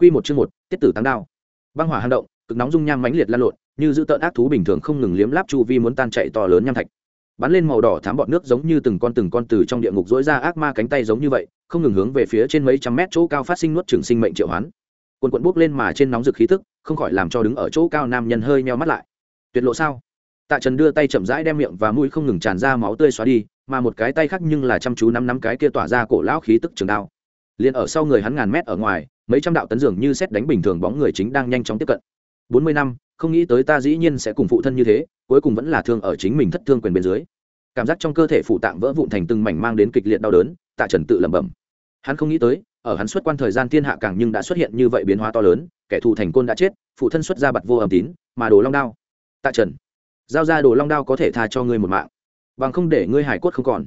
Quy một chương một, tiết tử tăng đao. Băng hỏa hang động, cực nóng dung nham mãnh liệt lan lộn, như dữ tợn ác thú bình thường không ngừng liếm láp chu vi muốn tan chạy to lớn nham thạch. Bắn lên màu đỏ thắm bọt nước giống như từng con từng con từ trong địa ngục rỗi ra ác ma cánh tay giống như vậy, không ngừng hướng về phía trên mấy trăm mét chỗ cao phát sinh nuốt trường sinh mệnh triệu hoán. Quần quần bốc lên mà trên nóng rực khí tức, không khỏi làm cho đứng ở chỗ cao nam nhân hơi nheo mắt lại. Tuyệt lộ sao? Tạ Trần đưa tay chậm rãi đem miệng và mũi không ngừng tràn ra máu tươi xóa đi, mà một cái tay khác nhưng là chăm chú nắm nắm cái kia tỏa ra cổ lão khí tức trường đao. Liên ở sau người hắn ngàn mét ở ngoài, mấy trăm đạo tấn dường như xét đánh bình thường bóng người chính đang nhanh chóng tiếp cận. Bốn mươi năm, không nghĩ tới ta dĩ nhiên sẽ cùng phụ thân như thế, cuối cùng vẫn là thương ở chính mình thất thương quyền bên dưới. Cảm giác trong cơ thể phụ tạng vỡ vụn thành từng mảnh mang đến kịch liệt đau đớn, tạ trần tự lẩm bẩm. Hắn không nghĩ tới, ở hắn xuất quan thời gian thiên hạ càng nhưng đã xuất hiện như vậy biến hóa to lớn, kẻ thù thành côn đã chết, phụ thân xuất ra bặt vô âm tín, mà đồ long đao. Tạ trần, giao ra đồ long đao có thể tha cho ngươi một mạng, bằng không để ngươi hải quất không còn.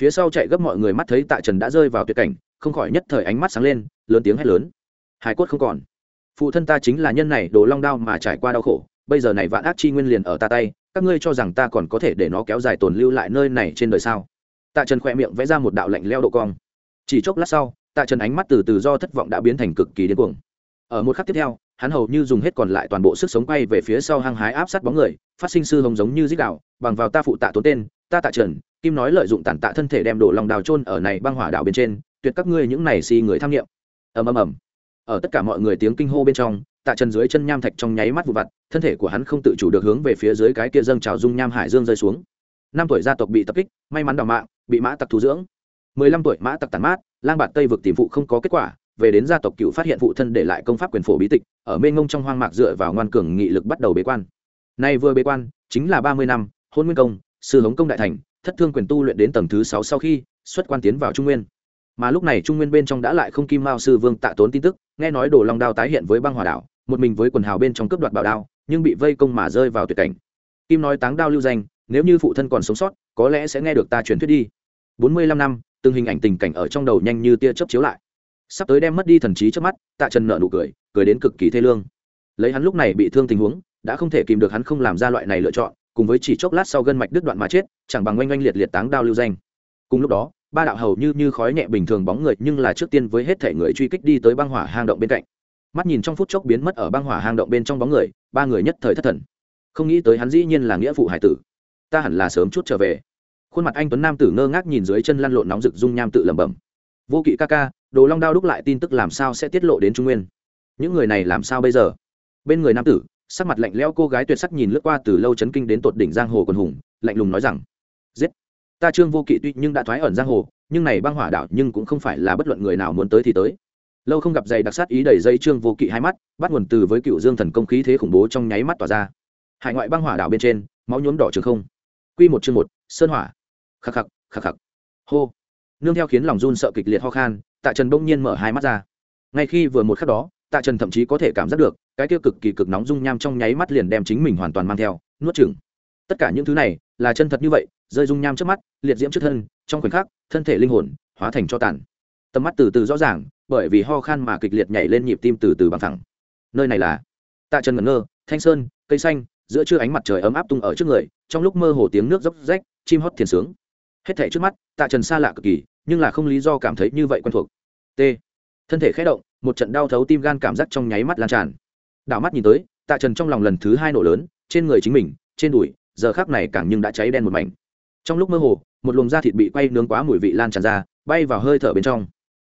Phía sau chạy gấp mọi người mắt thấy tạ trần đã rơi vào tuyệt cảnh không khỏi nhất thời ánh mắt sáng lên, lớn tiếng hét lớn. Hải Cốt không còn. Phụ thân ta chính là nhân này, đồ long đao mà trải qua đau khổ, bây giờ này vạn ác chi nguyên liền ở ta tay, các ngươi cho rằng ta còn có thể để nó kéo dài tồn lưu lại nơi này trên đời sao? Tạ trần khoe miệng vẽ ra một đạo lạnh leo độ cong. Chỉ chốc lát sau, tạ trần ánh mắt từ từ do thất vọng đã biến thành cực kỳ điên cuồng. Ở một khắc tiếp theo, hắn hầu như dùng hết còn lại toàn bộ sức sống quay về phía sau hăng hái áp sát bóng người, phát sinh sư hồng giống như dích đạo bằng vào ta phụ tạ tốn tên, ta tạ trần, kim nói lợi dụng tàn tạ thân thể đem đổ lòng đào trôn ở này băng hỏa đảo bên trên tuyệt các ngươi những này si người tham nghiệm ầm ầm ầm. Ở tất cả mọi người tiếng kinh hô bên trong, tạ trần dưới chân nham thạch trong nháy mắt vụ vặt, thân thể của hắn không tự chủ được hướng về phía dưới cái kia dâng trào dung nham hải dương rơi xuống. Năm tuổi gia tộc bị tập kích, may mắn đào mạng, bị mã tặc thu dưỡng. Mười lăm tuổi mã tặc tàn mát, lang bạt tây vực tìm phụ không có kết quả, về đến gia tộc cựu phát hiện phụ thân để lại công pháp quyền phổ bí tịch, ở mênh ngông trong hoang mạc dựa vào ngoan cường nghị lực bắt đầu bế quan. Nay vừa bế quan, chính là ba mươi năm, hôn nguyên công, sư hống công đại thành, thất thương quyền tu luyện đến tầng thứ sáu sau khi, xuất quan tiến vào trung nguyên mà lúc này trung nguyên bên trong đã lại không kim mao sư vương tạ tốn tin tức, nghe nói đồ long đao tái hiện với băng hòa đảo, một mình với quần hào bên trong cướp đoạt bảo đao, nhưng bị vây công mà rơi vào tuyệt cảnh. Kim nói táng đao lưu danh, nếu như phụ thân còn sống sót, có lẽ sẽ nghe được ta truyền thuyết đi. Bốn mươi lăm năm, từng hình ảnh tình cảnh ở trong đầu nhanh như tia chớp chiếu lại. Sắp tới đem mất đi thần trí trước mắt, tạ trần nợ nụ cười cười đến cực kỳ thê lương. Lấy hắn lúc này bị thương tình huống, đã không thể kìm được hắn không làm ra loại này lựa chọn, cùng với chỉ chốc lát sau gân mạch đứt đoạn mà chết, chẳng bằng oanh oanh liệt liệt táng đao lưu danh. Cùng lúc đó ba đạo hầu như như khói nhẹ bình thường bóng người nhưng là trước tiên với hết thể người truy kích đi tới băng hỏa hang động bên cạnh. Mắt nhìn trong phút chốc biến mất ở băng hỏa hang động bên trong bóng người, ba người nhất thời thất thần. Không nghĩ tới hắn dĩ nhiên là nghĩa phụ hải tử. Ta hẳn là sớm chút trở về. Khuôn mặt anh tuấn nam tử ngơ ngác nhìn dưới chân lăn lộn nóng rực dung nham tự lẩm bẩm. Vô kỵ ca ca, đồ long đao đúc lại tin tức làm sao sẽ tiết lộ đến trung nguyên? Những người này làm sao bây giờ? Bên người nam tử, sắc mặt lạnh lẽo, cô gái tuyệt sắc nhìn lướt qua từ lâu chấn kinh đến tột đỉnh giang hồ quần hùng, lạnh lùng nói rằng, giết! Ta trương vô kỵ tuy nhưng đã thoái ẩn giang hồ, nhưng này băng hỏa đảo nhưng cũng không phải là bất luận người nào muốn tới thì tới. Lâu không gặp dày đặc sát ý đầy dây trương vô kỵ hai mắt, bắt nguồn từ với cựu dương thần công khí thế khủng bố trong nháy mắt tỏa ra. Hải ngoại băng hỏa đảo bên trên, máu nhuốm đỏ trường không. Q một chương một, sơn hỏa. Khắc khắc khắc khắc. Hô. Nương theo khiến lòng run sợ kịch liệt ho khan, tạ trần bỗng nhiên mở hai mắt ra. Ngay khi vừa một khắc đó, tạ trần thậm chí có thể cảm giác được, cái tiêu cực kỳ cực nóng dung nham trong nháy mắt liền đem chính mình hoàn toàn mang theo, nuốt chừng tất cả những thứ này là chân thật như vậy, rơi dung nham trước mắt, liệt diễm trước thân, trong khoảnh khắc, thân thể linh hồn hóa thành cho tàn. Tầm mắt từ từ rõ ràng, bởi vì ho khan mà kịch liệt nhảy lên nhịp tim từ từ bằng thẳng nơi này là tạ trần ngẩn ngơ, thanh sơn, cây xanh, giữa trưa ánh mặt trời ấm áp tung ở trước người, trong lúc mơ hồ tiếng nước dốc rách, chim hót thiền sướng. Hết thể trước mắt, tạ trần xa lạ cực kỳ, nhưng là không lý do cảm thấy như vậy quen thuộc. T. Thân thể khé động, một trận đau thấu tim gan cảm giác trong nháy mắt lan tràn. Đảo mắt nhìn tới, tạ trần trong lòng lần thứ hai nổ lớn, trên người chính mình, trên đùi giờ khác này càng nhưng đã cháy đen một mảnh. Trong lúc mơ hồ, một luồng da thịt bị quay nướng quá mùi vị lan tràn ra, bay vào hơi thở bên trong.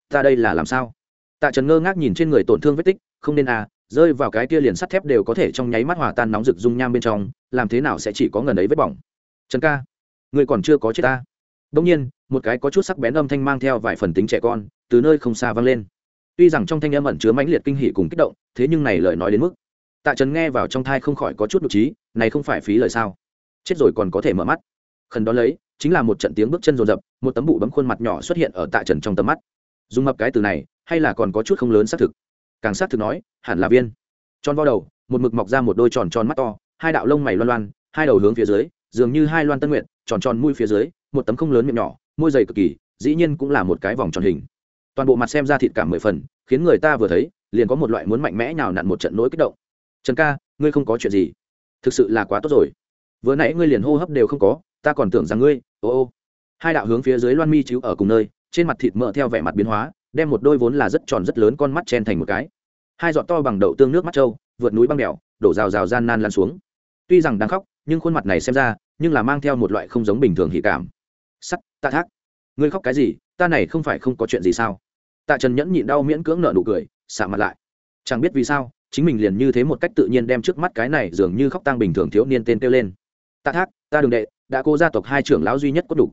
Ta đây là làm sao? Tạ trần ngơ ngác nhìn trên người tổn thương vết tích, không nên à rơi vào cái kia liền sắt thép đều có thể trong nháy mắt hòa tan nóng rực dung nham bên trong, làm thế nào sẽ chỉ có ngần ấy vết bỏng? Trần ca, người còn chưa có chết ta. Đông nhiên, một cái có chút sắc bén âm thanh mang theo vài phần tính trẻ con, từ nơi không xa vang lên. Tuy rằng trong thanh âm ẩn chứa mãnh liệt kinh hỉ cùng kích động, thế nhưng này lời nói đến mức. Tạ trần nghe vào trong thai không khỏi có chút nhục trí, này không phải phí lời sao? Chết rồi còn có thể mở mắt. Khẩn đó lấy, chính là một trận tiếng bước chân rồn rập một tấm bụ bấm khuôn mặt nhỏ xuất hiện ở tạ trần trong tầm mắt. Dùng mập cái từ này, hay là còn có chút không lớn xác thực. Càng xác thực nói, hẳn là viên. Tròn vo đầu, một mực mọc ra một đôi tròn tròn mắt to, hai đạo lông mày loan loan, hai đầu hướng phía dưới, dường như hai loan tân nguyện, tròn tròn mũi phía dưới, một tấm không lớn miệng nhỏ, môi dày cực kỳ, dĩ nhiên cũng là một cái vòng tròn hình. Toàn bộ mặt xem ra thịt cảm mười phần, khiến người ta vừa thấy, liền có một loại muốn mạnh mẽ nào nặn một trận nỗi kích động. Trần ca, ngươi không có chuyện gì. Thực sự là quá tốt rồi vừa nãy ngươi liền hô hấp đều không có, ta còn tưởng rằng ngươi, ô ô. Hai đạo hướng phía dưới loan mi chiếu ở cùng nơi, trên mặt thịt mỡ theo vẻ mặt biến hóa, đem một đôi vốn là rất tròn rất lớn con mắt chen thành một cái. Hai giọt to bằng đậu tương nước mắt trâu, vượt núi băng đèo, đổ rào rào gian nan lan xuống. Tuy rằng đang khóc, nhưng khuôn mặt này xem ra, nhưng là mang theo một loại không giống bình thường hỉ cảm. Sắt, tạ thác. Ngươi khóc cái gì? Ta này không phải không có chuyện gì sao? Tạ trần nhẫn nhịn đau miễn cưỡng nợ nụ cười xạ mặt lại. Chẳng biết vì sao, chính mình liền như thế một cách tự nhiên đem trước mắt cái này dường như khóc tăng bình thường thiếu niên tên kêu lên tạ thác, ta đường đệ, đã cô gia tộc hai trưởng lão duy nhất có đủ.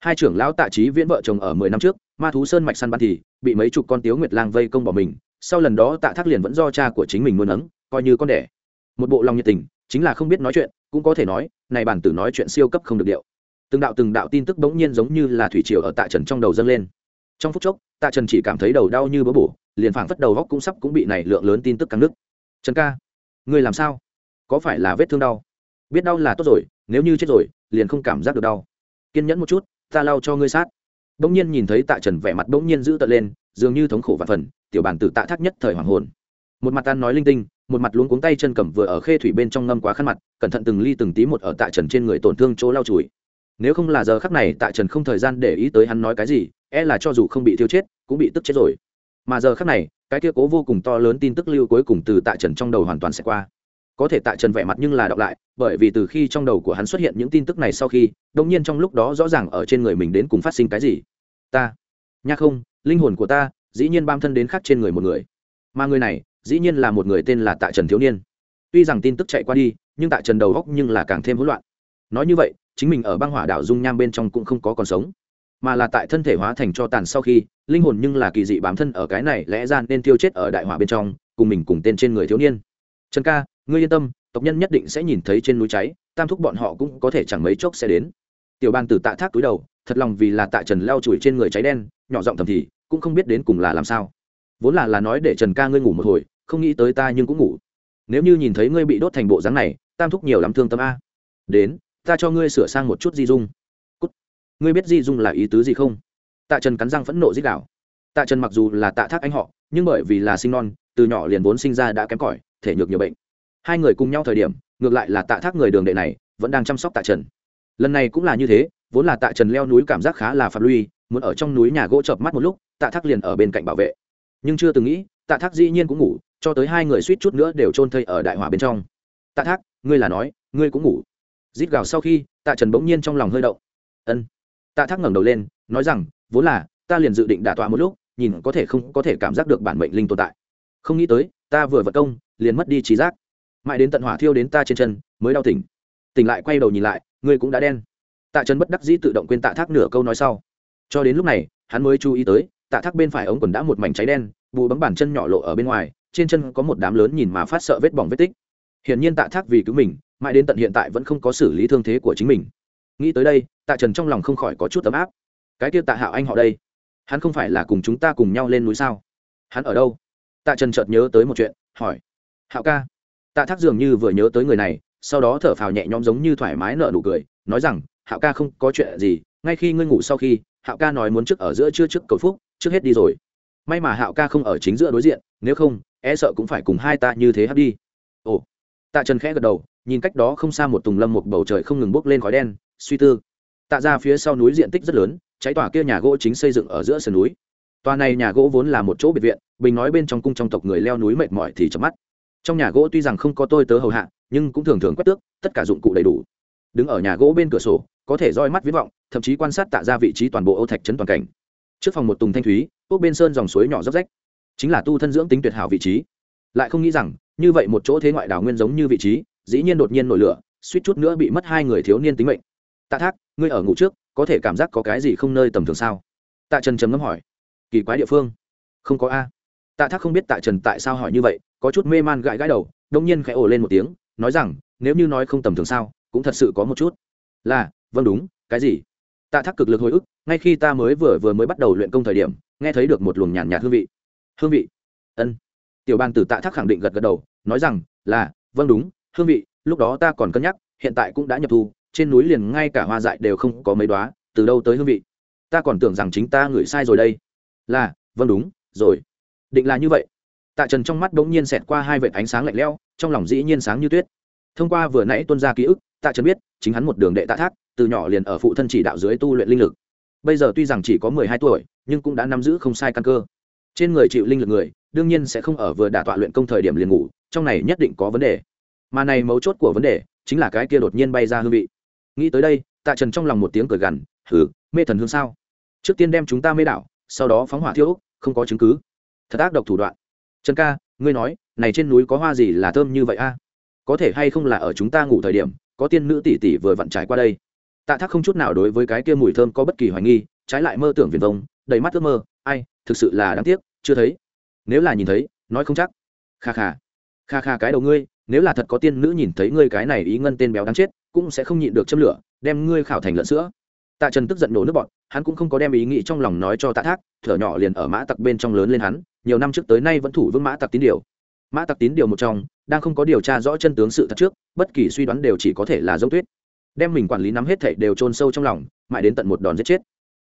Hai trưởng lão tạ trí viễn vợ chồng ở mười năm trước, ma thú sơn mạch săn bắn thì bị mấy chục con tiếu nguyệt lang vây công bỏ mình. Sau lần đó tạ thác liền vẫn do cha của chính mình nuôi nấng, coi như con đẻ. Một bộ lòng nhiệt tình, chính là không biết nói chuyện, cũng có thể nói, này bản tử nói chuyện siêu cấp không được điệu. Từng đạo từng đạo tin tức bỗng nhiên giống như là thủy triều ở tạ trần trong đầu dâng lên. Trong phút chốc, tạ trần chỉ cảm thấy đầu đau như bớ bổ, liền phảng phất đầu góc cũng sắp cũng bị này lượng lớn tin tức căng nứt. Trần ca, ngươi làm sao? Có phải là vết thương đau? Biết đau là tốt rồi, nếu như chết rồi, liền không cảm giác được đau. Kiên nhẫn một chút, ta lau cho ngươi sát. Bỗng nhiên nhìn thấy tạ trần vẻ mặt bỗng nhiên giữ tợn lên, dường như thống khổ và phần, tiểu bản tử tạ thác nhất thời hoàng hồn. Một mặt tan nói linh tinh, một mặt luống cuống tay chân cầm vừa ở khê thủy bên trong ngâm quá khăn mặt, cẩn thận từng ly từng tí một ở tạ trần trên người tổn thương chỗ lau chùi. Nếu không là giờ khắc này, tạ trần không thời gian để ý tới hắn nói cái gì e là cho dù không bị thiêu chết, cũng bị tức chết rồi. Mà giờ khắc này, cái kia cố vô cùng to lớn tin tức lưu cuối cùng từ tạ trần trong đầu hoàn toàn sẽ qua có thể tạ trần vẻ mặt nhưng là đọc lại, bởi vì từ khi trong đầu của hắn xuất hiện những tin tức này sau khi đông nhiên trong lúc đó rõ ràng ở trên người mình đến cùng phát sinh cái gì. Ta nha không, linh hồn của ta, dĩ nhiên bam thân đến khác trên người một người. Mà người này, dĩ nhiên là một người tên là tạ trần thiếu niên. Tuy rằng tin tức chạy qua đi, nhưng tạ trần đầu góc nhưng là càng thêm hỗn loạn. Nói như vậy, chính mình ở băng hỏa đảo dung nham bên trong cũng không có còn sống. Mà là tại thân thể hóa thành cho tàn sau khi, linh hồn nhưng là kỳ dị bám thân ở cái này lẽ ra nên tiêu chết ở đại hỏa bên trong, cùng mình cùng tên trên người thiếu niên. Trần ca ngươi yên tâm, tộc nhân nhất định sẽ nhìn thấy trên núi cháy, tam thúc bọn họ cũng có thể chẳng mấy chốc sẽ đến. Tiểu bang tử tạ thác túi đầu, thật lòng vì là tạ trần leo chùi trên người cháy đen, nhỏ giọng thầm thì, cũng không biết đến cùng là làm sao. Vốn là là nói để trần ca ngươi ngủ một hồi, không nghĩ tới ta nhưng cũng ngủ. Nếu như nhìn thấy ngươi bị đốt thành bộ dáng này, tam thúc nhiều lắm thương tâm a. Đến, ta cho ngươi sửa sang một chút di dung. Cút. ngươi biết di dung là ý tứ gì không? Tạ trần cắn răng phẫn nộ dích đạo tạ trần mặc dù là tạ thác anh họ, nhưng bởi vì là sinh non, từ nhỏ liền vốn sinh ra đã kém cỏi, thể nhược nhiều bệnh hai người cùng nhau thời điểm, ngược lại là tạ thác người đường đệ này, vẫn đang chăm sóc tạ trần. Lần này cũng là như thế, vốn là tạ trần leo núi cảm giác khá là phạm luy, muốn ở trong núi nhà gỗ chợp mắt một lúc, tạ thác liền ở bên cạnh bảo vệ. Nhưng chưa từng nghĩ, tạ thác dĩ nhiên cũng ngủ, cho tới hai người suýt chút nữa đều trôn thây ở đại hỏa bên trong. Tạ thác, ngươi là nói, ngươi cũng ngủ. Rít gào sau khi, tạ trần bỗng nhiên trong lòng hơi động. Ân. Tạ thác ngẩng đầu lên, nói rằng, vốn là, ta liền dự định đả tọa một lúc, nhìn có thể không có thể cảm giác được bản mệnh linh tồn tại. Không nghĩ tới, ta vừa vật công, liền mất đi trí giác mãi đến tận hỏa thiêu đến ta trên chân, mới đau tỉnh. Tỉnh lại quay đầu nhìn lại, ngươi cũng đã đen. Tạ trần bất đắc dĩ tự động quên tạ thác nửa câu nói sau. Cho đến lúc này, hắn mới chú ý tới, tạ thác bên phải ống quần đã một mảnh cháy đen, bù bấm bàn chân nhỏ lộ ở bên ngoài, trên chân có một đám lớn nhìn mà phát sợ vết bỏng vết tích. Hiển nhiên tạ thác vì cứu mình, mãi đến tận hiện tại vẫn không có xử lý thương thế của chính mình. Nghĩ tới đây, tạ trần trong lòng không khỏi có chút ấm áp. Cái kia tạ hạo anh họ đây, hắn không phải là cùng chúng ta cùng nhau lên núi sao? Hắn ở đâu? Tạ trần chợt nhớ tới một chuyện, hỏi. Hạo ca tạ thác dường như vừa nhớ tới người này, sau đó thở phào nhẹ nhõm giống như thoải mái nợ nụ cười, nói rằng, hạo ca không có chuyện gì, ngay khi ngươi ngủ sau khi, hạo ca nói muốn trước ở giữa chưa trước cầu phúc, trước hết đi rồi. May mà hạo ca không ở chính giữa đối diện, nếu không e sợ cũng phải cùng hai ta như thế hấp đi. Ồ. Tạ trần khẽ gật đầu, nhìn cách đó không xa một tùng lâm một bầu trời không ngừng bốc lên khói đen, suy tư. Tạ ra phía sau núi diện tích rất lớn, cháy tỏa kia nhà gỗ chính xây dựng ở giữa sườn núi. Tòa này nhà gỗ vốn là một chỗ biệt viện, bình nói bên trong cung trong tộc người leo núi mệt mỏi thì chậm mắt trong nhà gỗ tuy rằng không có tôi tớ hầu hạ, nhưng cũng thường thường quét tước, tất cả dụng cụ đầy đủ. Đứng ở nhà gỗ bên cửa sổ, có thể roi mắt viễn vọng, thậm chí quan sát tạ ra vị trí toàn bộ ô thạch trấn toàn cảnh. Trước phòng một tùng thanh thúy ốc bên sơn dòng suối nhỏ dốc rách. Chính là tu thân dưỡng tính tuyệt hảo vị trí. Lại không nghĩ rằng, như vậy một chỗ thế ngoại đảo nguyên giống như vị trí, dĩ nhiên đột nhiên nổi lửa, suýt chút nữa bị mất hai người thiếu niên tính mệnh. Tạ thác, ngươi ở ngủ trước, có thể cảm giác có cái gì không nơi tầm thường sao? Tạ trần trầm ngâm hỏi. Kỳ quái địa phương. Không có a. Tạ thác không biết tạ trần tại sao hỏi như vậy có chút mê man gãi gãi đầu đông nhiên khẽ ồ lên một tiếng, nói rằng, nếu như nói không tầm thường sao, cũng thật sự có một chút. Là vâng đúng, cái gì? Tạ thác cực lực hồi ức, ngay khi ta mới vừa vừa mới bắt đầu luyện công thời điểm, nghe thấy được một luồng nhàn nhạt hương vị. Hương vị? Ân. Tiểu bàn tử tạ thác khẳng định gật gật đầu, nói rằng, là vâng đúng, hương vị, lúc đó ta còn cân nhắc, hiện tại cũng đã nhập thu, trên núi liền ngay cả hoa dại đều không có mấy đoá từ đâu tới hương vị? Ta còn tưởng rằng chính ta ngửi sai rồi đây. Là vâng đúng, rồi. Định là như vậy tạ trần trong mắt bỗng nhiên xẹt qua hai vệt ánh sáng lạnh lẽo, trong lòng dĩ nhiên sáng như tuyết. Thông qua vừa nãy tuân ra ký ức, tạ trần biết, chính hắn một đường đệ tạ thác, từ nhỏ liền ở phụ thân chỉ đạo dưới tu luyện linh lực. Bây giờ tuy rằng chỉ có mười hai tuổi, nhưng cũng đã nắm giữ không sai căn cơ. Trên người chịu linh lực người, đương nhiên sẽ không ở vừa đả tọa luyện công thời điểm liền ngủ, trong này nhất định có vấn đề. Mà này mấu chốt của vấn đề, chính là cái kia đột nhiên bay ra hương vị. Nghĩ tới đây, tạ trần trong lòng một tiếng cười gằn hử mê thần hương sao? Trước tiên đem chúng ta mê đảo, sau đó phóng hỏa thiêu không có chứng cứ. Thật ác độc thủ đoạn trần ca, ngươi nói, này trên núi có hoa gì là thơm như vậy a? Có thể hay không là ở chúng ta ngủ thời điểm, có tiên nữ tỷ tỷ vừa vặn trải qua đây. Tạ thác không chút nào đối với cái kia mùi thơm có bất kỳ hoài nghi, trái lại mơ tưởng viền vông, đầy mắt ước mơ, ai, thực sự là đáng tiếc, chưa thấy. Nếu là nhìn thấy, nói không chắc. Kha kha. Kha kha cái đầu ngươi, nếu là thật có tiên nữ nhìn thấy ngươi cái này ý ngân tên béo đáng chết, cũng sẽ không nhịn được châm lửa, đem ngươi khảo thành lợn sữa tạ trần tức giận nổ nước bọn hắn cũng không có đem ý nghĩ trong lòng nói cho tạ thác, thở nhỏ liền ở mã tặc bên trong lớn lên hắn, nhiều năm trước tới nay vẫn thủ vững mã tặc tín điều. Mã tặc tín điều một trong, đang không có điều tra rõ chân tướng sự thật trước, bất kỳ suy đoán đều chỉ có thể là dấu tuyết. Đem mình quản lý nắm hết thảy đều chôn sâu trong lòng, mãi đến tận một đòn giết chết.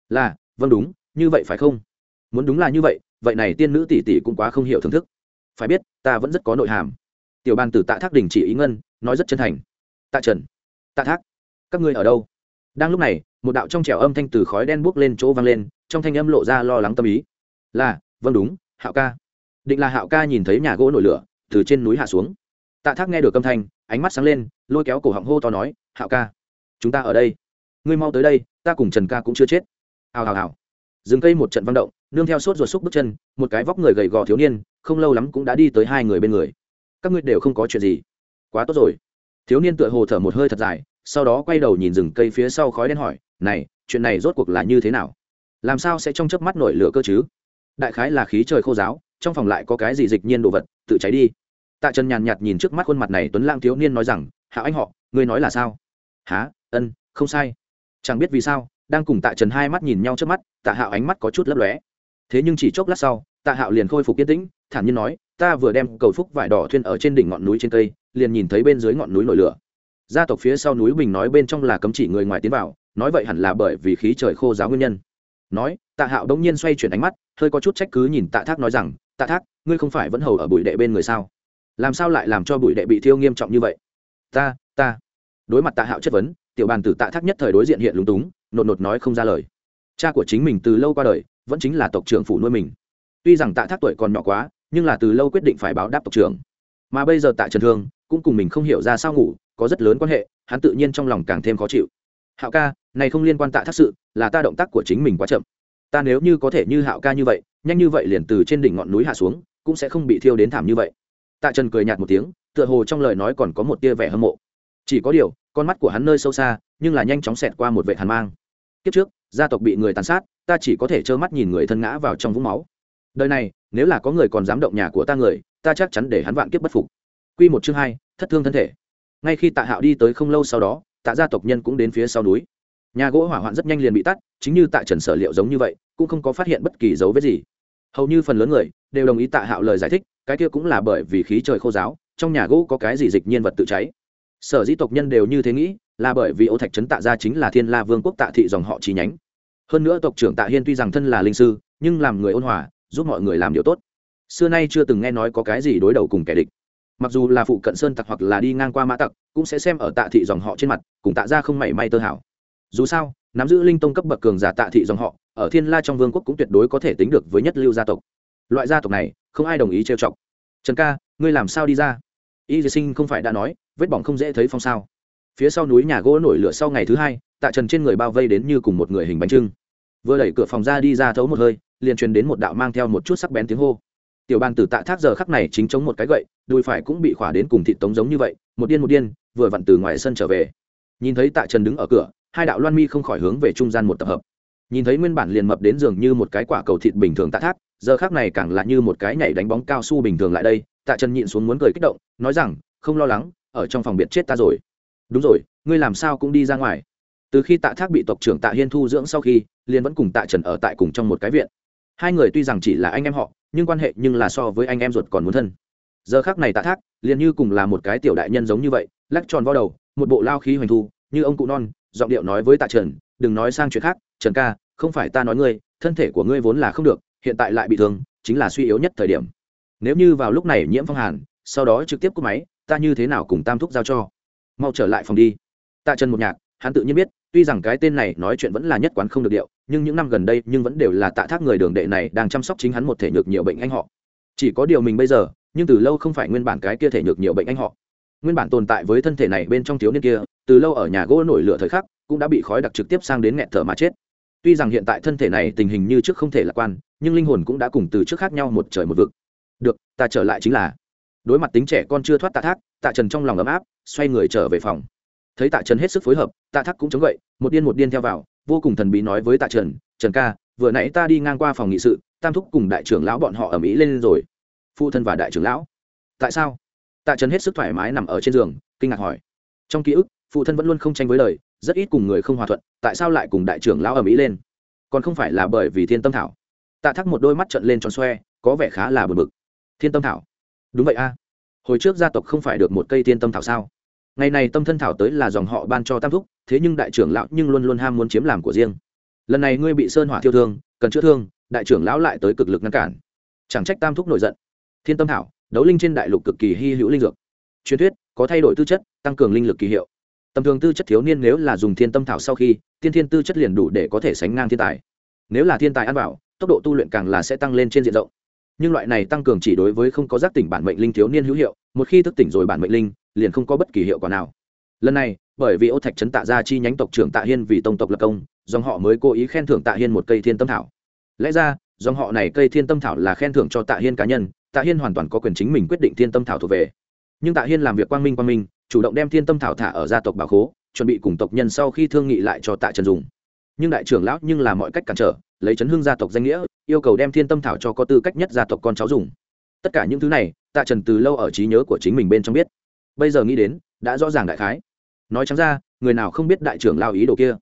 Là vâng đúng, như vậy phải không? Muốn đúng là như vậy vậy này tiên nữ tỷ tỷ cũng quá không hiểu thưởng thức. Phải biết, ta vẫn rất có nội hàm. Tiểu ban tử tạ thác đình chỉ ý ngân, nói rất chân thành. Tạ trần, tạ thác, các ngươi ở đâu? Đang lúc này một đạo trong trẻo âm thanh từ khói đen buốc lên chỗ vang lên, trong thanh âm lộ ra lo lắng tâm ý. Là vâng đúng, hạo ca. Định là hạo ca nhìn thấy nhà gỗ nổi lửa, từ trên núi hạ xuống. Tạ thác nghe được âm thanh, ánh mắt sáng lên, lôi kéo cổ họng hô to nói, hạo ca, chúng ta ở đây. Ngươi mau tới đây, ta cùng trần ca cũng chưa chết. Hào hào hào. Dừng cây một trận văn động, nương theo sốt ruột xúc bước chân, một cái vóc người gầy gò thiếu niên, không lâu lắm cũng đã đi tới hai người bên người. Các ngươi đều không có chuyện gì. Quá tốt rồi. Thiếu niên tựa hồ thở một hơi thật dài, sau đó quay đầu nhìn rừng cây phía sau khói đen hỏi này, chuyện này rốt cuộc là như thế nào? Làm sao sẽ trong chớp mắt nổi lửa cơ chứ? Đại khái là khí trời khô giáo, trong phòng lại có cái gì dịch nhiên đồ vật, tự cháy đi. Tạ trần nhàn nhạt nhìn trước mắt khuôn mặt này tuấn lang thiếu niên nói rằng, hạ anh họ, ngươi nói là sao? Há ân, không sai. Chẳng biết vì sao? Đang cùng tạ trần hai mắt nhìn nhau trước mắt, tạ hạo ánh mắt có chút lấp lóe. Thế nhưng chỉ chốc lát sau, tạ hạo liền khôi phục yên tĩnh, thản nhiên nói, ta vừa đem cầu phúc vải đỏ thuyên ở trên đỉnh ngọn núi trên cây, liền nhìn thấy bên dưới ngọn núi nổi lửa. Gia tộc phía sau núi bình nói bên trong là cấm chỉ người ngoài tiến vào nói vậy hẳn là bởi vì khí trời khô giáo nguyên nhân. Nói, tạ hạo đông nhiên xoay chuyển ánh mắt, hơi có chút trách cứ nhìn tạ thác nói rằng, tạ thác, ngươi không phải vẫn hầu ở bụi đệ bên người sao? Làm sao lại làm cho bụi đệ bị thiêu nghiêm trọng như vậy? Ta ta. Đối mặt tạ hạo chất vấn, tiểu bàn tử tạ thác nhất thời đối diện hiện lúng túng, nột nột nói không ra lời. Cha của chính mình từ lâu qua đời, vẫn chính là tộc trưởng phủ nuôi mình. Tuy rằng tạ thác tuổi còn nhỏ quá, nhưng là từ lâu quyết định phải báo đáp tộc trưởng. Mà bây giờ tạ trần thương cũng cùng mình không hiểu ra sao ngủ, có rất lớn quan hệ, hắn tự nhiên trong lòng càng thêm khó chịu hạo ca, này không liên quan tạ thác sự, là ta động tác của chính mình quá chậm. Ta nếu như có thể như hạo ca như vậy, nhanh như vậy liền từ trên đỉnh ngọn núi hạ xuống, cũng sẽ không bị thiêu đến thảm như vậy. Tạ trần cười nhạt một tiếng, tựa hồ trong lời nói còn có một tia vẻ hâm mộ. Chỉ có điều, con mắt của hắn nơi sâu xa, nhưng là nhanh chóng xẹt qua một vệ hàn mang. Kiếp trước, gia tộc bị người tàn sát, ta chỉ có thể trơ mắt nhìn người thân ngã vào trong vũng máu. Đời này, nếu là có người còn dám động nhà của ta người, ta chắc chắn để hắn vạn kiếp bất phục. Q một chương hai, thất thương thân thể. Ngay khi tạ hạo đi tới không lâu sau đó tạ gia tộc nhân cũng đến phía sau núi. Nhà gỗ hỏa hoạn rất nhanh liền bị tắt, chính như tạ trần sở liệu giống như vậy, cũng không có phát hiện bất kỳ dấu vết gì. Hầu như phần lớn người đều đồng ý tạ hạo lời giải thích, cái kia cũng là bởi vì khí trời khô giáo, trong nhà gỗ có cái gì dịch nhiên vật tự cháy. Sở dĩ tộc nhân đều như thế nghĩ, là bởi vì ô thạch trấn tạ gia chính là thiên la vương quốc tạ thị dòng họ chi nhánh. Hơn nữa tộc trưởng tạ hiên tuy rằng thân là linh sư, nhưng làm người ôn hòa, giúp mọi người làm điều tốt. Xưa nay chưa từng nghe nói có cái gì đối đầu cùng kẻ địch mặc dù là phụ cận sơn tặc hoặc là đi ngang qua mã tặc, cũng sẽ xem ở tạ thị dòng họ trên mặt, cùng tạ ra không mảy may tơ hảo dù sao, nắm giữ linh tông cấp bậc cường giả tạ thị dòng họ, ở thiên la trong vương quốc cũng tuyệt đối có thể tính được với nhất lưu gia tộc. Loại gia tộc này, không ai đồng ý trêu chọc. Trần ca, ngươi làm sao đi ra? Y vệ sinh không phải đã nói, vết bỏng không dễ thấy phong sao. Phía sau núi nhà gỗ nổi lửa sau ngày thứ hai, tạ trần trên người bao vây đến như cùng một người hình bánh trưng. Vừa đẩy cửa phòng ra đi ra thấu một hơi, liền truyền đến một đạo mang theo một chút sắc bén tiếng hô tiểu bàn tử tạ thác giờ khắc này chính chống một cái gậy, đùi phải cũng bị khỏa đến cùng thịt tống giống như vậy, một điên một điên, vừa vặn từ ngoài sân trở về. Nhìn thấy tạ trần đứng ở cửa, hai đạo loan mi không khỏi hướng về trung gian một tập hợp. Nhìn thấy nguyên bản liền mập đến giường như một cái quả cầu thịt bình thường tạ thác, giờ khác này càng là như một cái nhảy đánh bóng cao su bình thường lại đây, tạ trần nhịn xuống muốn cười kích động, nói rằng, không lo lắng, ở trong phòng biệt chết ta rồi. Đúng rồi, ngươi làm sao cũng đi ra ngoài. Từ khi tạ thác bị tộc trưởng tạ hiên thu dưỡng sau khi, liền vẫn cùng tạ trần ở tại cùng trong một cái viện hai người tuy rằng chỉ là anh em họ, nhưng quan hệ nhưng là so với anh em ruột còn muốn thân. Giờ khác này tạ thác, liền như cùng là một cái tiểu đại nhân giống như vậy, lắc tròn vo đầu, một bộ lao khí hoành thu, như ông cụ non, giọng điệu nói với tạ trần, đừng nói sang chuyện khác, trần ca, không phải ta nói ngươi, thân thể của ngươi vốn là không được, hiện tại lại bị thương, chính là suy yếu nhất thời điểm. Nếu như vào lúc này nhiễm phong hàn, sau đó trực tiếp cúp máy, ta như thế nào cùng tam thúc giao cho? Mau trở lại phòng đi. Tạ trần một nhạc, hắn tự nhiên biết tuy rằng cái tên này nói chuyện vẫn là nhất quán không được điệu, nhưng những năm gần đây nhưng vẫn đều là tạ thác người đường đệ này đang chăm sóc chính hắn một thể nhược nhiều bệnh anh họ. Chỉ có điều mình bây giờ, nhưng từ lâu không phải nguyên bản cái kia thể nhược nhiều bệnh anh họ. Nguyên bản tồn tại với thân thể này bên trong thiếu niên kia, từ lâu ở nhà gỗ nổi lửa thời khắc, cũng đã bị khói đặc trực tiếp sang đến nghẹn thở mà chết. Tuy rằng hiện tại thân thể này tình hình như trước không thể lạc quan, nhưng linh hồn cũng đã cùng từ trước khác nhau một trời một vực. Được, ta trở lại chính là. Đối mặt tính trẻ con chưa thoát tạ thác, tạ trần trong lòng ấm áp, xoay người trở về phòng thấy tạ trần hết sức phối hợp, tạ thác cũng chống gậy, một điên một điên theo vào, vô cùng thần bí nói với tạ trần trần ca, vừa nãy ta đi ngang qua phòng nghị sự, tam thúc cùng đại trưởng lão bọn họ ở mỹ lên rồi. Phụ thân và đại trưởng lão, tại sao? Tạ trần hết sức thoải mái nằm ở trên giường, kinh ngạc hỏi. Trong ký ức phụ thân vẫn luôn không tranh với lời, rất ít cùng người không hòa thuận, tại sao lại cùng đại trưởng lão ở mỹ lên? Còn không phải là bởi vì thiên tâm thảo. Tạ thắc một đôi mắt trận lên tròn xoe, có vẻ khá là bực bực. Thiên tâm thảo? Đúng vậy a. Hồi trước gia tộc không phải được một cây thiên tâm thảo sao? Ngày này tâm thân thảo tới là dòng họ ban cho tam thúc, thế nhưng đại trưởng lão nhưng luôn luôn ham muốn chiếm làm của riêng. Lần này ngươi bị sơn hỏa thiêu thương, cần chữa thương, đại trưởng lão lại tới cực lực ngăn cản. Chẳng trách tam thúc nổi giận. Thiên tâm thảo, đấu linh trên đại lục cực kỳ hy hữu linh dược. Truyền thuyết, có thay đổi tư chất, tăng cường linh lực kỳ hiệu. Tầm thường tư chất thiếu niên nếu là dùng thiên tâm thảo sau khi, tiên thiên tư chất liền đủ để có thể sánh ngang thiên tài. Nếu là thiên tài ăn bảo tốc độ tu luyện càng là sẽ tăng lên trên diện rộng. Nhưng loại này tăng cường chỉ đối với không có giác tỉnh bản mệnh linh thiếu niên hữu hiệu, một khi thức tỉnh rồi bản mệnh linh liền không có bất kỳ hiệu quả nào. Lần này, bởi vì ô thạch trấn tạ gia chi nhánh tộc trưởng tạ hiên vì tông tộc lập công, dòng họ mới cố ý khen thưởng tạ hiên một cây thiên tâm thảo. Lẽ ra, dòng họ này cây thiên tâm thảo là khen thưởng cho tạ hiên cá nhân, tạ hiên hoàn toàn có quyền chính mình quyết định thiên tâm thảo thuộc về. Nhưng tạ hiên làm việc quang minh quang minh, chủ động đem thiên tâm thảo thả ở gia tộc bảo khố, chuẩn bị cùng tộc nhân sau khi thương nghị lại cho tạ trần dùng. Nhưng đại trưởng lão nhưng là mọi cách cản trở, lấy chấn hương gia tộc danh nghĩa, yêu cầu đem thiên tâm thảo cho có tư cách nhất gia tộc con cháu dùng. Tất cả những thứ này, tạ trần từ lâu ở trí nhớ của chính mình bên trong biết bây giờ nghĩ đến, đã rõ ràng đại khái. Nói chẳng ra, người nào không biết đại trưởng lao ý đồ kia?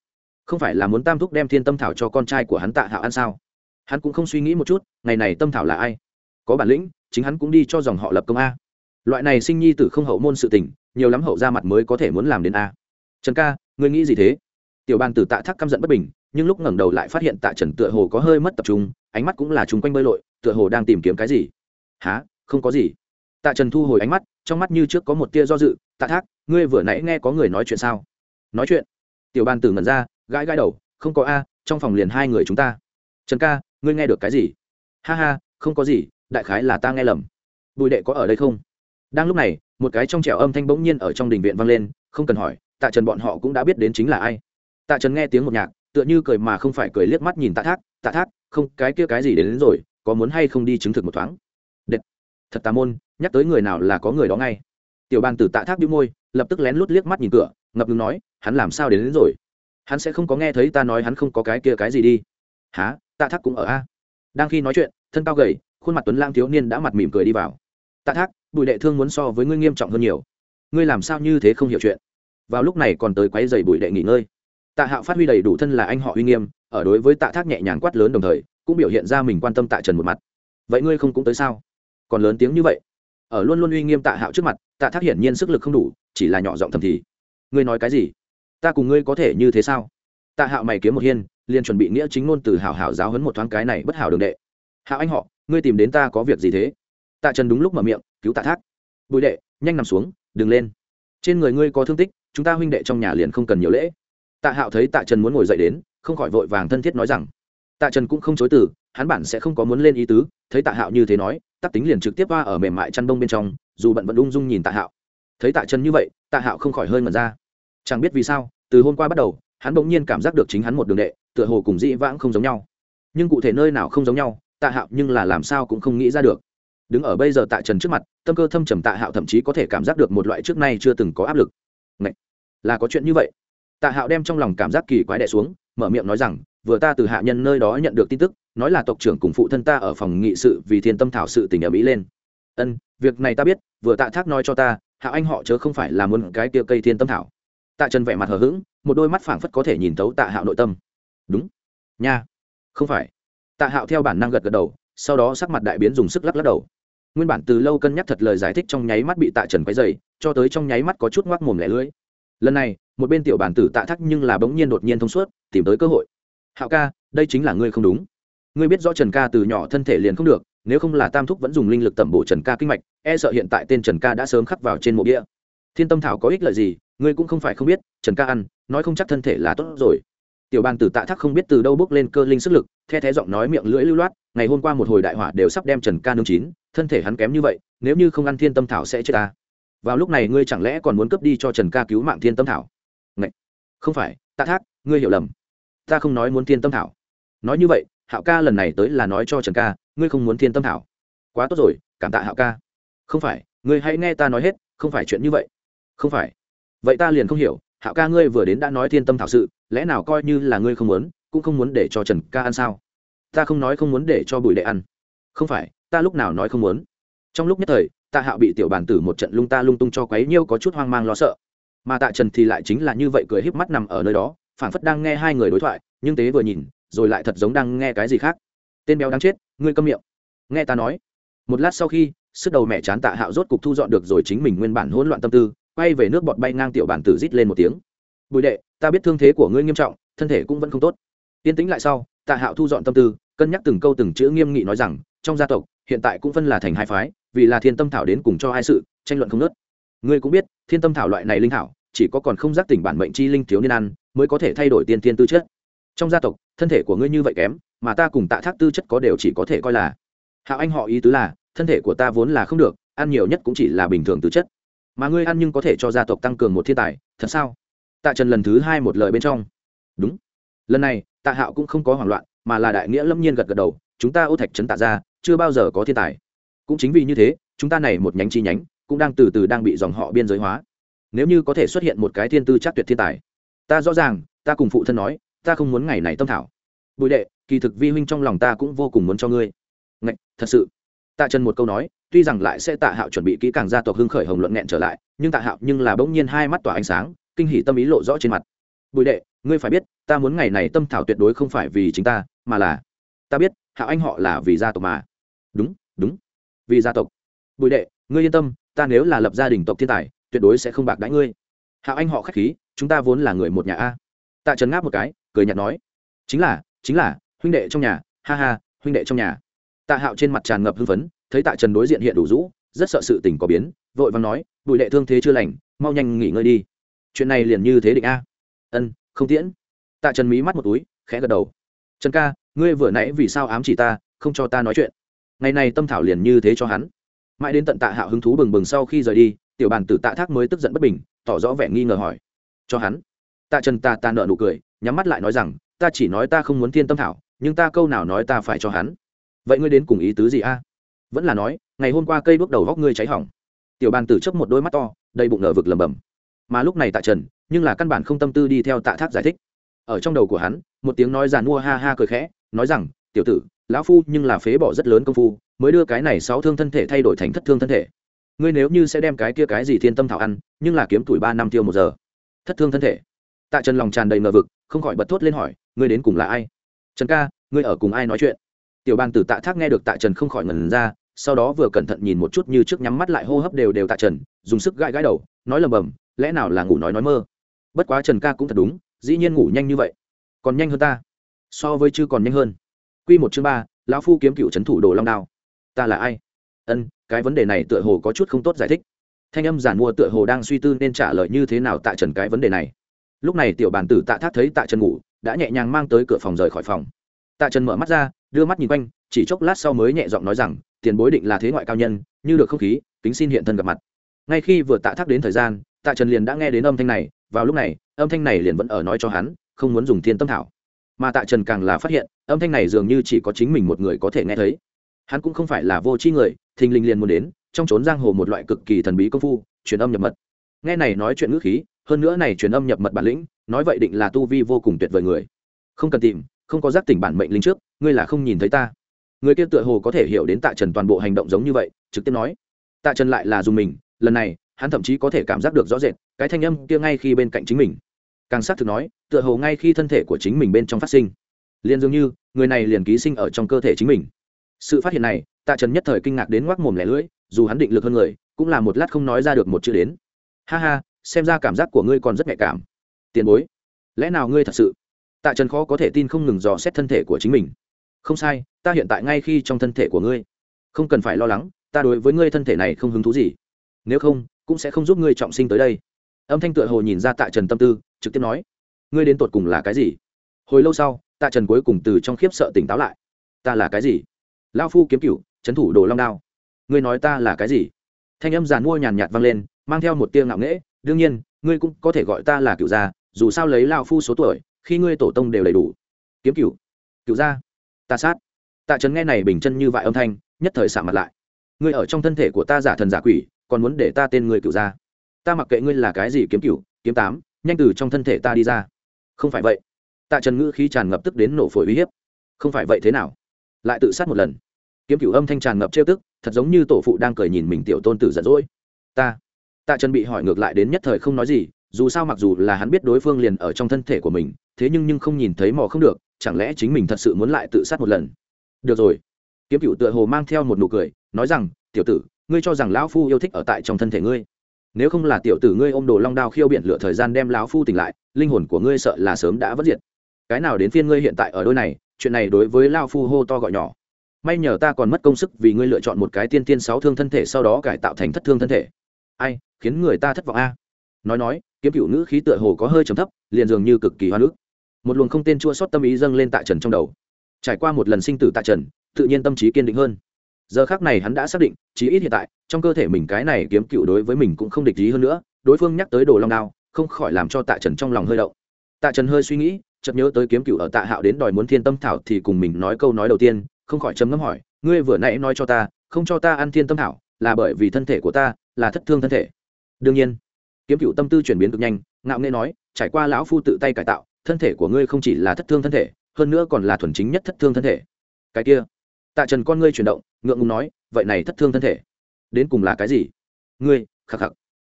Không phải là muốn tam thúc đem thiên tâm thảo cho con trai của hắn tạ hạo ăn sao? Hắn cũng không suy nghĩ một chút, ngày này tâm thảo là ai? Có bản lĩnh, chính hắn cũng đi cho dòng họ lập công a. Loại này sinh nhi tử không hậu môn sự tình, nhiều lắm hậu ra mặt mới có thể muốn làm đến a. Trần ca, ngươi nghĩ gì thế? Tiểu ban tử tạ thác căm giận bất bình, nhưng lúc ngẩng đầu lại phát hiện tạ trần tựa hồ có hơi mất tập trung, ánh mắt cũng là chung quanh bơi lội, tựa hồ đang tìm kiếm cái gì? Há không có gì. Tạ trần thu hồi ánh mắt trong mắt như trước có một tia do dự tạ thác ngươi vừa nãy nghe có người nói chuyện sao? Nói chuyện? Tiểu ban tử ngẩn ra gãi gãi đầu không có a trong phòng liền hai người chúng ta. Trần ca ngươi nghe được cái gì? Ha ha không có gì đại khái là ta nghe lầm. Bùi đệ có ở đây không? Đang lúc này một cái trong trẻo âm thanh bỗng nhiên ở trong đình viện vang lên không cần hỏi tạ trần bọn họ cũng đã biết đến chính là ai. Tạ trần nghe tiếng một nhạc tựa như cười mà không phải cười liếc mắt nhìn tạ thác tạ thác không cái kia cái gì đến, đến rồi có muốn hay không đi chứng thực một thoáng? Đệt. thật tà môn nhắc tới người nào là có người đó ngay. Tiểu bàn tử tạ thác đĩu môi lập tức lén lút liếc mắt nhìn cửa ngập ngừng nói hắn làm sao đến, đến rồi? Hắn sẽ không có nghe thấy ta nói hắn không có cái kia cái gì đi. Há tạ thác cũng ở a? Đang khi nói chuyện thân cao gầy khuôn mặt tuấn lang thiếu niên đã mặt mỉm cười đi vào. Tạ thác bùi đệ thương muốn so với ngươi nghiêm trọng hơn nhiều. Ngươi làm sao như thế không hiểu chuyện? Vào lúc này còn tới quấy giày bùi đệ nghỉ ngơi. Tạ hạo phát huy đầy đủ thân là anh họ uy nghiêm ở đối với tạ thác nhẹ nhàng quát lớn đồng thời cũng biểu hiện ra mình quan tâm tạ trần một mặt. Vậy ngươi không cũng tới sao? Còn lớn tiếng như vậy? Ở luôn luôn uy nghiêm tạ hạo trước mặt, tạ thác hiển nhiên sức lực không đủ, chỉ là nhỏ giọng thầm thì. Ngươi nói cái gì? Ta cùng ngươi có thể như thế sao? Tạ hạo mày kiếm một hiên, liền chuẩn bị nghĩa chính ngôn từ hảo hảo giáo hấn một thoáng cái này bất hảo đường đệ. Hạo anh họ, ngươi tìm đến ta có việc gì thế? Tạ trần đúng lúc mở miệng, cứu tạ thác. Bùi đệ, nhanh nằm xuống, đừng lên. Trên người ngươi có thương tích, chúng ta huynh đệ trong nhà liền không cần nhiều lễ. Tạ hạo thấy tạ trần muốn ngồi dậy đến, không khỏi vội vàng thân thiết nói rằng. Tạ trần cũng không chối từ, hắn bản sẽ không có muốn lên ý tứ, thấy tạ hạo như thế nói tắc tính liền trực tiếp qua ở mềm mại chăn đông bên trong, dù bận vẫn ung dung nhìn tạ hạo. Thấy tạ trần như vậy, tạ hạo không khỏi hơi ngẩn ra. Chẳng biết vì sao, từ hôm qua bắt đầu, hắn bỗng nhiên cảm giác được chính hắn một đường đệ, tựa hồ cùng dĩ vãng không giống nhau. Nhưng cụ thể nơi nào không giống nhau, tạ hạo nhưng là làm sao cũng không nghĩ ra được. Đứng ở bây giờ tạ trần trước mặt, tâm cơ thâm trầm tạ hạo thậm chí có thể cảm giác được một loại trước nay chưa từng có áp lực. Ngậy! là có chuyện như vậy. Tạ hạo đem trong lòng cảm giác kỳ quái đẻ xuống, mở miệng nói rằng, vừa ta từ hạ nhân nơi đó nhận được tin tức nói là tộc trưởng cùng phụ thân ta ở phòng nghị sự vì thiên tâm thảo sự tình ở mỹ lên. Ân, việc này ta biết, vừa tạ thác nói cho ta, hạ anh họ chớ không phải là muốn cái kia cây thiên tâm thảo. Tạ trần vẻ mặt hờ hững, một đôi mắt phảng phất có thể nhìn thấu tạ hạo nội tâm. Đúng. Nha. Không phải. Tạ hạo theo bản năng gật gật đầu, sau đó sắc mặt đại biến dùng sức lắc lắc đầu. Nguyên bản từ lâu cân nhắc thật lời giải thích trong nháy mắt bị tạ trần quấy dày cho tới trong nháy mắt có chút ngoác mồm lẻ lưỡi. Lần này, một bên tiểu bản tử tạ thắc nhưng là bỗng nhiên đột nhiên thông suốt, tìm tới cơ hội. Hạo ca, đây chính là ngươi không đúng ngươi biết rõ trần ca từ nhỏ thân thể liền không được, nếu không là tam thúc vẫn dùng linh lực tẩm bổ trần ca kinh mạch e sợ hiện tại tên trần ca đã sớm khắc vào trên mộ bia. Thiên tâm thảo có ích lợi gì, ngươi cũng không phải không biết, trần ca ăn, nói không chắc thân thể là tốt rồi. Tiểu bàn tử tạ thắc không biết từ đâu bước lên cơ linh sức lực, the thé giọng nói miệng lưỡi lưu loát, ngày hôm qua một hồi đại hỏa đều sắp đem trần ca nương chín, thân thể hắn kém như vậy, nếu như không ăn thiên tâm thảo sẽ chết ta. Vào lúc này ngươi chẳng lẽ còn muốn cướp đi cho trần ca cứu mạng thiên tâm thảo? Ngậy! không phải, tạ thác, ngươi hiểu lầm. Ta không nói muốn thiên tâm thảo. Nói như vậy hạo ca lần này tới là nói cho trần ca, ngươi không muốn thiên tâm thảo. Quá tốt rồi, cảm tạ hạo ca. Không phải, ngươi hãy nghe ta nói hết, không phải chuyện như vậy. Không phải. Vậy ta liền không hiểu, hạo ca ngươi vừa đến đã nói thiên tâm thảo sự, lẽ nào coi như là ngươi không muốn, cũng không muốn để cho trần ca ăn sao? Ta không nói không muốn để cho bùi đệ ăn. Không phải, ta lúc nào nói không muốn. Trong lúc nhất thời, tạ hạo bị tiểu bản tử một trận lung ta lung tung cho quấy nhiêu có chút hoang mang lo sợ. Mà tạ trần thì lại chính là như vậy cười híp mắt nằm ở nơi đó, phảng phất đang nghe hai người đối thoại, nhưng tế vừa nhìn rồi lại thật giống đang nghe cái gì khác. Tên béo đáng chết, ngươi câm miệng. Nghe ta nói. Một lát sau khi, sức đầu mẹ chán tạ hạo rốt cục thu dọn được rồi chính mình nguyên bản hỗn loạn tâm tư, quay về nước bọt bay ngang tiểu bản tử rít lên một tiếng. Bùi đệ, ta biết thương thế của ngươi nghiêm trọng, thân thể cũng vẫn không tốt. Yên tĩnh lại sau, tạ hạo thu dọn tâm tư, cân nhắc từng câu từng chữ nghiêm nghị nói rằng, trong gia tộc, hiện tại cũng phân là thành hai phái, vì là thiên tâm thảo đến cùng cho hai sự, tranh luận không nớt ngươi cũng biết, thiên tâm thảo loại này linh thảo, chỉ có còn không giác tỉnh bản mệnh chi linh thiếu niên ăn, mới có thể thay đổi tiên tiên tư chất. Trong gia tộc thân thể của ngươi như vậy kém, mà ta cùng tạ thác tư chất có đều chỉ có thể coi là. Hạo anh họ ý tứ là, thân thể của ta vốn là không được, ăn nhiều nhất cũng chỉ là bình thường tư chất. Mà ngươi ăn nhưng có thể cho gia tộc tăng cường một thiên tài, thật sao? Tạ trần lần thứ hai một lời bên trong. Đúng. Lần này, tạ hạo cũng không có hoảng loạn, mà là đại nghĩa lâm nhiên gật gật đầu, chúng ta ô thạch trấn tạ ra, chưa bao giờ có thiên tài. Cũng chính vì như thế, chúng ta này một nhánh chi nhánh, cũng đang từ từ đang bị dòng họ biên giới hóa. Nếu như có thể xuất hiện một cái thiên tư chắc tuyệt thiên tài, ta rõ ràng, ta cùng phụ thân nói ta không muốn ngày này tâm thảo. Bùi đệ, kỳ thực vi huynh trong lòng ta cũng vô cùng muốn cho ngươi. Ngạch, thật sự. Tạ trần một câu nói, tuy rằng lại sẽ tạ hạo chuẩn bị kỹ càng gia tộc hưng khởi hồng luận nghẹn trở lại, nhưng tạ hạo nhưng là bỗng nhiên hai mắt tỏa ánh sáng, kinh hỉ tâm ý lộ rõ trên mặt. Bùi đệ, ngươi phải biết, ta muốn ngày này tâm thảo tuyệt đối không phải vì chính ta, mà là, ta biết, hạo anh họ là vì gia tộc mà. Đúng đúng. Vì gia tộc. Bùi đệ, ngươi yên tâm, ta nếu là lập gia đình tộc thiên tài, tuyệt đối sẽ không bạc đãi ngươi. Hạo anh họ k h á c h khí, chúng ta vốn là người một nhà a. Tạ trần ngáp một cái cười nhạt nói, chính là chính là, huynh đệ trong nhà, ha ha, huynh đệ trong nhà. Tạ hạo trên mặt tràn ngập hưng phấn, thấy tạ trần đối diện hiện đủ rũ, rất sợ sự tình có biến, vội vàng nói, bùi đệ thương thế chưa lành, mau nhanh nghỉ ngơi đi. Chuyện này liền như thế định a. Ân, không tiễn. Tạ trần mí mắt một túi, khẽ gật đầu. Trần ca, ngươi vừa nãy vì sao ám chỉ ta, không cho ta nói chuyện? Ngày này tâm thảo liền như thế cho hắn. Mãi đến tận tạ hạo hứng thú bừng bừng sau khi rời đi, tiểu bàn tử tạ thác mới tức giận bất bình, tỏ rõ vẻ nghi ngờ hỏi. Cho hắn. Tạ trần ta ta nợ nụ cười nhắm mắt lại nói rằng, ta chỉ nói ta không muốn thiên tâm thảo, nhưng ta câu nào nói ta phải cho hắn. Vậy ngươi đến cùng ý tứ gì a? Vẫn là nói, ngày hôm qua cây bước đầu góc ngươi cháy hỏng. Tiểu bàn tử chấp một đôi mắt to, đầy bụng nở vực lầm bầm mà lúc này tạ trần, nhưng là căn bản không tâm tư đi theo tạ thác giải thích. Ở trong đầu của hắn, một tiếng nói giàn mua ha ha cười khẽ, nói rằng, tiểu tử, lão phu nhưng là phế bỏ rất lớn công phu, mới đưa cái này sáu thương thân thể thay đổi thành thất thương thân thể. Ngươi nếu như sẽ đem cái kia cái gì thiên tâm thảo ăn, nhưng là kiếm tuổi ba năm tiêu một giờ, thất thương thân thể. Tạ trần lòng tràn đầy ngờ vực không khỏi bật thốt lên hỏi, ngươi đến cùng là ai? Trần ca, ngươi ở cùng ai nói chuyện? Tiểu bàn tử tạ thác nghe được tạ trần không khỏi ngần ra, sau đó vừa cẩn thận nhìn một chút như trước nhắm mắt lại hô hấp đều đều tạ trần, dùng sức gãi gãi đầu, nói lầm bầm, lẽ nào là ngủ nói nói mơ? Bất quá trần ca cũng thật đúng, dĩ nhiên ngủ nhanh như vậy. Còn nhanh hơn ta. So với chư còn nhanh hơn. Q một chương ba, lão phu kiếm cựu c h ấ n thủ đồ long đao. Ta là ai? Ân, cái vấn đề này tựa hồ có chút không tốt giải thích. Thanh âm giản mua tựa hồ đang suy tư nên trả lời như thế nào tại trần cái vấn đề này lúc này tiểu bàn tử tạ thác thấy tạ trần ngủ, đã nhẹ nhàng mang tới cửa phòng rời khỏi phòng. Tạ trần mở mắt ra, đưa mắt nhìn quanh, chỉ chốc lát sau mới nhẹ giọng nói rằng, tiền bối định là thế ngoại cao nhân, như được không khí, kính xin hiện thân gặp mặt. Ngay khi vừa tạ thác đến thời gian, tạ trần liền đã nghe đến âm thanh này, vào lúc này, âm thanh này liền vẫn ở nói cho hắn, không muốn dùng thiên tâm thảo. Mà tạ trần càng là phát hiện, âm thanh này dường như chỉ có chính mình một người có thể nghe thấy. Hắn cũng không phải là vô tri người, thình lình liền muốn đến, trong trốn giang hồ một loại cực kỳ thần bí công phu, truyền âm nhập mật. Nghe này nói chuyện ngữ khí hơn nữa này truyền âm nhập mật bản lĩnh, nói vậy định là tu vi vô cùng tuyệt vời người. Không cần tìm, không có giác tỉnh bản mệnh linh trước, ngươi là không nhìn thấy ta. Người kia tựa hồ có thể hiểu đến tạ trần toàn bộ hành động giống như vậy, trực tiếp nói. Tạ trần lại là dùng mình, lần này, hắn thậm chí có thể cảm giác được rõ rệt, cái thanh âm kia ngay khi bên cạnh chính mình. Càng xác thực nói, tựa hồ ngay khi thân thể của chính mình bên trong phát sinh. Liền dường như, người này liền ký sinh ở trong cơ thể chính mình. Sự phát hiện này, tạ trần nhất thời kinh ngạc đến ngoác mồm lẻ lưỡi, dù hắn định lực hơn người, cũng là một lát không nói ra được một chữ đến. Ha ha xem ra cảm giác của ngươi còn rất nhạy cảm. Tiền bối, lẽ nào ngươi thật sự? Tạ trần khó có thể tin không ngừng dò xét thân thể của chính mình. Không sai, ta hiện tại ngay khi trong thân thể của ngươi. Không cần phải lo lắng, ta đối với ngươi thân thể này không hứng thú gì. Nếu không, cũng sẽ không giúp ngươi trọng sinh tới đây. Âm thanh tựa hồ nhìn ra tạ trần tâm tư, trực tiếp nói, ngươi đến tột cùng là cái gì? Hồi lâu sau, tạ trần cuối cùng từ trong khiếp sợ tỉnh táo lại. Ta là cái gì? Lao phu kiếm cựu trấn thủ đồ long đao. Ngươi nói ta là cái gì? Thanh âm giàn mua nhàn nhạt vang lên, mang theo một tiếng ngạo nghễ đương nhiên, ngươi cũng có thể gọi ta là cựu gia, dù sao lấy lao phu số tuổi, khi ngươi tổ tông đều đầy đủ. Kiếm cựu cựu gia, ta sát. Tạ trấn nghe này bình chân như vại âm thanh, nhất thời xả mặt lại. Ngươi ở trong thân thể của ta giả thần giả quỷ, còn muốn để ta tên người cựu gia. Ta mặc kệ ngươi là cái gì kiếm cựu kiếm tám, nhanh từ trong thân thể ta đi ra. Không phải vậy. Tạ trần ngữ khí tràn ngập tức đến nổ phổi uy hiếp. Không phải vậy thế nào? Lại tự sát một lần. Kiếm cửu âm thanh tràn ngập trêu tức, thật giống như tổ phụ đang cười nhìn mình tiểu tôn tử giận dỗi. Ta tạ trần bị hỏi ngược lại đến nhất thời không nói gì, dù sao mặc dù là hắn biết đối phương liền ở trong thân thể của mình, thế nhưng nhưng không nhìn thấy mò không được, chẳng lẽ chính mình thật sự muốn lại tự sát một lần? Được rồi. Kiếm Cựu tựa hồ mang theo một nụ cười, nói rằng, tiểu tử, ngươi cho rằng lão phu yêu thích ở tại trong thân thể ngươi. Nếu không là tiểu tử ngươi ôm đồ long đao khiêu biển lửa thời gian đem lão phu tỉnh lại, linh hồn của ngươi sợ là sớm đã vất diệt. Cái nào đến phiên ngươi hiện tại ở đôi này, chuyện này đối với lao phu hô to gọi nhỏ. May nhờ ta còn mất công sức vì ngươi lựa chọn một cái tiên tiên sáu thương thân thể sau đó cải tạo thành thất thương thân thể ai, khiến người ta thất vọng a. Nói nói, kiếm cựu ngữ khí tựa hồ có hơi trầm thấp, liền dường như cực kỳ hoa nước một luồng không tên chua xót tâm ý dâng lên tại trần trong đầu. Trải qua một lần sinh tử tại trần, tự nhiên tâm trí kiên định hơn. Giờ khác này hắn đã xác định, chí ít hiện tại, trong cơ thể mình cái này kiếm cựu đối với mình cũng không địch ý hơn nữa, đối phương nhắc tới đồ long đao, không khỏi làm cho tạ trần trong lòng hơi đậu tạ trần hơi suy nghĩ, chợt nhớ tới kiếm cựu ở tạ hạo đến đòi muốn thiên tâm thảo thì cùng mình nói câu nói đầu tiên, không khỏi chấm ngâm hỏi, ngươi vừa nãy nói cho ta, không cho ta ăn thiên tâm thảo, là bởi vì thân thể của ta là thất thương thân thể. Đương nhiên, kiếm cựu tâm tư chuyển biến cực nhanh, ngạo nghệ nói, trải qua lão phu tự tay cải tạo, thân thể của ngươi không chỉ là thất thương thân thể, hơn nữa còn là thuần chính nhất thất thương thân thể. Cái kia, tạ trần con ngươi chuyển động, ngượng ngùng nói, vậy này thất thương thân thể, đến cùng là cái gì? Ngươi, khắc khắc.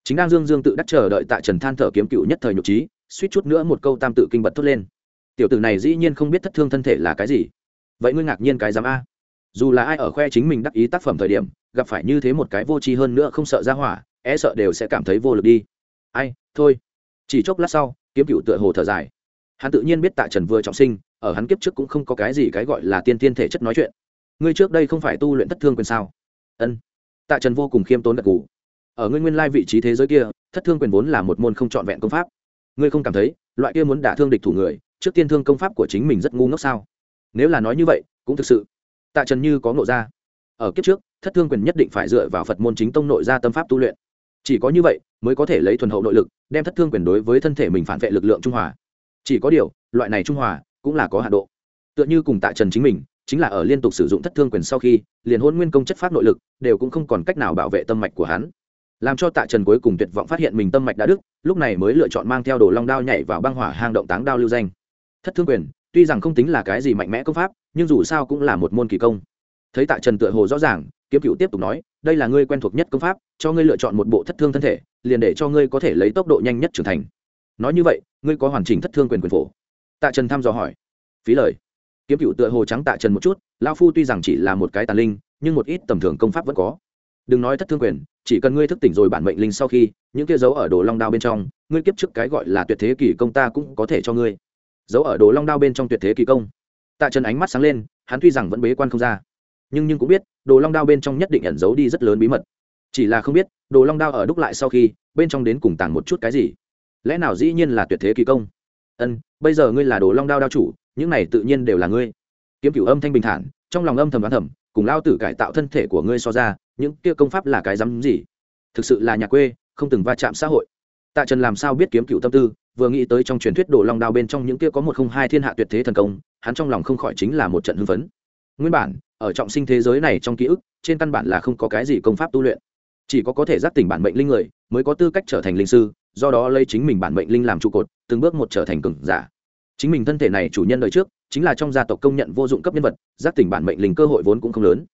Chính đang dương dương tự đắc chờ đợi tạ trần than thở kiếm cựu nhất thời nhục trí, suýt chút nữa một câu tam tự kinh bật thốt lên. Tiểu tử này dĩ nhiên không biết thất thương thân thể là cái gì. Vậy ngươi ngạc nhiên cái dám a? Dù là ai ở khoe chính mình đắc ý tác phẩm thời điểm gặp phải như thế một cái vô tri hơn nữa không sợ ra hỏa e sợ đều sẽ cảm thấy vô lực đi. Ai, thôi. Chỉ chốc lát sau, kiếm cựu tựa hồ thở dài. Hắn tự nhiên biết tạ trần vừa trọng sinh, ở hắn kiếp trước cũng không có cái gì cái gọi là tiên tiên thể chất nói chuyện. Ngươi trước đây không phải tu luyện thất thương quyền sao? Ân. Tạ trần vô cùng khiêm tốn gật g ủ ở ngươi nguyên lai vị trí thế giới kia, thất thương quyền vốn là một môn không trọn vẹn công pháp. Ngươi không cảm thấy, loại kia muốn đả thương địch thủ người, trước tiên thương công pháp của chính mình rất ngu ngốc sao? Nếu là nói như vậy, cũng thực sự. Tạ trần như có ngộ ra. Ở kiếp trước thất thương quyền nhất định phải dựa vào phật môn chính tông nội ra tâm pháp tu luyện. Chỉ có như vậy mới có thể lấy thuần hậu nội lực, đem thất thương quyền đối với thân thể mình phản vệ lực lượng trung hòa. Chỉ có điều, loại này trung hòa cũng là có hạ độ. Tựa như cùng tạ trần chính mình, chính là ở liên tục sử dụng thất thương quyền sau khi, liền hôn nguyên công chất pháp nội lực, đều cũng không còn cách nào bảo vệ tâm mạch của hắn. Làm cho tạ trần cuối cùng tuyệt vọng phát hiện mình tâm mạch đã đứt, lúc này mới lựa chọn mang theo đồ long đao nhảy vào băng hỏa hang động táng đao lưu danh. Thất thương quyền, tuy rằng không tính là cái gì mạnh mẽ công pháp, nhưng dù sao cũng là một môn kỳ công. Thấy tạ trần tựa hồ rõ ràng kiếm cựu tiếp tục nói, đây là ngươi quen thuộc nhất công pháp, cho ngươi lựa chọn một bộ thất thương thân thể, liền để cho ngươi có thể lấy tốc độ nhanh nhất trưởng thành. Nói như vậy, ngươi có hoàn chỉnh thất thương quyền quyền phổ? Tạ trần thăm dò hỏi. Phí lời. Kiếm cựu tựa hồ trắng tạ trần một chút lao phu tuy rằng chỉ là một cái tàn linh, nhưng một ít tầm thường công pháp vẫn có. Đừng nói thất thương quyền, chỉ cần ngươi thức tỉnh rồi bản mệnh linh sau khi, những kia dấu ở đồ long đao bên trong, ngươi kiếp trước cái gọi là tuyệt thế kỳ công ta cũng có thể cho ngươi. Dấu ở đồ long đao bên trong tuyệt thế kỳ công? Tạ trần ánh mắt sáng lên, hắn tuy rằng vẫn bế quan không ra nhưng nhưng cũng biết, đồ long đao bên trong nhất định ẩn giấu đi rất lớn bí mật. Chỉ là không biết, đồ long đao ở đúc lại sau khi, bên trong đến cùng tàng một chút cái gì. Lẽ nào dĩ nhiên là tuyệt thế kỳ công? Ân, bây giờ ngươi là đồ long đao đao chủ, những này tự nhiên đều là ngươi. Kiếm cửu âm thanh bình thản, trong lòng âm thầm đoán thầm, cùng lao tử cải tạo thân thể của ngươi so ra, những kia công pháp là cái dám gì? Thực sự là nhà quê, không từng va chạm xã hội. Tạ trần làm sao biết kiếm cựu tâm tư, vừa nghĩ tới trong truyền thuyết đồ long đao bên trong những kia có một không hai thiên hạ tuyệt thế thần công, hắn trong lòng không khỏi chính là một trận hưng phấn. Nguyên bản ở trọng sinh thế giới này trong ký ức, trên căn bản là không có cái gì công pháp tu luyện. Chỉ có có thể giác tỉnh bản mệnh linh người, mới có tư cách trở thành linh sư, do đó lấy chính mình bản mệnh linh làm trụ cột, từng bước một trở thành cường giả. Chính mình thân thể này chủ nhân đời trước, chính là trong gia tộc công nhận vô dụng cấp nhân vật, giác tỉnh bản mệnh linh cơ hội vốn cũng không lớn.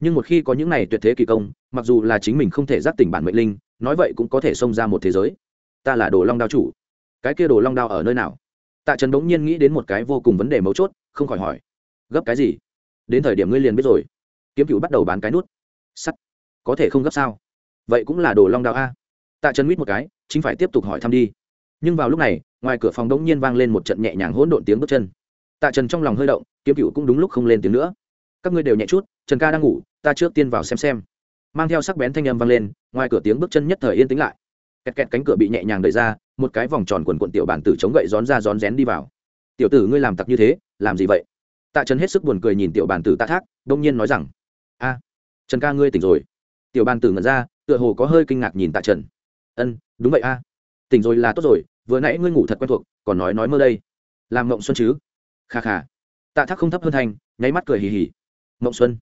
Nhưng một khi có những này tuyệt thế kỳ công, mặc dù là chính mình không thể giác tỉnh bản mệnh linh, nói vậy cũng có thể xông ra một thế giới. Ta là đồ long đao chủ. Cái kia đồ long đao ở nơi nào? Tạ trần bỗng nhiên nghĩ đến một cái vô cùng vấn đề mấu chốt, không khỏi hỏi. Gấp cái gì? Đến thời điểm ngươi liền biết rồi. Kiếm cựu bắt đầu bán cái nút. Sắt. Có thể không gấp sao? Vậy cũng là đồ long đao a. Tạ trần mít một cái, chính phải tiếp tục hỏi thăm đi. Nhưng vào lúc này, ngoài cửa phòng đống nhiên vang lên một trận nhẹ nhàng hỗn độn tiếng bước chân. Tạ trần trong lòng hơi động, kiếm cựu cũng đúng lúc không lên tiếng nữa. Các ngươi đều nhẹ chút, trần ca đang ngủ, ta trước tiên vào xem xem. Mang theo sắc bén thanh âm vang lên, ngoài cửa tiếng bước chân nhất thời yên tĩnh lại. Kẹt kẹt cánh cửa bị nhẹ nhàng đẩy ra, một cái vòng tròn quần quận tiểu bản tử chống gậy rón ra rón rén đi vào. Tiểu tử ngươi làm tặc như thế, làm gì vậy? Tạ trần hết sức buồn cười nhìn tiểu bàn tử tạ thác, đông nhiên nói rằng, a, trần ca ngươi tỉnh rồi. Tiểu bàn tử ngẩn ra, tựa hồ có hơi kinh ngạc nhìn tạ trần. Ân, đúng vậy a. Tỉnh rồi là tốt rồi, vừa nãy ngươi ngủ thật quen thuộc, còn nói nói mơ đây. Làm mộng xuân chứ? Kha kha. Tạ thác không thấp hơn thành, nháy mắt cười hì hì. Mộng xuân,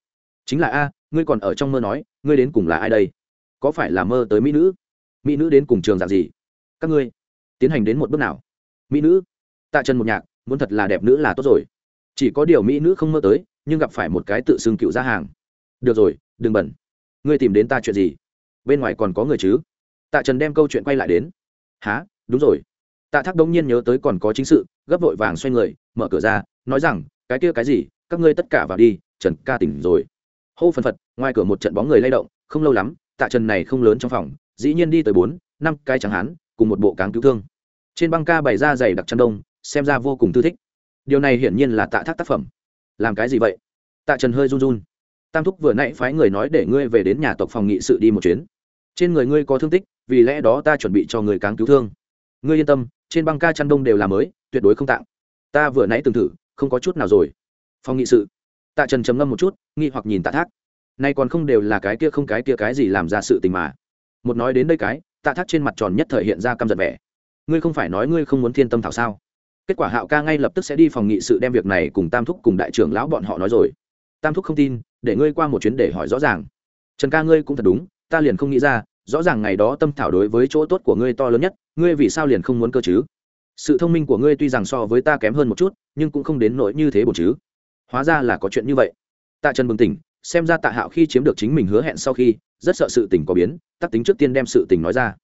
chính là a, ngươi còn ở trong mơ nói, ngươi đến cùng là ai đây? Có phải là mơ tới mỹ nữ? Mỹ nữ đến cùng trường dạng gì? Các ngươi, tiến hành đến một bước nào? Mỹ nữ. Tạ trần một nhạc, muốn thật là đẹp nữ là tốt rồi chỉ có điều mỹ nữ không mơ tới, nhưng gặp phải một cái tự xưng cựu ra hàng. Được rồi, đừng bẩn ngươi tìm đến ta chuyện gì? Bên ngoài còn có người chứ? Tạ trần đem câu chuyện quay lại đến. Há đúng rồi. Tạ thác đông nhiên nhớ tới còn có chính sự, gấp vội vàng xoay người, mở cửa ra, nói rằng, cái kia cái gì? Các ngươi tất cả vào đi, trần ca tỉnh rồi. Hô phần phật, ngoài cửa một trận bóng người lay động, không lâu lắm, tạ trần này không lớn trong phòng, dĩ nhiên đi tới bốn, năm cái chẳng hán, cùng một bộ cáng cứu thương. Trên băng ca bày ra giày đặc chăn đông, xem ra vô cùng thư thích điều này hiển nhiên là tạ thác tác phẩm. Làm cái gì vậy? Tạ trần hơi run run. Tam thúc vừa nãy phái người nói để ngươi về đến nhà tộc phòng nghị sự đi một chuyến. Trên người ngươi có thương tích, vì lẽ đó ta chuẩn bị cho người cáng cứu thương. Ngươi yên tâm, trên băng ca chăn đông đều là mới, tuyệt đối không tạng ta vừa nãy từng thử, không có chút nào rồi. Phòng nghị sự. Tạ trần trầm ngâm một chút, nghi hoặc nhìn tạ thác. Nay còn không đều là cái kia không cái kia cái gì làm ra sự tình mà. Một nói đến đây cái, tạ thác trên mặt tròn nhất thời hiện ra căm giận vẻ. Ngươi không phải nói ngươi không muốn thiên tâm thảo sao? Kết quả hạo ca ngay lập tức sẽ đi phòng nghị sự đem việc này cùng tam thúc cùng đại trưởng lão bọn họ nói rồi. Tam thúc không tin, để ngươi qua một chuyến để hỏi rõ ràng. Trần ca ngươi cũng thật đúng, ta liền không nghĩ ra, rõ ràng ngày đó tâm thảo đối với chỗ tốt của ngươi to lớn nhất, ngươi vì sao liền không muốn cơ chứ? Sự thông minh của ngươi tuy rằng so với ta kém hơn một chút, nhưng cũng không đến nỗi như thế bổn chứ. Hóa ra là có chuyện như vậy. Tạ trần bừng tỉnh, xem ra tạ hạo khi chiếm được chính mình hứa hẹn sau khi, rất sợ sự tình có biến, tắc tính trước tiên đem sự tình nói ra.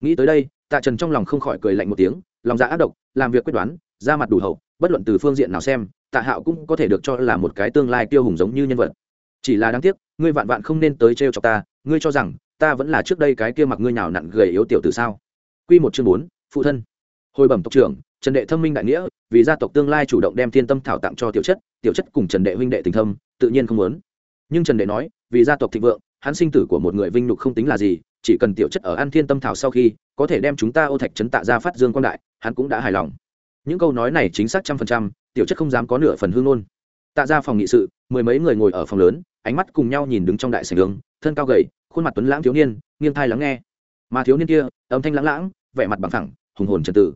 Nghĩ tới đây, tạ trần trong lòng không khỏi cười lạnh một tiếng lòng dạ ác độc, làm việc quyết đoán, ra mặt đủ hậu, bất luận từ phương diện nào xem, tạ hạo cũng có thể được cho là một cái tương lai tiêu hùng giống như nhân vật. Chỉ là đáng tiếc, ngươi vạn vạn không nên tới trêu cho ta, ngươi cho rằng, ta vẫn là trước đây cái kia mặc ngươi nào nặn gầy yếu tiểu từ sao? Quy một chương bốn, phụ thân. Hồi bẩm tộc trưởng, trần đệ thâm minh đại nghĩa, vì gia tộc tương lai chủ động đem thiên tâm thảo tặng cho tiểu chất tiểu chất cùng trần đệ huynh đệ tình thâm, tự nhiên không muốn. Nhưng trần đệ nói, vì gia tộc thịnh vượng hắn sinh tử của một người vinh nhục không tính là gì, chỉ cần tiểu chất ở an thiên tâm thảo sau khi có thể đem chúng ta ô thạch trấn tạ ra phát dương quan đại, hắn cũng đã hài lòng. Những câu nói này chính xác trăm phần trăm, tiểu chất không dám có nửa phần hương ngôn. Tạ ra phòng nghị sự, mười mấy người ngồi ở phòng lớn, ánh mắt cùng nhau nhìn đứng trong đại sảnh đường, thân cao gầy, khuôn mặt tuấn lãng thiếu niên, nghiêng thai lắng nghe. Mà thiếu niên kia, âm thanh lãng lãng, vẻ mặt bằng thẳng hùng hồn trần tử.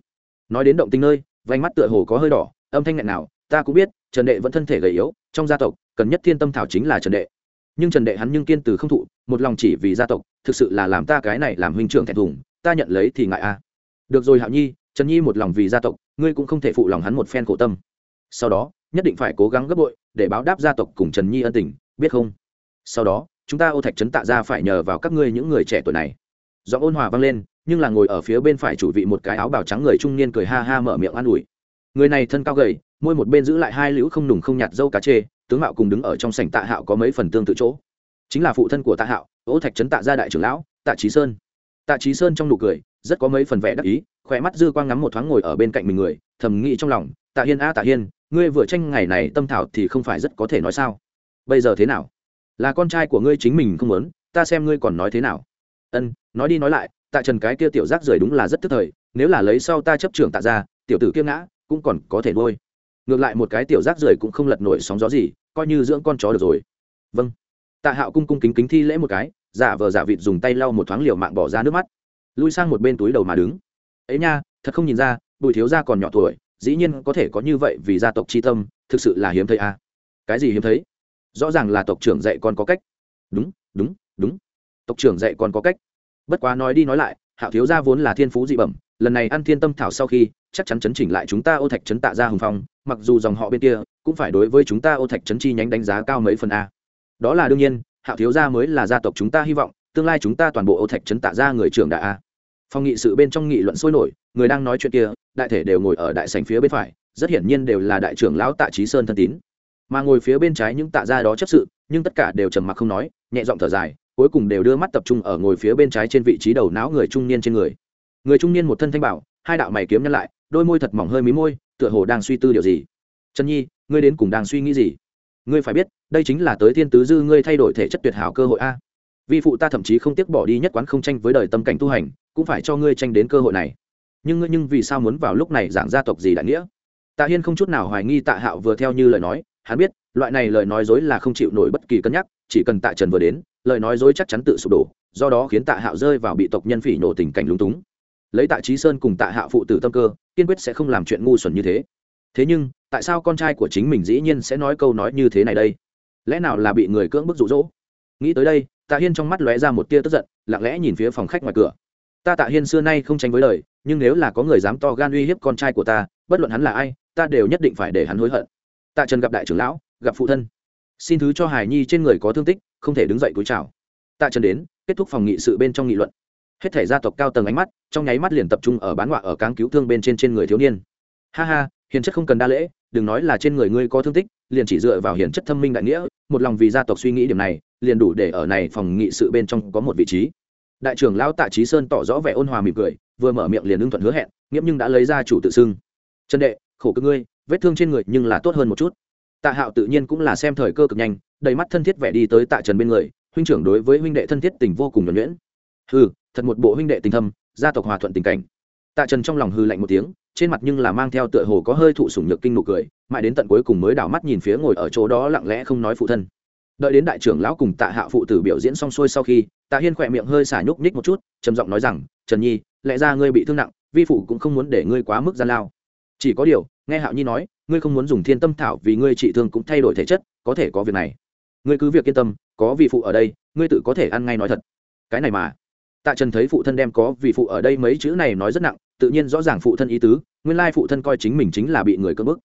Nói đến động tinh nơi vánh mắt tựa hồ có hơi đỏ, âm thanh nghẹn nào ta cũng biết, trần đệ vẫn thân thể gầy yếu, trong gia tộc, cần nhất thiên tâm thảo chính là trần đệ nhưng trần đệ hắn nhưng kiên từ không thụ, một lòng chỉ vì gia tộc, thực sự là làm ta cái này làm huynh trưởng thẹn thùng, ta nhận lấy thì ngại a. Được rồi hạo nhi, trần nhi một lòng vì gia tộc, ngươi cũng không thể phụ lòng hắn một phen khổ tâm. Sau đó, nhất định phải cố gắng gấp bội để báo đáp gia tộc cùng trần nhi ân tình, biết không? Sau đó, chúng ta ô thạch trấn tạ ra phải nhờ vào các ngươi những người trẻ tuổi này. Do ôn hòa vang lên, nhưng là ngồi ở phía bên phải chủ vị một cái áo bào trắng người trung niên cười ha ha mở miệng an ủi. Người này thân cao gầy, môi một bên giữ lại hai liễu không nùng không nhạt dâu cá chê tướng mạo cùng đứng ở trong sảnh tạ hạo có mấy phần tương tự chỗ. Chính là phụ thân của tạ hạo ô thạch trấn tạ gia đại trưởng lão, tạ trí sơn. Tạ trí sơn trong nụ cười, rất có mấy phần vẻ đắc ý khỏe mắt dư quang ngắm một thoáng ngồi ở bên cạnh mình người, thầm nghĩ trong lòng, tạ hiên a, tạ hiên, ngươi vừa tranh ngày này tâm thảo thì không phải rất có thể nói sao? Bây giờ thế nào? Là con trai của ngươi chính mình không muốn, ta xem ngươi còn nói thế nào. Ân, nói đi nói lại, tạ trần cái kia tiểu giác rời đúng là rất tức thời, nếu là lấy sau ta chấp trưởng tạ ra tiểu tử kia ngã, cũng còn có thể nuôi ngược lại một cái tiểu rác rưởi cũng không lật nổi sóng gió gì, coi như dưỡng con chó được rồi. Vâng. Tạ hạo cung cung kính kính thi lễ một cái, giả vờ giả vịt dùng tay lau một thoáng liều mạng bỏ ra nước mắt. Lui sang một bên túi đầu mà đứng. Ấy nha, thật không nhìn ra, bùi thiếu gia còn nhỏ tuổi, dĩ nhiên có thể có như vậy vì gia tộc c h i tâm, thực sự là hiếm thấy à. cái gì hiếm thấy? Rõ ràng là tộc trưởng dạy con có cách. Đúng đúng đúng. Tộc trưởng dạy con có cách. Bất quá nói đi nói lại, hạo thiếu gia vốn là thiên phú dị bẩm, lần này ăn thiên tâm thảo sau khi, chắc chắn chấn chỉnh lại chúng ta ô thạch chấn tạ ra hùng phong mặc dù dòng họ bên kia cũng phải đối với chúng ta ô thạch chấn chi nhánh đánh giá cao mấy phần a. Đó là đương nhiên, hạo thiếu gia mới là gia tộc chúng ta hy vọng, tương lai chúng ta toàn bộ ô thạch chấn tạ ra người trưởng đại a. Phong nghị sự bên trong nghị luận sôi nổi, người đang nói chuyện kia, đại thể đều ngồi ở đại sành phía bên phải, rất hiển nhiên đều là đại trưởng lão tạ trí sơn thân tín. Mà ngồi phía bên trái những tạ gia đó chấp sự, nhưng tất cả đều trầm mặc không nói, nhẹ giọng thở dài, cuối cùng đều đưa mắt tập trung ở ngồi phía bên trái trên vị trí đầu não người trung niên trên người. Người trung niên một thân thanh bảo, hai đạo mày kiếm nhăn lại, đôi môi thật mỏng hơi mí môi tựa hồ đang suy tư điều gì. Trần nhi, ngươi đến cùng đang suy nghĩ gì? Ngươi phải biết, đây chính là tới thiên tứ dư ngươi thay đổi thể chất tuyệt hảo cơ hội a. Vi phụ ta thậm chí không tiếc bỏ đi nhất quán không tranh với đời tâm cảnh tu hành, cũng phải cho ngươi tranh đến cơ hội này. Nhưng ngươi nhưng vì sao muốn vào lúc này giảng gia tộc gì đại nghĩa? Tạ hiên không chút nào hoài nghi tạ hạo vừa theo như lời nói, hắn biết, loại này lời nói dối là không chịu nổi bất kỳ cân nhắc, chỉ cần tạ trần vừa đến, lời nói dối chắc chắn tự sụp đổ, do đó khiến tạ hạo rơi vào bị tộc nhân phỉ nổ tình cảnh lúng túng. Lấy tạ trí sơn cùng tạ hạo phụ tử tâm cơ kiên quyết sẽ không làm chuyện ngu xuẩn như thế. Thế nhưng, tại sao con trai của chính mình dĩ nhiên sẽ nói câu nói như thế này đây? Lẽ nào là bị người cưỡng bức rụ rỗ nghĩ tới đây, tạ hiên trong mắt lóe ra một tia tức giận, lặng lẽ nhìn phía phòng khách ngoài cửa. Ta tạ hiên xưa nay không tránh với lời, nhưng nếu là có người dám to gan uy hiếp con trai của ta, bất luận hắn là ai, ta đều nhất định phải để hắn hối hận. Tạ trần gặp đại trưởng lão, gặp phụ thân. Xin thứ cho hải nhi trên người có thương tích, không thể đứng dậy cúi chào. Tạ trần đến, kết thúc phòng nghị sự bên trong nghị luận hết thể gia tộc cao tầng ánh mắt, trong nháy mắt liền tập trung ở bán ngoại ở cáng cứu thương bên trên trên người thiếu niên. Ha ha, hiền chất không cần đa lễ, đừng nói là trên người ngươi có thương tích, liền chỉ dựa vào hiền chất thâm minh đại nghĩa, một lòng vì gia tộc suy nghĩ điểm này, liền đủ để ở này phòng nghị sự bên trong có một vị trí. Đại trưởng lão tạ trí sơn tỏ rõ vẻ ôn hòa mỉm cười, vừa mở miệng liền ưng thuận hứa hẹn, nghiễm nhưng đã lấy ra chủ tự xưng. Trần đệ, khổ cực ngươi, vết thương trên người nhưng là tốt hơn một chút. Tạ hạo tự nhiên cũng là xem thời cơ cực nhanh, đầy mắt thân thiết vẻ đi tới tạ trần bên người, huynh trưởng đối với huynh đệ thân thiết tình vô cùng nhuẩn nhuyễn hừ, thật một bộ huynh đệ tình thâm, gia tộc hòa thuận tình cảnh. Tạ trần trong lòng hư lạnh một tiếng, trên mặt nhưng là mang theo tựa hồ có hơi thụ sủng nhược kinh nụ cười, mãi đến tận cuối cùng mới đảo mắt nhìn phía ngồi ở chỗ đó lặng lẽ không nói phụ thân. Đợi đến đại trưởng lão cùng tạ hạ phụ tử biểu diễn xong xuôi sau khi, tạ hiên khỏe miệng hơi xả nhúc nhích một chút, trầm giọng nói rằng, trần nhi, lẽ ra ngươi bị thương nặng, vi phụ cũng không muốn để ngươi quá mức gian lao. Chỉ có điều, nghe hạo nhi nói, ngươi không muốn dùng thiên tâm thảo vì ngươi trị thương cũng thay đổi thể chất, có thể có việc này. Ngươi cứ việc yên tâm, có vị phụ ở đây, ngươi tự có thể ăn ngay nói thật. Cái này mà tạ trần thấy phụ thân đem có vì phụ ở đây mấy chữ này nói rất nặng, tự nhiên rõ ràng phụ thân ý tứ, nguyên lai phụ thân coi chính mình chính là bị người cưỡng bức.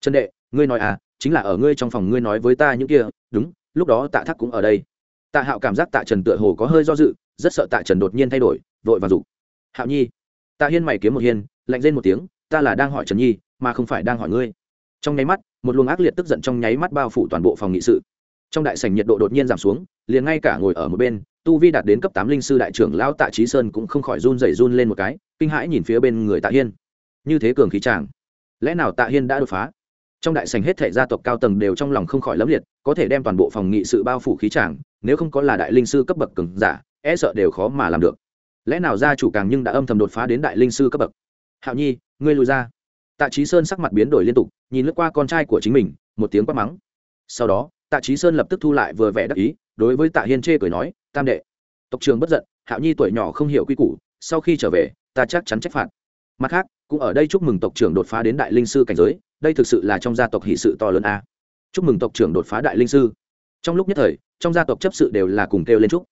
Trần đệ, ngươi nói à chính là ở ngươi trong phòng ngươi nói với ta những kia, đúng, lúc đó tạ Thác cũng ở đây. Tạ hạo cảm giác tạ trần tựa hồ có hơi do dự, rất sợ tạ trần đột nhiên thay đổi, vội và dục, hạo nhi. Tạ hiên mày kiếm một hiên, lạnh lên một tiếng, ta là đang hỏi trần nhi, mà không phải đang hỏi ngươi. Trong nháy mắt, một luồng ác liệt tức giận trong nháy mắt bao phủ toàn bộ phòng nghị sự. Trong đại sảnh nhiệt độ đột nhiên giảm xuống, liền ngay cả ngồi ở một bên tu vi đạt đến cấp tám linh sư đại trưởng lão tạ trí sơn cũng không khỏi run rẩy run lên một cái, kinh hãi nhìn phía bên người tạ hiên. Như thế cường khí tràng lẽ nào tạ hiên đã đột phá? Trong đại sảnh hết thể gia tộc cao tầng đều trong lòng không khỏi lấm liệt, có thể đem toàn bộ phòng nghị sự bao phủ khí tràng nếu không có là đại linh sư cấp bậc cường giả e sợ đều khó mà làm được. Lẽ nào gia chủ càng nhưng đã âm thầm đột phá đến đại linh sư cấp bậc? Hạo nhi, ngươi lùi ra. Tạ trí sơn sắc mặt biến đổi liên tục, nhìn lướt qua con trai của chính mình, một tiếng quát mắng. Sau đó, tạ trí sơn lập tức thu lại vừa vẻ đắc ý, đối với tạ hiên chê cười nói tam đệ. Tộc trường bất giận, hạo nhi tuổi nhỏ không hiểu quy củ, sau khi trở về, ta chắc chắn trách phạt. Mặt khác, cũng ở đây chúc mừng tộc trưởng đột phá đến đại linh sư cảnh giới, đây thực sự là trong gia tộc hỷ sự to lớn a. Chúc mừng tộc trưởng đột phá đại linh sư. Trong lúc nhất thời, trong gia tộc chấp sự đều là cùng kêu lên chúc.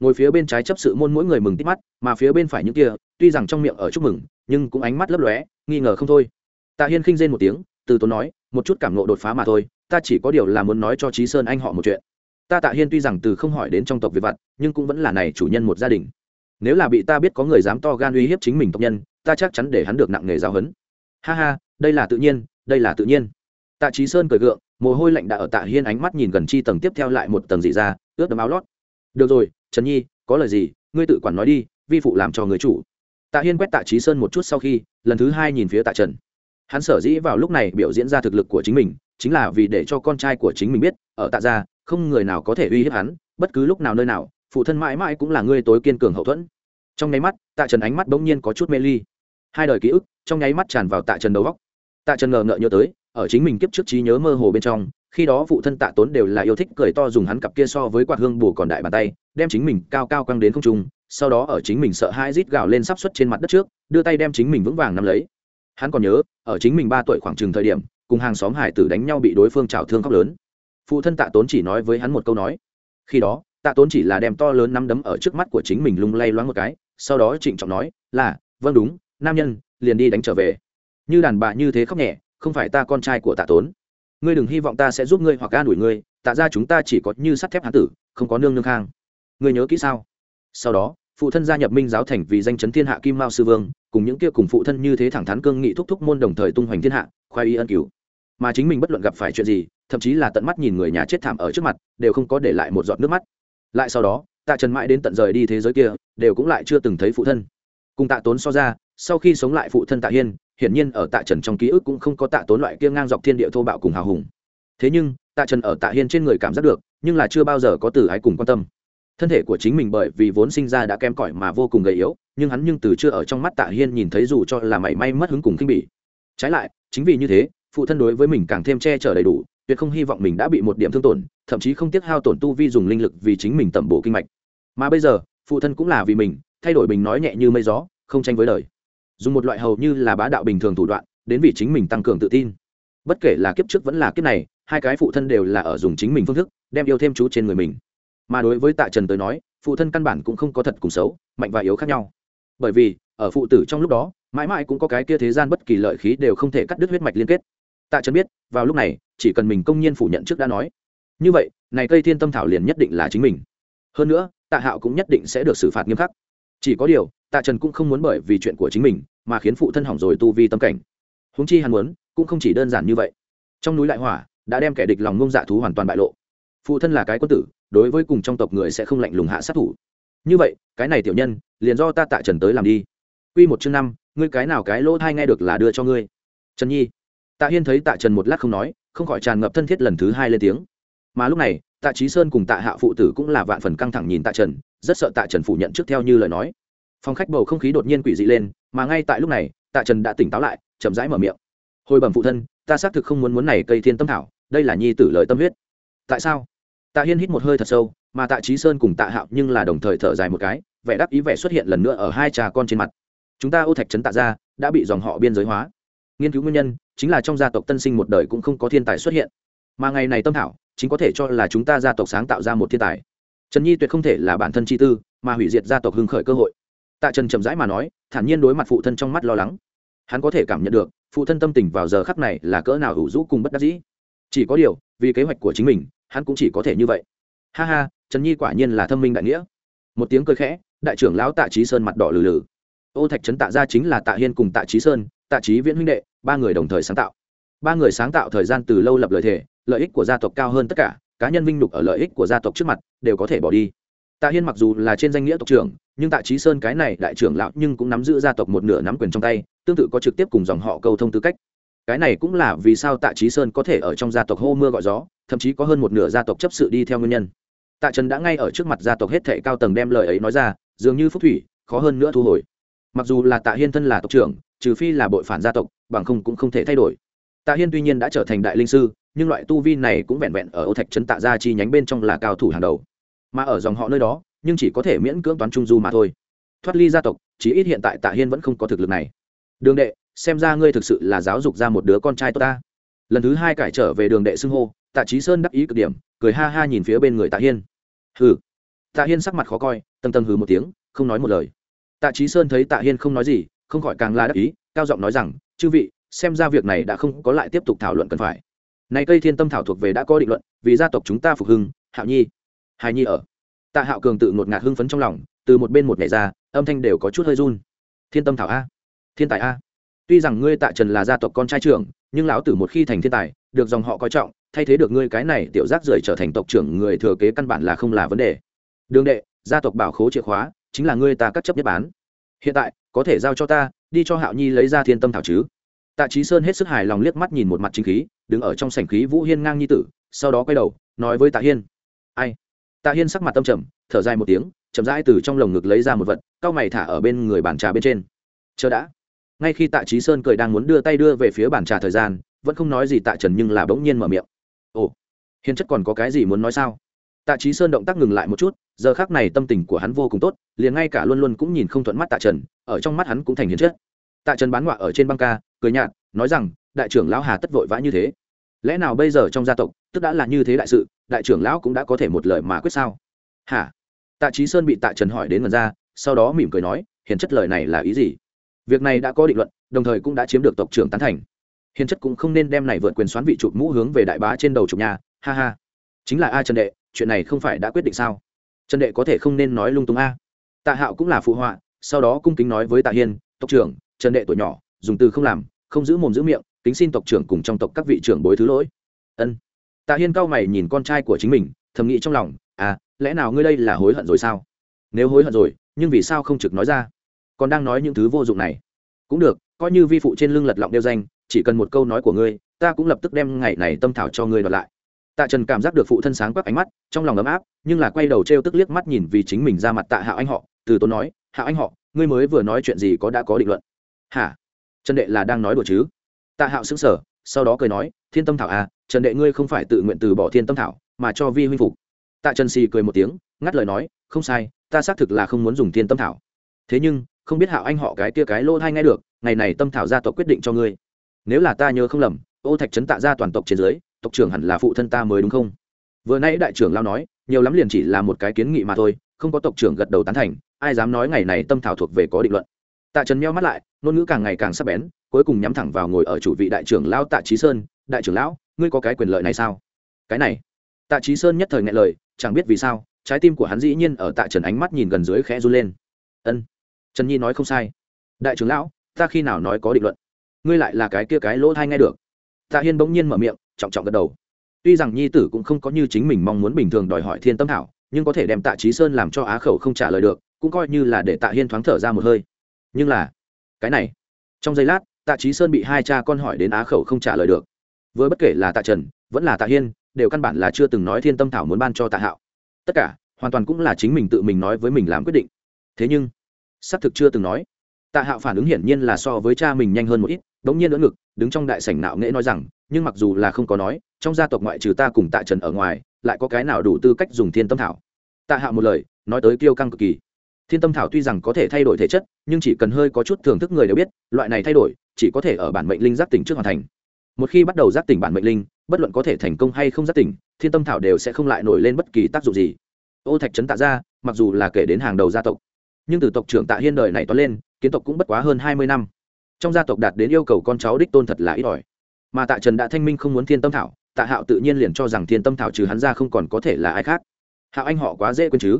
Ngồi phía bên trái chấp sự môn mỗi người mừng tít mắt, mà phía bên phải những kia, tuy rằng trong miệng ở chúc mừng, nhưng cũng ánh mắt lấp lóe, nghi ngờ không thôi. Tạ hiên khinh rên một tiếng, từ tốn nói, một chút cảm nộ đột phá mà thôi, ta chỉ có điều là muốn nói cho trí sơn anh họ một chuyện ta tạ hiên tuy rằng từ không hỏi đến trong tộc về vặt, nhưng cũng vẫn là này chủ nhân một gia đình. Nếu là bị ta biết có người dám to gan uy hiếp chính mình tộc nhân, ta chắc chắn để hắn được nặng nghề giáo hấn ha ha, đây là tự nhiên, đây là tự nhiên. Tạ trí sơn cười gượng, mồ hôi lạnh đã ở tạ hiên ánh mắt nhìn gần chi tầng tiếp theo lại một tầng dị ra, ướt đấm áo lót. Được rồi, trần nhi, có lời gì, ngươi tự quản nói đi, vi phụ làm cho người chủ. Tạ hiên quét tạ trí sơn một chút sau khi, lần thứ hai nhìn phía tạ trần. Hắn sở dĩ vào lúc này biểu diễn ra thực lực của chính mình, chính là vì để cho con trai của chính mình biết, ở tạ gia không người nào có thể uy hiếp hắn, bất cứ lúc nào nơi nào, phụ thân mãi mãi cũng là người tối kiên cường hậu thuẫn. Trong nháy mắt, tạ trần ánh mắt bỗng nhiên có chút mê ly. Hai đời ký ức, trong nháy mắt tràn vào tạ trần đầu góc tạ trần ngờ ngợ nhớ tới, ở chính mình kiếp trước trí nhớ mơ hồ bên trong, khi đó phụ thân tạ tốn đều là yêu thích cười to dùng hắn cặp kia so với quạt hương bù còn đại bàn tay, đem chính mình cao cao căng đến không trung, sau đó ở chính mình sợ hai rít gào lên sắp xuất trên mặt đất trước, đưa tay đem chính mình vững vàng nắm lấy. Hắn còn nhớ, ở chính mình ba tuổi khoảng chừng thời điểm, cùng hàng xóm hải tử đánh nhau bị đối phương trào thương khóc lớn phụ thân tạ tốn chỉ nói với hắn một câu nói. Khi đó, tạ tốn chỉ là đem to lớn nắm đấm ở trước mắt của chính mình lung lay loáng một cái, sau đó trịnh trọng nói, là vâng đúng, nam nhân, liền đi đánh trở về. Như đàn bà như thế khóc nhẹ, không phải ta con trai của tạ tốn. Ngươi đừng hy vọng ta sẽ giúp ngươi hoặc an ủi ngươi, tạ ra chúng ta chỉ có như sắt thép hán tử, không có nương nương khang. Ngươi nhớ kỹ sao? Sau đó, phụ thân gia nhập minh giáo thành vì danh chấn thiên hạ kim mao sư vương, cùng những kia cùng phụ thân như thế thẳng thắn cương nghị thúc thúc môn đồng thời tung hoành thiên hạ, khoai y ân cứu mà chính mình bất luận gặp phải chuyện gì thậm chí là tận mắt nhìn người nhà chết thảm ở trước mặt, đều không có để lại một giọt nước mắt. Lại sau đó, tạ trần mãi đến tận rời đi thế giới kia, đều cũng lại chưa từng thấy phụ thân. Cùng tạ tốn so ra, sau khi sống lại phụ thân tạ hiên, hiển nhiên ở tạ trần trong ký ức cũng không có tạ tốn loại kia ngang dọc thiên địa thô bạo cùng hào hùng. Thế nhưng, tạ trần ở tạ hiên trên người cảm giác được, nhưng là chưa bao giờ có từ ái cùng quan tâm. Thân thể của chính mình bởi vì vốn sinh ra đã kém cỏi mà vô cùng gầy yếu, nhưng hắn nhưng từ chưa ở trong mắt tạ hiên nhìn thấy dù cho là mảy may mất hứng cùng kinh bỉ. Trái lại, chính vì như thế, phụ thân đối với mình càng thêm che chở đầy đủ tuyệt không hy vọng mình đã bị một điểm thương tổn, thậm chí không tiếc hao tổn tu vi dùng linh lực vì chính mình tẩm bổ kinh mạch. Mà bây giờ, phụ thân cũng là vì mình, thay đổi bình nói nhẹ như mây gió, không tranh với đời. Dùng một loại hầu như là bá đạo bình thường thủ đoạn, đến vì chính mình tăng cường tự tin. Bất kể là kiếp trước vẫn là kiếp này, hai cái phụ thân đều là ở dùng chính mình phương thức, đem yêu thêm chú trên người mình. Mà đối với tạ trần tới nói, phụ thân căn bản cũng không có thật cùng xấu, mạnh và yếu khác nhau. Bởi vì, ở phụ tử trong lúc đó, mãi mãi cũng có cái kia thế gian bất kỳ lợi khí đều không thể cắt đứt huyết mạch liên kết. Tạ trần biết, vào lúc này chỉ cần mình công nhiên phủ nhận trước đã nói. Như vậy, này cây thiên tâm thảo liền nhất định là chính mình. Hơn nữa, tạ hạo cũng nhất định sẽ được xử phạt nghiêm khắc. Chỉ có điều, tạ trần cũng không muốn bởi vì chuyện của chính mình mà khiến phụ thân hỏng rồi tu vi tâm cảnh. Huống chi hắn muốn, cũng không chỉ đơn giản như vậy. Trong núi đại hỏa, đã đem kẻ địch lòng ngông dạ thú hoàn toàn bại lộ. Phụ thân là cái quân tử, đối với cùng trong tộc người sẽ không lạnh lùng hạ sát thủ. Như vậy, cái này tiểu nhân, liền do ta tạ trần tới làm đi. Quy một chương năm, ngươi cái nào cái lỗ thai nghe được là đưa cho ngươi. Trần nhi. Tạ hiên thấy tạ trần một lát không nói không khỏi tràn ngập thân thiết lần thứ hai lên tiếng. Mà lúc này, tạ trí sơn cùng tạ hạ phụ tử cũng là vạn phần căng thẳng nhìn tạ trần, rất sợ tạ trần phủ nhận trước theo như lời nói. Phong khách bầu không khí đột nhiên quỷ dị lên, mà ngay tại lúc này, tạ trần đã tỉnh táo lại, chậm rãi mở miệng. Hồi bẩm phụ thân, ta xác thực không muốn muốn này cây thiên tâm thảo, đây là nhi tử lời tâm huyết. Tại sao? Tạ hiên hít một hơi thật sâu, mà tạ trí sơn cùng tạ hạo nhưng là đồng thời thở dài một cái, vẻ đáp ý vẻ xuất hiện lần nữa ở hai trà con trên mặt. Chúng ta ô thạch trấn tạ ra đã bị dòng họ biên giới hóa. Nghiên cứu nguyên nhân chính là trong gia tộc tân sinh một đời cũng không có thiên tài xuất hiện. Mà ngày này tâm thảo, chính có thể cho là chúng ta gia tộc sáng tạo ra một thiên tài. Trần nhi tuyệt không thể là bản thân chi tư, mà hủy diệt gia tộc hưng khởi cơ hội. Tạ trần chậm rãi mà nói, thản nhiên đối mặt phụ thân trong mắt lo lắng. Hắn có thể cảm nhận được, phụ thân tâm tình vào giờ khắc này là cỡ nào hữu rũ cùng bất đắc dĩ. Chỉ có điều, vì kế hoạch của chính mình, hắn cũng chỉ có thể như vậy. Ha ha, trần nhi quả nhiên là thâm minh đại nghĩa. Một tiếng cười khẽ, đại trưởng lão tạ trí sơn mặt đỏ lừ lừ. Ô thạch trấn tạ gia chính là tạ hiên cùng tạ trí sơn tạ trí viễn huynh đệ, ba người đồng thời sáng tạo. Ba người sáng tạo thời gian từ lâu lập lợi thể lợi ích của gia tộc cao hơn tất cả, cá nhân vinh nhục ở lợi ích của gia tộc trước mặt, đều có thể bỏ đi. Tạ hiên mặc dù là trên danh nghĩa tộc trưởng, nhưng tạ trí sơn cái này đại trưởng lão nhưng cũng nắm giữ gia tộc một nửa nắm quyền trong tay, tương tự có trực tiếp cùng dòng họ câu thông tư cách. Cái này cũng là vì sao tạ trí sơn có thể ở trong gia tộc hô mưa gọi gió, thậm chí có hơn một nửa gia tộc chấp sự đi theo nguyên nhân. Tạ trần đã ngay ở trước mặt gia tộc hết thệ cao tầng đem lời ấy nói ra, dường như phúc thủy, khó hơn nữa thu hồi. Mặc dù là tạ hiên thân là tộc trưởng trừ phi là bội phản gia tộc, bằng không cũng không thể thay đổi. Tạ hiên tuy nhiên đã trở thành đại linh sư, nhưng loại tu vi này cũng vẹn vẹn ở ô thạch trấn tạ gia chi nhánh bên trong là cao thủ hàng đầu. Mà ở dòng họ nơi đó, nhưng chỉ có thể miễn cưỡng toán trung du mà thôi. Thoát ly gia tộc, chí ít hiện tại tạ hiên vẫn không có thực lực này. Đường đệ, xem ra ngươi thực sự là giáo dục ra một đứa con trai tốt ta. Lần thứ hai cải trở về đường đệ xưng hô, tạ trí sơn đắc ý cực điểm, cười ha ha nhìn phía bên người tạ hiên. Hừ. Tạ hiên sắc mặt khó coi, tầng tầng hừ một tiếng, không nói một lời. Tạ trí sơn thấy tạ hiên không nói gì không khỏi càng là đắc ý, cao giọng nói rằng, chư vị, xem ra việc này đã không có lại tiếp tục thảo luận cần phải. Này cây thiên tâm thảo thuộc về đã có định luận, vì gia tộc chúng ta phục hưng, hạo nhi. Hài nhi ở. Tạ hạo cường tự ngột ngạt hưng phấn trong lòng, từ một bên một ngày ra, âm thanh đều có chút hơi run. Thiên tâm thảo a, thiên tài a. Tuy rằng ngươi tạ trần là gia tộc con trai trưởng, nhưng lão tử một khi thành thiên tài, được dòng họ coi trọng, thay thế được ngươi cái này tiểu giác rời trở thành tộc trưởng người thừa kế căn bản là không là vấn đề. Đường đệ, gia tộc bảo khố chìa khóa, chính là ngươi ta cắt chấp nhất bán. Hiện tại có thể giao cho ta, đi cho hạo nhi lấy ra thiên tâm thảo chứ? Tạ trí sơn hết sức hài lòng liếc mắt nhìn một mặt chính khí, đứng ở trong sảnh khí vũ hiên ngang nhi tử, sau đó quay đầu, nói với tạ hiên. Ai? Tạ hiên sắc mặt tâm trầm, thở dài một tiếng, chậm rãi từ trong lồng ngực lấy ra một vật cao mày thả ở bên người bàn trà bên trên. Chờ đã. Ngay khi tạ trí sơn cười đang muốn đưa tay đưa về phía bàn trà thời gian, vẫn không nói gì tạ trần nhưng là bỗng nhiên mở miệng. Ồ, hiền chất còn có cái gì muốn nói sao? Tạ trí sơn động tác ngừng lại một chút giờ khác này tâm tình của hắn vô cùng tốt, liền ngay cả luôn luôn cũng nhìn không thuận mắt tạ trần, ở trong mắt hắn cũng thành hiền chất. Tạ trần bán ngọa ở trên băng ca, cười nhạt, nói rằng, đại trưởng lão hà tất vội vã như thế. Lẽ nào bây giờ trong gia tộc, tức đã là như thế đại sự, đại trưởng lão cũng đã có thể một lời mà quyết sao? Hả? Tạ trí sơn bị tạ trần hỏi đến ngần ra, sau đó mỉm cười nói, hiền chất lời này là ý gì? Việc này đã có định luận, đồng thời cũng đã chiếm được tộc trưởng tán thành. Hiền chất cũng không nên đem này vượt quyền xoán vị chụp mũ hướng về đại bá trên đầu chụp nhà, ha ha. Chính là a trần đệ, chuyện này không phải đã quyết định sao? Trần đệ có thể không nên nói lung tung a. Tạ hạo cũng là phụ họa, sau đó cung kính nói với tạ hiên, tộc trưởng, trần đệ tuổi nhỏ, dùng từ không làm, không giữ mồm giữ miệng, kính xin tộc trưởng cùng trong tộc các vị trưởng bối thứ lỗi. Ân. Tạ hiên cao mày nhìn con trai của chính mình, thầm nghĩ trong lòng à lẽ nào ngươi đây là hối hận rồi sao? Nếu hối hận rồi, nhưng vì sao không trực nói ra? Còn đang nói những thứ vô dụng này. Cũng được, coi như vi phụ trên lưng lật lọng đeo danh, chỉ cần một câu nói của ngươi, ta cũng lập tức đem ngày này tâm thảo cho ngươi đoạt lại tạ trần cảm giác được phụ thân sáng quắc ánh mắt, trong lòng ấm áp, nhưng là quay đầu t r e o tức liếc mắt nhìn vì chính mình ra mặt tạ hạo anh họ, từ tốn nói, hạo anh họ, ngươi mới vừa nói chuyện gì có đã có định luận? Hả? Trần đệ là đang nói đùa chứ? Tạ hạo xứng sở sau đó cười nói, thiên tâm thảo à trần đệ ngươi không phải tự nguyện từ bỏ thiên tâm thảo, mà cho vi huynh phục. Tạ trần xì cười một tiếng, ngắt lời nói, không sai, ta xác thực là không muốn dùng thiên tâm thảo. Thế nhưng, không biết hạo anh họ cái kia cái lỗ hay nghe được, ngày này tâm thảo gia tộc quyết định cho ngươi. Nếu là ta nhớ không lầm, ô thạch trấn tạ ra toàn tộc trên dưới tộc trưởng hẳn là phụ thân ta mới đúng không? Vừa nãy đại trưởng lao nói, nhiều lắm liền chỉ là một cái kiến nghị mà thôi, không có tộc trưởng gật đầu tán thành, ai dám nói ngày này tâm thảo thuộc về có định luận. Tạ trần meo mắt lại, ngôn ngữ càng ngày càng sắc bén, cuối cùng nhắm thẳng vào ngồi ở chủ vị đại trưởng lão tạ trí sơn, đại trưởng lão, ngươi có cái quyền lợi này sao? Cái này? Tạ trí sơn nhất thời ngại lời, chẳng biết vì sao, trái tim của hắn dĩ nhiên ở tạ trần ánh mắt nhìn gần dưới khẽ run lên. Ân, trần nhi nói không sai. Đại trưởng lão, ta khi nào nói có định luận? Ngươi lại là cái kia cái lỗ thai nghe được. Tạ hiên bỗng nhiên mở miệng trọng trọng gật đầu. Tuy rằng nhi tử cũng không có như chính mình mong muốn bình thường đòi hỏi thiên tâm thảo, nhưng có thể đem tạ trí sơn làm cho á khẩu không trả lời được, cũng coi như là để tạ hiên thoáng thở ra một hơi. Nhưng là, cái này, trong giây lát, tạ trí sơn bị hai cha con hỏi đến á khẩu không trả lời được. Với bất kể là tạ trần, vẫn là tạ hiên, đều căn bản là chưa từng nói thiên tâm thảo muốn ban cho tạ hạo. Tất cả, hoàn toàn cũng là chính mình tự mình nói với mình làm quyết định. Thế nhưng, xác thực chưa từng nói. Tạ hạo phản ứng hiển nhiên là so với cha mình nhanh hơn một ít đ n g nhiên đỡ ngực, đứng trong đại sảnh nạo nghễ nói rằng, nhưng mặc dù là không có nói, trong gia tộc ngoại trừ ta cùng tạ trần ở ngoài, lại có cái nào đủ tư cách dùng thiên tâm thảo? Tạ hạo một lời, nói tới kiêu căng cực kỳ. Thiên tâm thảo tuy rằng có thể thay đổi thể chất, nhưng chỉ cần hơi có chút thưởng thức người đều biết, loại này thay đổi, chỉ có thể ở bản mệnh linh giác tỉnh trước hoàn thành. Một khi bắt đầu giác tỉnh bản mệnh linh, bất luận có thể thành công hay không giác tỉnh, thiên tâm thảo đều sẽ không lại nổi lên bất kỳ tác dụng gì. Ô thạch trấn tạ ra, mặc dù là kể đến hàng đầu gia tộc, nhưng từ tộc trưởng tạ hiên đời này toán lên, kiến tộc cũng bất quá hơn hai mươi năm trong gia tộc đạt đến yêu cầu con cháu đích tôn thật là ít ỏi. Mà tạ trần đã thanh minh không muốn thiên tâm thảo, tạ hạo tự nhiên liền cho rằng thiên tâm thảo trừ hắn ra không còn có thể là ai khác. Hạo anh họ quá dễ quên chứ.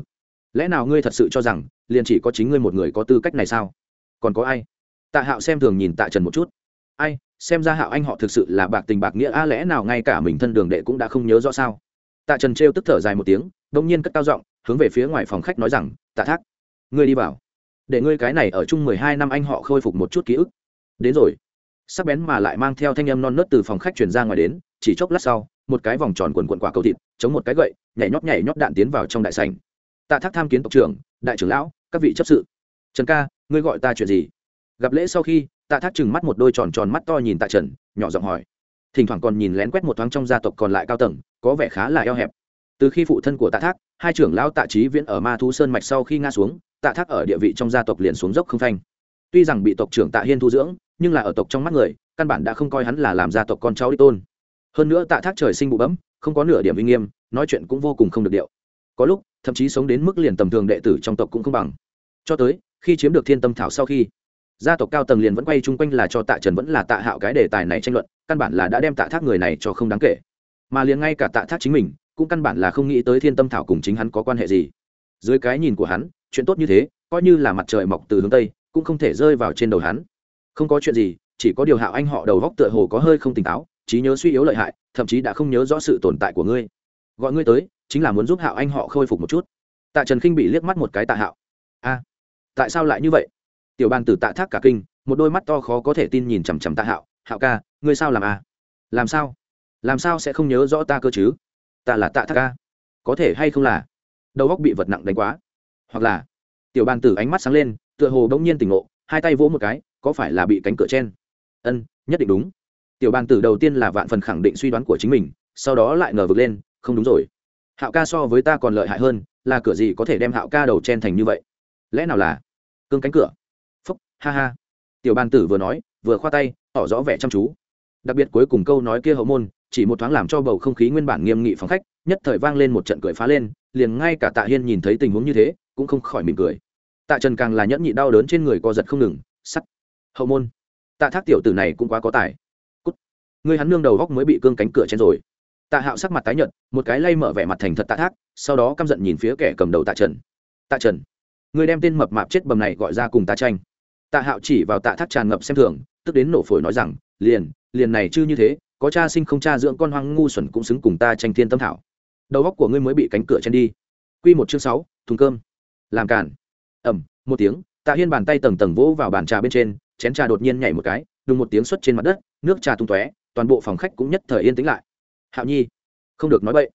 Lẽ nào ngươi thật sự cho rằng, liền chỉ có chính ngươi một người có tư cách này sao? Còn có ai? Tạ hạo xem thường nhìn tạ trần một chút. Ai, xem ra hạo anh họ thực sự là bạc tình bạc nghĩa, a, lẽ nào ngay cả mình thân đường đệ cũng đã không nhớ rõ sao? Tạ trần trêu tức thở dài một tiếng đông nhiên cất cao giọng, hướng về phía ngoài phòng khách nói rằng, tạ thác, ngươi đi vào. Để ngươi cái này ở chung mười hai năm anh họ khôi phục một chút ký ức đến rồi. Sắc bén mà lại mang theo thanh âm non nớt từ phòng khách chuyển ra ngoài đến, chỉ chốc lát sau, một cái vòng tròn quần quần quả cầu thịt, chống một cái gậy, nhảy nhót nhảy nhót đạn tiến vào trong đại sành tạ thác tham kiến tộc trưởng, đại trưởng lão, các vị chấp sự. Trần ca, ngươi gọi ta chuyện gì? Gặp lễ sau khi, tạ thác chừng mắt một đôi tròn tròn mắt to nhìn tạ trần, nhỏ giọng hỏi. Thỉnh thoảng còn nhìn lén quét một thoáng trong gia tộc còn lại cao tầng, có vẻ khá là eo hẹp. Từ khi phụ thân của tạ thác, hai trưởng lão tạ trí viễn ở ma thu sơn mạch sau khi ngã xuống, tạ thác ở địa vị trong gia tộc liền xuống dốc không phanh. Tuy rằng bị tộc trưởng tạ hiên thu dưỡng nhưng là ở tộc trong mắt người, căn bản đã không coi hắn là làm gia tộc con cháu đi tôn. Hơn nữa tạ thác trời sinh bụ bấm, không có nửa điểm uy nghiêm, nói chuyện cũng vô cùng không được điệu. Có lúc, thậm chí sống đến mức liền tầm thường đệ tử trong tộc cũng không bằng. Cho tới, khi chiếm được thiên tâm thảo sau khi, gia tộc cao tầng liền vẫn quay chung quanh là cho tạ trần vẫn là tạ hạo cái đề tài này tranh luận, căn bản là đã đem tạ thác người này cho không đáng kể. Mà liền ngay cả tạ thác chính mình, cũng căn bản là không nghĩ tới thiên tâm thảo cùng chính hắn có quan hệ gì. Dưới cái nhìn của hắn, chuyện tốt như thế, coi như là mặt trời mọc từ hướng tây, cũng không thể rơi vào trên đầu hắn không có chuyện gì, chỉ có điều hạo anh họ đầu góc tựa hồ có hơi không tỉnh táo, trí nhớ suy yếu lợi hại, thậm chí đã không nhớ rõ sự tồn tại của ngươi. Gọi ngươi tới, chính là muốn giúp hạo anh họ khôi phục một chút. Tạ trần khinh bị liếc mắt một cái tạ hạo. A, tại sao lại như vậy? Tiểu bàn tử tạ thác cả kinh, một đôi mắt to khó có thể tin nhìn chằm chằm tạ hạo. Hạo ca, ngươi sao làm a? Làm sao? Làm sao sẽ không nhớ rõ ta cơ chứ? Ta là tạ thác ca. Có thể hay không là? Đầu góc bị vật nặng đánh quá. Hoặc là, tiểu bàn tử ánh mắt sáng lên, tựa hồ bỗng nhiên tỉnh ngộ, hai tay vỗ một cái có phải là bị cánh cửa chen? Ân, nhất định đúng. Tiểu ban tử đầu tiên là vạn phần khẳng định suy đoán của chính mình, sau đó lại ngờ vực lên, không đúng rồi. Hạo ca so với ta còn lợi hại hơn, là cửa gì có thể đem hạo ca đầu chen thành như vậy? Lẽ nào là cương cánh cửa? Phúc, ha ha. Tiểu ban tử vừa nói, vừa khoa tay, tỏ rõ vẻ chăm chú. Đặc biệt cuối cùng câu nói kia hậu môn, chỉ một thoáng làm cho bầu không khí nguyên bản nghiêm nghị phóng khách, nhất thời vang lên một trận cười phá lên, liền ngay cả tạ hiên nhìn thấy tình huống như thế, cũng không khỏi mỉm cười. Tạ trần càng là nhẫn nhị đau đớn trên người co giật không ngừng, sắt hậu môn. Tạ thác tiểu tử này cũng quá có tài. Cút. Người hắn nương đầu góc mới bị cương cánh cửa trên rồi. Tạ hạo sắc mặt tái nhợt, một cái lay mở vẻ mặt thành thật tạ thác, sau đó căm giận nhìn phía kẻ cầm đầu tạ trần. Tạ trần, người đem tên mập mạp chết bầm này gọi ra cùng ta tranh. Tạ hạo chỉ vào tạ thác tràn ngập xem thường, tức đến nổ phổi nói rằng, liền liền này chứ như thế, có cha sinh không cha dưỡng con hoang ngu xuẩn cũng xứng cùng ta tranh thiên tâm thảo. Đầu góc của ngươi mới bị cánh cửa chen đi. Q một chương sáu, thùng cơm. Làm cản ẩm một tiếng, tạ hiên bàn tay tầng tầng vỗ vào bàn trà bên trên chén trà đột nhiên nhảy một cái, đùng một tiếng xuất trên mặt đất, nước trà tung tóe, toàn bộ phòng khách cũng nhất thời yên tĩnh lại. Hạo nhi, không được nói bậy.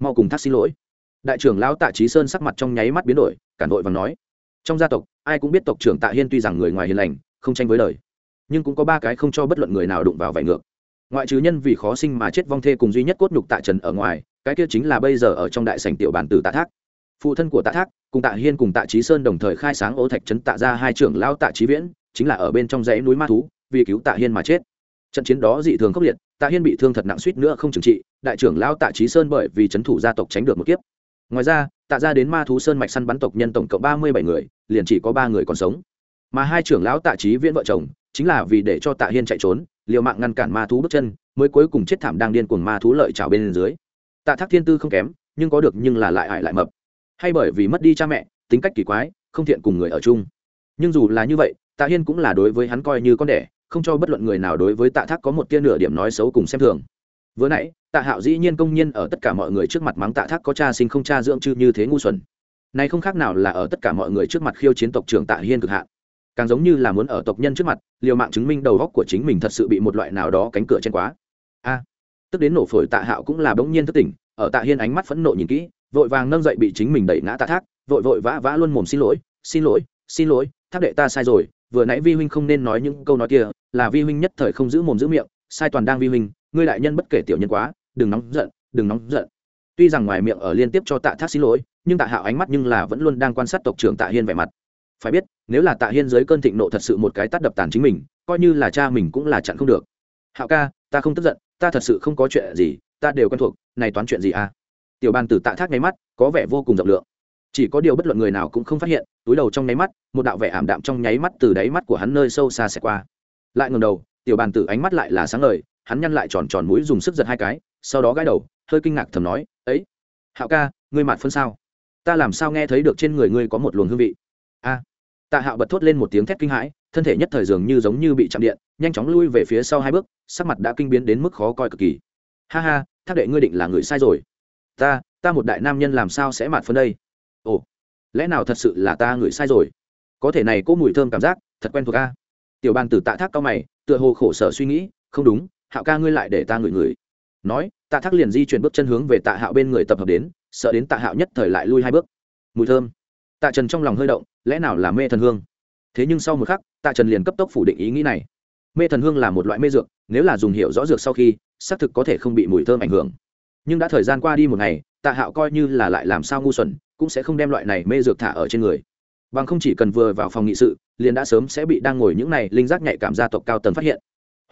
Mau cùng thác xin lỗi. Đại trưởng lão tạ trí sơn sắc mặt trong nháy mắt biến đổi cản đội và nói. Trong gia tộc, ai cũng biết tộc trưởng tạ hiên tuy rằng người ngoài hiền lành, không tranh với lời nhưng cũng có ba cái không cho bất luận người nào đụng vào vải ngược. Ngoại trừ nhân vì khó sinh mà chết vong thê cùng duy nhất cốt nhục tạ trần ở ngoài, cái kia chính là bây giờ ở trong đại sảnh tiểu bản tử tạ thác. Phụ thân của tạ thác, cùng tạ hiên cùng tạ trí sơn đồng thời khai sáng ô thạch trấn tạ ra hai trưởng lão tạ trí viễn chính là ở bên trong dãy núi ma thú, vì cứu tạ hiên mà chết. Trận chiến đó dị thường khốc liệt, tạ hiên bị thương thật nặng suýt nữa không trừng trị, đại trưởng lao tạ trí sơn bởi vì c thủ gia tộc tránh được một kiếp. Ngoài ra, tạ ra đến ma thú sơn mạch săn bắn tộc nhân tổng cộng ba mươi bảy người, liền chỉ có ba người còn sống. Mà hai trưởng lão tạ trí viễn vợ chồng, chính là vì để cho tạ hiên chạy trốn, liều mạng ngăn cản ma thú bước chân, mới cuối cùng chết thảm đang điên cuồng ma thú lợi trào bên dưới. Tạ thác thiên tư không kém, nhưng có được nhưng là lại hại lại mập. Hay bởi vì mất đi cha mẹ, tính cách kỳ quái, không thiện cùng người ở chung. Nhưng dù là như vậy tạ hiên cũng là đối với hắn coi như con đẻ, không cho bất luận người nào đối với tạ thác có một tia nửa điểm nói xấu cùng xem thường. Vừa nãy, tạ hạo dĩ nhiên công nhiên ở tất cả mọi người trước mặt mắng tạ thác có cha sinh không cha dưỡng chư như thế ngu xuẩn. Này không khác nào là ở tất cả mọi người trước mặt khiêu chiến tộc trưởng tạ hiên cực hạn. Càng giống như là muốn ở tộc nhân trước mặt, liều mạng chứng minh đầu góc của chính mình thật sự bị một loại nào đó cánh cửa chen quá. A! Tức đến nổ phổi tạ hạo cũng là bỗng nhiên thức tỉnh, ở tạ hiên ánh mắt phẫn nộ nhìn kỹ, vội vàng nâng dậy bị chính mình đẩy ngã tạ thác, vội vội vã vã luôn mồm xin lỗi xin lỗi xin lỗi thác đệ ta sai rồi vừa nãy vi huynh không nên nói những câu nói kia, là vi huynh nhất thời không giữ mồm giữ miệng, sai toàn đang vi huynh, ngươi đại nhân bất kể tiểu nhân quá, đừng nóng giận, đừng nóng giận. Tuy rằng ngoài miệng ở liên tiếp cho tạ thác xin lỗi, nhưng tạ hạo ánh mắt nhưng là vẫn luôn đang quan sát tộc trưởng tạ hiên vẻ mặt. Phải biết, nếu là tạ hiên dưới cơn thịnh nộ thật sự một cái tắt đập tàn chính mình, coi như là cha mình cũng là chặn không được. Hạo ca, ta không tức giận, ta thật sự không có chuyện gì, ta đều quen thuộc, này toán chuyện gì à? Tiểu bàn tử tạ thác nháy mắt, có vẻ vô cùng rộng lượng chỉ có điều bất luận người nào cũng không phát hiện, túi đầu trong nháy mắt, một đạo vẻ ảm đạm trong nháy mắt từ đáy mắt của hắn nơi sâu xa xẹt qua. Lại ngầm đầu, tiểu bàn tử ánh mắt lại là sáng lời hắn nhăn lại tròn tròn mũi dùng sức giật hai cái, sau đó gãi đầu, hơi kinh ngạc thầm nói, ấy, hạo ca, ngươi mạt phân sao? Ta làm sao nghe thấy được trên người ngươi có một luồng hương vị? A. Tạ hạo bật thốt lên một tiếng thét kinh hãi, thân thể nhất thời dường như giống như bị chạm điện, nhanh chóng lui về phía sau hai bước, sắc mặt đã kinh biến đến mức khó coi cực kỳ. Ha ha, thác đệ ngươi định là người sai rồi. Ta ta một đại nam nhân làm sao sẽ mạt phân đây? Lẽ nào thật sự là ta ngửi sai rồi? Có thể này có mùi thơm cảm giác, thật quen thuộc ca tiểu bàn tử tạ thác cao mày, tựa hồ khổ sở suy nghĩ, không đúng, hạo ca ngươi lại để ta ngửi ngửi. Nói, tạ thác liền di chuyển bước chân hướng về tạ hạo bên người tập hợp đến, sợ đến tạ hạo nhất thời lại lui hai bước. Mùi thơm. Tạ trần trong lòng hơi động, lẽ nào là mê thần hương? Thế nhưng sau một khắc, tạ trần liền cấp tốc phủ định ý nghĩ này. Mê thần hương là một loại mê dược, nếu là dùng hiệu rõ dược sau khi, xác thực có thể không bị mùi thơm ảnh hưởng. Nhưng đã thời gian qua đi một ngày, tạ hạo coi như là lại làm sao ngu xuẩn cũng sẽ không đem loại này mê dược thả ở trên người. Bằng không chỉ cần vừa vào phòng nghị sự, liền đã sớm sẽ bị đang ngồi những này linh giác nhạy cảm gia tộc cao tầng phát hiện.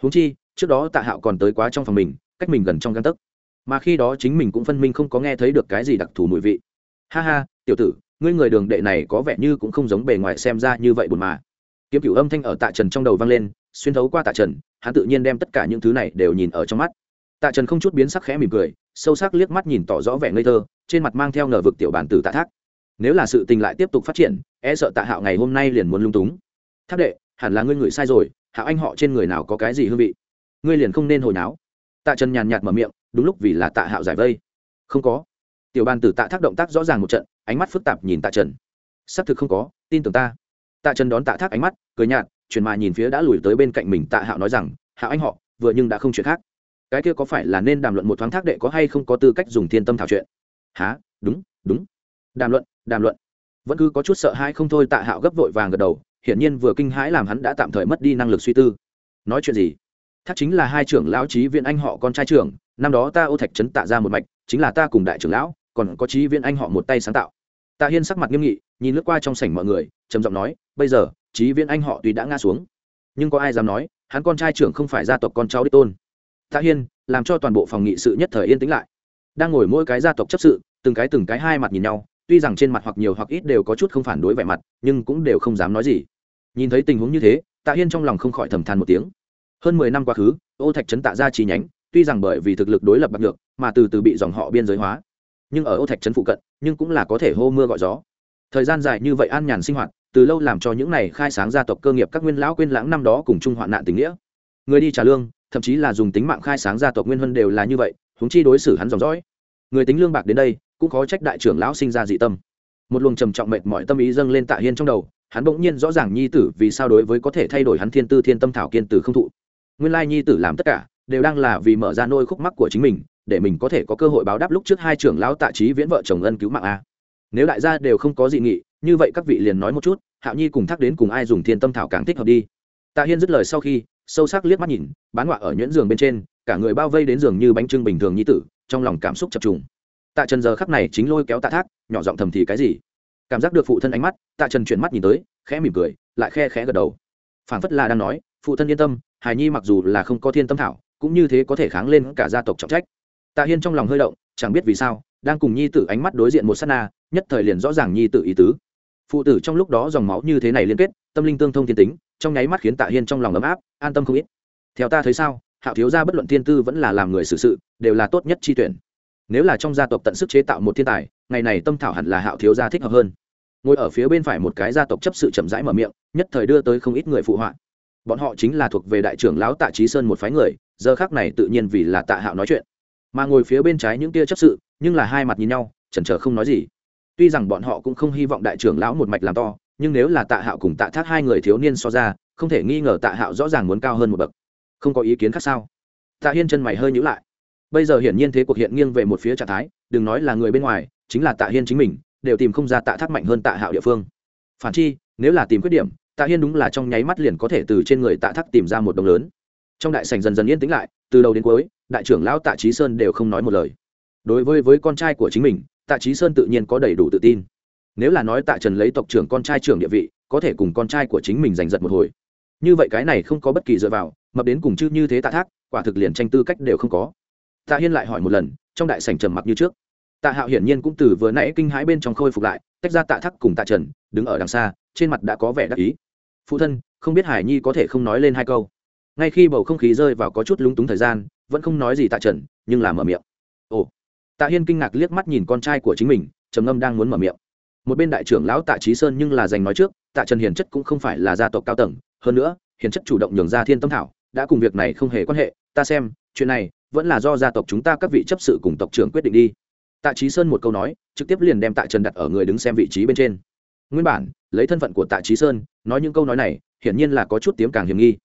Húng chi, trước đó tạ hạo còn tới quá trong phòng mình, cách mình gần trong găng tấc. Mà khi đó chính mình cũng phân minh không có nghe thấy được cái gì đặc thù mùi vị. Ha ha, tiểu tử, ngươi người đường đệ này có vẻ như cũng không giống bề ngoài xem ra như vậy buồn mà. Kiếm cửu âm thanh ở tạ trần trong đầu vang lên, xuyên thấu qua tạ trần, hắn tự nhiên đem tất cả những thứ này đều nhìn ở trong mắt. Tạ trần không chút biến sắc khẽ mỉm cười, sâu sắc liếc mắt nhìn tỏ rõ vẻ ngây thơ trên mặt mang theo ngờ vực tiểu bản tử tạ thác. Nếu là sự tình lại tiếp tục phát triển e sợ tạ hạo ngày hôm nay liền muốn lung túng. Thác đệ, hẳn là ngươi ngửi sai rồi, hạo anh họ trên người nào có cái gì hương vị? Ngươi liền không nên hồi náo. Tạ trần nhàn nhạt mở miệng, đúng lúc vì là tạ hạo giải vây. Không có. Tiểu bàn tử tạ thác động tác rõ ràng một trận, ánh mắt phức tạp nhìn tạ trần. Xác thực không có, tin tưởng ta. Tạ trần đón tạ thác ánh mắt, cười nhạt, chuyển mà nhìn phía đã lùi tới bên cạnh mình tạ hạo nói rằng, hạo anh họ, vừa nhưng đã không chuyện khác. Cái kia có phải là nên đàm luận một thoáng thác đệ có hay không có tư cách dùng thiên tâm thảo chuyện? Há, đúng đúng. Đàm luận đàm luận. Vẫn cứ có chút sợ hãi không thôi tạ hạo gấp vội vàng gật đầu, hiển nhiên vừa kinh hãi làm hắn đã tạm thời mất đi năng lực suy tư. Nói chuyện gì? Thác chính là hai trưởng lão trí viện anh họ con trai trưởng, năm đó ta ô thạch trấn tạ ra một mạch, chính là ta cùng đại trưởng lão, còn có trí viện anh họ một tay sáng tạo. Tạ hiên sắc mặt nghiêm nghị, nhìn lướt qua trong sảnh mọi người, trầm giọng nói, bây giờ trí viện anh họ tuy đã ngã xuống, nhưng có ai dám nói, hắn con trai trưởng không phải gia tộc con cháu đích tôn. Tạ hiên, làm cho toàn bộ phòng nghị sự nhất thời yên tĩnh lại đang ngồi mỗi cái gia tộc chấp sự, từng cái từng cái hai mặt nhìn nhau, tuy rằng trên mặt hoặc nhiều hoặc ít đều có chút không phản đối vẻ mặt, nhưng cũng đều không dám nói gì. Nhìn thấy tình huống như thế, tạ hiên trong lòng không khỏi thầm than một tiếng. Hơn mười năm quá khứ, ô thạch trấn tạ ra chi nhánh, tuy rằng bởi vì thực lực đối lập bạc được mà từ từ bị dòng họ biên giới hóa. Nhưng ở ô thạch trấn phụ cận, nhưng cũng là có thể hô mưa gọi gió. Thời gian dài như vậy an nhàn sinh hoạt, từ lâu làm cho những này khai sáng gia tộc cơ nghiệp các nguyên lão quên lãng năm đó cùng chung hoạn nạn tình nghĩa. Người đi trả lương, thậm chí là dùng tính mạng khai sáng gia tộc nguyên huân đều là như vậy huống chi đối xử hắn dòng dõi. Người tính lương bạc đến đây, cũng khó trách đại trưởng lão sinh ra dị tâm. Một luồng trầm trọng mệt mọi tâm ý dâng lên tạ hiên trong đầu, hắn bỗng nhiên rõ ràng nhi tử vì sao đối với có thể thay đổi hắn thiên tư thiên tâm thảo kiên tử không thụ. Nguyên lai nhi tử làm tất cả, đều đang là vì mở ra nôi khúc mắc của chính mình, để mình có thể có cơ hội báo đáp lúc trước hai trưởng lão tạ trí viễn vợ chồng ân cứu mạng a. Nếu đại gia đều không có dị nghị, như vậy các vị liền nói một chút, hạo nhi cùng thắc đến cùng ai dùng thiên tâm thảo càng thích hợp đi. Tạ hiên dứt lời sau khi, sâu sắc liếc mắt nhìn, bán ngọa ở nhuyễn giường bên trên cả người bao vây đến giường như bánh trưng bình thường nhi tử, trong lòng cảm xúc chập trùng. Tạ trần giờ khắc này chính lôi kéo tạ thác, nhỏ giọng thầm thì cái gì? Cảm giác được phụ thân ánh mắt, tạ trần chuyển mắt nhìn tới, khẽ mỉm cười, lại khe khẽ gật đầu. Phảng phất là đang nói, phụ thân yên tâm hài nhi mặc dù là không có thiên tâm thảo, cũng như thế có thể kháng lên cả gia tộc trọng trách. Tạ hiên trong lòng hơi động, chẳng biết vì sao, đang cùng nhi tử ánh mắt đối diện một s á t na, nhất thời liền rõ ràng nhi tử ý tứ. Phụ tử trong lúc đó dòng máu như thế này liên kết, tâm linh tương thông thiên tính, trong nháy mắt khiến tạ hiên trong lòng ấm áp, an tâm không ít. Theo ta thấy sao? Hạo thiếu gia bất luận thiên tư vẫn là làm người xử sự, đều là tốt nhất chi tuyển. Nếu là trong gia tộc tận sức chế tạo một thiên tài, ngày này tâm thảo hẳn là hạo thiếu gia thích hợp hơn. Ngồi ở phía bên phải một cái gia tộc chấp sự chậm rãi mở miệng, nhất thời đưa tới không ít người phụ họa. Bọn họ chính là thuộc về đại trưởng lão tạ trí sơn một phái người, giờ khác này tự nhiên vì là tạ hạo nói chuyện. Mà ngồi phía bên trái những kia chấp sự, nhưng là hai mặt nhìn nhau, chần chờ không nói gì. Tuy rằng bọn họ cũng không hy vọng đại trưởng lão một mạch làm to, nhưng nếu là tạ hạo cùng tạ thác hai người thiếu niên so ra, không thể nghi ngờ tạ hạo rõ ràng muốn cao hơn một bậc không có ý kiến khác sao? Tạ hiên chân mày hơi nhữ lại. Bây giờ hiển nhiên thế cuộc hiện nghiêng về một phía trạng thái, đừng nói là người bên ngoài, chính là tạ hiên chính mình, đều tìm không ra tạ thác mạnh hơn tạ hạo địa phương. Phản chi, nếu là tìm khuyết điểm, tạ hiên đúng là trong nháy mắt liền có thể từ trên người tạ thác tìm ra một đồng lớn. Trong đại sảnh dần dần yên tĩnh lại, từ đầu đến cuối, đại trưởng lão tạ trí sơn đều không nói một lời. Đối với với con trai của chính mình, tạ trí sơn tự nhiên có đầy đủ tự tin. Nếu là nói tạ trần lấy tộc trưởng con trai trưởng địa vị, có thể cùng con trai của chính mình giành giật một hồi. Như vậy cái này không có bất kỳ dựa vào mập đến cùng chư như thế tạ thác, quả thực liền tranh tư cách đều không có. Tạ hiên lại hỏi một lần, trong đại sảnh trầm mặc như trước. Tạ hạo hiển nhiên cũng từ vừa nãy kinh hãi bên trong khôi phục lại, tách ra tạ thác cùng tạ trần, đứng ở đằng xa, trên mặt đã có vẻ đắc ý. Phụ thân, không biết hải nhi có thể không nói lên hai câu. Ngay khi bầu không khí rơi vào có chút lúng túng thời gian, vẫn không nói gì tạ trần, nhưng là mở miệng. Ồ. Tạ hiên kinh ngạc liếc mắt nhìn con trai của chính mình, trầm ngâm đang muốn mở miệng. Một bên đại trưởng lão tạ trí sơn nhưng là giành nói trước, tạ trần hiền chất cũng không phải là gia tộc cao tầng, hơn nữa hiền chất chủ động nhường ra thiên tâm thảo đã cùng việc này không hề quan hệ, ta xem, chuyện này vẫn là do gia tộc chúng ta các vị chấp sự cùng tộc trưởng quyết định đi. Tạ trí sơn một câu nói, trực tiếp liền đem tạ trần đặt ở người đứng xem vị trí bên trên. Nguyên bản, lấy thân phận của tạ trí sơn, nói những câu nói này, hiển nhiên là có chút tiếng càng hiểm nghi.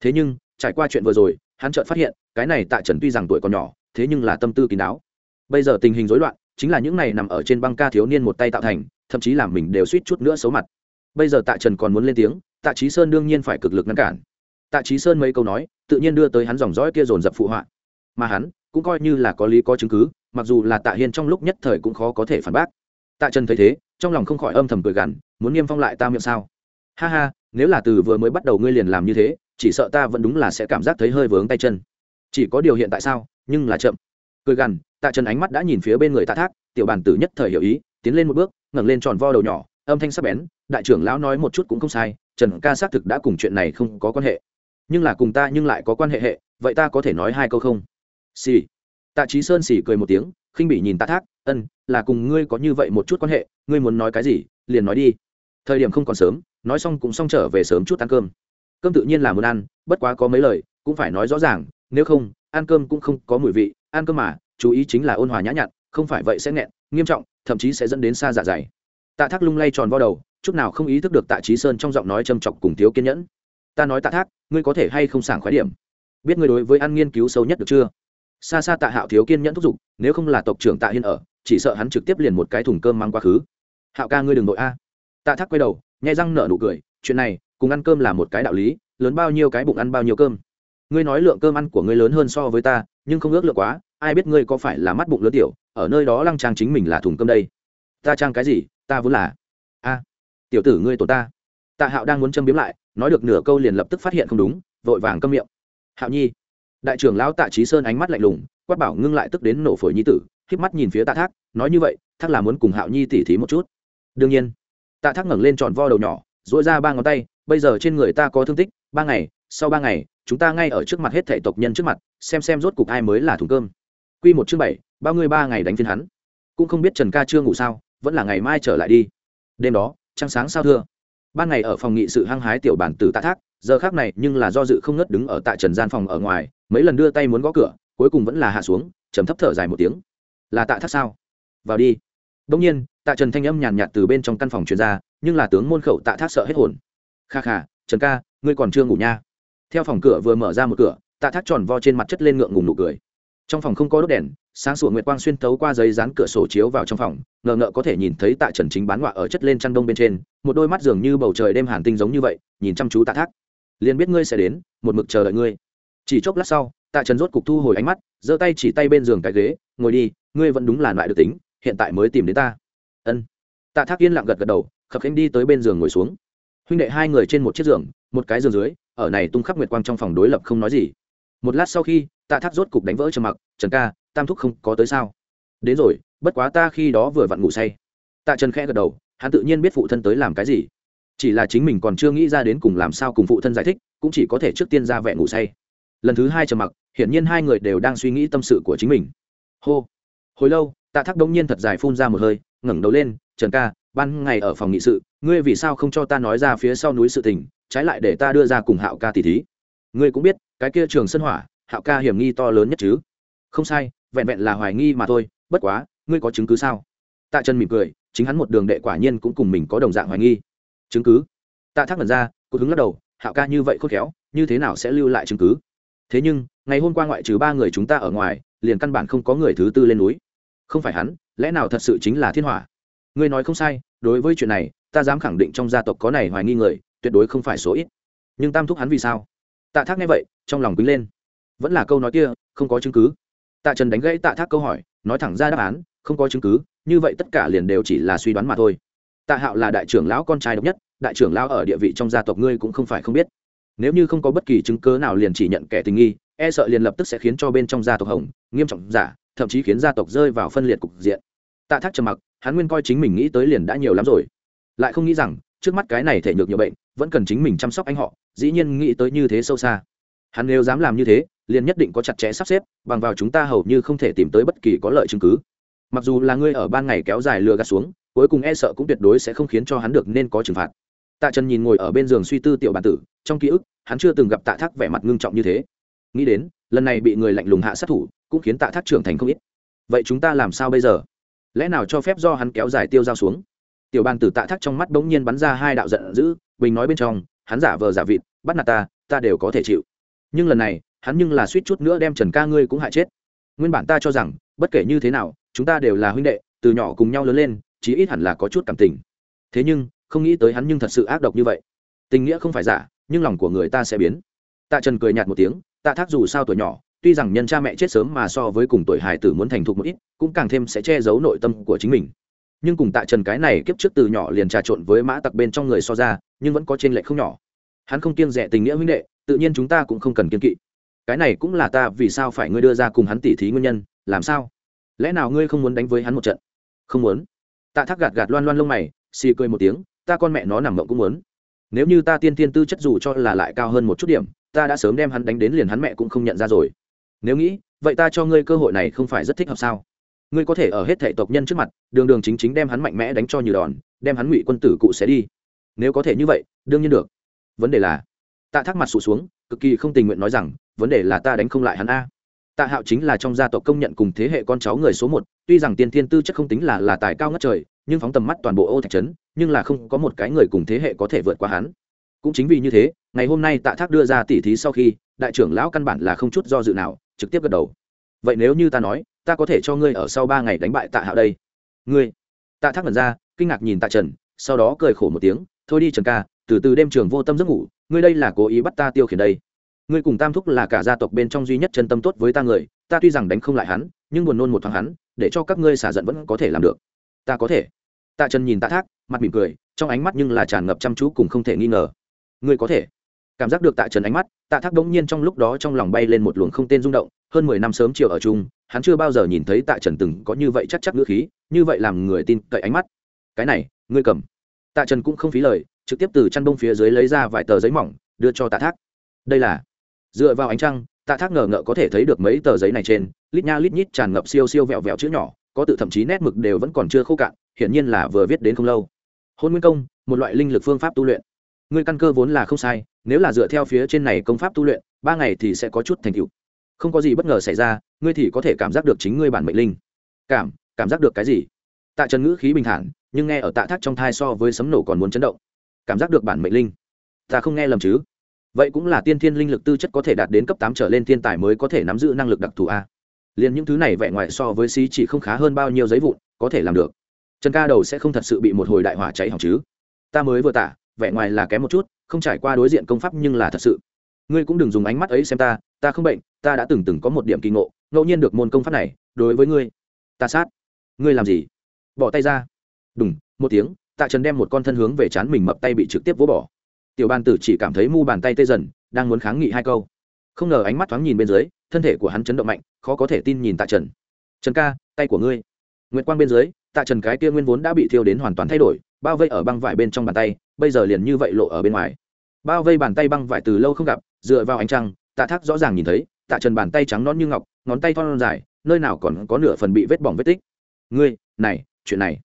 Thế nhưng, trải qua chuyện vừa rồi, hắn chợt phát hiện, cái này tạ trần tuy rằng tuổi còn nhỏ, thế nhưng là tâm tư kín đáo. Bây giờ tình hình rối loạn, chính là những này nằm ở trên băng ca thiếu niên một tay tạo thành, thậm chí làm mình đều suýt chút nữa xấu mặt. Bây giờ tạ trần còn muốn lên tiếng, tạ trí sơn đương nhiên phải cực lực ngăn cản tạ trí sơn mấy câu nói, tự nhiên đưa tới hắn dòng dõi kia dồn dập phụ họa. Mà hắn cũng coi như là có lý có chứng cứ, mặc dù là tạ hiên trong lúc nhất thời cũng khó có thể phản bác. Tạ trần thấy thế, trong lòng không khỏi âm thầm cười gằn, muốn niêm phong lại ta miệng sao? Ha ha, nếu là từ vừa mới bắt đầu ngươi liền làm như thế, chỉ sợ ta vẫn đúng là sẽ cảm giác thấy hơi vướng tay chân. Chỉ có điều hiện tại sao, nhưng là chậm. Cười gằn, tạ trần ánh mắt đã nhìn phía bên người tạ thác, tiểu bàn tử nhất thời hiểu ý, tiến lên một bước, ngẩng lên tròn vo đầu nhỏ, âm thanh sắc bén, đại trưởng lão nói một chút cũng không sai, trần ca xác thực đã cùng chuyện này không có quan hệ nhưng là cùng ta nhưng lại có quan hệ hệ, vậy ta có thể nói hai câu không? Xì. Tạ trí sơn xì cười một tiếng, khinh Bỉ nhìn tạ thác, ân, là cùng ngươi có như vậy một chút quan hệ, ngươi muốn nói cái gì, liền nói đi. Thời điểm không còn sớm, nói xong cũng xong trở về sớm chút ăn cơm. Cơm tự nhiên là muốn ăn, bất quá có mấy lời, cũng phải nói rõ ràng, nếu không, ăn cơm cũng không có mùi vị, ăn cơm mà, chú ý chính là ôn hòa nhã nhặn, không phải vậy sẽ nghẹn, nghiêm trọng, thậm chí sẽ dẫn đến xa dạ dày. Tạ thác lung lay tròn vo đầu, chút nào không ý thức được tạ trí sơn trong giọng nói châm chọc cùng thiếu kiên nhẫn ta nói tạ thác, ngươi có thể hay không sảng khoái điểm? Biết ngươi đối với ăn nghiên cứu sâu nhất được chưa? Xa xa tạ hạo thiếu kiên nhẫn thúc giục, nếu không là tộc trưởng tạ hiên ở, chỉ sợ hắn trực tiếp liền một cái thùng cơm mang quá khứ. Hạo ca ngươi đừng nội a. Tạ thác quay đầu, nhai răng nở nụ cười, chuyện này, cùng ăn cơm là một cái đạo lý, lớn bao nhiêu cái bụng ăn bao nhiêu cơm. Ngươi nói lượng cơm ăn của ngươi lớn hơn so với ta, nhưng không ước lượng quá, ai biết ngươi có phải là mắt bụng lớn tiểu, ở nơi đó lăng trang chính mình là thùng cơm đây. Ta trang cái gì, ta vốn là. A, tiểu tử ngươi tổ ta. Tạ hạo đang muốn châm biếm lại nói được nửa câu liền lập tức phát hiện không đúng, vội vàng câm miệng. Hạo nhi. Đại trưởng lão tạ trí sơn ánh mắt lạnh lùng, quát bảo ngưng lại tức đến nổ phổi nhi tử k mắt nhìn phía tạ thác, nói như vậy, thác là muốn cùng hạo nhi tỉ thí một chút. Đương nhiên. Tạ thác ngẩng lên tròn vo đầu nhỏ dội ra ba ngón tay, bây giờ trên người ta có thương tích, ba ngày, sau ba ngày, chúng ta ngay ở trước mặt hết thể tộc nhân trước mặt, xem xem rốt cục ai mới là thùng cơm. Q một chương bảy, bao ngươi ba ngày đánh phiên hắn. Cũng không biết trần ca chưa ngủ sao, vẫn là ngày mai trở lại đi. Đêm đó, trăng sáng sao thưa? Ban ngày ở phòng nghị sự hăng hái tiểu bản tử tạ thác, giờ khác này nhưng là do dự không ngất đứng ở tại trần gian phòng ở ngoài, mấy lần đưa tay muốn gõ cửa, cuối cùng vẫn là hạ xuống chấm thấp thở dài một tiếng. Là tạ thác sao? Vào đi. Đông nhiên, tạ trần thanh âm nhàn nhạt từ bên trong căn phòng truyền ra, nhưng là tướng môn khẩu tạ thác sợ hết hồn. Kha kha, trần ca, ngươi còn chưa ngủ nha. Theo phòng cửa vừa mở ra một cửa, tạ thác tròn vo trên mặt chất lên ngượng ngùng nụ cười trong phòng không có đốt đèn, sáng sủa nguyệt quang xuyên thấu qua giấy dán cửa sổ chiếu vào trong phòng, ngờ ngợ có thể nhìn thấy tạ trần chính bán ngoạ ở chất lên chăn đông bên trên, một đôi mắt dường như bầu trời đêm hàn tinh giống như vậy, nhìn chăm chú tạ thác. Liền biết ngươi sẽ đến, một mực chờ đợi ngươi. Chỉ chốc lát sau, tạ trần rốt cục thu hồi ánh mắt, giơ tay chỉ tay bên giường cái ghế, ngồi đi, ngươi vẫn đúng là loại được tính, hiện tại mới tìm đến ta. Ân. Tạ thác yên lặng gật gật đầu, khập khanh đi tới bên giường ngồi xuống. Huynh đệ hai người trên một chiếc giường, một cái giường dưới, ở này tung khắp nguyệt quang trong phòng đối lập không nói gì. Một lát sau khi tạ thác rốt cục đánh vỡ trầm mặc, trần ca, tam thúc không có tới sao? Đến rồi, bất quá ta khi đó vừa vặn ngủ say. Tạ trần khẽ gật đầu, hắn tự nhiên biết phụ thân tới làm cái gì. Chỉ là chính mình còn chưa nghĩ ra đến cùng làm sao cùng phụ thân giải thích, cũng chỉ có thể trước tiên ra vẻ ngủ say. Lần thứ hai trầm mặc, hiển nhiên hai người đều đang suy nghĩ tâm sự của chính mình. Hô. Hồi lâu, tạ thác đông nhiên thật dài phun ra một hơi, ngẩng đầu lên, trần ca, ban ngày ở phòng nghị sự, ngươi vì sao không cho ta nói ra phía sau núi sự tình, trái lại để ta đưa ra cùng hạo ca tỷ thí. Ngươi cũng biết, cái kia trường sân hỏa hạo ca hiểm nghi to lớn nhất chứ? Không sai, vẹn vẹn là hoài nghi mà thôi, bất quá, ngươi có chứng cứ sao? Tạ trần mỉm cười, chính hắn một đường đệ quả nhiên cũng cùng mình có đồng dạng hoài nghi. Chứng cứ? Tạ thác lần ra, cô hứng lắc đầu, hạo ca như vậy khôn khéo, như thế nào sẽ lưu lại chứng cứ? Thế nhưng, ngày hôm qua ngoại trừ ba người chúng ta ở ngoài, liền căn bản không có người thứ tư lên núi. Không phải hắn, lẽ nào thật sự chính là thiên hỏa? Ngươi nói không sai, đối với chuyện này, ta dám khẳng định trong gia tộc có này hoài nghi người, tuyệt đối không phải số ít. Nhưng tam thúc hắn vì sao? Tạ thác nghe vậy, trong lòng quýnh lên vẫn là câu nói kia, không có chứng cứ. Tạ trần đánh gãy tạ thác câu hỏi, nói thẳng ra đáp án, không có chứng cứ, như vậy tất cả liền đều chỉ là suy đoán mà thôi. Tạ hạo là đại trưởng lão con trai độc nhất, đại trưởng lão ở địa vị trong gia tộc ngươi cũng không phải không biết. Nếu như không có bất kỳ chứng cớ nào liền chỉ nhận kẻ tình nghi e sợ liền lập tức sẽ khiến cho bên trong gia tộc hồng nghiêm trọng giả, thậm chí khiến gia tộc rơi vào phân liệt cục diện. Tạ thác trầm mặc, hắn nguyên coi chính mình nghĩ tới liền đã nhiều lắm rồi. Lại không nghĩ rằng, trước mắt cái này thể nhược nhiều bệnh, vẫn cần chính mình chăm sóc anh họ, dĩ nhiên nghĩ tới như thế sâu xa hắn nếu dám làm như thế, liền nhất định có chặt chẽ sắp xếp, bằng vào chúng ta hầu như không thể tìm tới bất kỳ có lợi chứng cứ. Mặc dù là ngươi ở ban ngày kéo dài lừa gạt xuống, cuối cùng e sợ cũng tuyệt đối sẽ không khiến cho hắn được nên có trừng phạt. Tạ trần nhìn ngồi ở bên giường suy tư tiểu bản tử, trong ký ức, hắn chưa từng gặp tạ thác vẻ mặt ngưng trọng như thế. Nghĩ đến, lần này bị người lạnh lùng hạ sát thủ, cũng khiến tạ thác trưởng thành không ít. Vậy chúng ta làm sao bây giờ? Lẽ nào cho phép do hắn kéo dài tiêu dao xuống? Tiểu bàn tử tạ thác trong mắt bỗng nhiên bắn ra hai đạo giận dữ, bình nói bên trong, hắn giả vờ giả vịt, bắt nạt ta ta đều có thể chịu nhưng lần này, hắn nhưng là suýt chút nữa đem trần ca ngươi cũng hại chết. Nguyên bản ta cho rằng, bất kể như thế nào, chúng ta đều là huynh đệ, từ nhỏ cùng nhau lớn lên, chí ít hẳn là có chút cảm tình. Thế nhưng, không nghĩ tới hắn nhưng thật sự ác độc như vậy. Tình nghĩa không phải giả, nhưng lòng của người ta sẽ biến. Tạ trần cười nhạt một tiếng, tạ thác dù sao tuổi nhỏ, tuy rằng nhân cha mẹ chết sớm mà so với cùng tuổi hài tử muốn thành thục một ít, cũng càng thêm sẽ che giấu nội tâm của chính mình. Nhưng cùng tạ trần cái này kiếp trước từ nhỏ liền trà trộn với mã tặc bên trong người so ra, nhưng vẫn có t r ê n lệch không nhỏ. Hắn không kiêng rẻ tình nghĩa huynh đệ tự nhiên chúng ta cũng không cần kiên kỵ. Cái này cũng là ta vì sao phải ngươi đưa ra cùng hắn tỉ thí nguyên nhân, làm sao? Lẽ nào ngươi không muốn đánh với hắn một trận? Không muốn. Tạ thác gạt gạt loan loan lông mày, xì cười một tiếng, ta con mẹ nó nằm mộng cũng muốn. Nếu như ta tiên tiên tư chất dù cho là lại cao hơn một chút điểm, ta đã sớm đem hắn đánh đến liền hắn mẹ cũng không nhận ra rồi. Nếu nghĩ, vậy ta cho ngươi cơ hội này không phải rất thích hợp sao? Ngươi có thể ở hết thể tộc nhân trước mặt, đường đường chính chính đem hắn mạnh mẽ đánh cho như đòn, đem hắn ngụy quân tử cụ sẽ đi. Nếu có thể như vậy, đương nhiên được. Vấn đề là tạ thác mặt sụt xuống, cực kỳ không tình nguyện nói rằng, vấn đề là ta đánh không lại hắn a. Tạ hạo chính là trong gia tộc công nhận cùng thế hệ con cháu người số một, tuy rằng tiền thiên tư chất không tính là là tài cao ngất trời, nhưng phóng tầm mắt toàn bộ ô thạch trấn, nhưng là không có một cái người cùng thế hệ có thể vượt qua hắn. Cũng chính vì như thế, ngày hôm nay tạ thác đưa ra tỉ thí sau khi, đại trưởng lão căn bản là không chút do dự nào, trực tiếp gật đầu. Vậy nếu như ta nói, ta có thể cho ngươi ở sau ba ngày đánh bại tạ hạo đây. Ngươi? Tạ thác ngẩn ra, kinh ngạc nhìn tạ trần, sau đó cười khổ một tiếng, thôi đi trần ca, từ từ đêm trường vô tâm giấc ngủ ngươi đây là cố ý bắt ta tiêu khiển đây. Ngươi cùng tam thúc là cả gia tộc bên trong duy nhất chân tâm tốt với ta người, ta tuy rằng đánh không lại hắn, nhưng buồn nôn một thoáng hắn, để cho các ngươi xả giận vẫn có thể làm được. Ta có thể. Tạ trần nhìn tạ thác, mặt mỉm cười, trong ánh mắt nhưng là tràn ngập chăm chú cùng không thể nghi ngờ. Ngươi có thể. Cảm giác được tạ trần ánh mắt, tạ thác bỗng nhiên trong lúc đó trong lòng bay lên một luồng không tên rung động, hơn mười năm sớm chiều ở chung, hắn chưa bao giờ nhìn thấy tạ trần từng có như vậy chắc chắc ngữ khí, như vậy làm người tin cậy ánh mắt. Cái này, ngươi cầm. Tạ trần cũng không phí lời trực tiếp từ chăn đông phía dưới lấy ra vài tờ giấy mỏng, đưa cho tạ thác. Đây là, dựa vào ánh trăng, tạ thác ngờ ngợ có thể thấy được mấy tờ giấy này trên, lít nha lít nhít tràn ngập siêu siêu vẹo vẹo chữ nhỏ, có tự thậm chí nét mực đều vẫn còn chưa khô cạn, hiển nhiên là vừa viết đến không lâu. Hôn nguyên công, một loại linh lực phương pháp tu luyện. Ngươi căn cơ vốn là không sai, nếu là dựa theo phía trên này công pháp tu luyện, ba ngày thì sẽ có chút thành tựu. Không có gì bất ngờ xảy ra, ngươi thì có thể cảm giác được chính ngươi bản mệnh linh. Cảm cảm giác được cái gì? Tạ trần ngữ khí bình thản, nhưng nghe ở tạ thác trong thai so với sấm nổ còn muốn chấn động cảm giác được bản mệnh linh. Ta không nghe lầm chứ? Vậy cũng là tiên thiên linh lực tư chất có thể đạt đến cấp tám trở lên thiên tài mới có thể nắm giữ năng lực đặc thù a. Liền những thứ này vẻ ngoài so với xí chỉ không khá hơn bao nhiêu giấy vụn, có thể làm được. Trần ca đầu sẽ không thật sự bị một hồi đại hỏa cháy hỏng chứ? Ta mới vừa tả, vẻ ngoài là kém một chút, không trải qua đối diện công pháp nhưng là thật sự. Ngươi cũng đừng dùng ánh mắt ấy xem ta ta không bệnh, ta đã từng từng có một điểm kỳ ngộ, ngẫu nhiên được môn công pháp này, đối với ngươi. Ta sát. Ngươi làm gì? Bỏ tay ra. Đúng một tiếng tạ trần đem một con thân hướng về chán mình mập tay bị trực tiếp vỗ bỏ. Tiểu ban tử chỉ cảm thấy mu bàn tay tê dần, đang muốn kháng nghị hai câu. Không ngờ ánh mắt thoáng nhìn bên dưới, thân thể của hắn chấn động mạnh, khó có thể tin nhìn tạ trần. Trần ca, tay của ngươi. Nguyệt quang bên dưới, tạ trần cái kia nguyên vốn đã bị thiêu đến hoàn toàn thay đổi, bao vây ở băng vải bên trong bàn tay, bây giờ liền như vậy lộ ở bên ngoài. Bao vây bàn tay băng vải từ lâu không gặp, dựa vào ánh trăng, tạ thác rõ ràng nhìn thấy, tạ trần bàn tay trắng non như ngọc, ngón tay thon dài, nơi nào còn có nửa phần bị vết bỏng vết tích. Ngươi, này, chuyện này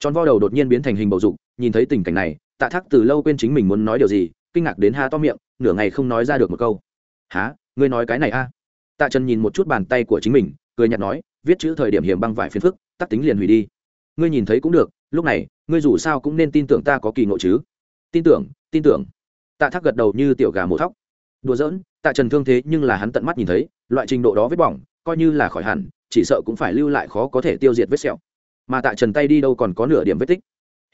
tròn vo đầu đột nhiên biến thành hình bầu dục, nhìn thấy tình cảnh này, tạ thác từ lâu quên chính mình muốn nói điều gì, kinh ngạc đến ha to miệng, nửa ngày không nói ra được một câu. Há ngươi nói cái này a? Tạ trần nhìn một chút bàn tay của chính mình, cười nhạt nói, viết chữ thời điểm hiểm băng vải phiền phức tắc tính liền hủy đi. Ngươi nhìn thấy cũng được, lúc này, ngươi dù sao cũng nên tin tưởng ta có kỳ ngộ chứ. Tin tưởng tin tưởng. Tạ thác gật đầu như tiểu gà mổ thóc. Đùa giỡn, tạ trần thương thế nhưng là hắn tận mắt nhìn thấy, loại trình độ đó vết bỏng, coi như là khỏi hẳn, chỉ sợ cũng phải lưu lại khó có thể tiêu diệt vết sẹo mà tạ trần tay đi đâu còn có nửa điểm vết tích.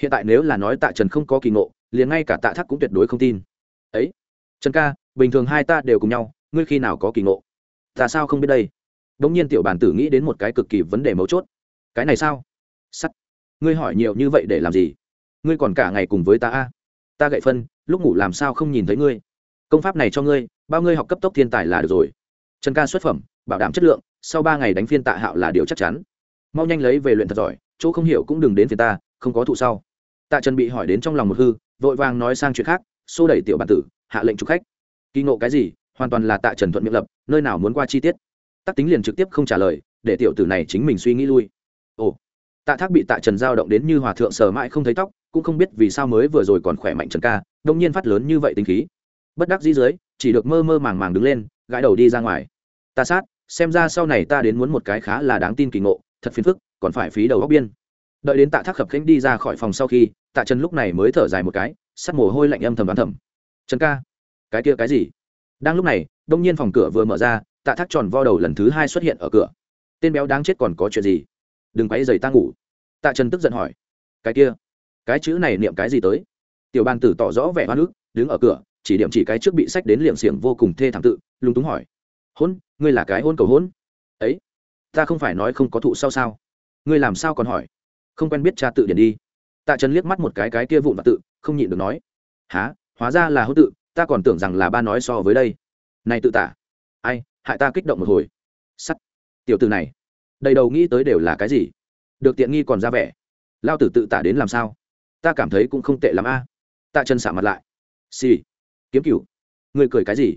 Hiện tại nếu là nói tạ trần không có kỳ ngộ, liền ngay cả tạ thác cũng tuyệt đối không tin. Ấy, trần ca, bình thường hai ta đều cùng nhau, ngươi khi nào có kỳ ngộ? Ta sao không biết đây? Đ ỗ n g nhiên tiểu bàn tử nghĩ đến một cái cực kỳ vấn đề mấu chốt. Cái này sao? Sắt. Ngươi hỏi nhiều như vậy để làm gì? Ngươi còn cả ngày cùng với ta a. Ta gậy phân, lúc ngủ làm sao không nhìn thấy ngươi? Công pháp này cho ngươi, bao ngươi học cấp tốc thiên tài là được rồi. Trần ca xuất phẩm, bảo đảm chất lượng, sau ba ngày đánh phiên tạ hạo là điều chắc chắn. Mau nhanh lấy về luyện thật giỏi chỗ không hiểu cũng đừng đến phía ta, không có thụ sau. Tạ trần bị hỏi đến trong lòng một hư, vội vàng nói sang chuyện khác, xô đẩy tiểu bản tử, hạ lệnh trục khách. Kỳ ngộ cái gì, hoàn toàn là tạ trần thuận miệng lập, nơi nào muốn qua chi tiết. Tắc tính liền trực tiếp không trả lời, để tiểu tử này chính mình suy nghĩ lui. Ồ, tạ thác bị tạ trần giao động đến như hòa thượng sờ mãi không thấy tóc, cũng không biết vì sao mới vừa rồi còn khỏe mạnh trần ca, đông nhiên phát lớn như vậy tính khí. Bất đắc dĩ dưới, chỉ được mơ mơ màng màng đứng lên, gãi đầu đi ra ngoài. Ta sát, xem ra sau này ta đến muốn một cái khá là đáng tin kỳ ngộ, thật phiền phức còn phải phí đầu góc biên. Đợi đến tạ thác khập khánh đi ra khỏi phòng sau khi, tạ trần lúc này mới thở dài một cái, sắt mồ hôi lạnh âm thầm đoán thầm. Trần ca, cái kia cái gì? Đang lúc này, đông nhiên phòng cửa vừa mở ra, tạ thác tròn vo đầu lần thứ hai xuất hiện ở cửa. Tên béo đáng chết còn có chuyện gì? Đừng quay giày ta ngủ. Tạ trần tức giận hỏi. Cái kia, cái chữ này niệm cái gì tới? Tiểu bàn tử tỏ rõ vẻ hoa nước đứng ở cửa, chỉ điểm chỉ cái trước bị sách đến liệm xiềng vô cùng thê thảm tự, lúng túng hỏi. Hôn, ngươi là cái hôn cầu hôn? Ấy, ta không phải nói không có thụ sao sao? Ngươi làm sao còn hỏi? Không quen biết cha tự điển đi. Tạ trần liếc mắt một cái cái kia vụn và tự, không nhịn được nói. Há hóa ra là hữu tự, ta còn tưởng rằng là ba nói so với đây. Này tự tả. Ai, hại ta kích động một hồi. Sắt. Tiểu từ này. Đầy đầu nghĩ tới đều là cái gì? Được tiện nghi còn ra vẻ. Lao tử tự tả đến làm sao? Ta cảm thấy cũng không tệ lắm a. Tạ trần xả mặt lại. Xì、sì. kiếm cựu người cười cái gì?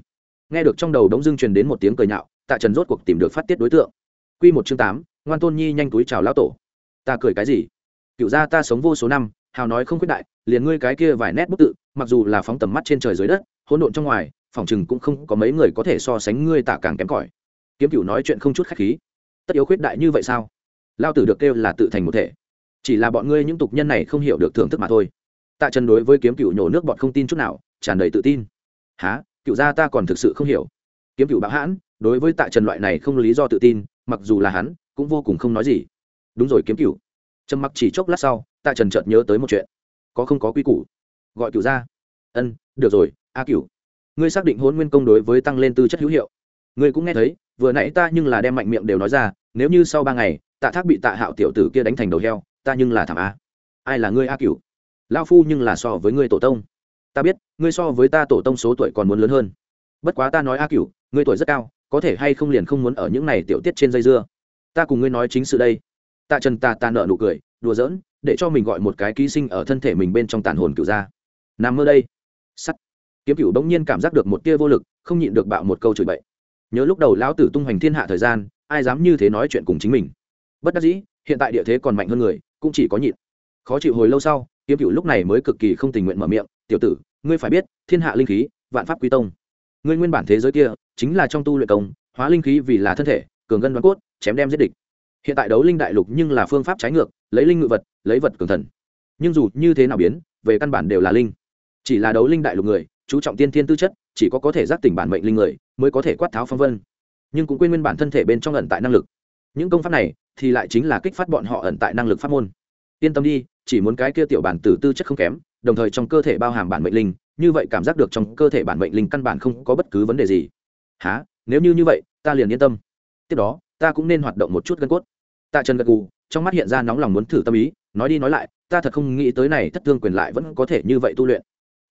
Nghe được trong đầu đống dưng truyền đến một tiếng cười nhạo, tạ trần rốt cuộc tìm được phát tiết đối tượng. Q một chương tám ngoan tôn nhi nhanh túi chào lão tổ. Ta cười cái gì? Cựu gia ta sống vô số năm, hào nói không quyết đại, liền ngươi cái kia vài nét bức tự, mặc dù là phóng tầm mắt trên trời dưới đất, hỗn độn trong ngoài, phòng chừng cũng không có mấy người có thể so sánh ngươi tạ càng kém cỏi. Kiếm cựu nói chuyện không chút khách khí. Tất yếu khuyết đại như vậy sao? Lao tử được kêu là tự thành một thể. Chỉ là bọn ngươi những tục nhân này không hiểu được thưởng thức mà thôi. Tạ trần đối với kiếm cựu nhổ nước bọn không tin chút nào, tràn đầy tự tin. Há cựu gia ta còn thực sự không hiểu. Kiếm cựu bạo hãn, đối với tạ trần loại này không lý do tự tin, mặc dù là hắn cũng vô cùng không nói gì. Đúng rồi kiếm cựu trầm mặc chỉ chốc lát sau, tạ trần chợt nhớ tới một chuyện. Có không có quy củ? Gọi cựu ra. Ân, được rồi, a cựu ngươi xác định hôn nguyên công đối với tăng lên tư chất hữu hiệu. Ngươi cũng nghe thấy, vừa nãy ta nhưng là đem mạnh miệng đều nói ra, nếu như sau ba ngày, tạ thác bị tạ hạo tiểu tử kia đánh thành đầu heo, ta nhưng là thảm a. Ai là ngươi a cựu lao phu nhưng là so với ngươi tổ tông. Ta biết, ngươi so với ta tổ tông số tuổi còn muốn lớn hơn. Bất quá ta nói a cựu ngươi tuổi rất cao, có thể hay không liền không muốn ở những này tiểu tiết trên dây dưa ta cùng ngươi nói chính sự đây. Tạ trần ta ta nợ nụ cười, đùa giỡn, để cho mình gọi một cái ký sinh ở thân thể mình bên trong tàn hồn cựu ra nằm mơ đây. Sắt. Kiếm cựu bỗng nhiên cảm giác được một tia vô lực, không nhịn được bạo một câu chửi bậy. Nhớ lúc đầu lão tử tung hoành thiên hạ thời gian, ai dám như thế nói chuyện cùng chính mình. Bất đắc dĩ, hiện tại địa thế còn mạnh hơn người, cũng chỉ có nhịn. Khó chịu hồi lâu sau, kiếm cựu lúc này mới cực kỳ không tình nguyện mở miệng, tiểu tử, ngươi phải biết, thiên hạ linh khí, vạn pháp quy tông. Ngươi nguyên bản thế giới kia, chính là trong tu luyện công, hóa linh khí vì là thân thể, cường ngân đoán cốt chém đem giết địch. Hiện tại đấu linh đại lục nhưng là phương pháp trái ngược, lấy linh ngự vật, lấy vật cường thần. Nhưng dù như thế nào biến, về căn bản đều là linh. Chỉ là đấu linh đại lục người, chú trọng tiên thiên tư chất, chỉ có có thể giác tỉnh bản mệnh linh người, mới có thể quát tháo phong vân. Nhưng cũng quên nguyên bản thân thể bên trong ẩn tại năng lực. Những công pháp này thì lại chính là kích phát bọn họ ẩn tại năng lực pháp môn. Yên tâm đi, chỉ muốn cái kia tiểu bản tử tư chất không kém, đồng thời trong cơ thể bao hàm bản mệnh linh, như vậy cảm giác được trong cơ thể bản mệnh linh căn bản không có bất cứ vấn đề gì. Há nếu như như vậy, ta liền yên tâm. Tiếp đó ta cũng nên hoạt động một chút gân cốt. Tạ trần gật gù, trong mắt hiện ra nóng lòng muốn thử tâm ý, nói đi nói lại, ta thật không nghĩ tới này thất thương quyền lại vẫn có thể như vậy tu luyện.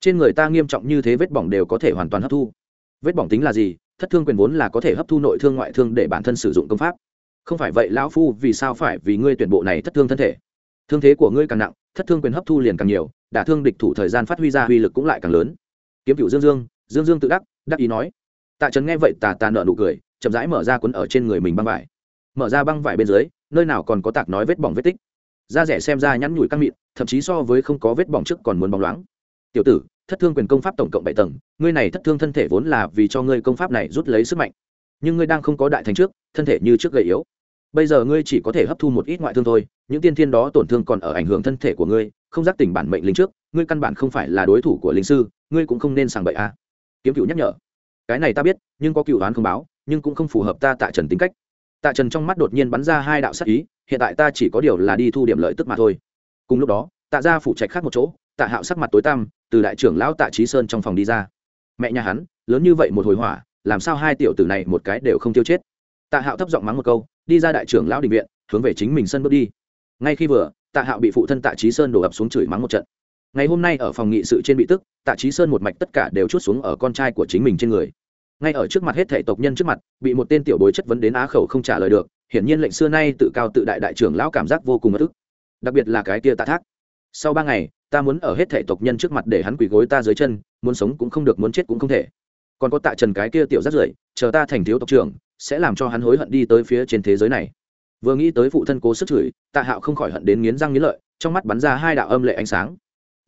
Trên người ta nghiêm trọng như thế vết bỏng đều có thể hoàn toàn hấp thu. Vết bỏng tính là gì? Thất thương quyền vốn là có thể hấp thu nội thương ngoại thương để bản thân sử dụng công pháp. Không phải vậy, lão phu, vì sao phải vì ngươi tuyển bộ này thất thương thân thể? Thương thế của ngươi càng nặng, thất thương quyền hấp thu liền càng nhiều, đả thương địch thủ thời gian phát huy ra uy lực cũng lại càng lớn. Kiếm cựu dương dương dương dương tự đắc đắc ý nói. Tạ trần nghe vậy tà tà nợ nụ cười chậm rãi mở ra quấn ở trên người mình băng vải. Mở ra băng vải bên dưới, nơi nào còn có tạc nói vết bỏng vết tích. Da rẻ xem ra nhắn nhủi căng mịn, thậm chí so với không có vết bỏng trước còn muốn bóng loáng. Tiểu tử, thất thương quyền công pháp tổng cộng bảy tầng, ngươi này thất thương thân thể vốn là vì cho ngươi công pháp này rút lấy sức mạnh. Nhưng ngươi đang không có đại thành trước, thân thể như trước gầy yếu. Bây giờ ngươi chỉ có thể hấp thu một ít ngoại thương thôi, những tiên thiên đó tổn thương còn ở ảnh hưởng thân thể của ngươi, không giác tỉnh bản mệnh linh trước, ngươi căn bản không phải là đối thủ của linh sư, ngươi cũng không nên sàng bậy a à. kiếm cựu nhắc nhở. Cái này ta biết, nhưng có cựu đoán không báo nhưng cũng không phù hợp ta tạ trần tính cách. Tạ trần trong mắt đột nhiên bắn ra hai đạo sắc ý, hiện tại ta chỉ có điều là đi thu điểm lợi tức mà thôi. Cùng lúc đó, tạ ra phủ trạch khác một chỗ, tạ hạo sắc mặt tối tăm, từ đại trưởng lão tạ trí sơn trong phòng đi ra. Mẹ nhà hắn, lớn như vậy một hồi hỏa, làm sao hai tiểu tử này một cái đều không tiêu chết? Tạ hạo thấp giọng mắng một câu, đi ra đại trưởng lão định viện, hướng về chính mình sân bước đi. Ngay khi vừa, tạ hạo bị phụ thân tạ trí sơn đổ ập xuống chửi mắng một trận. Ngày hôm nay ở phòng nghị sự trên bị tức, tạ trí sơn một mạch tất cả đều chút xuống ở con trai của chính mình trên người ngay ở trước mặt hết thể tộc nhân trước mặt, bị một tên tiểu bối chất vấn đến á khẩu không trả lời được, hiển nhiên lệnh xưa nay tự cao tự đại đại trưởng lão cảm giác vô cùng bất ức. Đặc biệt là cái kia tạ thác. Sau ba ngày, ta muốn ở hết thể tộc nhân trước mặt để hắn quỳ gối ta dưới chân, muốn sống cũng không được, muốn chết cũng không thể. Còn có tạ trần cái kia tiểu rất rưởi, chờ ta thành thiếu tộc trưởng, sẽ làm cho hắn hối hận đi tới phía trên thế giới này. Vừa nghĩ tới phụ thân cố sức chửi, tạ hạo không khỏi hận đến nghiến răng nghiến lợi, trong mắt bắn ra hai đạo âm lệ ánh sáng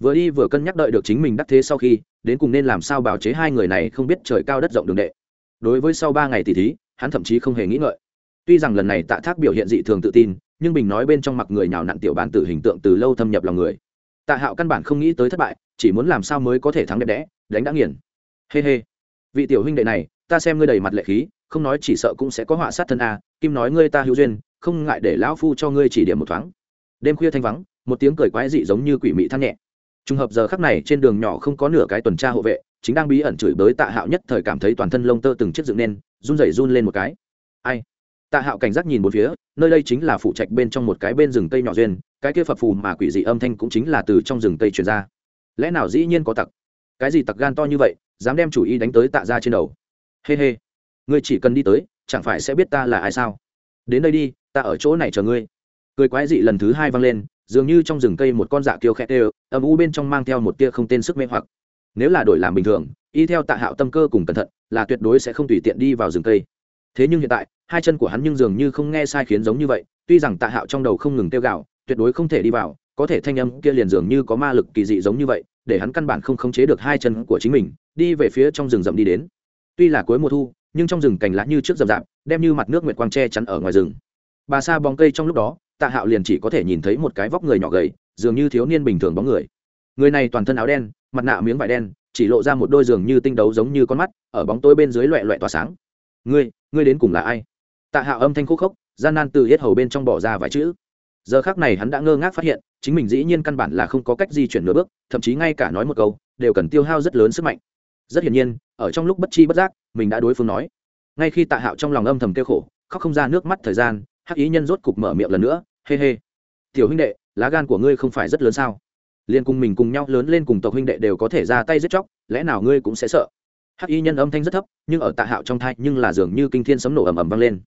vừa đi vừa cân nhắc đợi được chính mình đắc thế sau khi, đến cùng nên làm sao bảo chế hai người này không biết trời cao đất rộng đường đệ. Đối với sau ba ngày tỷ thí, hắn thậm chí không hề nghĩ ngợi. Tuy rằng lần này tạ thác biểu hiện dị thường tự tin, nhưng bình nói bên trong mặt người nào nặn tiểu bản tử hình tượng từ lâu thâm nhập lòng người. Tạ hạo căn bản không nghĩ tới thất bại, chỉ muốn làm sao mới có thể thắng đẹp đẽ, đánh đã nghiền. Hê、hey、hê、hey. vị tiểu huynh đệ này, ta xem ngươi đầy mặt lệ khí, không nói chỉ sợ cũng sẽ có họa sát thân a, kim nói ngươi ta hữu duyên, không ngại để lão phu cho ngươi chỉ điểm một thoáng. Đêm khuya thanh vắng, một tiếng cười quái dị giống như quỷ mị than nhẹ trùng hợp giờ khắc này trên đường nhỏ không có nửa cái tuần tra hộ vệ, chính đang bí ẩn chửi bới tạ hạo nhất thời cảm thấy toàn thân lông tơ từng chiếc dựng nên, run rẩy run lên một cái. Ai? Tạ hạo cảnh giác nhìn một phía, nơi đây chính là phụ trạch bên trong một cái bên rừng cây nhỏ duyên, cái kia phập phù mà quỷ dị âm thanh cũng chính là từ trong rừng cây truyền ra. Lẽ nào dĩ nhiên có tặc? Cái gì tặc gan to như vậy, dám đem chủ ý đánh tới tạ ra trên đầu? Hê、hey、hê、hey. ngươi chỉ cần đi tới, chẳng phải sẽ biết ta là ai sao? Đến đây đi, ta ở chỗ này chờ ngươi. Cười quái dị lần thứ hai vang lên dường như trong rừng cây một con dạ kiêu khẽ đều, âm u bên trong mang theo một tia không tên sức mê hoặc. Nếu là đổi làm bình thường, y theo tạ hạo tâm cơ cùng cẩn thận, là tuyệt đối sẽ không tùy tiện đi vào rừng cây. Thế nhưng hiện tại, hai chân của hắn nhưng dường như không nghe sai khiến giống như vậy, tuy rằng tạ hạo trong đầu không ngừng tiêu gạo tuyệt đối không thể đi vào, có thể thanh âm kia liền dường như có ma lực kỳ dị giống như vậy, để hắn căn bản không khống chế được hai chân của chính mình, đi về phía trong rừng rậm đi đến. Tuy là cuối mùa thu, nhưng trong rừng cành lá như trước rậm rạp, đem như mặt nước nguyệt quang tre chắn ở ngoài rừng. Bà xa bóng cây trong lúc đó tạ hạo liền chỉ có thể nhìn thấy một cái vóc người nhỏ gầy, dường như thiếu niên bình thường bóng người. Người này toàn thân áo đen, mặt nạ miếng vải đen, chỉ lộ ra một đôi giường như tinh đấu giống như con mắt, ở bóng tối bên dưới loẹ loẹ tỏa sáng. Ngươi ngươi đến cùng là ai? Tạ hạo âm thanh khúc khốc, gian nan từ hết hầu bên trong bỏ ra vài chữ. Giờ khác này hắn đã ngơ ngác phát hiện, chính mình dĩ nhiên căn bản là không có cách di chuyển nửa bước, thậm chí ngay cả nói một câu, đều cần tiêu hao rất lớn sức mạnh. Rất hiển nhiên, ở trong lúc bất chi bất giác, mình đã đối phương nói. Ngay khi tạ hạo trong lòng âm thầm kêu khổ, khóc không ra nước mắt thời gian, hắc ý nhân rốt cục mở miệng lần nữa hê hê. Tiểu huynh đệ, lá gan của ngươi không phải rất lớn sao? Liền cùng mình cùng nhau lớn lên cùng tộc huynh đệ đều có thể ra tay giết chóc, lẽ nào ngươi cũng sẽ sợ? Hắc y nhân âm thanh rất thấp, nhưng ở tạ hạo trong thai nhưng là dường như kinh thiên sấm nổ ầm ầm vang lên.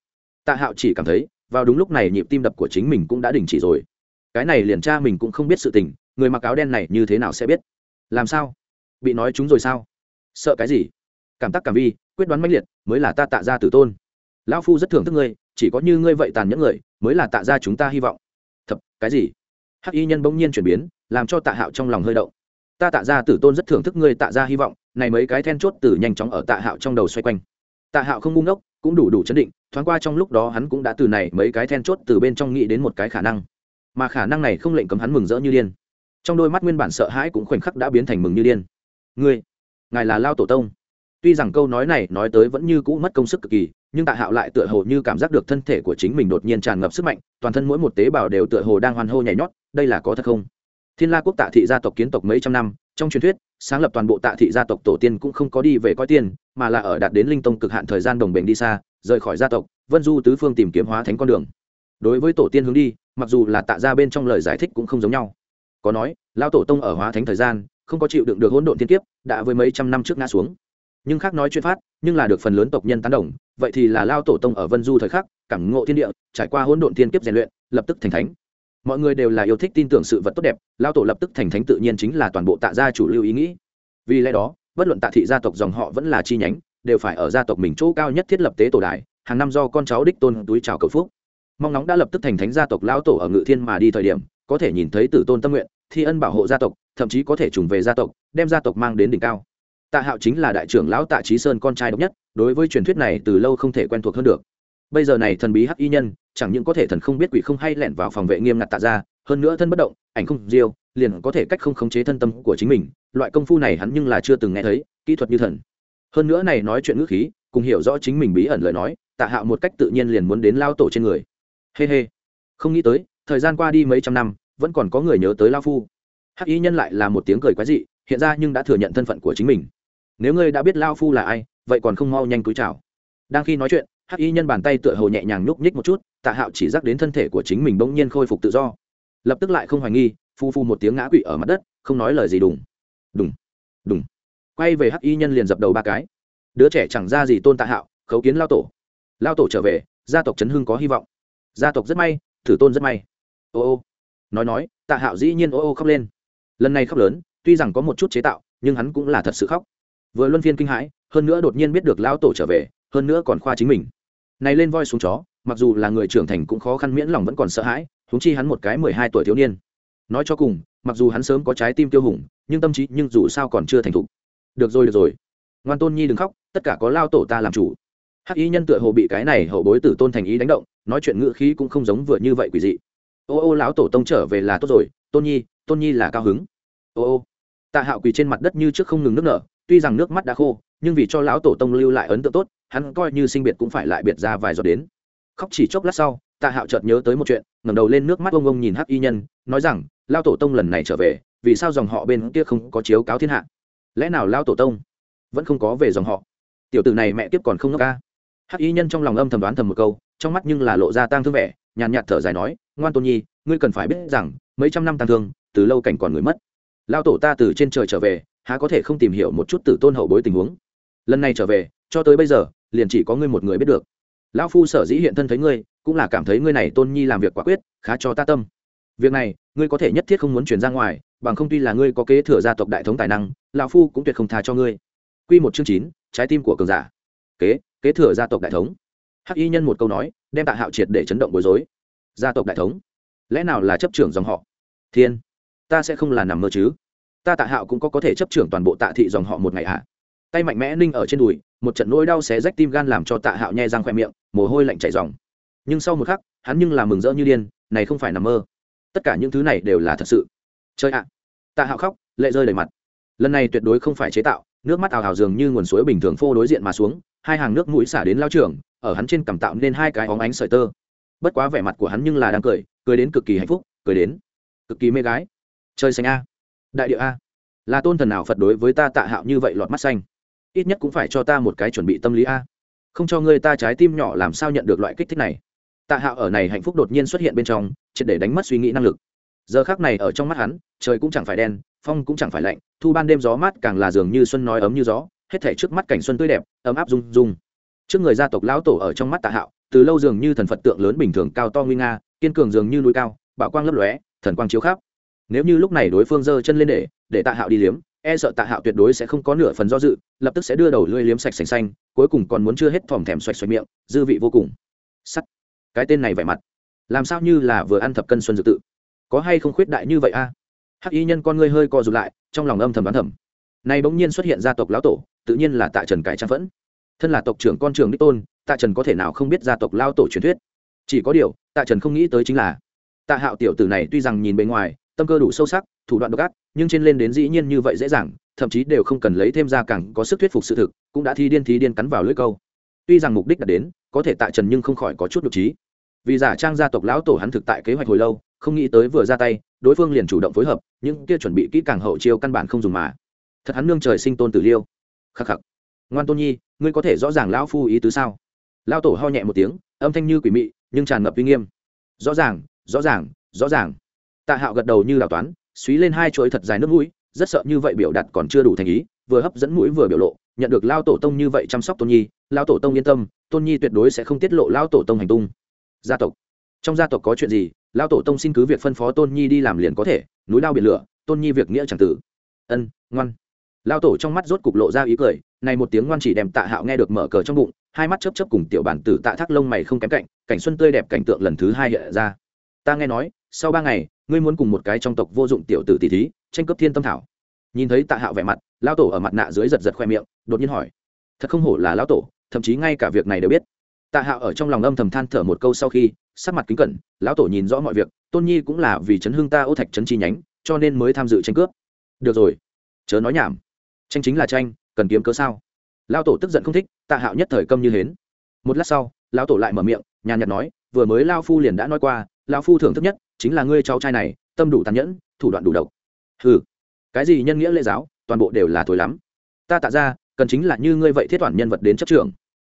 Tạ hạo chỉ cảm thấy, vào đúng lúc này nhịp tim đập của chính mình cũng đã đình chỉ rồi. Cái này liền cha mình cũng không biết sự tình, người mặc áo đen này như thế nào sẽ biết? Làm sao? Bị nói chúng rồi sao? Sợ cái gì? Cảm tác cảm vi, quyết đoán mãnh liệt, mới là ta tạ ra tử tôn. Lão phu rất thưởng thức ngươi chỉ có như ngươi vậy tàn nhẫn người mới là tạ ra chúng ta hy vọng. Thật, cái gì? Hắc y nhân bỗng nhiên chuyển biến, làm cho tạ hạo trong lòng hơi động. Ta tạ ra tử tôn rất thưởng thức ngươi tạ ra hy vọng, này mấy cái then chốt từ nhanh chóng ở tạ hạo trong đầu xoay quanh. Tạ hạo không ngu ngốc, cũng đủ đủ chấn định, thoáng qua trong lúc đó hắn cũng đã từ này mấy cái then chốt từ bên trong nghĩ đến một cái khả năng. Mà khả năng này không lệnh cấm hắn mừng rỡ như điên. Trong đôi mắt nguyên bản sợ hãi cũng khoảnh khắc đã biến thành mừng như điên. Ngươi, ngài là lao tổ tông. Tuy rằng câu nói này nói tới vẫn như cũ mất công sức cực kỳ nhưng tạ hạo lại tựa hồ như cảm giác được thân thể của chính mình đột nhiên tràn ngập sức mạnh, toàn thân mỗi một tế bào đều tựa hồ đang hoan hô nhảy nhót, đây là có thật không? Thiên la quốc tạ thị gia tộc kiến tộc mấy trăm năm, trong truyền thuyết, sáng lập toàn bộ tạ thị gia tộc tổ tiên cũng không có đi về coi tiên mà là ở đạt đến linh tông cực hạn thời gian đồng bình đi xa, rời khỏi gia tộc, vân du tứ phương tìm kiếm hóa thánh con đường. Đối với tổ tiên hướng đi, mặc dù là tạ ra bên trong lời giải thích cũng không giống nhau. Có nói lao tổ tông ở hóa thánh thời gian, không có chịu đựng được hỗn độn thiên kiếp, đã với mấy trăm năm trước ngã xuống nhưng khác nói chuyện phát, nhưng là được phần lớn tộc nhân tán đồng, vậy thì là lao tổ tông ở vân du thời khắc, cảm ngộ thiên địa, trải qua hỗn độn thiên kiếp rèn luyện, lập tức thành thánh. Mọi người đều là yêu thích tin tưởng sự vật tốt đẹp, lao tổ lập tức thành thánh tự nhiên chính là toàn bộ tạ gia chủ lưu ý nghĩ. Vì lẽ đó, bất luận tạ thị gia tộc dòng họ vẫn là chi nhánh, đều phải ở gia tộc mình chỗ cao nhất thiết lập tế tổ đài, hàng năm do con cháu đích tôn túi chào cầu phúc. Mong nóng đã lập tức thành thánh gia tộc lão tổ ở ngự thiên mà đi thời điểm, có thể nhìn thấy tử tôn tâm nguyện, thi ân bảo hộ gia tộc, thậm chí có thể trùng về gia tộc, đem gia tộc mang đến đỉnh cao tạ hạo chính là đại trưởng lão tạ trí sơn con trai độc nhất, đối với truyền thuyết này từ lâu không thể quen thuộc hơn được. Bây giờ này thần bí hắc y nhân, chẳng những có thể thần không biết quỷ không hay lẻn vào phòng vệ nghiêm ngặt tạ ra hơn nữa thân bất động, ảnh không diêu, liền có thể cách không khống chế thân tâm của chính mình, loại công phu này hắn nhưng là chưa từng nghe thấy, kỹ thuật như thần. Hơn nữa này nói chuyện ngữ khí, cùng hiểu rõ chính mình bí ẩn lời nói, tạ hạo một cách tự nhiên liền muốn đến lao tổ trên người. Hê、hey、hê、hey. không nghĩ tới, thời gian qua đi mấy trăm năm, vẫn còn có người nhớ tới lao phu. Hắc y nhân lại là một tiếng cười quái dị, hiện ra nhưng đã thừa nhận thân phận của chính mình nếu ngươi đã biết lao phu là ai, vậy còn không mau nhanh túi chào. Đang khi nói chuyện, hắc y nhân bàn tay tựa hồ nhẹ nhàng nhúc nhích một chút, tạ hạo chỉ dắt đến thân thể của chính mình bỗng nhiên khôi phục tự do. Lập tức lại không hoài nghi, phu phu một tiếng ngã quỵ ở mặt đất, không nói lời gì đùng. Đùng đùng. Quay về hắc y nhân liền dập đầu ba cái. Đứa trẻ chẳng ra gì tôn tạ hạo, khấu kiến lao tổ. Lao tổ trở về, gia tộc trấn hưng có hy vọng. Gia tộc rất may, thử tôn rất may. Ô ô. Nói nói, tạ hạo dĩ nhiên ô ô khóc lên. Lần này khóc lớn, tuy rằng có một chút chế tạo, nhưng hắn cũng là thật sự khóc vừa luân phiên kinh hãi, hơn nữa đột nhiên biết được lão tổ trở về, hơn nữa còn khoa chính mình. Này lên voi xuống chó, mặc dù là người trưởng thành cũng khó khăn miễn lòng vẫn còn sợ hãi húng chi hắn một cái mười hai tuổi thiếu niên. Nói cho cùng, mặc dù hắn sớm có trái tim tiêu hùng, nhưng tâm trí nhưng dù sao còn chưa thành thục. Được rồi được rồi. Ngoan tôn nhi đừng khóc, tất cả có lao tổ ta làm chủ. Hắc y nhân tựa hồ bị cái này hậu bối tử tôn thành ý đánh động, nói chuyện ngữ khí cũng không giống vừa như vậy quỷ dị. Ô ô, lão tổ tông trở về là tốt rồi, tôn nhi tôn nhi là cao hứng. Ô ô. Tạ hạo quỳ trên mặt đất như trước không ngừng nước nở tuy rằng nước mắt đã khô, nhưng vì cho lão tổ tông lưu lại ấn tượng tốt, hắn coi như sinh biệt cũng phải lại biệt ra vài giọt đến. Khóc chỉ chốc lát sau, tạ hạo chợt nhớ tới một chuyện, ngẩng đầu lên nước mắt ông ông nhìn hắc y nhân, nói rằng lao tổ tông lần này trở về, vì sao dòng họ bên kia không có chiếu cáo thiên hạ? Lẽ nào lao tổ tông vẫn không có về dòng họ? Tiểu tử này mẹ tiếp còn không ngốc ca. Hắc y nhân trong lòng âm thầm đoán thầm một câu, trong mắt nhưng là lộ ra tang thương vẻ, nhàn nhạt thở dài nói, ngoan tôn nhi, ngươi cần phải biết rằng, mấy trăm năm tang thương, từ lâu cảnh còn người mất. Lao tổ ta từ trên trời trở về há có thể không tìm hiểu một chút tử tôn hậu bối tình huống? Lần này trở về, cho tới bây giờ, liền chỉ có ngươi một người biết được. Lão phu sở dĩ hiện thân thấy ngươi, cũng là cảm thấy ngươi này tôn nhi làm việc quả quyết, khá cho ta tâm. Việc này, ngươi có thể nhất thiết không muốn chuyển ra ngoài, bằng không tuy là ngươi có kế thừa gia tộc đại thống tài năng, lão phu cũng tuyệt không tha cho ngươi. Quy một chương chín, trái tim của cường giả. Kế kế thừa gia tộc đại thống. Hắc y nhân một câu nói, đem tạ hạo triệt để chấn động bối rối. Gia tộc đại thống? Lẽ nào là chấp trưởng dòng họ? Thiên, ta sẽ không là nằm mơ chứ? Ta tạ hạo cũng có có thể chấp trưởng toàn bộ tạ thị dòng họ một ngày ạ. À? tay mạnh mẽ ninh ở trên đùi, một trận nỗi đau xé rách tim gan làm cho tạ hạo nhai răng khoe miệng, mồ hôi lạnh chảy dòng nhưng sau một khắc, hắn nhưng làm mừng rỡ như điên, này không phải nằm mơ. Tất cả những thứ này đều là thật sự. Chơi ạ! Tạ hạo khóc, lệ rơi đầy mặt. Lần này tuyệt đối không phải chế tạo, nước mắt ào ào dường như nguồn suối bình thường phô đối diện mà xuống, hai hàng nước mũi xả đến lao trường, ở hắn trên cằm tạo nên hai cái óng ánh sợi tơ. Bất quá vẻ mặt của hắn nhưng là đang cười cười đến cực kỳ hạnh phúc, cười đến cực kỳ mê gái. Chơi xanh a! Đại địa a. Là tôn thần nào phật đối với ta tạ hạo như vậy lọt mắt xanh? Ít nhất cũng phải cho ta một cái chuẩn bị tâm lý a. Không cho người ta trái tim nhỏ làm sao nhận được loại kích thích này. Tạ hạo ở này hạnh phúc đột nhiên xuất hiện bên trong, triệt để đánh mất suy nghĩ năng lực. Giờ khác này ở trong mắt hắn, trời cũng chẳng phải đen, phong cũng chẳng phải lạnh, thu ban đêm gió mát càng là dường như xuân nói ấm như gió, hết thể trước mắt cảnh xuân tươi đẹp, ấm áp rung rung. Trước người gia tộc lão tổ ở trong mắt tạ hạo, từ lâu dường như thần phật tượng lớn bình thường cao to nguy nga, kiên cường dường như núi cao, bạo quang lấp lóe, thần quang chiếu khắp nếu như lúc này đối phương giơ chân lên để để tạ hạo đi liếm e sợ tạ hạo tuyệt đối sẽ không có nửa phần do dự, lập tức sẽ đưa đầu lưỡi liếm sạch sành xanh, cuối cùng còn muốn chưa hết thòm thèm xoạch xoạch miệng, dư vị vô cùng. Sắt. Cái tên này vẻ mặt. Làm sao như là vừa ăn thập cân xuân dự tự. Có hay không khuyết đại như vậy a? Hắc y nhân con ngươi hơi co rụt lại, trong lòng âm thầm đoán thầm. Nay bỗng nhiên xuất hiện gia tộc lão tổ, tự nhiên là tạ trần cải trang phẫn. Thân là tộc trưởng con trường đích tôn, tạ trần có thể nào không biết gia tộc lao tổ truyền thuyết? Chỉ có điều, tạ trần không nghĩ tới chính là, tạ hạo tiểu tử này tuy rằng nhìn bề ngoài tâm cơ đủ sâu sắc, thủ đoạn độc ác, nhưng trên lên đến dĩ nhiên như vậy dễ dàng, thậm chí đều không cần lấy thêm ra càng có sức thuyết phục sự thực, cũng đã thi điên thi điên cắn vào lưỡi câu. Tuy rằng mục đích đã đến, có thể tại trần nhưng không khỏi có chút độc trí. Vì giả trang gia tộc lão tổ hắn thực tại kế hoạch hồi lâu, không nghĩ tới vừa ra tay, đối phương liền chủ động phối hợp, những kia chuẩn bị kỹ càng hậu chiêu căn bản không dùng mà. Thật hắn nương trời sinh tôn tử liêu. Khắc khắc. Ngoan tôn nhi, ngươi có thể rõ ràng lão phu ý tứ sao? Lão tổ ho nhẹ một tiếng, âm thanh như quỷ mị, nhưng tràn ngập uy nghiêm. Rõ ràng rõ ràng rõ ràng tạ hạo gật đầu như đào toán suý lên hai chuỗi thật dài nước mũi, rất sợ như vậy biểu đặt còn chưa đủ thành ý, vừa hấp dẫn mũi vừa biểu lộ, nhận được lao tổ tông như vậy chăm sóc tôn nhi, lao tổ tông yên tâm, tôn nhi tuyệt đối sẽ không tiết lộ lao tổ tông hành tung. Gia tộc. Trong gia tộc có chuyện gì, lao tổ tông xin cứ việc phân phó tôn nhi đi làm liền có thể, núi lao biển lửa, tôn nhi việc nghĩa c h ẳ n g tử. Ân, ngoan. Lao tổ trong mắt rốt cục lộ ra ý cười, này một tiếng ngoan chỉ đem tạ hạo nghe được mở cờ trong bụng, hai mắt chấp chấp cùng tiểu bản tử tạ thác lông mày không kém cạnh, cảnh xuân tươi đẹp cảnh tượng lần thứ hai hiện ra. Ta nghe nói sau ba ngày, ngươi muốn cùng một cái trong tộc vô dụng tiểu tử tỷ thí, tranh cấp thiên tâm thảo. Nhìn thấy tạ hạo vẻ mặt lao tổ ở mặt nạ dưới giật giật khoe miệng, đột nhiên hỏi. Thật không hổ là lao tổ, thậm chí ngay cả việc này đều biết. Tạ hạo ở trong lòng âm thầm than thở một câu sau khi, sắc mặt kính cẩn, lão tổ nhìn rõ mọi việc, tôn nhi cũng là vì chấn hương ta ô thạch chấn chi nhánh, cho nên mới tham dự tranh cướp. Được rồi, chớ nói nhảm. Tranh chính là tranh, cần kiếm cớ sao? Lão tổ tức giận không thích, tạ hạo nhất thời câm như hến. Một lát sau, lão tổ lại mở miệng, nhàn nhạt nói, vừa mới lao phu liền đã nói qua, lao phu thưởng thức nhất chính là ngươi cháu trai này, tâm đủ tàn nhẫn, thủ đoạn đủ độc. Ừ cái gì nhân nghĩa lễ giáo, toàn bộ đều là thối lắm. Ta tạ ra, cần chính là như ngươi vậy thiết toàn nhân vật đến chấp trường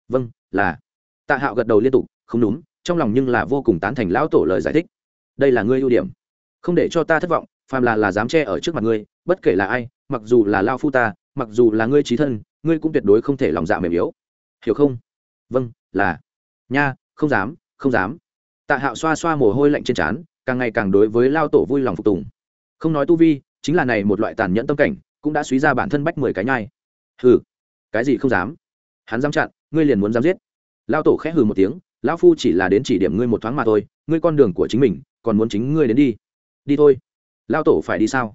vâng là. Tạ hạo gật đầu liên tục, không đúng, trong lòng nhưng là vô cùng tán thành lão tổ lời giải thích. Đây là ngươi ưu điểm. Không để cho ta thất vọng, phàm là là dám che ở trước mặt ngươi, bất kể là ai, mặc dù là lao phu ta, mặc dù là ngươi trí thân, ngươi cũng tuyệt đối không thể lòng dạ mềm yếu. Hiểu không? Vâng là. Nha, không dám không dám. Tạ hạo xoa xoa mồ hôi lạnh trên trán càng ngày càng đối với lao tổ vui lòng phục tùng. Không nói tu vi, chính là này một loại tàn nhẫn tâm cảnh, cũng đã suy ra bản thân bách mười cái nhai. Hừ, cái gì không dám? Hắn dám chặn, ngươi liền muốn dám giết. Lao tổ khẽ hừ một tiếng, lão phu chỉ là đến chỉ điểm ngươi một thoáng mà thôi, ngươi con đường của chính mình, còn muốn chính ngươi đến đi. Đi thôi. Lao tổ phải đi sao?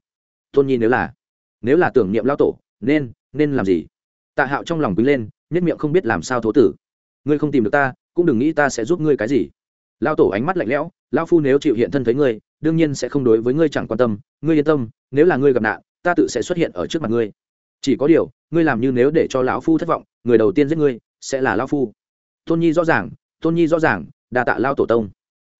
Tôn nhi nếu là nếu là tưởng niệm lao tổ, nên nên làm gì? Tạ hạo trong lòng quý lên, nhất miệng không biết làm sao thố tử. Ngươi không tìm được ta, cũng đừng nghĩ ta sẽ giúp ngươi cái gì. Lao tổ ánh mắt lạnh lẽo Lão phu nếu chịu hiện thân thấy ngươi, đương nhiên sẽ không đối với ngươi chẳng quan tâm, ngươi yên tâm, nếu là ngươi gặp nạn, ta tự sẽ xuất hiện ở trước mặt ngươi. Chỉ có điều, ngươi làm như nếu để cho lão phu thất vọng, người đầu tiên giết ngươi, sẽ là lão phu. Tôn nhi rõ ràng, tôn nhi rõ ràng, đa tạ lao tổ tông.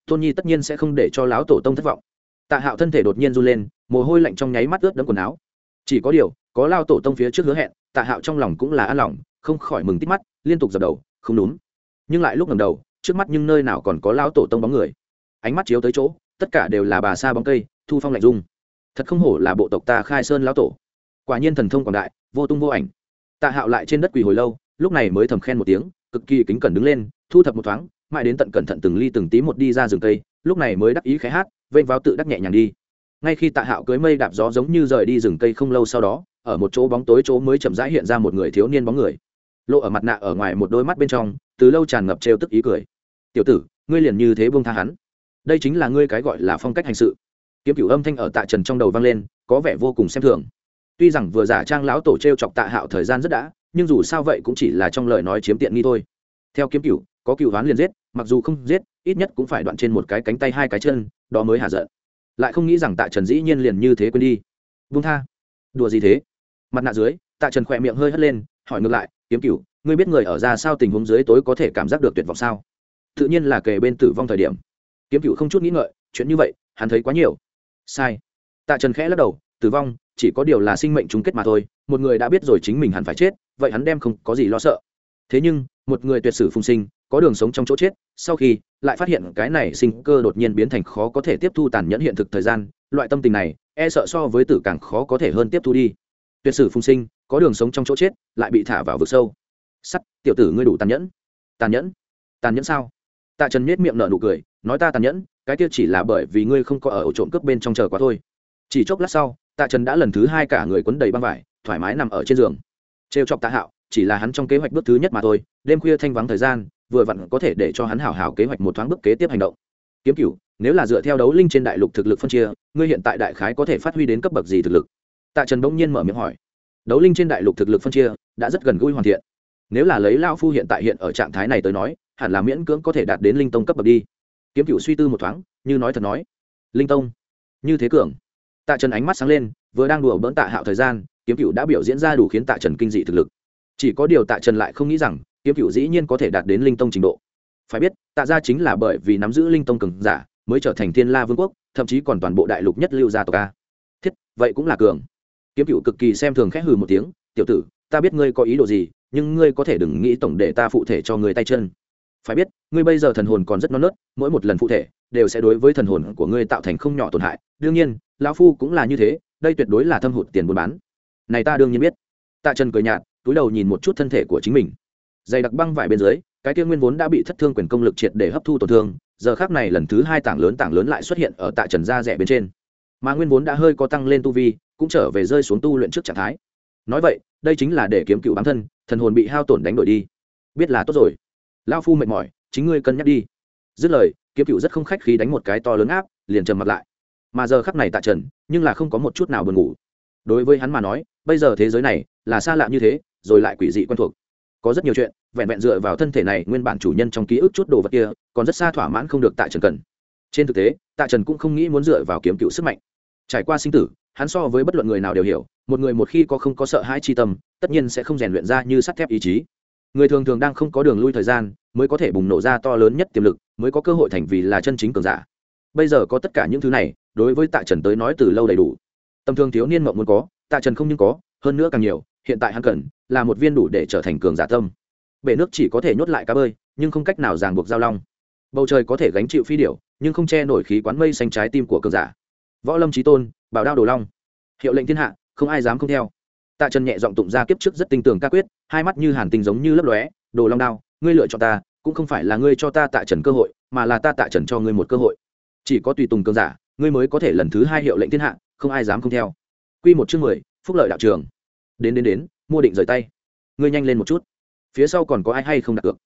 Tôn nhi tất nhiên sẽ không để cho lão tổ tông thất vọng. Tạ hạo thân thể đột nhiên run lên, mồ hôi lạnh trong nháy mắt ướt đẫm quần áo. Chỉ có điều, có lao tổ tông phía trước hứa hẹn, tạ hạo trong lòng cũng là an lòng, không khỏi mừng tít mắt, liên tục dập đầu, không đúng. Nhưng lại lúc ngầm đầu, trước mắt nhưng nơi nào còn có lao tổ tông bóng người ánh mắt chiếu tới chỗ, tất cả đều là bà sa bóng cây, thu phong lạnh dung thật không hổ là bộ tộc ta khai sơn lão tổ. Quả nhiên thần thông quảng đại, vô tung vô ảnh. Tạ hạo lại trên đất quỳ hồi lâu, lúc này mới thầm khen một tiếng, cực kỳ kính cẩn đứng lên, thu thập một thoáng, mãi đến tận cẩn thận từng ly từng tí một đi ra rừng cây, lúc này mới đắc ý khẽ hát, vênh vào tự đắc nhẹ nhàng đi. Ngay khi tạ hạo cưới mây đạp gió giống như rời đi rừng cây không lâu sau đó, ở một chỗ bóng tối chỗ mới chậm rãi hiện ra một người thiếu niên bóng người. Lộ ở mặt nạ ở ngoài một đôi mắt bên trong, từ lâu tràn ngập trêu tức ý cười. Tiểu tử, ngươi liền như thế buông tha hắn đây chính là ngươi cái gọi là phong cách hành sự. Kiếm cửu âm thanh ở tạ trần trong đầu vang lên, có vẻ vô cùng xem thường. Tuy rằng vừa giả trang lão tổ t r e o chọc tạ hạo thời gian rất đã, nhưng dù sao vậy cũng chỉ là trong lời nói chiếm tiện nghi thôi. Theo kiếm cửu, có cựu hoán liền giết, mặc dù không giết, ít nhất cũng phải đoạn trên một cái cánh tay hai cái chân, đó mới hạ giận. Lại không nghĩ rằng tạ trần dĩ nhiên liền như thế quên đi. Vung tha. Đùa gì thế? Mặt nạ dưới, tạ trần khỏe miệng hơi hất lên, hỏi ngược lại, kiếm cựu ngươi biết người ở ra sao tình huống dưới tối có thể cảm giác được tuyệt vọng sao? Tự nhiên là kề bên tử vong thời điểm kiếm cựu không chút nghĩ ngợi, chuyện như vậy, hắn thấy quá nhiều. Sai. Tạ trần khẽ lắc đầu, tử vong, chỉ có điều là sinh mệnh chung kết mà thôi, một người đã biết rồi chính mình hẳn phải chết, vậy hắn đem không có gì lo sợ. Thế nhưng, một người tuyệt sử phung sinh, có đường sống trong chỗ chết, sau khi lại phát hiện cái này sinh cơ đột nhiên biến thành khó có thể tiếp thu tàn nhẫn hiện thực thời gian, loại tâm tình này e sợ so với tử càng khó có thể hơn tiếp thu đi. Tuyệt sử phung sinh, có đường sống trong chỗ chết, lại bị thả vào vực sâu. Sắt, tiểu tử ngươi đủ tàn nhẫn. Tàn nhẫn? Tàn nhẫn sao? Tạ trần miết miệng nở nụ cười, nói ta tàn nhẫn, cái tiêu chỉ là bởi vì ngươi không có ở ổ trộm cướp bên trong chờ quá thôi. Chỉ chốc lát sau, tạ trần đã lần thứ hai cả người quấn đầy băng vải, thoải mái nằm ở trên giường. Trêu chọc tạ hạo, chỉ là hắn trong kế hoạch bước thứ nhất mà thôi, đêm khuya thanh vắng thời gian, vừa vặn có thể để cho hắn hảo hảo kế hoạch một thoáng bước kế tiếp hành động. Kiếm cửu, nếu là dựa theo đấu linh trên đại lục thực lực phân chia, ngươi hiện tại đại khái có thể phát huy đến cấp bậc gì thực lực? Tạ trần bỗng nhiên mở miệng hỏi. Đấu linh trên đại lục thực lực phân chia, đã rất gần gũi hoàn thiện. Nếu là lấy lao phu hiện tại hiện ở trạng thái này tới nói hẳn là miễn cưỡng có thể đạt đến linh tông cấp bậc đi. Kiếm cựu suy tư một thoáng, như nói thật nói. Linh tông? Như thế cường. Tạ trần ánh mắt sáng lên, vừa đang đùa bỡn tạ hạo thời gian, kiếm cựu đã biểu diễn ra đủ khiến tạ trần kinh dị thực lực. Chỉ có điều tạ trần lại không nghĩ rằng, kiếm cựu dĩ nhiên có thể đạt đến linh tông trình độ. Phải biết, tạ ra chính là bởi vì nắm giữ linh tông cường giả, mới trở thành thiên la vương quốc, thậm chí còn toàn bộ đại lục nhất lưu gia tộc a. Thiết, vậy cũng là cường. Kiếm cựu cực kỳ xem thường khẽ hừ một tiếng, tiểu tử, ta biết ngươi có ý đồ gì, nhưng ngươi có thể đừng nghĩ tổng để ta phụ thể cho người tay chân phải biết, ngươi bây giờ thần hồn còn rất non nớt, mỗi một lần phụ thể đều sẽ đối với thần hồn của ngươi tạo thành không nhỏ tổn hại. Đương nhiên, lão phu cũng là như thế, đây tuyệt đối là thâm hụt tiền buôn bán. Này ta đương nhiên biết. Tạ trần cười nhạt, túi đầu nhìn một chút thân thể của chính mình. Dày đặc băng vải bên dưới, cái kia nguyên vốn đã bị thất thương quyền công lực triệt để hấp thu tổn thương, giờ khác này lần thứ hai tảng lớn tảng lớn lại xuất hiện ở tạ trần da rẻ bên trên. Mà nguyên vốn đã hơi có tăng lên tu vi, cũng trở về rơi xuống tu luyện trước trạng thái. Nói vậy, đây chính là để kiếm cựu bản thân, thần hồn bị hao tổn đánh đổi đi. Biết là tốt rồi lao phu mệt mỏi, chính ngươi cân nhắc đi. Dứt lời, kiếm cựu rất không khách khí đánh một cái to lớn áp, liền trầm mặt lại. Mà giờ khắc này tạ trần, nhưng là không có một chút nào buồn ngủ. Đối với hắn mà nói, bây giờ thế giới này là xa lạ như thế, rồi lại quỷ dị quen thuộc. Có rất nhiều chuyện, vẹn vẹn dựa vào thân thể này nguyên bản chủ nhân trong ký ức chút đồ vật kia, còn rất xa thỏa mãn không được tạ trần cần. Trên thực tế, tạ trần cũng không nghĩ muốn dựa vào kiếm cựu sức mạnh. Trải qua sinh tử, hắn so với bất luận người nào đều hiểu, một người một khi có không có sợ hãi chi tâm, tất nhiên sẽ không rèn luyện ra như sắt thép ý chí người thường thường đang không có đường lui thời gian, mới có thể bùng nổ ra to lớn nhất tiềm lực, mới có cơ hội thành vì là chân chính cường giả. Bây giờ có tất cả những thứ này, đối với tạ trần tới nói từ lâu đầy đủ. Tầm thường thiếu niên mộng muốn có, tạ trần không nhưng có, hơn nữa càng nhiều, hiện tại hắn cần là một viên đủ để trở thành cường giả tâm. Bể nước chỉ có thể nhốt lại cá bơi, nhưng không cách nào ràng buộc giao long. Bầu trời có thể gánh chịu phi điểu, nhưng không che nổi khí quán mây xanh trái tim của cường giả. Võ lâm trí tôn, bảo đao đồ long. Hiệu lệnh thiên hạ, không ai dám không theo tạ trần nhẹ giọng tụng ra kiếp trước rất tinh tường ca quyết, hai mắt như hàn tinh giống như lấp lóe, đồ long đao, ngươi lựa chọn ta, cũng không phải là ngươi cho ta tạ trần cơ hội, mà là ta tạ trần cho ngươi một cơ hội. Chỉ có tùy tùng cường giả, ngươi mới có thể lần thứ hai hiệu lệnh thiên hạ, không ai dám không theo. Q một chương mười, phúc lợi đạo trường. Đến đến đến, mua định rời tay. Ngươi nhanh lên một chút. Phía sau còn có ai hay không đặt cược?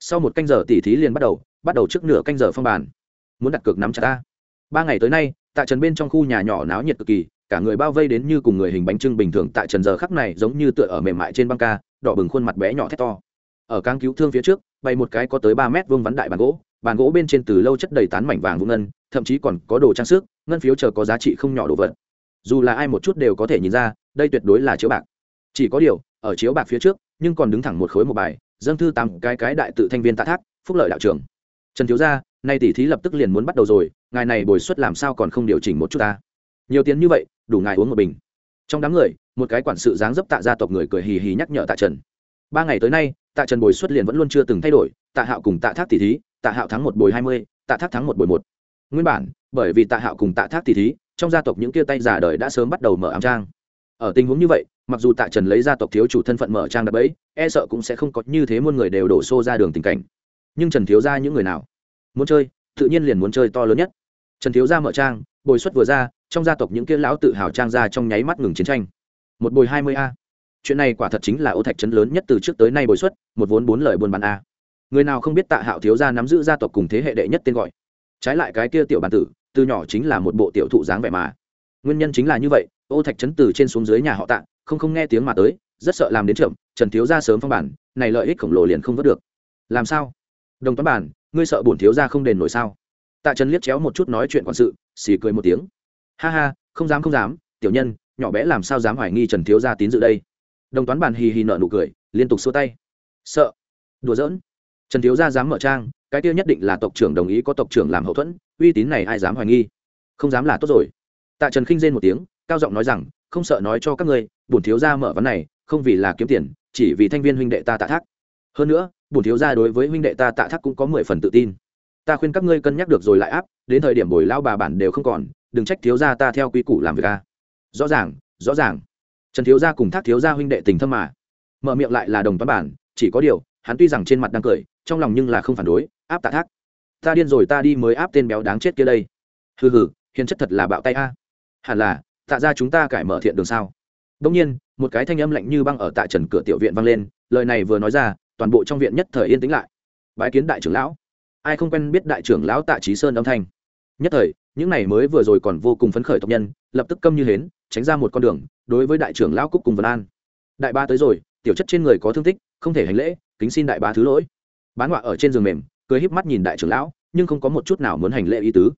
Sau một canh giờ tỉ thí liền bắt đầu bắt đầu trước nửa canh giờ phong bàn. Muốn đặt cược nắm chặt ta. Ba ngày tới nay, tạ trần bên trong khu nhà nhỏ náo nhiệt cực kỳ cả người bao vây đến như cùng người hình bánh trưng bình thường tại trần giờ khắc này giống như tựa ở mềm mại trên băng ca, đỏ bừng khuôn mặt bé nhỏ thét to. Ở cáng cứu thương phía trước bày một cái có tới ba mét vuông vắn đại bàn gỗ bàn gỗ bên trên từ lâu chất đầy tán mảnh vàng vung ngân, thậm chí còn có đồ trang sức, ngân phiếu chờ có giá trị không nhỏ đồ vật. Dù là ai một chút đều có thể nhìn ra, đây tuyệt đối là chiếu bạc. Chỉ có điều, ở chiếu bạc phía trước, nhưng còn đứng thẳng một khối một bài, dâng thư tám cái cái đại tự thanh viên tạ thác, phúc lợi đạo trưởng. Trần thiếu gia, nay tỷ thí lập tức liền muốn bắt đầu rồi, ngài này bồi suất làm sao còn không điều chỉnh một chút ta? Nhiều tiền như vậy đủ ngài uống một bình. Trong đám người, một cái quản sự dáng dấp tạ gia tộc người cười hì hì nhắc nhở tạ trần. Ba ngày tới nay, tạ trần bồi xuất liền vẫn luôn chưa từng thay đổi, tạ hạo cùng tạ thác tỷ thí, tạ hạo thắng một bồi hai mươi, tạ thác thắng một bồi một. Nguyên bản, bởi vì tạ hạo cùng tạ thác tỷ thí, trong gia tộc những kia tay giả đời đã sớm bắt đầu mở ám trang. Ở tình huống như vậy, mặc dù tạ trần lấy gia tộc thiếu chủ thân phận mở trang đập ấy e sợ cũng sẽ không có như thế muôn người đều đổ xô ra đường tình cảnh. Nhưng trần thiếu ra những người nào? Muốn chơi, tự nhiên liền muốn chơi to lớn nhất. Trần thiếu ra mở trang, bồi xuất vừa ra trong gia tộc những kia lão tự hào trang ra trong nháy mắt ngừng chiến tranh. Một bồi hai mươi a. Chuyện này quả thật chính là ô thạch trấn lớn nhất từ trước tới nay bồi xuất, một vốn bốn lời buôn bán a. Người nào không biết tạ hạo thiếu gia nắm giữ gia tộc cùng thế hệ đệ nhất tên gọi. Trái lại cái kia tiểu bản tử, từ nhỏ chính là một bộ tiểu thụ dáng vẻ mà. Nguyên nhân chính là như vậy, ô thạch trấn từ trên xuống dưới nhà họ tạ, không không nghe tiếng mà tới, rất sợ làm đến chậm, trần thiếu gia sớm phong bản, này lợi ích khổng lồ liền không vớt được. Làm sao? Đồng toán bản, ngươi sợ bổn thiếu gia không đền nổi sao? Tạ trần liếc chéo một chút nói chuyện quản sự, xì cười một tiếng ha ha, không dám không dám, tiểu nhân, nhỏ bé làm sao dám hoài nghi trần thiếu gia tín dự đây? Đồng toán bàn hì hì nợ nụ cười, liên tục xua tay. Sợ. Đùa giỡn. Trần thiếu gia dám mở trang, cái tiêu nhất định là tộc trưởng đồng ý có tộc trưởng làm hậu thuẫn, uy tín này ai dám hoài nghi? Không dám là tốt rồi. Tạ trần khinh rên một tiếng, cao giọng nói rằng, không sợ nói cho các ngươi, bổn thiếu gia mở vấn này, không vì là kiếm tiền, chỉ vì thanh viên huynh đệ ta tạ thác. Hơn nữa, bổn thiếu gia đối với huynh đệ ta tạ thác cũng có mười phần tự tin. Ta khuyên các ngươi cân nhắc được rồi lại áp, đến thời điểm bồi lao bà bản đều không còn đừng trách thiếu gia ta theo quy củ làm việc a. Rõ ràng rõ ràng. Trần thiếu gia cùng thác thiếu gia huynh đệ tình thâm mà. Mở miệng lại là đồng toán bản, chỉ có điều, hắn tuy rằng trên mặt đang cười, trong lòng nhưng là không phản đối, áp tạ thác. Ta điên rồi ta đi mới áp tên béo đáng chết kia đây. Hừ hừ, hiền chất thật là bạo tay a. Hẳn là, tạ ra chúng ta cải mở thiện đường sao? Đông nhiên, một cái thanh âm lạnh như băng ở tại trần cửa tiểu viện vang lên, lời này vừa nói ra, toàn bộ trong viện nhất thời yên tĩnh lại. Bái kiến đại trưởng lão. Ai không quen biết đại trưởng lão tạ trí sơn âm thanh? Nhất thời, những này mới vừa rồi còn vô cùng phấn khởi tộc nhân, lập tức câm như hến, tránh ra một con đường, đối với đại trưởng lão cúc cùng vân an. Đại ba tới rồi, tiểu chất trên người có thương tích, không thể hành lễ, kính xin đại ba thứ lỗi. Bán họa ở trên giường mềm, cười híp mắt nhìn đại trưởng lão, nhưng không có một chút nào muốn hành lễ ý tứ.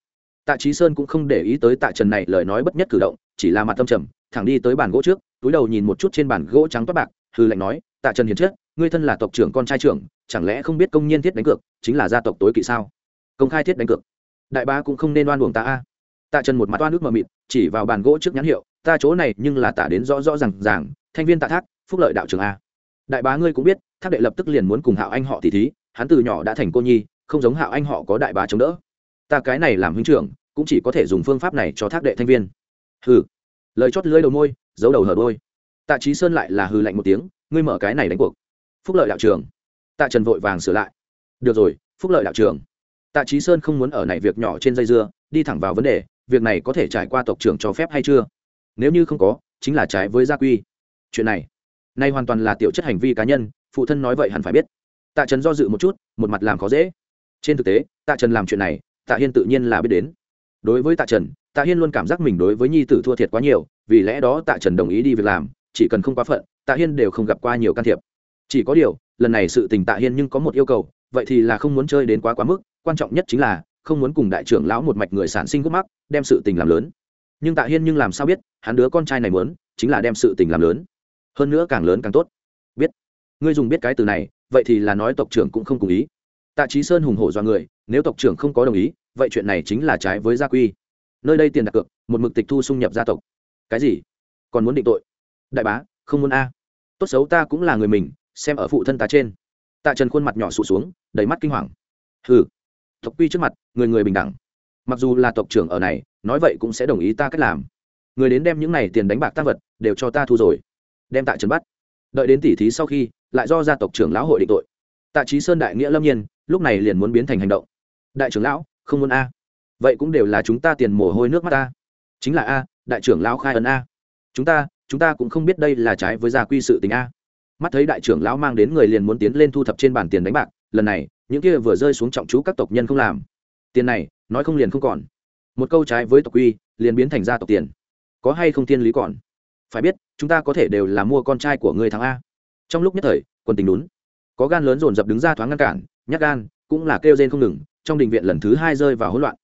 Tạ trí sơn cũng không để ý tới tạ trần này lời nói bất nhất cử động, chỉ là mặt tâm trầm, thẳng đi tới bàn gỗ trước, túi đầu nhìn một chút trên bàn gỗ trắng toát bạc, hư lệnh nói, tạ trần hiền chết, ngươi thân là tộc trưởng con trai trưởng, chẳng lẽ không biết công nhân thiết đánh cược, chính là gia tộc tối kỵ sao? Công khai thiết đánh cược đại ba cũng không nên oan uổng ta a. Tạ trần một mặt oan nước mờ mịt, chỉ vào bàn gỗ trước nhãn hiệu, ta chỗ này nhưng là tả đến rõ rõ r à n g ràng, thanh viên tạ thác, phúc lợi đạo trường a. Đại bá ngươi cũng biết, thác đệ lập tức liền muốn cùng hạo anh họ tỷ thí, hắn từ nhỏ đã thành cô nhi, không giống hạo anh họ có đại bá chống đỡ. Ta cái này làm huynh trưởng, cũng chỉ có thể dùng phương pháp này cho thác đệ thanh viên. Hừ. Lời chót lưỡi đầu môi, giấu đầu hở đôi. Tạ trí sơn lại là hư lạnh một tiếng, ngươi mở cái này đánh cuộc. Phúc lợi đạo trường tạ trần vội vàng sửa lại. Được rồi, phúc lợi đạo trường tạ trí sơn không muốn ở này việc nhỏ trên dây dưa, đi thẳng vào vấn đề, việc này có thể trải qua tộc trưởng cho phép hay chưa? Nếu như không có, chính là trái với gia quy. Chuyện này, nay hoàn toàn là tiểu chất hành vi cá nhân, phụ thân nói vậy hẳn phải biết. Tạ trần do dự một chút, một mặt làm khó dễ. Trên thực tế, tạ trần làm chuyện này, tạ hiên tự nhiên là biết đến. Đối với tạ trần, tạ hiên luôn cảm giác mình đối với nhi tử thua thiệt quá nhiều, vì lẽ đó tạ trần đồng ý đi việc làm, chỉ cần không quá phận, tạ hiên đều không gặp qua nhiều can thiệp. Chỉ có điều, lần này sự tình tạ hiên nhưng có một yêu cầu, vậy thì là không muốn chơi đến quá quá mức quan trọng nhất chính là không muốn cùng đại trưởng lão một mạch người sản sinh gốc mắc, đem sự tình làm lớn. Nhưng tạ hiên nhưng làm sao biết, hắn đứa con trai này muốn, chính là đem sự tình làm lớn. Hơn nữa càng lớn càng tốt. Biết. Ngươi dùng biết cái từ này, vậy thì là nói tộc trưởng cũng không cùng ý. Tạ trí sơn hùng hổ do người, nếu tộc trưởng không có đồng ý, vậy chuyện này chính là trái với gia quy. Nơi đây tiền đặt cược, một mực tịch thu xung nhập gia tộc. Cái gì? Còn muốn định tội? Đại bá, không muốn a. Tốt xấu ta cũng là người mình, xem ở phụ thân ta trên. Tạ trần khuôn mặt nhỏ sụt xuống, đầy mắt kinh hoàng. Hừ tộc quy trước mặt, người người bình đẳng. Mặc dù là tộc trưởng ở này, nói vậy cũng sẽ đồng ý ta cách làm. Người đến đem những này tiền đánh bạc tăng vật, đều cho ta thu rồi. Đem tạ trần bắt. Đợi đến tỉ thí sau khi, lại do gia tộc trưởng lão hội định tội. Tạ trí sơn đại nghĩa lâm nhiên, lúc này liền muốn biến thành hành động. Đại trưởng lão, không muốn a. Vậy cũng đều là chúng ta tiền mồ hôi nước mắt ta chính là a, đại trưởng lão khai ấn a. Chúng ta chúng ta cũng không biết đây là trái với gia quy sự tình a. Mắt thấy đại trưởng lão mang đến người liền muốn tiến lên thu thập trên bàn tiền đánh bạc, lần này những kia vừa rơi xuống trọng chú các tộc nhân không làm. Tiền này, nói không liền không còn. Một câu trái với tộc quy, liền biến thành gia tộc tiền. Có hay không thiên lý còn? Phải biết, chúng ta có thể đều là mua con trai của người thắng a. Trong lúc nhất thời quân tình đúng có gan lớn dồn dập đứng ra thoáng ngăn cản nhắc gan, cũng là kêu rên không ngừng, trong đình viện lần thứ hai rơi vào hỗn loạn.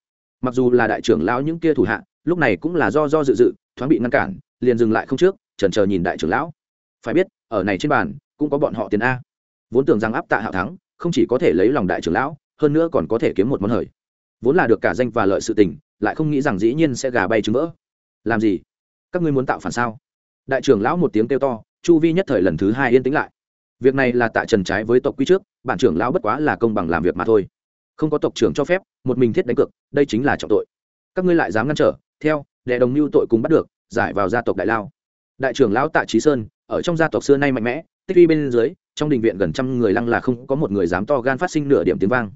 Mặc dù là đại trưởng lão những kia thủ hạ, lúc này cũng là do do dự dự, thoáng bị ngăn cản, liền dừng lại không trước trần chờ nhìn đại trưởng lão. Phải biết, ở này trên bàn, cũng có bọn họ tiền a. Vốn tưởng rằng áp tạ hạo thắng không chỉ có thể lấy lòng đại trưởng lão, hơn nữa còn có thể kiếm một món hời. Vốn là được cả danh và lợi sự tình, lại không nghĩ rằng dĩ nhiên sẽ gà bay trứng vỡ. Làm gì? Các ngươi muốn tạo phản sao? Đại trưởng lão một tiếng kêu to, chu vi nhất thời lần thứ hai yên tĩnh lại. Việc này là tạ trần trái với tộc quy trước, bản trưởng lão bất quá là công bằng làm việc mà thôi. Không có tộc trưởng cho phép, một mình thiết đánh cược, đây chính là trọng tội. Các ngươi lại dám ngăn trở, theo đệ đồng mưu tội cùng bắt được, giải vào gia tộc đại lao. Đại trưởng lão tạ trí sơn, ở trong gia tộc xưa nay mạnh mẽ, tích uy bên dưới trong đình viện gần trăm người lăng là không có một người dám to gan phát sinh nửa điểm tiếng vang.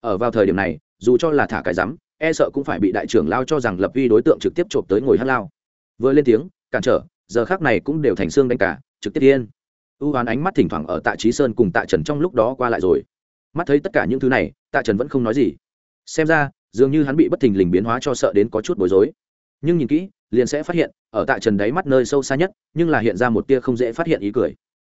Ở vào thời điểm này, dù cho là thả cái rắm e sợ cũng phải bị đại trưởng lao cho rằng lập vi đối tượng trực tiếp trộm tới ngồi hát lao. Vừa lên tiếng, cản trở, giờ khác này cũng đều thành xương đánh cả, trực tiếp yên. U hoán ánh mắt thỉnh thoảng ở tạ trí sơn cùng tạ trần trong lúc đó qua lại rồi. Mắt thấy tất cả những thứ này, tạ trần vẫn không nói gì. Xem ra, dường như hắn bị bất thình lình biến hóa cho sợ đến có chút bối rối. Nhưng nhìn kỹ, liền sẽ phát hiện, ở tạ trần đáy mắt nơi sâu xa nhất, nhưng là hiện ra một tia không dễ phát hiện ý cười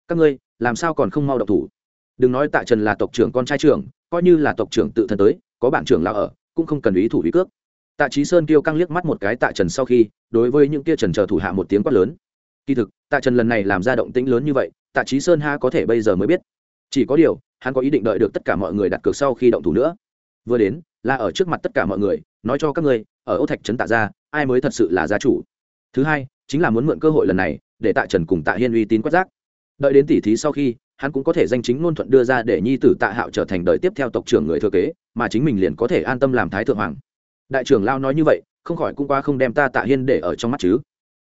các ngươi, làm sao còn không mau độc thủ? Đừng nói tạ trần là tộc trưởng con trai trưởng, coi như là tộc trưởng tự thân tới, có bản trưởng là ở, cũng không cần ý thủ ý cước. Tạ trí sơn kêu căng liếc mắt một cái tạ trần sau khi, đối với những kia trần chờ thủ hạ một tiếng quát lớn. Kỳ thực, tạ trần lần này làm ra động tĩnh lớn như vậy, tạ trí sơn ha có thể bây giờ mới biết. Chỉ có điều, hắn có ý định đợi được tất cả mọi người đặt cược sau khi động thủ nữa. Vừa đến, là ở trước mặt tất cả mọi người, nói cho các ngươi, ở ô thạch trấn tạ ra ai mới thật sự là gia chủ? Thứ hai, chính là muốn mượn cơ hội lần này, để tạ trần cùng tạ hiên uy tín quát giác đợi đến tỉ thí sau khi, hắn cũng có thể danh chính ngôn thuận đưa ra để nhi tử tạ hạo trở thành đời tiếp theo tộc trưởng người thừa kế, mà chính mình liền có thể an tâm làm thái thượng hoàng. Đại trưởng lao nói như vậy, không khỏi cũng qua không đem ta tạ hiên để ở trong mắt chứ.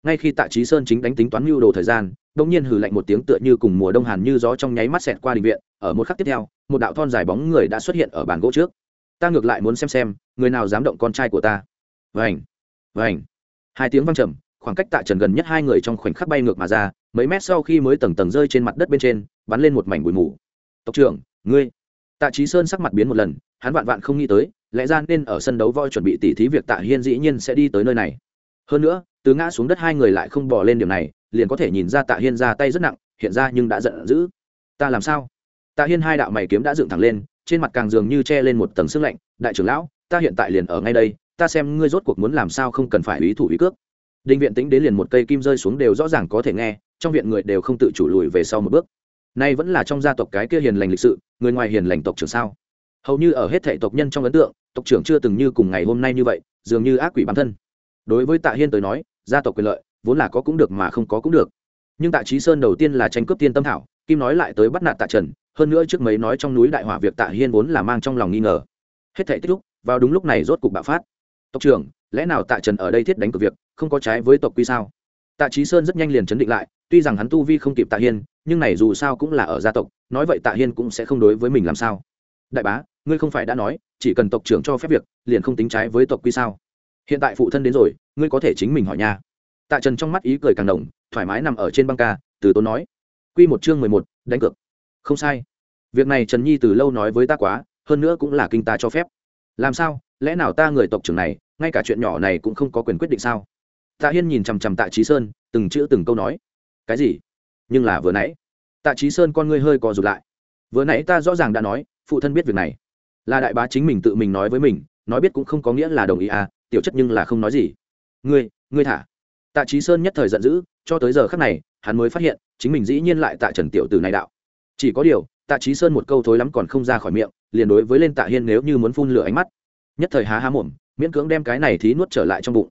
Ngay khi tạ trí sơn chính đánh tính toán mưu đồ thời gian đông nhiên hừ lạnh một tiếng tựa như cùng mùa đông hàn như gió trong nháy mắt xẹt qua đình viện, ở một khắc tiếp theo, một đạo thon dài bóng người đã xuất hiện ở bàn gỗ trước. Ta ngược lại muốn xem xem, người nào dám động con trai của ta. Vảnh vảnh hai tiếng vang trầm, khoảng cách tạ trần gần nhất hai người trong khoảnh khắc bay ngược mà ra mấy mét sau khi mới tầng tầng rơi trên mặt đất bên trên, bắn lên một mảnh bụi mù. Tộc trưởng, ngươi. Tạ trí sơn sắc mặt biến một lần, hắn vạn vạn không nghĩ tới, lẽ ra nên ở sân đấu voi chuẩn bị tỉ thí việc tạ hiên dĩ nhiên sẽ đi tới nơi này. Hơn nữa, từ ngã xuống đất hai người lại không bỏ lên điểm này, liền có thể nhìn ra tạ hiên ra tay rất nặng, hiện ra nhưng đã giận dữ. Ta làm sao? Tạ hiên hai đạo mày kiếm đã dựng thẳng lên, trên mặt càng dường như che lên một tầng sức lạnh, đại trưởng lão, ta hiện tại liền ở ngay đây, ta xem ngươi rốt cuộc muốn làm sao không cần phải ý thủ ý cước. Đinh viện tính đến liền một cây kim rơi xuống đều rõ ràng có thể nghe trong viện người đều không tự chủ lùi về sau một bước. Nay vẫn là trong gia tộc cái kia hiền lành lịch sự, người ngoài hiền lành tộc trưởng sao? Hầu như ở hết thể tộc nhân trong ấn tượng, tộc trưởng chưa từng như cùng ngày hôm nay như vậy, dường như ác quỷ bản thân. Đối với tạ hiên tới nói, gia tộc quyền lợi, vốn là có cũng được mà không có cũng được. Nhưng tạ trí sơn đầu tiên là tranh cướp tiên tâm thảo, kim nói lại tới bắt nạt tạ trần, hơn nữa trước mấy nói trong núi đại hỏa việc tạ hiên vốn là mang trong lòng nghi ngờ. Hết thể tích lúc vào đúng lúc này rốt cục bạo phát. Tộc trưởng, lẽ nào tạ trần ở đây thiết đánh cược việc, không có trái với tộc quy sao? Tạ trí sơn rất nhanh liền chấn định lại tuy rằng hắn tu vi không kịp tạ hiên, nhưng này dù sao cũng là ở gia tộc, nói vậy tạ hiên cũng sẽ không đối với mình làm sao. Đại bá, ngươi không phải đã nói, chỉ cần tộc trưởng cho phép việc, liền không tính trái với tộc quy sao? Hiện tại phụ thân đến rồi, ngươi có thể chính mình hỏi nha. Tạ trần trong mắt ý cười càng đồng thoải mái nằm ở trên băng ca, từ tốn nói. Q một chương mười một, đánh cược. Không sai. Việc này trần nhi từ lâu nói với ta quá, hơn nữa cũng là kinh ta cho phép. Làm sao? Lẽ nào ta người tộc trưởng này, ngay cả chuyện nhỏ này cũng không có quyền quyết định sao? Tạ hiên nhìn chằm chằm tạ trí sơn, từng chữ từng câu nói cái gì? Nhưng là vừa nãy. Tạ trí sơn con ngươi hơi co rụt lại. Vừa nãy ta rõ ràng đã nói, phụ thân biết việc này. Là đại bá chính mình tự mình nói với mình, nói biết cũng không có nghĩa là đồng ý à tiểu chất nhưng là không nói gì. Ngươi ngươi thả. Tạ trí sơn nhất thời giận dữ, cho tới giờ khắc này, hắn mới phát hiện, chính mình dĩ nhiên lại tạ trần tiểu tử này đạo. Chỉ có điều, tạ trí sơn một câu thối lắm còn không ra khỏi miệng, liền đối với lên tạ hiên nếu như muốn phun lửa ánh mắt. Nhất thời há há mồm, miễn cưỡng đem cái này thí nuốt trở lại trong bụng.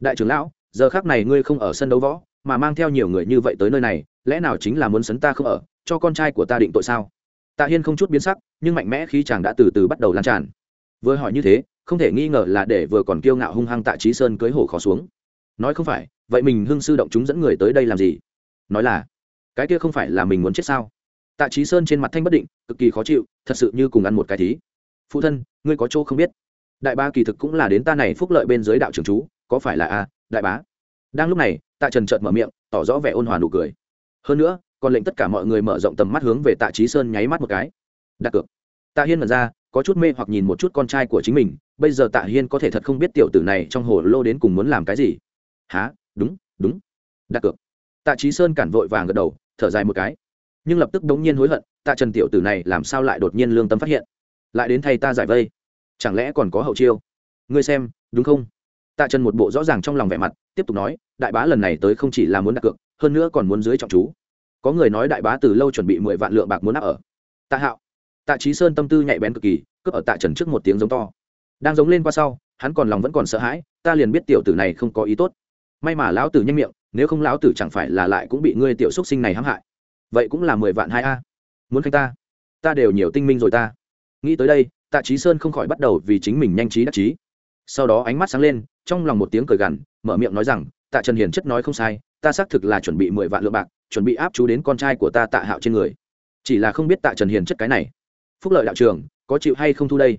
Đại trưởng lão, giờ khác này ngươi không ở sân đấu võ mà mang theo nhiều người như vậy tới nơi này, lẽ nào chính là muốn sấn ta không ở, cho con trai của ta định tội sao? Tạ hiên không chút biến sắc, nhưng mạnh mẽ khí chàng đã từ từ bắt đầu lan tràn. Vừa hỏi như thế, không thể nghi ngờ là để vừa còn kiêu ngạo hung hăng tạ trí sơn cưới hổ khó xuống. Nói không phải, vậy mình hưng sư động chúng dẫn người tới đây làm gì? Nói là, cái kia không phải là mình muốn chết sao? Tạ trí sơn trên mặt thanh bất định, cực kỳ khó chịu, thật sự như cùng ăn một cái thí. Phụ thân, ngươi có chỗ không biết. Đại ba kỳ thực cũng là đến ta này phúc lợi bên dưới đạo trưởng chú, có phải là a, đại bá? Đang lúc này, tạ trần trợt mở miệng, tỏ rõ vẻ ôn hòa nụ cười. Hơn nữa, còn lệnh tất cả mọi người mở rộng tầm mắt hướng về tạ trí sơn nháy mắt một cái. Đặt cược. Tạ hiên mật ra, có chút mê hoặc nhìn một chút con trai của chính mình, bây giờ tạ hiên có thể thật không biết tiểu tử này trong hồ lô đến cùng muốn làm cái gì. Há đúng đúng. Đặt cược. Tạ trí sơn cản vội vàng gật đầu, thở dài một cái. Nhưng lập tức đống nhiên hối hận, tạ trần tiểu tử này làm sao lại đột nhiên lương tâm phát hiện? Lại đến thay ta giải vây. Chẳng lẽ còn có hậu chiêu? Ngươi xem, đúng không? Tạ trần một bộ rõ ràng trong lòng vẻ mặt, tiếp tục nói đại bá lần này tới không chỉ là muốn đặt cược, hơn nữa còn muốn dưới trọng chú. Có người nói đại bá từ lâu chuẩn bị mười vạn lượng bạc muốn áp ở. Tạ hạo. Tạ trí sơn tâm tư nhạy bén cực kỳ, cướp ở tạ trần trước một tiếng giống to. Đang giống lên qua sau, hắn còn lòng vẫn còn sợ hãi, ta liền biết tiểu tử này không có ý tốt. May mà lão tử nhanh miệng, nếu không lão tử chẳng phải là lại cũng bị ngươi tiểu xúc sinh này hãm hại. Vậy cũng là mười vạn hai a. Muốn khanh ta? Ta đều nhiều tinh minh rồi ta. Nghĩ tới đây, tạ trí sơn không khỏi bắt đầu vì chính mình nhanh trí đắc trí sau đó ánh mắt sáng lên, trong lòng một tiếng cười gằn, mở miệng nói rằng tạ trần hiền chất nói không sai, ta xác thực là chuẩn bị mười vạn lượng bạc, chuẩn bị áp chú đến con trai của ta tạ hạo trên người. Chỉ là không biết tạ trần hiền chất cái này. Phúc lợi đạo trường có chịu hay không thu đây?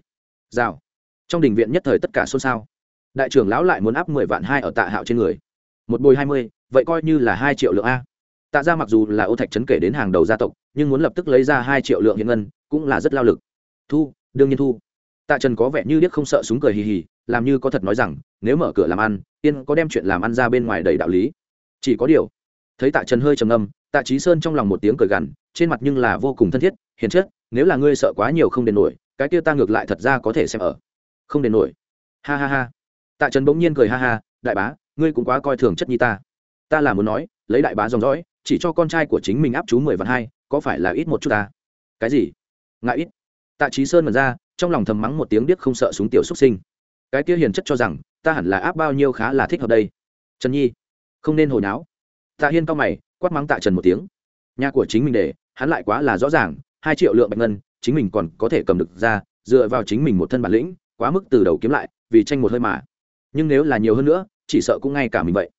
Rào. Trong đình viện nhất thời tất cả xôn xao. Đại trưởng lão lại muốn áp mười vạn hai ở tạ hạo trên người. Một bồi hai mươi, vậy coi như là hai triệu lượng a. Tạ ra mặc dù là ô thạch trấn kể đến hàng đầu gia tộc, nhưng muốn lập tức lấy ra hai triệu lượng hiện ngân, cũng là rất lao lực. Thu, đương nhiên thu. Tạ trần có vẻ như điếc không sợ súng cười hì hì, làm như có thật nói rằng, nếu mở cửa làm ăn tiên có đem chuyện làm ăn ra bên ngoài đầy đạo lý. Chỉ có điều, thấy tạ trần hơi trầm âm tạ trí sơn trong lòng một tiếng cười gằn, trên mặt nhưng là vô cùng thân thiết, hiền chất nếu là ngươi sợ quá nhiều không đền nổi, cái kia ta ngược lại thật ra có thể xem ở. Không đền nổi. Ha ha ha. Tạ trần bỗng nhiên cười ha ha, đại bá, ngươi cũng quá coi thường chất nhi ta. Ta là muốn nói, lấy đại bá dòng dõi, chỉ cho con trai của chính mình áp chú mười vạn hai, có phải là ít một chút ta? Cái gì? Ngại ít? Tạ trí sơn mật ra, trong lòng thầm mắng một tiếng điếc không sợ súng tiểu xuất sinh. Cái kia hiền chất cho rằng ta hẳn là áp bao nhiêu khá là thích hợp đây. Trần nhi, không nên hồi náo. Tạ hiên cao mày, quát mắng tạ trần một tiếng. Nhà của chính mình để, hắn lại quá là rõ ràng, hai triệu lượng bạch ngân, chính mình còn có thể cầm được ra, dựa vào chính mình một thân bản lĩnh, quá mức từ đầu kiếm lại, vì tranh một hơi mà. Nhưng nếu là nhiều hơn nữa, chỉ sợ cũng ngay cả mình vậy.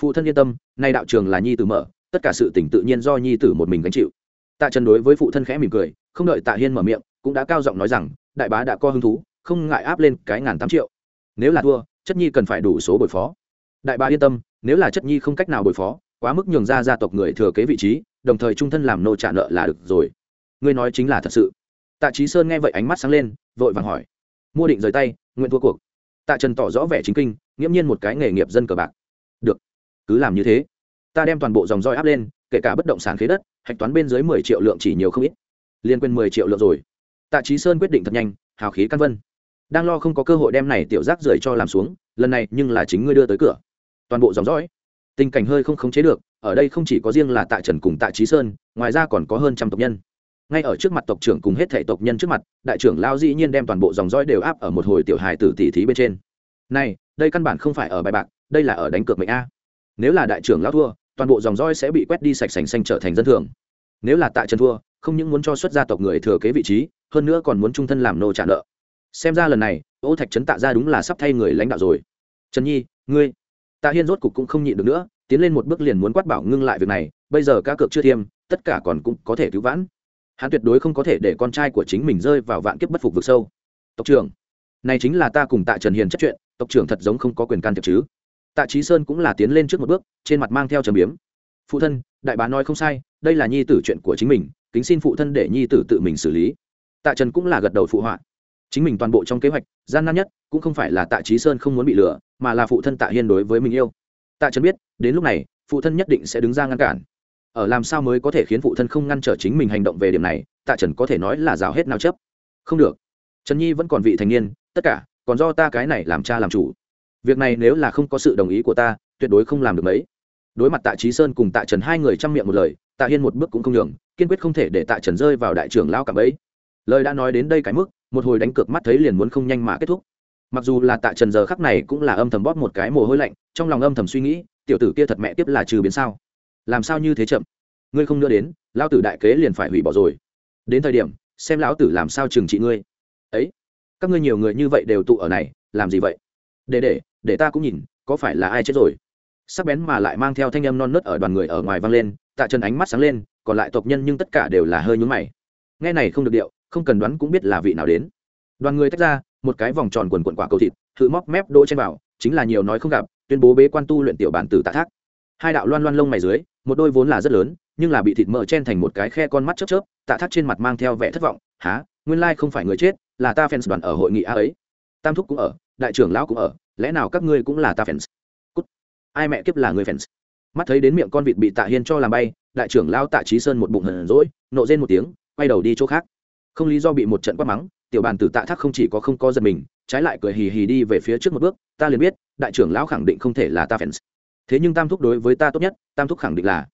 Phụ thân yên tâm, nay đạo trường là nhi tử mở, tất cả sự tỉnh tự nhiên do nhi tử một mình gánh chịu. Tạ trần đối với phụ thân khẽ mỉm cười, không đợi tạ hiên mở miệng, cũng đã cao giọng nói rằng, đại bá đã có hứng thú, không ngại áp lên cái ngàn tám triệu. Nếu là thua chất nhi cần phải đủ số bồi phó. Đại bá yên tâm, nếu là chất nhi không cách nào bồi phó, quá mức nhường ra gia tộc người thừa kế vị trí, đồng thời trung thân làm nô trả nợ là được rồi. Ngươi nói chính là thật sự. Tạ trí sơn nghe vậy ánh mắt sáng lên, vội vàng hỏi. Mua định rời tay, nguyện thua cuộc. Tạ trần tỏ rõ vẻ chính kinh, nghiễm nhiên một cái nghề nghiệp dân cờ bạc. Được, cứ làm như thế. Ta đem toàn bộ dòng roi áp lên, kể cả bất động sản khế đất, hạch toán bên dưới mười triệu lượng chỉ nhiều không ít. Liên quên mười triệu lượng rồi. Tạ trí sơn quyết định thật nhanh, hào khí căn vân đang lo không có cơ hội đem này tiểu rác rưởi cho làm xuống, lần này nhưng là chính ngươi đưa tới cửa. Toàn bộ dòng dõi. Tình cảnh hơi không khống chế được, ở đây không chỉ có riêng là tạ trần cùng tạ trí sơn, ngoài ra còn có hơn trăm tộc nhân. Ngay ở trước mặt tộc trưởng cùng hết thể tộc nhân trước mặt, đại trưởng lao dĩ nhiên đem toàn bộ dòng dõi đều áp ở một hồi tiểu hài tử tỷ thí bên trên. Này, đây căn bản không phải ở bài bạc, đây là ở đánh cược mệnh a. Nếu là đại trưởng lao thua, toàn bộ dòng dõi sẽ bị quét đi sạch sành xanh trở thành dân thường. Nếu là tạ trần thua, không những muốn cho xuất gia tộc người thừa kế vị trí, hơn nữa còn muốn trung thân làm nô trả nợ xem ra lần này, ô thạch trấn tạ ra đúng là sắp thay người lãnh đạo rồi. Trần nhi, ngươi, tạ hiên rốt cục cũng không nhịn được nữa, tiến lên một bước liền muốn quát bảo ngưng lại việc này, bây giờ cá cược chưa thiêm tất cả còn cũng có thể cứu vãn. Hắn tuyệt đối không có thể để con trai của chính mình rơi vào vạn kiếp bất phục vực sâu. Tộc trưởng, này chính là ta cùng tạ trần hiền chất chuyện, tộc trưởng thật giống không có quyền can thiệp chứ. Tạ trí sơn cũng là tiến lên trước một bước, trên mặt mang theo trầm biếm. Phụ thân, đại bá nói không sai, đây là nhi tử chuyện của chính mình, kính xin phụ thân để nhi tử tự mình xử lý. Tạ trần cũng là gật đầu phụ họa chính mình toàn bộ trong kế hoạch, gian nan nhất cũng không phải là tạ trí sơn không muốn bị lừa, mà là phụ thân tạ hiên đối với mình yêu. Tạ trần biết, đến lúc này, phụ thân nhất định sẽ đứng ra ngăn cản. Ở làm sao mới có thể khiến phụ thân không ngăn trở chính mình hành động về điểm này, tạ trần có thể nói là rào hết nào chấp. Không được. Trần nhi vẫn còn vị thành niên, tất cả còn do ta cái này làm cha làm chủ. Việc này nếu là không có sự đồng ý của ta, tuyệt đối không làm được mấy. Đối mặt tạ trí sơn cùng tạ trần hai người chăm miệng một lời, tạ hiên một bước cũng không nhường, kiên quyết không thể để tạ trần rơi vào đại trưởng lao cảm ấy lời đã nói đến đây cái mức một hồi đánh cược mắt thấy liền muốn không nhanh mà kết thúc. Mặc dù là tạ trần giờ khắc này cũng là âm thầm bóp một cái mồ hôi lạnh, trong lòng âm thầm suy nghĩ, tiểu tử kia thật mẹ tiếp là trừ biến sao? Làm sao như thế chậm? Ngươi không nữa đến, lão tử đại kế liền phải hủy bỏ rồi. Đến thời điểm, xem lão tử làm sao trừng trị ngươi. Ấy, các ngươi nhiều người như vậy đều tụ ở này, làm gì vậy? Để để để ta cũng nhìn, có phải là ai chết rồi? Sắc bén mà lại mang theo thanh âm non nớt ở đoàn người ở ngoài vang lên, tạ trần ánh mắt sáng lên, còn lại tộc nhân nhưng tất cả đều là hơi nhún mày. Nghe này không được điệu không cần đoán cũng biết là vị nào đến. Đoàn người tách ra, một cái vòng tròn quần quần quả cầu thịt, thử móc mép đỗ trên vào, chính là nhiều nói không gặp, tuyên bố bế quan tu luyện tiểu bản tử tạ thác. Hai đạo loan loan lông mày dưới, một đôi vốn là rất lớn, nhưng là bị thịt mỡ chen thành một cái khe con mắt chớp chớp, tạ thác trên mặt mang theo vẻ thất vọng há nguyên lai không phải người chết, là ta fans đoàn ở hội nghị a ấy. Tam thúc cũng ở, đại trưởng lão cũng ở, lẽ nào các ngươi cũng là ta fans? Cút. ai mẹ kiếp là người fans? Mắt thấy đến miệng con vịt bị tạ hiên cho làm bay, đại trưởng lão tạ trí sơn một bụng hờn rỗi nộ rên một tiếng, quay đầu đi chỗ khác không lý do bị một trận quát mắng, tiểu bàn tử tạ thác không chỉ có không có giật mình, trái lại cười hì hì đi về phía trước một bước, ta liền biết, đại trưởng lão khẳng định không thể là ta fans. Thế nhưng tam thúc đối với ta tốt nhất, tam thúc khẳng định là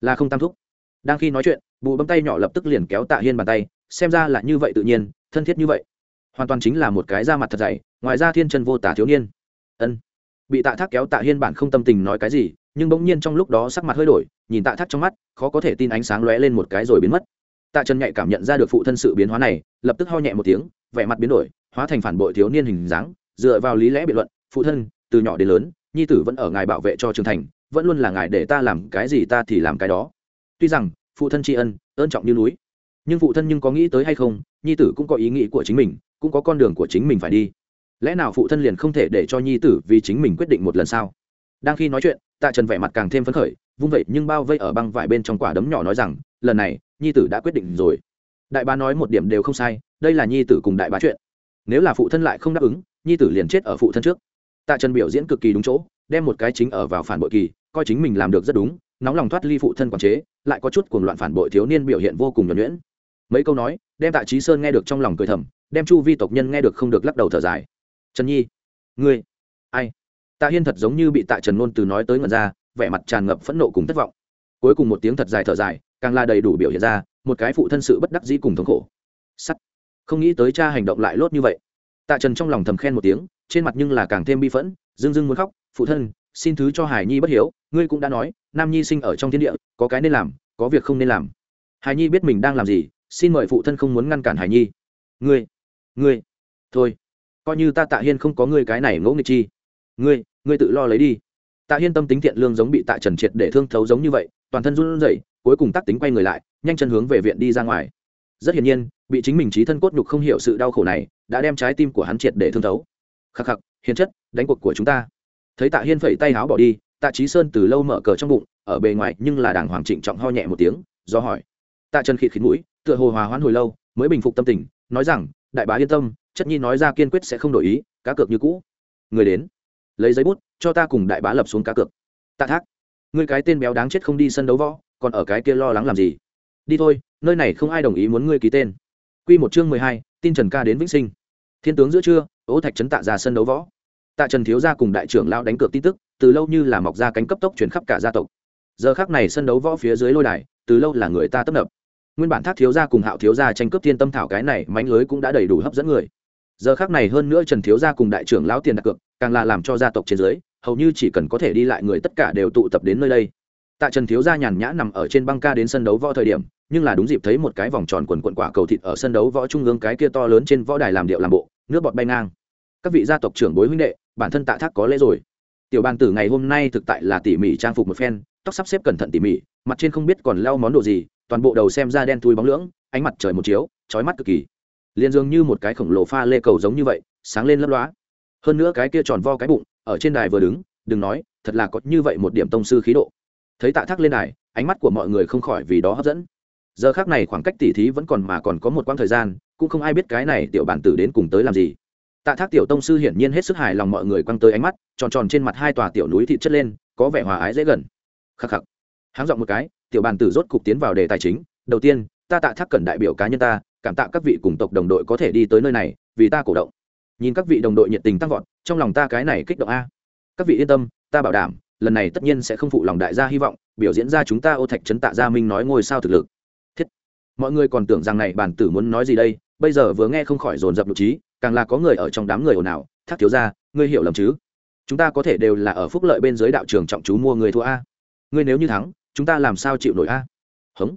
là không tam thúc. Đang khi nói chuyện, bù bấm tay nhỏ lập tức liền kéo tạ hiên bàn tay, xem ra là như vậy tự nhiên, thân thiết như vậy. Hoàn toàn chính là một cái da mặt thật dày, ngoài ra thiên chân vô tả thiếu niên. Ân. Bị tạ thác kéo tạ hiên bản không tâm tình nói cái gì, nhưng bỗng nhiên trong lúc đó sắc mặt hơi đổi, nhìn tạ thác trong mắt, khó có thể tin ánh sáng lóe lên một cái rồi biến mất tạ trần nhạy cảm nhận ra được phụ thân sự biến hóa này, lập tức ho nhẹ một tiếng, vẻ mặt biến đổi, hóa thành phản bội thiếu niên hình dáng, dựa vào lý lẽ biện luận, phụ thân, từ nhỏ đến lớn, nhi tử vẫn ở ngài bảo vệ cho trưởng thành, vẫn luôn là ngài để ta làm cái gì ta thì làm cái đó. Tuy rằng, phụ thân tri ân, ơn trọng như núi, nhưng phụ thân nhưng có nghĩ tới hay không, nhi tử cũng có ý nghĩ của chính mình, cũng có con đường của chính mình phải đi. Lẽ nào phụ thân liền không thể để cho nhi tử vì chính mình quyết định một lần sao? Đang khi nói chuyện, tạ trần vẻ mặt càng thêm phấn khởi, vung vậy nhưng bao vây ở băng vải bên trong quả đấm nhỏ nói rằng, lần này nhi tử đã quyết định rồi. Đại bá nói một điểm đều không sai, đây là nhi tử cùng đại bá chuyện. Nếu là phụ thân lại không đáp ứng, nhi tử liền chết ở phụ thân trước. Tạ trần biểu diễn cực kỳ đúng chỗ, đem một cái chính ở vào phản bội kỳ, coi chính mình làm được rất đúng, nóng lòng thoát ly phụ thân quản chế, lại có chút cuồng loạn phản bội thiếu niên biểu hiện vô cùng nhuẩn nhuyễn. Mấy câu nói, đem tạ trí sơn nghe được trong lòng cười thầm, đem chu vi tộc nhân nghe được không được lắc đầu thở dài. Trần nhi, ngươi, ai? Tạ hiên thật giống như bị tạ trần ngôn từ nói tới ngần ra, vẻ mặt tràn ngập phẫn nộ cùng thất vọng. Cuối cùng một tiếng thật dài thở dài càng là đầy đủ biểu hiện ra một cái phụ thân sự bất đắc dĩ cùng thống khổ. Sắt. Không nghĩ tới cha hành động lại lốt như vậy. Tạ trần trong lòng thầm khen một tiếng, trên mặt nhưng là càng thêm bi phẫn, dưng dưng muốn khóc, phụ thân, xin thứ cho hải nhi bất hiếu, ngươi cũng đã nói, nam nhi sinh ở trong thiên địa, có cái nên làm, có việc không nên làm. Hải nhi biết mình đang làm gì, xin mời phụ thân không muốn ngăn cản hải nhi. Ngươi ngươi, thôi, coi như ta tạ hiên không có ngươi cái này ngỗ nghịch chi. Ngươi ngươi tự lo lấy đi tạ hiên tâm tính thiện lương giống bị tạ trần triệt để thương thấu giống như vậy, toàn thân run rẩy, cuối cùng tắc tính quay người lại, nhanh chân hướng về viện đi ra ngoài. Rất hiển nhiên, bị chính mình trí thân cốt nhục không hiểu sự đau khổ này, đã đem trái tim của hắn triệt để thương thấu. Khắc khắc, hiền chất, đánh cuộc của chúng ta. Thấy tạ hiên phẩy tay háo bỏ đi, tạ trí sơn từ lâu mở cờ trong bụng, ở bề ngoài nhưng là đảng hoàng trịnh trọng ho nhẹ một tiếng, do hỏi. Tạ trần khịt khịt mũi, tựa hồ hòa hoãn hồi lâu, mới bình phục tâm tình, nói rằng, đại bá yên tâm, chất nhi nói ra kiên quyết sẽ không đổi ý, cá cược như cũ. Người đến lấy giấy bút, cho ta cùng đại bá lập xuống cá cược. Tạ thác, ngươi cái tên béo đáng chết không đi sân đấu võ, còn ở cái kia lo lắng làm gì? Đi thôi, nơi này không ai đồng ý muốn ngươi ký tên. Q một chương mười hai, tin trần ca đến vĩnh sinh. Thiên tướng giữa trưa, ố thạch trấn tạ ra sân đấu võ. Tạ trần thiếu gia cùng đại trưởng lao đánh cược tin tức, từ lâu như là mọc ra cánh cấp tốc chuyển khắp cả gia tộc. Giờ khác này sân đấu võ phía dưới lôi đài, từ lâu là người ta tấp nập. Nguyên bản thác thiếu gia cùng hạo thiếu gia tranh cướp thiên tâm thảo cái này mánh lưới cũng đã đầy đủ hấp dẫn người giờ khác này hơn nữa trần thiếu gia cùng đại trưởng lão tiền đặt cược, càng là làm cho gia tộc trên dưới, hầu như chỉ cần có thể đi lại người tất cả đều tụ tập đến nơi đây. Tạ trần thiếu gia nhàn nhã nằm ở trên băng ca đến sân đấu võ thời điểm, nhưng là đúng dịp thấy một cái vòng tròn quần quận quả cầu thịt ở sân đấu võ trung ương cái kia to lớn trên võ đài làm điệu làm bộ, nước bọt bay ngang. Các vị gia tộc trưởng bối huynh đệ, bản thân tạ thác có lễ rồi. Tiểu bàn tử ngày hôm nay thực tại là tỉ mỉ trang phục một phen, tóc sắp xếp cẩn thận tỉ mỉ, mặt trên không biết còn lau món đồ gì, toàn bộ đầu xem ra đen thui bóng lưỡng, ánh mặt trời một chiếu trói mắt cực kỳ liền dường như một cái khổng lồ pha lê cầu giống như vậy, sáng lên lấp loá hơn nữa cái kia tròn vo cái bụng, ở trên đài vừa đứng, đừng nói, thật là có như vậy một điểm tông sư khí độ. Thấy tạ thác lên đài, ánh mắt của mọi người không khỏi vì đó hấp dẫn. Giờ khác này khoảng cách tỉ thí vẫn còn mà còn có một quãng thời gian, cũng không ai biết cái này tiểu bản tử đến cùng tới làm gì. Tạ thác tiểu tông sư hiển nhiên hết sức hài lòng mọi người quăng tới ánh mắt, tròn tròn trên mặt hai tòa tiểu núi thịt chất lên, có vẻ hòa ái dễ gần. Khắc khắc. Háng dọn một cái, tiểu bàn tử rốt cục tiến vào đề tài chính. Đầu tiên, ta tạ thác cần đại biểu cá nhân ta cảm tạ các vị cùng tộc đồng đội có thể đi tới nơi này, vì ta cổ động. Nhìn các vị đồng đội nhiệt tình tăng vọt, trong lòng ta cái này kích động a. Các vị yên tâm, ta bảo đảm, lần này tất nhiên sẽ không phụ lòng đại gia hy vọng, biểu diễn ra chúng ta ô thạch trấn tạ gia minh nói ngôi sao thực lực. Thiết. Mọi người còn tưởng rằng này bản tử muốn nói gì đây, bây giờ vừa nghe không khỏi dồn dập lục trí, càng là có người ở trong đám người ồn ào, thác thiếu ra ngươi hiểu lầm chứ? Chúng ta có thể đều là ở phúc lợi bên dưới đạo trường trọng chú mua người thua a. Ngươi nếu như thắng, chúng ta làm sao chịu nổi a? Hống.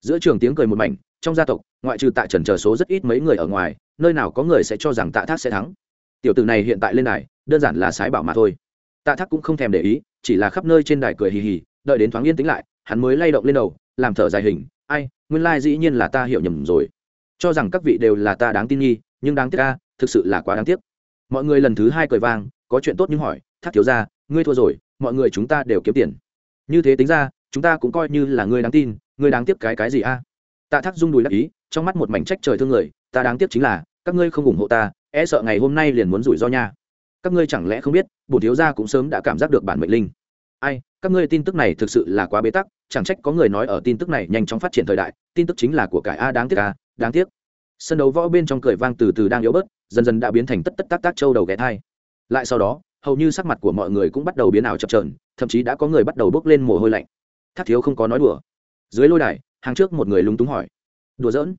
Giữa trường tiếng cười một mảnh, trong gia tộc ngoại trừ tạ trần chờ số rất ít mấy người ở ngoài, nơi nào có người sẽ cho rằng tạ thác sẽ thắng. Tiểu tử này hiện tại lên đài, đơn giản là sái bảo mà thôi. Tạ thác cũng không thèm để ý, chỉ là khắp nơi trên đài cười hì hì, đợi đến thoáng yên tĩnh lại, hắn mới lay động lên đầu, làm thở dài hình, ai, nguyên lai dĩ nhiên là ta hiểu nhầm rồi. Cho rằng các vị đều là ta đáng tin nghi, nhưng đáng tiếc ca thực sự là quá đáng tiếc. Mọi người lần thứ hai cười vang, có chuyện tốt nhưng hỏi, thác thiếu ra ngươi thua rồi, mọi người chúng ta đều kiếm tiền. Như thế tính ra, chúng ta cũng coi như là ngươi đáng tin, ngươi đáng tiếc cái cái gì a? Tạ thác rung đùi đắc ý trong mắt một mảnh trách trời thương người, ta đáng tiếc chính là, các ngươi không ủng hộ ta e sợ ngày hôm nay liền muốn rủi ro nha. Các ngươi chẳng lẽ không biết bổ thiếu gia cũng sớm đã cảm giác được bản mệnh linh. Ai, các ngươi tin tức này thực sự là quá bế tắc, chẳng trách có người nói ở tin tức này nhanh chóng phát triển thời đại, tin tức chính là của cải a, đáng tiếc a, đáng tiếc. Sân đấu võ bên trong cười vang từ từ đang yếu bớt, dần dần đã biến thành tất tất tác tác châu đầu ghé thai. Lại sau đó, hầu như sắc mặt của mọi người cũng bắt đầu biến ảo chập trờn thậm chí đã có người bắt đầu bước lên mồ hôi lạnh. Thác thiếu không có nói đùa. Dưới lôi đài, hàng trước một người lúng túng hỏi đùa giỡn.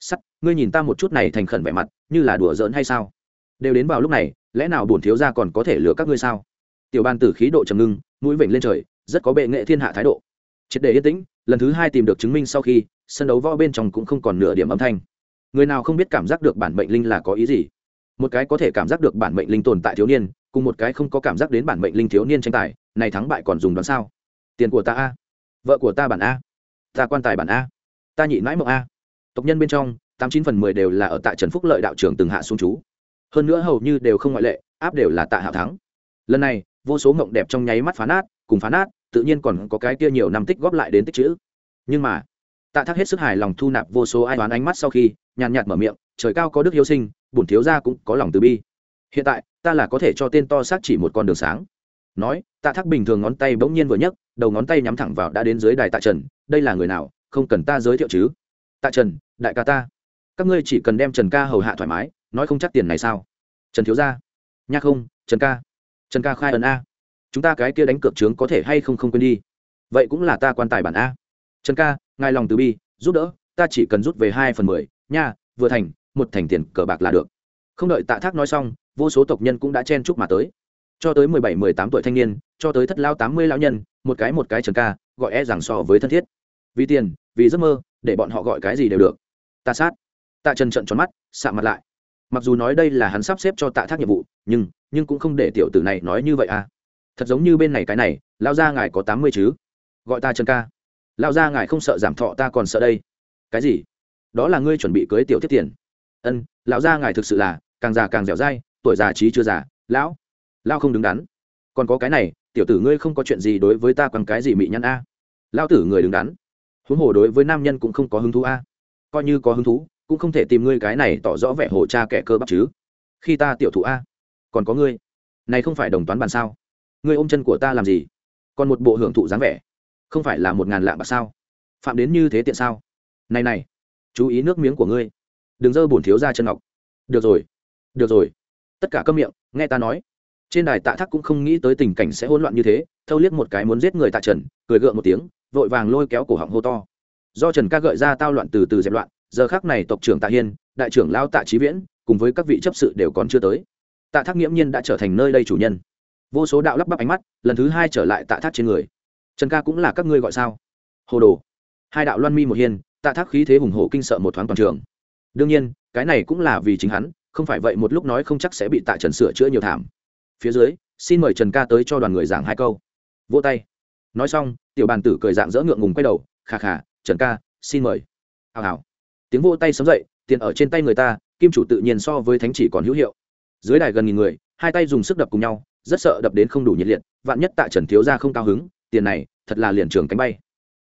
Sắt, ngươi nhìn ta một chút này thành khẩn vẻ mặt, như là đùa giỡn hay sao? Đều đến vào lúc này, lẽ nào bổn thiếu gia còn có thể lừa các ngươi sao? Tiểu ban tử khí độ trầm ngưng, mũi vểnh lên trời, rất có bệ nghệ thiên hạ thái độ. Triệt để yên tĩnh, lần thứ hai tìm được chứng minh sau khi, sân đấu võ bên trong cũng không còn nửa điểm âm thanh. Người nào không biết cảm giác được bản mệnh linh là có ý gì? Một cái có thể cảm giác được bản mệnh linh tồn tại thiếu niên, cùng một cái không có cảm giác đến bản mệnh linh thiếu niên tranh tài, này thắng bại còn dùng đoán sao? Tiền của ta a, vợ của ta bản a, ta quan tài bản a, ta nhị mãi mộng a tộc nhân bên trong, tám chín phần mười đều là ở tại trần phúc lợi đạo trưởng từng hạ xuống chú. Hơn nữa hầu như đều không ngoại lệ, áp đều là tạ hạo thắng. Lần này, vô số mộng đẹp trong nháy mắt phá nát, cùng phá nát, tự nhiên còn có cái kia nhiều năm tích góp lại đến tích chữ. Nhưng mà, tạ thác hết sức hài lòng thu nạp vô số ai đoán ánh mắt sau khi, nhàn nhạt mở miệng, trời cao có đức hiếu sinh, bổn thiếu gia cũng có lòng từ bi. Hiện tại, ta là có thể cho tên to xác chỉ một con đường sáng. Nói, tạ thác bình thường ngón tay bỗng nhiên vừa nhấc, đầu ngón tay nhắm thẳng vào đã đến dưới đài tạ trần, đây là người nào, không cần ta giới thiệu chứ? Tạ trần, đại ca ta. Các ngươi chỉ cần đem trần ca hầu hạ thoải mái, nói không chắc tiền này sao? Trần thiếu gia. Nha không, trần ca. Trần ca khai ấn a. Chúng ta cái kia đánh cược trướng có thể hay không không quên đi? Vậy cũng là ta quan tài bản a. Trần ca, ngài lòng từ bi, giúp đỡ, ta chỉ cần rút về hai phần mười, nha, vừa thành, một thành tiền cờ bạc là được. Không đợi tạ thác nói xong, vô số tộc nhân cũng đã chen chúc mà tới. Cho tới mười bảy, mười tám tuổi thanh niên, cho tới thất lao tám mươi lão nhân, một cái một cái trần ca, gọi e rằng so với thân thiết. Vì tiền, vì giấc mơ để bọn họ gọi cái gì đều được. Ta sát. Tạ trần trận tròn mắt xạ mặt lại. Mặc dù nói đây là hắn sắp xếp cho tạ thác nhiệm vụ, nhưng nhưng cũng không để tiểu tử này nói như vậy à. Thật giống như bên này cái này, lao ra ngài có tám mươi chứ? Gọi ta trần ca. Lao ra ngài không sợ giảm thọ ta còn sợ đây. Cái gì? Đó là ngươi chuẩn bị cưới tiểu thiết tiền. Ân, lão gia ngài thực sự là, càng già càng dẻo dai, tuổi già trí chưa già, lão. Lao không đứng đắn. Còn có cái này, tiểu tử ngươi không có chuyện gì đối với ta còn cái gì mị nhăn a. Lao tử người đứng đắn huống hồ đối với nam nhân cũng không có hứng thú a. Coi như có hứng thú, cũng không thể tìm ngươi cái này tỏ rõ vẻ hồ cha kẻ cơ bắp chứ. Khi ta tiểu thụ a, còn có ngươi. Này không phải đồng toán bàn sao? Ngươi ôm chân của ta làm gì? Còn một bộ hưởng thụ dáng vẻ. Không phải là một ngàn lạ bạc sao? Phạm đến như thế tiện sao? Này này, chú ý nước miếng của ngươi. Đừng dơ bổn thiếu ra chân ngọc. Được rồi được rồi. Tất cả câm miệng, nghe ta nói. Trên đài tạ thác cũng không nghĩ tới tình cảnh sẽ hỗn loạn như thế, thâu liếc một cái muốn giết người tạ trần, cười gượng một tiếng vội vàng lôi kéo cổ họng hô to. Do trần ca gợi ra tao loạn từ từ dẹp loạn, giờ khác này tộc trưởng tạ hiên, đại trưởng lao tạ trí viễn, cùng với các vị chấp sự đều còn chưa tới. Tạ thác nghiễm nhiên đã trở thành nơi đây chủ nhân. Vô số đạo lắp bắp ánh mắt, lần thứ hai trở lại tạ thác trên người. Trần ca cũng là các ngươi gọi sao? Hồ đồ. Hai đạo loan mi một hiên tạ thác khí thế hùng hổ kinh sợ một thoáng toàn trường. Đương nhiên, cái này cũng là vì chính hắn, không phải vậy một lúc nói không chắc sẽ bị tạ trần sửa chữa nhiều thảm. Phía dưới, xin mời trần ca tới cho đoàn người giảng hai câu. Vỗ tay nói xong, tiểu bàn tử cười dạng dỡ ngượng ngùng quay đầu, khà khà, trần ca, xin mời. Hào hào. Tiếng vỗ tay sớm dậy, tiền ở trên tay người ta, kim chủ tự nhiên so với thánh chỉ còn hữu hiệu. Dưới đài gần nghìn người, hai tay dùng sức đập cùng nhau, rất sợ đập đến không đủ nhiệt liệt, vạn nhất tạ trần thiếu ra không cao hứng, tiền này, thật là liền trường cánh bay.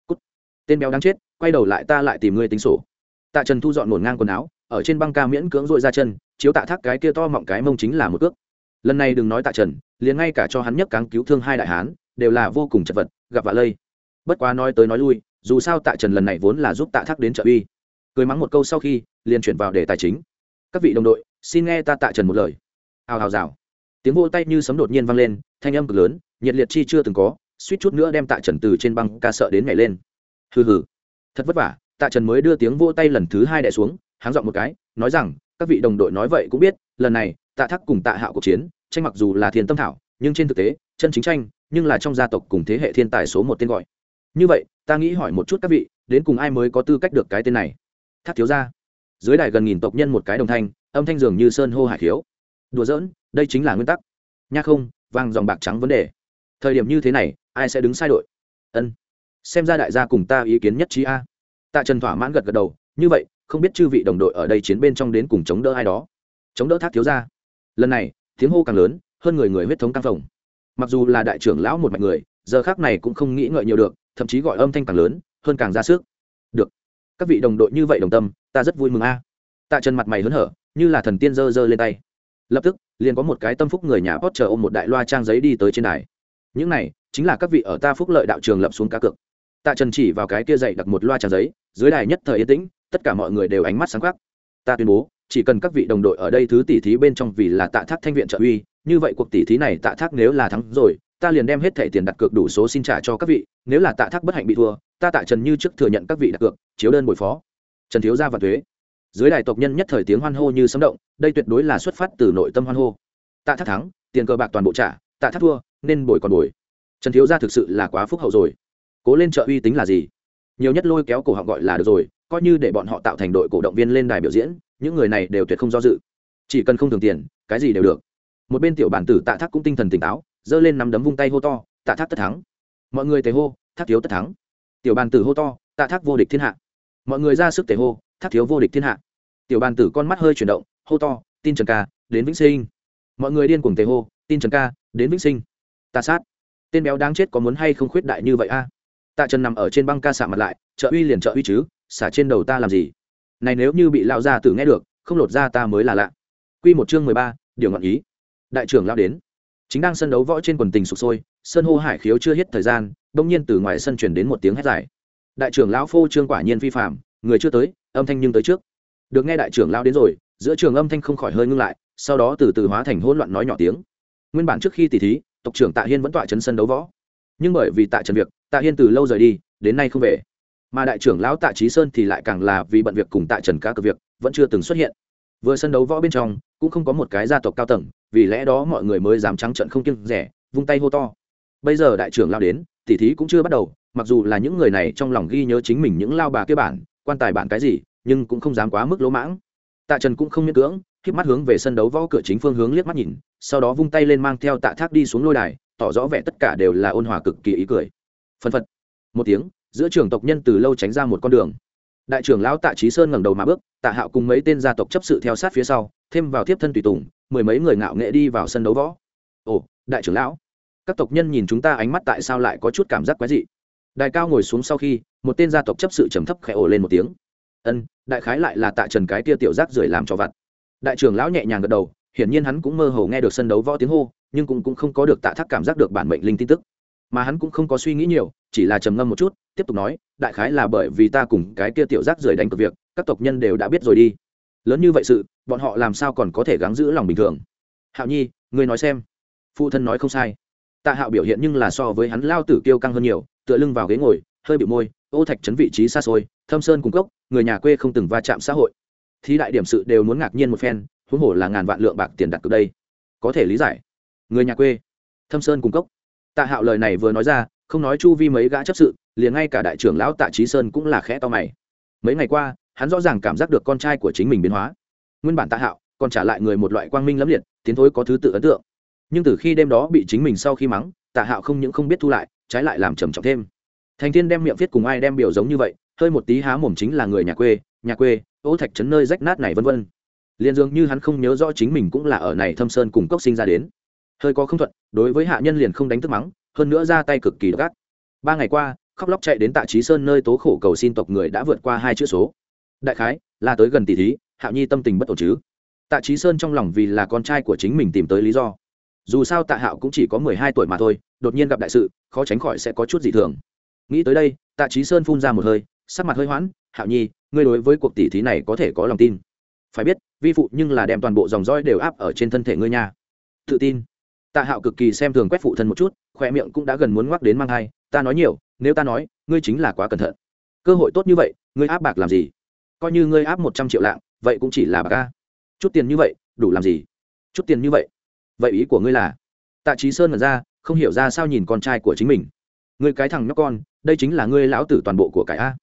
Cút. tên béo đáng chết, quay đầu lại ta lại tìm ngươi tính sổ. Tạ trần thu dọn nổn ngang quần áo, ở trên băng ca miễn cưỡng dội ra chân, chiếu tạ thác cái kia to mọng cái mông chính là một cước. Lần này đừng nói tạ trần, liền ngay cả cho hắn nhất cáng cứu thương hai đại hán, đều là vô cùng chật vật gặp vạ lây. Bất quá nói tới nói lui, dù sao tạ trần lần này vốn là giúp tạ thác đến trợ uy. Cười mắng một câu sau khi, liền chuyển vào đề tài chính. Các vị đồng đội, xin nghe ta tạ trần một lời. Hào hào rào. Tiếng vô tay như sấm đột nhiên vang lên, thanh âm cực lớn, nhiệt liệt chi chưa từng có, suýt chút nữa đem tạ trần từ trên băng ca sợ đến nhảy lên. Hừ hừ. Thật vất vả, tạ trần mới đưa tiếng vô tay lần thứ hai đẻ xuống, háng dọn một cái, nói rằng, các vị đồng đội nói vậy cũng biết, lần này, tạ thác cùng tạ hạo cuộc chiến, tranh mặc dù là thiền tâm thảo, nhưng trên thực tế chân chính tranh, nhưng là trong gia tộc cùng thế hệ thiên tài số một tên gọi. Như vậy, ta nghĩ hỏi một chút các vị, đến cùng ai mới có tư cách được cái tên này? Thác thiếu ra dưới đài gần nghìn tộc nhân một cái đồng thanh, âm thanh dường như sơn hô hải khiếu. Đùa giỡn, đây chính là nguyên tắc. Nha không, vàng dòng bạc trắng vấn đề. Thời điểm như thế này, ai sẽ đứng sai đội? Ân. Xem ra đại gia cùng ta ý kiến nhất trí a. Tạ trần thỏa mãn gật gật đầu, như vậy, không biết chư vị đồng đội ở đây chiến bên trong đến cùng chống đỡ ai đó. Chống đỡ thác thiếu ra lần này, tiếng hô càng lớn, hơn người người huyết thống căng phồng mặc dù là đại trưởng lão một mạch người, giờ khác này cũng không nghĩ ngợi nhiều được, thậm chí gọi âm thanh càng lớn, hơn càng ra sức. Được. Các vị đồng đội như vậy đồng tâm, ta rất vui mừng a. Tạ trần mặt mày hớn hở, như là thần tiên giơ giơ lên tay. Lập tức, liền có một cái tâm phúc người nhà pot chờ ôm một đại loa trang giấy đi tới trên đài. Những này, chính là các vị ở ta phúc lợi đạo trường lập xuống cá cược. Tạ trần chỉ vào cái kia dậy đặt một loa trang giấy, dưới đài nhất thời yên tĩnh, tất cả mọi người đều ánh mắt sáng khắc ta tuyên bố, chỉ cần các vị đồng đội ở đây thứ tỷ thí bên trong vì là tạ thác thanh viện trợ uy như vậy cuộc tỷ thí này tạ thác nếu là thắng rồi, ta liền đem hết thẻ tiền đặt cược đủ số xin trả cho các vị, nếu là tạ thác bất hạnh bị thua, ta tạ trần như trước thừa nhận các vị đặt cược, chiếu đơn bồi phó. Trần thiếu gia và thuế. Dưới đài tộc nhân nhất thời tiếng hoan hô như sấm động, đây tuyệt đối là xuất phát từ nội tâm hoan hô. Tạ thác thắng, tiền cờ bạc toàn bộ trả, tạ thác thua, nên bồi còn bồi. Trần thiếu gia thực sự là quá phúc hậu rồi. Cố lên trợ uy tính là gì? Nhiều nhất lôi kéo cổ họng gọi là được rồi, coi như để bọn họ tạo thành đội cổ động viên lên đài biểu diễn, những người này đều tuyệt không do dự. Chỉ cần không thường tiền, cái gì đều được một bên tiểu bản tử tạ thác cũng tinh thần tỉnh táo, giơ lên nắm đấm vung tay hô to, tạ thác tất thắng. Mọi người tề hô, thác thiếu tất thắng. Tiểu bàn tử hô to, tạ thác vô địch thiên hạ. Mọi người ra sức tề hô, thác thiếu vô địch thiên hạ. Tiểu bàn tử con mắt hơi chuyển động, hô to, tin trần ca, đến vĩnh sinh. Mọi người điên cuồng tề hô, tin trần ca, đến vĩnh sinh. Tạ sát. Tên béo đáng chết có muốn hay không khuyết đại như vậy a? Tạ trần nằm ở trên băng ca xạ mặt lại, trợ uy liền trợ uy chứ, xả trên đầu ta làm gì? Này nếu như bị lão gia tử nghe được, không lột ra ta mới là lạ. Quy một chương mười ba, điều ngọn ý đại trưởng lao đến. Chính đang sân đấu võ trên quần tình sụp sôi sân hô hải khiếu chưa hết thời gian, bỗng nhiên từ ngoài sân chuyển đến một tiếng hét dài. Đại trưởng lão phô trương quả nhiên phi phạm người chưa tới, âm thanh nhưng tới trước. Được nghe đại trưởng lao đến rồi, giữa trường âm thanh không khỏi hơi ngưng lại, sau đó từ từ hóa thành hỗn loạn nói nhỏ tiếng. Nguyên bản trước khi tỉ thí, tộc trưởng tạ hiên vẫn tọa chấn sân đấu võ. Nhưng bởi vì tạ trần việc, tạ hiên từ lâu rời đi, đến nay không về. Mà đại trưởng lão tạ trí sơn thì lại càng là vì bận việc cùng tạ trần cá cược việc, vẫn chưa từng xuất hiện. Vừa sân đấu võ bên trong, cũng không có một cái gia tộc cao tầng vì lẽ đó mọi người mới dám trắng trận không kiêng rẻ, vung tay hô to. Bây giờ đại trưởng lao đến, tỉ thí cũng chưa bắt đầu, mặc dù là những người này trong lòng ghi nhớ chính mình những lao bà kia bản, quan tài bản cái gì, nhưng cũng không dám quá mức lỗ mãng. Tạ trần cũng không miễn cưỡng k mắt hướng về sân đấu võ cửa chính phương hướng liếc mắt nhìn, sau đó vung tay lên mang theo tạ thác đi xuống lôi đài, tỏ rõ vẻ tất cả đều là ôn hòa cực kỳ ý cười. Phân phật. Một tiếng, giữa trường tộc nhân từ lâu tránh ra một con đường. Đại trưởng lão tạ trí sơn ngẩng đầu mà bước, tạ hạo cùng mấy tên gia tộc chấp sự theo sát phía sau, thêm vào tiếp thân tùy tùng mười mấy người ngạo nghệ đi vào sân đấu võ. Ồ đại trưởng lão các tộc nhân nhìn chúng ta ánh mắt tại sao lại có chút cảm giác quái dị? Đại cao ngồi xuống sau khi một tên gia tộc chấp sự trầm thấp khẽ ồ lên một tiếng. Ân đại khái lại là tạ trần cái tia tiểu rác rưởi làm cho vặt. Đại trưởng lão nhẹ nhàng gật đầu hiển nhiên hắn cũng mơ hồ nghe được sân đấu võ tiếng hô nhưng cũng, cũng không có được tạ thác cảm giác được bản mệnh linh tin tức. Mà hắn cũng không có suy nghĩ nhiều chỉ là trầm ngâm một chút tiếp tục nói đại khái là bởi vì ta cùng cái kia tiểu rác rưởi đánh cược việc các tộc nhân đều đã biết rồi đi. Lớn như vậy sự bọn họ làm sao còn có thể gắng giữ lòng bình thường? Hạo nhi, ngươi nói xem. Phụ thân nói không sai. Tạ hạo biểu hiện nhưng là so với hắn lao tử kiêu căng hơn nhiều, tựa lưng vào ghế ngồi, hơi bị môi, ô thạch chấn vị trí xa xôi, thâm sơn cung cốc, người nhà quê không từng va chạm xã hội. Thì đại điểm sự đều muốn ngạc nhiên một phen, huống hồ là ngàn vạn lượng bạc tiền đặt cược đây. Có thể lý giải. Người nhà quê. Thâm sơn cung cốc. Tạ hạo lời này vừa nói ra, không nói chu vi mấy gã chấp sự, liền ngay cả đại trưởng lão tạ trí sơn cũng là khẽ to mày. Mấy ngày qua, hắn rõ ràng cảm giác được con trai của chính mình biến hóa nguyên bản tạ hạo, còn trả lại người một loại quang minh lẫm liệt, tiến thối có thứ tự ấn tượng. Nhưng từ khi đêm đó bị chính mình sau khi mắng, tạ hạo không những không biết thu lại, trái lại làm trầm trọng thêm. Thành thiên đem miệng viết cùng ai đem biểu giống như vậy, hơi một tí há mồm chính là người nhà quê nhà quê, ô thạch trấn nơi rách nát này vân vân. Liền dường như hắn không nhớ rõ chính mình cũng là ở này thâm sơn cùng cốc sinh ra đến. Hơi có không thuận, đối với hạ nhân liền không đánh thức mắng, hơn nữa ra tay cực kỳ gắt. ba ngày qua, khóc lóc chạy đến tạ trí sơn nơi tố khổ cầu xin tộc người đã vượt qua hai chữ số. Đại khái, là tới gần tỷ thí hạo nhi tâm tình bất ổn chứ? Tạ trí sơn trong lòng vì là con trai của chính mình tìm tới lý do. Dù sao tạ hạo cũng chỉ có mười hai tuổi mà thôi, đột nhiên gặp đại sự, khó tránh khỏi sẽ có chút dị thường. Nghĩ tới đây, tạ trí sơn phun ra một hơi, sắc mặt hơi hoãn, hạo nhi, ngươi đối với cuộc tỷ thí này có thể có lòng tin. Phải biết, vi phụ nhưng là đem toàn bộ dòng roi đều áp ở trên thân thể ngươi nha. Tự tin. Tạ hạo cực kỳ xem thường quét phụ thân một chút, khoe miệng cũng đã gần muốn ngoắc đến mang hai ta nói nhiều, nếu ta nói, ngươi chính là quá cẩn thận. Cơ hội tốt như vậy, ngươi áp bạc làm gì? Coi như ngươi áp một trăm triệu lạng vậy cũng chỉ là bạc ca. Chút tiền như vậy, đủ làm gì? Chút tiền như vậy. Vậy ý của ngươi là? Tạ trí sơn ngẩn ra, không hiểu ra sao nhìn con trai của chính mình. Ngươi cái thằng nhóc con, đây chính là ngươi lão tử toàn bộ của cải a.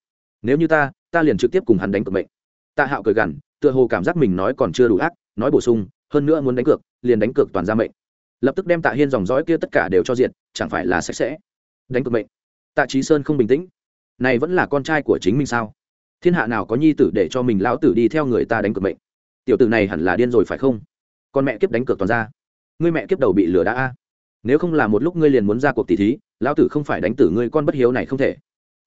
Nếu như ta ta liền trực tiếp cùng hắn đánh cược mệnh. Tạ hạo cười gằn, tựa hồ cảm giác mình nói còn chưa đủ ác, nói bổ sung, hơn nữa muốn đánh cược, liền đánh cược toàn ra mệnh. Lập tức đem tạ hiên dòng dõi kia tất cả đều cho diện chẳng phải là sạch sẽ. Đánh cược mệnh. Tạ trí sơn không bình tĩnh. Này vẫn là con trai của chính mình sao? Thiên hạ nào có nhi tử để cho mình lão tử đi theo người ta đánh cược mệnh? Tiểu tử này hẳn là điên rồi phải không? Con mẹ kiếp đánh cược toàn ra. Ngươi mẹ kiếp đầu bị lừa đã a. Nếu không là một lúc ngươi liền muốn ra cuộc tỷ thí, lão tử không phải đánh tử ngươi con bất hiếu này không thể.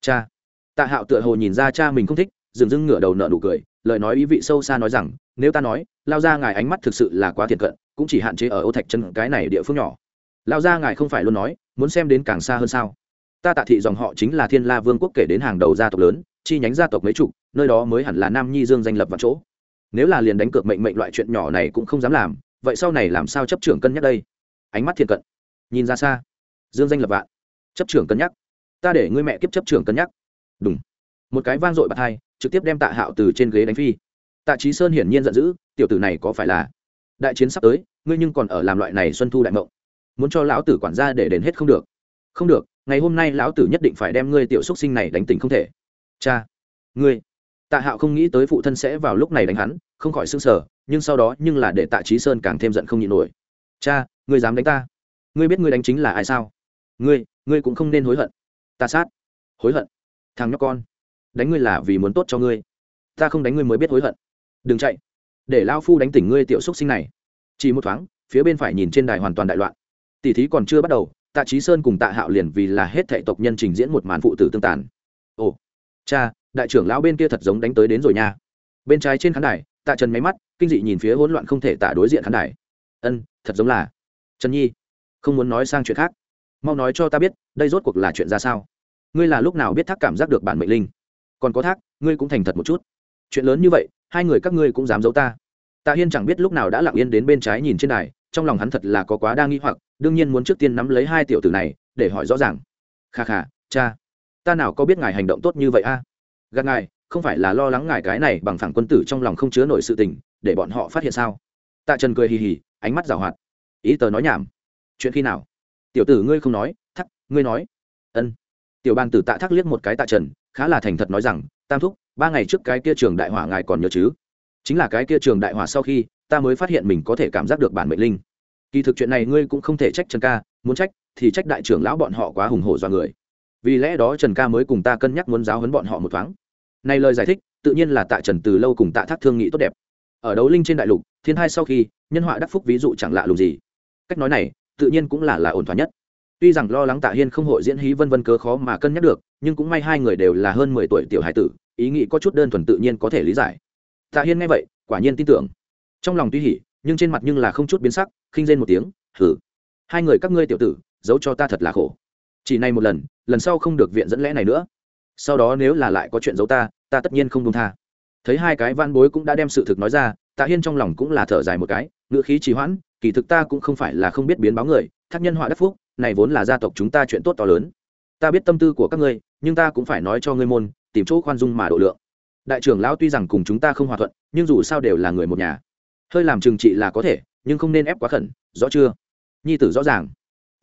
Cha. Tạ hạo tựa hồ nhìn ra cha mình không thích, dừng dưng ngửa đầu nợ nụ cười, lời nói ý vị sâu xa nói rằng, nếu ta nói lao ra ngài ánh mắt thực sự là quá thiệt cận, cũng chỉ hạn chế ở ô thạch chân cái này địa phương nhỏ. Lao ra ngài không phải luôn nói, muốn xem đến càng xa hơn sao? Ta tạ thị dòng họ chính là thiên la vương quốc kể đến hàng đầu gia tộc lớn chi nhánh gia tộc mấy chục, nơi đó mới hẳn là nam nhi dương danh lập vào chỗ. Nếu là liền đánh cược mệnh mệnh loại chuyện nhỏ này cũng không dám làm, vậy sau này làm sao chấp trưởng cân nhắc đây? Ánh mắt thiền cận. Nhìn ra xa. Dương danh lập vạn. Chấp trưởng cân nhắc. Ta để ngươi mẹ kiếp chấp trưởng cân nhắc. Đúng một cái vang dội bật hai, trực tiếp đem tạ hạo từ trên ghế đánh phi. Tạ trí sơn hiển nhiên giận dữ, tiểu tử này có phải là đại chiến sắp tới, ngươi nhưng còn ở làm loại này xuân thu đại mộng. Muốn cho lão tử quản gia để đền hết không được. Không được, ngày hôm nay lão tử nhất định phải đem ngươi tiểu xúc sinh này đánh tỉnh không thể cha, ngươi. Tạ hạo không nghĩ tới phụ thân sẽ vào lúc này đánh hắn, không khỏi s ư n g sở nhưng sau đó nhưng là để tạ trí sơn càng thêm giận không nhịn nổi. Cha, ngươi dám đánh ta? Ngươi biết ngươi đánh chính là ai sao? Ngươi ngươi cũng không nên hối hận. Ta sát. Hối hận. Thằng nhóc con. Đánh ngươi là vì muốn tốt cho ngươi. Ta không đánh ngươi mới biết hối hận. Đừng chạy. Để lao phu đánh tỉnh ngươi tiểu xúc sinh này. Chỉ một thoáng, phía bên phải nhìn trên đài hoàn toàn đại loạn. Tỷ thí còn chưa bắt đầu, tạ trí sơn cùng tạ hạo liền vì là hết thệ tộc nhân trình diễn một màn phụ tử tương tàn. Ồ cha, đại trưởng lão bên kia thật giống đánh tới đến rồi nha. Bên trái trên khán đài, tạ trần máy mắt, kinh dị nhìn phía hỗn loạn không thể tạ đối diện khán đài. Ân, thật giống là. Trần nhi, không muốn nói sang chuyện khác. Mau nói cho ta biết, đây rốt cuộc là chuyện ra sao? Ngươi là lúc nào biết thác cảm giác được bản mệnh linh? Còn có thác, ngươi cũng thành thật một chút. Chuyện lớn như vậy, hai người các ngươi cũng dám giấu ta. Tạ hiên chẳng biết lúc nào đã lặng yên đến bên trái nhìn trên đài, trong lòng hắn thật là có quá đa nghi hoặc, đương nhiên muốn trước tiên nắm lấy hai tiểu tử này, để hỏi rõ ràng. Kha kha, cha ta nào có biết ngài hành động tốt như vậy a? À? gạt ngài, không phải là lo lắng ngài cái này bằng phẳng quân tử trong lòng không chứa nổi sự tình, để bọn họ phát hiện sao? Tạ trần cười hì hì, ánh mắt rào hoạt. Ý tờ nói nhảm. Chuyện khi nào? Tiểu tử ngươi không nói, thắc, ngươi nói. Ân. Tiểu bàn tử tạ thác liếc một cái tạ trần, khá là thành thật nói rằng, tam thúc, ba ngày trước cái kia trường đại hỏa ngài còn nhớ chứ? Chính là cái kia trường đại hỏa sau khi, ta mới phát hiện mình có thể cảm giác được bản mệnh linh. Kỳ thực chuyện này ngươi cũng không thể trách trần ca, muốn trách thì trách đại trưởng lão bọn họ quá hùng hổ do người vì lẽ đó trần ca mới cùng ta cân nhắc muốn giáo hấn bọn họ một thoáng. Này lời giải thích, tự nhiên là tạ trần từ lâu cùng tạ thác thương nghị tốt đẹp. Ở đấu linh trên đại lục, thiên hai sau khi, nhân họa đắc phúc ví dụ chẳng lạ lùng gì. Cách nói này, tự nhiên cũng là là ổn thỏa nhất. Tuy rằng lo lắng tạ hiên không hội diễn hí vân vân cớ khó mà cân nhắc được, nhưng cũng may hai người đều là hơn mười tuổi tiểu hải tử, ý nghĩ có chút đơn thuần tự nhiên có thể lý giải. Tạ hiên nghe vậy, quả nhiên tin tưởng. Trong lòng tuy hỉ, nhưng trên mặt nhưng là không chút biến sắc, khinh rên một tiếng, hử? Hai người các ngươi tiểu tử, giấu cho ta thật là khổ chỉ này một lần lần sau không được viện dẫn lẽ này nữa. Sau đó nếu là lại có chuyện giấu ta ta tất nhiên không đông tha. Thấy hai cái van bối cũng đã đem sự thực nói ra, tạ hiên trong lòng cũng là thở dài một cái ngựa khí trì hoãn, kỳ thực ta cũng không phải là không biết biến báo người, thác nhân họa đất phúc, này vốn là gia tộc chúng ta chuyện tốt to lớn. Ta biết tâm tư của các ngươi, nhưng ta cũng phải nói cho ngươi môn, tìm chỗ khoan dung mà độ lượng. Đại trưởng lão tuy rằng cùng chúng ta không hòa thuận, nhưng dù sao đều là người một nhà. Hơi làm trừng trị là có thể, nhưng không nên ép quá khẩn, rõ chưa? Nhi tử rõ ràng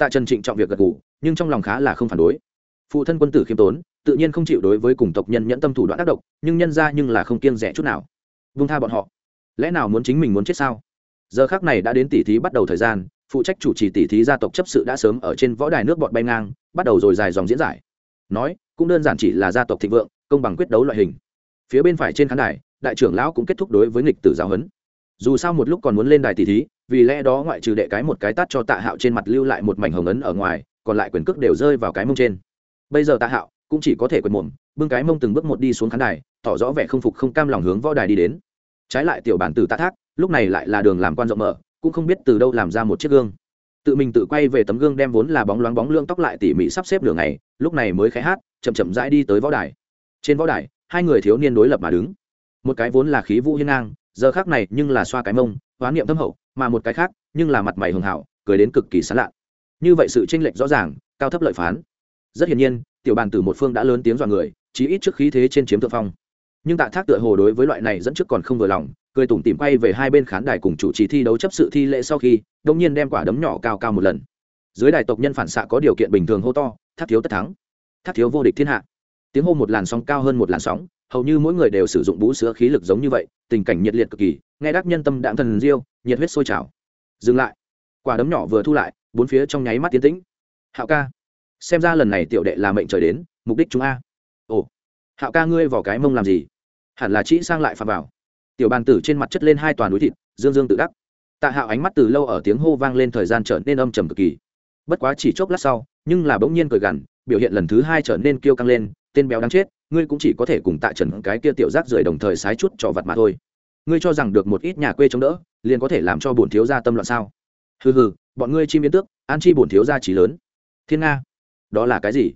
tạ trần trịnh trọng việc gật ngủ nhưng trong lòng khá là không phản đối. Phụ thân quân tử khiêm tốn, tự nhiên không chịu đối với cùng tộc nhân nhẫn tâm thủ đoạn tác động nhưng nhân ra nhưng là không kiêng rẻ chút nào. Vung tha bọn họ. Lẽ nào muốn chính mình muốn chết sao? Giờ khác này đã đến tỷ thí bắt đầu thời gian, phụ trách chủ trì tỷ thí gia tộc chấp sự đã sớm ở trên võ đài nước bọt bay ngang, bắt đầu rồi dài dòng diễn giải. Nói, cũng đơn giản chỉ là gia tộc thịnh vượng, công bằng quyết đấu loại hình. Phía bên phải trên khán đài, đại trưởng lão cũng kết thúc đối với nghịch tử giáo huấn. Dù sao một lúc còn muốn lên đài tỷ thí vì lẽ đó ngoại trừ đệ cái một cái tát cho tạ hạo trên mặt lưu lại một mảnh hồng ấn ở ngoài, còn lại quyền cước đều rơi vào cái mông trên. Bây giờ tạ hạo cũng chỉ có thể quyền mồm, bưng cái mông từng bước một đi xuống khán đài, tỏ rõ vẻ không phục không cam lòng hướng võ đài đi đến. Trái lại tiểu bản tử tạ thác, lúc này lại là đường làm quan rộng mở, cũng không biết từ đâu làm ra một chiếc gương. Tự mình tự quay về tấm gương đem vốn là bóng loáng bóng lương tóc lại tỉ mỉ sắp xếp đường này lúc này mới khẽ hát, chậm chậm rãi đi tới võ đài. Trên võ đài, hai người thiếu niên đối lập mà đứng. Một cái vốn là khí vũ hiên ngang, giờ khác này nhưng là xoa cái mông hoán niệm thâm hậu mà một cái khác, nhưng là mặt mày hường hảo, cười đến cực kỳ sán lạ như vậy sự tranh lệch rõ ràng, cao thấp lợi phán. Rất hiển nhiên, tiểu bàn tử một phương đã lớn tiếng dọa người, chí ít trước khí thế trên chiếm thượng phong. Nhưng tạ thác tựa hồ đối với loại này dẫn trước còn không vừa lòng, cười tủm tìm quay về hai bên khán đài cùng chủ trì thi đấu chấp sự thi lễ sau khi đông nhiên đem quả đấm nhỏ cao cao một lần. Dưới đài tộc nhân phản xạ có điều kiện bình thường hô to, thác thiếu tất thắng. Thác thiếu vô địch thiên hạ. Tiếng hô một làn sóng cao hơn một làn sóng hầu như mỗi người đều sử dụng bú sữa khí lực giống như vậy, tình cảnh nhiệt liệt cực kỳ, nghe đắc nhân tâm đạm thần diêu, nhiệt huyết sôi trào. Dừng lại. Quả đấm nhỏ vừa thu lại, bốn phía trong nháy mắt tiến tĩnh. Hạo ca, xem ra lần này tiểu đệ là mệnh trời đến, mục đích chúng a. Ồ, hạo ca ngươi vào cái mông làm gì? Hẳn là chỉ sang lại phà vào tiểu bàn tử trên mặt chất lên hai toàn núi thịt, dương dương tự đắc. Tạ hạo ánh mắt từ lâu ở tiếng hô vang lên thời gian trở nên âm trầm cực kỳ. Bất quá chỉ chốc lát sau, nhưng là bỗng nhiên cười gằn, biểu hiện lần thứ hai trở nên kêu căng lên, tên béo đáng chết ngươi cũng chỉ có thể cùng tạ trần cái kia tiểu rác rưởi đồng thời sái chút cho vặt mà thôi. Ngươi cho rằng được một ít nhà quê chống đỡ, liền có thể làm cho bổn thiếu gia tâm loạn sao? Hừ hừ, bọn ngươi chim biến tước, an chi bổn thiếu gia trí lớn. Thiên nga, đó là cái gì?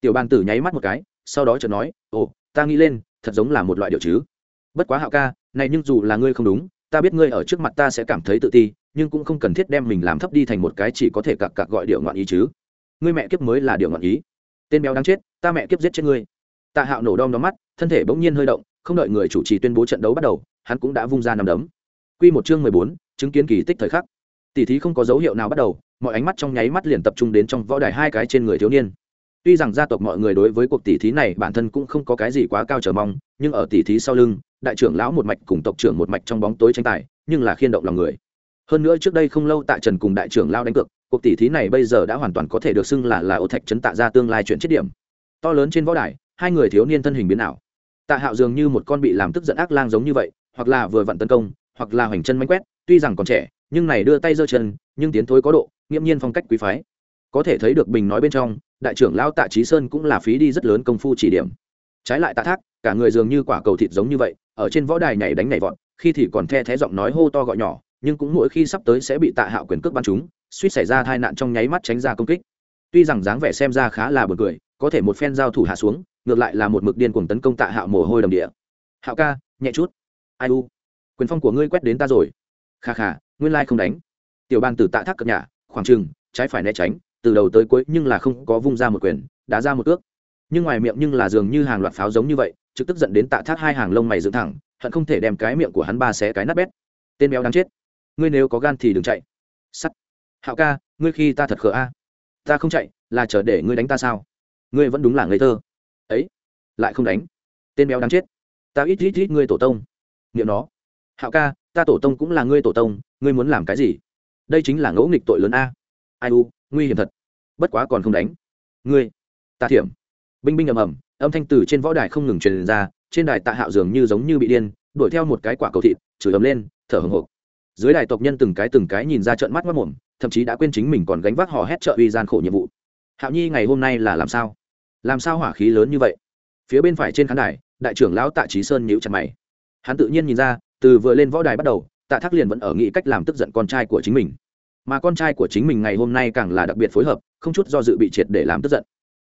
Tiểu bàn tử nháy mắt một cái, sau đó chợt nói, ồ, ta nghĩ lên, thật giống là một loại điệu chứ. Bất quá hạo ca, này nhưng dù là ngươi không đúng, ta biết ngươi ở trước mặt ta sẽ cảm thấy tự ti, nhưng cũng không cần thiết đem mình làm thấp đi thành một cái chỉ có thể cặc cặc gọi điệu ngoạn ý chứ. Ngươi mẹ kiếp mới là điệu ngoạn ý. Tên béo đáng chết, ta mẹ kiếp giết chết ngươi tạ hạo nổ đom đóm mắt, thân thể bỗng nhiên hơi động, không đợi người chủ trì tuyên bố trận đấu bắt đầu, hắn cũng đã vung ra nằm đấm. Q một chương mười bốn, chứng kiến kỳ tích thời khắc. Tỷ thí không có dấu hiệu nào bắt đầu, mọi ánh mắt trong nháy mắt liền tập trung đến trong võ đài hai cái trên người thiếu niên. Tuy rằng gia tộc mọi người đối với cuộc tỷ thí này bản thân cũng không có cái gì quá cao trở mong, nhưng ở tỷ thí sau lưng, đại trưởng lão một mạch cùng tộc trưởng một mạch trong bóng tối tranh tài, nhưng là khiên động lòng người. Hơn nữa trước đây không lâu tại trần cùng đại trưởng lao đánh cược, cuộc tỷ thí này bây giờ đã hoàn toàn có thể được xưng là là ô thạch trấn tạ ra tương lai chuyện chết điểm. To lớn trên võ đài hai người thiếu niên thân hình biến ảo. Tạ hạo dường như một con bị làm tức giận ác lang giống như vậy, hoặc là vừa vặn tấn công, hoặc là hoành chân mánh quét, tuy rằng còn trẻ, nhưng này đưa tay giơ chân, nhưng tiến thối có độ, nghiễm nhiên phong cách quý phái. Có thể thấy được bình nói bên trong, đại trưởng lão tạ trí sơn cũng là phí đi rất lớn công phu chỉ điểm. Trái lại tạ thác, cả người dường như quả cầu thịt giống như vậy, ở trên võ đài nhảy đánh nhảy vọt, khi thì còn the thé giọng nói hô to gọi nhỏ, nhưng cũng mỗi khi sắp tới sẽ bị tạ hạo quyền cước bắn chúng suýt xảy ra tai nạn trong nháy mắt tránh ra công kích. Tuy rằng dáng vẻ xem ra khá là buồn cười có thể một phen giao thủ hạ xuống, ngược lại là một mực điên cuồng tấn công tạ hạo mồ hôi đầm địa. Hạo ca, nhẹ chút. Ai u? Quyền phong của ngươi quét đến ta rồi. Kha kha, nguyên lai không đánh. Tiểu bang từ tạ thác cập nhà khoảng trừng trái phải né tránh, từ đầu tới cuối nhưng là không có vung ra một quyền, đá ra một ước nhưng ngoài miệng nhưng là dường như hàng loạt pháo giống như vậy, trực tức giận đến tạ thác hai hàng lông mày dựng thẳng, hận không thể đem cái miệng của hắn ba xé cái nát bét. Tên béo đáng chết. Ngươi nếu có gan thì đừng chạy. Sắt. Hạo ca, ngươi khi ta thật khờ a. Ta không chạy, là chờ để ngươi đánh ta sao? Ngươi vẫn đúng là ngây thơ. Ấy, lại không đánh. Tên béo đáng chết. Ta ít ít ít ngươi tổ tông. Nghiệm nó. Hạo ca, ta tổ tông cũng là ngươi tổ tông, ngươi muốn làm cái gì? Đây chính là ngẫu nghịch tội lớn a. Ai u, nguy hiểm thật. Bất quá còn không đánh. Ngươi. Ta thiểm. Binh binh ầm ầm, âm thanh từ trên võ đài không ngừng truyền ra, trên đài tạ hạo dường như giống như bị điên, đuổi theo một cái quả cầu thịt, chửi ầm lên, thở hồng hộc. Dưới đài tộc nhân từng cái từng cái nhìn ra trận mắt mất mồm, thậm chí đã quên chính mình còn gánh vác hò hét trợ uy gian khổ nhiệm vụ. Hạo nhi ngày hôm nay là làm sao? Làm sao hỏa khí lớn như vậy? Phía bên phải trên khán đài, đại trưởng lão tạ trí sơn nhíu chặt mày. Hắn tự nhiên nhìn ra, từ vừa lên võ đài bắt đầu, tạ thác liền vẫn ở nghĩ cách làm tức giận con trai của chính mình. Mà con trai của chính mình ngày hôm nay càng là đặc biệt phối hợp, không chút do dự bị triệt để làm tức giận.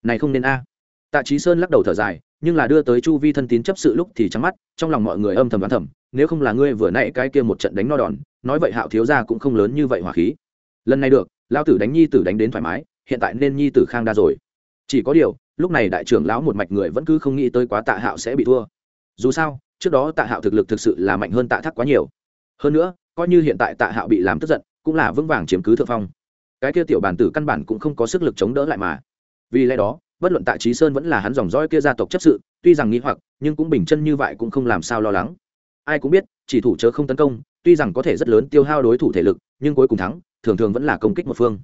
Này không nên a. Tạ trí sơn lắc đầu thở dài, nhưng là đưa tới chu vi thân tín chấp sự lúc thì trắng mắt, trong lòng mọi người âm thầm đoán thầm, nếu không là ngươi vừa nãy cái kia một trận đánh no đòn, nói vậy hạo thiếu gia cũng không lớn như vậy hỏa khí. Lần này được lao tử đánh nhi tử đánh đến thoải mái, hiện tại nên nhi tử khang đa rồi. Chỉ có điều lúc này đại trưởng lão một mạch người vẫn cứ không nghĩ tới quá tạ hạo sẽ bị thua. Dù sao, trước đó tạ hạo thực lực thực sự là mạnh hơn tạ thác quá nhiều. Hơn nữa, coi như hiện tại tạ hạo bị làm tức giận, cũng là vững vàng chiếm cứ thượng phong. Cái kia tiểu bản tử căn bản cũng không có sức lực chống đỡ lại mà. Vì lẽ đó, bất luận tạ trí sơn vẫn là hắn dòng roi kia gia tộc chấp sự, tuy rằng nghĩ hoặc, nhưng cũng bình chân như vậy cũng không làm sao lo lắng. Ai cũng biết, chỉ thủ chớ không tấn công, tuy rằng có thể rất lớn tiêu hao đối thủ thể lực, nhưng cuối cùng thắng, thường thường vẫn là công kích một phương.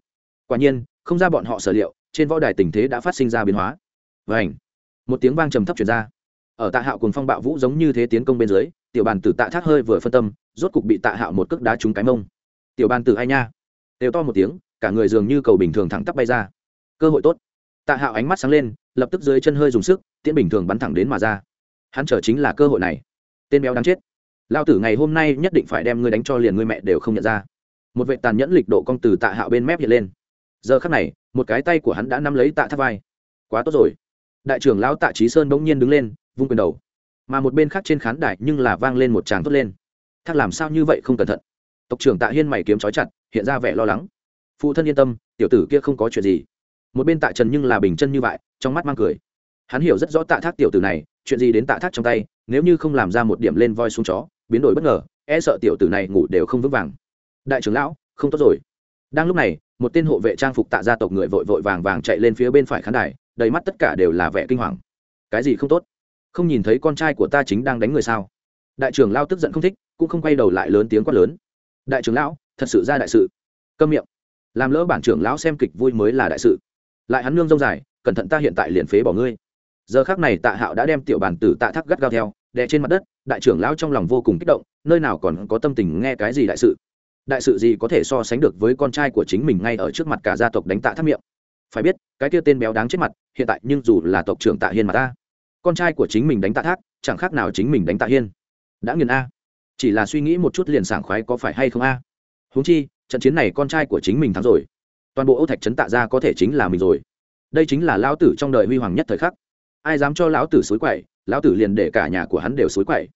Quả nhiên, không ra bọn họ sở liệu, trên võ đài tình thế đã phát sinh ra biến hóa vảnh một tiếng vang trầm thấp chuyển ra. Ở tạ hạo cùng phong bạo vũ giống như thế tiến công bên dưới, tiểu bàn tử tạ thác hơi vừa phân tâm, rốt cục bị tạ hạo một cước đá trúng cái mông. Tiểu bàn tử ai nha? Đều to một tiếng, cả người dường như cầu bình thường thẳng tắp bay ra. Cơ hội tốt. Tạ hạo ánh mắt sáng lên, lập tức dưới chân hơi dùng sức, tiễn bình thường bắn thẳng đến mà ra. Hắn chờ chính là cơ hội này. Tên béo đáng chết. Lao tử ngày hôm nay nhất định phải đem ngươi đánh cho liền ngươi mẹ đều không nhận ra. Một vệ tàn nhẫn lịch độ cong từ tạ hạo bên mép hiện lên. Giờ khắc này, một cái tay của hắn đã nắm lấy tạ Thác vai. Quá tốt rồi đại trưởng lão tạ trí sơn bỗng nhiên đứng lên, vung quyền đầu. Mà một bên khác trên khán đài nhưng là vang lên một tràng thốt lên. Thác làm sao như vậy không cẩn thận? Tộc trưởng tạ hiên mày kiếm trói chặt, hiện ra vẻ lo lắng. Phụ thân yên tâm, tiểu tử kia không có chuyện gì. Một bên tạ trần nhưng là bình chân như vậy, trong mắt mang cười. Hắn hiểu rất rõ tạ thác tiểu tử này, chuyện gì đến tạ thác trong tay, nếu như không làm ra một điểm lên voi xuống chó, biến đổi bất ngờ e sợ tiểu tử này ngủ đều không vững vàng. Đại trưởng lão, không tốt rồi. Đang lúc này, một tên hộ vệ trang phục tạ gia tộc người vội vội vàng vàng chạy lên phía bên phải khán đài đầy mắt tất cả đều là vẻ kinh hoàng. Cái gì không tốt? Không nhìn thấy con trai của ta chính đang đánh người sao? Đại trưởng lao tức giận không thích, cũng không quay đầu lại lớn tiếng quát lớn. Đại trưởng lão, thật sự ra đại sự. Câm miệng. Làm lỡ bản trưởng lão xem kịch vui mới là đại sự. Lại hắn nương rông dài, cẩn thận ta hiện tại liền phế bỏ ngươi. Giờ khác này tạ hạo đã đem tiểu bản tử tạ thác gắt gao theo, đè trên mặt đất, đại trưởng lão trong lòng vô cùng kích động, nơi nào còn có tâm tình nghe cái gì đại sự? Đại sự gì có thể so sánh được với con trai của chính mình ngay ở trước mặt cả gia tộc đánh tạ thác miệng? Phải biết, cái kia tên béo đáng chết mặt, hiện tại nhưng dù là tộc trưởng tạ hiên mà ta. Con trai của chính mình đánh tạ thác, chẳng khác nào chính mình đánh tạ hiên. Đã nghiền a. Chỉ là suy nghĩ một chút liền sảng khoái có phải hay không a. Huống chi, trận chiến này con trai của chính mình thắng rồi. Toàn bộ âu thạch trấn tạ ra có thể chính là mình rồi. Đây chính là lão tử trong đời huy hoàng nhất thời khắc. Ai dám cho lão tử xối quậy, lão tử liền để cả nhà của hắn đều xối quậy.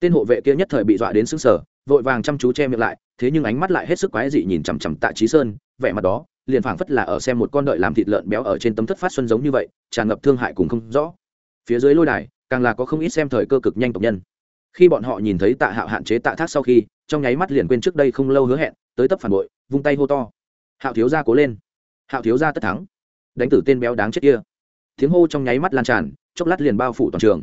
Tên hộ vệ kia nhất thời bị dọa đến xứng sở vội vàng chăm chú che miệng lại, thế nhưng ánh mắt lại hết sức quái dị nhìn chằm chằm tạ trí sơn, vẻ mặt đó liền phảng phất là ở xem một con đợi làm thịt lợn béo ở trên tấm thất phát xuân giống như vậy, tràn ngập thương hại cùng không rõ. Phía dưới lôi đài, càng là có không ít xem thời cơ cực nhanh tộc nhân. Khi bọn họ nhìn thấy tạ hạo hạn chế tạ thác sau khi, trong nháy mắt liền quên trước đây không lâu hứa hẹn, tới tấp phản bội, vung tay hô to. Hạo thiếu gia cố lên. Hạo thiếu gia tất thắng. Đánh tử tên béo đáng chết kia. Tiếng hô trong nháy mắt lan tràn, chốc lát liền bao phủ toàn trường.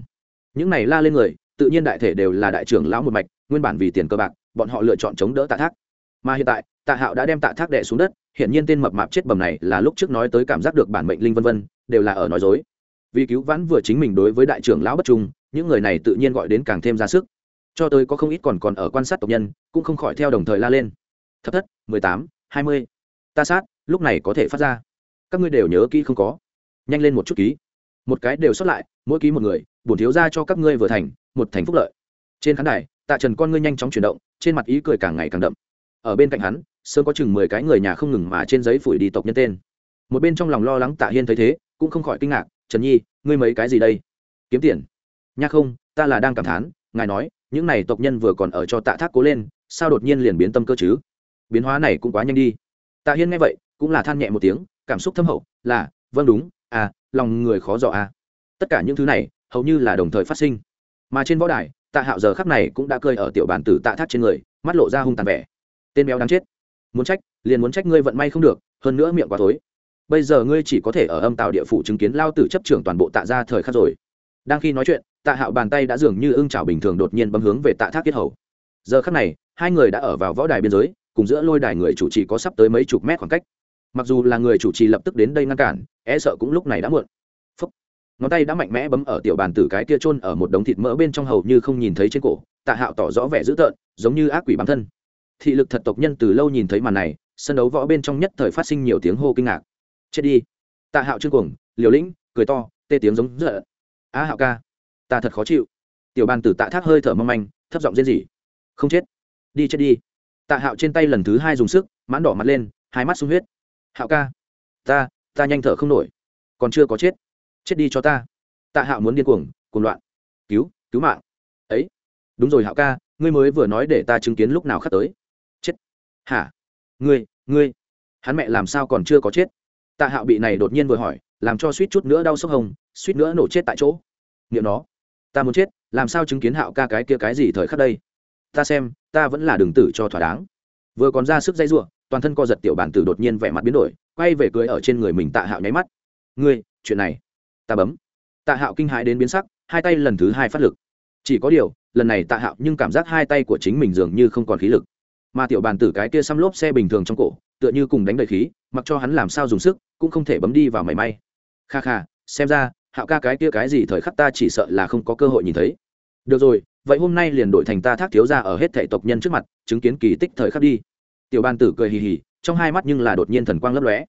Những này la lên người, tự nhiên đại thể đều là đại trưởng lão một mạch, nguyên bản vì tiền cơ bạc, bọn họ lựa chọn chống đỡ tạ thác mà hiện tại, tạ hạo đã đem tạ thác đệ xuống đất hiện nhiên tên mập mạp chết bầm này là lúc trước nói tới cảm giác được bản mệnh linh vân vân, đều là ở nói dối. Vì cứu vãn vừa chính mình đối với đại trưởng lão bất trung, những người này tự nhiên gọi đến càng thêm ra sức. Cho tới có không ít còn còn ở quan sát tộc nhân, cũng không khỏi theo đồng thời la lên. Thấp thất, mười tám, hai mươi. Ta sát, lúc này có thể phát ra. Các ngươi đều nhớ kỹ không có. Nhanh lên một chút ký. Một cái đều xuất lại, mỗi ký một người, bổn thiếu ra cho các ngươi vừa thành, một thành phúc lợi. Trên khán đài, tạ trần con ngươi nhanh chóng chuyển động, trên mặt ý cười càng ngày càng đậm ở bên cạnh hắn, sớm có chừng mười cái người nhà không ngừng mà trên giấy phủi đi tộc nhân tên. Một bên trong lòng lo lắng tạ hiên thấy thế, cũng không khỏi kinh ngạc, trần nhi, ngươi mấy cái gì đây? Kiếm tiền. Nha không, ta là đang cảm thán, ngài nói, những này tộc nhân vừa còn ở cho tạ thác cố lên, sao đột nhiên liền biến tâm cơ chứ? Biến hóa này cũng quá nhanh đi. Tạ hiên nghe vậy, cũng là than nhẹ một tiếng, cảm xúc thâm hậu, là vâng đúng à lòng người khó dò à. Tất cả những thứ này, hầu như là đồng thời phát sinh. Mà trên võ đài, tạ hạo giờ khắp này cũng đã cơi ở tiểu bản tử tạ thác trên người, mắt lộ ra hung tàn vẻ tên béo đáng chết. Muốn trách, liền muốn trách ngươi vận may không được, hơn nữa miệng quá thối. bây giờ ngươi chỉ có thể ở âm tạo địa phủ chứng kiến lao tử chấp trưởng toàn bộ tạ ra thời khắc rồi. Đang khi nói chuyện, tạ hạo bàn tay đã dường như ưng trào bình thường đột nhiên bấm hướng về tạ thác kiết hầu. Giờ khắc này, hai người đã ở vào võ đài biên giới, cùng giữa lôi đài người chủ trì có sắp tới mấy chục mét khoảng cách. Mặc dù là người chủ trì lập tức đến đây ngăn cản e sợ cũng lúc này đã muộn. Phúc. ngón tay đã mạnh mẽ bấm ở tiểu bàn tử cái kia trôn ở một đống thịt mỡ bên trong hầu như không nhìn thấy trên cổ, tạ hạo tỏ rõ vẻ dữ tợn, giống như ác quỷ bản thân thị lực thật tộc nhân từ lâu nhìn thấy màn này, sân đấu võ bên trong nhất thời phát sinh nhiều tiếng hô kinh ngạc. Chết đi. Tạ hạo trương cuồng, liều lĩnh, cười to, tê tiếng giống dở a hạo ca, ta thật khó chịu. Tiểu bàn tử tạ thác hơi thở mâm anh thấp giọng rên rỉ. Không chết. Đi chết đi. Tạ hạo trên tay lần thứ hai dùng sức, mãn đỏ mặt lên, hai mắt sung huyết. Hạo ca, ta ta nhanh thở không nổi. Còn chưa có chết. Chết đi cho ta. Tạ hạo muốn điên cuồng cuồng loạn. Cứu cứu mạng. Ấy. Đúng rồi hạo ca, ngươi mới vừa nói để ta chứng kiến lúc nào khắc tới hả? Ngươi ngươi? Hắn mẹ làm sao còn chưa có chết? Tạ hạo bị này đột nhiên vừa hỏi, làm cho suýt chút nữa đau sốc hồng, suýt nữa nổ chết tại chỗ. Nghiệm nó, ta muốn chết, làm sao chứng kiến hạo ca cái kia cái gì thời khắc đây? Ta xem, ta vẫn là đường tử cho thỏa đáng. Vừa còn ra sức dây giụa, toàn thân co giật tiểu bản tử đột nhiên vẻ mặt biến đổi, quay về cười ở trên người mình tạ hạo nháy mắt. Ngươi, chuyện này, ta bấm. Tạ hạo kinh hãi đến biến sắc, hai tay lần thứ hai phát lực. Chỉ có điều, lần này tạ hạo nhưng cảm giác hai tay của chính mình dường như không còn khí lực mà tiểu bàn tử cái kia xăm lốp xe bình thường trong cổ, tựa như cùng đánh đầy khí, mặc cho hắn làm sao dùng sức, cũng không thể bấm đi vào mảy may. Kha kha, xem ra, hạo ca cái kia cái gì thời khắc ta chỉ sợ là không có cơ hội nhìn thấy. Được rồi, vậy hôm nay liền đổi thành ta thác thiếu ra ở hết thể tộc nhân trước mặt, chứng kiến kỳ tích thời khắc đi. Tiểu bàn tử cười hì hì, trong hai mắt nhưng là đột nhiên thần quang lấp lóe.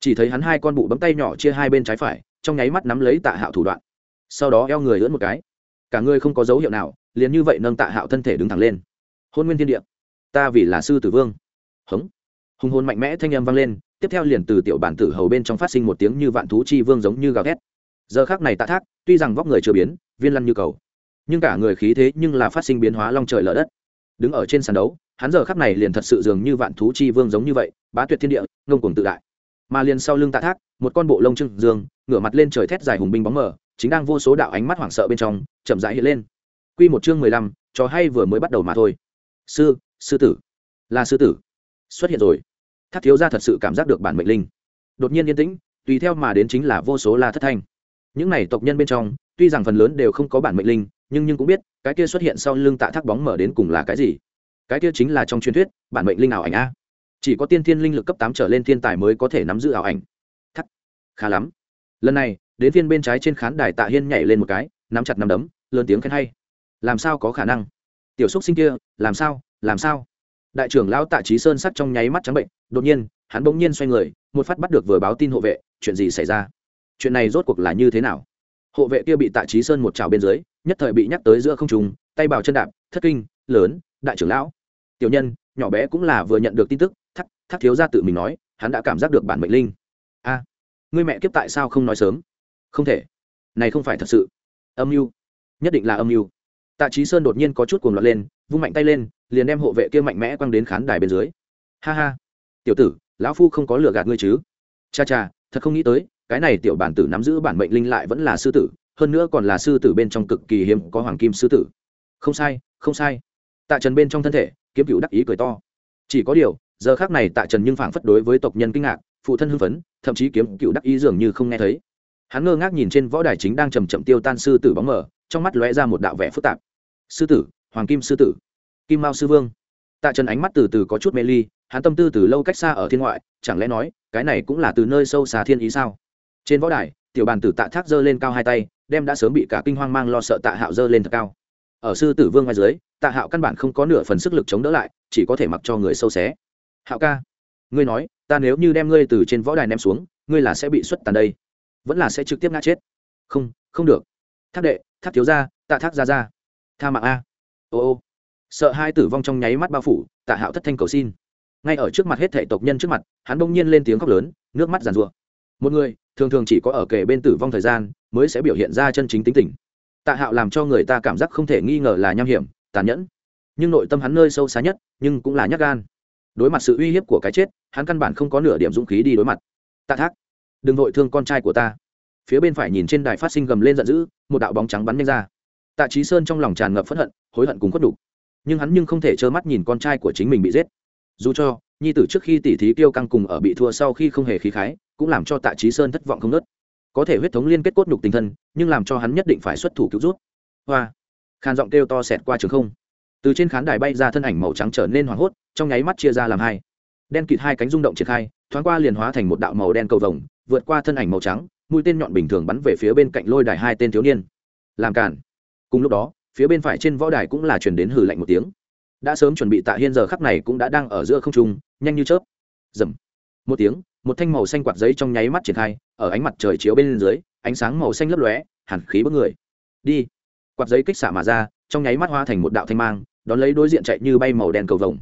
Chỉ thấy hắn hai con bụ bấm tay nhỏ chia hai bên trái phải, trong nháy mắt nắm lấy tạ hạo thủ đoạn. Sau đó eo người lưỡn một cái. Cả người không có dấu hiệu nào, liền như vậy nâng tạ hạo thân thể đứng thẳng lên. Hôn nguyên thiên địa ta vì là sư tử vương. Hống. Hùng hồn mạnh mẽ thanh âm vang lên, tiếp theo liền từ tiểu bản tử hầu bên trong phát sinh một tiếng như vạn thú chi vương giống như gào thét. Giờ khác này tạ thác, tuy rằng vóc người chưa biến, viên lăn như cầu, nhưng cả người khí thế nhưng là phát sinh biến hóa long trời lở đất. Đứng ở trên sàn đấu, hắn giờ khắc này liền thật sự dường như vạn thú chi vương giống như vậy, bá tuyệt thiên địa, ngông cuồng tự đại. Mà liền sau lưng tạ thác, một con bộ lông trưng dương, ngửa mặt lên trời thét dài hùng binh bóng mờ, chính đang vô số đạo ánh mắt hoảng sợ bên trong, chậm rãi hiện lên. Quy một chương mười lăm, trò hay vừa mới bắt đầu mà thôi. Sư sư tử. Là sư tử. Xuất hiện rồi. Thác thiếu gia thật sự cảm giác được bản mệnh linh. Đột nhiên yên tĩnh, tùy theo mà đến chính là vô số la thất thanh. Những này tộc nhân bên trong, tuy rằng phần lớn đều không có bản mệnh linh, nhưng nhưng cũng biết, cái kia xuất hiện sau lưng tạ thác bóng mở đến cùng là cái gì? Cái kia chính là trong truyền thuyết, bản mệnh linh ảo ảnh a. Chỉ có tiên thiên linh lực cấp tám trở lên thiên tài mới có thể nắm giữ ảo ảnh. Thắt khá lắm. Lần này, đến viên bên trái trên khán đài tạ hiên nhảy lên một cái, nắm chặt nắm đấm, lớn tiếng khen hay. Làm sao có khả năng? Tiểu xúc sinh kia, làm sao? Làm sao? Đại trưởng lão tạ trí sơn sắc trong nháy mắt trắng bệnh đột nhiên hắn bỗng nhiên xoay người một phát bắt được vừa báo tin hộ vệ chuyện gì xảy ra? Chuyện này rốt cuộc là như thế nào? Hộ vệ kia bị tạ trí sơn một trào bên dưới nhất thời bị nhắc tới giữa không trùng tay bào chân đạp thất kinh lớn đại trưởng lão. Tiểu nhân nhỏ bé cũng là vừa nhận được tin tức thắc thắc thiếu ra tự mình nói hắn đã cảm giác được bản mệnh linh. A à, người mẹ kiếp tại sao không nói sớm? Không thể. Này không phải thật sự. Âm mưu. Nhất định là âm mưu. Tạ trí sơn đột nhiên có chút cuồng loạn lên vung mạnh tay lên liền đem hộ vệ kia mạnh mẽ quăng đến khán đài bên dưới. Ha ha. Tiểu tử, lão phu không có lừa gạt ngươi chứ? Cha cha, thật không nghĩ tới, cái này tiểu bản tử nắm giữ bản mệnh linh lại vẫn là sư tử, hơn nữa còn là sư tử bên trong cực kỳ hiếm có hoàng kim sư tử. Không sai không sai. Tạ trần bên trong thân thể, kiếm cựu đắc ý cười to. Chỉ có điều, giờ khác này tạ trần nhưng phảng phất đối với tộc nhân kinh ngạc, phụ thân hưng phấn, thậm chí kiếm cựu đắc ý dường như không nghe thấy. Hắn ngơ ngác nhìn trên võ đài chính đang chầm chậm tiêu tan sư tử bóng mờ, trong mắt lóe ra một đạo vẻ phức tạp. Sư tử, hoàng kim sư tử kim mao sư vương. Tạ trần ánh mắt từ từ có chút mê ly, hắn tâm tư từ lâu cách xa ở thiên ngoại, chẳng lẽ nói, cái này cũng là từ nơi sâu xa thiên ý sao? Trên võ đài, tiểu bàn tử tạ thác giơ lên cao hai tay, đem đã sớm bị cả kinh hoang mang lo sợ tạ hạo giơ lên thật cao. Ở sư tử vương ngoài dưới, tạ hạo căn bản không có nửa phần sức lực chống đỡ lại, chỉ có thể mặc cho người sâu xé. Hạo ca, ngươi nói, ta nếu như đem ngươi từ trên võ đài ném xuống, ngươi là sẽ bị xuất tàn đây? Vẫn là sẽ trực tiếp ngã chết? Không không được. Thác đệ, thác thiếu ra tạ thác ra ra tha mạng a. Ô ô sợ hai tử vong trong nháy mắt bao phủ, tạ hạo thất thanh cầu xin. Ngay ở trước mặt hết thể tộc nhân trước mặt, hắn bỗng nhiên lên tiếng khóc lớn, nước mắt giàn rụa một người, thường thường chỉ có ở kề bên tử vong thời gian, mới sẽ biểu hiện ra chân chính tính tình. Tạ hạo làm cho người ta cảm giác không thể nghi ngờ là nham hiểm, tàn nhẫn. Nhưng nội tâm hắn nơi sâu xa nhất, nhưng cũng là nhát gan. Đối mặt sự uy hiếp của cái chết, hắn căn bản không có nửa điểm dũng khí đi đối mặt. Tạ thác, đừng vội thương con trai của ta. Phía bên phải nhìn trên đài phát sinh gầm lên giận dữ, một đạo bóng trắng bắn nhanh ra. Tạ trí sơn trong lòng tràn ngập phẫn hận, hối hận cùng khuất đục nhưng hắn nhưng không thể trơ mắt nhìn con trai của chính mình bị giết. Dù cho, nhi tử trước khi tỉ thí tiêu căng cùng ở bị thua sau khi không hề khí khái, cũng làm cho tạ trí sơn thất vọng không nớt có thể huyết thống liên kết cốt nhục tình thân, nhưng làm cho hắn nhất định phải xuất thủ cứu rút. Hoa! Khàn giọng kêu to xẹt qua trường không. Từ trên khán đài bay ra thân ảnh màu trắng trở nên hoảng hốt, trong nháy mắt chia ra làm hai. Đen kịt hai cánh rung động triển khai, thoáng qua liền hóa thành một đạo màu đen cầu vồng, vượt qua thân ảnh màu trắng, mũi tên nhọn bình thường bắn về phía bên cạnh lôi đài hai tên thiếu niên. Làm cản cùng lúc đó phía bên phải trên võ đài cũng là chuyển đến hử lạnh một tiếng. Đã sớm chuẩn bị tạ hiên giờ khắc này cũng đã đang ở giữa không trung, nhanh như chớp. Dầm. Một tiếng, một thanh màu xanh quạt giấy trong nháy mắt triển khai, ở ánh mặt trời chiếu bên dưới, ánh sáng màu xanh lấp lóe hẳn khí bức người. Đi. Quạt giấy kích xạ mà ra, trong nháy mắt hoa thành một đạo thanh mang, đón lấy đối diện chạy như bay màu đen cầu vồng.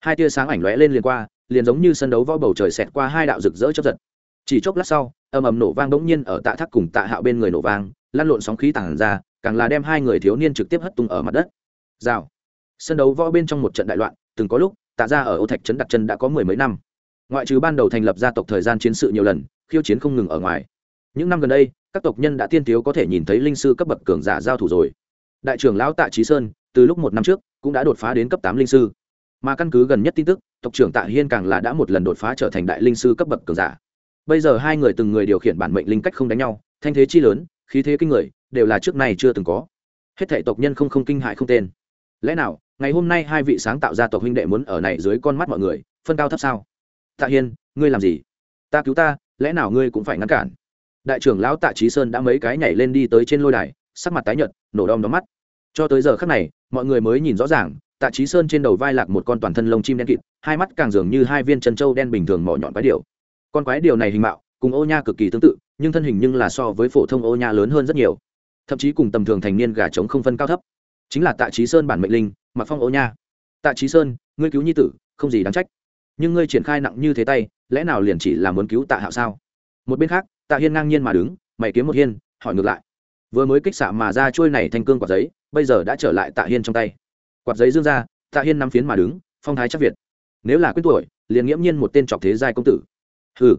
Hai tia sáng ảnh lóe lên liền qua, liền giống như sân đấu võ bầu trời xẹt qua hai đạo rực rỡ chấp giật. Chỉ chốc lát sau ầm ầm nổ vang bỗng nhiên ở tạ thác cùng tạ hạo bên người nổ vang lăn lộn sóng khí tản ra càng là đem hai người thiếu niên trực tiếp hất tung ở mặt đất. Rào. Sân đấu võ bên trong một trận đại loạn, từng có lúc, tạ ra ở ô thạch trấn đặt chân đã có mười mấy năm. Ngoại trừ ban đầu thành lập gia tộc thời gian chiến sự nhiều lần, khiêu chiến không ngừng ở ngoài. Những năm gần đây, các tộc nhân đã tiên thiếu có thể nhìn thấy linh sư cấp bậc cường giả giao thủ rồi. Đại trưởng lão tạ trí sơn, từ lúc một năm trước, cũng đã đột phá đến cấp tám linh sư. Mà căn cứ gần nhất tin tức, tộc trưởng tạ hiên càng là đã một lần đột phá trở thành đại linh sư cấp bậc cường giả. Bây giờ hai người từng người điều khiển bản mệnh linh cách không đánh nhau, thanh thế chi lớn khí thế kinh người, đều là trước này chưa từng có. Hết thể tộc nhân không không kinh hại không tên. Lẽ nào, ngày hôm nay hai vị sáng tạo ra tộc huynh đệ muốn ở này dưới con mắt mọi người, phân cao thấp sao? Tạ hiên, ngươi làm gì? Ta cứu ta, lẽ nào ngươi cũng phải ngăn cản? Đại trưởng lão tạ trí sơn đã mấy cái nhảy lên đi tới trên lôi đài, sắc mặt tái nhợt, nổ đom đóm mắt. Cho tới giờ khắc này, mọi người mới nhìn rõ ràng, tạ trí sơn trên đầu vai lạc một con toàn thân lông chim đen kịt, hai mắt càng dường như hai viên chân trâu đen bình thường mỏ nhọn quái điều con quái điều này hình mạo, cùng ô nha cực kỳ tương tự nhưng thân hình nhưng là so với phổ thông ô nha lớn hơn rất nhiều. Thậm chí cùng tầm thường thành niên gà trống không phân cao thấp. Chính là tạ trí sơn bản mệnh linh, mặc phong ô nha. Tạ trí sơn, ngươi cứu nhi tử, không gì đáng trách. Nhưng ngươi triển khai nặng như thế tay, lẽ nào liền chỉ là muốn cứu tạ hạo sao? Một bên khác, tạ hiên ngang nhiên mà đứng, mày kiếm một hiên, hỏi ngược lại. Vừa mới kích xạ mà ra trôi này thành cương quạt giấy, bây giờ đã trở lại tạ hiên trong tay. Quạt giấy dương ra, tạ hiên nắm phiến mà đứng, phong thái chắc việt. Nếu là quyết tuổi, liền nghiễm nhiên một tên trọc thế giai công tử. Hừ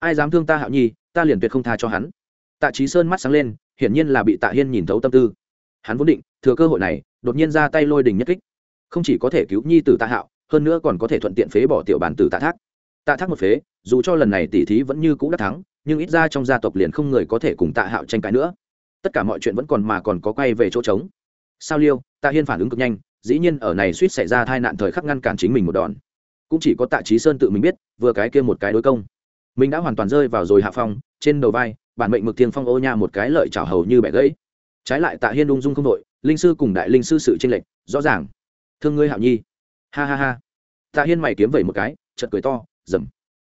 ai dám thương ta hạo nhi, ta liền tuyệt không tha cho hắn. Tạ trí sơn mắt sáng lên, hiển nhiên là bị tạ hiên nhìn thấu tâm tư. Hắn vốn định, thừa cơ hội này, đột nhiên ra tay lôi đình nhất kích. Không chỉ có thể cứu nhi tử tạ hạo, hơn nữa còn có thể thuận tiện phế bỏ tiểu bản tử tạ thác. Tạ thác một phế, dù cho lần này tỷ thí vẫn như cũ đắc thắng, nhưng ít ra trong gia tộc liền không người có thể cùng tạ hạo tranh cãi nữa. Tất cả mọi chuyện vẫn còn mà còn có quay về chỗ trống. Sao liêu, tạ hiên phản ứng cực nhanh, dĩ nhiên ở này suýt xảy ra tai nạn thời khắc ngăn cản chính mình một đòn. Cũng chỉ có tạ trí sơn tự mình biết, vừa cái kia một cái đối công mình đã hoàn toàn rơi vào rồi hạ phong, trên đầu vai, bản mệnh mực thiên phong ô nha một cái lợi chảo hầu như bẻ gãy. Trái lại tạ hiên ung dung không đội, linh sư cùng đại linh sư sự tranh lệch, rõ ràng. Thương ngươi hạo nhi. Ha ha ha. Tạ hiên mày kiếm vẩy một cái, chợt cười to, dầm.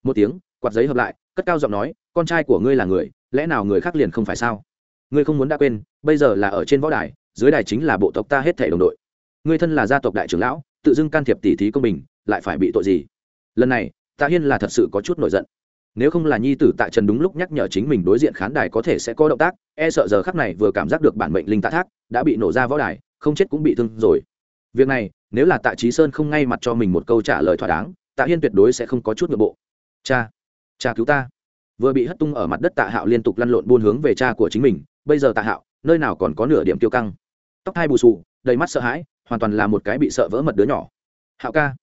Một tiếng, quạt giấy hợp lại, cất cao giọng nói, con trai của ngươi là người, lẽ nào người khác liền không phải sao? Ngươi không muốn đã quên, bây giờ là ở trên võ đài, dưới đài chính là bộ tộc ta hết thể đồng đội. Ngươi thân là gia tộc đại trưởng lão, tự dưng can thiệp tỉ thí công bình, lại phải bị tội gì? Lần này, tạ hiên là thật sự có chút nổi giận nếu không là nhi tử tạ trần đúng lúc nhắc nhở chính mình đối diện khán đài có thể sẽ có động tác e sợ giờ khắc này vừa cảm giác được bản mệnh linh tạ thác đã bị nổ ra võ đài, không chết cũng bị thương rồi. Việc này, nếu là tạ trí sơn không ngay mặt cho mình một câu trả lời thỏa đáng, tạ hiên tuyệt đối sẽ không có chút nội bộ. Cha cha cứu ta. Vừa bị hất tung ở mặt đất tạ hạo liên tục lăn lộn buôn hướng về cha của chính mình, bây giờ tạ hạo, nơi nào còn có nửa điểm tiêu căng. Tóc hai bù xù, đầy mắt sợ hãi, hoàn toàn là một cái bị sợ vỡ mật đứa nhỏ. Hạo ca,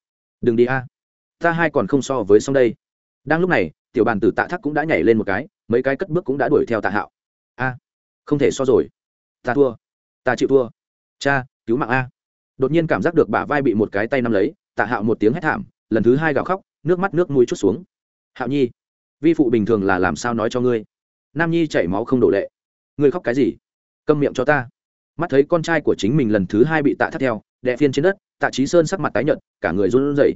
đừng đi a. Ta hai còn không so với xong đây. Đang lúc này tiểu bàn tử tạ thác cũng đã nhảy lên một cái, mấy cái cất bước cũng đã đuổi theo tạ hạo. A, không thể so rồi. Ta thua. Ta chịu thua. Cha, cứu mạng a. Đột nhiên cảm giác được bả vai bị một cái tay nắm lấy, tạ hạo một tiếng hét thảm, lần thứ hai gào khóc, nước mắt nước mũi chút xuống. Hạo nhi, vi phụ bình thường là làm sao nói cho ngươi? Nam nhi chảy máu không đổ lệ. Ngươi khóc cái gì? Câm miệng cho ta. Mắt thấy con trai của chính mình lần thứ hai bị tạ thắt theo, đè phiên trên đất, tạ trí sơn sắc mặt tái nhợt, cả người run rẩy.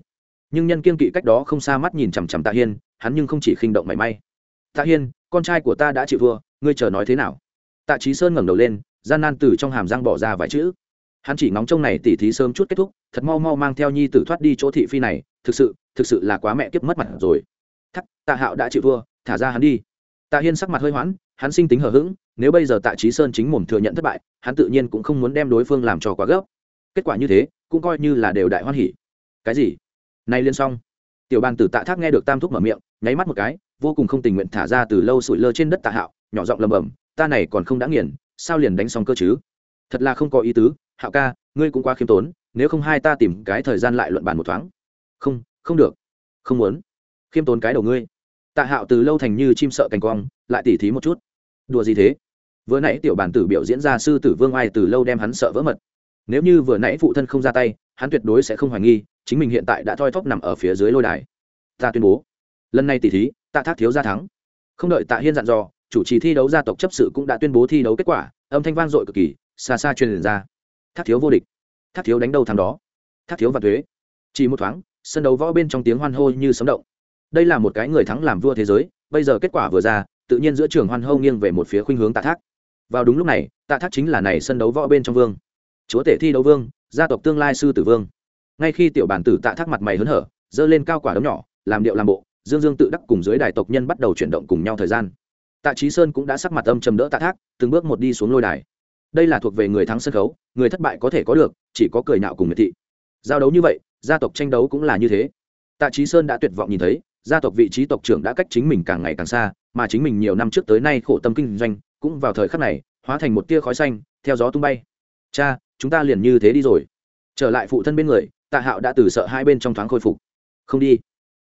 Nhưng nhân kiên kỵ cách đó không xa mắt nhìn chằm chằm tạ hiên hắn nhưng không chỉ khinh động mảy may. Tạ hiên, con trai của ta đã chịu vừa ngươi chờ nói thế nào? Tạ trí sơn ngẩng đầu lên, gian nan từ trong hàm răng bỏ ra vài chữ. Hắn chỉ ngóng trông này tỉ thí sớm chút kết thúc, thật mau mau mang theo nhi tử thoát đi chỗ thị phi này, thực sự thực sự là quá mẹ kiếp mất mặt rồi. Thắc, tạ hạo đã chịu thua, thả ra hắn đi. Tạ hiên sắc mặt hơi hoãn, hắn sinh tính hờ hững, nếu bây giờ tạ trí sơn chính mồm thừa nhận thất bại, hắn tự nhiên cũng không muốn đem đối phương làm cho quá gấp. Kết quả như thế, cũng coi như là đều đại hoan hỉ. Cái gì? Nay liên xong tiểu bàn tử tạ thác nghe được tam thúc mở miệng, nháy mắt một cái, vô cùng không tình nguyện thả ra từ lâu sủi lơ trên đất tạ hạo, nhỏ giọng lầm bầm, ta này còn không đã nghiền, sao liền đánh xong cơ chứ? Thật là không có ý tứ, hạo ca, ngươi cũng quá khiêm tốn, nếu không hai ta tìm cái thời gian lại luận bàn một thoáng. Không không được, không muốn. Khiêm tốn cái đầu ngươi. Tạ hạo từ lâu thành như chim sợ cành cong, lại tỉ thí một chút. Đùa gì thế? Vừa nãy tiểu bản tử biểu diễn ra sư tử vương ai từ lâu đem hắn sợ vỡ mật. Nếu như vừa nãy phụ thân không ra tay, hắn tuyệt đối sẽ không hoài nghi chính mình hiện tại đã thoi thóp nằm ở phía dưới lôi đài. Ta tuyên bố, lần này tỉ thí, tạ thác thiếu gia thắng. Không đợi tạ hiên dặn dò, chủ trì thi đấu gia tộc chấp sự cũng đã tuyên bố thi đấu kết quả, âm thanh vang dội cực kỳ, xa xa truyền ra. Thác thiếu vô địch. Thác thiếu đánh đầu thằng đó. Thác thiếu và thuế. Chỉ một thoáng, sân đấu võ bên trong tiếng hoan hô như sấm động. Đây là một cái người thắng làm vua thế giới, bây giờ kết quả vừa ra, tự nhiên giữa trường hoan hô nghiêng về một phía khuynh hướng tạ thác. Vào đúng lúc này, tạ thác chính là này sân đấu võ bên trong vương. Chúa tể thi đấu vương, gia tộc tương lai sư tử vương ngay khi tiểu bản tử tạ thác mặt mày hớn hở, giơ lên cao quả đấm nhỏ, làm điệu làm bộ, dương dương tự đắc cùng dưới đài tộc nhân bắt đầu chuyển động cùng nhau thời gian. Tạ trí sơn cũng đã sắc mặt âm trầm đỡ tạ thác, từng bước một đi xuống lôi đài. Đây là thuộc về người thắng sân khấu, người thất bại có thể có được, chỉ có cười nạo cùng miệt thị. Giao đấu như vậy, gia tộc tranh đấu cũng là như thế. Tạ trí sơn đã tuyệt vọng nhìn thấy, gia tộc vị trí tộc trưởng đã cách chính mình càng ngày càng xa, mà chính mình nhiều năm trước tới nay khổ tâm kinh doanh, cũng vào thời khắc này, hóa thành một tia khói xanh, theo gió tung bay. Cha, chúng ta liền như thế đi rồi. Trở lại phụ thân bên người tạ hạo đã từ sợ hai bên trong thoáng khôi phục. Không đi.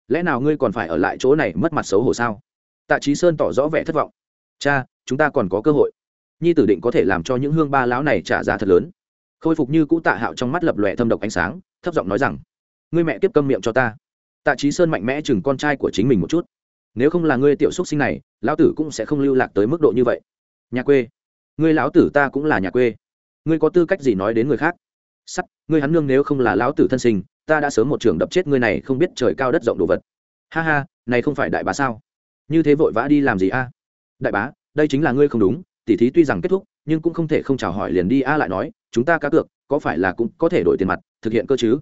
Lẽ nào ngươi còn phải ở lại chỗ này mất mặt xấu hổ sao? Tạ trí sơn tỏ rõ vẻ thất vọng. Cha, chúng ta còn có cơ hội. Nhi tử định có thể làm cho những hương ba lão này trả giá thật lớn. Khôi phục như cũ tạ hạo trong mắt lập lòe thâm độc ánh sáng, thấp giọng nói rằng, ngươi mẹ tiếp câm miệng cho ta. Tạ trí sơn mạnh mẽ chừng con trai của chính mình một chút. Nếu không là ngươi tiểu xúc sinh này, lão tử cũng sẽ không lưu lạc tới mức độ như vậy. Nhà quê. Ngươi lão tử ta cũng là nhà quê. Ngươi có tư cách gì nói đến người khác? Sắt, ngươi hắn nương nếu không là lão tử thân sinh, ta đã sớm một trường đập chết ngươi này không biết trời cao đất rộng đồ vật. Ha ha, này không phải đại bá sao? Như thế vội vã đi làm gì a? Đại bá, đây chính là ngươi không đúng, tỉ thí tuy rằng kết thúc, nhưng cũng không thể không chào hỏi liền đi a lại nói, chúng ta cá cược, có phải là cũng có thể đổi tiền mặt, thực hiện cơ chứ?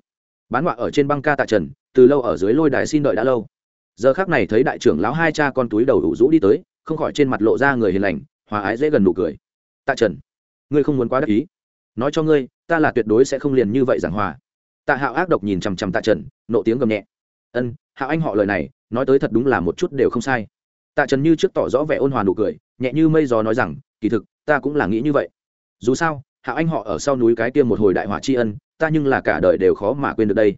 Bán họa ở trên băng ca tạ trần, từ lâu ở dưới lôi đài xin đợi đã lâu. Giờ khác này thấy đại trưởng lão hai cha con túi đầu đủ rũ đi tới, không khỏi trên mặt lộ ra người hiền lành, hòa ái dễ gần nụ cười. Tạ trần, ngươi không muốn quá đắc ý nói cho ngươi, ta là tuyệt đối sẽ không liền như vậy giảng hòa. Tạ hạo ác độc nhìn chằm chằm tạ trần, nộ tiếng gầm nhẹ. Ân, hạo anh họ lời này, nói tới thật đúng là một chút đều không sai. Tạ trần như trước tỏ rõ vẻ ôn hòa nụ cười, nhẹ như mây gió nói rằng, kỳ thực, ta cũng là nghĩ như vậy. Dù sao, hạo anh họ ở sau núi cái tiêm một hồi đại hỏa tri ân, ta nhưng là cả đời đều khó mà quên được đây.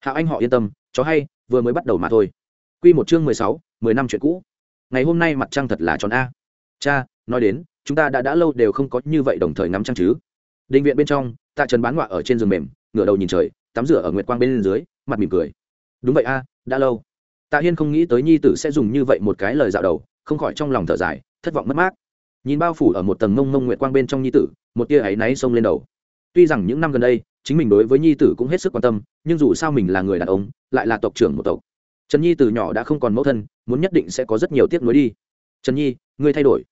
Hạo anh họ yên tâm, chó hay, vừa mới bắt đầu mà thôi. Q một chương mười sáu, mười năm chuyện cũ. Ngày hôm nay mặt trăng thật là tròn a. Cha, nói đến, chúng ta đã đã lâu đều không có như vậy đồng thời ngắm trăng chứ định viện bên trong, tạ trần bán ngoạ ở trên giường mềm, ngửa đầu nhìn trời, tắm rửa ở nguyệt quang bên dưới, mặt mỉm cười. Đúng vậy a, đã lâu. Tạ hiên không nghĩ tới nhi tử sẽ dùng như vậy một cái lời dạo đầu, không khỏi trong lòng thở dài, thất vọng mất mát. Nhìn bao phủ ở một tầng mông mông nguyệt quang bên trong nhi tử, một tia áy náy xông lên đầu. Tuy rằng những năm gần đây, chính mình đối với nhi tử cũng hết sức quan tâm, nhưng dù sao mình là người đàn ông, lại là tộc trưởng một tộc. Trần nhi từ nhỏ đã không còn mẫu thân, muốn nhất định sẽ có rất nhiều tiếc nuối đi. Trần nhi, ngươi thay đổi.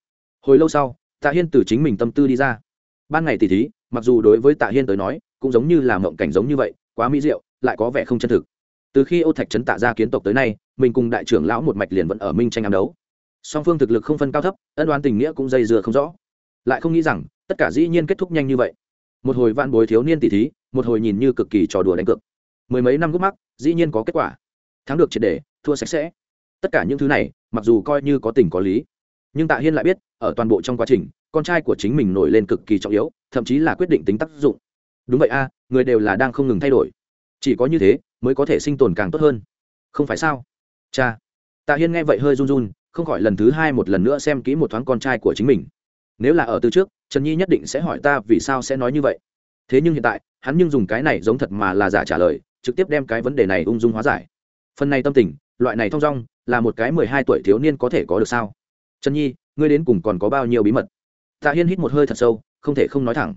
Hồi lâu sau, tạ hiên từ chính mình tâm tư đi ra. Ban ngày tỉ thí mặc dù đối với tạ hiên tới nói, cũng giống như là mộng cảnh giống như vậy, quá mỹ diệu, lại có vẻ không chân thực. Từ khi ô thạch trấn tạ ra kiến tộc tới nay, mình cùng đại trưởng lão một mạch liền vẫn ở minh tranh ám đấu. Song phương thực lực không phân cao thấp, ân đoán tình nghĩa cũng dây dưa không rõ. Lại không nghĩ rằng, tất cả dĩ nhiên kết thúc nhanh như vậy. Một hồi vạn bối thiếu niên tỷ thí, một hồi nhìn như cực kỳ trò đùa đánh cược. Mười mấy năm gốc mắc dĩ nhiên có kết quả. Thắng được triệt đề thua sạch sẽ. Tất cả những thứ này, mặc dù coi như có tình có lý. Nhưng tạ hiên lại biết, ở toàn bộ trong quá trình, con trai của chính mình nổi lên cực kỳ trọng yếu thậm chí là quyết định tính tác dụng. Đúng vậy a, người đều là đang không ngừng thay đổi. Chỉ có như thế, mới có thể sinh tồn càng tốt hơn. Không phải sao? Cha. Tạ hiên nghe vậy hơi run run, không khỏi lần thứ hai một lần nữa xem kỹ một thoáng con trai của chính mình. Nếu là ở từ trước, trần nhi nhất định sẽ hỏi ta vì sao sẽ nói như vậy. Thế nhưng hiện tại, hắn nhưng dùng cái này giống thật mà là giả trả lời, trực tiếp đem cái vấn đề này ung dung hóa giải. Phần này tâm tình, loại này thong dong, là một cái mười hai tuổi thiếu niên có thể có được sao? Trần nhi, ngươi đến cùng còn có bao nhiêu bí mật? Tạ hiên hít một hơi thật sâu không thể không nói thẳng.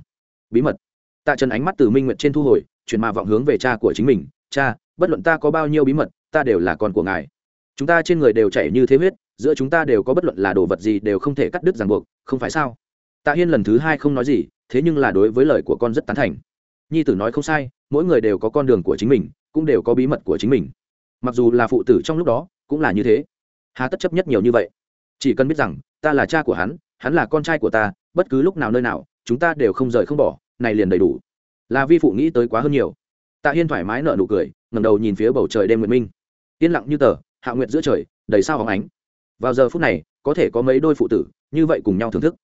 Bí mật. Tạ trần ánh mắt từ minh nguyệt trên thu hồi, chuyển mà vọng hướng về cha của chính mình. Cha, bất luận ta có bao nhiêu bí mật, ta đều là con của ngài. Chúng ta trên người đều chảy như thế huyết, giữa chúng ta đều có bất luận là đồ vật gì đều không thể cắt đứt ràng buộc, không phải sao? Tạ hiên lần thứ hai không nói gì, thế nhưng là đối với lời của con rất tán thành. Nhi tử nói không sai, mỗi người đều có con đường của chính mình, cũng đều có bí mật của chính mình. Mặc dù là phụ tử trong lúc đó, cũng là như thế. Hà tất chấp nhất nhiều như vậy. Chỉ cần biết rằng, ta là cha của hắn hắn là con trai của ta, bất cứ lúc nào nơi nào chúng ta đều không rời không bỏ, này liền đầy đủ. Là vi phụ nghĩ tới quá hơn nhiều. Tạ hiên thoải mái nợ nụ cười ngầm đầu nhìn phía bầu trời đêm nguyệt minh. Yên lặng như tờ, hạ nguyệt giữa trời, đầy sao hóng ánh. Vào giờ phút này, có thể có mấy đôi phụ tử, như vậy cùng nhau thưởng thức.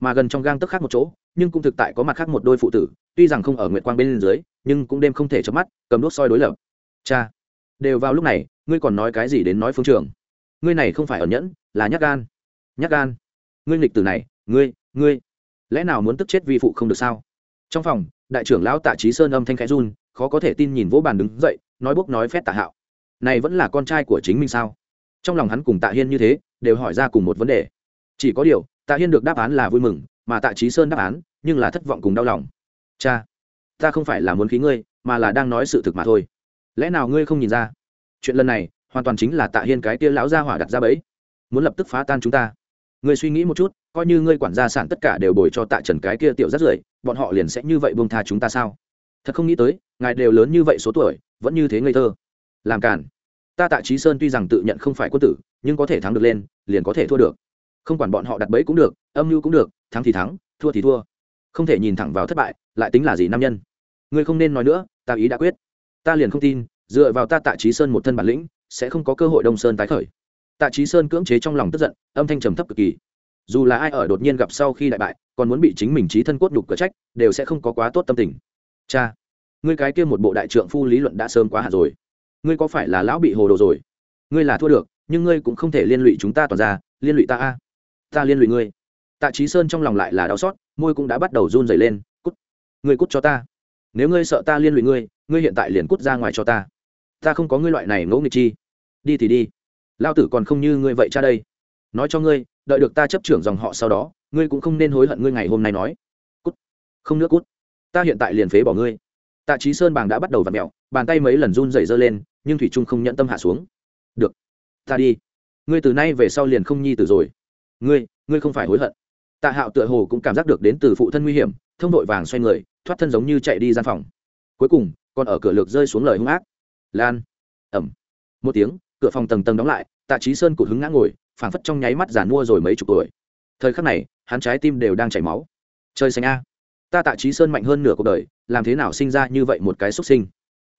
Mà gần trong gang tức khác một chỗ, nhưng cũng thực tại có mặt khác một đôi phụ tử, tuy rằng không ở nguyệt quang bên dưới, nhưng cũng đêm không thể chớp mắt, cầm đốt soi đối lập. Cha, đều vào lúc này, ngươi còn nói cái gì đến nói phương trường? Ngươi này không phải ở nhẫn, là nhát gan. Nhát gan. Ngươi nghịch từ này, ngươi ngươi lẽ nào muốn tức chết vi phụ không được sao? Trong phòng, đại trưởng lão tạ trí sơn âm thanh khẽ run, khó có thể tin nhìn vỗ bàn đứng dậy, nói bốc nói phét tạ hạo. Này vẫn là con trai của chính mình sao? Trong lòng hắn cùng tạ hiên như thế, đều hỏi ra cùng một vấn đề. Chỉ có điều, tạ hiên được đáp án là vui mừng, mà tạ trí sơn đáp án, nhưng là thất vọng cùng đau lòng. Cha, ta không phải là muốn khí ngươi, mà là đang nói sự thực mà thôi. Lẽ nào ngươi không nhìn ra? Chuyện lần này, hoàn toàn chính là tạ hiên cái kia lão gia hỏa đặt ra bẫy, muốn lập tức phá tan chúng ta ngươi suy nghĩ một chút, coi như ngươi quản gia sản tất cả đều bồi cho tạ trần cái kia tiểu rất rưởi, bọn họ liền sẽ như vậy buông tha chúng ta sao? Thật không nghĩ tới, ngài đều lớn như vậy số tuổi, vẫn như thế ngây thơ. Làm cản ta tạ trí sơn tuy rằng tự nhận không phải quân tử, nhưng có thể thắng được lên, liền có thể thua được. Không quản bọn họ đặt bẫy cũng được, âm mưu cũng được, thắng thì thắng, thua thì thua. Không thể nhìn thẳng vào thất bại, lại tính là gì nam nhân? Ngươi không nên nói nữa, ta ý đã quyết. Ta liền không tin, dựa vào ta tạ trí sơn một thân bản lĩnh, sẽ không có cơ hội đông sơn tái khởi tạ trí sơn cưỡng chế trong lòng tức giận, âm thanh trầm thấp cực kỳ. Dù là ai ở đột nhiên gặp sau khi đại bại, còn muốn bị chính mình trí thân cốt đục cửa trách, đều sẽ không có quá tốt tâm tình. Cha, ngươi cái kia một bộ đại trượng phu lý luận đã sớm quá hạn rồi. Ngươi có phải là lão bị hồ đồ rồi? Ngươi là thua được, nhưng ngươi cũng không thể liên lụy chúng ta toàn ra liên lụy ta a. Ta liên lụy ngươi. Tạ trí sơn trong lòng lại là đau xót, môi cũng đã bắt đầu run dày lên. Cút. Ngươi cút cho ta. Nếu ngươi sợ ta liên lụy ngươi ngươi hiện tại liền cút ra ngoài cho ta. Ta không có ngươi loại này ngẫu nghịch chi. Đi thì đi lao tử còn không như ngươi vậy cha đây. Nói cho ngươi, đợi được ta chấp trưởng dòng họ sau đó, ngươi cũng không nên hối hận ngươi ngày hôm nay nói. Cút. Không nước cút. Ta hiện tại liền phế bỏ ngươi. Tạ trí sơn bàng đã bắt đầu v ặ mẹo, bàn tay mấy lần run dày dơ lên, nhưng thủy trung không nhận tâm hạ xuống. Được. Ta đi. Ngươi từ nay về sau liền không nhi tử rồi. Ngươi ngươi không phải hối hận. Tạ hạo tựa hồ cũng cảm giác được đến từ phụ thân nguy hiểm, thông đội vàng xoay người, thoát thân giống như chạy đi gian phòng. Cuối cùng, còn ở cửa lược rơi xuống lời hung ác. Lan. Ẩm một tiếng, cửa phòng tầng tầng đóng lại tạ trí sơn cụt hứng ngã ngồi, phảng phất trong nháy mắt giàn mua rồi mấy chục tuổi. Thời khắc này, hắn trái tim đều đang chảy máu. Chơi xanh a. Ta tạ trí sơn mạnh hơn nửa cuộc đời, làm thế nào sinh ra như vậy một cái xuất sinh?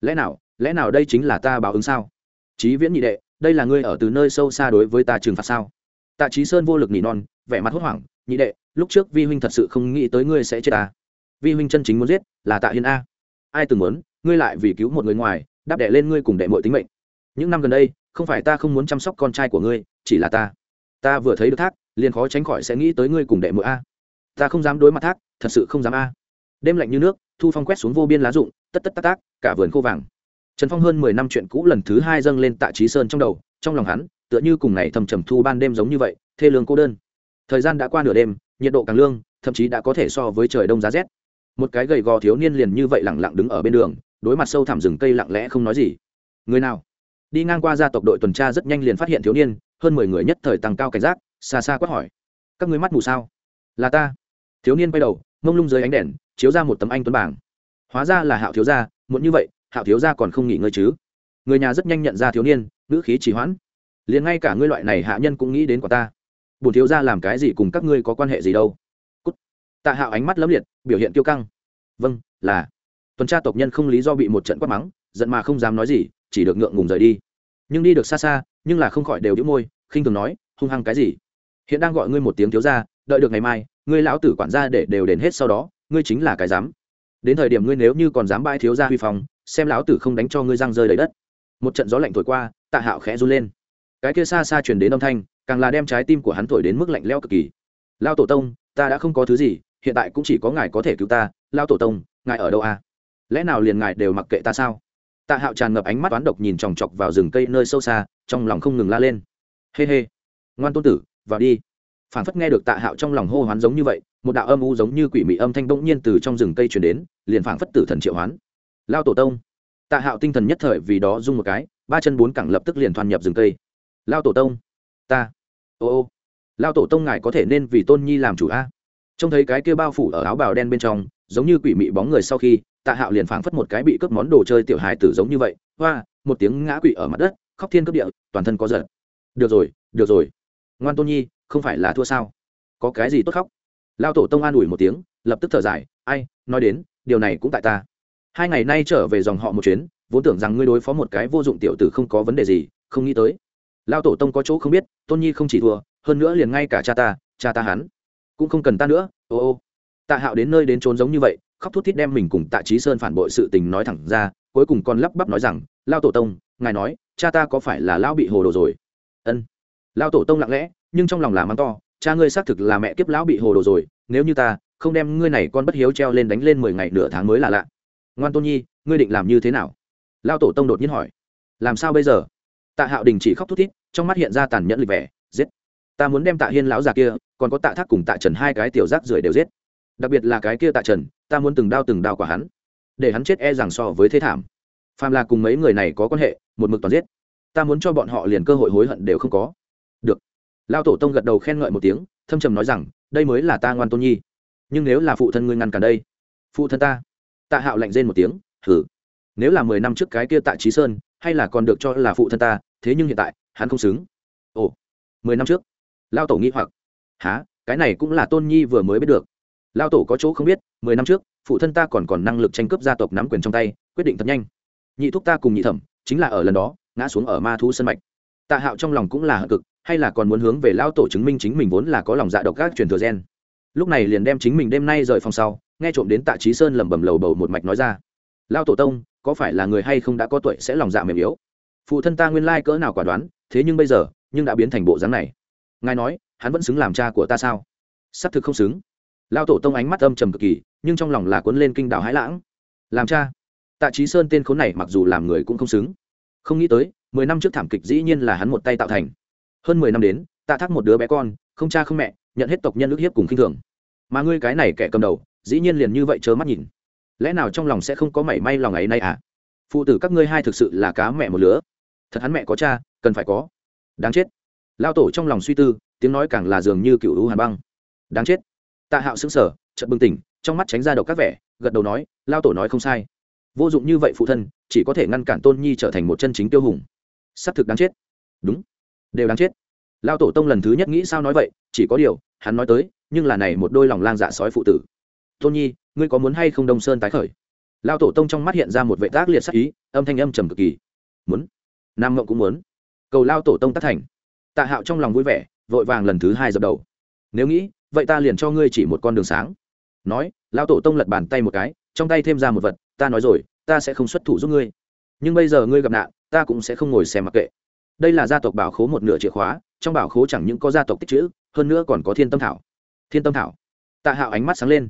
Lẽ nào lẽ nào đây chính là ta báo ứng sao? Trí viễn nhị đệ, đây là ngươi ở từ nơi sâu xa đối với ta trừng phạt sao? Tạ trí sơn vô lực nỉ non, vẻ mặt hốt hoảng, nhị đệ, lúc trước vi huynh thật sự không nghĩ tới ngươi sẽ chết ta. Vi huynh chân chính muốn giết là tạ hiên a. Ai từng muốn, ngươi lại vì cứu một người ngoài, đáp đẻ lên ngươi cùng đệ mọi tính mệnh. Những năm gần đây không phải ta không muốn chăm sóc con trai của ngươi, chỉ là ta. Ta vừa thấy được thác, liền khó tránh khỏi sẽ nghĩ tới ngươi cùng đệ mộ a. Ta không dám đối mặt thác, thật sự không dám a. Đêm lạnh như nước, thu phong quét xuống vô biên lá rụng, tất tất tắc tác cả vườn khô vàng. Trần phong hơn mười năm chuyện cũ lần thứ hai dâng lên tạ trí sơn trong đầu, trong lòng hắn, tựa như cùng ngày thầm trầm thu ban đêm giống như vậy, thê lương cô đơn. Thời gian đã qua nửa đêm, nhiệt độ càng lương, thậm chí đã có thể so với trời đông giá rét. Một cái gầy gò thiếu niên liền như vậy lẳng lặng đứng ở bên đường, đối mặt sâu thẳm rừng cây lặng lẽ không nói gì. Người nào? Đi ngang qua gia tộc đội tuần tra rất nhanh liền phát hiện thiếu niên, hơn mười người nhất thời tăng cao cảnh giác, xa xa quát hỏi. Các ngươi mắt mù sao? Là ta. Thiếu niên quay đầu, mông lung dưới ánh đèn, chiếu ra một tấm anh tuấn bảng. Hóa ra là hạo thiếu gia muốn như vậy, hạo thiếu gia còn không nghỉ ngơi chứ? Người nhà rất nhanh nhận ra thiếu niên, ngữ khí chỉ hoãn. Liền ngay cả ngươi loại này hạ nhân cũng nghĩ đến quả ta. Bùn thiếu gia làm cái gì cùng các ngươi có quan hệ gì đâu? Cút. tạ hạo ánh mắt lấm liệt, biểu hiện kiêu căng. Vâng là. Tuần tra tộc nhân không lý do bị một trận quát mắng, giận mà không dám nói gì chỉ được ngượng ngùng rời đi. Nhưng đi được xa xa, nhưng là không khỏi đều đĩu môi, khinh thường nói, hung hăng cái gì? Hiện đang gọi ngươi một tiếng thiếu gia, đợi được ngày mai, ngươi lão tử quản gia để đều đến hết sau đó, ngươi chính là cái dám đến thời điểm ngươi nếu như còn dám bãi thiếu gia huy phong, xem lão tử không đánh cho ngươi răng rơi đầy đất. Một trận gió lạnh thổi qua, tạ hạo khẽ run lên. Cái kia xa xa truyền đến âm thanh, càng là đem trái tim của hắn thổi đến mức lạnh lẽo cực kỳ. Lao tổ tông, ta đã không có thứ gì, hiện tại cũng chỉ có ngài có thể cứu ta. Lao tổ tông, ngài ở đâu à? Lẽ nào liền ngài đều mặc kệ ta sao? Tạ hạo tràn ngập ánh mắt toán độc nhìn chòng chọc vào rừng cây nơi sâu xa, trong lòng không ngừng la lên. Hê、hey、hê、hey. ngoan tôn tử, vào đi. Phản phất nghe được tạ hạo trong lòng hô hoán giống như vậy, một đạo âm u giống như quỷ mị âm thanh bỗng nhiên từ trong rừng cây truyền đến, liền phảng phất tử thần triệu hoán. Lao tổ tông. Tạ hạo tinh thần nhất thời vì đó rung một cái, ba chân bốn cẳng lập tức liền thoàn nhập rừng cây. Lao tổ tông. Ta. Ô ô. Lao tổ tông ngài có thể nên vì tôn nhi làm chủ a? Trông thấy cái kia bao phủ ở áo bào đen bên trong giống như quỷ mị bóng người sau khi, tạ hạo liền phảng phất một cái bị cướp món đồ chơi tiểu hài tử giống như vậy. Hoa, một tiếng ngã quỵ ở mặt đất, khóc thiên cướp địa, toàn thân có giật. Được rồi được rồi. Ngoan tôn nhi, không phải là thua sao? Có cái gì tốt khóc? Lao tổ tông an ủi một tiếng, lập tức thở dài. Ai, nói đến, điều này cũng tại ta. Hai ngày nay trở về dòng họ một chuyến, vốn tưởng rằng ngươi đối phó một cái vô dụng tiểu tử không có vấn đề gì, không nghĩ tới. Lao tổ tông có chỗ không biết, tôn nhi không chỉ thua, hơn nữa liền ngay cả cha ta cha ta hắn, cũng không cần ta nữa. Ô ô tạ hạo đến nơi đến trốn giống như vậy, khóc thút thít đem mình cùng tạ trí sơn phản bội sự tình nói thẳng ra, cuối cùng con lắp bắp nói rằng, lao tổ tông, ngài nói, cha ta có phải là lão bị hồ đồ rồi? Ân. Lao tổ tông lặng lẽ, nhưng trong lòng là mắng to, cha ngươi xác thực là mẹ kiếp lão bị hồ đồ rồi, nếu như ta không đem ngươi này con bất hiếu treo lên đánh lên mười ngày nửa tháng mới là lạ. Ngoan tôn nhi, ngươi định làm như thế nào? Lao tổ tông đột nhiên hỏi. Làm sao bây giờ? Tạ hạo đình chỉ khóc thút thít, trong mắt hiện ra tàn nhẫn lịch vẻ, giết. Ta muốn đem tạ hiên lão già kia, còn có tạ thác cùng tạ trần hai cái tiểu rác rưởi đều giết đặc biệt là cái kia tạ trần, ta muốn từng đao từng đao quả hắn, để hắn chết e rằng so với thế thảm. Phàm là cùng mấy người này có quan hệ, một mực toàn giết. Ta muốn cho bọn họ liền cơ hội hối hận đều không có. Được. Lao tổ tông gật đầu khen ngợi một tiếng, thâm trầm nói rằng, đây mới là ta ngoan tôn nhi. Nhưng nếu là phụ thân ngươi ngăn cản đây, phụ thân ta. Tạ hạo lạnh rên một tiếng thử nếu là mười năm trước cái kia tạ trí sơn, hay là còn được cho là phụ thân ta, thế nhưng hiện tại, hắn không xứng. Ồ, mười năm trước. Lao tổ nghĩ hoặc. Há cái này cũng là tôn nhi vừa mới biết được lao tổ có chỗ không biết, mười năm trước, phụ thân ta còn còn năng lực tranh cướp gia tộc nắm quyền trong tay, quyết định thật nhanh. Nhị thúc ta cùng nhị thẩm, chính là ở lần đó, ngã xuống ở ma thu sân mạch. Tạ hạo trong lòng cũng là hận cực, hay là còn muốn hướng về lao tổ chứng minh chính mình vốn là có lòng dạ độc các truyền thừa gen. Lúc này liền đem chính mình đêm nay rời phòng sau, nghe trộm đến tạ trí sơn lẩm bẩm lầu bầu một mạch nói ra. Lao tổ tông, có phải là người hay không đã có tuổi sẽ lòng dạ mềm yếu? Phụ thân ta nguyên lai cỡ nào quả đoán, thế nhưng bây giờ, nhưng đã biến thành bộ dáng này. Ngài nói, hắn vẫn xứng làm cha của ta sao? Xác thực không xứng lao tổ tông ánh mắt âm trầm cực kỳ, nhưng trong lòng là cuốn lên kinh đảo hãi lãng. Làm cha. Tạ trí sơn tên khốn này mặc dù làm người cũng không xứng. Không nghĩ tới, mười năm trước thảm kịch dĩ nhiên là hắn một tay tạo thành. Hơn mười năm đến, tạ thác một đứa bé con, không cha không mẹ, nhận hết tộc nhân ức hiếp cùng khinh thường. Mà ngươi cái này kẻ cầm đầu, dĩ nhiên liền như vậy chớ mắt nhìn. Lẽ nào trong lòng sẽ không có mảy may lòng ấy nay à? Phụ tử các ngươi hai thực sự là cá mẹ một lứa. Thật hắn mẹ có cha, cần phải có. Đáng chết. Lao tổ trong lòng suy tư, tiếng nói càng là dường như cựu hữu hàn băng. Đáng chết tạ hạo xứng sở chợt bừng tỉnh, trong mắt tránh ra độc các vẻ, gật đầu nói, lao tổ nói không sai. Vô dụng như vậy phụ thân, chỉ có thể ngăn cản tôn nhi trở thành một chân chính tiêu hùng. S ắ c thực đáng chết. Đúng, đều đáng chết. Lao tổ tông lần thứ nhất nghĩ sao nói vậy, chỉ có điều, hắn nói tới, nhưng là này một đôi lòng lang dạ sói phụ tử. Tôn nhi, ngươi có muốn hay không đông sơn tái khởi? Lao tổ tông trong mắt hiện ra một vệ tác liệt sắc ý, âm thanh âm trầm cực kỳ. Muốn, nam mộng cũng muốn. Cầu lao tổ tông tác thành. Tạ hạo trong lòng vui vẻ, vội vàng lần thứ hai dập đầu. Nếu nghĩ vậy ta liền cho ngươi chỉ một con đường sáng. Nói, lão tổ tông lật bàn tay một cái, trong tay thêm ra một vật, ta nói rồi, ta sẽ không xuất thủ giúp ngươi. Nhưng bây giờ ngươi gặp nạn, ta cũng sẽ không ngồi xem mặc kệ. Đây là gia tộc bảo khố một nửa chìa khóa, trong bảo khố chẳng những có gia tộc tích chữ, hơn nữa còn có thiên tâm thảo. Thiên tâm thảo. Tạ hạo ánh mắt sáng lên.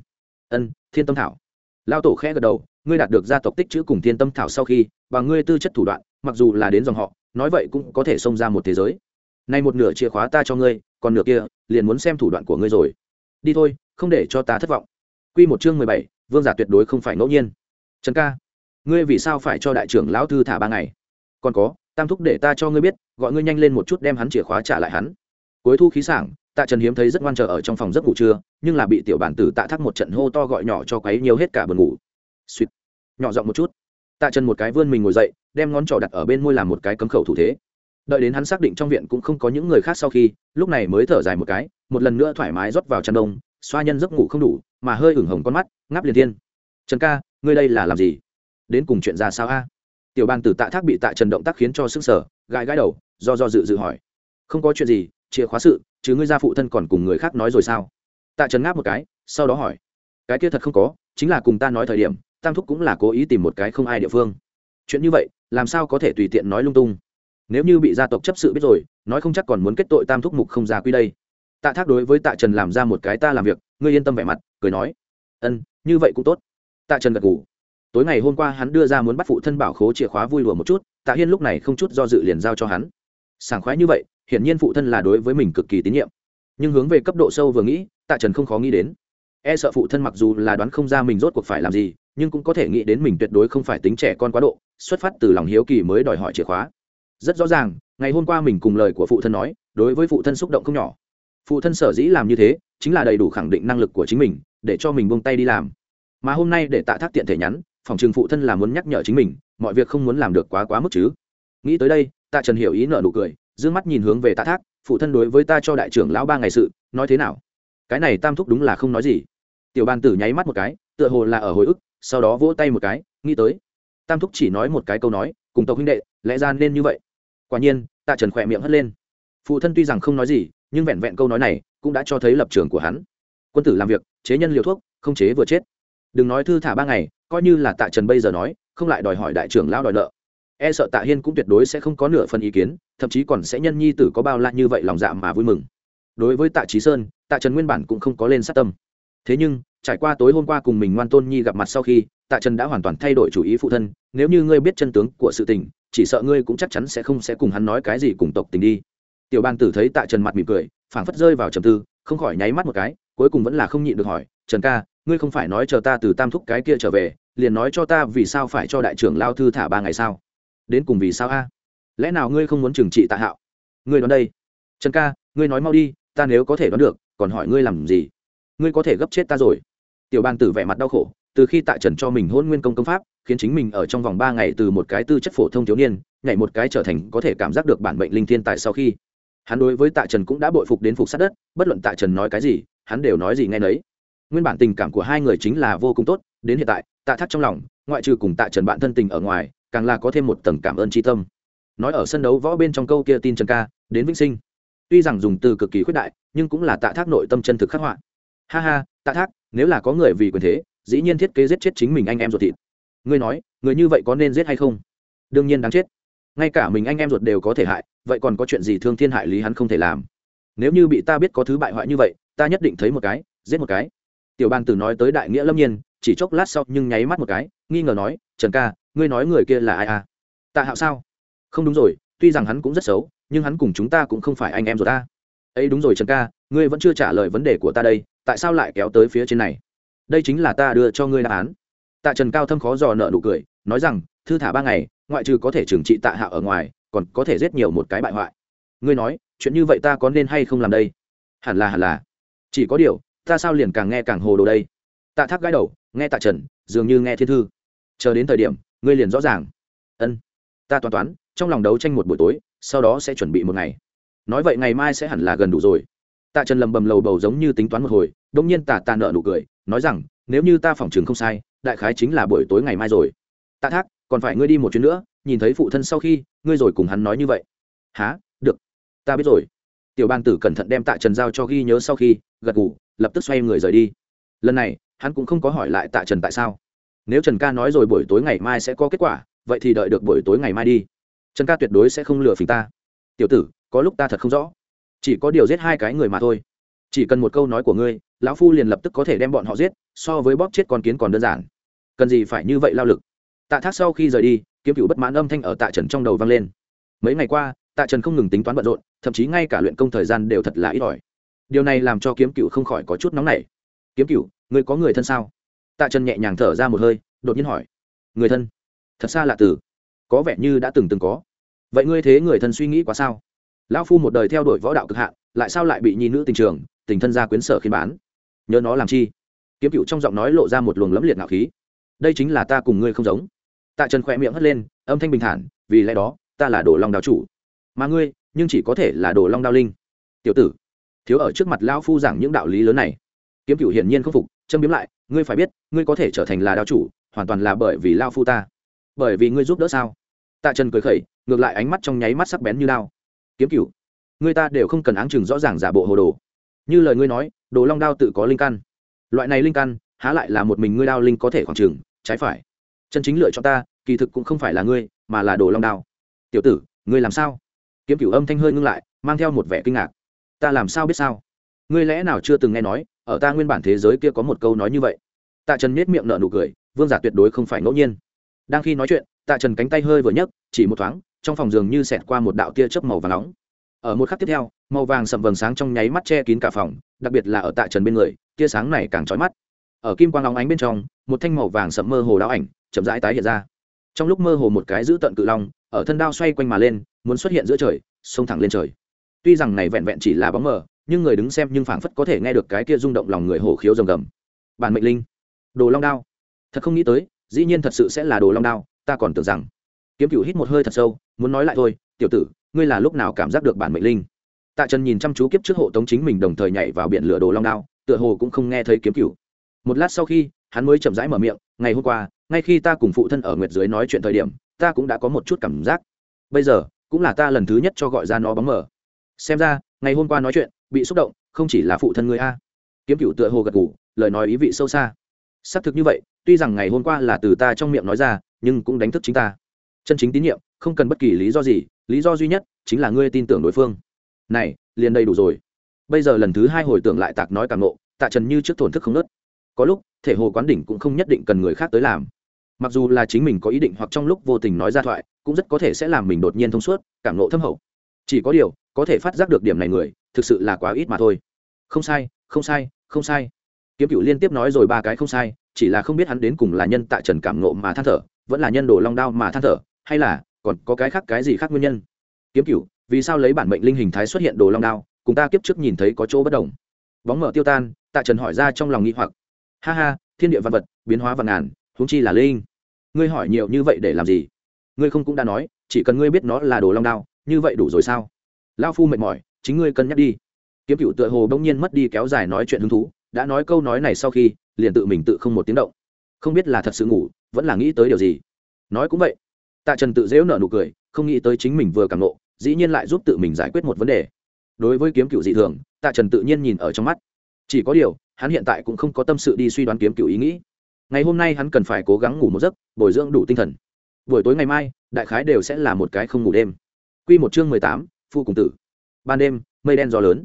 Ân, thiên tâm thảo. Lao tổ khẽ gật đầu, ngươi đạt được gia tộc tích chữ cùng thiên tâm thảo sau khi và ngươi tư chất thủ đoạn, mặc dù là đến dòng họ, nói vậy cũng có thể xông ra một thế giới nay một nửa chìa khóa ta cho ngươi, còn nửa kia, liền muốn xem thủ đoạn của ngươi rồi. Đi thôi, không để cho ta thất vọng. Q một chương mười bảy, vương giả tuyệt đối không phải ngẫu nhiên. Trần ca, ngươi vì sao phải cho đại trưởng lão thư thả ba ngày? Còn có, tam thúc để ta cho ngươi biết, gọi ngươi nhanh lên một chút đem hắn chìa khóa trả lại hắn. Cuối thu khí sảng, tạ trần hiếm thấy rất ngoan trở ở trong phòng giấc ngủ trưa, nhưng là bị tiểu bản tử tạ thác một trận hô to gọi nhỏ cho quấy nhiều hết cả buồn ngủ. Suýt. Nhỏ giọng một chút. Tạ trần một cái vươn mình ngồi dậy, đem ngón trỏ đặt ở bên môi làm một cái cấm khẩu thủ thế đợi đến hắn xác định trong viện cũng không có những người khác sau khi, lúc này mới thở dài một cái, một lần nữa thoải mái rót vào chăn đông, xoa nhân giấc ngủ không đủ, mà hơi ửng hồng con mắt, ngáp liền thiên. Trần ca, ngươi đây là làm gì? Đến cùng chuyện ra sao a? Tiểu Bang tử tạ thác bị tạ trần động tác khiến cho sức sở gãi gãi đầu, do do dự dự hỏi. Không có chuyện gì, chìa khóa sự, chứ ngươi ra phụ thân còn cùng người khác nói rồi sao? Tạ trần ngáp một cái, sau đó hỏi. Cái kia thật không có, chính là cùng ta nói thời điểm, tam thúc cũng là cố ý tìm một cái không ai địa phương. Chuyện như vậy, làm sao có thể tùy tiện nói lung tung? Nếu như bị gia tộc chấp sự biết rồi, nói không chắc còn muốn kết tội tam thúc mục không ra quy đây. Tạ thác đối với tạ trần làm ra một cái ta làm việc, ngươi yên tâm vẻ mặt, cười nói, ân, như vậy cũng tốt. Tạ trần gật ngủ tối ngày hôm qua hắn đưa ra muốn bắt phụ thân bảo khố chìa khóa vui lùa một chút, tạ hiên lúc này không chút do dự liền giao cho hắn. Sảng khoái như vậy, hiển nhiên phụ thân là đối với mình cực kỳ tín nhiệm. Nhưng hướng về cấp độ sâu vừa nghĩ, tạ trần không khó nghĩ đến. E sợ phụ thân mặc dù là đoán không ra mình rốt cuộc phải làm gì, nhưng cũng có thể nghĩ đến mình tuyệt đối không phải tính trẻ con quá độ, xuất phát từ lòng hiếu kỳ mới đòi hỏi chìa khóa rất rõ ràng, ngày hôm qua mình cùng lời của phụ thân nói, đối với phụ thân xúc động không nhỏ. Phụ thân sở dĩ làm như thế, chính là đầy đủ khẳng định năng lực của chính mình, để cho mình buông tay đi làm. Mà hôm nay để tạ thác tiện thể nhắn, phòng trường phụ thân là muốn nhắc nhở chính mình, mọi việc không muốn làm được quá quá mức chứ. Nghĩ tới đây, tạ trần hiểu ý nợ nụ cười d ư ơ n g mắt nhìn hướng về tạ thác, phụ thân đối với ta cho đại trưởng lão ba ngày sự, nói thế nào? Cái này tam thúc đúng là không nói gì. Tiểu ban tử nháy mắt một cái, tựa hồ là ở hồi ức, sau đó vỗ tay một cái, nghĩ tới. Tam thúc chỉ nói một cái câu nói, cùng tộc huynh đệ, lẽ ra nên như vậy quả nhiên, tạ trần khỏe miệng hất lên. Phụ thân tuy rằng không nói gì, nhưng vẹn vẹn câu nói này cũng đã cho thấy lập trường của hắn. Quân tử làm việc, chế nhân liều thuốc, không chế vừa chết. Đừng nói thư thả ba ngày, coi như là tạ trần bây giờ nói, không lại đòi hỏi đại trưởng lao đòi nợ. E sợ tạ hiên cũng tuyệt đối sẽ không có nửa phần ý kiến, thậm chí còn sẽ nhân nhi tử có bao la như vậy lòng dạ mà vui mừng. Đối với tạ trí sơn, tạ trần nguyên bản cũng không có lên sát tâm. Thế nhưng, trải qua tối hôm qua cùng mình ngoan tôn nhi gặp mặt sau khi, tạ trần đã hoàn toàn thay đổi chủ ý phụ thân, nếu như ngươi biết chân tướng của sự tình chỉ sợ ngươi cũng chắc chắn sẽ không sẽ cùng hắn nói cái gì cùng tộc tình đi. Tiểu bàn tử thấy tạ trần mặt mỉm cười, phảng phất rơi vào trầm tư, không khỏi nháy mắt một cái, cuối cùng vẫn là không nhịn được hỏi, trần ca, ngươi không phải nói chờ ta từ tam thúc cái kia trở về, liền nói cho ta vì sao phải cho đại trưởng lao thư thả ba ngày sao? Đến cùng vì sao a? Lẽ nào ngươi không muốn trừng trị tạ hạo? Ngươi đoán đây. Trần ca, ngươi nói mau đi, ta nếu có thể đoán được, còn hỏi ngươi làm gì? Ngươi có thể gấp chết ta rồi. Tiểu bàn tử vẻ mặt đau khổ từ khi tạ trần cho mình hôn nguyên công công pháp, khiến chính mình ở trong vòng ba ngày từ một cái tư chất phổ thông thiếu niên, nhảy một cái trở thành có thể cảm giác được bản mệnh linh thiên tại sau khi. Hắn đối với tạ trần cũng đã bội phục đến phục sát đất, bất luận tạ trần nói cái gì, hắn đều nói gì ngay nấy. Nguyên bản tình cảm của hai người chính là vô cùng tốt, đến hiện tại, tạ thắt trong lòng, ngoại trừ cùng tạ trần bạn thân tình ở ngoài, càng là có thêm một tầng cảm ơn tri tâm. Nói ở sân đấu võ bên trong câu kia tin trần ca, đến vĩnh sinh. Tuy rằng dùng từ cực kỳ khuyết đại, nhưng cũng là tạ thác nội tâm chân thực khắc họa. Ha ha, tạ thác, nếu là có người vì quyền thế dĩ nhiên thiết kế giết chết chính mình anh em ruột thịt. Ngươi nói, người như vậy có nên giết hay không? Đương nhiên đáng chết. Ngay cả mình anh em ruột đều có thể hại, vậy còn có chuyện gì thương thiên hại lý hắn không thể làm? Nếu như bị ta biết có thứ bại hoại như vậy, ta nhất định thấy một cái, giết một cái. Tiểu ban tử nói tới đại nghĩa lâm nhiên, chỉ chốc lát sau nhưng nháy mắt một cái, nghi ngờ nói, trần ca, ngươi nói người kia là ai à? Tạ hạo sao? Không đúng rồi, tuy rằng hắn cũng rất xấu, nhưng hắn cùng chúng ta cũng không phải anh em rồi ta. Ấy đúng rồi trần ca, ngươi vẫn chưa trả lời vấn đề của ta đây, tại sao lại kéo tới phía trên này? Đây chính là ta đưa cho ngươi đáp án. Tạ trần cao thâm khó dò nợ nụ cười, nói rằng, thư thả ba ngày, ngoại trừ có thể trừng trị tạ hạo ở ngoài, còn có thể giết nhiều một cái bại hoại. Ngươi nói, chuyện như vậy ta có nên hay không làm đây? Hẳn là hẳn là. Chỉ có điều, ta sao liền càng nghe càng hồ đồ đây? Tạ thác gái đầu, nghe tạ trần, dường như nghe thiên thư. Chờ đến thời điểm, ngươi liền rõ ràng. Ân. Ta toán toán, trong lòng đấu tranh một buổi tối, sau đó sẽ chuẩn bị một ngày. Nói vậy ngày mai sẽ hẳn là gần đủ rồi tạ trần lầm bầm lầu bầu giống như tính toán một hồi đông nhiên Tạ tạ nợ nụ cười, nói rằng, nếu như ta phỏng chừng không sai, đại khái chính là buổi tối ngày mai rồi. Tạ thác, còn phải ngươi đi một chuyến nữa, nhìn thấy phụ thân sau khi, ngươi rồi cùng hắn nói như vậy. Há được. Ta biết rồi. Tiểu bang tử cẩn thận đem tạ trần giao cho ghi nhớ sau khi, gật ngủ lập tức xoay người rời đi. Lần này, hắn cũng không có hỏi lại tạ trần tại sao. Nếu trần ca nói rồi buổi tối ngày mai sẽ có kết quả, vậy thì đợi được buổi tối ngày mai đi. Trần ca tuyệt đối sẽ không lừa phình ta. Tiểu tử, có lúc ta thật không rõ chỉ có điều giết hai cái người mà thôi. Chỉ cần một câu nói của ngươi, lão phu liền lập tức có thể đem bọn họ giết, so với bóp chết con kiến còn đơn giản. Cần gì phải như vậy lao lực? Tạ thác sau khi rời đi, kiếm cựu bất mãn âm thanh ở tạ trần trong đầu vang lên. Mấy ngày qua, tạ trần không ngừng tính toán bận rộn, thậm chí ngay cả luyện công thời gian đều thật là ít ỏi. Điều này làm cho kiếm cựu không khỏi có chút nóng nảy. Kiếm cựu ngươi có người thân sao? Tạ trần nhẹ nhàng thở ra một hơi, đột nhiên hỏi. Người thân? Thật xa lạ từ. Có vẻ như đã từng từng có. Vậy ngươi thế người thân suy nghĩ quá sao? Lão phu một đời theo đuổi võ đạo cực hạn, lại sao lại bị nhi nữ tình trường, tình thân gia quyến sở khiến bán? Nhớ nó làm chi? Kiếm cựu trong giọng nói lộ ra một luồng lẫm liệt ngạo khí. Đây chính là ta cùng ngươi không giống. Tạ trần khỏe miệng hất lên, âm thanh bình thản, vì lẽ đó, ta là đồ long đao chủ. Mà ngươi, nhưng chỉ có thể là đồ long đao linh. Tiểu tử, thiếu ở trước mặt lão phu giảng những đạo lý lớn này. Kiếm cựu hiển nhiên không phục, châm biếm lại, ngươi phải biết, ngươi có thể trở thành là đao chủ, hoàn toàn là bởi vì lao phu ta. Bởi vì ngươi giúp đỡ sao? Tạ trần cười khẩy, ngược lại ánh mắt trong nháy mắt sắc bén như đao kiếm cựu người ta đều không cần áng chừng rõ ràng giả bộ hồ đồ. Như lời ngươi nói, đồ long đao tự có linh căn. Loại này linh căn, há lại là một mình ngươi đao linh có thể khoảng chừng, trái phải. Chân chính lựa cho ta, kỳ thực cũng không phải là ngươi, mà là đồ long đao. Tiểu tử, ngươi làm sao? Kiếm cửu âm thanh hơi ngưng lại, mang theo một vẻ kinh ngạc. Ta làm sao biết sao? Ngươi lẽ nào chưa từng nghe nói, ở ta nguyên bản thế giới kia có một câu nói như vậy? Tạ trần miết miệng nở nụ cười, vương giả tuyệt đối không phải ngẫu nhiên. Đang khi nói chuyện, tạ trần cánh tay hơi vừa nhấc, chỉ một thoáng trong phòng giường như xẹt qua một đạo tia chớp màu vàng nóng. Ở một khắc tiếp theo, màu vàng sậm vầng sáng trong nháy mắt che kín cả phòng, đặc biệt là ở tạ trần bên người, tia sáng này càng trói mắt. Ở kim quang nóng ánh bên trong, một thanh màu vàng sậm mơ hồ đáo ảnh chậm rãi tái hiện ra. Trong lúc mơ hồ một cái giữ tận cự long, ở thân đao xoay quanh mà lên, muốn xuất hiện giữa trời, xông thẳng lên trời. Tuy rằng này vẹn vẹn chỉ là bóng mờ, nhưng người đứng xem nhưng phảng phất có thể nghe được cái kia rung động lòng người hổ khiếu rồng gầm. Bản mệnh linh, đồ long đao. Thật không nghĩ tới, dĩ nhiên thật sự sẽ là đồ long đao, ta còn tưởng rằng kiếm cựu hít một hơi thật sâu, muốn nói lại thôi, tiểu tử, ngươi là lúc nào cảm giác được bản mệnh linh? Tạ trần nhìn chăm chú kiếp trước hộ tống chính mình đồng thời nhảy vào biển lửa đồ long đao, tựa hồ cũng không nghe thấy kiếm cựu một lát sau khi, hắn mới chậm rãi mở miệng, ngày hôm qua, ngay khi ta cùng phụ thân ở nguyệt dưới nói chuyện thời điểm, ta cũng đã có một chút cảm giác. Bây giờ, cũng là ta lần thứ nhất cho gọi ra nó bóng mở xem ra, ngày hôm qua nói chuyện, bị xúc động, không chỉ là phụ thân người a. Kiếm cựu tựa hồ gật ngủ lời nói ý vị sâu xa. Xác thực như vậy, tuy rằng ngày hôm qua là từ ta trong miệng nói ra, nhưng cũng đánh thức chính ta chân chính tín nhiệm, không cần bất kỳ lý do gì, lý do duy nhất chính là ngươi tin tưởng đối phương. Này, liền đầy đủ rồi. Bây giờ lần thứ hai hồi tưởng lại tạc nói càng nộ, tạ trần như trước thổn thức không nớt. Có lúc, thể hồ quán đỉnh cũng không nhất định cần người khác tới làm. Mặc dù là chính mình có ý định hoặc trong lúc vô tình nói ra thoại, cũng rất có thể sẽ làm mình đột nhiên thông suốt, cảm nộ thâm hậu. Chỉ có điều, có thể phát giác được điểm này người, thực sự là quá ít mà thôi. Không sai không sai không sai. Kiếm cựu liên tiếp nói rồi ba cái không sai, chỉ là không biết hắn đến cùng là nhân tại trần cảm nộ mà than thở, vẫn là nhân đồ long đao mà than thở hay là còn có cái khác cái gì khác nguyên nhân? Kiếm cựu vì sao lấy bản mệnh linh hình thái xuất hiện đồ long đao, cùng ta kiếp trước nhìn thấy có chỗ bất đồng? Bóng mở tiêu tan, tạ trần hỏi ra trong lòng nghĩ hoặc. Ha ha, thiên địa văn vật, biến hóa văn ngàn, huống chi là linh. Ngươi hỏi nhiều như vậy để làm gì? Ngươi không cũng đã nói, chỉ cần ngươi biết nó là đồ long đao, như vậy đủ rồi sao? Lao phu mệt mỏi, chính ngươi cân nhắc đi. Kiếm cựu tựa hồ bỗng nhiên mất đi kéo dài nói chuyện hứng thú, đã nói câu nói này sau khi, liền tự mình tự không một tiếng động. Không biết là thật sự ngủ, vẫn là nghĩ tới điều gì. Nói cũng vậy tạ trần tự dễu nợ nụ cười, không nghĩ tới chính mình vừa cảm nộ, dĩ nhiên lại giúp tự mình giải quyết một vấn đề. Đối với kiếm cựu dị thường, tạ trần tự nhiên nhìn ở trong mắt. Chỉ có điều, hắn hiện tại cũng không có tâm sự đi suy đoán kiếm cựu ý nghĩ. Ngày hôm nay hắn cần phải cố gắng ngủ một giấc, bồi dưỡng đủ tinh thần. Buổi tối ngày mai, đại khái đều sẽ là một cái không ngủ đêm. Q một chương mười tám, phu cùng tử. Ban đêm, mây đen gió lớn.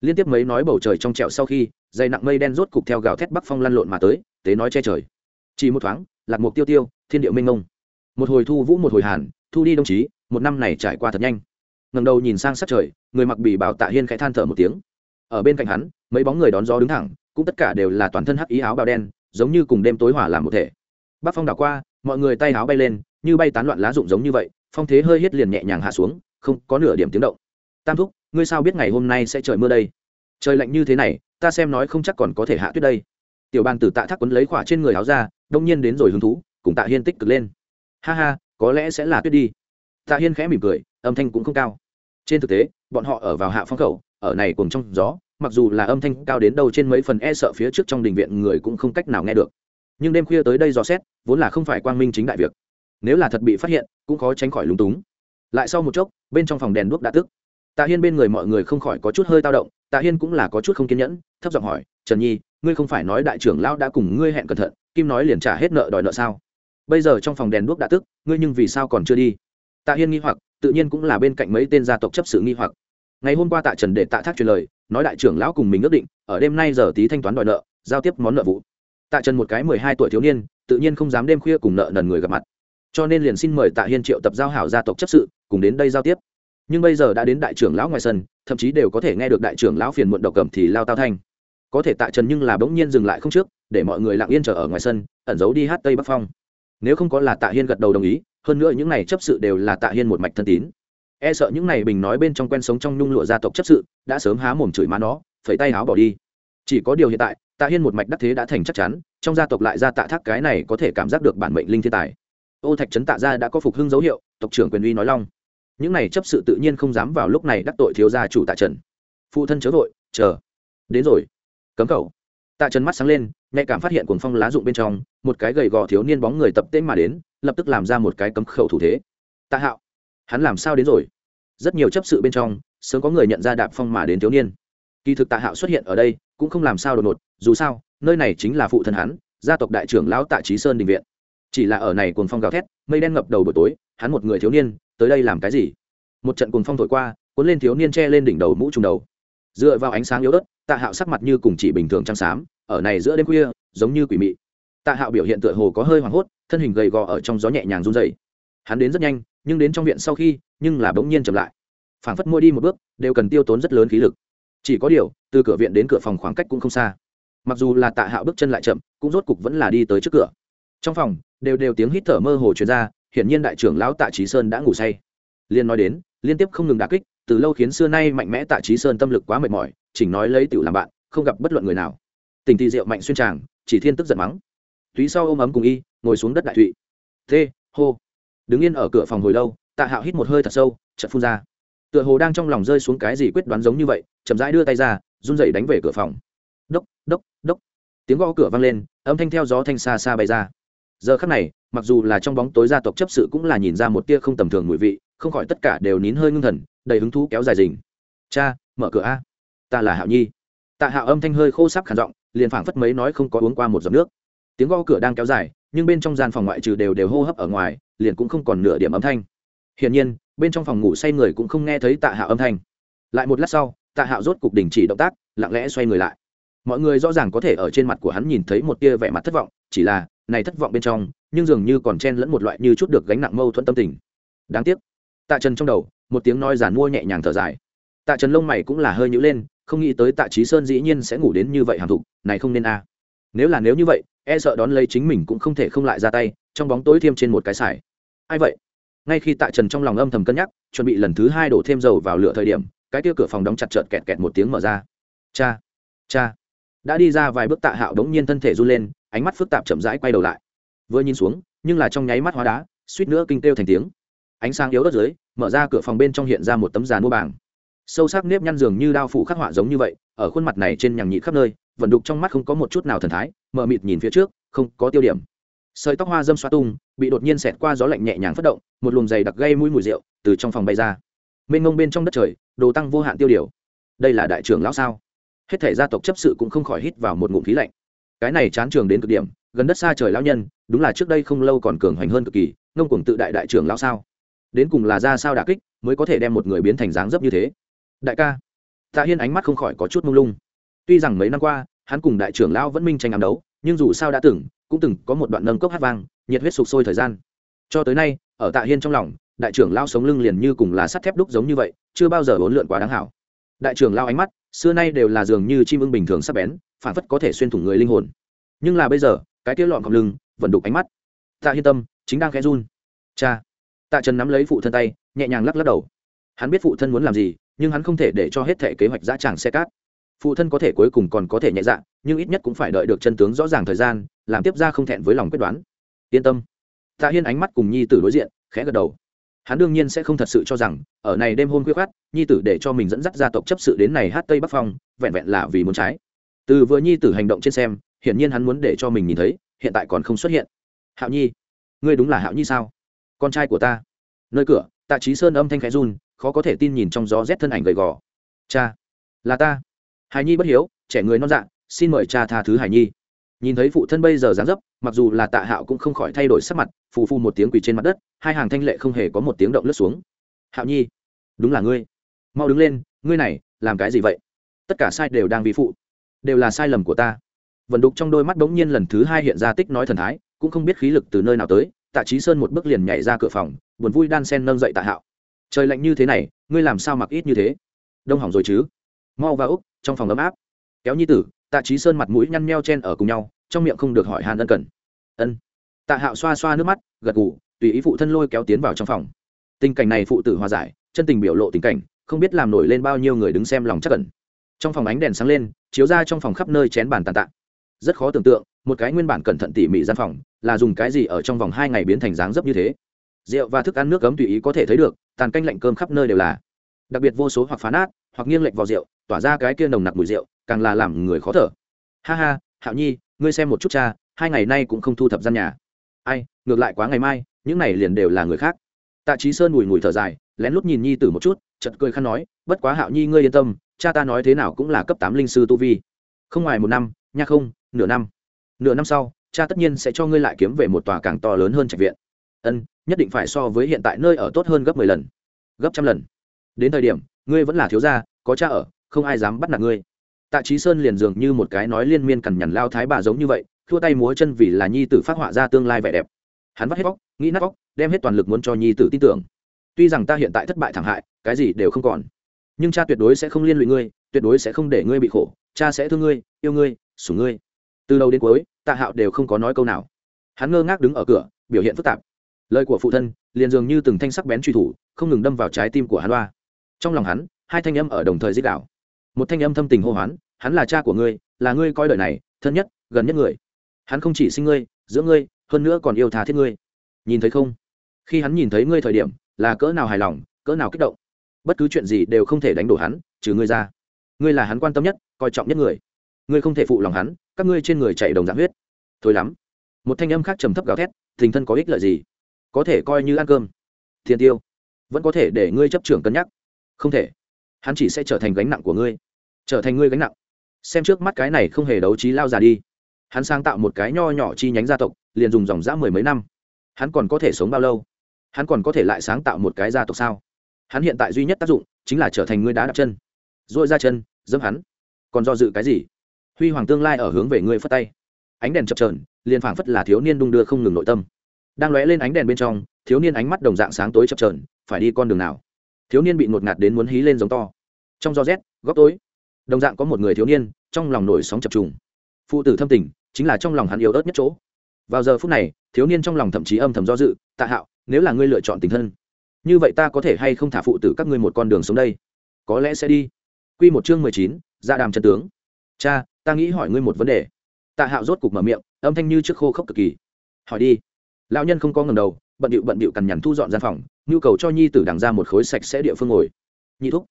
Liên tiếp mấy nói bầu trời trong trẹo sau khi, dày nặng mây đen rốt cục theo gào thét bắc phong lăn lộn mà tới, tế nói che trời. Chỉ một thoáng, lạc mục tiêu tiêu, thiên điệu minh ngông một hồi thu vũ một hồi hàn, thu đi đồng chí, một năm này trải qua thật nhanh. Ngầm đầu nhìn sang sát trời, người mặc bị bảo tạ hiên khẽ than thở một tiếng. Ở bên cạnh hắn, mấy bóng người đón gió đứng thẳng, cũng tất cả đều là toàn thân hắc ý áo bào đen, giống như cùng đêm tối hỏa làm một thể. Bác phong đảo qua, mọi người tay áo bay lên, như bay tán loạn lá rụng giống như vậy, phong thế hơi hết liền nhẹ nhàng hạ xuống, không có nửa điểm tiếng động. Tam thúc, ngươi sao biết ngày hôm nay sẽ trời mưa đây? Trời lạnh như thế này, ta xem nói không chắc còn có thể hạ tuyết đây. Tiểu bàn tử tạ thác quấn lấy khỏa trên người áo ra, đông nhiên đến rồi hứng thú, cùng tạ hiên tích cực lên ha ha, có lẽ sẽ là tuyết đi. Tạ hiên khẽ mỉm cười, âm thanh cũng không cao. Trên thực tế, bọn họ ở vào hạ phong khẩu, ở này cùng trong gió, mặc dù là âm thanh cao đến đâu trên mấy phần e sợ phía trước trong đình viện người cũng không cách nào nghe được. Nhưng đêm khuya tới đây dò xét, vốn là không phải quang minh chính đại việc. Nếu là thật bị phát hiện, cũng khó tránh khỏi lúng túng. Lại sau một chốc, bên trong phòng đèn đuốc đã tức. Tạ hiên bên người mọi người không khỏi có chút hơi tao động, tạ hiên cũng là có chút không kiên nhẫn, thấp giọng hỏi, trần nhi, ngươi không phải nói đại trưởng lão đã cùng ngươi hẹn cẩn thận, kim nói liền trả hết nợ đòi nợ sao? Bây giờ trong phòng đèn đuốc đã tức, ngươi nhưng vì sao còn chưa đi? Tạ hiên nghi hoặc, tự nhiên cũng là bên cạnh mấy tên gia tộc chấp sự nghi hoặc. Ngày hôm qua tạ trần để tạ thác truyền lời, nói đại trưởng lão cùng mình ước định, ở đêm nay giờ tí thanh toán đòi nợ, giao tiếp món nợ vụ. Tạ trần một cái mười hai tuổi thiếu niên, tự nhiên không dám đêm khuya cùng nợ nần người gặp mặt. Cho nên liền xin mời tạ hiên triệu tập giao hảo gia tộc chấp sự, cùng đến đây giao tiếp. Nhưng bây giờ đã đến đại trưởng lão ngoài sân, thậm chí đều có thể nghe được đại trưởng lão phiền muộn độc cầm thì lao tao thanh. Có thể tạ trần nhưng là bỗng nhiên dừng lại không trước, để mọi người lặng yên chờ ở ngoài sân, ẩn giấu đi hát tây bắc phong nếu không có là tạ hiên gật đầu đồng ý, hơn nữa những này chấp sự đều là tạ hiên một mạch thân tín. E sợ những này bình nói bên trong quen sống trong nhung lụa gia tộc chấp sự, đã sớm há mồm chửi má nó, phẩy tay áo bỏ đi. Chỉ có điều hiện tại, tạ hiên một mạch đắc thế đã thành chắc chắn, trong gia tộc lại ra tạ thác cái này có thể cảm giác được bản mệnh linh thiên tài. Ô thạch trấn tạ gia đã có phục hưng dấu hiệu, tộc trưởng quyền uy nói long. Những này chấp sự tự nhiên không dám vào lúc này đắc tội thiếu gia chủ tạ trần. Phụ thân chớ vội, chờ. Đến rồi. Cấm cầu tạ trần mắt sáng lên nhạy cảm phát hiện cuồng phong lá dụng bên trong, một cái gầy gò thiếu niên bóng người tập tên mà đến, lập tức làm ra một cái cấm khẩu thủ thế. Tạ hạo, hắn làm sao đến rồi? Rất nhiều chấp sự bên trong, sớm có người nhận ra đạp phong mà đến thiếu niên. Kỳ thực tạ hạo xuất hiện ở đây, cũng không làm sao đột ngột, dù sao, nơi này chính là phụ thân hắn, gia tộc đại trưởng lão tạ trí sơn đình viện. Chỉ là ở này cuồng phong gào thét, mây đen ngập đầu buổi tối, hắn một người thiếu niên, tới đây làm cái gì? Một trận cuồng phong thổi qua, cuốn lên thiếu niên che lên đỉnh đầu mũ trùng đầu. Dựa vào ánh sáng yếu ớt, tạ hạo sắc mặt như cùng chỉ bình thường trắng xám ở này giữa đêm khuya, giống như quỷ mị. Tạ hạo biểu hiện tựa hồ có hơi hoảng hốt, thân hình gầy gò ở trong gió nhẹ nhàng run dày hắn đến rất nhanh, nhưng đến trong viện sau khi, nhưng là bỗng nhiên chậm lại. Phảng phất môi đi một bước, đều cần tiêu tốn rất lớn khí lực. Chỉ có điều, từ cửa viện đến cửa phòng khoảng cách cũng không xa. Mặc dù là tạ hạo bước chân lại chậm, cũng rốt cục vẫn là đi tới trước cửa. Trong phòng, đều đều tiếng hít thở mơ hồ chuyển ra, hiển nhiên đại trưởng lão tạ trí sơn đã ngủ say. Liên nói đến, liên tiếp không ngừng đà kích, từ lâu khiến xưa nay mạnh mẽ tạ trí sơn tâm lực quá mệt mỏi, chỉnh nói lấy tiểu làm bạn, không gặp bất luận người nào tình thị rượu mạnh xuyên tràng, chỉ thiên tức giận mắng. Thúy sau ôm ấm cùng y, ngồi xuống đất đại thụy. Thê, hô. Đứng yên ở cửa phòng hồi lâu, tạ hạo hít một hơi thật sâu chật phun ra. Tựa hồ đang trong lòng rơi xuống cái gì quyết đoán giống như vậy, chậm rãi đưa tay ra, run dậy đánh về cửa phòng. Đốc đốc đốc. Tiếng gõ cửa vang lên, âm thanh theo gió thanh xa xa bay ra. Giờ khắc này, mặc dù là trong bóng tối gia tộc chấp sự cũng là nhìn ra một tia không tầm thường mùi vị, không khỏi tất cả đều nín hơi ngưng thần, đầy hứng thú kéo dài dình cha, mở cửa a. Ta là hạo nhi tạ hạo âm thanh hơi khô sắp khản giọng, liền phảng phất mấy nói không có uống qua một giọt nước. Tiếng gõ cửa đang kéo dài, nhưng bên trong gian phòng ngoại trừ đều đều hô hấp ở ngoài, liền cũng không còn nửa điểm âm thanh. Hiển nhiên, bên trong phòng ngủ say người cũng không nghe thấy tạ hạo âm thanh. Lại một lát sau, tạ hạo rốt cục đình chỉ động tác, lặng lẽ xoay người lại. Mọi người rõ ràng có thể ở trên mặt của hắn nhìn thấy một tia vẻ mặt thất vọng, chỉ là, này thất vọng bên trong, nhưng dường như còn chen lẫn một loại như chút được gánh nặng mâu thuẫn tâm tình. Đáng tiếc. Tạ trần trong đầu, một tiếng nói giản mua nhẹ nhàng thở dài. Tạ trần lông mày cũng là hơi nhữ lên không nghĩ tới tạ trí sơn dĩ nhiên sẽ ngủ đến như vậy hàm thục, này không nên a. Nếu là nếu như vậy e sợ đón lấy chính mình cũng không thể không lại ra tay, trong bóng tối thêm trên một cái sải. Ai vậy? Ngay khi tạ trần trong lòng âm thầm cân nhắc, chuẩn bị lần thứ hai đổ thêm dầu vào lửa thời điểm, cái tia cửa phòng đóng chặt trợt kẹt kẹt một tiếng mở ra. Cha! Cha! Đã đi ra vài bước tạ hạo đống nhiên thân thể run lên, ánh mắt phức tạp chậm rãi quay đầu lại. Vừa nhìn xuống, nhưng là trong nháy mắt hóa đá, suýt nữa kinh kêu thành tiếng. Ánh sáng yếu đất dưới, mở ra cửa phòng bên trong hiện ra một tấm giàn mua bảng sâu sắc nếp nhăn dường như đao phủ khắc họa giống như vậy, ở khuôn mặt này trên nhằng nhị khắp nơi vận đục trong mắt không có một chút nào thần thái, mờ mịt nhìn phía trước, không có tiêu điểm. Sợi tóc hoa dâm xoa tung, bị đột nhiên xẹt qua gió lạnh nhẹ nhàng phất động, một luồng dày đặc gây mũi mùi rượu từ trong phòng bay ra. Mênh ngông bên trong đất trời, đồ tăng vô hạn tiêu điều. Đây là đại trưởng lão sao? Hết thể gia tộc chấp sự cũng không khỏi hít vào một ngụm khí lạnh. Cái này chán trường đến cực điểm, gần đất xa trời lão nhân, đúng là trước đây không lâu còn cường hoành hơn cực kỳ, ngông cuồng tự đại đại trưởng lão sao? Đến cùng là ra sao đà kích, mới có thể đem một người biến thành dáng dấp như thế? Đại ca. Tạ hiên ánh mắt không khỏi có chút mông lung. Tuy rằng mấy năm qua, hắn cùng đại trưởng lão vẫn minh tranh ám đấu, nhưng dù sao đã từng, cũng từng có một đoạn nâng cốc hát vang, nhiệt huyết sục sôi thời gian. Cho tới nay, ở tạ hiên trong lòng, đại trưởng lao sống lưng liền như cùng là sắt thép đúc giống như vậy, chưa bao giờ bốn lượn quá đáng hảo. Đại trưởng lao ánh mắt, xưa nay đều là dường như chim ưng bình thường sắp bén, phản phất có thể xuyên thủng người linh hồn. Nhưng là bây giờ, cái kia lọn cọc lưng, vẫn đục ánh mắt. Tạ hiên tâm, chính đang khẽ run. Cha. Tạ trần nắm lấy phụ thân tay, nhẹ nhàng lắc lắc đầu. Hắn biết phụ thân muốn làm gì nhưng hắn không thể để cho hết thể kế hoạch dã tràng xe cát. Phụ thân có thể cuối cùng còn có thể nhẹ dạ nhưng ít nhất cũng phải đợi được chân tướng rõ ràng thời gian, làm tiếp ra không thẹn với lòng quyết đoán. Yên tâm. Tạ hiên ánh mắt cùng nhi tử đối diện, khẽ gật đầu. Hắn đương nhiên sẽ không thật sự cho rằng, ở này đêm hôm khuya khát nhi tử để cho mình dẫn dắt gia tộc chấp sự đến này hát tây bắc phong, vẹn vẹn là vì muốn trái. Từ vừa nhi tử hành động trên xem, hiển nhiên hắn muốn để cho mình nhìn thấy, hiện tại còn không xuất hiện. Hạo nhi, ngươi đúng là hạo nhi sao? Con trai của ta. Nơi cửa, tạ trí sơn âm thanh khẽ run khó có thể tin nhìn trong gió rét thân ảnh gầy gò. Cha, là ta. Hải nhi bất hiếu, trẻ người non dạ xin mời cha tha thứ hải nhi. Nhìn thấy phụ thân bây giờ dáng dấp, mặc dù là tạ hạo cũng không khỏi thay đổi sắc mặt, phù phù một tiếng quỳ trên mặt đất, hai hàng thanh lệ không hề có một tiếng động lướt xuống. Hạo nhi, đúng là ngươi. Mau đứng lên, ngươi này, làm cái gì vậy? Tất cả sai đều đang vi phụ. Đều là sai lầm của ta. Vần đục trong đôi mắt bỗng nhiên lần thứ hai hiện ra tích nói thần thái, cũng không biết khí lực từ nơi nào tới, tạ trí sơn một bước liền nhảy ra cửa phòng, buồn vui đan sen nâng dậy tạ hạo trời lạnh như thế này, ngươi làm sao mặc ít như thế? Đông hỏng rồi chứ? Mau và úc, trong phòng ấm áp. Kéo nhi tử, tạ trí sơn mặt mũi nhăn nheo chen ở cùng nhau, trong miệng không được hỏi hàn ân cần. Ân. Tạ hạo xoa xoa nước mắt, gật gù, tùy ý phụ thân lôi kéo tiến vào trong phòng. Tình cảnh này phụ tử hòa giải, chân tình biểu lộ tình cảnh, không biết làm nổi lên bao nhiêu người đứng xem lòng chắc cẩn trong phòng ánh đèn sáng lên, chiếu ra trong phòng khắp nơi chén bàn tàn tạ. Rất khó tưởng tượng, một cái nguyên bản cẩn thận tỉ mỉ gian phòng, là dùng cái gì ở trong vòng hai ngày biến thành dáng dấp như thế rượu và thức ăn nước cấm tùy ý có thể thấy được, tàn canh lạnh cơm khắp nơi đều là. Đặc biệt vô số hoặc phá nát, hoặc nghiêng lệch vào rượu, tỏa ra cái kia nồng nặc mùi rượu, càng là làm người khó thở. Ha ha, hạo nhi, ngươi xem một chút cha, hai ngày nay cũng không thu thập gian nhà. Ai, ngược lại quá ngày mai, những này liền đều là người khác. Tạ trí sơn mùi mùi thở dài, lén lút nhìn nhi tử một chút chật cười khăn nói, bất quá hạo nhi ngươi yên tâm, cha ta nói thế nào cũng là cấp tám linh sư tu vi. Không ngoài một năm, nha không, nửa năm. Nửa năm sau, cha tất nhiên sẽ cho ngươi lại kiếm về một tòa càng to lớn hơn trạch viện ân, nhất định phải so với hiện tại nơi ở tốt hơn gấp mười lần. Gấp trăm lần. Đến thời điểm, ngươi vẫn là thiếu gia, có cha ở, không ai dám bắt nạt ngươi. Tạ trí sơn liền dường như một cái nói liên miên cằn nhằn lao thái bà giống như vậy, thua tay múa chân vì là nhi tử phát họa ra tương lai vẻ đẹp. Hắn vắt hết vóc nghĩ nát vóc đem hết toàn lực muốn cho nhi tử tin tưởng. Tuy rằng ta hiện tại thất bại thảm hại, cái gì đều không còn. Nhưng cha tuyệt đối sẽ không liên lụy ngươi, tuyệt đối sẽ không để ngươi bị khổ. Cha sẽ thương ngươi, yêu ngươi, sủng ngươi. Từ đầu đến cuối, tạ hạo đều không có nói câu nào. Hắn ngơ ngác đứng ở cửa, biểu hiện phức tạp lời của phụ thân liền dường như từng thanh sắc bén truy thủ, không ngừng đâm vào trái tim của hắn loa. Trong lòng hắn, hai thanh âm ở đồng thời dích đạo một thanh âm thâm tình hô hoán, hắn là cha của ngươi, là ngươi coi đời này, thân nhất, gần nhất người. Hắn không chỉ sinh ngươi, giữa ngươi, hơn nữa còn yêu thà thiết ngươi. Nhìn thấy không? Khi hắn nhìn thấy ngươi thời điểm, là cỡ nào hài lòng, cỡ nào kích động. Bất cứ chuyện gì đều không thể đánh đổ hắn, trừ ngươi ra. Ngươi là hắn quan tâm nhất, coi trọng nhất người. Ngươi không thể phụ lòng hắn, các ngươi trên người chạy đồng dạng huyết. Thôi lắm. Một thanh âm khác trầm thấp gào thét, tình thân có ích lợi gì? Có thể coi như ăn cơm. Thiên tiêu, vẫn có thể để ngươi chấp trưởng cân nhắc. Không thể. Hắn chỉ sẽ trở thành gánh nặng của ngươi. Trở thành ngươi gánh nặng. Xem trước mắt cái này không hề đấu trí lao già đi. Hắn sáng tạo một cái nho nhỏ chi nhánh gia tộc, liền dùng dòng dã mười mấy năm. Hắn còn có thể sống bao lâu? Hắn còn có thể lại sáng tạo một cái gia tộc sao? Hắn hiện tại duy nhất tác dụng chính là trở thành ngươi đá đặt chân. Dội ra chân, dẫm hắn. Còn do dự cái gì? Huy hoàng tương lai ở hướng về ngươi phất tay. Ánh đèn chập trờn liền phảng phất là thiếu niên đung đưa không ngừng nội tâm đang lóe lên ánh đèn bên trong, thiếu niên ánh mắt đồng dạng sáng tối chập trờn phải đi con đường nào? Thiếu niên bị ngột ngạt đến muốn hí lên giống to. Trong gió rét, góc tối. Đồng dạng có một người thiếu niên, trong lòng nổi sóng chập trùng. Phụ tử thâm tình, chính là trong lòng hắn yếu ớt nhất chỗ. Vào giờ phút này, thiếu niên trong lòng thậm chí âm thầm do dự, tạ hạo, nếu là ngươi lựa chọn tình thân, như vậy ta có thể hay không thả phụ tử các ngươi một con đường sống đây? Có lẽ sẽ đi. Q một chương mười chín ra đàm chân tướng. Cha, ta nghĩ hỏi ngươi một vấn đề. Tạ hạo rốt cục mở miệng, âm thanh như trước khô khốc cực kỳ. Hỏi đi lão nhân không có ngầm đầu, bận điệu bận điệu cằn nhằn thu dọn gian phòng, nhu cầu cho nhi tử đằng ra một khối sạch sẽ địa phương ngồi. Nhi thúc,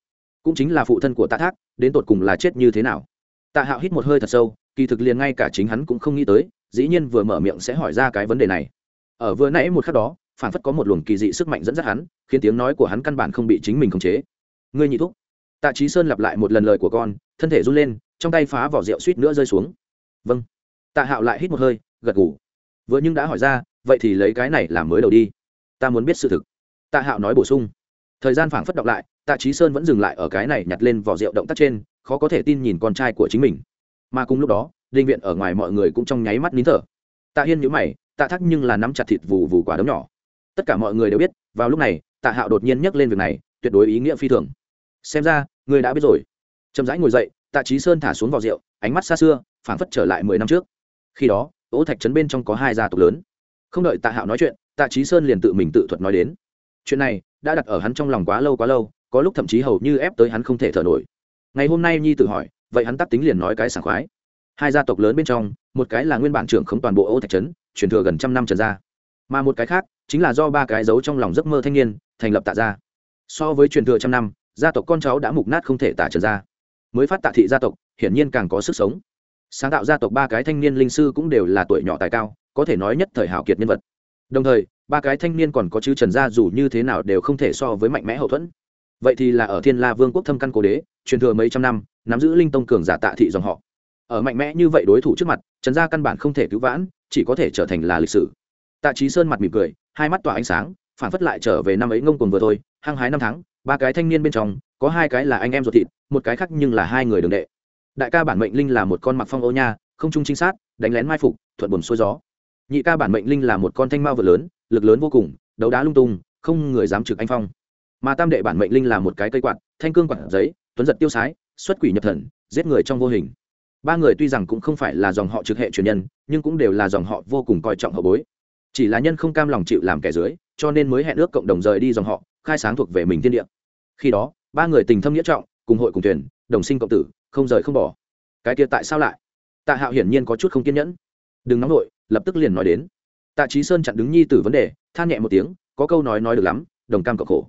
cũng chính là phụ thân của tạ thác, đến tột cùng là chết như thế nào? Tạ hạo hít một hơi thật sâu, kỳ thực liền ngay cả chính hắn cũng không nghĩ tới, dĩ nhiên vừa mở miệng sẽ hỏi ra cái vấn đề này. Ở vừa nãy một khắc đó, phản phất có một luồng kỳ dị sức mạnh dẫn dắt hắn, khiến tiếng nói của hắn căn bản không bị chính mình khống chế. Ngươi nhị thúc, tạ trí sơn lặp lại một lần lời của con, thân thể run lên, trong tay phá vỏ rượu suýt nữa rơi xuống. Vâng. Tạ hạo lại hít một hơi, gật ngủ vừa nhưng đã hỏi ra vậy thì lấy cái này làm mới đầu đi. Ta muốn biết sự thực. Tạ hạo nói bổ sung. Thời gian phảng phất đọc lại, tạ trí sơn vẫn dừng lại ở cái này nhặt lên vỏ rượu động tác trên, khó có thể tin nhìn con trai của chính mình. Mà cùng lúc đó định viện ở ngoài mọi người cũng trong nháy mắt nín thở. Tạ hiên nhữ mày, tạ thắc nhưng là nắm chặt thịt vù vù quả đấm nhỏ. Tất cả mọi người đều biết, vào lúc này, tạ hạo đột nhiên nhắc lên việc này, tuyệt đối ý nghĩa phi thường. Xem ra, người đã biết rồi. Chậm rãi ngồi dậy, tạ trí sơn thả xuống vào rượu, ánh mắt xa xưa, phảng phất trở lại mười năm trước. Khi đó ỗ thạch trấn bên trong có hai gia tộc lớn không đợi tạ hạo nói chuyện, tạ trí sơn liền tự mình tự thuật nói đến. Chuyện này đã đặt ở hắn trong lòng quá lâu quá lâu, có lúc thậm chí hầu như ép tới hắn không thể thở nổi. Ngày hôm nay nhi tự hỏi, vậy hắn tắt tính liền nói cái sảng khoái. Hai gia tộc lớn bên trong, một cái là nguyên bản trưởng không toàn bộ ô thạch trấn, truyền thừa gần trăm năm trần gia. Mà một cái khác, chính là do ba cái giấu trong lòng giấc mơ thanh niên, thành lập tạ gia. So với truyền thừa trăm năm, gia tộc con cháu đã mục nát không thể tả trần gia. Mới phát tạ thị gia tộc, hiển nhiên càng có sức sống. Sáng tạo gia tộc ba cái thanh niên linh sư cũng đều là tuổi nhỏ tài cao có thể nói nhất thời hảo kiệt nhân vật. Đồng thời, ba cái thanh niên còn có chữ trần gia dù như thế nào đều không thể so với mạnh mẽ hậu thuẫn. Vậy thì là ở thiên la vương quốc thâm căn cố đế, truyền thừa mấy trăm năm, nắm giữ linh tông cường giả tạ thị dòng họ. Ở mạnh mẽ như vậy đối thủ trước mặt, trần gia căn bản không thể cứu vãn, chỉ có thể trở thành là lịch sử. Tạ trí sơn mặt mỉm cười, hai mắt tỏa ánh sáng, phản phất lại trở về năm ấy ngông cồn vừa thôi, hăng hái năm tháng, ba cái thanh niên bên trong, có hai cái là anh em ruột thịt, một cái khác nhưng là hai người đường đệ. Đại ca bản mệnh linh là một con mặc phong ô nha, không trung trinh sát, đánh lén mai phục, thuận buồn xuôi gió nhị ca bản mệnh linh là một con thanh mao vượt lớn, lực lớn vô cùng, đấu đá lung tung, không người dám trực anh phong. Mà tam đệ bản mệnh linh là một cái cây quạt, thanh cương quạt giấy, tuấn giật tiêu sái, xuất quỷ nhập thần, giết người trong vô hình. Ba người tuy rằng cũng không phải là dòng họ trực hệ truyền nhân, nhưng cũng đều là dòng họ vô cùng coi trọng hậu bối. Chỉ là nhân không cam lòng chịu làm kẻ dưới, cho nên mới hẹn ước cộng đồng rời đi dòng họ, khai sáng thuộc về mình thiên địa. Khi đó, ba người tình thâm nghĩa trọng, cùng hội cùng thuyền, đồng sinh cộng tử, không rời không bỏ. Cái kia tại sao lại? Tạ hạo hiển nhiên có chút không kiên nhẫn đừng nóng nổi lập tức liền nói đến. Tạ trí sơn chặn đứng nhi tử vấn đề, than nhẹ một tiếng, có câu nói nói được lắm, đồng cam cộng khổ.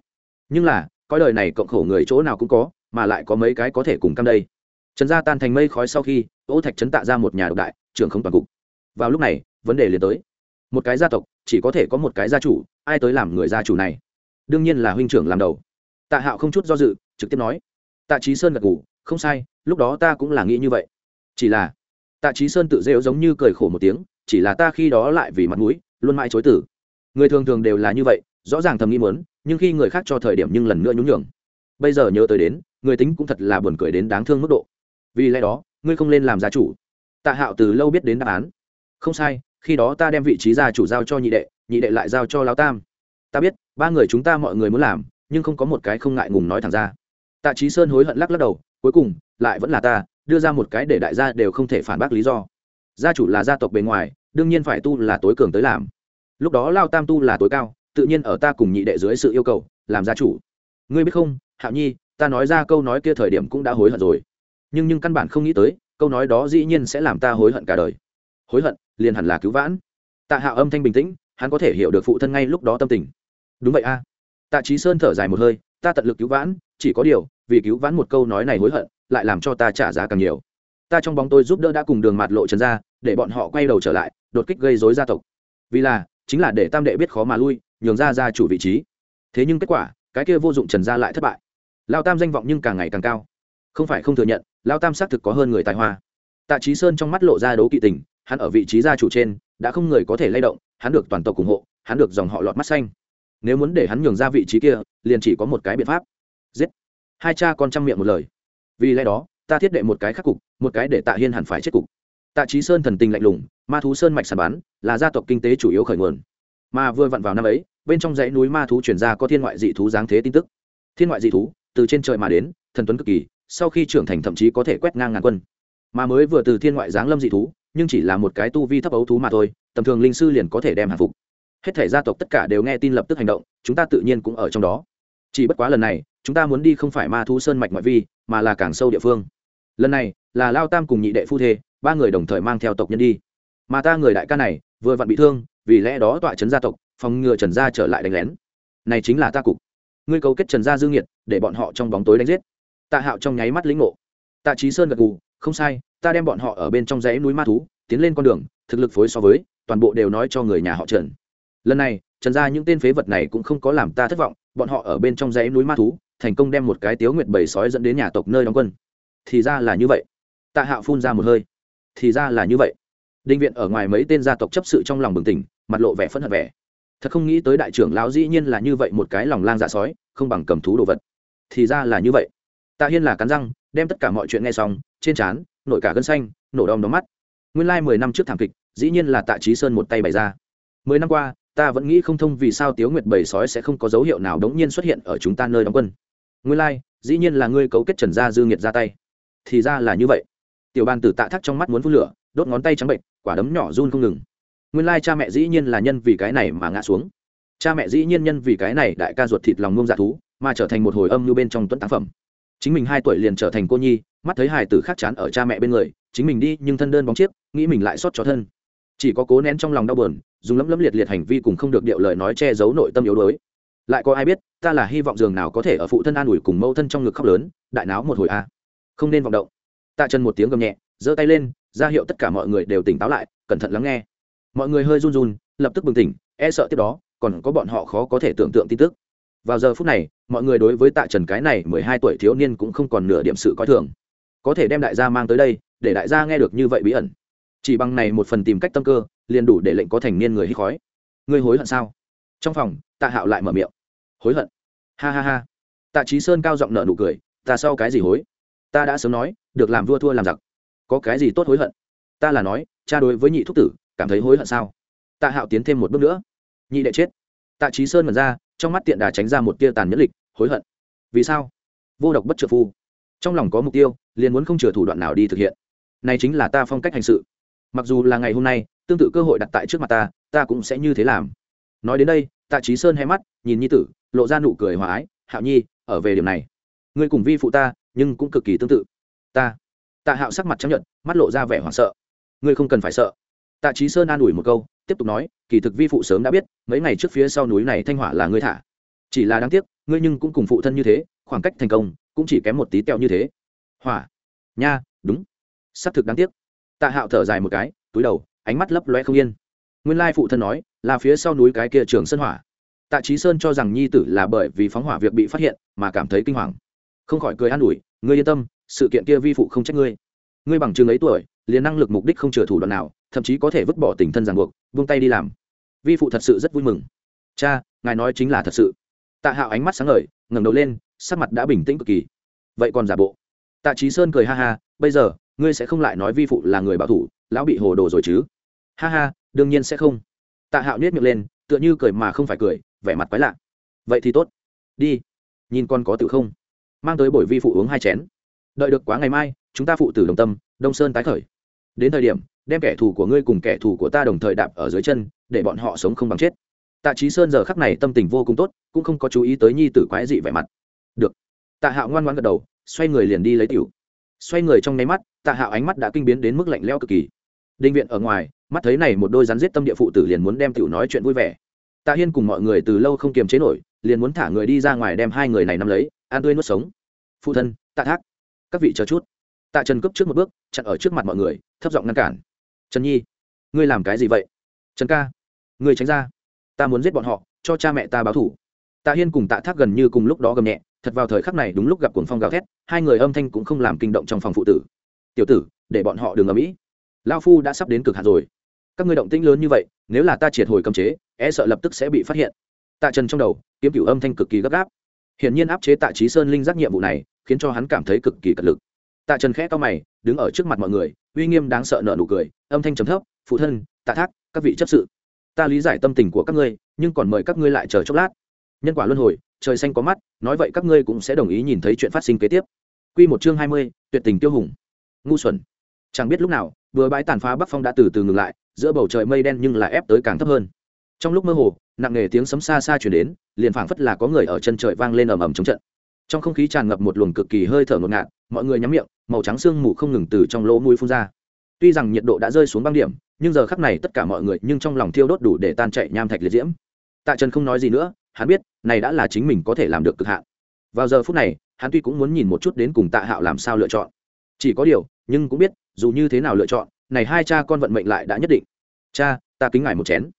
Nhưng là coi đời này cộng khổ người chỗ nào cũng có, mà lại có mấy cái có thể cùng cam đây. Trần gia tan thành mây khói sau khi, ô thạch trấn tạ ra một nhà độc đại, trưởng không toàn cục. Vào lúc này, vấn đề liền tới. Một cái gia tộc, chỉ có thể có một cái gia chủ, ai tới làm người gia chủ này? Đương nhiên là huynh trưởng làm đầu. Tạ hạo không chút do dự, trực tiếp nói. Tạ trí sơn gật ngủ không sai, lúc đó ta cũng là nghĩ như vậy. Chỉ là tạ trí sơn tự rêu giống như cười khổ một tiếng, chỉ là ta khi đó lại vì mặt mũi, luôn mãi chối tử người thường thường đều là như vậy, rõ ràng thầm nghĩ muốn, nhưng khi người khác cho thời điểm nhưng lần nữa nhún nhường. Bây giờ nhớ tới đến, người tính cũng thật là buồn cười đến đáng thương mức độ. Vì lẽ đó, ngươi không lên làm gia chủ. Tạ hạo từ lâu biết đến đáp án. Không sai, khi đó ta đem vị trí gia chủ giao cho nhị đệ nhị đệ lại giao cho lão tam. Ta biết, ba người chúng ta mọi người muốn làm, nhưng không có một cái không ngại ngùng nói thẳng ra. Tạ trí sơn hối hận lắc lắc đầu, cuối cùng, lại vẫn là ta đưa ra một cái để đại gia đều không thể phản bác lý do. Gia chủ là gia tộc bề ngoài, đương nhiên phải tu là tối cường tới làm. Lúc đó lao tam tu là tối cao, tự nhiên ở ta cùng nhị đệ dưới sự yêu cầu, làm gia chủ. Ngươi biết không, hạo nhi, ta nói ra câu nói kia thời điểm cũng đã hối hận rồi. Nhưng nhưng căn bản không nghĩ tới, câu nói đó dĩ nhiên sẽ làm ta hối hận cả đời. Hối hận, liền hẳn là cứu vãn. Tạ hạo âm thanh bình tĩnh, hắn có thể hiểu được phụ thân ngay lúc đó tâm tình. Đúng vậy a. Tạ trí sơn thở dài một hơi, ta tận lực cứu vãn, chỉ có điều, vì cứu vãn một câu nói này hối hận lại làm cho ta trả giá càng nhiều. Ta trong bóng tôi giúp đỡ đã cùng đường mạt lộ trần ra, để bọn họ quay đầu trở lại, đột kích gây dối gia tộc. Vì là, chính là để tam đệ biết khó mà lui, nhường ra ra chủ vị trí. Thế nhưng kết quả, cái kia vô dụng trần gia lại thất bại. Lao tam danh vọng nhưng càng ngày càng cao. Không phải không thừa nhận, lao tam xác thực có hơn người tài hoa. Tạ trí sơn trong mắt lộ ra đấu kỵ tình, hắn ở vị trí gia chủ trên, đã không người có thể lay động, hắn được toàn tộc ủng hộ, hắn được dòng họ lọt mắt xanh. Nếu muốn để hắn nhường ra vị trí kia, liền chỉ có một cái biện pháp. Giết. Hai cha con chăm miệng một lời vì lẽ đó, ta thiết đệ một cái khắc cục, một cái để tạ hiên hẳn phải chết cục. Tạ trí sơn thần tình lạnh lùng, ma thú sơn mạch sản bán là gia tộc kinh tế chủ yếu khởi nguồn. Mà vừa vặn vào năm ấy, bên trong dãy núi ma thú chuyển ra có thiên ngoại dị thú giáng thế tin tức. Thiên ngoại dị thú, từ trên trời mà đến, thần tuấn cực kỳ, sau khi trưởng thành thậm chí có thể quét ngang ngàn quân. Mà mới vừa từ thiên ngoại giáng lâm dị thú, nhưng chỉ là một cái tu vi thấp ấu thú mà thôi, tầm thường linh sư liền có thể đem hàng phục. Hết thể gia tộc tất cả đều nghe tin lập tức hành động, chúng ta tự nhiên cũng ở trong đó. Chỉ bất quá lần này chúng ta muốn đi không phải ma thú sơn mạch ngoại vi, mà là càng sâu địa phương. Lần này, là lao tam cùng nhị đệ phu thê, ba người đồng thời mang theo tộc nhân đi. Mà ta người đại ca này, vừa vặn bị thương, vì lẽ đó tọa trấn gia tộc, phòng ngừa trần gia trở lại đánh lén. Này chính là ta cục. Ngươi cấu kết trần gia dương nhiệt để bọn họ trong bóng tối đánh giết. Tạ hạo trong nháy mắt lĩnh ngộ. Tạ trí sơn gật gù, không sai, ta đem bọn họ ở bên trong dãy núi ma thú, tiến lên con đường, thực lực phối so với, toàn bộ đều nói cho người nhà họ trần. Lần này, trần gia những tên phế vật này cũng không có làm ta thất vọng, bọn họ ở bên trong dãy núi ma thú thành công đem một cái tiếu nguyệt bầy sói dẫn đến nhà tộc nơi đóng quân. Thì ra là như vậy. Tạ hạo phun ra một hơi. Thì ra là như vậy. Đinh viện ở ngoài mấy tên gia tộc chấp sự trong lòng bừng tỉnh, mặt lộ vẻ phẫn hận vẻ. Thật không nghĩ tới đại trưởng lão dĩ nhiên là như vậy một cái lòng lang dạ sói, không bằng cầm thú đồ vật. Thì ra là như vậy. Tạ hiên là cắn răng, đem tất cả mọi chuyện nghe xong, trên trán, nổi cả gân xanh, nổ đom đóm mắt. Nguyên lai mười năm trước thảm kịch, dĩ nhiên là tạ trí sơn một tay bày ra. Mười năm qua, ta vẫn nghĩ không thông vì sao tiếu nguyệt bầy sói sẽ không có dấu hiệu nào đống nhiên xuất hiện ở chúng ta nơi đóng quân nguyên lai, dĩ nhiên là ngươi cấu kết trần gia dư nghiệt ra tay. Thì ra là như vậy. Tiểu ban tử tạ thác trong mắt muốn phun lửa, đốt ngón tay trắng bệnh, quả đấm nhỏ run không ngừng. Nguyên lai cha mẹ dĩ nhiên là nhân vì cái này mà ngã xuống. Cha mẹ dĩ nhiên nhân vì cái này đại ca ruột thịt lòng ngông dạ thú, mà trở thành một hồi âm như bên trong tuấn tác phẩm. Chính mình hai tuổi liền trở thành cô nhi, mắt thấy hài tử khác chán ở cha mẹ bên người, chính mình đi nhưng thân đơn bóng chiếc, nghĩ mình lại xót cho thân. Chỉ có cố nén trong lòng đau buồn, dùng lấm lấm liệt liệt hành vi cùng không được điệu lời nói che giấu nội tâm yếu đuối lại có ai biết, ta là hy vọng giường nào có thể ở phụ thân an ủi cùng mẫu thân trong ngực khóc lớn, đại náo một hồi a. Không nên vọng động. Tạ chân một tiếng gầm nhẹ, giơ tay lên, ra hiệu tất cả mọi người đều tỉnh táo lại, cẩn thận lắng nghe. Mọi người hơi run run, lập tức bừng tỉnh e sợ tiếp đó, còn có bọn họ khó có thể tưởng tượng tin tức. Vào giờ phút này, mọi người đối với tạ trần cái này mười hai tuổi thiếu niên cũng không còn nửa điểm sự coi thường. Có thể đem đại gia mang tới đây, để đại gia nghe được như vậy bí ẩn. Chỉ bằng này một phần tìm cách tâm cơ, liền đủ để lệnh có thành niên người hít khói. Ngươi hối hận sao? Trong phòng, tạ hạo lại mở miệng. Hối hận. Ha ha ha. Tạ trí sơn cao giọng nợ nụ cười, ta sau cái gì hối? Ta đã sớm nói, được làm vua thua làm giặc. Có cái gì tốt hối hận? Ta là nói, cha đối với nhị thúc tử, cảm thấy hối hận sao? Tạ hạo tiến thêm một bước nữa. Nhị đệ chết. Tạ trí sơn mật ra, trong mắt tiện đà tránh ra một tia tàn nhẫn lịch, hối hận. Vì sao? Vô độc bất trợ phu. Trong lòng có mục tiêu, liền muốn không chừa thủ đoạn nào đi thực hiện. Này chính là ta phong cách hành sự. Mặc dù là ngày hôm nay, tương tự cơ hội đặt tại trước mặt ta ta cũng sẽ như thế làm nói đến đây, tạ trí sơn hay mắt, nhìn nhi tử, lộ ra nụ cười hòa ái, hạo nhi, ở về điểm này, ngươi cùng vi phụ ta, nhưng cũng cực kỳ tương tự. Ta. Tạ hạo sắc mặt chấp nhận mắt lộ ra vẻ hoảng sợ. Ngươi không cần phải sợ. Tạ trí sơn an ủi một câu, tiếp tục nói, kỳ thực vi phụ sớm đã biết, mấy ngày trước phía sau núi này thanh hỏa là ngươi thả. Chỉ là đáng tiếc, ngươi nhưng cũng cùng phụ thân như thế, khoảng cách thành công, cũng chỉ kém một tí teo như thế. Hỏa? Nha, đúng. Xác thực đáng tiếc. Tạ hạo thở dài một cái, túi đầu, ánh mắt lấp loe không yên nguyên lai phụ thân nói, là phía sau núi cái kia trường sơn hỏa. Tạ trí sơn cho rằng nhi tử là bởi vì phóng hỏa việc bị phát hiện mà cảm thấy kinh hoàng. Không khỏi cười an ủi, ngươi yên tâm, sự kiện kia vi phụ không trách ngươi. Ngươi bằng chừng ấy tuổi, liền năng lực mục đích không chừa thủ đoạn nào, thậm chí có thể vứt bỏ tình thân ràng buộc vung tay đi làm. Vi phụ thật sự rất vui mừng. Cha, ngài nói chính là thật sự. Tạ hạo ánh mắt sáng ngời, ngẩng đầu lên, sắc mặt đã bình tĩnh cực kỳ. Vậy còn giả bộ? Tạ trí sơn cười ha ha, bây giờ, ngươi sẽ không lại nói vi phụ là người bảo thủ, lão bị hồ đồ rồi chứ. Ha ha đương nhiên sẽ không. Tạ hạo nhét miệng lên, tựa như cười mà không phải cười, vẻ mặt quái lạ. Vậy thì tốt. Đi. Nhìn con có tự không? Mang tới bồi vi phụ uống hai chén. Đợi được quá ngày mai, chúng ta phụ tử đồng tâm, đông sơn tái khởi. Đến thời điểm, đem kẻ thù của ngươi cùng kẻ thù của ta đồng thời đạp ở dưới chân, để bọn họ sống không bằng chết. Tạ trí sơn giờ khắc này tâm tình vô cùng tốt, cũng không có chú ý tới nhi tử quái dị vẻ mặt. Được. Tạ hạo ngoan ngoan gật đầu, xoay người liền đi lấy tiểu. Xoay người trong nháy mắt, tạ hạo ánh mắt đã kinh biến đến mức lạnh lẽo cực kỳ. Đinh viện ở ngoài mắt thấy này một đôi rắn giết tâm địa phụ tử liền muốn đem tiểu nói chuyện vui vẻ. Tạ hiên cùng mọi người từ lâu không kiềm chế nổi, liền muốn thả người đi ra ngoài đem hai người này nắm lấy, an tươi nuốt sống. Phụ thân, tạ thác, các vị chờ chút. Tạ trần cướp trước một bước, chặn ở trước mặt mọi người, thấp giọng ngăn cản. Trần nhi, ngươi làm cái gì vậy? Trần ca, ngươi tránh ra. Ta muốn giết bọn họ, cho cha mẹ ta báo thủ tạ hiên cùng tạ thác gần như cùng lúc đó gầm nhẹ, thật vào thời khắc này đúng lúc gặp cuồng phong gào thét, hai người âm thanh cũng không làm kinh động trong phòng phụ tử. Tiểu tử, để bọn họ đừng ở mỹ lao phu đã sắp đến cực hạt rồi các ngươi động tĩnh lớn như vậy, nếu là ta triệt hồi cầm chế e sợ lập tức sẽ bị phát hiện. Tạ trần trong đầu, kiếm cửu âm thanh cực kỳ gấp gáp. Hiển nhiên áp chế tạ trí sơn linh giác nhiệm vụ này, khiến cho hắn cảm thấy cực kỳ cật lực. Tạ trần khẽ to mày, đứng ở trước mặt mọi người, uy nghiêm đáng sợ nợ nụ cười, âm thanh trầm thấp, phụ thân, tạ thác, các vị chấp sự, ta lý giải tâm tình của các ngươi, nhưng còn mời các ngươi lại chờ chốc lát. Nhân quả luân hồi, trời xanh có mắt, nói vậy các ngươi cũng sẽ đồng ý nhìn thấy chuyện phát sinh kế tiếp. Q một chương hai mươi, tuyệt tình tiêu hùng. Ngu xuẩn. Chẳng biết lúc nào vừa bãi tàn phá bắc phong đã từ từ ngừng lại giữa bầu trời mây đen nhưng lại ép tới càng thấp hơn. Trong lúc mơ hồ, nặng nề tiếng sấm xa xa chuyển đến, liền phảng phất là có người ở chân trời vang lên ầm ầm chống trận. Trong không khí tràn ngập một luồng cực kỳ hơi thở ngột ngạt, mọi người nhắm miệng, màu trắng sương mù không ngừng từ trong lỗ mũi phun ra. Tuy rằng nhiệt độ đã rơi xuống băng điểm, nhưng giờ khắc này tất cả mọi người nhưng trong lòng thiêu đốt đủ để tan chạy nham thạch liệt diễm. Tạ trần không nói gì nữa, hắn biết, này đã là chính mình có thể làm được cực hạn. Vào giờ phút này, hắn tuy cũng muốn nhìn một chút đến cùng tạ hạo làm sao lựa chọn. Chỉ có điều, nhưng cũng biết, dù như thế nào lựa chọn, này hai cha con vận mệnh lại đã nhất định cha, ta kính ngài một chén.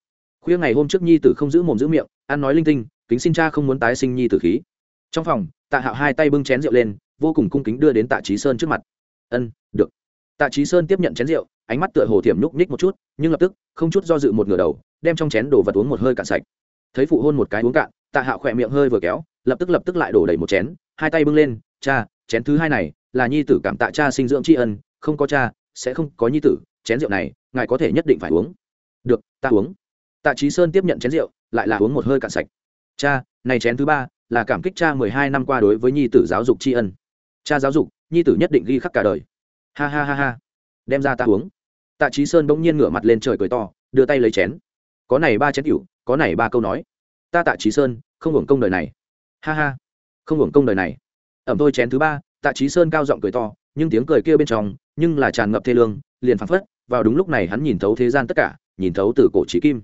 Khuya ngày hôm trước nhi tử không giữ mồm giữ miệng, ăn nói linh tinh, kính xin cha không muốn tái sinh nhi tử khí. Trong phòng, tạ hạo hai tay bưng chén rượu lên, vô cùng cung kính đưa đến tạ trí sơn trước mặt. Ân, được. Tạ trí sơn tiếp nhận chén rượu, ánh mắt tựa hồ thiểm nhúc nhích một chút, nhưng lập tức, không chút do dự một ngửa đầu, đem trong chén đồ vật uống một hơi cạn sạch. Thấy phụ hôn một cái uống cạn, tạ hạo khỏe miệng hơi vừa kéo, lập tức lập tức lại đổ đầy một chén, hai tay bưng lên, cha, chén thứ hai này là nhi tử cảm tạ cha sinh dưỡng tri ân, không có cha, sẽ không có nhi tử, chén rượu này ngài có thể nhất định phải uống được, ta uống. Tạ trí sơn tiếp nhận chén rượu, lại là uống một hơi cạn sạch. Cha, này chén thứ ba là cảm kích cha mười hai năm qua đối với nhi tử giáo dục tri ân. Cha giáo dục, nhi tử nhất định ghi khắc cả đời. Ha ha ha ha. Đem ra ta uống. Tạ trí sơn bỗng nhiên ngửa mặt lên trời cười to, đưa tay lấy chén. Có này ba chén cựu có này ba câu nói. Ta tạ trí sơn, không hưởng công đời này. Ha ha. Không hưởng công đời này. Ẩm thôi chén thứ ba, tạ trí sơn cao giọng cười to, nhưng tiếng cười kia bên trong, nhưng là tràn ngập thê lương, liền phăng phất, vào đúng lúc này hắn nhìn thấu thế gian tất cả nhìn thấu từ cổ trí kim.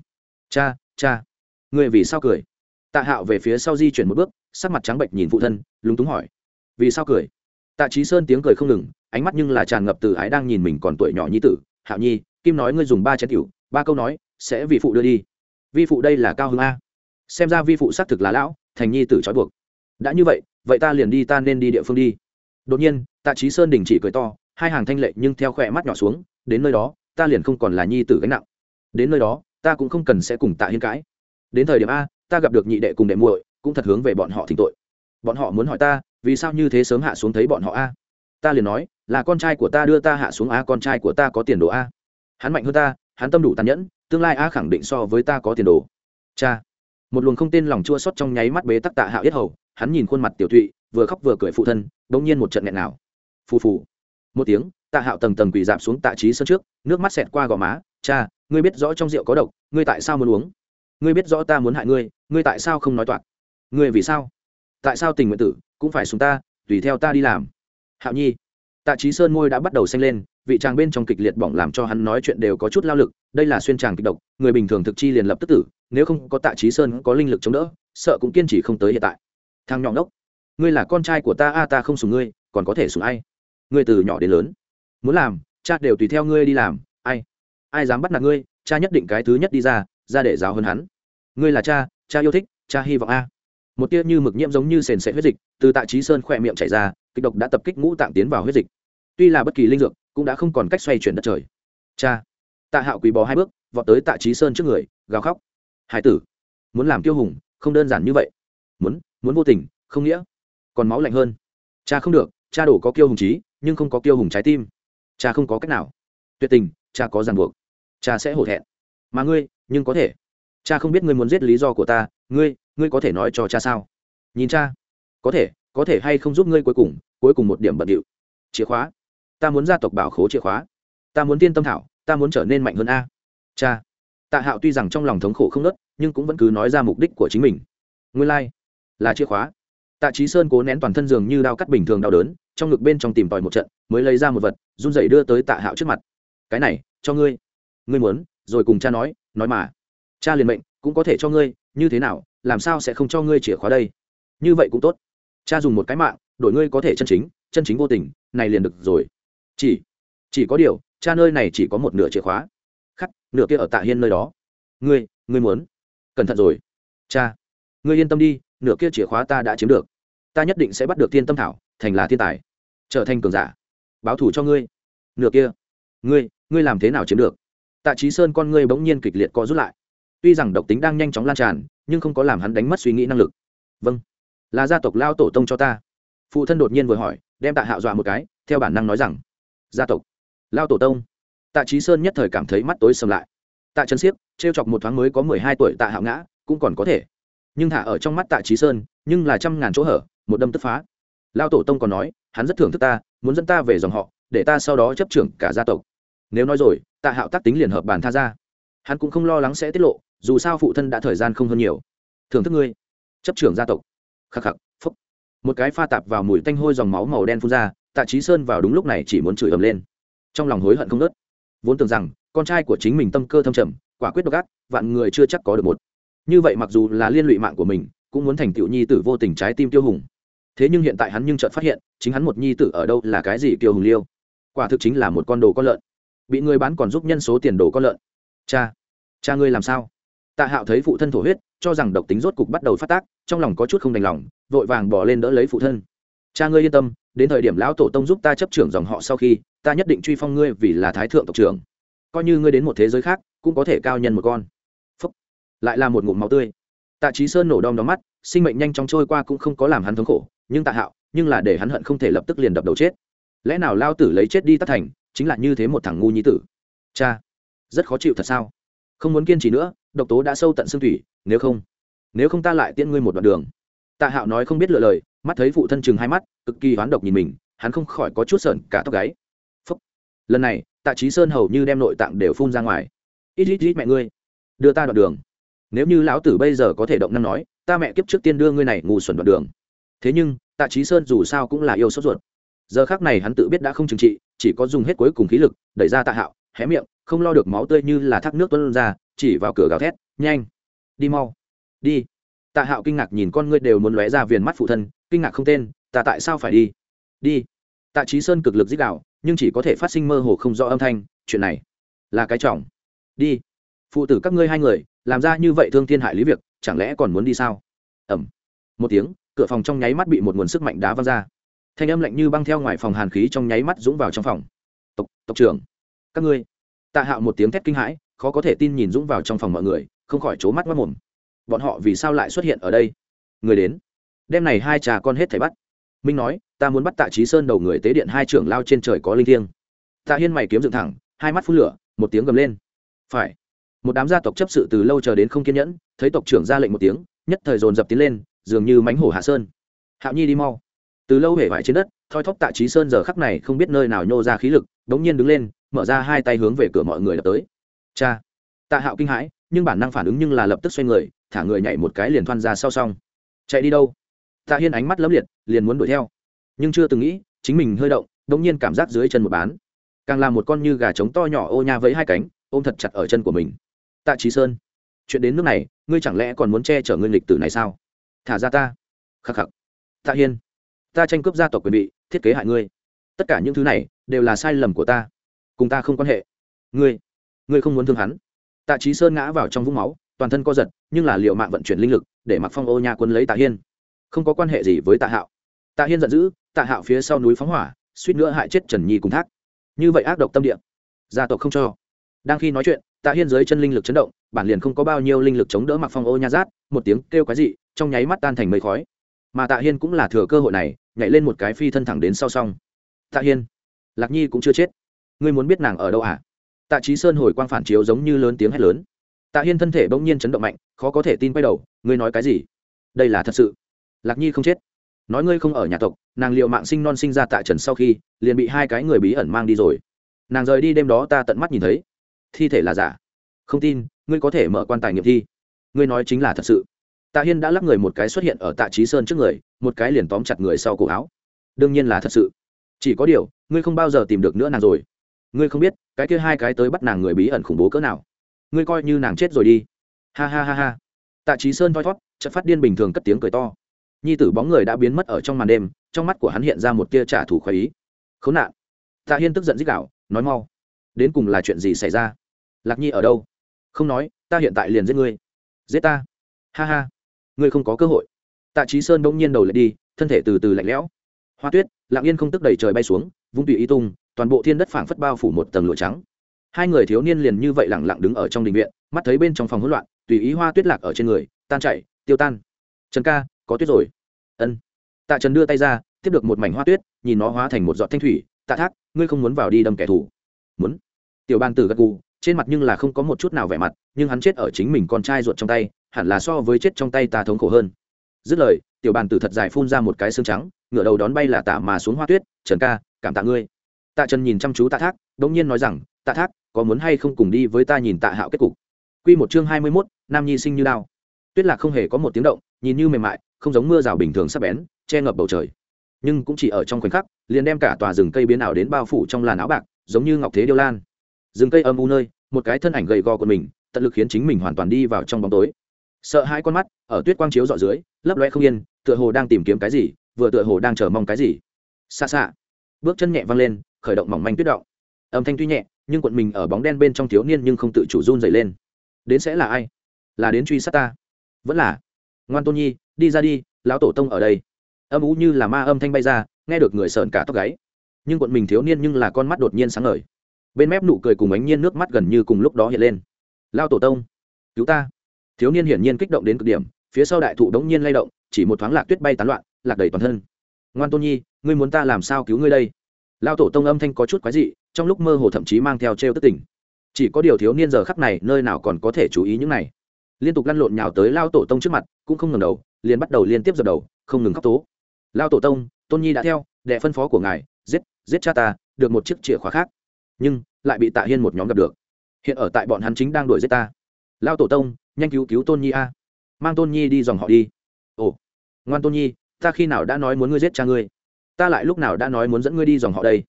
Cha cha. Người vì sao cười? Tạ hạo về phía sau di chuyển một bước, sắc mặt trắng bệnh nhìn phụ thân, lúng túng hỏi. Vì sao cười? Tạ trí sơn tiếng cười không ngừng, ánh mắt nhưng là tràn ngập từ ái đang nhìn mình còn tuổi nhỏ nhi tử. Hạo nhi, kim nói ngươi dùng ba chén tiểu, ba câu nói, sẽ vì phụ đưa đi. Vi phụ đây là cao hưng a. Xem ra vi phụ xác thực là lão, thành nhi tử trói buộc. Đã như vậy vậy ta liền đi ta nên đi địa phương đi. Đột nhiên, tạ trí sơn đình chỉ cười to, hai hàng thanh lệ nhưng theo khỏe mắt nhỏ xuống, đến nơi đó, ta liền không còn là nhi tử gánh nặng đến nơi đó, ta cũng không cần sẽ cùng tạ hiên cãi. Đến thời điểm a, ta gặp được nhị đệ cùng đệ muội, cũng thật hướng về bọn họ thỉnh tội. Bọn họ muốn hỏi ta, vì sao như thế sớm hạ xuống thấy bọn họ a? Ta liền nói, là con trai của ta đưa ta hạ xuống a, con trai của ta có tiền đồ a. Hắn mạnh hơn ta, hắn tâm đủ tàn nhẫn, tương lai a khẳng định so với ta có tiền đồ. Cha. Một luồng không tên lòng chua xót trong nháy mắt bế tắc tạ hạo yết hầu, hắn nhìn khuôn mặt tiểu thụy, vừa khóc vừa cười phụ thân đống nhiên một trận nghẹn nào phù phù. Một tiếng, tạ hạo tầng tầng quỳ dạp xuống tạ trí sơn trước, nước mắt xẹt qua gò má, cha ngươi biết rõ trong rượu có độc, ngươi tại sao muốn uống? Ngươi biết rõ ta muốn hại ngươi ngươi tại sao không nói toạc? Ngươi vì sao? Tại sao tình nguyện tử cũng phải xuống ta, tùy theo ta đi làm? Hạo nhi, tạ trí sơn môi đã bắt đầu xanh lên, vị tràng bên trong kịch liệt bỏng làm cho hắn nói chuyện đều có chút lao lực, đây là xuyên tràng kịch độc, người bình thường thực chi liền lập tức tử, nếu không có tạ trí sơn có linh lực chống đỡ, sợ cũng kiên trì không tới hiện tại. Thằng nhỏ ngốc, ngươi là con trai của ta, a, ta không sùng ngươi, còn có thể sùng ai? Ngươi từ nhỏ đến lớn, muốn làm, cha đều tùy theo ngươi đi làm ai dám bắt nạt ngươi, cha nhất định cái thứ nhất đi ra ra để giáo hơn hắn. Ngươi là cha cha yêu thích, cha hy vọng a. Một tia như mực nhiễm giống như sền sệt huyết dịch, từ tạ trí sơn khỏe miệng chảy ra, kịch độc đã tập kích ngũ tạng tiến vào huyết dịch. Tuy là bất kỳ linh dược, cũng đã không còn cách xoay chuyển đất trời. Cha, tạ hạo quỳ bò hai bước, vọt tới tạ trí sơn trước người, gào khóc. Hải tử, muốn làm tiêu hùng, không đơn giản như vậy. Muốn muốn vô tình, không nghĩa. Còn máu lạnh hơn. Cha không được, cha đổ có kiêu hùng trí, nhưng không có kiêu hùng trái tim. Cha không có cách nào. Tuyệt tình, cha có ràng buộc cha sẽ hổ thẹn. Mà ngươi nhưng có thể. Cha không biết ngươi muốn giết lý do của ta ngươi ngươi có thể nói cho cha sao? Nhìn cha. Có thể có thể hay không giúp ngươi cuối cùng cuối cùng một điểm bận điệu. Chìa khóa. Ta muốn gia tộc bảo khố chìa khóa. Ta muốn tiên tâm thảo ta muốn trở nên mạnh hơn a. Cha. Tạ hạo tuy rằng trong lòng thống khổ không nớt nhưng cũng vẫn cứ nói ra mục đích của chính mình. Nguyên lai、like, là chìa khóa. Tạ trí sơn cố nén toàn thân giường như đao cắt bình thường đau đớn trong ngực bên trong tìm tòi một trận mới lấy ra một vật run rẩy đưa tới tạ hạo trước mặt. Cái này cho ngươi ngươi muốn, rồi cùng cha nói nói mà. Cha liền mệnh, cũng có thể cho ngươi, như thế nào, làm sao sẽ không cho ngươi chìa khóa đây? Như vậy cũng tốt. Cha dùng một cái mạng, đổi ngươi có thể chân chính chân chính vô tình, này liền được rồi. Chỉ chỉ có điều, cha nơi này chỉ có một nửa chìa khóa. Khắc, nửa kia ở tạ hiên nơi đó. Ngươi ngươi muốn. Cẩn thận rồi. Cha, ngươi yên tâm đi, nửa kia chìa khóa ta đã chiếm được. Ta nhất định sẽ bắt được thiên tâm thảo, thành là thiên tài. Trở thành cường giả. Báo thủ cho ngươi. Nửa kia. Ngươi ngươi làm thế nào chiếm được? Tạ trí sơn con ngươi bỗng nhiên kịch liệt co rút lại. Tuy rằng độc tính đang nhanh chóng lan tràn, nhưng không có làm hắn đánh mất suy nghĩ năng lực. Vâng là gia tộc lao tổ tông cho ta. Phụ thân đột nhiên vừa hỏi, đem tạ hạo dọa một cái, theo bản năng nói rằng, gia tộc lao tổ tông. Tạ trí sơn nhất thời cảm thấy mắt tối sầm lại. Tạ trấn siếp t r e o chọc một thoáng mới có mười hai tuổi tạ hạo ngã, cũng còn có thể. Nhưng thả ở trong mắt tạ trí sơn, nhưng là trăm ngàn chỗ hở, một đâm tức phá. Lao tổ tông còn nói, hắn rất thưởng thức ta, muốn dẫn ta về dòng họ, để ta sau đó chấp trưởng cả gia tộc. Nếu nói rồi tạ hạo tác tính liền hợp bàn tha ra. Hắn cũng không lo lắng sẽ tiết lộ, dù sao phụ thân đã thời gian không hơn nhiều. Thưởng thức ngươi. Chấp trưởng gia tộc. Khắc khắc, phúc. Một cái pha tạp vào mùi tanh hôi dòng máu màu đen phun ra, tạ trí sơn vào đúng lúc này chỉ muốn chửi ầm lên. Trong lòng hối hận không nớt vốn tưởng rằng, con trai của chính mình tâm cơ thâm trầm, quả quyết độc ác, vạn người chưa chắc có được một. Như vậy mặc dù là liên lụy mạng của mình, cũng muốn thành tựu nhi tử vô tình trái tim tiêu hùng. Thế nhưng hiện tại hắn nhưng chợt phát hiện, chính hắn một nhi tử ở đâu là cái gì tiêu hùng liêu? Quả thực chính là một con đồ con lợn bị người bán còn giúp nhân số tiền đồ con lợn. Cha cha ngươi làm sao? Tạ hạo thấy phụ thân thổ huyết, cho rằng độc tính rốt cục bắt đầu phát tác, trong lòng có chút không đành lòng, vội vàng bỏ lên đỡ lấy phụ thân. Cha ngươi yên tâm, đến thời điểm lão tổ tông giúp ta chấp trưởng dòng họ sau khi, ta nhất định truy phong ngươi vì là thái thượng tộc trưởng. Coi như ngươi đến một thế giới khác, cũng có thể cao nhân một con. Phúc. lại là một ngụm máu tươi. Tạ trí sơn nổ đom đóm mắt, sinh mệnh nhanh chóng trôi qua cũng không có làm hắn thống khổ, nhưng tạ hạo, nhưng là để hắn hận không thể lập tức liền đập đầu chết. Lẽ nào lao tử lấy chết đi tắt thành chính là như thế một thằng ngu nhi tử. Cha, rất khó chịu thật sao? Không muốn kiên trì nữa, độc tố đã sâu tận xương thủy, nếu không nếu không ta lại tiễn ngươi một đoạn đường. Tạ hạo nói không biết lựa lời, mắt thấy phụ thân chừng hai mắt, cực kỳ hoán độc nhìn mình, hắn không khỏi có chút sợn cả tóc gáy. Phúc. lần này, tạ trí sơn hầu như đem nội tạng đều phun ra ngoài. Ít ít ít mẹ ngươi, đưa ta đoạn đường. Nếu như lão tử bây giờ có thể động năm nói, ta mẹ kiếp trước tiên đưa ngươi này ngủ xuẩn đoạn đường. Thế nhưng, tạ trí sơn dù sao cũng là yêu sốt ruột. Giờ khác này hắn tự biết đã không trừng trị chỉ có dùng hết cuối cùng khí lực, đẩy ra tạ hạo, hé miệng, không lo được máu tươi như là thác nước tuân ra, chỉ vào cửa gào thét, nhanh, đi mau, đi. Tạ hạo kinh ngạc nhìn con ngươi đều muốn lóe ra viền mắt phụ thân, kinh ngạc không tên, ta tại sao phải đi? Đi. Tạ trí sơn cực lực dích đạo, nhưng chỉ có thể phát sinh mơ hồ không rõ âm thanh, chuyện này là cái trọng. Đi. Phụ tử các ngươi hai người, làm ra như vậy thương thiên hại lý việc, chẳng lẽ còn muốn đi sao? Ẩm một tiếng, cửa phòng trong nháy mắt bị một nguồn sức mạnh đá văng ra thanh âm lạnh như băng theo ngoài phòng hàn khí trong nháy mắt dũng vào trong phòng. Tộc tộc trưởng, các ngươi. Tạ hạo một tiếng thét kinh hãi, khó có thể tin nhìn dũng vào trong phòng mọi người, không khỏi c mắt mất mồm. Bọn họ vì sao lại xuất hiện ở đây? Người đến đêm này hai trà con hết thầy bắt. Minh nói, ta muốn bắt tạ trí sơn đầu người tế điện hai trưởng lao trên trời có linh thiêng. Tạ hiên mày kiếm dựng thẳng, hai mắt phun lửa, một tiếng gầm lên. Phải. Một đám gia tộc chấp sự từ lâu chờ đến không kiên nhẫn, thấy tộc trưởng ra lệnh một tiếng, nhất thời dồn dập tiến lên, dường như mánh hổ hạ sơn. Hạo nhi đi mau từ lâu hể vải trên đất, thoi thóp tạ trí sơn giờ khắc này không biết nơi nào nhô ra khí lực, đống nhiên đứng lên, mở ra hai tay hướng về cửa mọi người đập tới. Cha! Tạ hạo kinh hãi, nhưng bản năng phản ứng nhưng là lập tức xoay người, thả người nhảy một cái liền thoăn ra sau xong chạy đi đâu? Tạ hiên ánh mắt lấm liệt, liền muốn đuổi theo. Nhưng chưa từng nghĩ, chính mình hơi động, đống nhiên cảm giác dưới chân một bán. Càng là một con như gà trống to nhỏ ô nha với hai cánh, ôm thật chặt ở chân của mình. Tạ trí sơn, chuyện đến nước này, ngươi chẳng lẽ còn muốn che chở ngươi lịch tử này sao? Thả ra ta. Khắc khắc. Tạ hiên ta tranh cướp gia tộc quyền bị thiết kế hại ngươi. Tất cả những thứ này đều là sai lầm của ta. Cùng ta không quan hệ. Ngươi ngươi không muốn thương hắn. Tạ trí sơn ngã vào trong vũng máu, toàn thân co giật, nhưng là liệu mạng vận chuyển linh lực để mặc phong ô nha quân lấy tạ hiên. Không có quan hệ gì với tạ hạo. Tạ hiên giận dữ, tạ hạo phía sau núi phóng hỏa, suýt nữa hại chết trần nhi cùng thác. Như vậy ác độc tâm địa. Gia tộc không cho. Đang khi nói chuyện, tạ hiên dưới chân linh lực chấn động, bản liền không có bao nhiêu linh lực chống đỡ mặc phong ô nha rát, một tiếng kêu quái dị, trong nháy mắt tan thành mây khói. Mà tạ hiên cũng là thừa cơ hội này nhảy lên một cái phi thân thẳng đến sau song. tạ hiên, lạc nhi cũng chưa chết. Ngươi muốn biết nàng ở đâu à? Tạ trí sơn hồi quang phản chiếu giống như lớn tiếng hét lớn. Tạ hiên thân thể bỗng nhiên chấn động mạnh, khó có thể tin quay đầu, ngươi nói cái gì? Đây là thật sự. Lạc nhi không chết. Nói ngươi không ở nhà tộc, nàng liệu mạng sinh non sinh ra tại trần sau khi, liền bị hai cái người bí ẩn mang đi rồi. Nàng rời đi đêm đó ta tận mắt nhìn thấy. Thi thể là giả. Không tin, ngươi có thể mở quan tài nghiệm thi. Ngươi nói chính là thật sự tạ hiên đã lắc người một cái xuất hiện ở tạ trí sơn trước người, một cái liền tóm chặt người sau cổ áo. Đương nhiên là thật sự. Chỉ có điều, ngươi không bao giờ tìm được nữa nàng rồi. Ngươi không biết, cái kia hai cái tới bắt nàng người bí ẩn khủng bố cỡ nào. Ngươi coi như nàng chết rồi đi. Ha ha ha ha. Tạ trí sơn thoi thót, chợt phát điên bình thường cất tiếng cười to. Nhi tử bóng người đã biến mất ở trong màn đêm, trong mắt của hắn hiện ra một tia trả thù khoái ý. Khốn nạn. Tạ hiên tức giận dích đạo nói mau. Đến cùng là chuyện gì xảy ra? Lạc nhi ở đâu? Không nói, ta hiện tại liền giết ngươi. Giết ta. Ha ha ngươi không có cơ hội. Tạ trí sơn bỗng nhiên đầu lại đi, thân thể từ từ lạnh lẽo. Hoa tuyết lạng yên không tức đầy trời bay xuống, vung tùy ý tung, toàn bộ thiên đất phảng phất bao phủ một tầng lụa trắng. Hai người thiếu niên liền như vậy lẳng lặng đứng ở trong đình viện, mắt thấy bên trong phòng hỗn loạn, tùy ý hoa tuyết lạc ở trên người, tan chảy, tiêu tan. Trần ca, có tuyết rồi. Ân. Tạ trần đưa tay ra, tiếp được một mảnh hoa tuyết, nhìn nó hóa thành một giọt thanh thủy. Tạ thác, ngươi không muốn vào đi đâm kẻ thù? Muốn. Tiểu Bang tử gật gù, trên mặt nhưng là không có một chút nào vẻ mặt, nhưng hắn chết ở chính mình con trai ruột trong tay hẳn là so với chết trong tay ta thống khổ hơn. Dứt lời, tiểu bàn tử thật dài phun ra một cái xương trắng ngựa đầu đón bay là tạ mà xuống hoa tuyết, trần ca, cảm tạ ngươi. Tạ trần nhìn chăm chú tạ thác đ ỗ n g nhiên nói rằng, tạ thác, có muốn hay không cùng đi với ta nhìn tạ hạo kết cục? Q một chương hai mươi mốt, nam nhi sinh như đao. Tuyết lạc không hề có một tiếng động, nhìn như mềm mại, không giống mưa rào bình thường sắp bén, che ngập bầu trời. Nhưng cũng chỉ ở trong khoảnh khắc, liền đem cả tòa rừng cây biến ảo đến bao phủ trong làn áo bạc, giống như ngọc thế điêu lan. Rừng cây âm u nơi, một cái thân ảnh gầy gò của mình, tận lực khiến chính mình hoàn toàn đi vào trong bóng tối sợ hai con mắt, ở tuyết quang chiếu dọ dưới, lấp loe không yên, tựa hồ đang tìm kiếm cái gì, vừa tựa hồ đang chờ mong cái gì. Xa xa, bước chân nhẹ văng lên, khởi động mỏng manh tuyết động. Âm thanh tuy nhẹ, nhưng quận mình ở bóng đen bên trong thiếu niên nhưng không tự chủ run dày lên. Đến sẽ là ai? Là đến truy sát ta? Vẫn là. Ngoan tôn nhi, đi ra đi, lão tổ tông ở đây. Âm ú như là ma âm thanh bay ra, nghe được người sợn cả tóc gáy. Nhưng quận mình thiếu niên nhưng là con mắt đột nhiên sáng ngời. Bên mép nụ cười cùng ánh nhiên nước mắt gần như cùng lúc đó hiện lên. Lao tổ tông, cứu ta thiếu niên hiển nhiên kích động đến cực điểm, phía sau đại thụ đống nhiên lay động, chỉ một thoáng lạc tuyết bay tán loạn, lạc đầy toàn thân. Ngoan tôn nhi, ngươi muốn ta làm sao cứu ngươi đây? Lao tổ tông âm thanh có chút quái dị, trong lúc mơ hồ thậm chí mang theo t r e o tức tỉnh. Chỉ có điều thiếu niên giờ khắc này nơi nào còn có thể chú ý những này. Liên tục lăn lộn nhào tới lao tổ tông trước mặt, cũng không ngừng đầu, liền bắt đầu liên tiếp dập đầu, không ngừng khóc tố. Lao tổ tông, tôn nhi đã theo, đệ phân phó của ngài, giết giết cha ta, được một chiếc chìa khóa khác. Nhưng, lại bị tạ hiên một nhóm gặp được. Hiện ở tại bọn hắn chính đang đuổi giết ta lao tổ tông, nhanh cứu cứu tôn nhi a. Mang tôn nhi đi dòng họ đi. Ồ, ngoan tôn nhi, ta khi nào đã nói muốn ngươi giết cha ngươi? Ta lại lúc nào đã nói muốn dẫn ngươi đi dòng họ đây?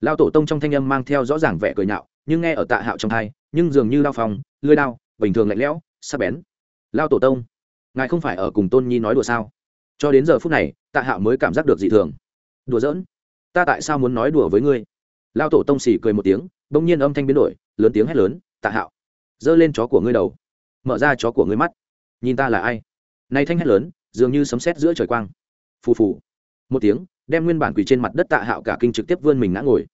Lao tổ tông trong thanh âm mang theo rõ ràng vẻ cười nhạo, nhưng nghe ở tạ hạo trong thai, nhưng dường như lao phòng lưới đao bình thường lạnh lẽo, sắc bén. Lao tổ tông, ngài không phải ở cùng tôn nhi nói đùa sao? Cho đến giờ phút này, tạ hạo mới cảm giác được dị thường. Đùa giỡn, ta tại sao muốn nói đùa với ngươi? Lao tổ tông xỉ cười một tiếng, bỗng nhiên âm thanh biến đổi, lớn tiếng hét lớn, tạ hạo giơ lên chó của ngươi đầu. Mở ra chó của ngươi mắt. Nhìn ta là ai? Nay thanh hét lớn, dường như sấm sét giữa trời quang. Phù phù. Một tiếng, đem nguyên bản quỳ trên mặt đất tạ hạo cả kinh trực tiếp vươn mình ngã ngồi.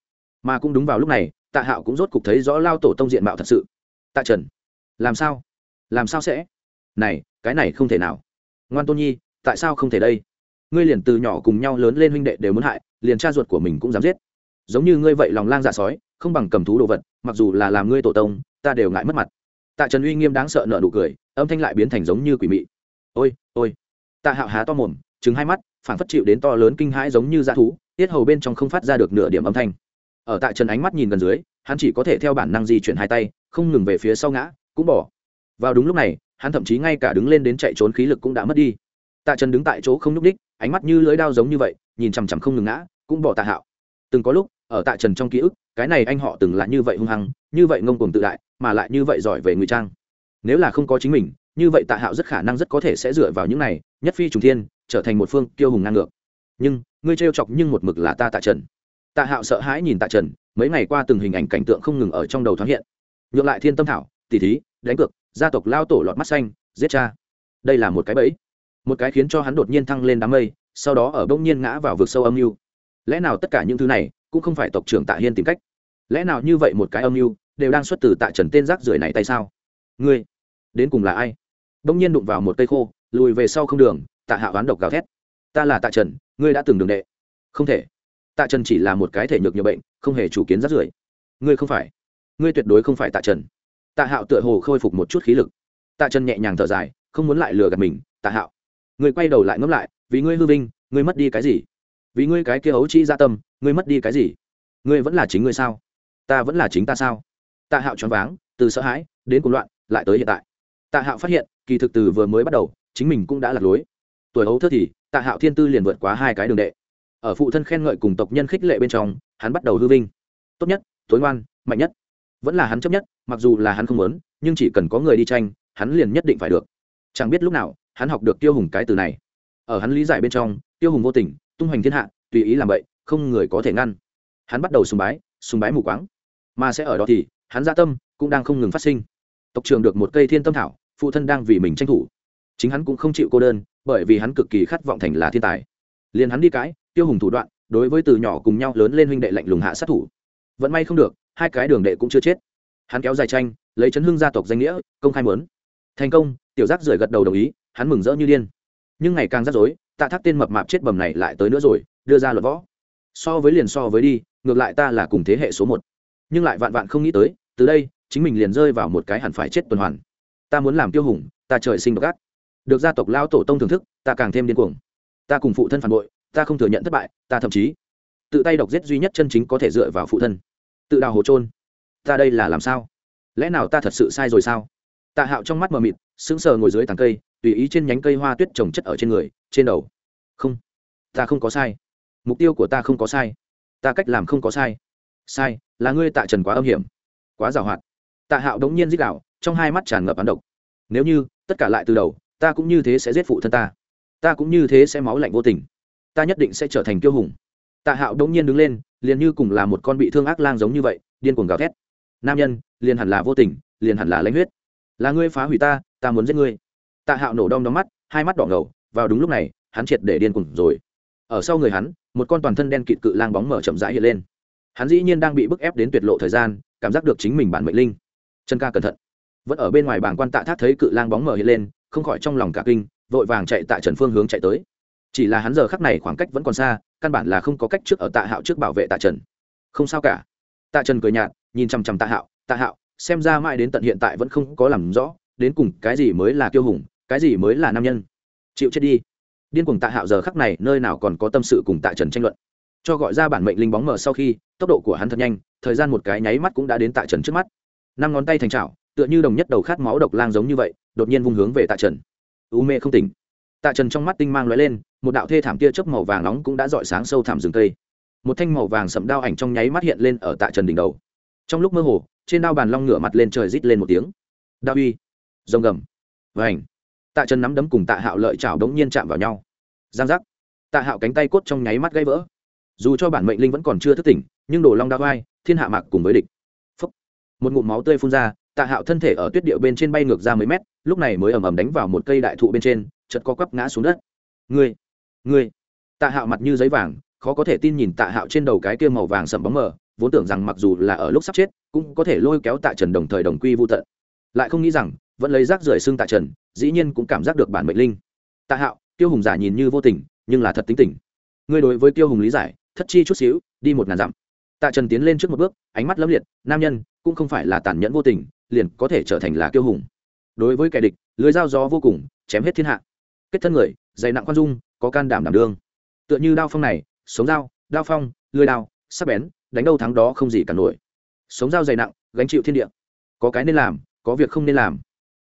Mà cũng đúng vào lúc này, tạ hạo cũng rốt cục thấy rõ lao tổ tông diện mạo thật sự. Tạ trần, làm sao? Làm sao sẽ? Này, cái này không thể nào. Ngoan tôn nhi, tại sao không thể đây? Ngươi liền từ nhỏ cùng nhau lớn lên huynh đệ đều muốn hại, liền cha ruột của mình cũng dám giết. Giống như ngươi vậy lòng lang dạ sói, không bằng cầm thú đồ vật, mặc dù là làm ngươi tổ tông ta đều ngại mất mặt. Tạ trần uy nghiêm đáng sợ nợ nụ cười, âm thanh lại biến thành giống như quỷ mị. Ôi ôi. Tạ hạo há to mồm trứng hai mắt phản phất chịu đến to lớn kinh hãi giống như dã thú, tiết hầu bên trong không phát ra được nửa điểm âm thanh. Ở tạ trần ánh mắt nhìn gần dưới, hắn chỉ có thể theo bản năng di chuyển hai tay, không ngừng về phía sau ngã, cũng bỏ. Vào đúng lúc này, hắn thậm chí ngay cả đứng lên đến chạy trốn khí lực cũng đã mất đi. Tạ trần đứng tại chỗ không nhúc ních ánh mắt như lưỡi đao giống như vậy, nhìn chằm chằm không ngừng ngã, cũng bỏ tạ hạo. Từng có lúc ở tại trần trong ký ức, cái này anh họ từng là như vậy hung hăng, như vậy ngông cuồng tự đại, mà lại như vậy giỏi về ngụy trang. Nếu là không có chính mình, như vậy tạ hạo rất khả năng rất có thể sẽ dựa vào những này, nhất phi trùng thiên, trở thành một phương kiêu hùng ngang ngược. Nhưng, ngươi trêu chọc nhưng một mực là ta tạ trần. Tạ hạo sợ hãi nhìn tạ trần, mấy ngày qua từng hình ảnh cảnh tượng không ngừng ở trong đầu thoáng hiện. Nhượng lại thiên tâm thảo tỷ thí, đánh cược, gia tộc lao tổ lọt mắt xanh, giết cha. Đây là một cái bẫy. Một cái khiến cho hắn đột nhiên thăng lên đám mây, sau đó ở bỗng nhiên ngã vào vực sâu âm mưu lẽ nào tất cả những thứ này cũng không phải tộc trưởng tạ hiên tìm cách. Lẽ nào như vậy một cái âm mưu đều đang xuất từ tạ trần tên rác rưởi này tay sao? Ngươi, đến cùng là ai? Bỗng nhiên đụng vào một cây khô, lùi về sau không đường, tạ hạ oán độc gào thét. Ta là tạ trần, ngươi đã từng đường đệ. Không thể. Tạ trần chỉ là một cái thể nhược nhiều bệnh, không hề chủ kiến rác rưởi. Ngươi không phải. Ngươi tuyệt đối không phải tạ trần. Tạ hạo tựa hồ khôi phục một chút khí lực. Tạ trần nhẹ nhàng thở dài, không muốn lại lừa gạt mình. Tạ hạo, ngươi quay đầu lại ngẫm lại, vì ngươi hư vinh, ngươi mất đi cái gì? Vì ngươi cái kia ấu trĩ gia tâm, ngươi mất đi cái gì? Ngươi vẫn là chính ngươi sao? Ta vẫn là chính ta sao? Tạ hạo choáng váng, từ sợ hãi đến cuồng loạn, lại tới hiện tại. Tạ hạo phát hiện, kỳ thực từ vừa mới bắt đầu, chính mình cũng đã lạc lối. Tuổi ấu thơ thì, tạ hạo thiên tư liền vượt quá hai cái đường đệ. Ở phụ thân khen ngợi cùng tộc nhân khích lệ bên trong, hắn bắt đầu hư vinh. Tốt nhất, tối ngoan, mạnh nhất. Vẫn là hắn chấp nhất, mặc dù là hắn không muốn, nhưng chỉ cần có người đi tranh, hắn liền nhất định phải được. Chẳng biết lúc nào, hắn học được tiêu hùng cái từ này. Ở hắn lý giải bên trong, tiêu hùng vô tình tung hoành thiên hạ, tùy ý làm vậy không người có thể ngăn. Hắn bắt đầu sùng bái sùng bái mù quáng. Mà sẽ ở đó thì, hắn gia tâm cũng đang không ngừng phát sinh. Tộc trường được một cây thiên tâm thảo, phụ thân đang vì mình tranh thủ. Chính hắn cũng không chịu cô đơn, bởi vì hắn cực kỳ khát vọng thành là thiên tài. Liền hắn đi cãi tiêu hùng thủ đoạn, đối với từ nhỏ cùng nhau lớn lên huynh đệ lạnh lùng hạ sát thủ. Vẫn may không được, hai cái đường đệ cũng chưa chết. Hắn kéo dài tranh, lấy chấn hương gia tộc danh nghĩa, công khai mớn thành công, tiểu giác rời gật đầu đồng ý, hắn mừng rỡ như điên. Nhưng ngày càng rắc rối tạ thác tên mập mạp chết bầm này lại tới nữa rồi, đưa ra luật võ. So với liền so với đi, ngược lại ta là cùng thế hệ số một. Nhưng lại vạn vạn không nghĩ tới, từ đây, chính mình liền rơi vào một cái hẳn phải chết tuần hoàn. Ta muốn làm tiêu hùng, ta trời sinh độc ác. Được gia tộc lao tổ tông thưởng thức, ta càng thêm điên cuồng. Ta cùng phụ thân phản bội, ta không thừa nhận thất bại, ta thậm chí tự tay độc giết duy nhất chân chính có thể dựa vào phụ thân. Tự đào hồ trôn ta đây là làm sao? Lẽ nào ta thật sự sai rồi sao? Tạ hạo trong mắt mờ mịt, sững sờ ngồi dưới tàng cây, tùy ý trên nhánh cây hoa tuyết trồng chất ở trên người trên đầu. Không, ta không có sai. Mục tiêu của ta không có sai. Ta cách làm không có sai. Sai, là ngươi tạ trần quá âm hiểm, quá giàu hoạt. Tạ hạo đống nhiên dích đạo trong hai mắt tràn ngập án độc. Nếu như, tất cả lại từ đầu, ta cũng như thế sẽ giết phụ thân ta. Ta cũng như thế sẽ máu lạnh vô tình. Ta nhất định sẽ trở thành kiêu hùng. Tạ hạo đống nhiên đứng lên, liền như cùng là một con bị thương ác lang giống như vậy, điên cuồng gào thét. Nam nhân, liền hẳn là vô tình, liền hẳn là lãnh huyết. Là ngươi phá hủy ta ta muốn giết ngươi. Tạ hạo nổ đom đóm mắt, hai mắt đỏ ngầu vào đúng lúc này, hắn triệt để điên cuồng rồi. Ở sau người hắn, một con toàn thân đen kịt cự lang bóng mở chậm rãi hiện lên. Hắn dĩ nhiên đang bị bức ép đến tuyệt lộ thời gian, cảm giác được chính mình bản mệnh linh. Chân ca cẩn thận. Vẫn ở bên ngoài bảng quan tạ thác thấy cự lang bóng mở hiện lên, không khỏi trong lòng cả kinh, vội vàng chạy tại trần phương hướng chạy tới. Chỉ là hắn giờ khắc này khoảng cách vẫn còn xa, căn bản là không có cách trước ở tạ hạo trước bảo vệ tạ trần. Không sao cả. Tạ trần cười nhạt, nhìn chằm chằm tạ hạo tạ hạo, xem ra mãi đến tận hiện tại vẫn không có làm rõ, đến cùng cái gì mới là kiêu hùng, cái gì mới là nam nhân chịu chết đi. Điên cuồng tạ hạo giờ khắc này, nơi nào còn có tâm sự cùng tạ trần tranh luận. Cho gọi ra bản mệnh linh bóng mờ sau khi, tốc độ của hắn thật nhanh, thời gian một cái nháy mắt cũng đã đến tạ trần trước mắt. Năm ngón tay thành trào tựa như đồng nhất đầu khát máu độc lang giống như vậy, đột nhiên vung hướng về tạ trần. U mê không tỉnh. Tạ trần trong mắt tinh mang l ó e lên, một đạo thê thảm tia chớp màu vàng nóng cũng đã dọi sáng sâu thảm rừng cây. Một thanh màu vàng sậm đao ảnh trong nháy mắt hiện lên ở tạ trần đỉnh đầu. Trong lúc mơ hồ, trên đao bàn long ngửa mặt lên trời rít lên một tiếng. Đao uy. Rồng gầm. Và ảnh tạ trần nắm đấm cùng tạ hạo lợi chảo đống nhiên chạm vào nhau. Giang giác. Tạ hạo cánh tay cốt trong nháy mắt gãy vỡ. Dù cho bản mệnh linh vẫn còn chưa thức tỉnh, nhưng đổ long đa vai, thiên hạ mạc cùng với địch. Phúc. một ngụm máu tươi phun ra, tạ hạo thân thể ở tuyết điệu bên trên bay ngược ra mấy mét, lúc này mới ầm ầm đánh vào một cây đại thụ bên trên chật co quắp ngã xuống đất. Ngươi ngươi. Tạ hạo mặt như giấy vàng, khó có thể tin nhìn tạ hạo trên đầu cái kia màu vàng sầm bóng mờ, vốn tưởng rằng mặc dù là ở lúc sắp chết, cũng có thể lôi kéo tạ trần đồng thời đồng quy vô tận. Lại không nghĩ rằng vẫn lấy rác rưởi xương tạ trần, dĩ nhiên cũng cảm giác được bản mệnh linh. Tạ hạo, tiêu hùng giả nhìn như vô tình, nhưng là thật tính tình. Ngươi đối với tiêu hùng lý giải, thất chi chút xíu, đi một ngàn dặm. Tạ trần tiến lên trước một bước, ánh mắt lấm liệt, nam nhân, cũng không phải là tàn nhẫn vô tình, liền có thể trở thành là tiêu hùng. Đối với kẻ địch, lưới dao gió vô cùng, chém hết thiên hạ. Kết thân người, dày nặng khoan dung, có can đảm đảm đương. Tựa như đao phong này, sống dao, đao phong, lưới đao, sắc bén, đánh đâu thắng đó không gì cả nổi. Sống dao dày nặng, gánh chịu thiên địa. Có cái nên làm, có việc không nên làm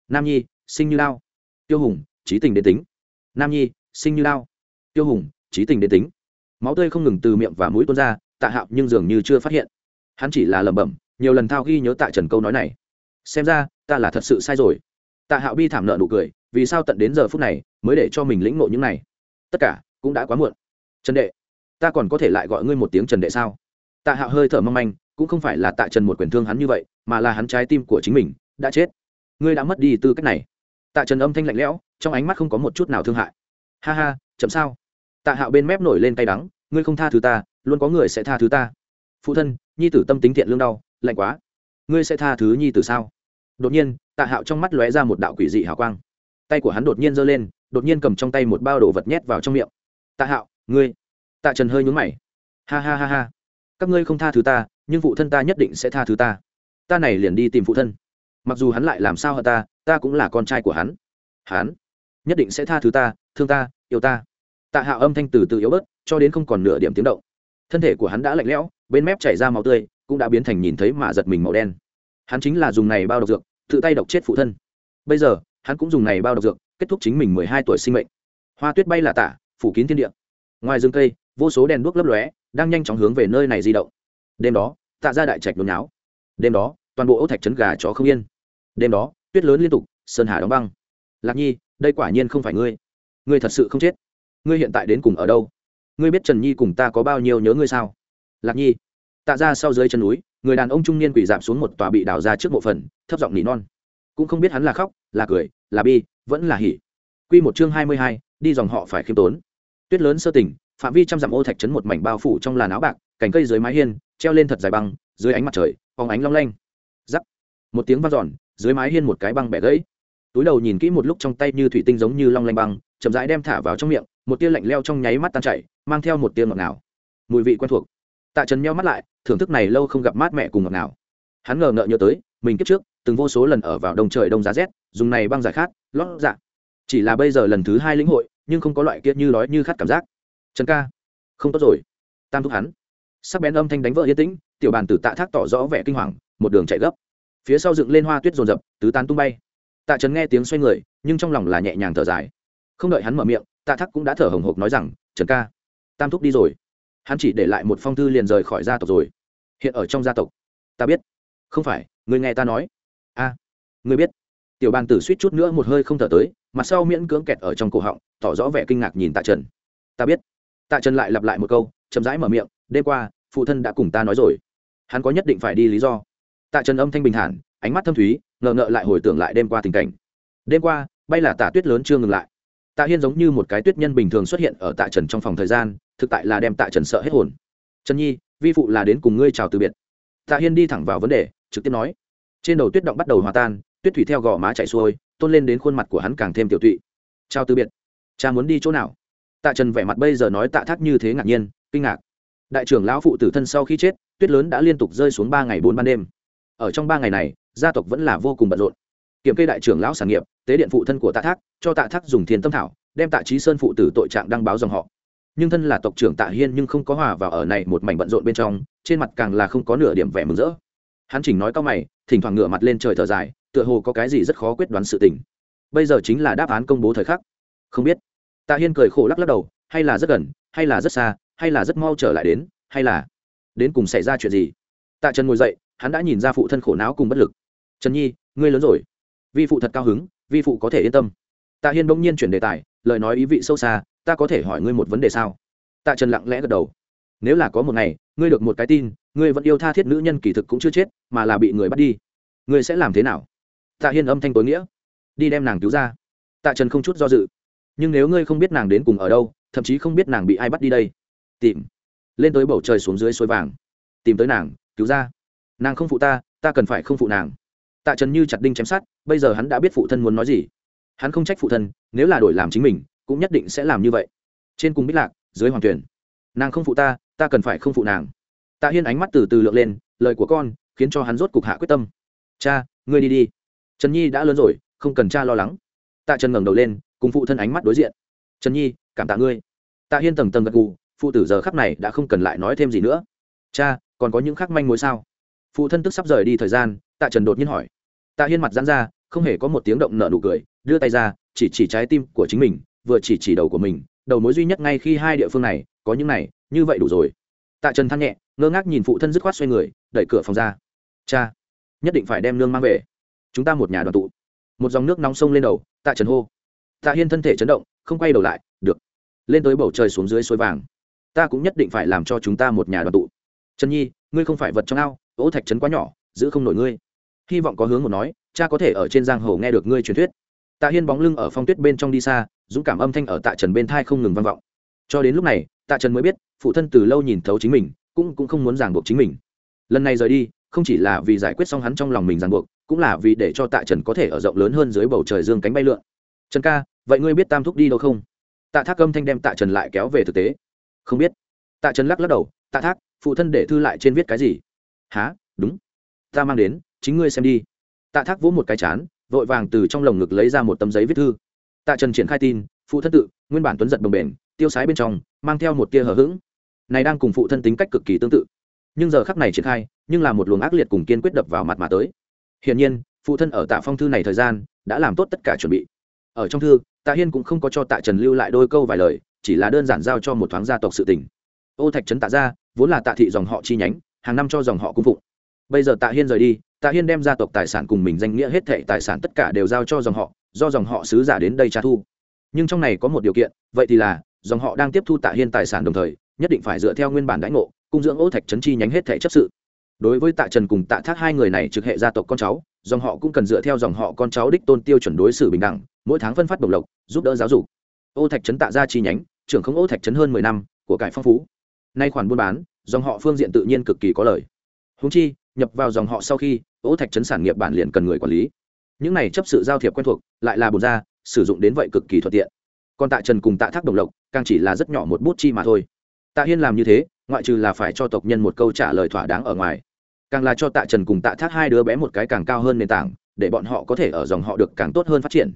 nam nhi, sinh như lao. Tiêu hùng, trí tình đến tính. Nam nhi, sinh như lao. Tiêu hùng, trí tình đến tính. Máu tươi không ngừng từ miệng và mũi tuôn ra, tạ hạo nhưng dường như chưa phát hiện. Hắn chỉ là lẩm bẩm, nhiều lần thao ghi nhớ tạ trần câu nói này. Xem ra, ta là thật sự sai rồi. Tạ hạo bi thảm nợ nụ cười, vì sao tận đến giờ phút này mới để cho mình lĩnh ngộ những này? Tất cả cũng đã quá muộn. Trần đệ, ta còn có thể lại gọi ngươi một tiếng trần đệ sao? Tạ hạo hơi thở mong manh, cũng không phải là tạ trần một quyền thương hắn như vậy, mà là hắn trái tim của chính mình đã chết ngươi đã mất đi tư cách này. Tạ trần âm thanh lạnh lẽo, trong ánh mắt không có một chút nào thương hại. Ha ha, chậm sao? Tạ hạo bên mép nổi lên tay đắng, ngươi không tha thứ ta, luôn có người sẽ tha thứ ta. Phụ thân, nhi tử tâm tính thiện lương đau, lạnh quá. Ngươi sẽ tha thứ nhi tử sao? Đột nhiên, tạ hạo trong mắt lóe ra một đạo quỷ dị hào quang. Tay của hắn đột nhiên giơ lên, đột nhiên cầm trong tay một bao đồ vật nhét vào trong miệng. Tạ hạo, ngươi. Tạ trần hơi nhún mày. Ha ha ha ha. Các ngươi không tha thứ ta, nhưng phụ thân ta nhất định sẽ tha thứ ta. Ta này liền đi tìm phụ thân mặc dù hắn lại làm sao hả ta ta cũng là con trai của hắn. Hắn nhất định sẽ tha thứ ta, thương ta, yêu ta. Tạ hạo âm thanh từ từ yếu bớt, cho đến không còn nửa điểm tiếng động. Thân thể của hắn đã lạnh lẽo, bên mép chảy ra máu tươi, cũng đã biến thành nhìn thấy mà giật mình màu đen. Hắn chính là dùng này bao độc dược, tự tay độc chết phụ thân. Bây giờ, hắn cũng dùng này bao độc dược, kết thúc chính mình mười hai tuổi sinh mệnh. Hoa tuyết bay là tả, phủ kín thiên địa. Ngoài rừng cây, vô số đèn đuốc lấp lóe, đang nhanh chóng hướng về nơi này di động. Đêm đó, tạ ra đại trạch nôn náo đêm đó, toàn bộ ấu thạch trấn gà chó không yên đêm đó tuyết lớn liên tục sơn hà đóng băng. Lạc nhi đây quả nhiên không phải ngươi. Ngươi thật sự không chết. Ngươi hiện tại đến cùng ở đâu? Ngươi biết trần nhi cùng ta có bao nhiêu nhớ ngươi sao? Lạc nhi tạ ra sau dưới chân núi người đàn ông trung niên quỷ giảm xuống một tòa bị đào ra trước bộ phần, thấp giọng nỉ non. Cũng không biết hắn là khóc là cười là bi vẫn là hỉ. Q một chương hai mươi hai đi dòng họ phải khiêm tốn. Tuyết lớn sơ tỉnh phạm vi trăm dặm ô thạch trấn một mảnh bao phủ trong làn áo bạc cành cây dưới mái hiên treo lên thật dài băng dưới ánh mặt trời phóng ánh long lanh. Giắc một tiếng vang giòn dưới mái hiên một cái băng bẻ gãy. Túi đầu nhìn kỹ một lúc trong tay như thủy tinh giống như long lanh băng, chậm rãi đem thả vào trong miệng, một tia lạnh leo trong nháy mắt tan chảy, mang theo một tia ngọt ngào. Mùi vị quen thuộc. Tạ trần meo mắt lại, thưởng thức này lâu không gặp mát mẹ cùng ngọt ngào. Hắn ngờ ngợ nhớ tới, mình kiếp trước, từng vô số lần ở vào đông trời đông giá rét, dùng này băng giải khát, lót dạ. Chỉ là bây giờ lần thứ hai lĩnh hội, nhưng không có loại kiệt như đói như khát cảm giác. Trần ca, không tốt rồi. Tam thúc hắn. Sắc bén âm thanh đánh vỡ yên tĩnh, tiểu bàn tử tạ thác tỏ rõ vẻ kinh hoàng, một đường chạy gấp phía sau dựng lên hoa tuyết rồn rập tứ tán tung bay. Tạ Trấn nghe tiếng xoay người nhưng trong lòng là nhẹ nhàng thở dài. Không đợi hắn mở miệng tạ thác cũng đã thở hồng hộc nói rằng trần ca tam thúc đi rồi. Hắn chỉ để lại một phong thư liền rời khỏi gia tộc rồi. Hiện ở trong gia tộc. Ta biết. Không phải người nghe ta nói. A à, người biết. Tiểu bàn tử suýt chút nữa một hơi không thở tới mặt sau miễn cưỡng kẹt ở trong cổ họng tỏ rõ vẻ kinh ngạc nhìn tạ trần. Ta biết. Tạ trần lại lặp lại một câu chậm rãi mở miệng đêm qua phụ thân đã cùng ta nói rồi. Hắn có nhất định phải đi lý do tạ trần âm thanh bình thản, ánh mắt thâm thúy, ngờ ngợ lại hồi tưởng lại đêm qua tình cảnh. Đêm qua, bay là tạ tuyết lớn chưa ngừng lại. Tạ hiên giống như một cái tuyết nhân bình thường xuất hiện ở tạ trần trong phòng thời gian, thực tại là đem tạ trần sợ hết hồn. Trần nhi, vi phụ là đến cùng ngươi chào từ biệt. Tạ hiên đi thẳng vào vấn đề, trực tiếp nói. Trên đầu tuyết động bắt đầu hòa tan, tuyết thủy theo gò má chạy xuôi, tôn lên đến khuôn mặt của hắn càng thêm tiểu tụy. Chào từ biệt. Cha muốn đi chỗ nào? Tạ trần vẻ mặt bây giờ nói tạ thác như thế ngạc nhiên, kinh ngạc. Đại trưởng lão phụ tử thân sau khi chết, tuyết lớn đã liên tục rơi xuống ba ngày bốn ban đêm ở trong ba ngày này, gia tộc vẫn là vô cùng bận rộn. Kiểm kê đại trưởng lão sản nghiệp, tế điện phụ thân của tạ thác, cho tạ thác dùng thiên tâm thảo, đem tạ trí sơn phụ tử tội trạng đăng báo dòng họ. Nhưng thân là tộc trưởng tạ hiên nhưng không có hòa vào ở này một mảnh bận rộn bên trong, trên mặt càng là không có nửa điểm vẻ mừng rỡ. Hắn chỉnh nói cao mày, thỉnh thoảng ngửa mặt lên trời thở dài, tựa hồ có cái gì rất khó quyết đoán sự tình. Bây giờ chính là đáp án công bố thời khắc. Không biết. Tạ hiên cười khổ lắc lắc đầu, hay là rất gần, hay là rất xa, hay là rất mau trở lại đến, hay là đến cùng xảy ra chuyện gì. Tạ trần ngồi dậy hắn đã nhìn ra phụ thân khổ não cùng bất lực. Trần nhi, ngươi lớn rồi. Vi phụ thật cao hứng, vi phụ có thể yên tâm. Tạ hiên bỗng nhiên chuyển đề tài, lời nói ý vị sâu xa, ta có thể hỏi ngươi một vấn đề sao? Tạ trần lặng lẽ gật đầu. Nếu là có một ngày, ngươi được một cái tin, ngươi vẫn yêu tha thiết nữ nhân kỳ thực cũng chưa chết, mà là bị người bắt đi, ngươi sẽ làm thế nào? Tạ hiên âm thanh tối nghĩa. Đi đem nàng cứu ra. Tạ trần không chút do dự. Nhưng nếu ngươi không biết nàng đến cùng ở đâu, thậm chí không biết nàng bị ai bắt đi đây, tìm. Lên tới bầu trời xuống dưới suối vàng. Tìm tới nàng, cứu ra nàng không phụ ta ta cần phải không phụ nàng. Tạ trần như chặt đinh chém sát bây giờ hắn đã biết phụ thân muốn nói gì. Hắn không trách phụ thân, nếu là đổi làm chính mình, cũng nhất định sẽ làm như vậy. Trên cùng bích lạc, dưới hoàng tuyển nàng không phụ ta ta cần phải không phụ nàng. Tạ hiên ánh mắt từ từ lượn lên, lời của con khiến cho hắn rốt cục hạ quyết tâm. Cha, ngươi đi đi. Trần nhi đã lớn rồi, không cần cha lo lắng. Tạ trần ngẩng đầu lên, cùng phụ thân ánh mắt đối diện. Trần nhi, cảm tạ ngươi. Tạ hiên tầng tầng gật gù, phụ tử giờ khắp này đã không cần lại nói thêm gì nữa. Cha, còn có những khắc manh mối sao? Phụ thân tức sắp rời đi thời gian, tạ trần đột nhiên hỏi. Tạ hiên mặt dán ra, không hề có một tiếng động nợ nụ cười, đưa tay ra, chỉ chỉ trái tim của chính mình, vừa chỉ chỉ đầu của mình, đầu mối duy nhất ngay khi hai địa phương này có những này, như vậy đủ rồi. Tạ trần than nhẹ, ngơ ngác nhìn phụ thân dứt khoát xoay người, đẩy cửa phòng ra. Cha, nhất định phải đem nương mang về. Chúng ta một nhà đoàn tụ. Một dòng nước nóng sông lên đầu, tạ trần hô. Tạ hiên thân thể chấn động, không quay đầu lại, được. Lên tới bầu trời xuống dưới suối vàng. Ta cũng nhất định phải làm cho chúng ta một nhà đoàn tụ. Trần nhi, ngươi không phải vật trong ao ố thạch trấn quá nhỏ, giữ không nổi ngươi. Hy vọng có hướng một nói, cha có thể ở trên giang hồ nghe được ngươi truyền thuyết. Tạ hiên bóng lưng ở phong tuyết bên trong đi xa, dũng cảm âm thanh ở tạ trần bên thai không ngừng vang vọng. Cho đến lúc này, tạ trần mới biết, phụ thân từ lâu nhìn thấu chính mình, cũng cũng không muốn ràng buộc chính mình. Lần này rời đi, không chỉ là vì giải quyết xong hắn trong lòng mình ràng buộc, cũng là vì để cho tạ trần có thể ở rộng lớn hơn dưới bầu trời dương cánh bay lượn. Trần ca, vậy ngươi biết tam thúc đi đâu không? Tạ thác âm thanh đem tạ trần lại kéo về thực tế. Không biết. Tạ trần lắc lắc đầu, tạ thác, phụ thân để thư lại trên viết cái gì? Há đúng. Ta mang đến, chính ngươi xem đi. Tạ thác vỗ một cái chán, vội vàng từ trong lồng ngực lấy ra một tấm giấy viết thư. Tạ trần triển khai tin, phụ thân tự, nguyên bản tuấn giật bồng bềnh, tiêu sái bên trong, mang theo một tia hở h ữ g này đang cùng phụ thân tính cách cực kỳ tương tự. Nhưng giờ khắc này triển khai, nhưng là một luồng ác liệt cùng kiên quyết đập vào mặt mà tới. Hiển nhiên, phụ thân ở tạ phong thư này thời gian, đã làm tốt tất cả chuẩn bị. Ở trong thư, tạ hiên cũng không có cho tạ trần lưu lại đôi câu vài lời, chỉ là đơn giản giao cho một thoáng gia tộc sự tình. Ô thạch trấn tạ gia, vốn là tạ thị dòng họ chi nhánh hàng năm cho dòng họ cung phụng. Bây giờ tạ hiên rời đi, tạ hiên đem gia tộc tài sản cùng mình danh nghĩa hết thệ tài sản tất cả đều giao cho dòng họ, do dòng họ sứ giả đến đây trả thu. Nhưng trong này có một điều kiện, vậy thì là, dòng họ đang tiếp thu tạ hiên tài sản đồng thời, nhất định phải dựa theo nguyên bản đãi ngộ, cung dưỡng ô thạch trấn chi nhánh hết thệ chấp sự. Đối với tạ trần cùng tạ thác hai người này trực hệ gia tộc con cháu, dòng họ cũng cần dựa theo dòng họ con cháu đích tôn tiêu chuẩn đối xử bình đẳng, mỗi tháng phân phát đồng lộc, giúp đỡ giáo dục. Ô thạch trấn tạ Gia chi nhánh, trưởng không ô thạch trấn hơn mười năm, của cải phong phú. Nay khoản buôn bán dòng họ phương diện tự nhiên cực kỳ có lời. Húng chi, nhập vào dòng họ sau khi ỗ thạch trấn sản nghiệp bản liền cần người quản lý. Những này chấp sự giao thiệp quen thuộc, lại là bồn ra, sử dụng đến vậy cực kỳ thuận tiện. Còn tạ trần cùng tạ thác đồng lộc, càng chỉ là rất nhỏ một bút chi mà thôi. Tạ hiên làm như thế, ngoại trừ là phải cho tộc nhân một câu trả lời thỏa đáng ở ngoài, càng là cho tạ trần cùng tạ thác hai đứa bé một cái càng cao hơn nền tảng, để bọn họ có thể ở dòng họ được càng tốt hơn phát triển.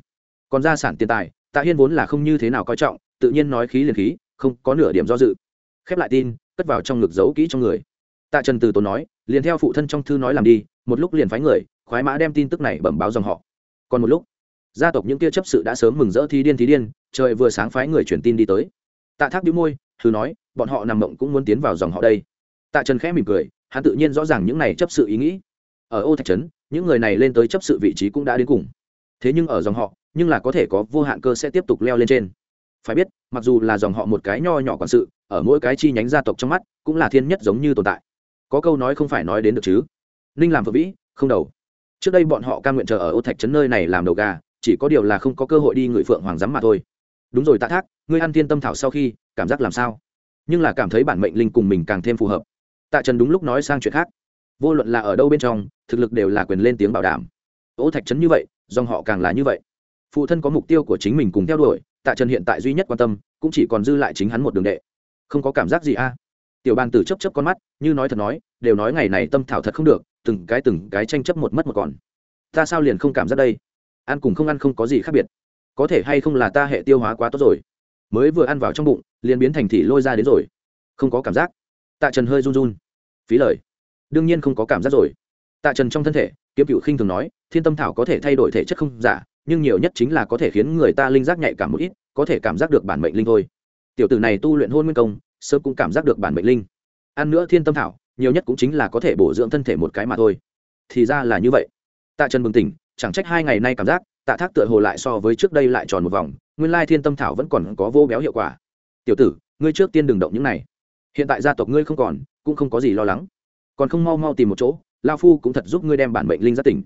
Còn gia sản tiền tài, tạ hiên vốn là không như thế nào coi trọng, tự nhiên nói khí liền khí, không có nửa điểm do dự. Khép lại tin cất vào trong ngực giấu kỹ trong người. Tạ trần từ tốn nói, liền theo phụ thân trong thư nói làm đi, một lúc liền phái người, khoái mã đem tin tức này bẩm báo dòng họ. Còn một lúc, gia tộc những kia chấp sự đã sớm mừng rỡ thi điên thi điên, trời vừa sáng phái người truyền tin đi tới. Tạ thác đĩu môi thư nói, bọn họ nằm mộng cũng muốn tiến vào dòng họ đây. Tạ trần khẽ mỉm cười, hắn tự nhiên rõ ràng những này chấp sự ý nghĩ. Ở ô thạch trấn, những người này lên tới chấp sự vị trí cũng đã đến cùng. Thế nhưng ở dòng họ, nhưng là có thể có vô hạn cơ sẽ tiếp tục leo lên trên phải biết, mặc dù là dòng họ một cái nho nhỏ quản sự, ở mỗi cái chi nhánh gia tộc trong mắt, cũng là thiên nhất giống như tồn tại. Có câu nói không phải nói đến được chứ? Ninh làm vợ vĩ, không đầu. Trước đây bọn họ cam nguyện chờ ở ô thạch trấn nơi này làm đầu gà, chỉ có điều là không có cơ hội đi ngự phượng hoàng giám mà thôi. Đúng rồi, tạ thác, ngươi ăn thiên tâm thảo sau khi, cảm giác làm sao? Nhưng là cảm thấy bản mệnh linh cùng mình càng thêm phù hợp. Tạ trần đúng lúc nói sang chuyện khác. Vô luận là ở đâu bên trong, thực lực đều là quyền lên tiếng bảo đảm. Ô thạch trấn như vậy, dòng họ càng là như vậy. Phụ thân có mục tiêu của chính mình cùng theo đuổi tạ trần hiện tại duy nhất quan tâm, cũng chỉ còn dư lại chính hắn một đường đệ. Không có cảm giác gì a? Tiểu bàn tử chấp chấp con mắt, như nói thật nói, đều nói ngày này tâm thảo thật không được, từng cái từng cái tranh chấp một mất một còn. Ta sao liền không cảm giác đây? Ăn cùng không ăn không có gì khác biệt. Có thể hay không là ta hệ tiêu hóa quá tốt rồi? Mới vừa ăn vào trong bụng, liền biến thành thị lôi ra đến rồi. Không có cảm giác. Tạ trần hơi run run. Phí lời. Đương nhiên không có cảm giác rồi. Tạ trần trong thân thể kiếm cựu khinh thường nói, thiên tâm thảo có thể thay đổi thể chất không? Giả nhưng nhiều nhất chính là có thể khiến người ta linh giác nhạy cảm một ít, có thể cảm giác được bản mệnh linh thôi. Tiểu tử này tu luyện hôn nguyên công, sớm cũng cảm giác được bản mệnh linh. Ăn nữa thiên tâm thảo, nhiều nhất cũng chính là có thể bổ dưỡng thân thể một cái mà thôi. Thì ra là như vậy. Tạ trần bừng tỉnh, chẳng trách hai ngày nay cảm giác, tạ thác tựa hồ lại so với trước đây lại tròn một vòng, nguyên lai thiên tâm thảo vẫn còn có vô béo hiệu quả. Tiểu tử, ngươi trước tiên đừng động những này. Hiện tại gia tộc ngươi không còn, cũng không có gì lo lắng. Còn không mau mau tìm một chỗ, lao phu cũng thật giúp ngươi đem bản mệnh linh ra tỉnh.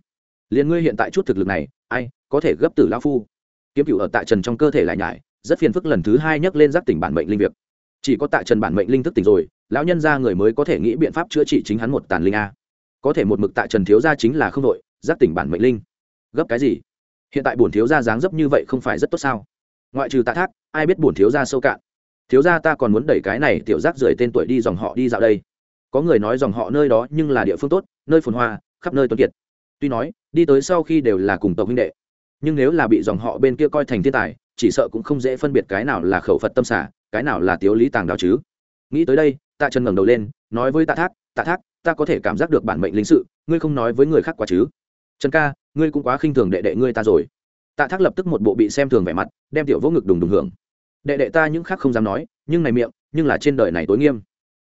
Liền ngươi hiện tại chút thực lực này ai, có thể gấp tử lao phu. Kiếm cựu ở tại trần trong cơ thể lại nhải, rất phiền phức lần thứ hai nhắc lên giác tỉnh bản mệnh linh việc. Chỉ có tại trần bản mệnh linh thức tỉnh rồi, lão nhân ra người mới có thể nghĩ biện pháp chữa trị chính hắn một tàn linh a. Có thể một mực tại trần thiếu gia chính là không đội giác tỉnh bản mệnh linh. Gấp cái gì? Hiện tại bổn thiếu gia dáng dấp như vậy không phải rất tốt sao? Ngoại trừ tạ thác, ai biết bổn thiếu gia sâu cạn? Thiếu gia ta còn muốn đẩy cái này tiểu giác rời tên tuổi đi dòng họ đi dạo đây. Có người nói dòng họ nơi đó nhưng là địa phương tốt, nơi phồn hoa, khắp nơi tuấn kiệt tuy nói, đi tới sau khi đều là cùng tộc huynh đệ, nhưng nếu là bị dòng họ bên kia coi thành thiên tài, chỉ sợ cũng không dễ phân biệt cái nào là khẩu phật tâm xả, cái nào là tiếu lý tàng đạo chứ. Nghĩ tới đây, tạ trần ngẩng đầu lên, nói với tạ thác tạ thác, ta có thể cảm giác được bản mệnh lính sự, ngươi không nói với người khác quá chứ? Trần ca, ngươi cũng quá khinh thường đệ đệ ngươi ta rồi. Tạ thác lập tức một bộ bị xem thường vẻ mặt, đem tiểu vỗ ngực đùng đùng hưởng. Đệ đệ ta những khác không dám nói, nhưng này miệng, nhưng là trên đời này tối nghiêm.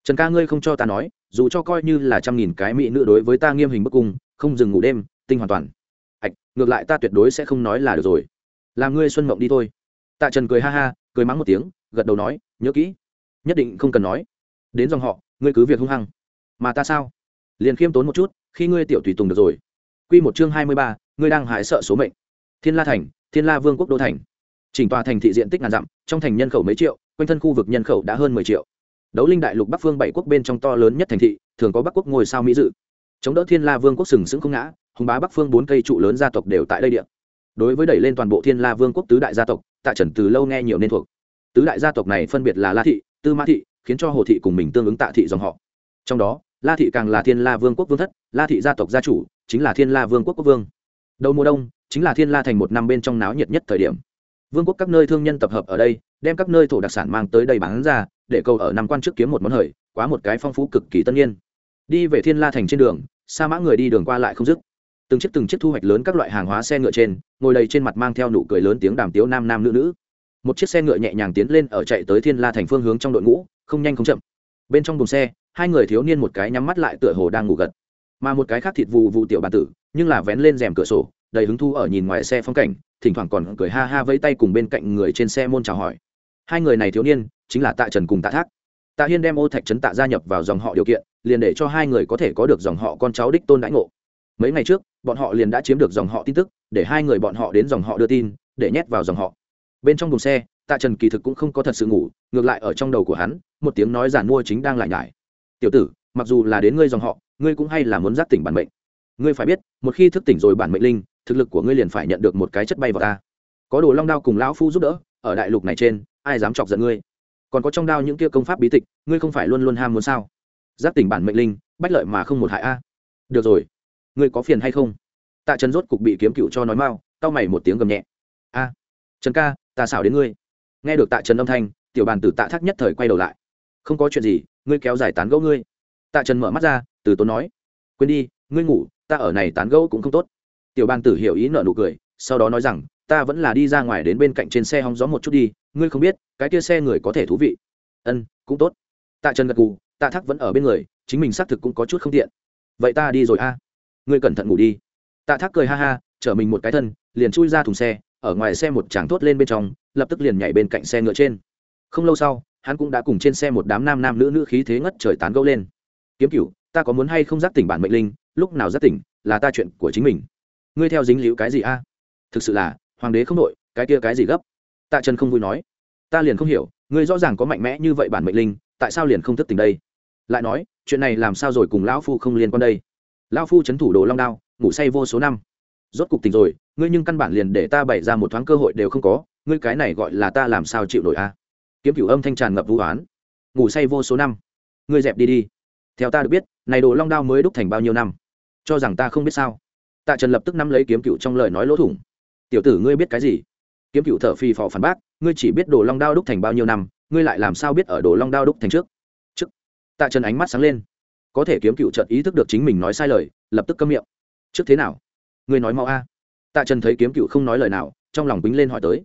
Trần ca, ngươi không cho ta nói, dù cho coi như là trăm nghìn cái mỹ nữ đối với ta nghiêm hình bức cung không dừng ngủ đêm, tinh hoàn toàn. Ạch, ngược lại ta tuyệt đối sẽ không nói là được rồi. Làm ngươi xuân mộng đi thôi. Tạ trần cười ha ha, cười mắng một tiếng, gật đầu nói, nhớ kỹ. Nhất định không cần nói. Đến dòng họ, ngươi cứ việc hung hăng. Mà ta sao? Liền khiêm tốn một chút, khi ngươi tiểu tùy tùng được rồi. Q một chương hai mươi ba, ngươi đang hại sợ số mệnh. Thiên la thành, thiên la vương quốc đô thành. Chỉnh tòa thành thị diện tích ngàn dặm, trong thành nhân khẩu mấy triệu, quanh thân khu vực nhân khẩu đã hơn mười triệu. Đấu linh đại lục bắc phương bảy quốc bên trong to lớn nhất thành thị, thường có bắc quốc ngôi sao mỹ dự chống đỡ thiên la vương quốc sừng sững không ngã, hùng bá bắc phương bốn cây trụ lớn gia tộc đều tại đây địa. Đối với đẩy lên toàn bộ thiên la vương quốc tứ đại gia tộc, tạ trần từ lâu nghe nhiều nên thuộc. Tứ đại gia tộc này phân biệt là la thị, tư mã thị, khiến cho hồ thị cùng mình tương ứng tạ thị dòng họ. Trong đó, la thị càng là thiên la vương quốc vương thất, la thị gia tộc gia chủ, chính là thiên la vương quốc quốc vương. Đầu mùa đông, chính là thiên la thành một năm bên trong náo nhiệt nhất thời điểm. Vương quốc các nơi thương nhân tập hợp ở đây, đem các nơi thổ đặc sản mang tới đây bán ra, để cầu ở năm quan trước kiếm một món hời, quá một cái phong phú cực kỳ tân nhiên đi về thiên la thành trên đường sa mã người đi đường qua lại không dứt. Từng chiếc từng chiếc thu hoạch lớn các loại hàng hóa xe ngựa trên, ngồi đầy trên mặt mang theo nụ cười lớn tiếng đàm tiếu nam nam nữ nữ. Một chiếc xe ngựa nhẹ nhàng tiến lên ở chạy tới thiên la thành phương hướng trong đội ngũ, không nhanh không chậm. Bên trong buồng xe, hai người thiếu niên một cái nhắm mắt lại tựa hồ đang ngủ gật. Mà một cái khác thịt vụ vụ tiểu bàn tử, nhưng là vén lên rèm cửa sổ, đầy hứng thu ở nhìn ngoài xe phong cảnh, thỉnh thoảng còn cười ha ha vẫy tay cùng bên cạnh người trên xe môn chào hỏi. Hai người này thiếu niên, chính là tạ trần cùng tạ thác tạ hiên đem ô thạch trấn tạ gia nhập vào dòng họ điều kiện, liền để cho hai người có thể có được dòng họ con cháu đích tôn đãi ngộ. Mấy ngày trước, bọn họ liền đã chiếm được dòng họ tin tức, để hai người bọn họ đến dòng họ đưa tin, để nhét vào dòng họ. Bên trong đồn xe, tạ trần kỳ thực cũng không có thật sự ngủ, ngược lại ở trong đầu của hắn, một tiếng nói giản mua chính đang lại nhải. Tiểu tử, mặc dù là đến ngươi dòng họ, ngươi cũng hay là muốn giác tỉnh bản mệnh. Ngươi phải biết, một khi thức tỉnh rồi bản mệnh linh, thực lực của ngươi liền phải nhận được một cái chất bay vào ta. Có đồ long đao cùng lão phu giúp đỡ, ở đại lục này trên, ai dám chọc giận ngươi? Còn có trong đao những kia công pháp bí tịch, ngươi không phải luôn luôn ham muốn sao? Giáp tỉnh bản mệnh linh, bách lợi mà không một hại a. Được rồi. Ngươi có phiền hay không? Tạ trần rốt cục bị kiếm cựu cho nói mau tao mày một tiếng gầm nhẹ. A. Trần ca, ta xảo đến ngươi. Nghe được tạ trần âm thanh, tiểu bàn tử tạ thác nhất thời quay đầu lại. Không có chuyện gì, ngươi kéo dài tán gẫu ngươi. Tạ trần mở mắt ra, từ tốn nói. Quên đi, ngươi ngủ, ta ở này tán gẫu cũng không tốt. Tiểu bàn tử hiểu ý nợ nụ cười, sau đó nói rằng ta vẫn là đi ra ngoài đến bên cạnh trên xe hóng gió một chút đi, ngươi không biết, cái kia xe người có thể thú vị. Ân, cũng tốt. Tạ trần gật cù tạ thác vẫn ở bên người, chính mình xác thực cũng có chút không tiện. Vậy ta đi rồi a. Ngươi cẩn thận ngủ đi. Tạ thác cười ha ha, chở mình một cái thân, liền chui ra thùng xe, ở ngoài xe một chàng thốt lên bên trong, lập tức liền nhảy bên cạnh xe ngựa trên. Không lâu sau, hắn cũng đã cùng trên xe một đám nam nam nữ nữ khí thế ngất trời tán gẫu lên. Kiếm cựu ta có muốn hay không giác tỉnh bản mệnh linh? Lúc nào giác tỉnh, là ta chuyện của chính mình. Ngươi theo dính liễu cái gì a? Thực sự là hoàng đế không đội, cái kia cái gì gấp? Tạ trần không vui nói. Ta liền không hiểu, ngươi rõ ràng có mạnh mẽ như vậy bản mệnh linh, tại sao liền không thức tỉnh đây? Lại nói, chuyện này làm sao rồi cùng lão phu không liên quan đây? Lão phu c h ấ n thủ đồ long đao, ngủ say vô số năm. Rốt cục tỉnh rồi, ngươi nhưng căn bản liền để ta bày ra một thoáng cơ hội đều không có, ngươi cái này gọi là ta làm sao chịu nổi a? Kiếm cửu âm thanh tràn ngập vũ oán. Ngủ say vô số năm. Ngươi dẹp đi đi. Theo ta được biết, này đồ long đao mới đúc thành bao nhiêu năm? Cho rằng ta không biết sao? Tạ trần lập tức nắm lấy kiếm cựu trong lời nói lỗ thủng tiểu tử ngươi biết cái gì? Kiếm cựu thở phì phò phản bác, ngươi chỉ biết đồ long đao đúc thành bao nhiêu năm, ngươi lại làm sao biết ở đồ long đao đúc thành trước? Trước. Tạ trần ánh mắt sáng lên. Có thể kiếm cựu chợt ý thức được chính mình nói sai lời, lập tức câm miệng. Trước thế nào? Ngươi nói mau a. Tạ trần thấy kiếm cựu không nói lời nào, trong lòng bính lên hỏi tới.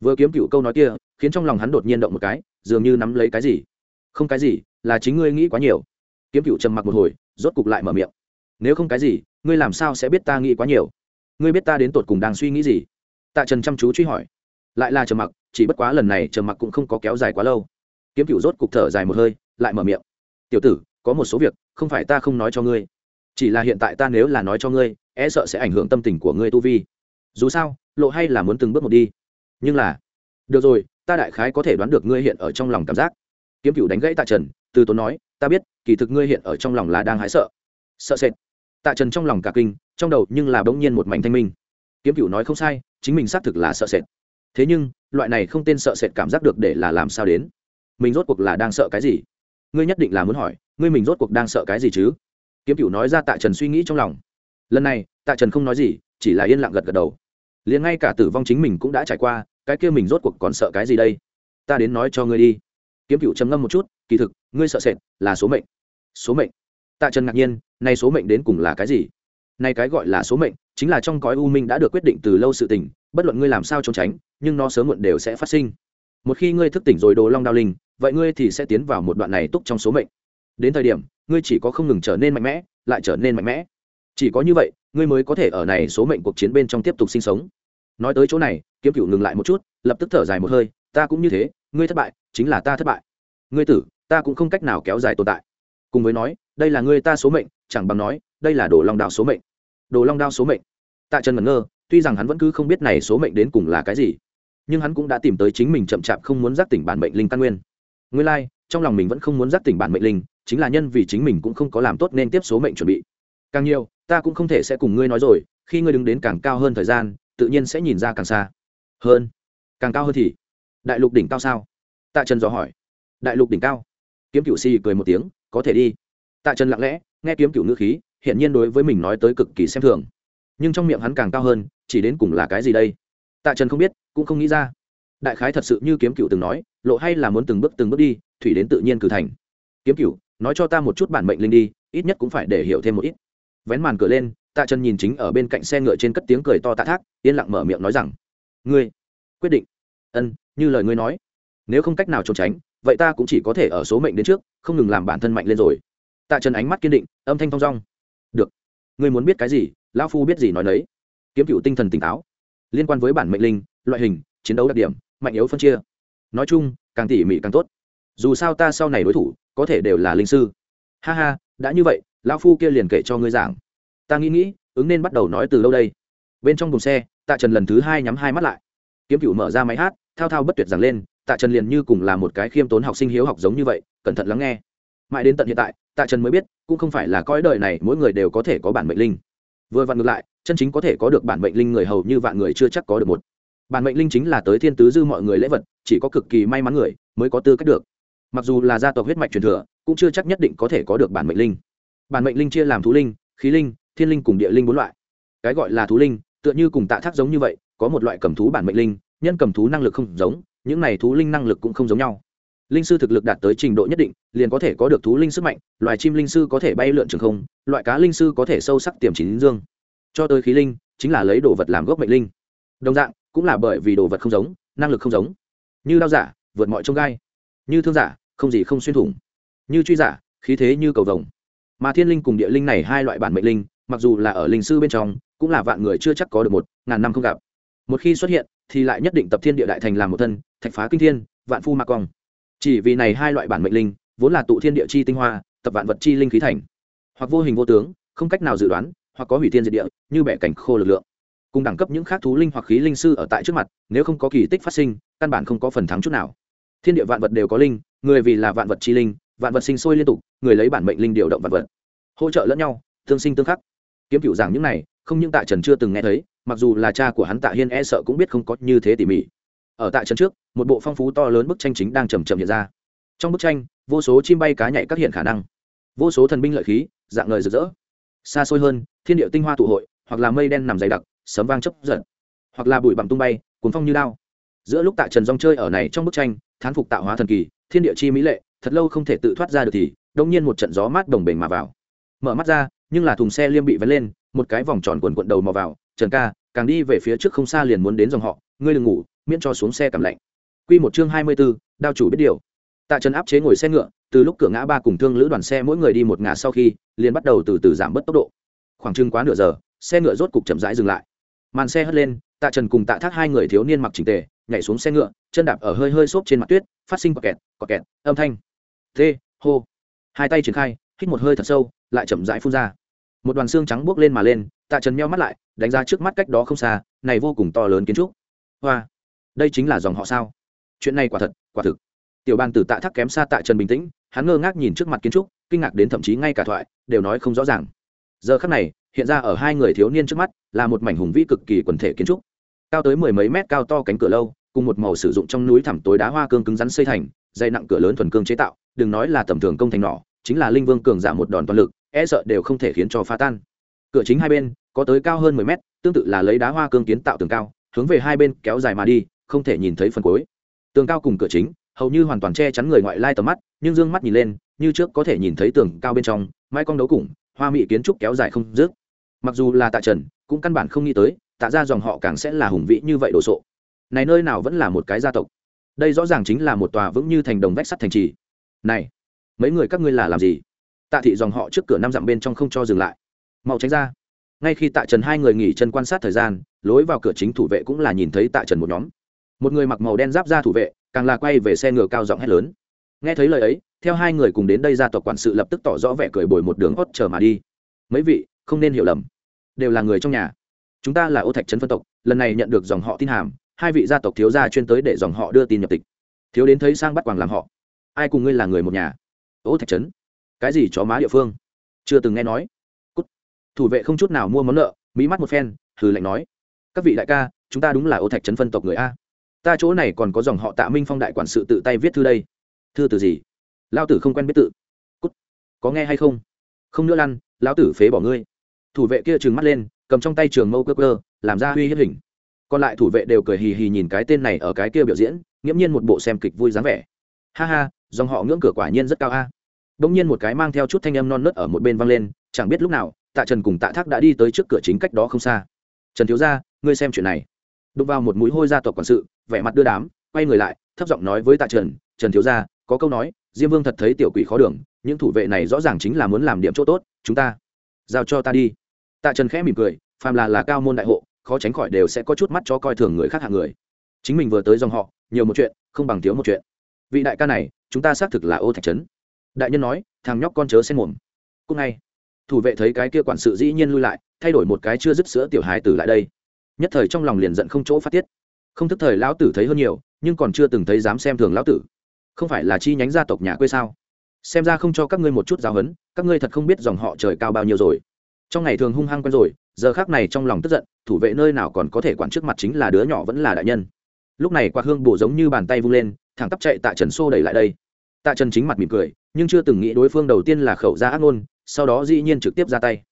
Vừa kiếm cựu câu nói kia, khiến trong lòng hắn đột nhiên động một cái, dường như nắm lấy cái gì. Không cái gì, là chính ngươi nghĩ quá nhiều. Kiếm cựu trầm mặc một hồi, rốt cục lại mở miệng. Nếu không cái gì, ngươi làm sao sẽ biết ta nghĩ quá nhiều? Ngươi biết ta đến tột cùng đang suy nghĩ gì? Tạ trần chăm chú truy hỏi. Lại là trầm mặc, chỉ bất quá lần này trầm mặc cũng không có kéo dài quá lâu. Kiếm cựu rốt cục thở dài một hơi, lại mở miệng. Tiểu tử, có một số việc, không phải ta không nói cho ngươi. Chỉ là hiện tại ta nếu là nói cho ngươi e sợ sẽ ảnh hưởng tâm tình của ngươi tu vi. Dù sao, lộ hay là muốn từng bước một đi. Nhưng là, được rồi, ta đại khái có thể đoán được ngươi hiện ở trong lòng cảm giác. Kiếm cựu đánh gãy tạ trần, từ tốn nói, ta biết, kỳ thực ngươi hiện ở trong lòng là đang hái sợ. Sợ sệt. Tạ trần trong lòng cả kinh trong đầu nhưng là bỗng nhiên một mảnh thanh minh. Kiếm cựu nói không sai, chính mình xác thực là sợ sệt. Thế nhưng, loại này không tên sợ sệt cảm giác được để là làm sao đến? Mình rốt cuộc là đang sợ cái gì? Ngươi nhất định là muốn hỏi, ngươi mình rốt cuộc đang sợ cái gì chứ? Kiếm cựu nói ra tạ trần suy nghĩ trong lòng. Lần này, tạ trần không nói gì, chỉ là yên lặng gật gật đầu. Liền ngay cả tử vong chính mình cũng đã trải qua, cái kia mình rốt cuộc còn sợ cái gì đây? Ta đến nói cho ngươi đi. Kiếm cựu trầm ngâm một chút, kỳ thực, ngươi sợ sệt là số mệnh. Số mệnh. Tạ trần ngạc nhiên nay số mệnh đến cùng là cái gì? Nay cái gọi là số mệnh, chính là trong cõi u minh đã được quyết định từ lâu sự tình, bất luận ngươi làm sao trốn tránh, nhưng nó sớm muộn đều sẽ phát sinh. Một khi ngươi thức tỉnh rồi đồ long đao linh, vậy ngươi thì sẽ tiến vào một đoạn này túc trong số mệnh. Đến thời điểm, ngươi chỉ có không ngừng trở nên mạnh mẽ, lại trở nên mạnh mẽ. Chỉ có như vậy, ngươi mới có thể ở này số mệnh cuộc chiến bên trong tiếp tục sinh sống. Nói tới chỗ này, kiếm cựu ngừng lại một chút, lập tức thở dài một hơi, ta cũng như thế, ngươi thất bại, chính là ta thất bại. Ngươi tử, ta cũng không cách nào kéo dài tồn tại. Cùng với nói, đây là ngươi ta số mệnh, chẳng bằng nói đây là đồ long đao số mệnh. Đồ long đao số mệnh. Tạ trần ngẩn ngơ tuy rằng hắn vẫn cứ không biết này số mệnh đến cùng là cái gì nhưng hắn cũng đã tìm tới chính mình chậm chạp không muốn giác tỉnh bản mệnh linh căn nguyên. Nguyên lai、like, trong lòng mình vẫn không muốn giác tỉnh bản mệnh linh chính là nhân vì chính mình cũng không có làm tốt nên tiếp số mệnh chuẩn bị. Càng nhiều ta cũng không thể sẽ cùng ngươi nói rồi khi ngươi đứng đến càng cao hơn thời gian tự nhiên sẽ nhìn ra càng xa. Hơn càng cao hơn thì đại lục đỉnh cao sao? Tạ trần dò hỏi. Đại lục đỉnh cao. Kiếm cựu si cười một tiếng có thể đi. Tạ trần lặng lẽ nghe kiếm cựu ngữ khí hiện nhiên đối với mình nói tới cực kỳ xem thường. Nhưng trong miệng hắn càng cao hơn, chỉ đến cùng là cái gì đây? Tạ trần không biết, cũng không nghĩ ra. Đại khái thật sự như kiếm cựu từng nói, lộ hay là muốn từng bước từng bước đi, thủy đến tự nhiên cử thành. Kiếm cựu nói cho ta một chút bản mệnh linh đi, ít nhất cũng phải để hiểu thêm một ít. Vén màn cửa lên, tạ trần nhìn chính ở bên cạnh xe ngựa trên cất tiếng cười to tạ thác, yên lặng mở miệng nói rằng, ngươi, quyết định. Ân, như lời ngươi nói. Nếu không cách nào trốn tránh, vậy ta cũng chỉ có thể ở số mệnh đến trước, không ngừng làm bản thân mạnh lên rồi. Tạ trần ánh mắt kiên định, âm thanh thong dong ngươi muốn biết cái gì, lão phu biết gì nói nấy. Kiếm cựu tinh thần tỉnh táo. Liên quan với bản mệnh linh, loại hình, chiến đấu đặc điểm, mạnh yếu phân chia. Nói chung, càng tỉ mỉ càng tốt. Dù sao ta sau này đối thủ, có thể đều là linh sư. Ha ha, đã như vậy, lão phu kia liền kể cho ngươi giảng. Ta nghĩ nghĩ, ứng nên bắt đầu nói từ lâu đây? Bên trong thùng xe, tạ trần lần thứ hai nhắm hai mắt lại. Kiếm cựu mở ra máy hát, thao thao bất tuyệt giảng lên, tạ trần liền như cùng là một cái khiêm tốn học sinh hiếu học giống như vậy, cẩn thận lắng nghe. Mãi đến tận hiện tại tạ trần mới biết, cũng không phải là cõi đời này mỗi người đều có thể có bản mệnh linh. Vừa vặn ngược lại, chân chính có thể có được bản mệnh linh người hầu như vạn người chưa chắc có được một. Bản mệnh linh chính là tới thiên tứ dư mọi người lễ vật, chỉ có cực kỳ may mắn người mới có tư cách được. Mặc dù là gia tộc huyết mạch truyền thừa, cũng chưa chắc nhất định có thể có được bản mệnh linh. Bản mệnh linh chia làm thú linh, khí linh, thiên linh cùng địa linh bốn loại. Cái gọi là thú linh, tựa như cùng tạ thác giống như vậy, có một loại cầm thú bản mệnh linh, nhân cầm thú năng lực không giống, những này thú linh năng lực cũng không giống nhau linh sư thực lực đạt tới trình độ nhất định, liền có thể có được thú linh sức mạnh, loài chim linh sư có thể bay lượn trường không, loại cá linh sư có thể sâu sắc tiềm chín dương. Cho tới khí linh, chính là lấy đồ vật làm gốc mệnh linh. Đồng dạng, cũng là bởi vì đồ vật không giống, năng lực không giống. Như lao giả, vượt mọi trông gai. Như thương giả, không gì không xuyên thủng. Như truy giả, khí thế như cầu vồng. Mà thiên linh cùng địa linh này hai loại bản mệnh linh, mặc dù là ở linh sư bên trong, cũng là vạn người chưa chắc có được một, ngàn năm không gặp. Một khi xuất hiện, thì lại nhất định tập thiên địa đại thành làm một thân, thạch phá kinh thiên, vạn phu mạc cong chỉ vì này hai loại bản mệnh linh, vốn là tụ thiên địa chi tinh hoa, tập vạn vật chi linh khí thành. Hoặc vô hình vô tướng, không cách nào dự đoán, hoặc có hủy thiên diệt địa, như bẻ cảnh khô lực lượng. Cùng đẳng cấp những khác thú linh hoặc khí linh sư ở tại trước mặt, nếu không có kỳ tích phát sinh, căn bản không có phần thắng chút nào. Thiên địa vạn vật đều có linh, người vì là vạn vật chi linh, vạn vật sinh sôi liên tục, người lấy bản mệnh linh điều động vạn vật. Hỗ trợ lẫn nhau, tương sinh tương khắc. Kiếm cựu giảng những này, không những tạ trần chưa từng nghe thấy, mặc dù là cha của hắn tạ hiên e sợ cũng biết không có như thế tỉ mỉ ở tại trấn trước, một bộ phong phú to lớn bức tranh chính đang chầm chậm hiện ra. Trong bức tranh, vô số chim bay cá nhảy các hiện khả năng. Vô số thần binh lợi khí, dạng ngời rực rỡ. Xa xôi hơn, thiên địa tinh hoa tụ hội, hoặc là mây đen nằm dày đặc, sấm vang chấp giật. Hoặc là bụi bặm tung bay, cuốn phong như đao. Giữa lúc tạ trần rong chơi ở này trong bức tranh, thán phục tạo hóa thần kỳ, thiên địa chi mỹ lệ, thật lâu không thể tự thoát ra được thì đông nhiên một trận gió mát đồng bền mà vào. Mở mắt ra, nhưng là thùng xe liêm bị vén lên, một cái vòng tròn quần quận đầu mò vào. Trần ca, càng đi về phía trước không xa liền muốn đến dòng họ, ngươi đừng ngủ miễn cho xuống xe cảm lạnh Quy một chương hai mươi 24, đao chủ biết điều. Tạ Trần áp chế ngồi xe ngựa, từ lúc cửa ngã ba cùng thương lữ đoàn xe mỗi người đi một ngã sau khi, liền bắt đầu từ từ giảm bớt tốc độ. Khoảng chừng quá nửa giờ, xe ngựa rốt cục chậm rãi dừng lại. Màn xe hất lên, Tạ Trần cùng Tạ Thác hai người thiếu niên mặc chỉnh tề, nhảy xuống xe ngựa, chân đạp ở hơi hơi xốp trên mặt tuyết, phát sinh quạt kẹt, quạt kẹt, âm thanh. Thê, hô. Hai tay triển khai, hít một hơi thật sâu, lại chậm rãi phun ra. Một đoàn xương trắng buốc lên mà lên, Tạ Trần nheo mắt lại, đánh ra trước mắt cách đó không xa, này vô cùng to lớn kiến trúc. Hoa, đây chính là dòng họ sao? chuyện này quả thật, quả thực. Tiểu ban tử tạ thắc kém xa tạ trần bình tĩnh, hắn ngơ ngác nhìn trước mặt kiến trúc, kinh ngạc đến thậm chí ngay cả thoại, đều nói không rõ ràng. Giờ khắc này, hiện ra ở hai người thiếu niên trước mắt, là một mảnh hùng vĩ cực kỳ quần thể kiến trúc. Cao tới mười mấy mét cao to cánh cửa lâu, cùng một màu sử dụng trong núi thẳm tối đá hoa cương cứng rắn xây thành dây nặng cửa lớn thuần cương chế tạo, đừng nói là tầm thường công thành nỏ chính là linh vương cường giả một đòn toàn lực e sợ đều không thể khiến cho phá tan. Cửa chính hai bên, có tới cao hơn mười mét, tương tự là lấy đá hoa cương kiến tạo tường cao, hướng về hai bên kéo dài mà đi không thể nhìn thấy phần cuối. Tường cao cùng cửa chính, hầu như hoàn toàn che chắn người ngoại lai tầm mắt, nhưng d ư ơ n g mắt nhìn lên, như trước có thể nhìn thấy tường cao bên trong, mai con đấu cùng, hoa mỹ kiến trúc kéo dài không dứt. Mặc dù là tạ trần, cũng căn bản không nghĩ tới, tạ ra dòng họ càng sẽ là hùng vĩ như vậy đồ sộ. Này nơi nào vẫn là một cái gia tộc? Đây rõ ràng chính là một tòa vững như thành đồng vách sắt thành trì. Này, mấy người các ngươi là làm gì? Tạ thị dòng họ trước cửa năm dặm bên trong không cho dừng lại. Mau tránh ra. Ngay khi tạ trần hai người nghỉ chân quan sát thời gian, lối vào cửa chính thủ vệ cũng là nhìn thấy tạ trần một nhóm một người mặc màu đen giáp ra thủ vệ, càng là quay về xe ngựa cao giọng hét lớn. Nghe thấy lời ấy, theo hai người cùng đến đây gia tộc quản sự lập tức tỏ rõ vẻ cười bồi một đường hót chờ mà đi. Mấy vị, không nên hiểu lầm. Đều là người trong nhà. Chúng ta là ô thạch trấn phân tộc, lần này nhận được dòng họ tin hàm, hai vị gia tộc thiếu gia chuyên tới để dòng họ đưa tin nhập tịch. Thiếu đến thấy sang bắt quàng làm họ. Ai cùng ngươi là người một nhà? Ô thạch trấn. Cái gì chó má địa phương? Chưa từng nghe nói. Cút. thủ vệ không chút nào mua món nợ mỹ mắt một phen, hừ lạnh nói. Các vị đại ca, chúng ta đúng là ô thạch trấn phân tộc người a ta chỗ này còn có dòng họ tạ minh phong đại quản sự tự tay viết thư đây. Thư từ gì? Lao tử không quen biết tự. Cút. Có nghe hay không? Không nữa lăn, lão tử phế bỏ ngươi. Thủ vệ kia trừng mắt lên, cầm trong tay trường mâu cơ cơ làm ra uy hiếp hình. Còn lại thủ vệ đều cười hì hì nhìn cái tên này ở cái kia biểu diễn, nghiễm nhiên một bộ xem kịch vui dáng vẻ. Ha ha, dòng họ ngưỡng cửa quả nhiên rất cao a. Bỗng nhiên một cái mang theo chút thanh âm non nớt ở một bên vang lên, chẳng biết lúc nào, tạ trần cùng tạ thác đã đi tới trước cửa chính cách đó không xa. Trần thiếu gia, ngươi xem chuyện này. Đụng vào một mũi hôi gia tộc quản sự vẻ mặt đưa đám, quay người lại, thấp giọng nói với tạ trần trần thiếu gia, có câu nói, diêm vương thật thấy tiểu quỷ khó đường, những thủ vệ này rõ ràng chính là muốn làm điểm chỗ tốt, chúng ta giao cho ta đi. Tạ trần khẽ mỉm cười, phàm là là cao môn đại hộ, khó tránh khỏi đều sẽ có chút mắt cho coi thường người khác hạng người. Chính mình vừa tới dòng họ, nhiều một chuyện, không bằng thiếu một chuyện. Vị đại ca này, chúng ta xác thực là ô thạch trấn. Đại nhân nói, thằng nhóc con chớ xen mồm. Cúc ngay, thủ vệ thấy cái kia quản sự dĩ nhiên lui lại, thay đổi một cái chưa dứt sữa tiểu hài tử lại đây. Nhất thời trong lòng liền giận không chỗ phát tiết không thức thời lão tử thấy hơn nhiều, nhưng còn chưa từng thấy dám xem thường lão tử. Không phải là chi nhánh gia tộc nhà quê sao? Xem ra không cho các ngươi một chút giáo huấn, các ngươi thật không biết dòng họ trời cao bao nhiêu rồi. Trong ngày thường hung hăng quen rồi, giờ khác này trong lòng tức giận, thủ vệ nơi nào còn có thể quản trước mặt chính là đứa nhỏ vẫn là đại nhân. Lúc này quạt hương bổ giống như bàn tay vung lên, thẳng tắp chạy tạ trần xô đẩy lại đây. Tạ trần chính mặt mỉm cười, nhưng chưa từng nghĩ đối phương đầu tiên là khẩu ra ác ngôn, sau đó dĩ nhiên trực tiếp ra tay.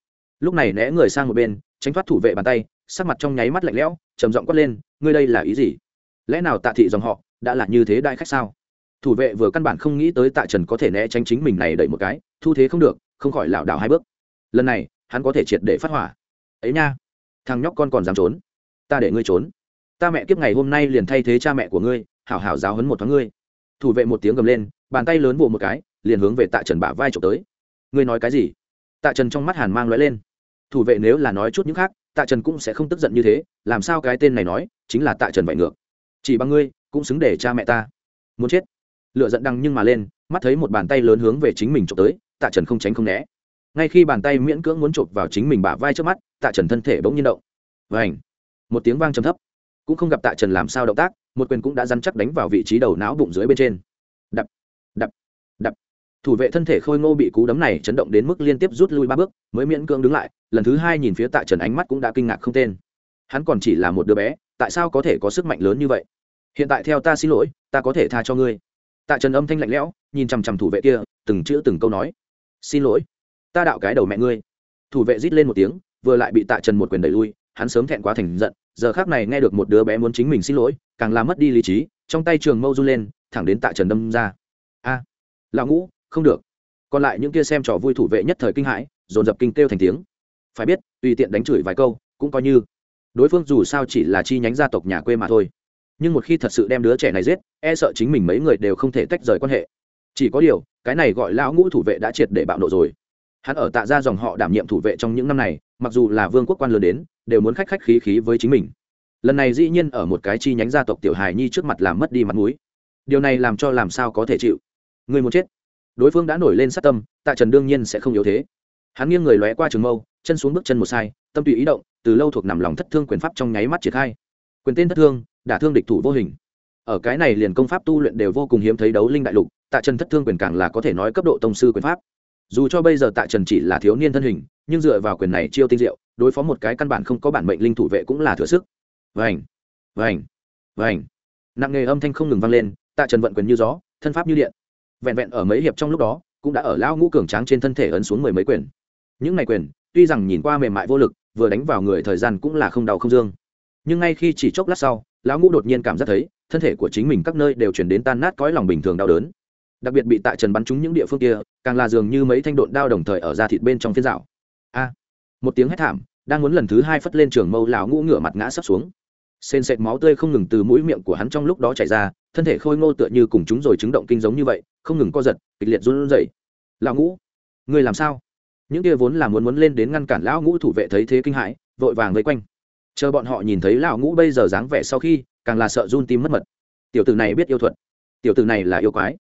Lúc này né người sang một bên, tránh thoát thủ vệ bàn tay sắc mặt trong nháy mắt lạnh lẽo, trầm giọng quát lên, ngươi đây là ý gì? Lẽ nào tạ thị dòng họ đã là như thế đại khách sao? Thủ vệ vừa căn bản không nghĩ tới tạ trần có thể né tránh chính mình này đẩy một cái, thu thế không được, không khỏi lảo đảo hai bước. Lần này, hắn có thể triệt để phát hỏa. Ấy nha, thằng nhóc con còn dám trốn. Ta để ngươi trốn. Ta mẹ kiếp ngày hôm nay liền thay thế cha mẹ của ngươi, hảo hảo giáo hấn một thoáng ngươi. Thủ vệ một tiếng gầm lên, bàn tay lớn vụ một cái, liền hướng về tạ trần bả vai trộm tới. Ngươi nói cái gì? Tạ trần trong mắt hàn mang lóe lên thủ vệ nếu là nói chút những khác, tạ trần cũng sẽ không tức giận như thế, làm sao cái tên này nói, chính là tạ trần vậy ngược. Chỉ bằng ngươi, cũng xứng để cha mẹ ta. Muốn chết. Lựa giận đăng nhưng mà lên, mắt thấy một bàn tay lớn hướng về chính mình trộm tới, tạ trần không tránh không né. Ngay khi bàn tay miễn cưỡng muốn chộp vào chính mình bả vai trước mắt, tạ trần thân thể bỗng nhiên động. Và ảnh một tiếng vang trầm thấp. Cũng không gặp tạ trần làm sao động tác, một quyền cũng đã dăn chắc đánh vào vị trí đầu não bụng dưới bên trên. Đập. Đập. Đập thủ vệ thân thể khôi ngô bị cú đấm này chấn động đến mức liên tiếp rút lui ba bước, mới miễn cưỡng đứng lại, lần thứ hai nhìn phía tạ trần ánh mắt cũng đã kinh ngạc không tên. Hắn còn chỉ là một đứa bé, tại sao có thể có sức mạnh lớn như vậy? Hiện tại theo ta xin lỗi, ta có thể tha cho ngươi. Tạ trần âm thanh lạnh lẽo, nhìn chằm chằm thủ vệ kia, từng chữ từng câu nói. Xin lỗi, ta đạo cái đầu mẹ ngươi. Thủ vệ rít lên một tiếng, vừa lại bị tạ trần một quyền đẩy lui, hắn sớm thẹn quá thành giận, giờ khác này nghe được một đứa bé muốn chính mình xin lỗi, càng làm mất đi lý trí, trong tay trường mâu run lên, thẳng đến tạ trần đâm ra. A, lão ngũ không được. Còn lại những kia xem trò vui thủ vệ nhất thời kinh hãi, dồn dập kinh kêu thành tiếng. Phải biết, tùy tiện đánh chửi vài câu, cũng coi như. Đối phương dù sao chỉ là chi nhánh gia tộc nhà quê mà thôi. Nhưng một khi thật sự đem đứa trẻ này giết e sợ chính mình mấy người đều không thể tách rời quan hệ. Chỉ có điều, cái này gọi lão ngũ thủ vệ đã triệt để bạo nộ rồi. Hắn ở tạ ra dòng họ đảm nhiệm thủ vệ trong những năm này, mặc dù là vương quốc quan lớn đến, đều muốn khách khách khí khí với chính mình. Lần này dĩ nhiên ở một cái chi nhánh gia tộc tiểu hài nhi trước mặt làm mất đi mặt mũi. Điều này làm cho làm sao có thể chịu? Người muốn chết đối phương đã nổi lên sát tâm, tạ trần đương nhiên sẽ không yếu thế. Hắn nghiêng người lóe qua trường mâu, chân xuống bước chân một sai, tâm tùy ý động, từ lâu thuộc nằm lòng thất thương quyền pháp trong nháy mắt triển khai. Quyền tên thất thương, đả thương địch thủ vô hình. Ở cái này liền công pháp tu luyện đều vô cùng hiếm thấy đấu linh đại lục, tạ trần thất thương quyền càng là có thể nói cấp độ tông sư quyền pháp. Dù cho bây giờ tạ trần chỉ là thiếu niên thân hình, nhưng dựa vào quyền này chiêu tinh diệu, đối phó một cái căn bản không có bản mệnh linh thủ vệ cũng là thừa sức. Vành vành vành. Nặng nghề âm thanh không ngừng vang lên, tạ trần vận quyền như gió, thân pháp như điện vẹn vẹn ở mấy hiệp trong lúc đó, cũng đã ở lao ngũ cường tráng trên thân thể ấn xuống mười mấy quyền. Những ngày quyền, tuy rằng nhìn qua mềm mại vô lực, vừa đánh vào người thời gian cũng là không đau không dương. Nhưng ngay khi chỉ chốc lát sau, lão ngũ đột nhiên cảm giác thấy, thân thể của chính mình các nơi đều chuyển đến tan nát cõi lòng bình thường đau đớn. Đặc biệt bị tạ trần bắn trúng những địa phương kia, càng là dường như mấy thanh độn đao đồng thời ở ra thịt bên trong phiên dạo a! Một tiếng hét thảm, đang muốn lần thứ hai phất lên trường mâu lão ngũ ngửa mặt ngã sắp xuống sền sệt máu tươi không ngừng từ mũi miệng của hắn trong lúc đó chảy ra, thân thể khôi ngô tựa như cùng chúng rồi chứng động kinh giống như vậy, không ngừng co giật, kịch liệt run rẩy. Lão ngũ người làm sao? Những kia vốn là muốn muốn lên đến ngăn cản lão ngũ thủ vệ thấy thế kinh hãi, vội vàng vây quanh. Chờ bọn họ nhìn thấy lão ngũ bây giờ dáng vẻ sau khi, càng là sợ run tim mất mật. Tiểu tử này biết yêu thuật. Tiểu tử này là yêu quái.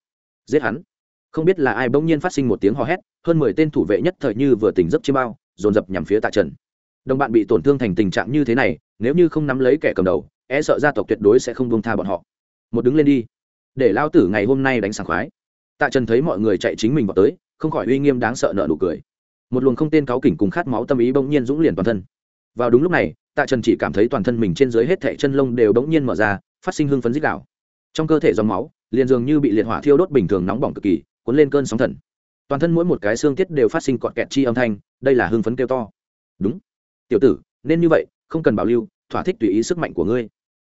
Giết hắn. Không biết là ai bỗng nhiên phát sinh một tiếng hò hét, hơn mười tên thủ vệ nhất thời như vừa tỉnh giấc chiêm bao, dồn dập nhằm phía tạ trần đồng bạn bị tổn thương thành tình trạng như thế này, nếu như không nắm lấy kẻ cầm đầu e sợ gia tộc tuyệt đối sẽ không buông tha bọn họ. Một đứng lên đi. Để lao tử ngày hôm nay đánh sảng khoái. Tạ trần thấy mọi người chạy chính mình vào tới, không khỏi uy nghiêm đáng sợ nợ nụ cười. Một luồng không tên cáo kỉnh cùng khát máu tâm ý bỗng nhiên dũng liền toàn thân. Vào đúng lúc này, tạ trần chỉ cảm thấy toàn thân mình trên dưới hết thẻ chân lông đều bỗng nhiên mở ra, phát sinh hưng phấn dích đạo trong cơ thể dòng máu, liền dường như bị liệt hỏa thiêu đốt bình thường nóng bỏng cực kỳ, cuốn lên cơn sóng thần. Toàn thân mỗi một cái xương tiết đều phát sinh cọt kẹt chi âm thanh, đây là hưng phấn kêu to. Đúng tiểu tử, nên như vậy, không cần bảo lưu, thỏa thích tùy ý sức mạnh của ngươi.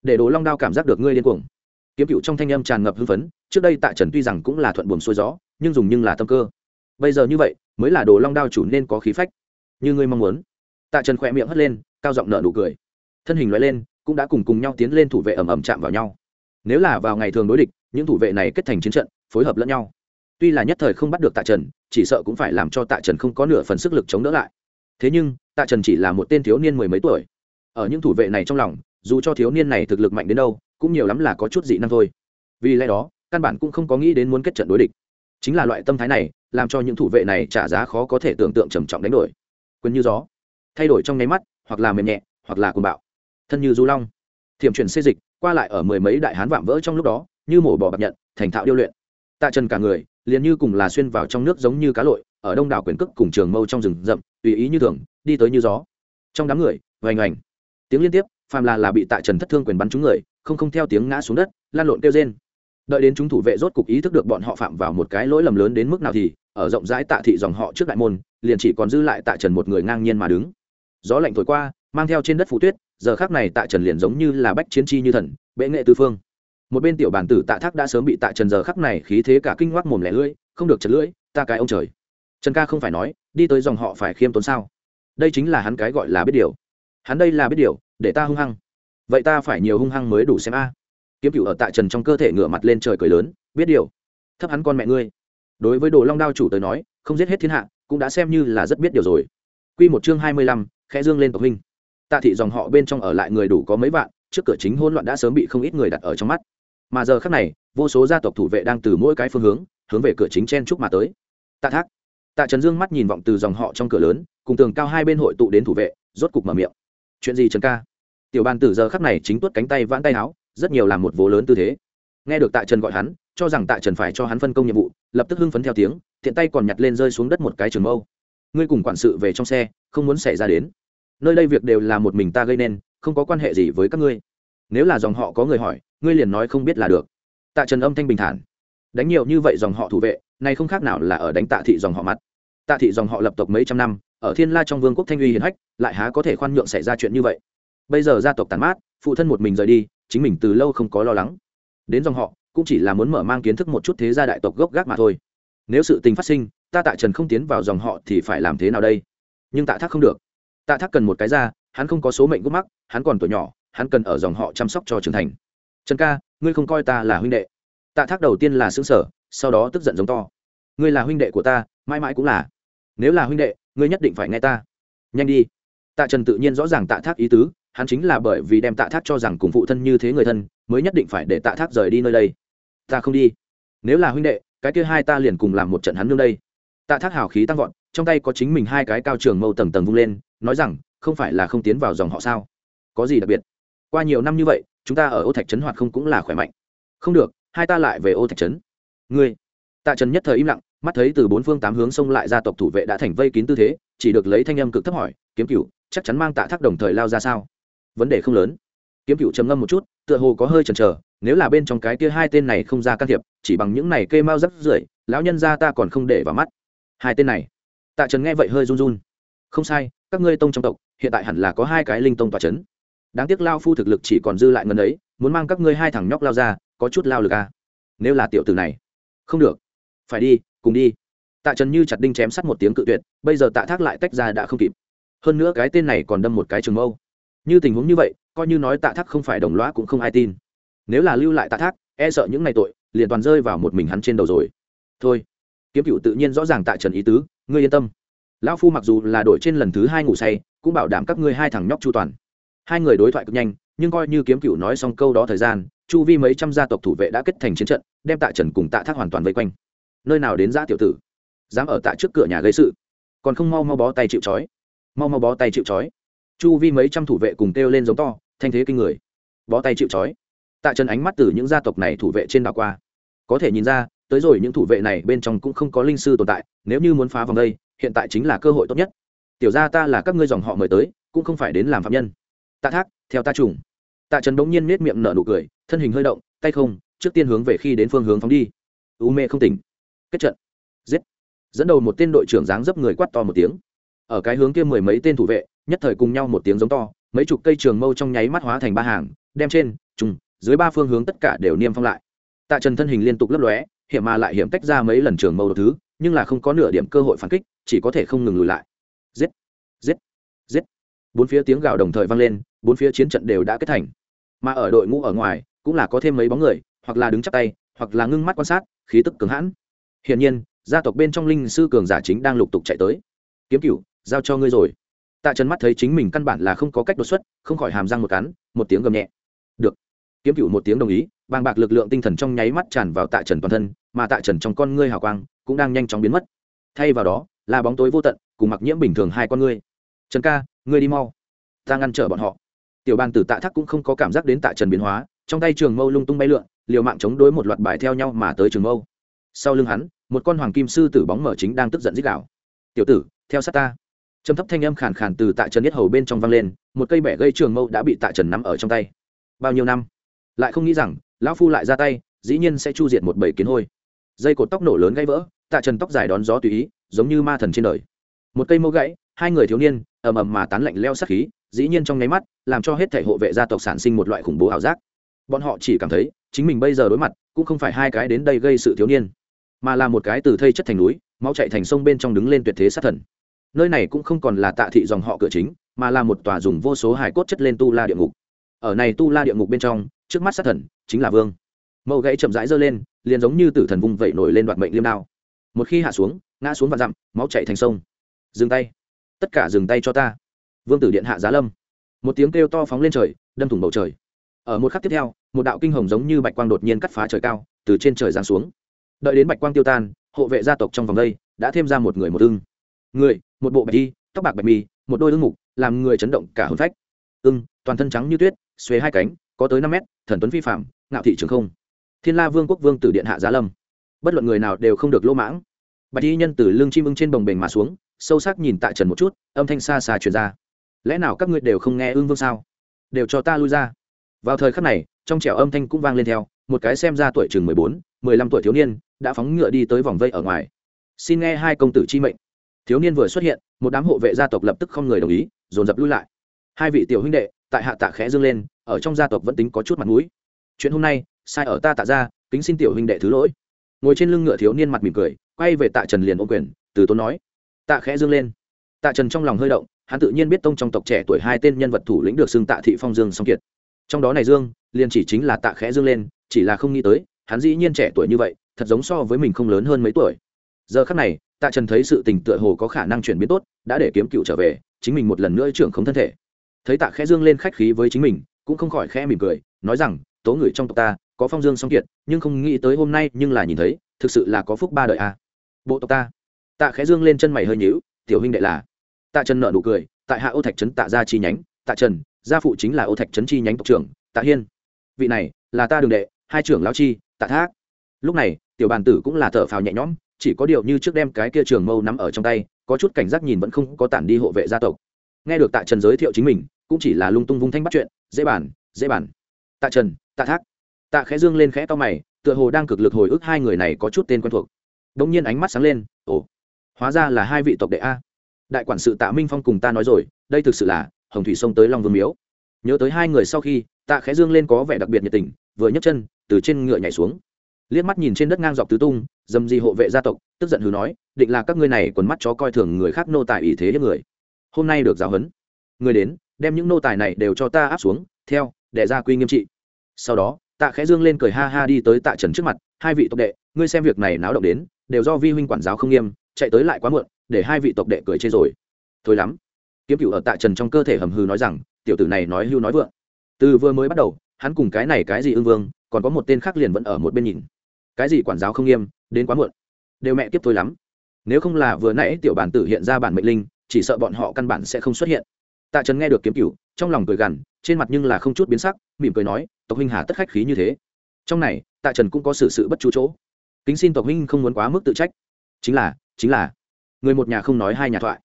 Để đồ long đao cảm giác được ngươi điên cuồng. Kiếm cựu trong thanh âm tràn ngập hưng phấn, trước đây tạ trần tuy rằng cũng là thuận buồm xuôi gió, nhưng dùng nhưng là tâm cơ. Bây giờ như vậy, mới là đồ long đao chủ nên có khí phách. Như ngươi mong muốn. Tạ trần khỏe miệng hất lên, cao giọng nở nụ cười. Thân hình loại lên, cũng đã cùng cùng nhau tiến lên thủ vệ ẩm ẩm chạm vào nhau. Nếu là vào ngày thường đối địch, những thủ vệ này kết thành chiến trận, phối hợp lẫn nhau. Tuy là nhất thời không bắt được tạ trần, chỉ sợ cũng phải làm cho tạ trần không có nửa phần sức lực chống đỡ lại. Thế nhưng tạ trần chỉ là một tên thiếu niên mười mấy tuổi. Ở những thủ vệ này trong lòng, dù cho thiếu niên này thực lực mạnh đến đâu, cũng nhiều lắm là có chút dị năng thôi. Vì lẽ đó, căn bản cũng không có nghĩ đến muốn kết trận đối địch. Chính là loại tâm thái này, làm cho những thủ vệ này trả giá khó có thể tưởng tượng trầm trọng đánh đổi. Quyền như gió, thay đổi trong nháy mắt, hoặc là mềm nhẹ, hoặc là cuồng bạo. Thân như du long, thiểm chuyển xê dịch, qua lại ở mười mấy đại hán vạm vỡ trong lúc đó, như mổ bò bạc nhận thành thạo điêu luyện. Tạ trần cả người, liền như cùng là xuyên vào trong nước giống như cá lội, ở đông đảo quyền cước cùng trường mâu trong rừng rậm tùy ý như thường, đi tới như gió. Trong đám người vành ảnh tiếng liên tiếp, phàm là là bị tạ trần thất thương quyền bắn trúng người, không không theo tiếng ngã xuống đất, lan lộn kêu trên đợi đến chúng thủ vệ rốt cục ý thức được bọn họ phạm vào một cái lỗi lầm lớn đến mức nào thì, ở rộng rãi tạ thị dòng họ trước đại môn, liền chỉ còn dư lại tạ trần một người ngang nhiên mà đứng. Gió lạnh thổi qua, mang theo trên đất phủ tuyết, giờ khác này tạ trần liền giống như là bách chiến chi như thần, bệ nghệ tư phương. Một bên tiểu bản tử tạ thác đã sớm bị tạ trần giờ khắc này khí thế cả kinh ngoác mồm lẻ lưỡi, không được chật lưỡi, ta cái ông trời trần ca không phải nói, đi tới dòng họ phải khiêm tốn sao? Đây chính là hắn cái gọi là biết điều. Hắn đây là biết điều, để ta hung hăng. Vậy ta phải nhiều hung hăng mới đủ xem a. Kiếm cựu ở tạ trần trong cơ thể ngửa mặt lên trời cười lớn, biết điều. Thấp hắn con mẹ ngươi. Đối với đồ long đao chủ tới nói, không giết hết thiên hạ, cũng đã xem như là rất biết điều rồi. Q một chương hai mươi lăm, khẽ dương lên tộc huynh. Tạ thị dòng họ bên trong ở lại người đủ có mấy vạn, trước cửa chính hỗn loạn đã sớm bị không ít người đặt ở trong mắt. Mà giờ khác này, vô số gia tộc thủ vệ đang từ mỗi cái phương hướng hướng về cửa chính chen trúc mà tới. Tạ thác tạ trần dương mắt nhìn vọng từ dòng họ trong cửa lớn, cùng tường cao hai bên hội tụ đến thủ vệ, rốt cục mở miệng. Chuyện gì trần ca? Tiểu ban tử giờ khắc này chính tuốt cánh tay vãn tay áo, rất nhiều làm một vố lớn tư thế. Nghe được tạ trần gọi hắn, cho rằng tạ trần phải cho hắn phân công nhiệm vụ, lập tức hưng phấn theo tiếng thiện tay còn nhặt lên rơi xuống đất một cái trường mâu. Ngươi cùng quản sự về trong xe, không muốn xảy ra đến. Nơi đây việc đều là một mình ta gây nên, không có quan hệ gì với các ngươi. Nếu là dòng họ có người hỏi, ngươi liền nói không biết là được. Tạ trần âm thanh bình thản đánh nhiều như vậy dòng họ thủ vệ này không khác nào là ở đánh tạ thị dòng họ mặt. Tạ thị dòng họ lập tộc mấy trăm năm, ở thiên la trong vương quốc thanh uy hiền hách, lại há có thể khoan nhượng xảy ra chuyện như vậy. Bây giờ gia tộc tàn mát, phụ thân một mình rời đi, chính mình từ lâu không có lo lắng. Đến dòng họ, cũng chỉ là muốn mở mang kiến thức một chút thế gia đại tộc gốc gác mà thôi. Nếu sự tình phát sinh, ta tạ trần không tiến vào dòng họ thì phải làm thế nào đây? Nhưng tạ thác không được. Tạ thác cần một cái ra, hắn không có số mệnh gốc mắc, hắn còn tuổi nhỏ, hắn cần ở dòng họ chăm sóc cho trưởng thành. Trần ca, ngươi không coi ta là huynh đệ tạ thác đầu tiên là xứng sở sau đó tức giận giống to. Ngươi là huynh đệ của ta, mãi mãi cũng là. Nếu là huynh đệ, ngươi nhất định phải nghe ta. Nhanh đi. Tạ trần tự nhiên rõ ràng tạ thác ý tứ, hắn chính là bởi vì đem tạ thác cho rằng cùng phụ thân như thế người thân, mới nhất định phải để tạ thác rời đi nơi đây. Ta không đi. Nếu là huynh đệ, cái kia hai ta liền cùng làm một trận hắn nương đây. Tạ thác hào khí tăng vọt, trong tay có chính mình hai cái cao trường mâu tầng tầng vung lên, nói rằng, không phải là không tiến vào dòng họ sao? Có gì đặc biệt? Qua nhiều năm như vậy, chúng ta ở ô thạch trấn hoạt không cũng là khỏe mạnh. Không được hai ta lại về ô thạch trấn. Ngươi tạ trần nhất thời im lặng mắt thấy từ bốn phương tám hướng xông lại gia tộc thủ vệ đã thành vây kín tư thế chỉ được lấy thanh âm cực thấp hỏi kiếm cựu chắc chắn mang tạ thác đồng thời lao ra sao? Vấn đề không lớn. Kiếm cựu trầm ngâm một chút tựa hồ có hơi chần chờ nếu là bên trong cái kia hai tên này không ra can thiệp chỉ bằng những này kê mau rắc rưởi lão nhân ra ta còn không để vào mắt. Hai tên này. Tạ trần nghe vậy hơi run run. Không sai các ngươi tông trong tộc hiện tại hẳn là có hai cái linh tông tòa trấn, đáng tiếc lao phu thực lực chỉ còn dư lại ngần ấy muốn mang các ngươi hai thằng nhóc lao ra có chút lao lực à. nếu là tiểu tử này, không được. Phải đi, cùng đi. Tạ trần như chặt đinh chém sắt một tiếng cự tuyệt, bây giờ tạ thác lại tách ra đã không kịp. Hơn nữa cái tên này còn đâm một cái trường mâu. Như tình huống như vậy, coi như nói tạ thác không phải đồng loá cũng không ai tin. Nếu là lưu lại tạ thác e sợ những ngày tội, liền toàn rơi vào một mình hắn trên đầu rồi. Thôi. Kiếm cựu tự nhiên rõ ràng tạ trần ý tứ, ngươi yên tâm. Lão phu mặc dù là đổi trên lần thứ hai ngủ say, cũng bảo đảm các ngươi hai thằng nhóc chu toàn. Hai người đối thoại cực nhanh, nhưng coi như kiếm cựu nói xong câu đó thời gian chu vi mấy trăm gia tộc thủ vệ đã kết thành chiến trận, đem tạ trần cùng tạ thác hoàn toàn vây quanh. Nơi nào đến giã tiểu tử? Dám ở tạ trước cửa nhà gây sự. Còn không mau mau bó tay chịu trói. Mau mau bó tay chịu trói. Chu vi mấy trăm thủ vệ cùng kêu lên giống to, thanh thế kinh người. Bó tay chịu trói. Tạ trần ánh mắt từ những gia tộc này thủ vệ trên đảo qua. Có thể nhìn ra, tới rồi những thủ vệ này bên trong cũng không có linh sư tồn tại, nếu như muốn phá vòng đây, hiện tại chính là cơ hội tốt nhất. Tiểu gia ta là các ngươi dòng họ mời tới, cũng không phải đến làm phạm nhân. Tạ thác, theo ta trùng tạ trần bỗng nhiên nết miệng nở nụ cười, thân hình hơi động, tay không, trước tiên hướng về khi đến phương hướng phóng đi. U mê không tỉnh. Kết trận. Giết. Dẫn đầu một tên đội trưởng dáng dấp người quát to một tiếng. Ở cái hướng kia mười mấy tên thủ vệ, nhất thời cùng nhau một tiếng giống to, mấy chục cây trường mâu trong nháy mắt hóa thành ba hàng, đem trên, trùng, dưới ba phương hướng tất cả đều niêm phong lại. Tạ trần thân hình liên tục lấp lóe, hiểm mà lại hiểm tách ra mấy lần trường mâu đồ thứ, nhưng là không có nửa điểm cơ hội phản kích, chỉ có thể không ngừng lùi lại bốn phía tiếng gào đồng thời vang lên, bốn phía chiến trận đều đã kết thành. Mà ở đội ngũ ở ngoài, cũng là có thêm mấy bóng người, hoặc là đứng chắp tay, hoặc là ngưng mắt quan sát, khí tức cường hãn. Hiển nhiên, gia tộc bên trong linh sư cường giả chính đang lục tục chạy tới. Kiếm cửu, giao cho ngươi rồi. Tạ trần mắt thấy chính mình căn bản là không có cách đột xuất, không khỏi hàm răng một cắn, một tiếng gầm nhẹ. Được. Kiếm cựu một tiếng đồng ý, bàng bạc lực lượng tinh thần trong nháy mắt tràn vào tạ trần toàn thân, mà tạ trần trong con ngươi hào quang cũng đang nhanh chóng biến mất. Thay vào đó, là bóng tối vô tận, cùng mặc nhiễm bình thường hai con ngươi trần ca, ngươi đi mau. Ta ngăn trở bọn họ. Tiểu bàn tử tạ thác cũng không có cảm giác đến tạ trần biến hóa, trong tay trường mâu lung tung bay lượn, liều mạng chống đối một loạt bài theo nhau mà tới trường mâu. Sau lưng hắn, một con hoàng kim sư tử bóng mở chính đang tức giận dích đạo tiểu tử, theo sát ta. Trầm thấp thanh âm khàn khàn từ tạ trần nhất hầu bên trong vang lên, một cây bẻ gây trường mâu đã bị tạ trần nắm ở trong tay. Bao nhiêu năm? Lại không nghĩ rằng, lão phu lại ra tay, dĩ nhiên sẽ chu diệt một bầy kiến hôi. Dây cột tóc nổ lớn gãy vỡ, tạ trần tóc dài đón gió tùy ý, giống như ma thần trên đời. Một cây mâu gãy hai người thiếu niên, ầm ầm mà tán lạnh leo sát khí, dĩ nhiên trong nháy mắt, làm cho hết thể hộ vệ gia tộc sản sinh một loại khủng bố ảo giác. Bọn họ chỉ cảm thấy, chính mình bây giờ đối mặt, cũng không phải hai cái đến đây gây sự thiếu niên, mà là một cái từ thây chất thành núi, máu chạy thành sông bên trong đứng lên tuyệt thế sát thần. Nơi này cũng không còn là tạ thị dòng họ cửa chính, mà là một tòa dùng vô số hải cốt chất lên tu la địa ngục. Ở này tu la địa ngục bên trong, trước mắt sát thần chính là vương. Mâu gãy chậm rãi giơ lên, liền giống như tử thần vung vẩy nổi lên đoạt mệnh liêm đao. Một khi hạ xuống, ngã xuống và dặm, máu chạy thành sông. Dừng tay tất cả dừng tay cho ta. Vương tử điện hạ giá lâm. Một tiếng kêu to phóng lên trời, đâm thủng bầu trời. Ở một khắc tiếp theo, một đạo kinh hồng giống như bạch quang đột nhiên cắt phá trời cao, từ trên trời giáng xuống. Đợi đến bạch quang tiêu tan, hộ vệ gia tộc trong vòng đây đã thêm ra một người một ưng. Người, một bộ bạch đi tóc bạc bạch mi một đôi ưng mục, làm người chấn động cả hồn phách. Ưng, toàn thân trắng như tuyết xuế hai cánh, có tới năm mét, thần tuấn phi phạm ngạo thị trường không. Thiên la vương quốc vương tử điện hạ giá lâm. Bất luận người nào đều không được lỗ mãng. Bạch y nhân từ lương chim ưng trên bồng bềnh mà xuống sâu sắc nhìn tại trần một chút, âm thanh xa xa truyền ra. Lẽ nào các ngươi đều không nghe ương vương sao? Đều cho ta lui ra. Vào thời khắc này, trong trẻo âm thanh cũng vang lên theo, một cái xem ra tuổi chừng mười bốn, mười lăm tuổi thiếu niên đã phóng ngựa đi tới vòng vây ở ngoài. Xin nghe hai công tử chi mệnh. Thiếu niên vừa xuất hiện, một đám hộ vệ gia tộc lập tức không người đồng ý, dồn dập lui lại. Hai vị tiểu huynh đệ, tại hạ tạ khẽ dương lên, ở trong gia tộc vẫn tính có chút mặt mũi. Chuyện hôm nay, sai ở ta tạ ra, kính xin tiểu huynh đệ thứ lỗi. Ngồi trên lưng ngựa thiếu niên mặt mỉm cười, quay về tạ trần liền ô quyền, từ tốn nói tạ khẽ dương lên. Tạ trần trong lòng hơi động, hắn tự nhiên biết tông trong tộc trẻ tuổi hai tên nhân vật thủ lĩnh được xưng tạ thị phong dương song kiệt. Trong đó này dương, liền chỉ chính là tạ khẽ dương lên, chỉ là không nghĩ tới, hắn dĩ nhiên trẻ tuổi như vậy, thật giống so với mình không lớn hơn mấy tuổi. Giờ khắc này, tạ trần thấy sự tình tựa hồ có khả năng chuyển biến tốt, đã để kiếm cựu trở về, chính mình một lần nữa trưởng không thân thể. Thấy tạ khẽ dương lên khách khí với chính mình, cũng không khỏi khẽ mỉm cười, nói rằng, tố người trong tộc ta, có phong dương song kiệt, nhưng không nghĩ tới hôm nay nhưng là nhìn thấy, thực sự là có phúc ba đời a à. bộ tộc ta tạ khẽ dương lên chân mày hơi nhíu, tiểu huynh đệ là? Tạ trần nợ nụ cười, tại hạ ô thạch trấn tạ gia chi nhánh, tạ trần, gia phụ chính là ô thạch trấn chi nhánh tộc trưởng, tạ hiên. Vị này, là ta đường đệ, hai trưởng lao chi, tạ thác. Lúc này, tiểu bàn tử cũng là thở phào nhẹ nhõm, chỉ có điều như trước đem cái kia trường mâu nắm ở trong tay, có chút cảnh giác nhìn vẫn không có tản đi hộ vệ gia tộc. Nghe được tạ trần giới thiệu chính mình, cũng chỉ là lung tung vung thanh bắt chuyện, dễ bản dễ bản tạ trần, tạ thác. Tạ khẽ dương lên khẽ to mày, tựa hồ đang cực lực hồi ức hai người này có chút tên quen thuộc. Đông nhiên ánh mắt sáng lên, ồ hóa ra là hai vị tộc đệ a. Đại quản sự tạ minh phong cùng ta nói rồi, đây thực sự là hồng thủy sông tới long vương miếu. Nhớ tới hai người sau khi, tạ khẽ dương lên có vẻ đặc biệt nhiệt tình, vừa nhấc chân, từ trên ngựa nhảy xuống. Liếc mắt nhìn trên đất ngang dọc tứ tung, dầm gì hộ vệ gia tộc, tức giận hừ nói, định là các ngươi này còn mắt chó coi thường người khác nô tài ý thế những người. Hôm nay được giáo huấn. Người đến, đem những nô tài này đều cho ta áp xuống, theo để ra quy nghiêm trị. Sau đó, tạ khẽ dương lên cười ha ha đi tới tạ trần trước mặt, hai vị tộc đệ, ngươi xem việc này náo động đến, đều do vi huynh quản giáo không nghiêm chạy tới lại quá muộn, để hai vị tộc đệ cười chê rồi. Thôi lắm. Kiếm cựu ở tạ trần trong cơ thể hầm hư nói rằng, tiểu tử này nói hưu nói vượng. Từ vừa mới bắt đầu, hắn cùng cái này cái gì ưng vương, còn có một tên khác liền vẫn ở một bên nhìn. Cái gì quản giáo không nghiêm, đến quá muộn. Đều mẹ tiếp thôi lắm. Nếu không là vừa nãy tiểu bản tử hiện ra bản mệnh linh, chỉ sợ bọn họ căn bản sẽ không xuất hiện. Tạ trần nghe được kiếm cựu trong lòng cười gằn, trên mặt nhưng là không chút biến sắc, mỉm cười nói, tộc huynh hà tất khách khí như thế. Trong này, tạ trần cũng có sự sự bất chú chỗ. Kính xin tộc huynh không muốn quá mức tự trách. Chính là chính là, người một nhà không nói hai nhà thoại.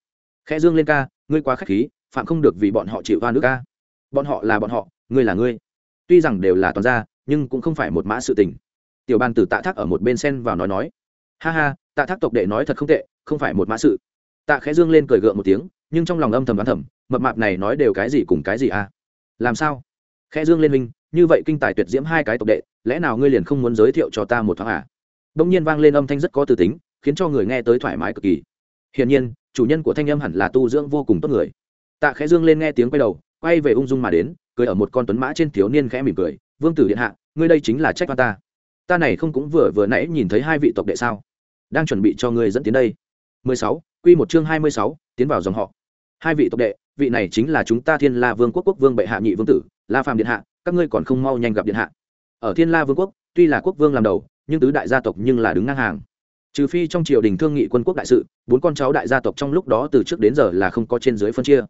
Khẽ dương lên ca, ngươi quá khách khí, phạm không được vì bọn họ chịu hoa nước ca. Bọn họ là bọn họ, ngươi là ngươi. Tuy rằng đều là toàn gia, nhưng cũng không phải một mã sự tình. Tiểu ban tử tạ thác ở một bên sen vào nói nói. Ha ha, tạ thác tộc đệ nói thật không tệ, không phải một mã sự. Tạ khẽ dương lên cười gượng một tiếng, nhưng trong lòng âm thầm đoán thầm, mập mạp này nói đều cái gì cùng cái gì à? Làm sao? Khẽ dương lên minh như vậy kinh tài tuyệt diễm hai cái tộc đệ, lẽ nào ngươi liền không muốn giới thiệu cho ta một thoáng à? Đông nhiên vang lên âm thanh rất có tư tính khiến cho người nghe tới thoải mái cực kỳ. Hiển nhiên chủ nhân của thanh âm hẳn là tu dưỡng vô cùng tốt người. Tạ khẽ dương lên nghe tiếng quay đầu quay về ung dung mà đến cười ở một con tuấn mã trên thiếu niên khẽ mỉm cười vương tử điện hạ ngươi đây chính là trách oan ta. Ta này không cũng vừa vừa nãy nhìn thấy hai vị tộc đệ sao? Đang chuẩn bị cho ngươi dẫn tiến đây. 16, quy một chương 26, tiến vào dòng họ. Hai vị tộc đệ vị này chính là chúng ta thiên la vương quốc quốc vương bệ hạ nhị vương tử la phàm điện hạ các ngươi còn không mau nhanh gặp điện hạ. Ở thiên la vương quốc tuy là quốc vương làm đầu nhưng tứ đại gia tộc nhưng là đứng ngang hàng trừ phi trong triều đình thương nghị quân quốc đại sự, bốn con cháu đại gia tộc trong lúc đó từ trước đến giờ là không có trên dưới phân chia.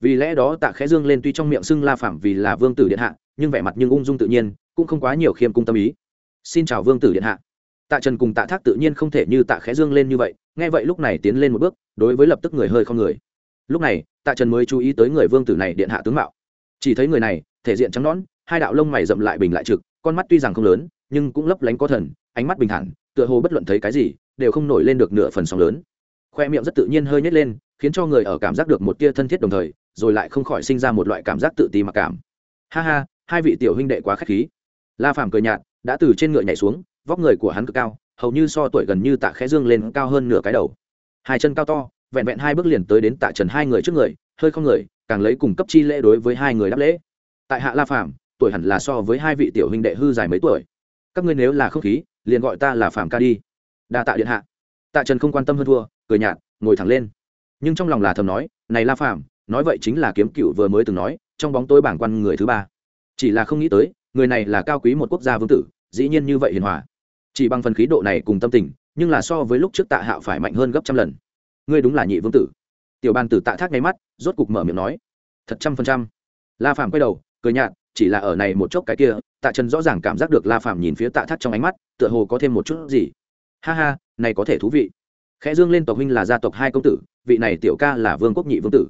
Vì lẽ đó tạ khẽ dương lên tuy trong miệng xưng la phạm vì là vương tử điện hạ, nhưng vẻ mặt nhưng ung dung tự nhiên, cũng không quá nhiều khiêm cung tâm ý. Xin chào vương tử điện hạ. Tạ trần cùng tạ thác tự nhiên không thể như tạ khẽ dương lên như vậy, nghe vậy lúc này tiến lên một bước, đối với lập tức người hơi không người. Lúc này, tạ trần mới chú ý tới người vương tử này điện hạ tướng mạo. Chỉ thấy người này, thể diện trắng nõn, hai đạo lông mày rậm lại bình lại trực, con mắt tuy rằng không lớn, nhưng cũng lấp lánh có thần, ánh mắt bình thản, tựa hồ bất luận thấy cái gì đều không nổi lên được nửa phần sóng lớn. Khoe miệng rất tự nhiên hơi nhét lên, khiến cho người ở cảm giác được một tia thân thiết đồng thời, rồi lại không khỏi sinh ra một loại cảm giác tự ti mặc cảm. Ha ha, hai vị tiểu huynh đệ quá k h á c h khí. La phàm cười nhạt, đã từ trên ngựa nhảy xuống, vóc người của hắn cực cao, hầu như so tuổi gần như tạ khẽ dương lên cao hơn nửa cái đầu. Hai chân cao to, vẹn vẹn hai bước liền tới đến tạ trần hai người trước người, hơi không người, càng lấy cùng cấp chi lễ đối với hai người đáp lễ. Tại hạ la phàm, tuổi hẳn là so với hai vị tiểu huynh đệ hư dài mấy tuổi. Các ngươi nếu là không khí, liền gọi ta là phàm ca đi đa tạ điện hạ tạ trần không quan tâm hơn thua cười nhạt ngồi thẳng lên nhưng trong lòng là thầm nói này la phàm nói vậy chính là kiếm cựu vừa mới từng nói trong bóng tối bảng quan người thứ ba chỉ là không nghĩ tới người này là cao quý một quốc gia vương tử dĩ nhiên như vậy hiền hòa chỉ bằng phần khí độ này cùng tâm tình nhưng là so với lúc trước tạ hạo phải mạnh hơn gấp trăm lần ngươi đúng là nhị vương tử tiểu ban tử tạ thác nháy mắt rốt cục mở miệng nói thật trăm phần trăm la phàm quay đầu cười nhạt chỉ là ở này một chốc cái kia tạ trần rõ ràng cảm giác được la phàm nhìn phía tạ thác trong ánh mắt tựa hồ có thêm một chút gì ha ha, này có thể thú vị. Khẽ dương lên tộc huynh là gia tộc hai công tử, vị này tiểu ca là vương quốc nhị vương tử.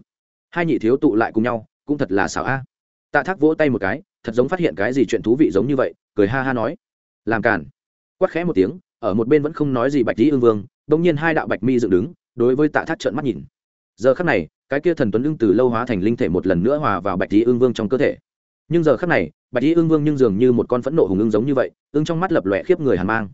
Hai nhị thiếu tụ lại cùng nhau, cũng thật là xảo a. Tạ thác vỗ tay một cái, thật giống phát hiện cái gì chuyện thú vị giống như vậy, cười ha ha nói. Làm cản quát khẽ một tiếng, ở một bên vẫn không nói gì bạch dĩ ương vương Đông nhiên hai đạo bạch mi dựng đứng, đối với tạ thác trợn mắt nhìn. Giờ khắc này, cái kia thần tuấn ưng từ lâu hóa thành linh thể một lần nữa hòa vào bạch dĩ ương vương trong cơ thể. Nhưng giờ khắc này, bạch dĩ ương vương nhưng dường như một con phẫn nộ hùng ưng giống như vậy, ưng trong mắt lập lòe khiếp người hàn mang.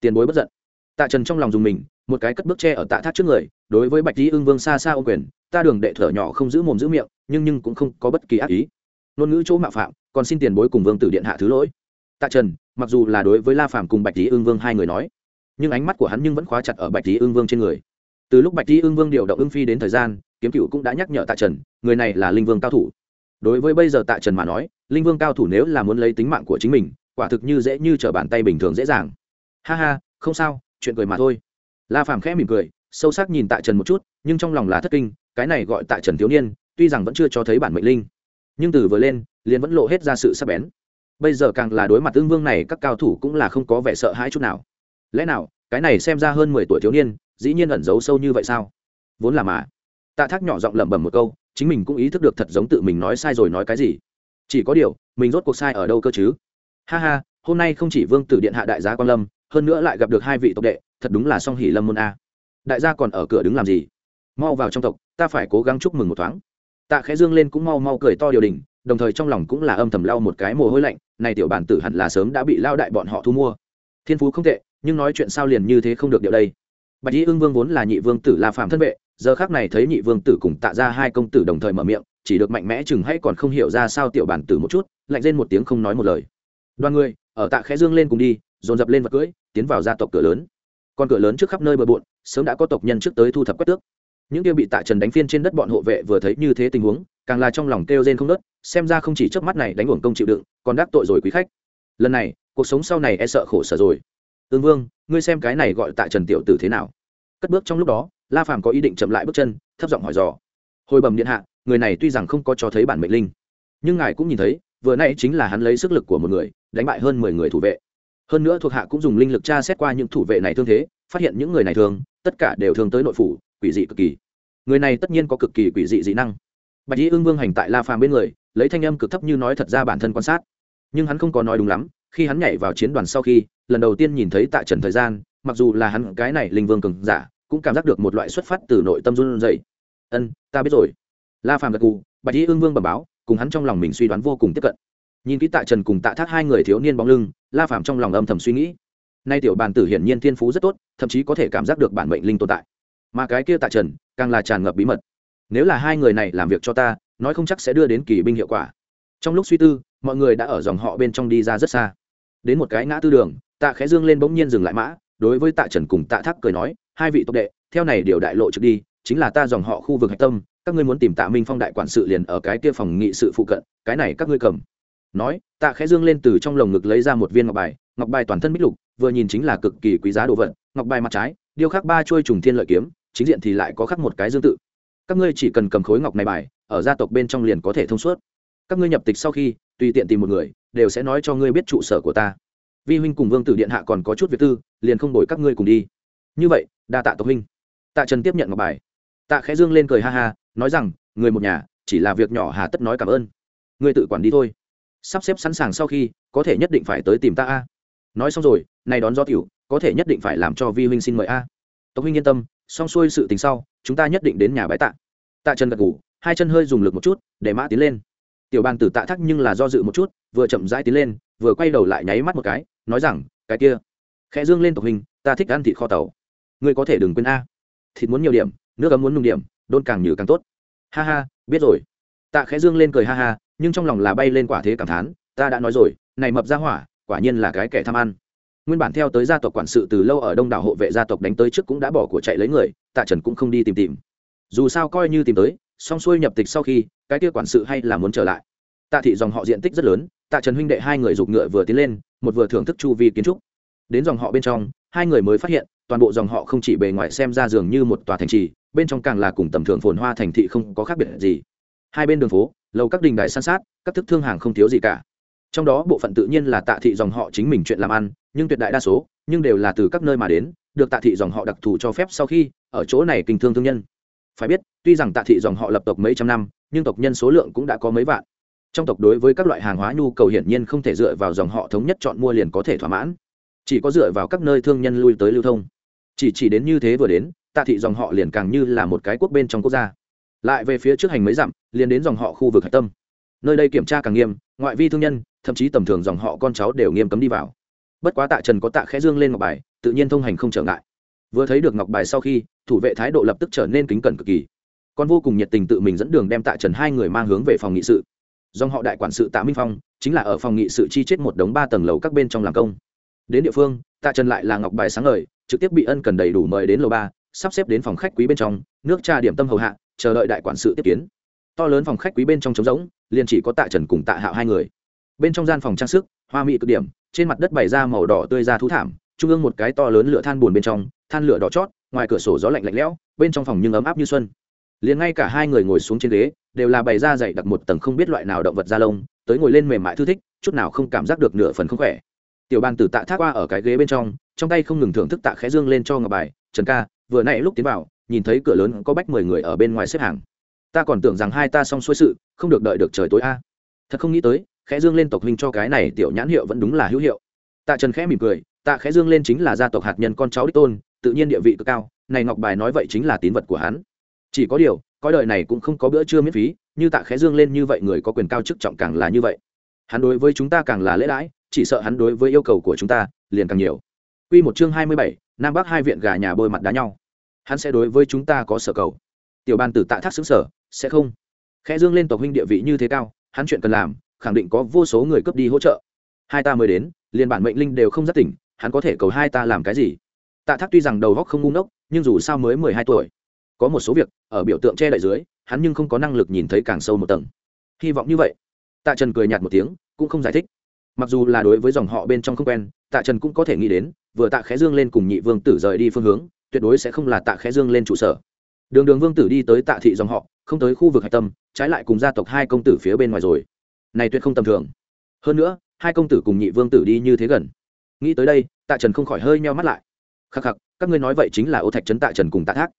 Tiền bối bất giận tạ trần trong lòng dùng mình, một cái cất bước tre ở tạ thác trước người, đối với bạch lý ưng vương xa xa ô quyền, ta đường đệ thở nhỏ không giữ mồm giữ miệng, nhưng nhưng cũng không có bất kỳ ác ý. Ngôn ngữ chỗ mạo phạm, còn xin tiền bối cùng vương tử điện hạ thứ lỗi. Tạ trần, mặc dù là đối với la phàm cùng bạch lý ưng vương hai người nói, nhưng ánh mắt của hắn nhưng vẫn khóa chặt ở bạch lý ưng vương trên người. Từ lúc bạch lý ưng vương điều động ưng phi đến thời gian, kiếm cựu cũng đã nhắc nhở tạ trần, người này là linh vương cao thủ. Đối với bây giờ tạ trần mà nói, linh vương cao thủ nếu là muốn lấy tính mạng của chính mình, quả thực như dễ như t r ở bàn tay bình thường dễ dàng. Ha ha, không sao chuyện cười mà thôi. La phàm khẽ mỉm cười, sâu sắc nhìn tạ trần một chút, nhưng trong lòng là thất kinh, cái này gọi tạ trần thiếu niên, tuy rằng vẫn chưa cho thấy bản mệnh linh, nhưng từ vừa lên, liền vẫn lộ hết ra sự sắc bén. Bây giờ càng là đối mặt tương vương này, các cao thủ cũng là không có vẻ sợ hãi chút nào. Lẽ nào, cái này xem ra hơn mười tuổi thiếu niên, dĩ nhiên ẩn giấu sâu như vậy sao? Vốn là mà. Tạ thác nhỏ giọng lẩm bẩm một câu, chính mình cũng ý thức được thật giống tự mình nói sai rồi nói cái gì. Chỉ có điều, mình rốt cuộc sai ở đâu cơ chứ? Ha ha, hôm nay không chỉ vương tử điện hạ đại gia quan lâm hơn nữa lại gặp được hai vị tộc đệ, thật đúng là song hỷ lâm môn a. Đại gia còn ở cửa đứng làm gì? Mau vào trong tộc, ta phải cố gắng chúc mừng một thoáng. Tạ khẽ dương lên cũng mau mau cười to điều đình, đồng thời trong lòng cũng là âm thầm lau một cái mồ hôi lạnh, này tiểu bản tử hẳn là sớm đã bị lao đại bọn họ thu mua. Thiên phú không tệ, nhưng nói chuyện sao liền như thế không được điều đây. Bạch y ưng vương vốn là nhị vương tử la phạm thân vệ, giờ khác này thấy nhị vương tử cùng tạ ra hai công tử đồng thời mở miệng, chỉ được mạnh mẽ chừng hay còn không hiểu ra sao tiểu bản tử một chút, lạnh lên một tiếng không nói một lời. Đoàn người, ở tạ khẽ dương lên cùng đi dồn dập lên vật cưỡi tiến vào gia tộc cửa lớn. Con cửa lớn trước khắp nơi bờ bộn, sớm đã có tộc nhân trước tới thu thập quét tước. Những kia bị tạ trần đánh phiên trên đất bọn hộ vệ vừa thấy như thế tình huống, càng là trong lòng kêu rên không nớt xem ra không chỉ trước mắt này đánh uổng công chịu đựng, còn đắc tội rồi quý khách. Lần này, cuộc sống sau này e sợ khổ sở rồi. Ương vương, ngươi xem cái này gọi tạ trần tiểu tử thế nào? Cất bước trong lúc đó, la phàm có ý định chậm lại bước chân, thấp giọng hỏi dò. Hồi bẩm điện hạ, người này tuy rằng không có cho thấy bản mệnh linh, nhưng ngài cũng nhìn thấy, vừa nay chính là hắn lấy sức lực của một người, đánh bại hơn mười người thủ vệ hơn nữa thuộc hạ cũng dùng linh lực tra xét qua những thủ vệ này thương thế, phát hiện những người này thường, tất cả đều thương tới nội phủ, quỷ dị cực kỳ. Người này tất nhiên có cực kỳ quỷ dị dị năng. Bạch dĩ ưng vương hành tại la phàm bên người, lấy thanh âm cực thấp như nói thật ra bản thân quan sát. Nhưng hắn không có nói đúng lắm, khi hắn nhảy vào chiến đoàn sau khi, lần đầu tiên nhìn thấy tạ trần thời gian, mặc dù là hắn cái này linh vương cường giả, cũng cảm giác được một loại xuất phát từ nội tâm run dậy ân, ta biết rồi. La phàm gật cù bạch dĩ ưng vương bẩm báo, cùng hắn trong lòng mình suy đoán vô cùng tiếp cận nhìn kỹ tạ trần cùng tạ thác hai người thiếu niên bóng lưng, la phàm trong lòng âm thầm suy nghĩ. Nay tiểu bàn tử hiển nhiên thiên phú rất tốt, thậm chí có thể cảm giác được bản mệnh linh tồn tại. Mà cái kia tạ trần, càng là tràn ngập bí mật. Nếu là hai người này làm việc cho ta, nói không chắc sẽ đưa đến kỳ binh hiệu quả. Trong lúc suy tư, mọi người đã ở dòng họ bên trong đi ra rất xa. Đến một cái ngã tư đường, tạ khẽ dương lên bỗng nhiên dừng lại mã, đối với tạ trần cùng tạ thác cười nói, hai vị tộc đệ, theo này điều đại lộ trực đi, chính là ta dòng họ khu vực hạch tâm, các ngươi muốn tìm tạ minh phong đại quản sự liền ở cái kia phòng nghị sự phụ cận, cái này các ngươi cầm nói tạ khẽ dương lên từ trong lồng ngực lấy ra một viên ngọc bài ngọc bài toàn thân bích lục, vừa nhìn chính là cực kỳ quý giá đồ vật, ngọc bài mặt trái, điêu khắc ba chuôi trùng thiên lợi kiếm, chính diện thì lại có khắc một cái dương tự. Các ngươi chỉ cần cầm khối ngọc này bài, ở gia tộc bên trong liền có thể thông suốt. Các ngươi nhập tịch sau khi, tùy tiện tìm một người, đều sẽ nói cho ngươi biết trụ sở của ta. Vi huynh cùng vương tử điện hạ còn có chút việc tư, liền không đổi các ngươi cùng đi. Như vậy, đa tạ tộc huynh. Tạ trần tiếp nhận ngọc bài. Tạ khẽ dương lên cười ha ha, nói rằng, người một nhà, chỉ là việc nhỏ hà tất nói cảm ơn. Ngươi tự quản đi thôi sắp xếp sẵn sàng sau khi, có thể nhất định phải tới tìm ta a. Nói xong rồi, này đón do tiểu, có thể nhất định phải làm cho vi huynh xin mời a. Tộc huynh yên tâm, xong xuôi sự tình sau, chúng ta nhất định đến nhà bái tạ. Tạ chân gật ngủ hai chân hơi dùng lực một chút, để mã tiến lên. Tiểu bàn tử tạ thắc nhưng là do dự một chút, vừa chậm rãi tiến lên, vừa quay đầu lại nháy mắt một cái, nói rằng, cái kia, khẽ dương lên tộc huynh, ta thích ăn thịt kho tàu. Ngươi có thể đừng quên a. Thịt muốn nhiều điểm, nước ấm muốn nung điểm, đôn càng nhử càng tốt. Ha ha, biết rồi. Tạ khẽ dương lên cười ha ha nhưng trong lòng là bay lên quả thế cảm thán, ta đã nói rồi, này mập ra hỏa, quả nhiên là cái kẻ tham ăn. Nguyên bản theo tới gia tộc quản sự từ lâu ở đông đảo hộ vệ gia tộc đánh tới trước cũng đã bỏ của chạy lấy người, tạ trần cũng không đi tìm tìm. Dù sao coi như tìm tới, xong xuôi nhập tịch sau khi, cái kia quản sự hay là muốn trở lại. Tạ thị dòng họ diện tích rất lớn, tạ trần huynh đệ hai người giục ngựa vừa tiến lên, một vừa thưởng thức chu vi kiến trúc. Đến dòng họ bên trong, hai người mới phát hiện, toàn bộ dòng họ không chỉ bề ngoài xem ra dường như một tòa thành trì, bên trong càng là cùng tầm thường phồn hoa thành thị không có khác biệt gì. Hai bên đường phố lầu các đình đài san sát, các thức thương hàng không thiếu gì cả. Trong đó bộ phận tự nhiên là tạ thị dòng họ chính mình chuyện làm ăn, nhưng tuyệt đại đa số, nhưng đều là từ các nơi mà đến, được tạ thị dòng họ đặc thù cho phép sau khi, ở chỗ này kinh thương thương nhân. Phải biết, tuy rằng tạ thị dòng họ lập tộc mấy trăm năm, nhưng tộc nhân số lượng cũng đã có mấy vạn. Trong tộc đối với các loại hàng hóa nhu cầu hiển nhiên không thể dựa vào dòng họ thống nhất chọn mua liền có thể thỏa mãn. Chỉ có dựa vào các nơi thương nhân lui tới lưu thông. Chỉ chỉ đến như thế vừa đến, tạ thị dòng họ liền càng như là một cái quốc bên trong quốc gia lại về phía trước hành mấy dặm, liền đến dòng họ khu vực hạch tâm. Nơi đây kiểm tra càng nghiêm, ngoại vi thương nhân, thậm chí tầm thường dòng họ con cháu đều nghiêm cấm đi vào. Bất quá tạ trần có tạ khẽ dương lên ngọc bài, tự nhiên thông hành không trở ngại. Vừa thấy được ngọc bài sau khi, thủ vệ thái độ lập tức trở nên kính cẩn cực kỳ. Còn vô cùng nhiệt tình tự mình dẫn đường đem tạ trần hai người mang hướng về phòng nghị sự. Dòng họ đại quản sự tạ minh phong, chính là ở phòng nghị sự chi chết một đống ba tầng lầu các bên trong làm công. Đến địa phương, tạ trần lại là ngọc bài sáng ngời, trực tiếp bị ân cần đầy đủ mời đến lầu ba, sắp xếp đến phòng khách quý bên trong, nước trà điểm tâm hầu hạ chờ đợi đại quản sự tiếp kiến. To lớn phòng khách quý bên trong trống rỗng, liền chỉ có tạ trần cùng tạ hạo hai người. Bên trong gian phòng trang sức, hoa mỹ cực điểm, trên mặt đất bày ra màu đỏ tươi ra thú thảm, trung ương một cái to lớn lửa than buồn bên trong, than lửa đỏ chót, ngoài cửa sổ gió lạnh lạnh lẽo, bên trong phòng nhưng ấm áp như xuân. Liền ngay cả hai người ngồi xuống trên ghế, đều là bày ra dày đặc một tầng không biết loại nào động vật da lông, tới ngồi lên mềm mại thư thích, chút nào không cảm giác được nửa phần không khỏe. Tiểu bàn tử tạ thác qua ở cái ghế bên trong trong tay không ngừng thưởng thức tạ khẽ dương lên cho ngọc bài, trần ca, vừa nãy lúc tiến vào nhìn thấy cửa lớn có bách mười người ở bên ngoài xếp hàng. Ta còn tưởng rằng hai ta xong xuôi sự không được đợi được trời tối a. Thật không nghĩ tới khẽ dương lên tộc huynh cho cái này tiểu nhãn hiệu vẫn đúng là hữu hiệu. Tạ trần khẽ mỉm cười tạ khẽ dương lên chính là gia tộc hạt nhân con cháu đích tôn tự nhiên địa vị cực cao này ngọc bài nói vậy chính là tín vật của hắn. Chỉ có điều coi đời này cũng không có bữa trưa miễn phí như tạ khẽ dương lên như vậy người có quyền cao chức trọng càng là như vậy. Hắn đối với chúng ta càng là lễ đãi chỉ sợ hắn đối với yêu cầu của chúng ta liền càng nhiều. Quy một chương hai mươi bảy, Nam Bắc hai viện gà nhà bôi mặt đá nhau. Hắn sẽ đối với chúng ta có sở cầu. Tiểu ban tử tạ thác xứng sở, sẽ không. Khẽ dương lên tộc huynh địa vị như thế cao, hắn chuyện cần làm, khẳng định có vô số người cướp đi hỗ trợ. Hai ta mới đến, liền bản mệnh linh đều không rất tỉnh, hắn có thể cầu hai ta làm cái gì? Tạ Thác tuy rằng đầu óc không ngu ngốc, nhưng dù sao mới mười hai tuổi, có một số việc ở biểu tượng che đậy dưới, hắn nhưng không có năng lực nhìn thấy càng sâu một tầng. Hy vọng như vậy. Tạ Trần cười nhạt một tiếng, cũng không giải thích. Mặc dù là đối với dòng họ bên trong không quen, Tạ Trần cũng có thể nghĩ đến, vừa Tạ Khẽ Dương lên cùng nhị vương tử rời đi phương hướng, tuyệt đối sẽ không là Tạ Khẽ Dương lên trụ sở. Đường Đường vương tử đi tới Tạ thị dòng họ, không tới khu vực hải tâm, trái lại cùng gia tộc hai công tử phía bên ngoài rồi. Này tuyệt không tầm thường. Hơn nữa, hai công tử cùng nhị vương tử đi như thế gần. Nghĩ tới đây, Tạ Trần không khỏi hơi meo mắt lại. Khắc khắc, các ngươi nói vậy chính là Ô Thạch trấn Tạ Trần cùng Tạ Thác.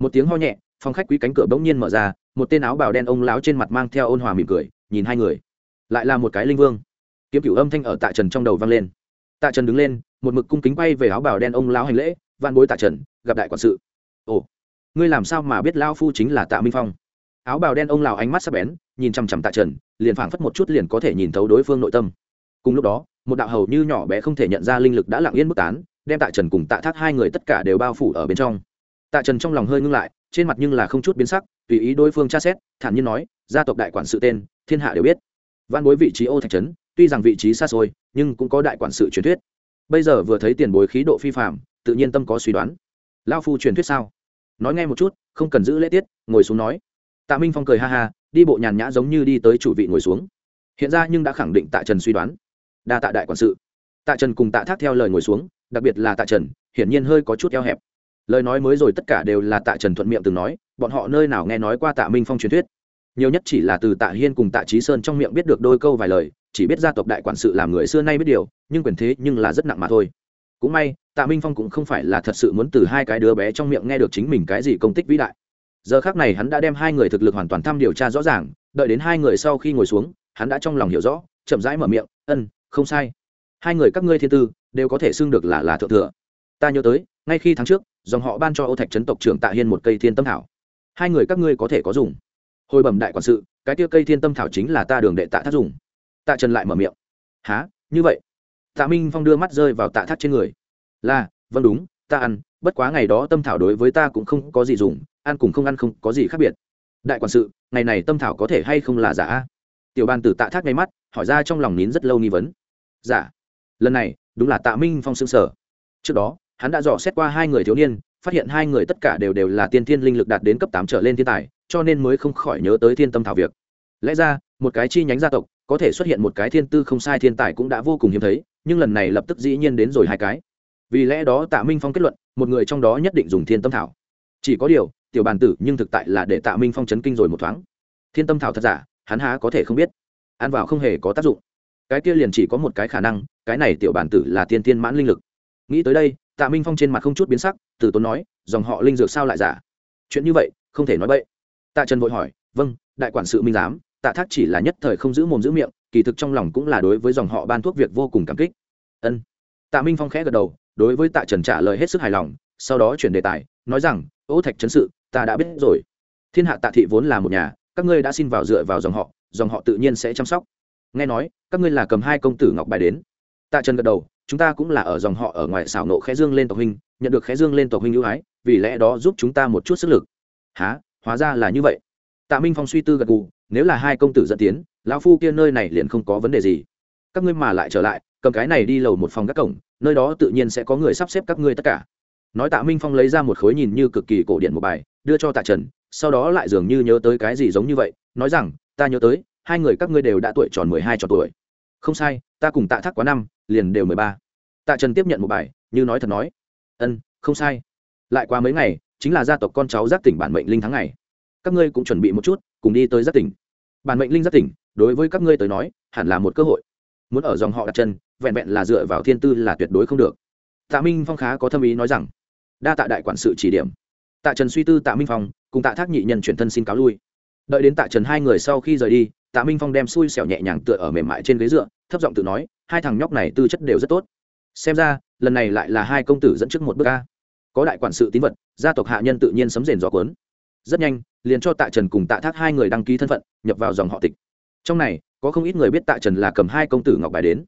Một tiếng ho nhẹ, phòng khách quý cánh cửa bỗng nhiên mở ra, một tên áo bào đen ông láo trên mặt mang theo ôn hòa mỉm cười, nhìn hai người. Lại là một cái linh vương kiếm cửu âm thanh ở tạ trần trong đầu vang lên tạ trần đứng lên một mực cung kính bay về áo bào đen ông láo hành lễ van bối tạ trần, gặp đại quản sự. Ồ, ngươi làm sao mà biết lao phu chính là tạ minh phong? Áo bào đen ông lão ánh mắt sắc bén, nhìn chằm chằm tạ trần, liền phảng phất một chút liền có thể nhìn thấu đối phương nội tâm. Cùng lúc đó, một đạo hầu như nhỏ bé không thể nhận ra linh lực đã lặng yên mức tán, đem tạ trần cùng tạ thác hai người tất cả đều bao phủ ở bên trong. Tạ trần trong lòng hơi ngưng lại, trên mặt nhưng là không chút biến sắc, tùy ý đối phương tra xét, thản nhiên nói, gia tộc đại quản sự tên, thiên hạ đều biết. Văn bối vị trí ô thạch trấn, tuy rằng vị trí xa xôi, nhưng cũng có đại quản sự truyền thuyết. Bây giờ vừa thấy tiền bối khí độ phi phạm tự nhiên tâm có suy đoán. Lao phu truyền thuyết sao? Nói nghe một chút, không cần giữ lễ tiết, ngồi xuống nói. Tạ minh phong cười ha ha, đi bộ nhàn nhã giống như đi tới chủ vị ngồi xuống. Hiện ra nhưng đã khẳng định tạ trần suy đoán. Đa tạ đại quản sự. Tạ trần cùng tạ thác theo lời ngồi xuống, đặc biệt là tạ trần, hiển nhiên hơi có chút eo hẹp. Lời nói mới rồi tất cả đều là tạ trần thuận miệng từng nói, bọn họ nơi nào nghe nói qua tạ minh phong truyền thuyết. Nhiều nhất chỉ là từ tạ hiên cùng tạ trí sơn trong miệng biết được đôi câu vài lời, chỉ biết gia tộc đại quản sự làm người xưa nay biết điều, nhưng quyền thế nhưng là rất nặng mà thôi. Cũng may tạ minh phong cũng không phải là thật sự muốn từ hai cái đứa bé trong miệng nghe được chính mình cái gì công tích vĩ đại. Giờ khác này hắn đã đem hai người thực lực hoàn toàn thăm điều tra rõ ràng, đợi đến hai người sau khi ngồi xuống, hắn đã trong lòng hiểu rõ, chậm rãi mở miệng, ân, không sai. Hai người các ngươi thiên tư đều có thể xưng được là là thượng thừa. Ta nhớ tới, ngay khi tháng trước, dòng họ ban cho ô thạch trấn tộc trưởng tạ hiên một cây thiên tâm thảo. Hai người các ngươi có thể có dùng. Hồi bẩm đại quản sự, cái tiêu cây thiên tâm thảo chính là ta đường đệ tạ thác dùng. Tạ trần lại mở miệng há như vậy? Tạ minh phong đưa mắt rơi vào tạ thác trên người là vâng đúng, ta ăn, bất quá ngày đó tâm thảo đối với ta cũng không có gì dùng, ăn cùng không ăn không có gì khác biệt. Đại quản sự, ngày này tâm thảo có thể hay không là giả? Tiểu ban tử tạ thác ngay mắt, hỏi ra trong lòng nín rất lâu nghi vấn. Giả? Lần này, đúng là tạ minh phong xương sở. Trước đó, hắn đã dò xét qua hai người thiếu niên, phát hiện hai người tất cả đều đều là tiên thiên linh lực đạt đến cấp tám trở lên thiên tài, cho nên mới không khỏi nhớ tới thiên tâm thảo việc. Lẽ ra, một cái chi nhánh gia tộc, có thể xuất hiện một cái thiên tư không sai thiên tài cũng đã vô cùng hiếm thấy, nhưng lần này lập tức dĩ nhiên đến rồi hai cái vì lẽ đó tạ minh phong kết luận, một người trong đó nhất định dùng thiên tâm thảo. Chỉ có điều, tiểu bàn tử nhưng thực tại là để tạ minh phong chấn kinh rồi một thoáng. Thiên tâm thảo thật giả, hắn há có thể không biết. Ăn vào không hề có tác dụng. Cái kia liền chỉ có một cái khả năng, cái này tiểu Bàn tử là tiên tiên mãn linh lực. Nghĩ tới đây, tạ minh phong trên mặt không chút biến sắc, từ tốn nói, dòng họ linh dược sao lại giả? Chuyện như vậy, không thể nói bậy. Tạ trần vội hỏi vâng đại quản sự minh giám, tạ thác chỉ là nhất thời không giữ mồm giữ miệng, kỳ thực trong lòng cũng là đối với dòng họ ban thuốc việc vô cùng cảm kích. Ân. Tạ minh phong khẽ gật đầu đối với tạ trần trả lời hết sức hài lòng, sau đó chuyển đề tài, nói rằng, ô thạch trấn sự, ta đã biết rồi. Thiên hạ tạ thị vốn là một nhà, các ngươi đã xin vào dựa vào dòng họ dòng họ tự nhiên sẽ chăm sóc. Nghe nói, các ngươi là cầm hai công tử ngọc bài đến. Tạ trần gật đầu, chúng ta cũng là ở dòng họ ở ngoài xảo nộ khẽ dương lên tộc huynh, nhận được khẽ dương lên tộc huynh ưu ái, vì lẽ đó giúp chúng ta một chút sức lực. Há hóa ra là như vậy. Tạ minh phong suy tư gật gù, nếu là hai công tử dẫn tiến, lão phu kia nơi này liền không có vấn đề gì các ngươi mà lại trở lại, cầm cái này đi lầu một phòng các cổng, nơi đó tự nhiên sẽ có người sắp xếp các ngươi tất cả. Nói tạ minh phong lấy ra một khối nhìn như cực kỳ cổ điện một bài, đưa cho tạ trần, sau đó lại dường như nhớ tới cái gì giống như vậy, nói rằng, ta nhớ tới, hai người các ngươi đều đã tuổi tròn mười hai tròn tuổi. Không sai, ta cùng tạ thác quá năm, liền đều mười ba. Tạ trần tiếp nhận một bài, như nói thật nói, ân, không sai. Lại qua mấy ngày, chính là gia tộc con cháu giác tỉnh bản mệnh linh tháng ngày. Các ngươi cũng chuẩn bị một chút, cùng đi tới giác tỉnh. Bản mệnh linh giác tỉnh, đối với các ngươi tới nói, hẳn là một cơ hội muốn ở dòng họ đặt chân, vẹn vẹn là dựa vào thiên tư là tuyệt đối không được. Tạ minh phong khá có thâm ý nói rằng, đa tạ đại quản sự chỉ điểm. Tạ trần suy tư tạ minh phong, cùng tạ thác nhị nhân chuyển thân xin cáo lui. Đợi đến tạ trần hai người sau khi rời đi, tạ minh phong đem xui xẻo nhẹ nhàng tựa ở mềm mại trên ghế dựa, thấp giọng tự nói, hai thằng nhóc này tư chất đều rất tốt. Xem ra, lần này lại là hai công tử dẫn trước một bước ca có đại quản sự tín vật, gia tộc hạ nhân tự nhiên sấm rền gió cuốn. Rất nhanh, liền cho tạ trần cùng tạ thác hai người đăng ký thân phận, nhập vào dòng họ tịch. Trong này có không ít người biết tạ trần là cầm hai công tử ngọc bài đến.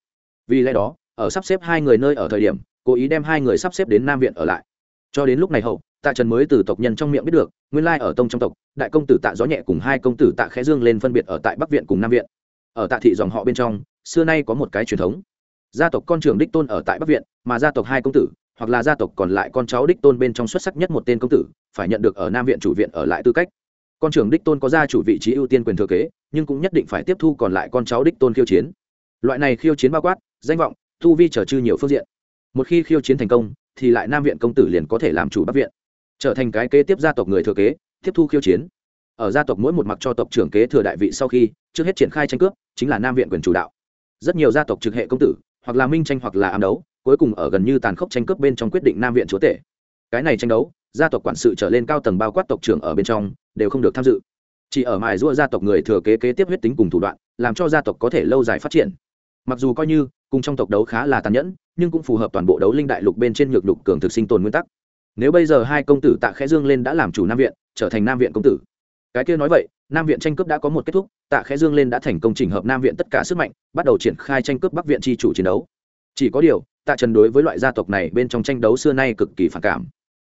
Vì lẽ đó, ở sắp xếp hai người nơi ở thời điểm, cố ý đem hai người sắp xếp đến nam viện ở lại. Cho đến lúc này hậu, tạ trần mới từ tộc nhân trong miệng biết được, nguyên lai ở tông trong tộc, đại công tử tạ gió nhẹ cùng hai công tử tạ khẽ dương lên phân biệt ở tại bắc viện cùng nam viện. Ở tạ thị dòng họ bên trong, xưa nay có một cái truyền thống. Gia tộc con trưởng đích tôn ở tại bắc viện, mà gia tộc hai công tử, hoặc là gia tộc còn lại con cháu đích tôn bên trong xuất sắc nhất một tên công tử, phải nhận được ở nam viện chủ viện ở lại tư cách con trưởng đích tôn có gia chủ vị trí ưu tiên quyền thừa kế, nhưng cũng nhất định phải tiếp thu còn lại con cháu đích tôn khiêu chiến. Loại này khiêu chiến bao quát, danh vọng thu vi trở chư nhiều phương diện. Một khi khiêu chiến thành công, thì lại nam viện công tử liền có thể làm chủ bắc viện. Trở thành cái kế tiếp gia tộc người thừa kế, tiếp thu khiêu chiến. Ở gia tộc mỗi một mặc cho tộc trưởng kế thừa đại vị sau khi, trước hết triển khai tranh cướp, chính là nam viện quyền chủ đạo. Rất nhiều gia tộc trực hệ công tử, hoặc là minh tranh hoặc là ám đấu, cuối cùng ở gần như tàn khốc tranh cướp bên trong quyết định nam viện chúa tể. Cái này tranh đấu gia tộc quản sự trở lên cao tầng bao quát tộc trưởng ở bên trong, đều không được tham dự. Chỉ ở mài rua gia tộc người thừa kế kế tiếp huyết tính cùng thủ đoạn, làm cho gia tộc có thể lâu dài phát triển. Mặc dù coi như, cùng trong tộc đấu khá là tàn nhẫn, nhưng cũng phù hợp toàn bộ đấu linh đại lục bên trên nhược lục cường thực sinh tồn nguyên tắc. Nếu bây giờ hai công tử tạ khẽ dương lên đã làm chủ nam viện, trở thành nam viện công tử. Cái kia nói vậy, nam viện tranh cướp đã có một kết thúc, tạ khẽ dương lên đã thành công trình hợp nam viện tất cả sức mạnh, bắt đầu triển khai tranh cướp bắc viện tri chủ chiến đấu. Chỉ có điều, tạ trần đối với loại gia tộc này bên trong tranh đấu xưa nay cực kỳ phản cảm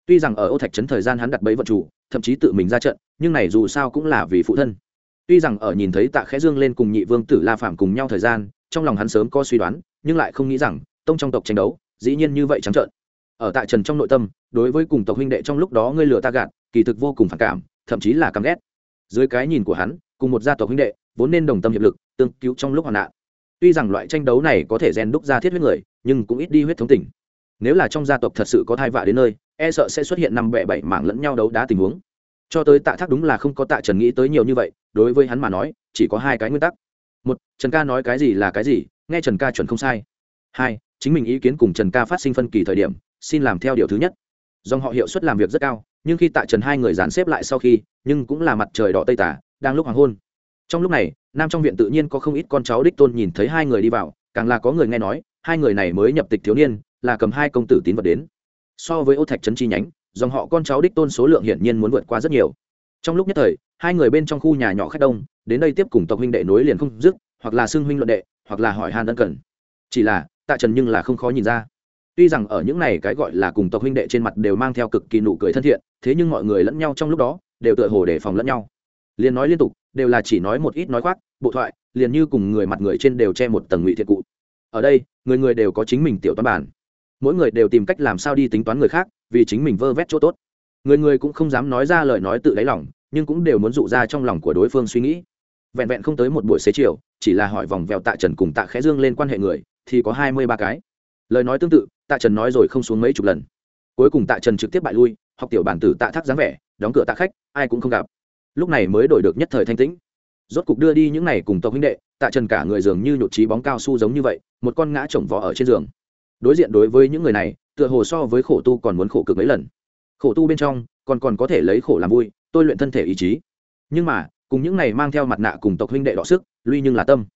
tuy rằng ở ô thạch trấn thời gian hắn đặt bẫy vận chủ, thậm chí tự mình ra trận, nhưng này dù sao cũng là vì phụ thân. Tuy rằng ở nhìn thấy tạ khẽ dương lên cùng nhị vương tử la phạm cùng nhau thời gian, trong lòng hắn sớm có suy đoán, nhưng lại không nghĩ rằng, tông trong tộc tranh đấu, dĩ nhiên như vậy trắng trợn. Ở tạ trần trong nội tâm, đối với cùng tộc huynh đệ trong lúc đó ngươi lừa ta gạt, kỳ thực vô cùng phản cảm, thậm chí là căm ghét. Dưới cái nhìn của hắn, cùng một gia tộc huynh đệ, vốn nên đồng tâm hiệp lực, tương cứu trong lúc hoạn nạn. Tuy rằng loại tranh đấu này có thể rèn đúc ra thiết huyết người, nhưng cũng ít đi huyết thống tình nếu là trong gia tộc thật sự có thai vạ đến nơi e sợ sẽ xuất hiện năm bẻ bảy mảng lẫn nhau đấu đá tình huống. Cho tới tạ thác đúng là không có tạ trần nghĩ tới nhiều như vậy, đối với hắn mà nói, chỉ có hai cái nguyên tắc. Một, trần ca nói cái gì là cái gì, nghe trần ca chuẩn không sai. Hai, chính mình ý kiến cùng trần ca phát sinh phân kỳ thời điểm, xin làm theo điều thứ nhất. Dòng họ hiệu suất làm việc rất cao, nhưng khi tạ trần hai người dàn xếp lại sau khi, nhưng cũng là mặt trời đỏ tây tả, đang lúc hoàng hôn. Trong lúc này, nam trong viện tự nhiên có không ít con cháu đích tôn nhìn thấy hai người đi vào, càng là có người nghe nói, hai người này mới nhập tịch thiếu niên là cầm hai công tử tín vật đến. So với ô thạch trấn chi nhánh, dòng họ con cháu đích tôn số lượng hiển nhiên muốn vượt qua rất nhiều. Trong lúc nhất thời, hai người bên trong khu nhà nhỏ khách đông, đến đây tiếp cùng tộc huynh đệ nối liền không dứt, hoặc là xưng huynh luận đệ, hoặc là hỏi han ân cần. Chỉ là, tạ trần nhưng là không khó nhìn ra. Tuy rằng ở những này cái gọi là cùng tộc huynh đệ trên mặt đều mang theo cực kỳ nụ cười thân thiện, thế nhưng mọi người lẫn nhau trong lúc đó, đều tựa hồ đề phòng lẫn nhau. Liền nói liên tục, đều là chỉ nói một ít nói khoác, bộ thoại, liền như cùng người mặt người trên đều che một tầng ngụy thiệt cụ. Ở đây, người người đều có chính mình tiểu toán bản mỗi người đều tìm cách làm sao đi tính toán người khác, vì chính mình vơ vét chỗ tốt. Người người cũng không dám nói ra lời nói tự lấy lòng, nhưng cũng đều muốn dụ ra trong lòng của đối phương suy nghĩ. Vẹn vẹn không tới một buổi xế chiều, chỉ là hỏi vòng vèo tạ trần cùng tạ khẽ dương lên quan hệ người, thì có hai mươi ba cái. Lời nói tương tự, tạ trần nói rồi không xuống mấy chục lần. Cuối cùng tạ trần trực tiếp bại lui, học tiểu bản tử tạ thác dáng vẻ, đóng cửa tạ khách, ai cũng không gặp. Lúc này mới đổi được nhất thời thanh tĩnh. Rốt cục đưa đi những này cùng tộc huynh đệ, tạ trần cả người dường như nhột trí bóng cao su giống như vậy, một con ngã chồng vó ở trên giường đối diện đối với những người này, tựa hồ so với khổ tu còn muốn khổ cực mấy lần. Khổ tu bên trong, còn còn có thể lấy khổ làm vui, tôi luyện thân thể ý chí. Nhưng mà, cùng những này mang theo mặt nạ cùng tộc huynh đệ đọ sức lui nhưng là tâm.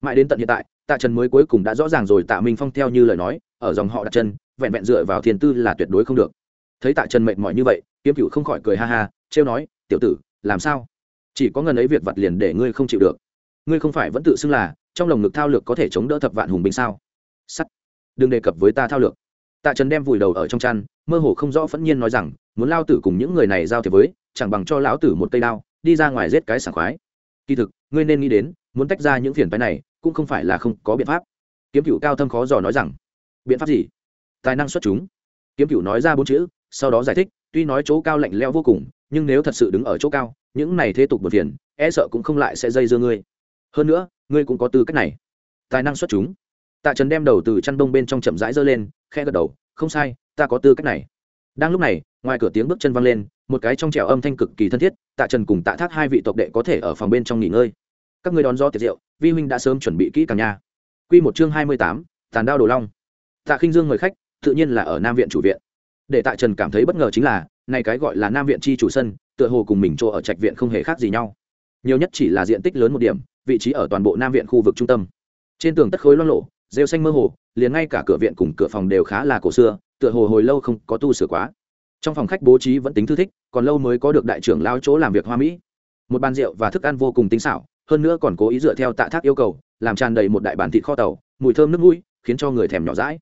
Mãi đến tận hiện tại, tạ trần mới cuối cùng đã rõ ràng rồi tạ minh phong theo như lời nói, ở dòng họ đặt chân, vẹn vẹn dựa vào thiên tư là tuyệt đối không được. Thấy tạ trần mệt mỏi như vậy, kiếm cựu không khỏi cười ha ha, trêu nói, tiểu tử, làm sao? Chỉ có ngần ấy việc vặt liền để ngươi không chịu được. Ngươi không phải vẫn tự xưng là, trong lồng ngực thao lược có thể chống đỡ thập vạn hùng binh sao? Sắt đừng đề cập với ta thao lược. Tạ trần đem vùi đầu ở trong chăn, mơ hồ không rõ phẫn nhiên nói rằng, muốn lao tử cùng những người này giao thiệp với, chẳng bằng cho lão tử một cây đao, đi ra ngoài giết cái sảng khoái. Kỳ thực, ngươi nên nghĩ đến, muốn tách ra những phiền phái này, cũng không phải là không có biện pháp. Kiếm cựu cao thâm khó dò nói rằng, biện pháp gì? Tài năng xuất chúng. Kiếm cựu nói ra bốn chữ, sau đó giải thích, tuy nói chỗ cao lạnh leo vô cùng, nhưng nếu thật sự đứng ở chỗ cao, những này thế tục một phiền e sợ cũng không lại sẽ dây dưa ngươi. Hơn nữa, ngươi cũng có tư cách này. Tài năng xuất chúng tạ trần đem đầu từ chăn bông bên trong chậm rãi giơ lên khe gật đầu, không sai, ta có tư cách này. Đang lúc này, ngoài cửa tiếng bước chân văng lên, một cái trong trẻo âm thanh cực kỳ thân thiết, tạ trần cùng tạ thác hai vị tộc đệ có thể ở phòng bên trong nghỉ ngơi. Các người đón do tiệc rượu, vi huynh đã sớm chuẩn bị kỹ càng nha. Q một chương hai mươi tám, tàn đao đồ long. Tạ khinh dương mời khách, tự nhiên là ở nam viện chủ viện. Để tạ trần cảm thấy bất ngờ chính là, này cái gọi là nam viện chi chủ sân, tựa hồ cùng mình chỗ ở trạch viện không hề khác gì nhau. Nhiều nhất chỉ là diện tích lớn một điểm, vị trí ở toàn bộ nam viện khu vực trung tâm. Trên tường tất khối loang lộ rêu xanh mơ hồ, liền ngay cả cửa viện cùng cửa phòng đều khá là cổ xưa, tựa hồ hồi lâu không có tu sửa quá. Trong phòng khách bố trí vẫn tính thư thích, còn lâu mới có được đại trưởng lao chỗ làm việc hoa mỹ. Một bàn rượu và thức ăn vô cùng tinh xảo, hơn nữa còn cố ý dựa theo tạ thác yêu cầu, làm tràn đầy một đại bản thịt kho tàu, mùi thơm nước mũi, khiến cho người thèm nhỏ rãi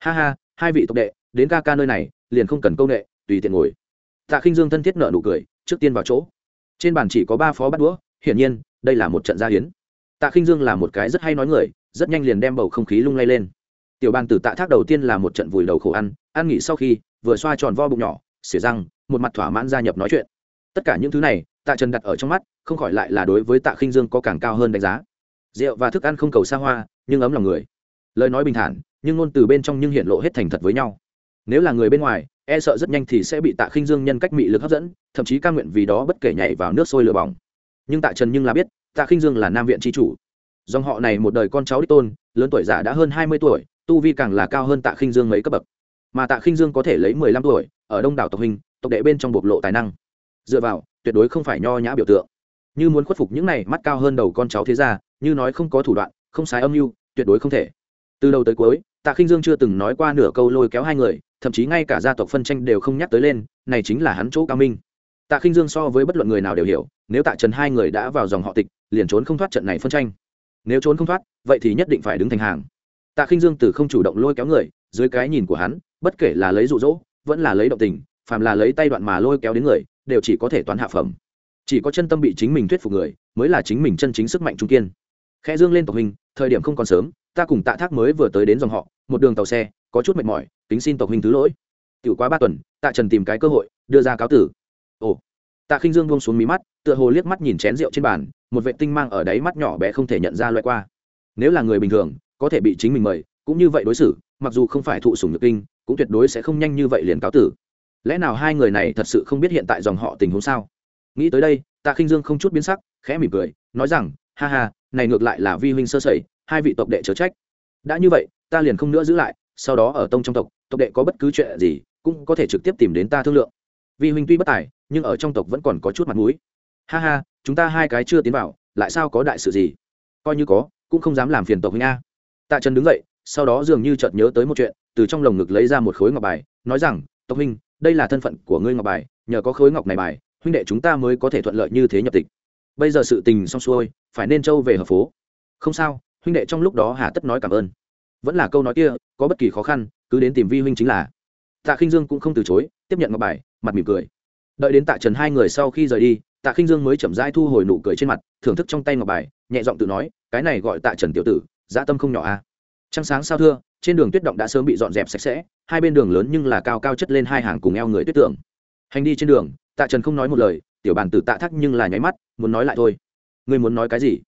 ha ha, hai vị tộc đệ, đến ca ca nơi này, liền không cần công nghệ tùy tiện ngồi. Tạ khinh dương thân thiết nợ nụ cười, trước tiên vào chỗ. Trên bàn chỉ có ba phó bắt đũa, hiển nhiên, đây là một trận gia hiến. Tạ khinh dương là một cái rất hay nói người rất nhanh liền đem bầu không khí lung lay lên. Tiểu bàn tử tạ thác đầu tiên là một trận vùi đầu khổ ăn ăn nghỉ sau khi, vừa xoa tròn vo bụng nhỏ, xỉa răng, một mặt thỏa mãn gia nhập nói chuyện. Tất cả những thứ này, tạ trần đặt ở trong mắt, không khỏi lại là đối với tạ khinh dương có càng cao hơn đánh giá. Rượu và thức ăn không cầu xa hoa, nhưng ấm lòng người. Lời nói bình thản, nhưng ngôn từ bên trong nhưng hiện lộ hết thành thật với nhau. Nếu là người bên ngoài e sợ rất nhanh thì sẽ bị tạ khinh dương nhân cách mị lực hấp dẫn, thậm chí ca nguyện vì đó bất kể nhảy vào nước sôi lửa bỏng. Nhưng tạ trần nhưng là biết, tạ khinh dương là nam viện tri chủ dòng họ này một đời con cháu đích tôn, lớn tuổi giả đã hơn hai mươi tuổi, tu vi càng là cao hơn tạ khinh dương mấy cấp bậc. Mà tạ khinh dương có thể lấy mười lăm tuổi, ở đông đảo tộc hình, tộc đệ bên trong bộc lộ tài năng. Dựa vào, tuyệt đối không phải nho nhã biểu tượng. Như muốn khuất phục những này mắt cao hơn đầu con cháu thế ra như nói không có thủ đoạn, không sai âm mưu, tuyệt đối không thể. Từ đầu tới cuối, tạ khinh dương chưa từng nói qua nửa câu lôi kéo hai người, thậm chí ngay cả gia tộc phân tranh đều không nhắc tới lên, này chính là hắn chỗ cao minh. Tạ khinh dương so với bất luận người nào đều hiểu, nếu tạ trần hai người đã vào dòng họ tịch, liền trốn không thoát trận này phân tranh nếu trốn không thoát, vậy thì nhất định phải đứng thành hàng. Tạ khinh dương từ không chủ động lôi kéo người, dưới cái nhìn của hắn, bất kể là lấy rụ rỗ vẫn là lấy động tình, phàm là lấy tay đoạn mà lôi kéo đến người, đều chỉ có thể toán hạ phẩm. Chỉ có chân tâm bị chính mình thuyết phục người, mới là chính mình chân chính sức mạnh trung kiên. Khe dương lên tộc hình, thời điểm không còn sớm, ta cùng tạ thác mới vừa tới đến dòng họ, một đường tàu xe, có chút mệt mỏi tính xin tộc hình thứ lỗi. Tiểu quá ba tuần, tạ trần tìm cái cơ hội, đưa ra cáo tử. Ồ tạ khinh dương buông xuống mí mắt, tựa hồ liếc mắt nhìn chén rượu trên bàn, một vệ tinh mang ở đáy mắt nhỏ bé không thể nhận ra loại qua. Nếu là người bình thường, có thể bị chính mình mời, cũng như vậy đối xử, mặc dù không phải thụ sủng nhược kinh, cũng tuyệt đối sẽ không nhanh như vậy liền cáo tử. Lẽ nào hai người này thật sự không biết hiện tại dòng họ tình huống sao? Nghĩ tới đây, tạ khinh dương không chút biến sắc, khẽ mỉm cười, nói rằng, ha ha, này ngược lại là vi huynh sơ sẩy, hai vị tộc đệ chớ trách. Đã như vậy, ta liền không nữa giữ lại, sau đó ở tông trong tộc tộc đệ có bất cứ chuyện gì, cũng có thể trực tiếp tìm đến ta thương lượng vi huynh tuy bất tài, nhưng ở trong tộc vẫn còn có chút mặt mũi. Ha ha, chúng ta hai cái chưa tiến vào, lại sao có đại sự gì? Coi như có, cũng không dám làm phiền tộc huynh a. Tạ trần đứng dậy, sau đó dường như chợt nhớ tới một chuyện, từ trong lồng ngực lấy ra một khối ngọc bài, nói rằng, tộc huynh, đây là thân phận của ngươi ngọc bài, nhờ có khối ngọc này bài, huynh đệ chúng ta mới có thể thuận lợi như thế nhập tịch. Bây giờ sự tình xong xuôi, phải nên châu về hợp phố. Không sao, huynh đệ trong lúc đó hà tất nói cảm ơn. Vẫn là câu nói kia, có bất kỳ khó khăn, cứ đến tìm vi huynh chính là. Tạ khinh dương cũng không từ chối, tiếp nhận ngọc bài mặt mỉm cười. Đợi đến tạ trần hai người sau khi rời đi, tạ khinh dương mới chậm rãi thu hồi nụ cười trên mặt, thưởng thức trong tay ngọc bài, nhẹ giọng tự nói, cái này gọi tạ trần tiểu tử dã tâm không nhỏ a à. trăng sáng sao thưa, trên đường tuyết động đã sớm bị dọn dẹp sạch sẽ, hai bên đường lớn nhưng là cao cao chất lên hai hàng cùng eo người tuyết tượng. Hành đi trên đường, tạ trần không nói một lời, tiểu bàn tử tạ thắc nhưng là nháy mắt, muốn nói lại thôi. Ngươi muốn nói cái gì?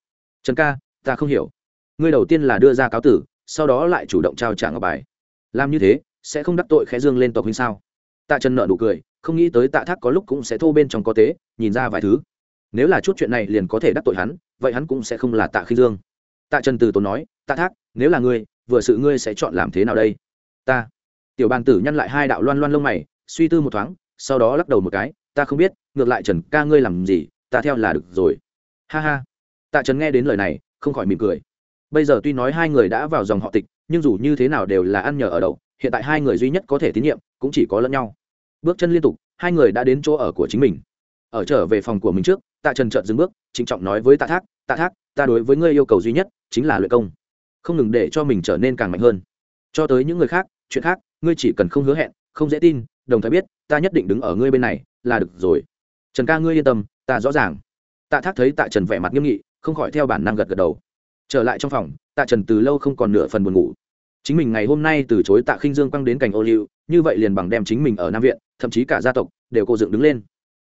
Trần ca, ta không hiểu. Ngươi đầu tiên là đưa ra cáo tử, sau đó lại chủ động trao trả ngọc bài. Làm như thế, sẽ không đắc tội khẽ dương lên tộc huynh sao? Tạ trần nợ nụ cười, không nghĩ tới tạ thác có lúc cũng sẽ thô bên trong có tế, nhìn ra vài thứ. Nếu là chút chuyện này liền có thể đắc tội hắn, vậy hắn cũng sẽ không là tạ khinh dương. Tạ trần từ tốn nói, tạ thác, nếu là ngươi, vừa sự ngươi sẽ chọn làm thế nào đây? Ta. Tiểu bàn tử nhăn lại hai đạo loan loan lông mày, suy tư một thoáng, sau đó lắc đầu một cái, ta không biết, ngược lại trần ca ngươi làm gì, ta theo là được rồi. Ha ha. Tạ trần nghe đến lời này, không khỏi mỉm cười. Bây giờ tuy nói hai người đã vào dòng họ tịch, nhưng dù như thế nào đều là ăn nhờ ở đậu hiện tại hai người duy nhất có thể tín nhiệm cũng chỉ có lẫn nhau. Bước chân liên tục, hai người đã đến chỗ ở của chính mình. Ở trở về phòng của mình trước, tạ trần trợn dừng bước, trịnh trọng nói với tạ thác tạ thác, ta đối với ngươi yêu cầu duy nhất chính là luyện công. Không ngừng để cho mình trở nên càng mạnh hơn. Cho tới những người khác, chuyện khác, ngươi chỉ cần không hứa hẹn, không dễ tin, đồng thời biết, ta nhất định đứng ở ngươi bên này, là được rồi. Trần ca, ngươi yên tâm, ta rõ ràng. Tạ thác thấy tạ trần vẻ mặt nghiêm nghị, không khỏi theo bản năng gật gật đầu. Trở lại trong phòng, tạ trần từ lâu không còn nửa phần buồn ngủ chính mình ngày hôm nay từ chối tạ khinh dương quăng đến cành ô liu, như vậy liền bằng đem chính mình ở nam viện, thậm chí cả gia tộc, đều cô dựng đứng lên.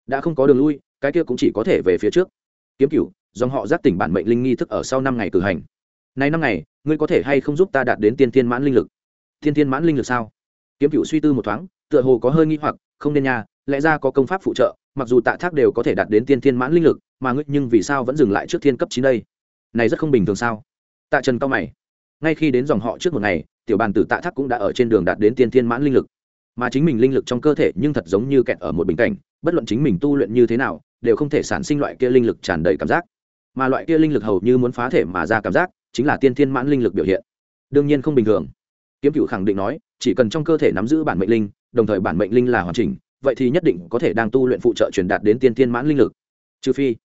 Đã không có đường lui, cái kia cũng chỉ có thể về phía trước. Kiếm cửu, dòng họ giác tỉnh bản mệnh linh nghi thức ở sau năm ngày cử hành. Nay năm ngày, ngươi có thể hay không giúp ta đạt đến tiên thiên mãn linh lực? Tiên thiên mãn linh lực sao? Kiếm cửu suy tư một thoáng, tựa hồ có hơi nghi hoặc, không nên nha, lẽ ra có công pháp phụ trợ, mặc dù tạ thác đều có thể đạt đến tiên thiên mãn linh lực, mà ngươi nhưng vì sao vẫn dừng lại trước thiên cấp chín đây? Này rất không bình thường sao? Tạ trần cao mày ngay khi đến dòng họ trước một ngày, tiểu bàn tử tạ thác cũng đã ở trên đường đạt đến tiên thiên mãn linh lực. Mà chính mình linh lực trong cơ thể nhưng thật giống như kẹt ở một bình cảnh, bất luận chính mình tu luyện như thế nào, đều không thể sản sinh loại kia linh lực tràn đầy cảm giác. Mà loại kia linh lực hầu như muốn phá thể mà ra cảm giác, chính là tiên thiên mãn linh lực biểu hiện. Đương nhiên không bình thường. Kiếm cựu khẳng định nói, chỉ cần trong cơ thể nắm giữ bản mệnh linh, đồng thời bản mệnh linh là hoàn chỉnh, vậy thì nhất định có thể đang tu luyện phụ trợ truyền đạt đến tiên thiên mãn linh lực. Trừ phi,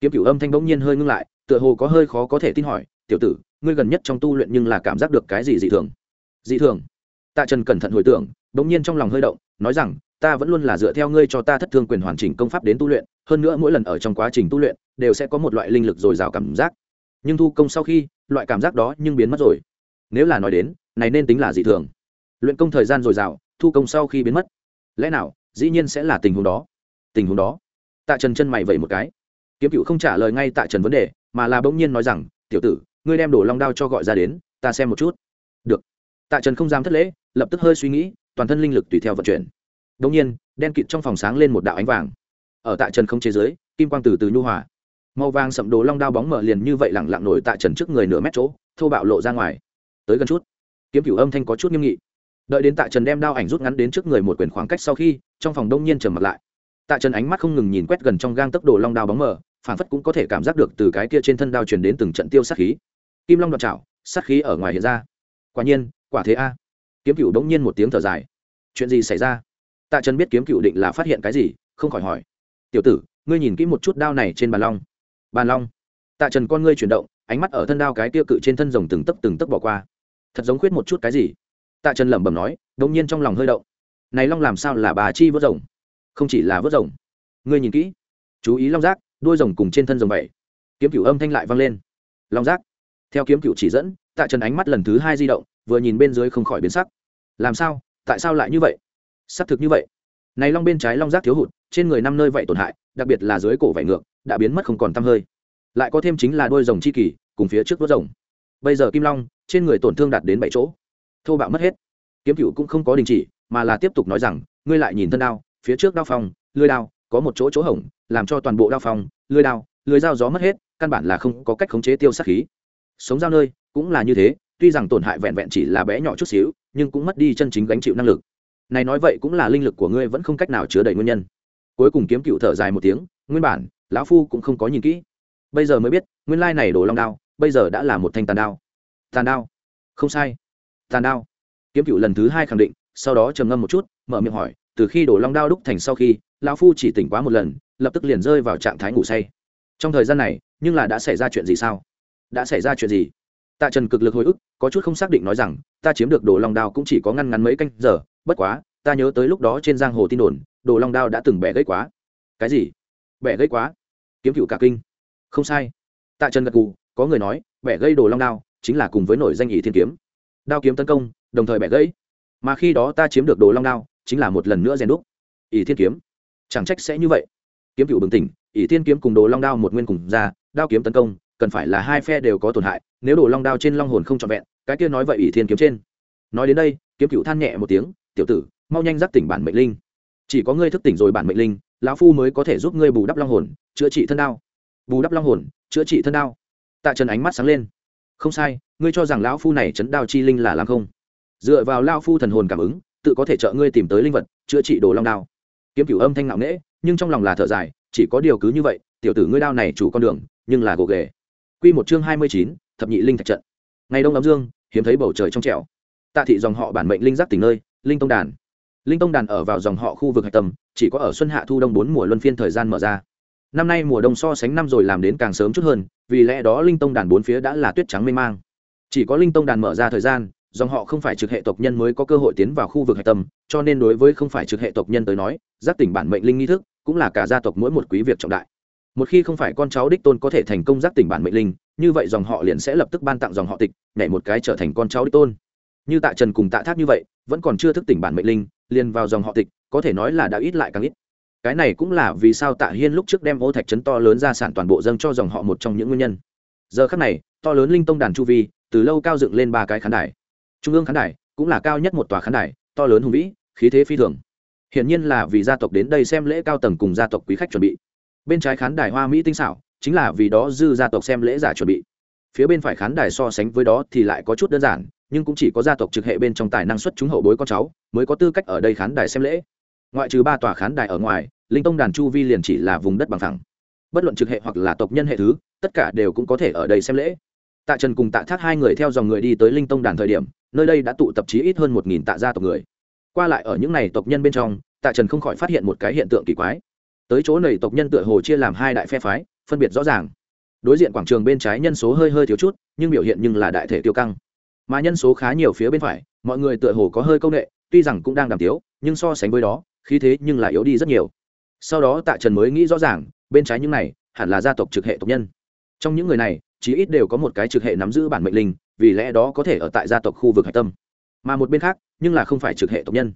kiếm cựu âm thanh bỗng nhiên hơi ngưng lại, tựa hồ có hơi khó có thể tin hỏi, tiểu tử ngươi gần nhất trong tu luyện nhưng là cảm giác được cái gì dị thường? Dị thường? Tạ trần cẩn thận hồi tưởng bỗng nhiên trong lòng hơi động, nói rằng, ta vẫn luôn là dựa theo ngươi cho ta thất thương quyền hoàn chỉnh công pháp đến tu luyện, hơn nữa mỗi lần ở trong quá trình tu luyện, đều sẽ có một loại linh lực dồi dào cảm giác. Nhưng thu công sau khi, loại cảm giác đó nhưng biến mất rồi. Nếu là nói đến, này nên tính là dị thường. Luyện công thời gian dồi dào, thu công sau khi biến mất. Lẽ nào, dĩ nhiên sẽ là tình huống đó? Tình huống đó? Tạ trần chân mày vẩy một cái. Kiếm cựu không trả lời ngay tạ trần vấn đề, mà là bỗng nhiên nói rằng, tiểu tử ngươi đem đổ long đao cho gọi ra đến, ta xem một chút. Được. Tạ trần không dám thất lễ, lập tức hơi suy nghĩ, toàn thân linh lực tùy theo vận chuyển. Đông nhiên, đen kịt trong phòng sáng lên một đạo ánh vàng. Ở tạ trần không chế giới kim quang từ từ nhu hòa. Màu vàng sậm đồ long đao bóng mở liền như vậy lẳng lặng nổi tạ trần trước người nửa mét chỗ, thô bạo lộ ra ngoài. Tới gần chút, kiếm cửu âm thanh có chút nghiêm nghị. Đợi đến tạ trần đem đao ảnh rút ngắn đến trước người một quyển khoảng cách sau khi, trong phòng đông nhiên trầm mặt lại. Tạ trần ánh mắt không ngừng nhìn quét gần trong gang tốc đồ long đao bóng mở phản phất cũng có thể cảm giác được từ cái kia trên thân đao truyền đến từng trận tiêu sát khí kim long đoạt chảo, sát khí ở ngoài hiện ra. Quả nhiên, quả thế a. Kiếm cựu đống nhiên một tiếng thở dài. Chuyện gì xảy ra? Tạ trần biết kiếm cựu định là phát hiện cái gì, không khỏi hỏi. Tiểu tử, ngươi nhìn kỹ một chút đao này trên bàn long. Bàn long? Tạ trần con ngươi chuyển động, ánh mắt ở thân đao cái tiêu cự trên thân rồng từng tấc từng tấc bỏ qua. Thật giống khuyết một chút cái gì? Tạ trần lẩm bẩm nói đống nhiên trong lòng hơi động. Này long làm sao là bà chi vớt rồng? Không chỉ là vớt rồng. Ngươi nhìn kỹ. Chú ý long giác, đuôi rồng cùng trên thân rồng bảy kiếm cửu âm thanh lại vang lên. Long giác theo kiếm cửu chỉ dẫn, tạ trần ánh mắt lần thứ hai di động, vừa nhìn bên dưới không khỏi biến sắc. Làm sao? Tại sao lại như vậy? Xác thực như vậy. Này long bên trái long giác thiếu hụt, trên người năm nơi vậy tổn hại, đặc biệt là dưới cổ vải ngược, đã biến mất không còn tăm hơi. Lại có thêm chính là đôi rồng chi kỳ, cùng phía trước vớt rồng. Bây giờ kim long, trên người tổn thương đạt đến bảy chỗ. Thô bạo mất hết. Kiếm cựu cũng không có đình chỉ, mà là tiếp tục nói rằng, ngươi lại nhìn thân đao, phía trước đao phong, lưới đao, có một chỗ chỗ hổng, làm cho toàn bộ đao phong, lưới đao, lưới dao gió mất hết, căn bản là không có cách khống chế tiêu sát khí sống giao nơi, cũng là như thế, tuy rằng tổn hại vẹn vẹn chỉ là bé nhỏ chút xíu, nhưng cũng mất đi chân chính gánh chịu năng lực. Này nói vậy cũng là linh lực của ngươi vẫn không cách nào chứa đầy nguyên nhân. Cuối cùng kiếm cựu thở dài một tiếng, nguyên bản, lão phu cũng không có nhìn kỹ. Bây giờ mới biết, nguyên lai này đổ long đao, bây giờ đã là một thanh tàn đao. Tàn đao? Không sai. Tàn đao. Kiếm cựu lần thứ hai khẳng định, sau đó trầm ngâm một chút, mở miệng hỏi, từ khi đổ long đao đúc thành sau khi, lão phu chỉ tỉnh quá một lần, lập tức liền rơi vào trạng thái ngủ say. Trong thời gian này, nhưng là đã xảy ra chuyện gì sao? Đã xảy ra chuyện gì? Tạ trần cực lực hồi ức, có chút không xác định nói rằng, ta chiếm được đồ long đao cũng chỉ có ngăn ngắn mấy canh giờ, bất quá, ta nhớ tới lúc đó trên giang hồ tin đồn, đồ long đao đã từng bẻ gãy quá. Cái gì? Bẻ gãy quá? Kiếm cựu cả kinh. Không sai. Tạ trần gật cù có người nói, bẻ gây đồ long đao chính là cùng với nổi danh ý thiên kiếm. Đao kiếm tấn công, đồng thời bẻ gãy. Mà khi đó ta chiếm được đồ long đao, chính là một lần nữa rèn đúc. Ỷ thiên kiếm. Chẳng trách sẽ như vậy. Kiếm cựu bừng tỉnh, ỷ thiên kiếm cùng đồ long đao một nguyên cùng ra, đao kiếm tấn công cần phải là hai phe đều có tổn hại, nếu đồ long đao trên long hồn không trọn vẹn, cái kia nói vậy ỷ thiên kiếm trên. Nói đến đây, kiếm cựu than nhẹ một tiếng, tiểu tử, mau nhanh giác tỉnh bản mệnh linh. Chỉ có ngươi thức tỉnh rồi bản mệnh linh, lão phu mới có thể giúp ngươi bù đắp long hồn, chữa trị thân đao. Bù đắp long hồn, chữa trị thân đao. Tạ trần ánh mắt sáng lên. Không sai, ngươi cho rằng lão phu này chấn đao chi linh là làm không? Dựa vào lao phu thần hồn cảm ứng, tự có thể trợ ngươi tìm tới linh vật, chữa trị đồ long đao. Kiếm cửu âm thanh ngạo nghễ, nhưng trong lòng là thở dài, chỉ có điều cứ như vậy, tiểu tử ngươi đao này chủ con đường, nhưng là gồ ghề quy một chương hai mươi chín, thập nhị linh thạch trận. Ngày đông ấm dương, hiếm thấy bầu trời trong trẻo. Tạ thị dòng họ bản mệnh linh giác tỉnh nơi, linh tông đàn. Linh tông đàn ở vào dòng họ khu vực hạch tâm, chỉ có ở xuân hạ thu đông bốn mùa luân phiên thời gian mở ra. Năm nay mùa đông so sánh năm rồi làm đến càng sớm chút hơn, vì lẽ đó linh tông đàn bốn phía đã là tuyết trắng mênh mang. Chỉ có linh tông đàn mở ra thời gian, dòng họ không phải trực hệ tộc nhân mới có cơ hội tiến vào khu vực hạch tâm, cho nên đối với không phải trực hệ tộc nhân tới nói, giác tỉnh bản mệnh linh nghi thức, cũng là cả gia tộc mỗi một quý việc trọng đại một khi không phải con cháu đích tôn có thể thành công giác tỉnh bản mệnh linh, như vậy dòng họ liền sẽ lập tức ban tặng dòng họ tịch, nhảy một cái trở thành con cháu đích tôn. Như tạ trần cùng tạ thác như vậy, vẫn còn chưa thức tỉnh bản mệnh linh, liền vào dòng họ tịch, có thể nói là đã ít lại càng ít. Cái này cũng là vì sao tạ hiên lúc trước đem ô thạch trấn to lớn ra sản toàn bộ dâng cho dòng họ một trong những nguyên nhân. Giờ khắc này, to lớn linh tông đàn chu vi, từ lâu cao dựng lên ba cái khán đài. Trung ương khán đài cũng là cao nhất một tòa khán đài, to lớn hùng vĩ, khí thế phi thường. Hiển nhiên là vì gia tộc đến đây xem lễ cao tầng cùng gia tộc quý khách chuẩn bị bên trái khán đài hoa mỹ tinh xảo, chính là vì đó dư gia tộc xem lễ giả chuẩn bị. Phía bên phải khán đài so sánh với đó thì lại có chút đơn giản, nhưng cũng chỉ có gia tộc trực hệ bên trong tài năng xuất chúng hậu bối con cháu mới có tư cách ở đây khán đài xem lễ. Ngoại trừ ba tòa khán đài ở ngoài, linh tông đàn chu vi liền chỉ là vùng đất bằng thẳng bất luận trực hệ hoặc là tộc nhân hệ thứ, tất cả đều cũng có thể ở đây xem lễ. Tạ trần cùng tạ thác hai người theo dòng người đi tới linh tông đàn thời điểm, nơi đây đã tụ tập chí ít hơn một nghìn tạ gia tộc người. Qua lại ở những n à y tộc nhân bên trong, tạ trần không khỏi phát hiện một cái hiện tượng kỳ quái tới chỗ này tộc nhân tựa hồ chia làm hai đại phe phái, phân biệt rõ ràng. Đối diện quảng trường bên trái nhân số hơi hơi thiếu chút, nhưng biểu hiện nhưng là đại thể tiêu căng. Mà nhân số khá nhiều phía bên phải, mọi người tựa hồ có hơi công nghệ, tuy rằng cũng đang đàm tiếu, nhưng so sánh với đó, khí thế nhưng lại yếu đi rất nhiều. Sau đó tạ trần mới nghĩ rõ ràng, bên trái những này, hẳn là gia tộc trực hệ tộc nhân. Trong những người này, chí ít đều có một cái trực hệ nắm giữ bản mệnh linh, vì lẽ đó có thể ở tại gia tộc khu vực hạch tâm. Mà một bên khác, nhưng là không phải trực hệ tộc nhân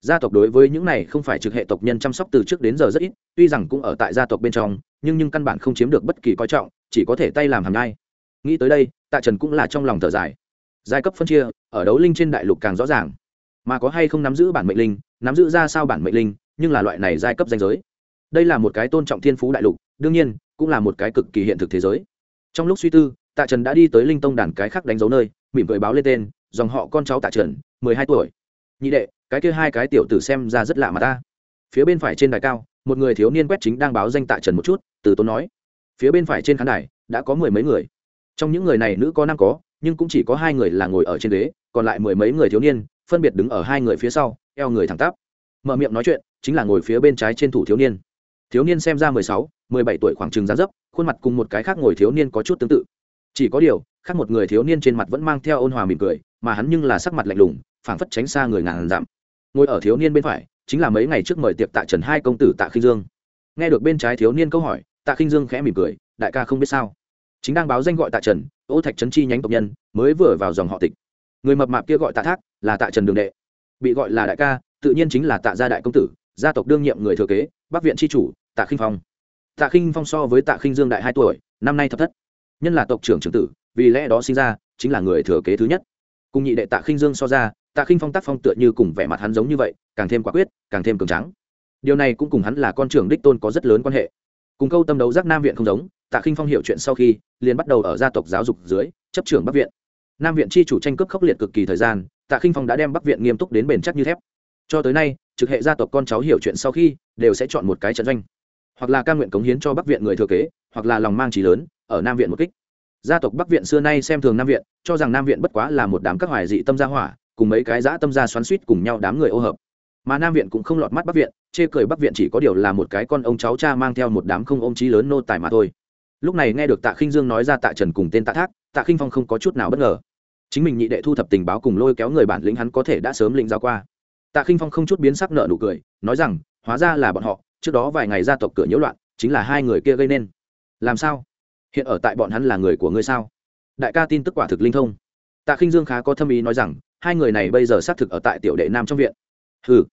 gia tộc đối với những này không phải trực hệ tộc nhân chăm sóc từ trước đến giờ rất ít, tuy rằng cũng ở tại gia tộc bên trong, nhưng nhưng căn bản không chiếm được bất kỳ coi trọng, chỉ có thể tay làm hàm nhai. Nghĩ tới đây, tạ trần cũng là trong lòng thở dài. Giai cấp phân chia, ở đấu linh trên đại lục càng rõ ràng. Mà có hay không nắm giữ bản mệnh linh, nắm giữ ra sao bản mệnh linh, nhưng là loại này giai cấp danh giới. Đây là một cái tôn trọng thiên phú đại lục, đương nhiên, cũng là một cái cực kỳ hiện thực thế giới. Trong lúc suy tư, tạ trần đã đi tới linh tông đàn cái khác đánh dấu nơi, mỉm cười báo lên tên, dòng họ con cháu tạ trần, mười hai tuổi. Nhị đệ cái kia hai cái tiểu tử xem ra rất lạ mà ta. Phía bên phải trên đài cao, một người thiếu niên quét chính đang báo danh tạ trần một chút, từ tốn nói. Phía bên phải trên khán đài, đã có mười mấy người. Trong những người này nữ có năm có, nhưng cũng chỉ có hai người là ngồi ở trên ghế, còn lại mười mấy người thiếu niên, phân biệt đứng ở hai người phía sau, eo người thẳng tắp. Mở miệng nói chuyện, chính là ngồi phía bên trái trên thủ thiếu niên. Thiếu niên xem ra mười sáu, mười bảy tuổi khoảng trừng dáng dấp, khuôn mặt cùng một cái khác ngồi thiếu niên có chút tương tự. Chỉ có điều, khác một người thiếu niên trên mặt vẫn mang theo ôn hòa mỉm cười, mà hắn nhưng là sắc mặt lạnh lùng, phảng phất tránh xa người ngàn dặm ngồi ở thiếu niên bên phải, chính là mấy ngày trước mời tiệc tạ trần hai công tử tạ khinh dương. Nghe được bên trái thiếu niên câu hỏi, tạ khinh dương khẽ mỉm cười, đại ca không biết sao? Chính đang báo danh gọi tạ trần, ô thạch trấn chi nhánh tộc nhân, mới vừa vào dòng họ tịch. Người mập mạp kia gọi tạ thác, là tạ trần đường đệ. Bị gọi là đại ca, tự nhiên chính là tạ gia đại công tử, gia tộc đương nhiệm người thừa kế, bắc viện tri chủ, tạ khinh phong. Tạ khinh phong so với tạ khinh dương đại hai tuổi, năm nay thập thất. Nhân là tộc trưởng trưởng tử, vì lẽ đó sinh ra, chính là người thừa kế thứ nhất. Cùng nhị đệ tạ khinh dương so ra tạ khinh phong tác phong tựa như cùng vẻ mặt hắn giống như vậy, càng thêm quả quyết, càng thêm cường trắng điều này cũng cùng hắn là con trưởng đích tôn có rất lớn quan hệ. Cùng câu tâm đấu giác nam viện không giống, tạ khinh phong hiểu chuyện sau khi, liền bắt đầu ở gia tộc giáo dục dưới, chấp trưởng bắc viện. Nam viện chi chủ tranh cướp khốc liệt cực kỳ thời gian, tạ khinh phong đã đem bắc viện nghiêm túc đến bền chắc như thép. Cho tới nay, trực hệ gia tộc con cháu hiểu chuyện sau khi, đều sẽ chọn một cái trận doanh. Hoặc là ca nguyện cống hiến cho bắc viện người thừa kế, hoặc là lòng mang trí lớn, ở nam viện một kích. Gia tộc bắc viện xưa nay xem thường nam viện, cho rằng nam viện bất quá là một đám các hoài dị tâm gia hỏa cùng mấy cái dã tâm ra xoắn suýt cùng nhau đám người ô hợp. Mà nam viện cũng không lọt mắt bắc viện, chê cười bắc viện chỉ có điều là một cái con ông cháu cha mang theo một đám không ông trí lớn nô tài mà thôi. Lúc này nghe được tạ khinh dương nói ra tạ trần cùng tên tạ thác, tạ khinh phong không có chút nào bất ngờ. Chính mình nhị đệ thu thập tình báo cùng lôi kéo người bản lĩnh hắn có thể đã sớm lĩnh giao qua. Tạ khinh phong không chút biến sắc nợ nụ cười, nói rằng, hóa ra là bọn họ, trước đó vài ngày gia tộc cửa nhiễu loạn, chính là hai người kia gây nên. Làm sao? Hiện ở tại bọn hắn là người của ngươi sao? Đại ca tin tức quả thực linh thông. Tạ khinh dương khá có thâm ý nói rằng hai người này bây giờ xác thực ở tại tiểu đệ nam trong viện. Ừ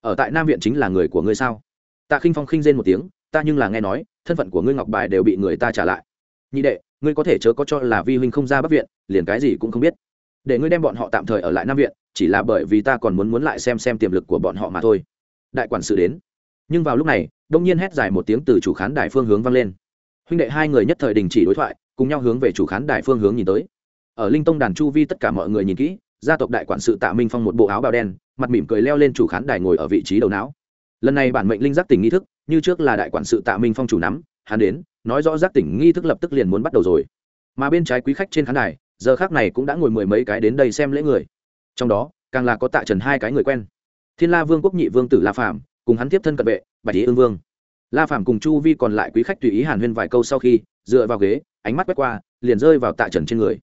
ở tại nam viện chính là người của ngươi sao? Tạ khinh phong khinh rên một tiếng, ta nhưng là nghe nói, thân phận của ngươi ngọc bài đều bị người ta trả lại. Nhị đệ, ngươi có thể chớ có cho là vi huynh không ra bắc viện, liền cái gì cũng không biết. Để ngươi đem bọn họ tạm thời ở lại nam viện, chỉ là bởi vì ta còn muốn muốn lại xem xem tiềm lực của bọn họ mà thôi. Đại quản sự đến. Nhưng vào lúc này, đông nhiên hét dài một tiếng từ chủ khán đài phương hướng vang lên. Huynh đệ hai người nhất thời đình chỉ đối thoại, cùng nhau hướng về chủ khán đài phương hướng nhìn tới. Ở linh tông đàn chu vi tất cả mọi người nhìn kỹ gia tộc đại quản sự tạ minh phong một bộ áo bào đen, mặt mỉm cười leo lên chủ khán đài ngồi ở vị trí đầu não. Lần này bản mệnh linh giác tỉnh nghi thức, như trước là đại quản sự tạ minh phong chủ nắm, hắn đến, nói rõ giác tỉnh nghi thức lập tức liền muốn bắt đầu rồi. Mà bên trái quý khách trên khán đài, giờ khác này cũng đã ngồi mười mấy cái đến đây xem lễ người. Trong đó, càng là có tạ trần hai cái người quen. Thiên la vương quốc nhị vương tử la phạm cùng hắn tiếp thân cận vệ, bạch ý ương vương. La phạm cùng chu vi còn lại quý khách tùy ý hàn huyên vài câu sau khi, dựa vào ghế, ánh mắt quét qua, liền rơi vào tạ trần trên người.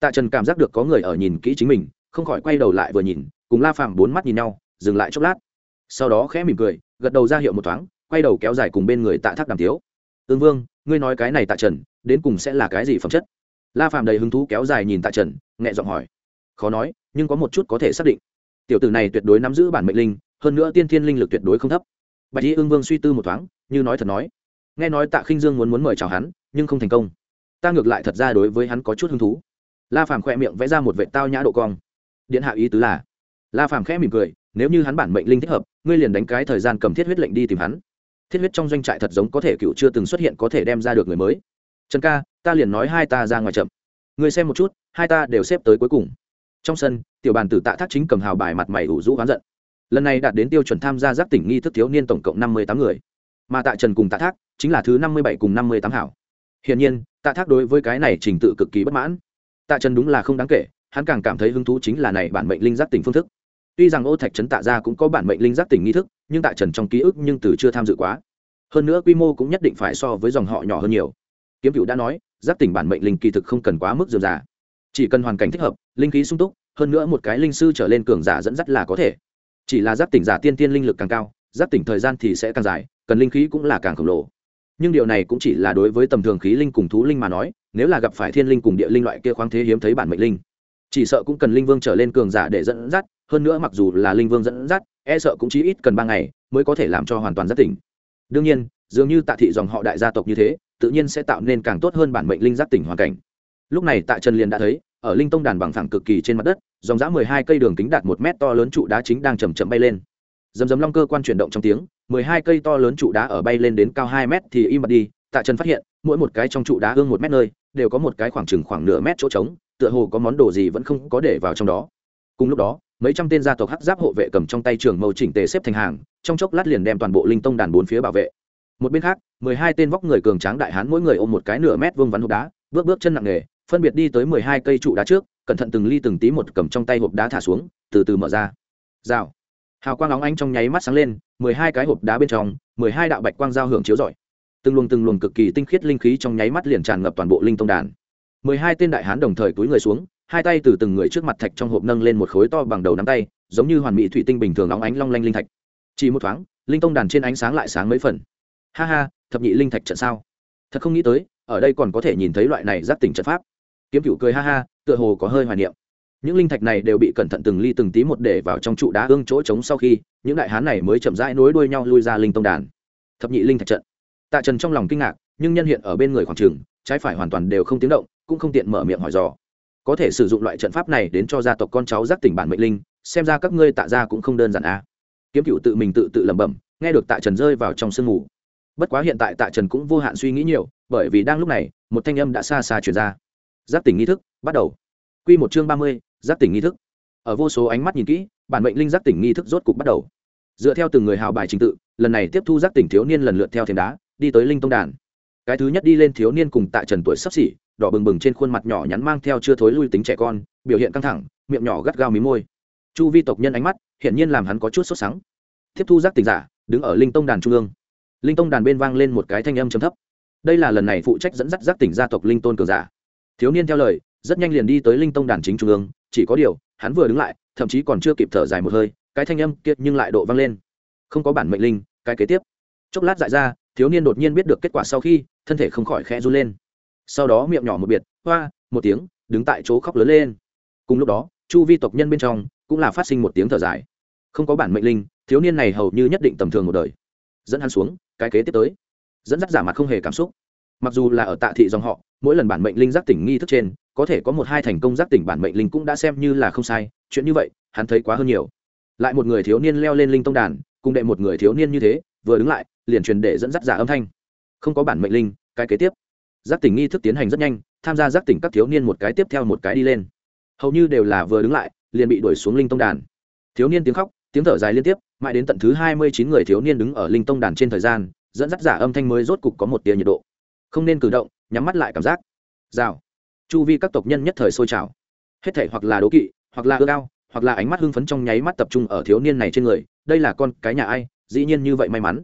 Tạ trần cảm giác được có người ở nhìn kỹ chính mình không khỏi quay đầu lại vừa nhìn, cùng la Phàm bốn mắt nhìn nhau, dừng lại chốc lát. Sau đó khẽ mỉm cười, gật đầu ra hiệu một thoáng, quay đầu kéo dài cùng bên người tạ thác đàm tiếu. Ương vương, ngươi nói cái này tạ trần, đến cùng sẽ là cái gì phẩm chất? La Phàm đầy hứng thú kéo dài nhìn tạ trần, nhẹ giọng hỏi. Khó nói, nhưng có một chút có thể xác định. Tiểu tử này tuyệt đối nắm giữ bản mệnh linh, hơn nữa tiên thiên linh lực tuyệt đối không thấp. Bạch y ương vương suy tư một thoáng, như nói thật nói. Nghe nói tạ khinh dương muốn muốn mời chào hắn, nhưng không thành công. Ta ngược lại thật ra đối với hắn có chút hứng thú. La phàm khỏe miệng vẽ ra một vệ tao nhã độ cong điện hạ ý tứ là, la phàm khẽ mỉm cười, nếu như hắn bản mệnh linh thích hợp, ngươi liền đánh cái thời gian cầm thiết huyết lệnh đi tìm hắn. Thiết huyết trong doanh trại thật giống có thể cựu chưa từng xuất hiện có thể đem ra được người mới. Trần ca, ta liền nói hai ta ra ngoài chậm. Ngươi xem một chút, hai ta đều xếp tới cuối cùng. Trong sân, tiểu bàn tử tạ thác chính cầm hào bài mặt mày ủ rũ oán giận. Lần này đạt đến tiêu chuẩn tham gia giác tỉnh nghi thức thiếu niên tổng cộng năm mươi tám người. Mà tạ trần cùng tạ thác chính là thứ năm mươi bảy cùng năm mươi tám hảo. Hiển nhiên, tạ thác đối với cái này trình tự cực kỳ bất mãn. Tạ trần đúng là không đáng kể hắn càng cảm thấy hứng thú chính là này bản mệnh linh giác tỉnh phương thức. Tuy rằng ô thạch trấn tạ ra cũng có bản mệnh linh giác tỉnh nghi thức, nhưng tại trần trong ký ức nhưng từ chưa tham dự quá. Hơn nữa quy mô cũng nhất định phải so với dòng họ nhỏ hơn nhiều. Kiếm cựu đã nói, giác tỉnh bản mệnh linh kỳ thực không cần quá mức dườm già. Chỉ cần hoàn cảnh thích hợp, linh khí sung túc, hơn nữa một cái linh sư trở lên cường giả dẫn dắt là có thể. Chỉ là giác tỉnh giả tiên tiên linh lực càng cao, giác tỉnh thời gian thì sẽ càng dài, cần linh khí cũng là càng khổng lồ. Nhưng điều này cũng chỉ là đối với tầm thường khí linh cùng thú linh mà nói, nếu là gặp phải thiên linh cùng địa linh loại kia khoáng thế hiếm thấy bản mệnh linh chỉ sợ cũng cần linh vương trở lên cường giả để dẫn dắt, hơn nữa mặc dù là linh vương dẫn dắt e sợ cũng chỉ ít cần ba ngày mới có thể làm cho hoàn toàn giác tỉnh. Đương nhiên, dường như tạ thị dòng họ đại gia tộc như thế, tự nhiên sẽ tạo nên càng tốt hơn bản mệnh linh giác tỉnh hoàn cảnh. Lúc này tạ trần liền đã thấy, ở linh tông đàn bằng phẳng cực kỳ trên mặt đất, dòng dã mười hai cây đường kính đạt một mét to lớn trụ đá chính đang chầm chậm bay lên. Dầm dầm long cơ quan chuyển động trong tiếng, mười hai cây to lớn trụ đá ở bay lên đến cao hai mét thì im bặt đi, tạ trần phát hiện, mỗi một cái trong trụ đá hơn một mét nơi, đều có một cái khoảng chừng khoảng nửa mét chỗ trống tựa hồ có món đồ gì vẫn không có để vào trong đó. Cùng lúc đó, mấy trăm tên gia tộc hắc giáp hộ vệ cầm trong tay trường mâu chỉnh tề xếp thành hàng, trong chốc lát liền đem toàn bộ linh tông đàn bốn phía bảo vệ. Một bên khác, mười hai tên vóc người cường tráng đại hán mỗi người ôm một cái nửa mét vương vắn hộp đá, bước bước chân nặng nề, phân biệt đi tới mười hai cây trụ đá trước, cẩn thận từng ly từng tí một cầm trong tay hộp đá thả xuống, từ từ mở ra. Rào. Hào quang óng ánh trong nháy mắt sáng lên, mười hai cái hộp đá bên trong, mười hai đạo bạch quang giao hưởng chiếu rọi. Từng luồng từng luồng cực kỳ tinh khiết linh khí trong nháy mắt liền tràn ngập toàn bộ linh tông đàn mười hai tên đại hán đồng thời túi người xuống, hai tay từ từng người trước mặt thạch trong hộp nâng lên một khối to bằng đầu nắm tay, giống như hoàn mỹ thủy tinh bình thường óng ánh long lanh linh thạch. Chỉ một thoáng, linh tông đàn trên ánh sáng lại sáng mấy phần. Ha ha, thập nhị linh thạch trận sao? Thật không nghĩ tới, ở đây còn có thể nhìn thấy loại này giáp tỉnh trận pháp. Kiếm cựu cười ha ha, tựa hồ có hơi hoài niệm. Những linh thạch này đều bị cẩn thận từng ly từng tí một để vào trong trụ đá ương chỗ trống sau khi, những đại hán này mới chậm rãi nối đuôi nhau lui ra linh tông đàn. Thập nhị linh thạch trận. Tạ trần trong lòng kinh ngạc, nhưng nhân hiện ở bên người khoảng trường, trái phải hoàn toàn đều không tiếng động cũng không tiện mở miệng hỏi dò. Có thể sử dụng loại trận pháp này đến cho gia tộc con cháu giác tỉnh bản mệnh linh, xem ra các ngươi tạ ra cũng không đơn giản a à. kiếm cựu tự mình tự tự lẩm bẩm, nghe được tạ trần rơi vào trong sương mù. Bất quá hiện tại tạ trần cũng vô hạn suy nghĩ nhiều, bởi vì đang lúc này, một thanh âm đã xa xa chuyển ra. Giác tỉnh nghi thức, bắt đầu. Q một chương ba mươi, giác tỉnh nghi thức. Ở vô số ánh mắt nhìn kỹ, bản mệnh linh giác tỉnh nghi thức rốt cục bắt đầu. Dựa theo từng người hào bài trình tự, lần này tiếp thu giác tỉnh thiếu niên lần lượt theo thềm đá, đi tới linh tông đàn. Cái thứ nhất đi lên thiếu niên cùng tạ trần tuổi sắp xỉ đỏ bừng bừng trên khuôn mặt nhỏ nhắn mang theo chưa thối lui tính trẻ con, biểu hiện căng thẳng, miệng nhỏ gắt gao mí môi. Chu vi tộc nhân ánh mắt, hiển nhiên làm hắn có chút sốt sắng. Tiếp thu giác tỉnh giả, đứng ở linh tông đàn trung ương. Linh tông đàn bên vang lên một cái thanh âm trầm thấp. Đây là lần này phụ trách dẫn dắt giác tỉnh gia tộc linh tôn cường giả. Thiếu niên theo lời, rất nhanh liền đi tới linh tông đàn chính trung ương, chỉ có điều, hắn vừa đứng lại, thậm chí còn chưa kịp thở dài một hơi, cái thanh âm kiệt nhưng lại độ vang lên. Không có bản mệnh linh, cái kế tiếp. Chốc lát dại ra, thiếu niên đột nhiên biết được kết quả sau khi, thân thể không khỏi khẽ run lên sau đó miệng nhỏ một biệt, hoa, một tiếng, đứng tại chỗ khóc lớn lên. Cùng lúc đó, chu vi tộc nhân bên trong cũng là phát sinh một tiếng thở dài. Không có bản mệnh linh, thiếu niên này hầu như nhất định tầm thường một đời. Dẫn hắn xuống, cái kế tiếp tới. Dẫn dắt giả mặt không hề cảm xúc. Mặc dù là ở tạ thị dòng họ, mỗi lần bản mệnh linh giác tỉnh nghi thức trên, có thể có một hai thành công giác tỉnh bản mệnh linh cũng đã xem như là không sai, chuyện như vậy, hắn thấy quá hơn nhiều. Lại một người thiếu niên leo lên linh tông đàn, cùng đệ một người thiếu niên như thế, vừa đứng lại, liền truyền để dẫn dắt giả âm thanh. Không có bản mệnh linh, cái kế tiếp giác tỉnh nghi thức tiến hành rất nhanh, tham gia giác tỉnh các thiếu niên một cái tiếp theo một cái đi lên. Hầu như đều là vừa đứng lại, liền bị đuổi xuống linh tông đàn. Thiếu niên tiếng khóc, tiếng thở dài liên tiếp, mãi đến tận thứ hai mươi chín người thiếu niên đứng ở linh tông đàn trên thời gian, dẫn dắt giả âm thanh mới rốt cục có một tia nhiệt độ. Không nên cử động, nhắm mắt lại cảm giác. Rào. Chu vi các tộc nhân nhất thời sôi trào. Hết thể hoặc là đố kỵ, hoặc là ưa cao hoặc là ánh mắt hưng phấn trong nháy mắt tập trung ở thiếu niên này trên người, đây là con cái nhà ai, dĩ nhiên như vậy may mắn.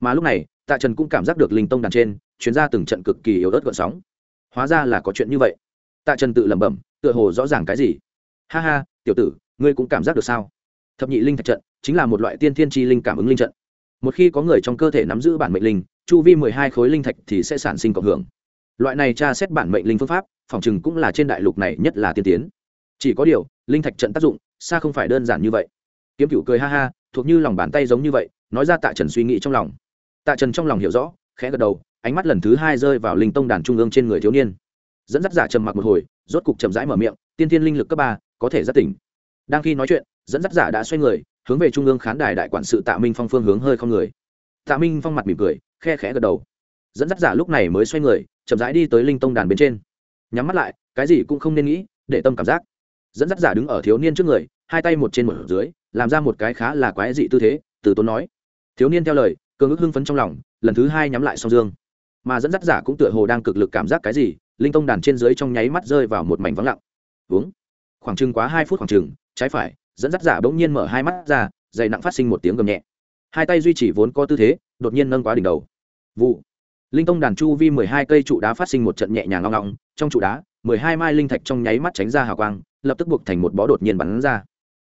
Mà lúc này, tạ trần cũng cảm giác được linh tông đàn trên chuyến ra từng trận cực kỳ yếu ớt gợn sóng. Hóa ra là có chuyện như vậy. Tạ trần tự lẩm bẩm, tựa hồ rõ ràng cái gì. Ha ha, tiểu tử, ngươi cũng cảm giác được sao? Thập nhị linh thạch trận chính là một loại tiên thiên tri linh cảm ứng linh trận. Một khi có người trong cơ thể nắm giữ bản mệnh linh, chu vi mười hai khối linh thạch thì sẽ sản sinh cộng hưởng. Loại này tra xét bản mệnh linh phương pháp, phòng chừng cũng là trên đại lục này nhất là tiên tiến. Chỉ có điều, linh thạch trận tác dụng xa không phải đơn giản như vậy. Kiếm cựu cười ha ha, thuộc như lòng bàn tay giống như vậy, nói ra tạ trần suy nghĩ trong lòng. Tạ trần trong lòng hiểu rõ, khẽ gật đầu ánh mắt lần thứ hai rơi vào linh tông đàn trung ương trên người thiếu niên. Dẫn dắt giả trầm mặc một hồi, rốt cục chậm rãi mở miệng, tiên tiên linh lực cấp ba, có thể rất tỉnh. Đang khi nói chuyện, dẫn dắt giả đã xoay người, hướng về trung ương khán đài đại quản sự tạ minh phong phương hướng hơi không người. Tạ minh phong mặt mỉm cười, khe khẽ gật đầu. Dẫn dắt giả lúc này mới xoay người, chậm rãi đi tới linh tông đàn bên trên. Nhắm mắt lại, cái gì cũng không nên nghĩ, để tâm cảm giác. Dẫn dắt giả đứng ở thiếu niên trước người, hai tay một trên một dưới, làm ra một cái khá là quái dị tư thế, từ tốn nói. Thiếu niên theo lời, cường ức hưng phấn trong lòng, lần thứ hai nhắm lại song dương mà dẫn dắt giả cũng tựa hồ đang cực lực cảm giác cái gì, linh tông đàn trên dưới trong nháy mắt rơi vào một mảnh vắng lặng. Uống. Khoảng chừng quá hai phút khoảng chừng, trái phải, dẫn dắt giả bỗng nhiên mở hai mắt ra, dày nặng phát sinh một tiếng gầm nhẹ. Hai tay duy trì vốn có tư thế, đột nhiên nâng quá đỉnh đầu. Vụ. Linh tông đàn chu vi mười hai cây trụ đá phát sinh một trận nhẹ nhàng ngong ngong trong trụ đá, mười hai mai linh thạch trong nháy mắt tránh ra hào quang, lập tức buộc thành một bó đột nhiên bắn ra.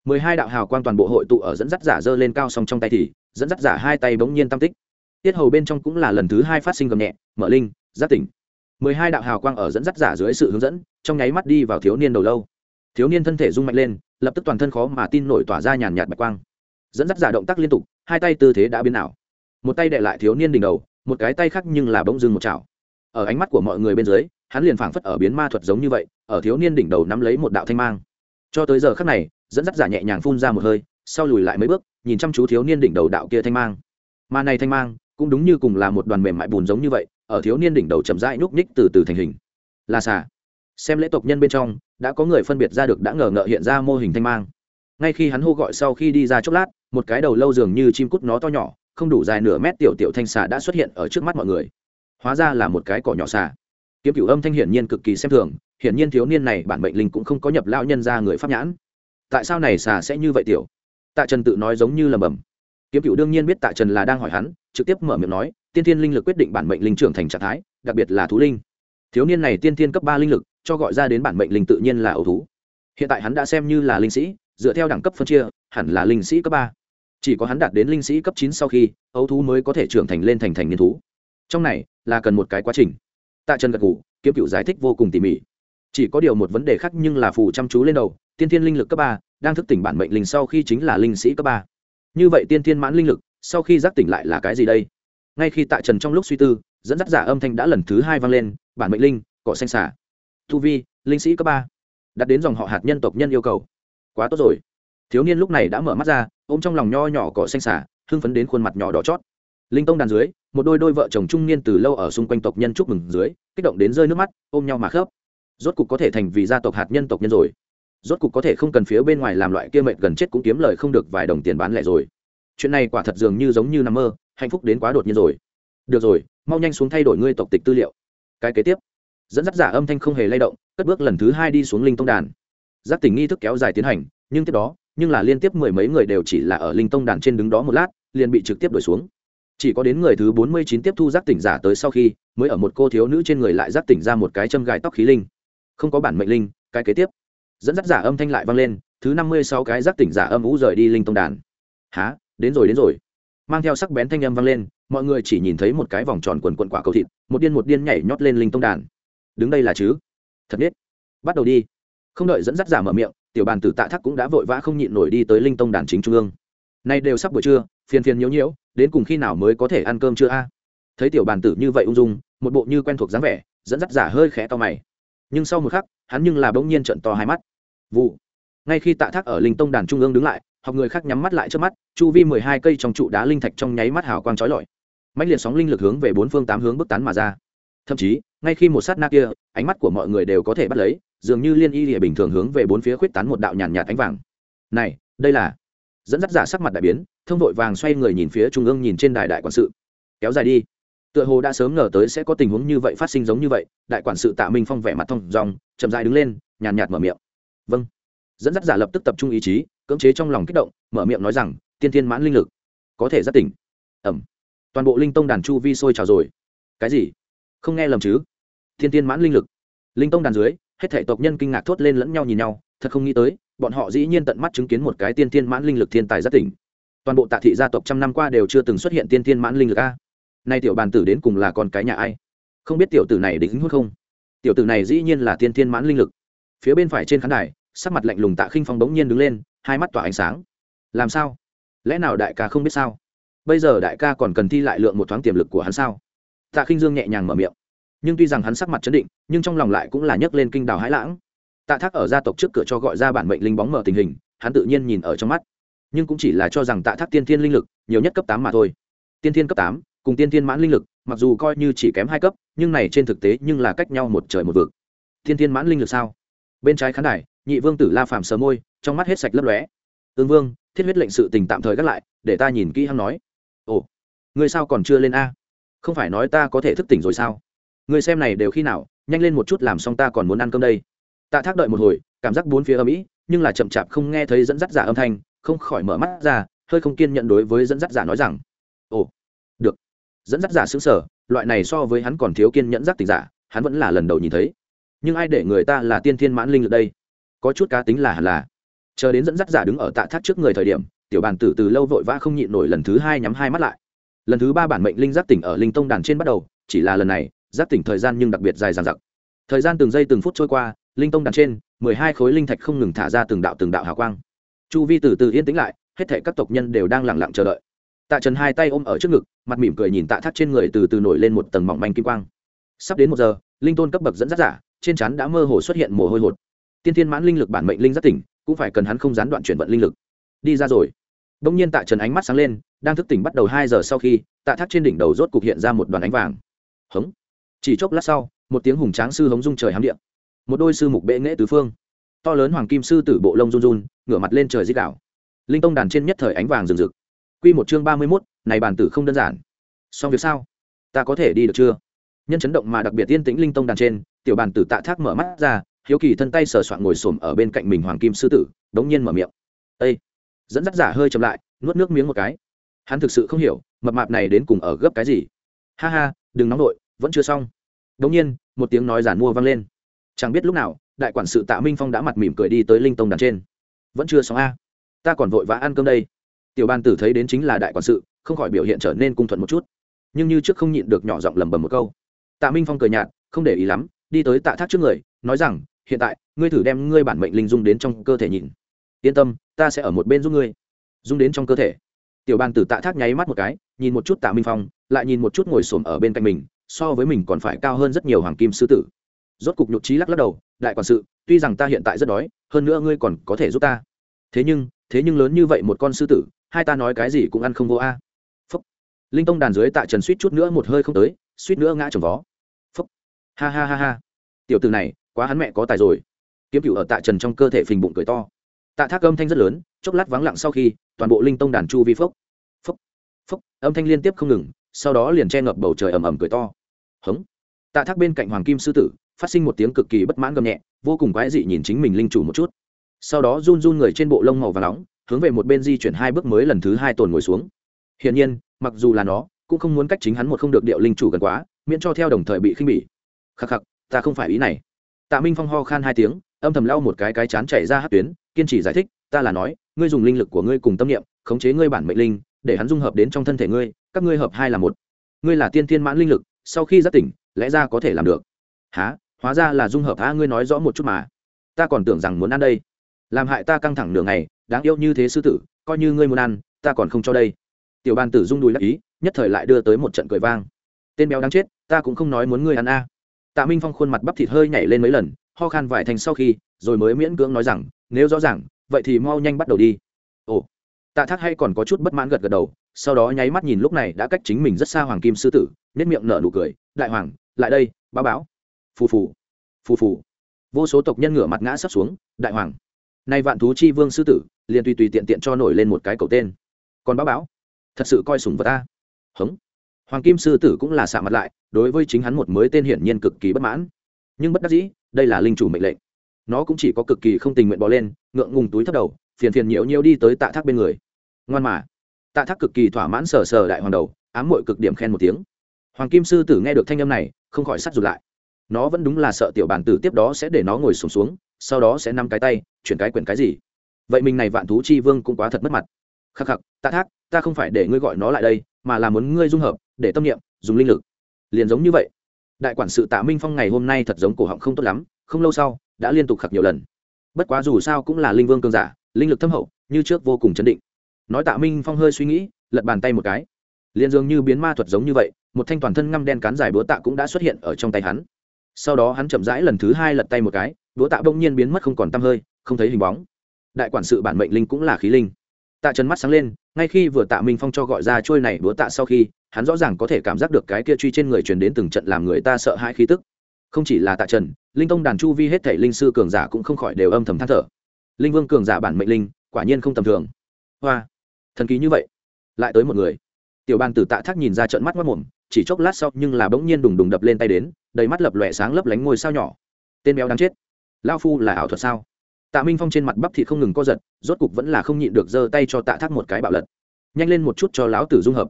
mười hai đạo hào quang toàn bộ hội tụ ở dẫn dắt giả dơ lên cao song trong tay thì, dẫn dắt giả hai tay bỗng nhiên tam tích tiết hầu bên trong cũng là lần thứ hai phát sinh gầm nhẹ, mở linh, giác tỉnh. Mười hai đạo hào quang ở dẫn dắt giả dưới sự hướng dẫn, trong nháy mắt đi vào thiếu niên đầu lâu. Thiếu niên thân thể rung mạnh lên, lập tức toàn thân khó mà tin nổi tỏa ra nhàn nhạt bạch quang. Dẫn dắt giả động tác liên tục, hai tay tư thế đã biến ảo. Một tay đệ lại thiếu niên đỉnh đầu, một cái tay khác nhưng là bỗng dưng một chảo. Ở ánh mắt của mọi người bên dưới, hắn liền phảng phất ở biến ma thuật giống như vậy, ở thiếu niên đỉnh đầu nắm lấy một đạo thanh mang. Cho tới giờ khắc này, dẫn dắt giả nhẹ nhàng phun ra một hơi, sau lùi lại mấy bước, nhìn chăm chú thiếu niên đỉnh đầu đạo kia thanh mang. Mà này thanh mang cũng đúng như cùng là một đoàn mềm mại bùn giống như vậy, ở thiếu niên đỉnh đầu chậm rãi nhúc nhích từ từ thành hình. Là xà. Xem lễ tộc nhân bên trong, đã có người phân biệt ra được đã ngờ ngợ hiện ra mô hình thanh mang. Ngay khi hắn hô gọi sau khi đi ra chốc lát, một cái đầu lâu dường như chim cút nó to nhỏ, không đủ dài nửa mét tiểu tiểu thanh xà đã xuất hiện ở trước mắt mọi người. Hóa ra là một cái cỏ nhỏ xà. Kiếm cửu âm thanh hiển nhiên cực kỳ xem thường, hiển nhiên thiếu niên này bản mệnh linh cũng không có nhập lao nhân ra người pháp nhãn. Tại sao này xà sẽ như vậy tiểu? Tạ trần tự nói giống như lầm bầm kiếm cựu đương nhiên biết tạ trần là đang hỏi hắn, trực tiếp mở miệng nói, tiên thiên linh lực quyết định bản mệnh linh trưởng thành trạng thái, đặc biệt là thú linh. Thiếu niên này tiên thiên cấp ba linh lực, cho gọi ra đến bản mệnh linh tự nhiên là ấu thú. Hiện tại hắn đã xem như là linh sĩ, dựa theo đẳng cấp phân chia, hẳn là linh sĩ cấp ba. Chỉ có hắn đạt đến linh sĩ cấp chín sau khi ấu thú mới có thể trưởng thành lên thành thành niên thú. Trong này, là cần một cái quá trình. Tạ trần gật ngủ kiếm cựu giải thích vô cùng tỉ mỉ. Chỉ có điều một vấn đề khác nhưng là phù chăm chú lên đầu, tiên thiên linh lực cấp ba, đang thức tỉnh bản mệnh linh sau khi chính là linh sĩ cấp ba như vậy tiên thiên mãn linh lực, sau khi giác tỉnh lại là cái gì đây? Ngay khi tạ trần trong lúc suy tư, dẫn dắt giả âm thanh đã lần thứ hai vang lên, bản mệnh linh, cỏ xanh xả tu vi, linh sĩ cấp ba. Đặt đến dòng họ hạt nhân tộc nhân yêu cầu. Quá tốt rồi. Thiếu niên lúc này đã mở mắt ra, ôm trong lòng nho nhỏ cỏ xanh xả hưng phấn đến khuôn mặt nhỏ đỏ chót. Linh tông đàn dưới, một đôi đôi vợ chồng trung niên từ lâu ở xung quanh tộc nhân chúc mừng dưới, kích động đến rơi nước mắt, ôm nhau mà khớp rốt cục có thể thành vì gia tộc hạt nhân tộc nhân rồi rốt cục có thể không cần phía bên ngoài làm loại kia mệnh gần chết cũng kiếm lời không được vài đồng tiền bán lẻ rồi. Chuyện này quả thật dường như giống như nằm mơ, hạnh phúc đến quá đột nhiên rồi. Được rồi, mau nhanh xuống thay đổi ngươi tộc tịch tư liệu. Cái kế tiếp. Dẫn dắt giả âm thanh không hề lay động, cất bước lần thứ hai đi xuống linh tông đàn. Giác tỉnh nghi thức kéo dài tiến hành, nhưng tiếp đó, nhưng là liên tiếp mười mấy người đều chỉ là ở linh tông đàn trên đứng đó một lát, liền bị trực tiếp đuổi xuống. Chỉ có đến người thứ bốn mươi chín tiếp thu giác tỉnh giả tới sau khi, mới ở một cô thiếu nữ trên người lại giác tỉnh ra một cái châm gài tóc khí linh. Không có bản mệnh linh, cái kế tiếp dẫn dắt giả âm thanh lại vang lên, thứ năm mươi sáu cái giác tỉnh giả âm ú rời đi linh tông đàn. Há đến rồi đến rồi. Mang theo sắc bén thanh âm vang lên, mọi người chỉ nhìn thấy một cái vòng tròn quần quần quả cầu thịt, một điên một điên nhảy nhót lên linh tông đàn. Đứng đây là chứ? Thật biết. Bắt đầu đi. Không đợi dẫn dắt giả mở miệng, tiểu bàn tử tạ thắc cũng đã vội vã không nhịn nổi đi tới linh tông đàn chính trung ương. Nay đều sắp buổi trưa, phiền phiền nhiễu nhiễu, đến cùng khi nào mới có thể ăn cơm chưa a? Thấy tiểu bàn tử như vậy ung dung, một bộ như quen thuộc dáng vẻ, dẫn dắt giả hơi khẽ to mày. Nhưng sau một khắc, hắn nhưng là bỗng nhiên trận to hai mắt vụ. Ngay khi tạ thác ở linh tông đàn trung ương đứng lại, học người khác nhắm mắt lại trước mắt, chu vi mười hai cây trong trụ đá linh thạch trong nháy mắt hào quang trói lọi. Mạnh liệt sóng linh lực hướng về bốn phương tám hướng bức tán mà ra. Thậm chí, ngay khi một sát na kia, ánh mắt của mọi người đều có thể bắt lấy, dường như liên y địa bình thường hướng về bốn phía khuyết tán một đạo nhàn nhạt ánh vàng. Này, đây là dẫn dắt giả sắc mặt đại biến, thông vội vàng xoay người nhìn phía trung ương nhìn trên đài đại quản sự. Kéo dài đi. Tựa hồ đã sớm ngờ tới sẽ có tình huống như vậy phát sinh giống như vậy, đại quản sự tạ minh phong vẻ mặt thông dòng, chậm rãi đứng lên, nhàn nhạt mở miệng vâng. Dẫn dắt giả lập tức tập trung ý chí, cưỡng chế trong lòng kích động, mở miệng nói rằng, tiên tiên mãn linh lực, có thể rất tỉnh. Ẩm toàn bộ linh tông đàn chu vi sôi trào rồi. Cái gì? Không nghe lầm chứ? Thiên tiên mãn linh lực. Linh tông đàn dưới, hết thể tộc nhân kinh ngạc thốt lên lẫn nhau nhìn nhau, thật không nghĩ tới, bọn họ dĩ nhiên tận mắt chứng kiến một cái tiên tiên mãn linh lực thiên tài rất tỉnh. Toàn bộ tạ thị gia tộc trăm năm qua đều chưa từng xuất hiện tiên tiên mãn linh lực a. Nay tiểu bàn tử đến cùng là con cái nhà ai? Không biết tiểu tử này đính hút không? Tiểu tử này dĩ nhiên là tiên tiên mãn linh lực. Phía bên phải trên khán đài sắc mặt lạnh lùng tạ khinh phong bỗng nhiên đứng lên, hai mắt tỏa ánh sáng. Làm sao? Lẽ nào đại ca không biết sao? Bây giờ đại ca còn cần thi lại lượng một thoáng tiềm lực của hắn sao? Tạ khinh dương nhẹ nhàng mở miệng. Nhưng tuy rằng hắn sắc mặt chấn định, nhưng trong lòng lại cũng là nhấc lên kinh đào hãi lãng. Tạ thác ở gia tộc trước cửa cho gọi ra bản mệnh linh bóng mở tình hình, hắn tự nhiên nhìn ở trong mắt. Nhưng cũng chỉ là cho rằng tạ thác tiên thiên linh lực, nhiều nhất cấp tám mà thôi. Tiên thiên cấp tám, cùng tiên thiên mãn linh lực, mặc dù coi như chỉ kém hai cấp, nhưng này trên thực tế nhưng là cách nhau một trời một vực. Tiên thiên mãn linh lực sao? Bên trái khán đài nhị vương tử la phàm sờ môi, trong mắt hết sạch lấp lóe. Ương vương, thiết huyết lệnh sự tình tạm thời gác lại, để ta nhìn kỹ hắn nói. Ồ, ngươi sao còn chưa lên a? Không phải nói ta có thể thức tỉnh rồi sao? Ngươi xem này đều khi nào, nhanh lên một chút làm xong ta còn muốn ăn cơm đây. Tạ thác đợi một hồi, cảm giác bốn phía âm ỉ nhưng là chậm chạp không nghe thấy dẫn dắt giả âm thanh, không khỏi mở mắt ra, hơi không kiên nhận đối với dẫn dắt giả nói rằng, ồ, được. Dẫn dắt giả xứng sở loại này so với hắn còn thiếu kiên nhẫn giác tình giả, hắn vẫn là lần đầu nhìn thấy. Nhưng ai để người ta là tiên thiên mãn linh lực đây? Có chút cá tính là hẳn là. Chờ đến dẫn dắt giả đứng ở tạ thác trước người thời điểm, tiểu bàn tử từ lâu vội vã không nhịn nổi lần thứ hai nhắm hai mắt lại. Lần thứ ba bản mệnh linh giác tỉnh ở linh tông đàn trên bắt đầu, chỉ là lần này giác tỉnh thời gian nhưng đặc biệt dài dằng dặc. Thời gian từng giây từng phút trôi qua, linh tông đàn trên, mười hai khối linh thạch không ngừng thả ra từng đạo từng đạo hào quang. Chu vi từ từ yên tĩnh lại, hết thể các tộc nhân đều đang lẳng lặng chờ đợi. Tạ trần hai tay ôm ở trước ngực, mặt mỉm cười nhìn tạ thác trên người từ từ nổi lên một tầng mỏng manh kim quang. Sắp đến một giờ, linh tôn cấp bậc dẫn dắt giả, trên chắn đã mơ hồ xuất hiện mồ hôi hột tiên thiên mãn linh lực bản mệnh linh giác tỉnh, cũng phải cần hắn không gián đoạn chuyển vận linh lực. Đi ra rồi. Đông nhiên tạ trần ánh mắt sáng lên, đang thức tỉnh bắt đầu hai giờ sau khi, tạ thác trên đỉnh đầu rốt cục hiện ra một đoàn ánh vàng. Hống. Chỉ chốc lát sau, một tiếng hùng tráng sư hống dung trời hám điện một đôi sư mục bệ nghệ tứ phương. To lớn hoàng kim sư tử bộ lông run run, ngửa mặt lên trời dích đảo linh tông đàn trên nhất thời ánh vàng rừng rực. Q một chương ba mươi mốt, này bàn tử không đơn giản. Xong việc sao? Ta có thể đi được chưa? Nhân chấn động mà đặc biệt yên tĩnh linh tông đàn trên, tiểu bàn tử tạ thác mở mắt ra hiếu kỳ thân tay sờ soạn ngồi xổm ở bên cạnh mình hoàng kim sư tử đống nhiên mở miệng. Ây dẫn dắt giả hơi chậm lại nuốt nước miếng một cái. Hắn thực sự không hiểu mập mạp này đến cùng ở gấp cái gì. Ha ha đừng nóng nổi, vẫn chưa xong. Đống nhiên một tiếng nói giản mua vang lên. Chẳng biết lúc nào đại quản sự tạ minh phong đã mặt mỉm cười đi tới linh tông đàn trên. Vẫn chưa xong a ta còn vội vã ăn cơm đây. Tiểu ban tử thấy đến chính là đại quản sự không khỏi biểu hiện trở nên cung thuận một chút. Nhưng như trước không nhịn được nhỏ giọng lầm bầm một câu. Tạ minh phong cười nhạt không để ý lắm đi tới tạ thác trước người nói rằng hiện tại, ngươi thử đem ngươi bản mệnh linh dung đến trong cơ thể nhìn. Yên tâm, ta sẽ ở một bên giúp ngươi. Dung đến trong cơ thể. Tiểu bàn tử tạ thác nháy mắt một cái, nhìn một chút tạ minh phong, lại nhìn một chút ngồi xổm ở bên cạnh mình, so với mình còn phải cao hơn rất nhiều hoàng kim sư tử. Rốt cục nhục trí lắc lắc đầu, đại quản sự, tuy rằng ta hiện tại rất đói, hơn nữa ngươi còn có thể giúp ta. Thế nhưng thế nhưng lớn như vậy một con sư tử, hai ta nói cái gì cũng ăn không vô a. Phúc. Linh tông đàn dưới tạ trần suýt chút nữa một hơi không tới, suýt nữa ngã trồng vó. Phúc. Ha ha ha ha. Tiểu tử này quá hắn mẹ có tài rồi. Kiếm cựu ở tạ trần trong cơ thể phình bụng cười to. Tạ thác âm thanh rất lớn, chốc lát vắng lặng sau khi, toàn bộ linh tông đàn chu vi phốc. Phốc phốc, âm thanh liên tiếp không ngừng, sau đó liền che ngập bầu trời ầm ầm cười to. Hống. Tạ thác bên cạnh hoàng kim sư tử, phát sinh một tiếng cực kỳ bất mãn gầm nhẹ, vô cùng quái dị nhìn chính mình linh chủ một chút. Sau đó run run người trên bộ lông màu và nóng, hướng về một bên di chuyển hai bước mới lần thứ hai tồn ngồi xuống. Hiển nhiên, mặc dù là nó, cũng không muốn cách chính hắn một không được điệu linh chủ gần quá, miễn cho theo đồng thời bị khinh bỉ. Khắc khắc, ta không phải ý này tạ minh phong ho khan hai tiếng, âm thầm lau một cái cái chán chảy ra hát tuyến, kiên trì giải thích, ta là nói, ngươi dùng linh lực của ngươi cùng tâm niệm, khống chế ngươi bản mệnh linh, để hắn dung hợp đến trong thân thể ngươi, các ngươi hợp hai là một. Ngươi là tiên thiên mãn linh lực, sau khi giác tỉnh, lẽ ra có thể làm được. Há hóa ra là dung hợp a ngươi nói rõ một chút mà. Ta còn tưởng rằng muốn ăn đây. Làm hại ta căng thẳng nửa ngày, đáng yêu như thế sư tử, coi như ngươi muốn ăn, ta còn không cho đây. Tiểu ban tử rung đùi lắc ý, nhất thời lại đưa tới một trận cười vang. Tên béo đáng chết, ta cũng không nói muốn ngươi ăn a tạ minh phong khuôn mặt bắp thịt hơi nhảy lên mấy lần, ho khan vải thành sau khi, rồi mới miễn cưỡng nói rằng, nếu rõ ràng, vậy thì mau nhanh bắt đầu đi. Ồ. Tạ thác hay còn có chút bất mãn gật gật đầu, sau đó nháy mắt nhìn lúc này đã cách chính mình rất xa hoàng kim sư tử nết miệng nở nụ cười, đại hoàng, lại đây, báo báo. Phù phù. Phù phù. Vô số tộc nhân ngửa mặt ngã sắp xuống, đại hoàng. Nay vạn thú chi vương sư tử, liền tùy tùy tiện tiện cho nổi lên một cái cầu tên. Còn báo báo? Thật sự coi sùng vật ta. Hống hoàng kim sư tử cũng là xạ mặt lại đối với chính hắn một mới tên hiển nhiên cực kỳ bất mãn. Nhưng bất đắc dĩ đây là linh chủ mệnh lệnh. Nó cũng chỉ có cực kỳ không tình nguyện bỏ lên ngượng ngùng túi thấp đầu phiền phiền nhiễu nhiễu đi tới tạ thác bên người. Ngoan mà. Tạ thác cực kỳ thỏa mãn sờ sờ đại hoàng đầu ám mội cực điểm khen một tiếng. Hoàng kim sư tử nghe được thanh âm này không khỏi sắt rụt lại. Nó vẫn đúng là sợ tiểu bản tử tiếp đó sẽ để nó ngồi sùng xuống, xuống sau đó sẽ nắm cái tay chuyển cái quyển cái gì. Vậy mình này vạn thú chi vương cũng quá thật mất mặt. Khắc khắc tạ thác ta không phải để ngươi gọi nó lại đây mà là muốn ngươi dung hợp, để tâm niệm, dùng linh lực. Liền giống như vậy. Đại quản sự tạ minh phong ngày hôm nay thật giống cổ họng không tốt lắm, không lâu sau, đã liên tục khặc nhiều lần. Bất quá dù sao cũng là linh vương cương giả, linh lực thâm hậu, như trước vô cùng chấn định. Nói tạ minh phong hơi suy nghĩ, lật bàn tay một cái. Liền dường như biến ma thuật giống như vậy, một thanh toàn thân ngăm đen cán dài búa tạ cũng đã xuất hiện ở trong tay hắn. Sau đó hắn chậm rãi lần thứ hai lật tay một cái, búa tạ bỗng nhiên biến mất không còn tăm hơi, không thấy hình bóng. Đại quản sự bản mệnh linh cũng là khí linh tạ trần mắt sáng lên, ngay khi vừa tạ minh phong cho gọi ra trôi này búa tạ sau khi, hắn rõ ràng có thể cảm giác được cái kia truy trên người truyền đến từng trận làm người ta sợ hãi khí tức. Không chỉ là tạ trần, linh tông đàn chu vi hết thể linh sư cường giả cũng không khỏi đều âm thầm than thở. Linh vương cường giả bản mệnh linh, quả nhiên không tầm thường. Hoa, thần kỳ như vậy. Lại tới một người. Tiểu ban tử tạ thác nhìn ra trận mắt mất mồm, chỉ chốc lát sau nhưng là bỗng nhiên đùng đùng đập lên tay đến, đầy mắt lập lòe sáng lấp lánh ngôi sao nhỏ. Tên béo đáng chết. Lao phu là ảo thuật sao? Tạ minh phong trên mặt bắp thì không ngừng co giật, rốt cục vẫn là không nhịn được giơ tay cho tạ thác một cái bạo lật. Nhanh lên một chút cho lão tử dung hợp.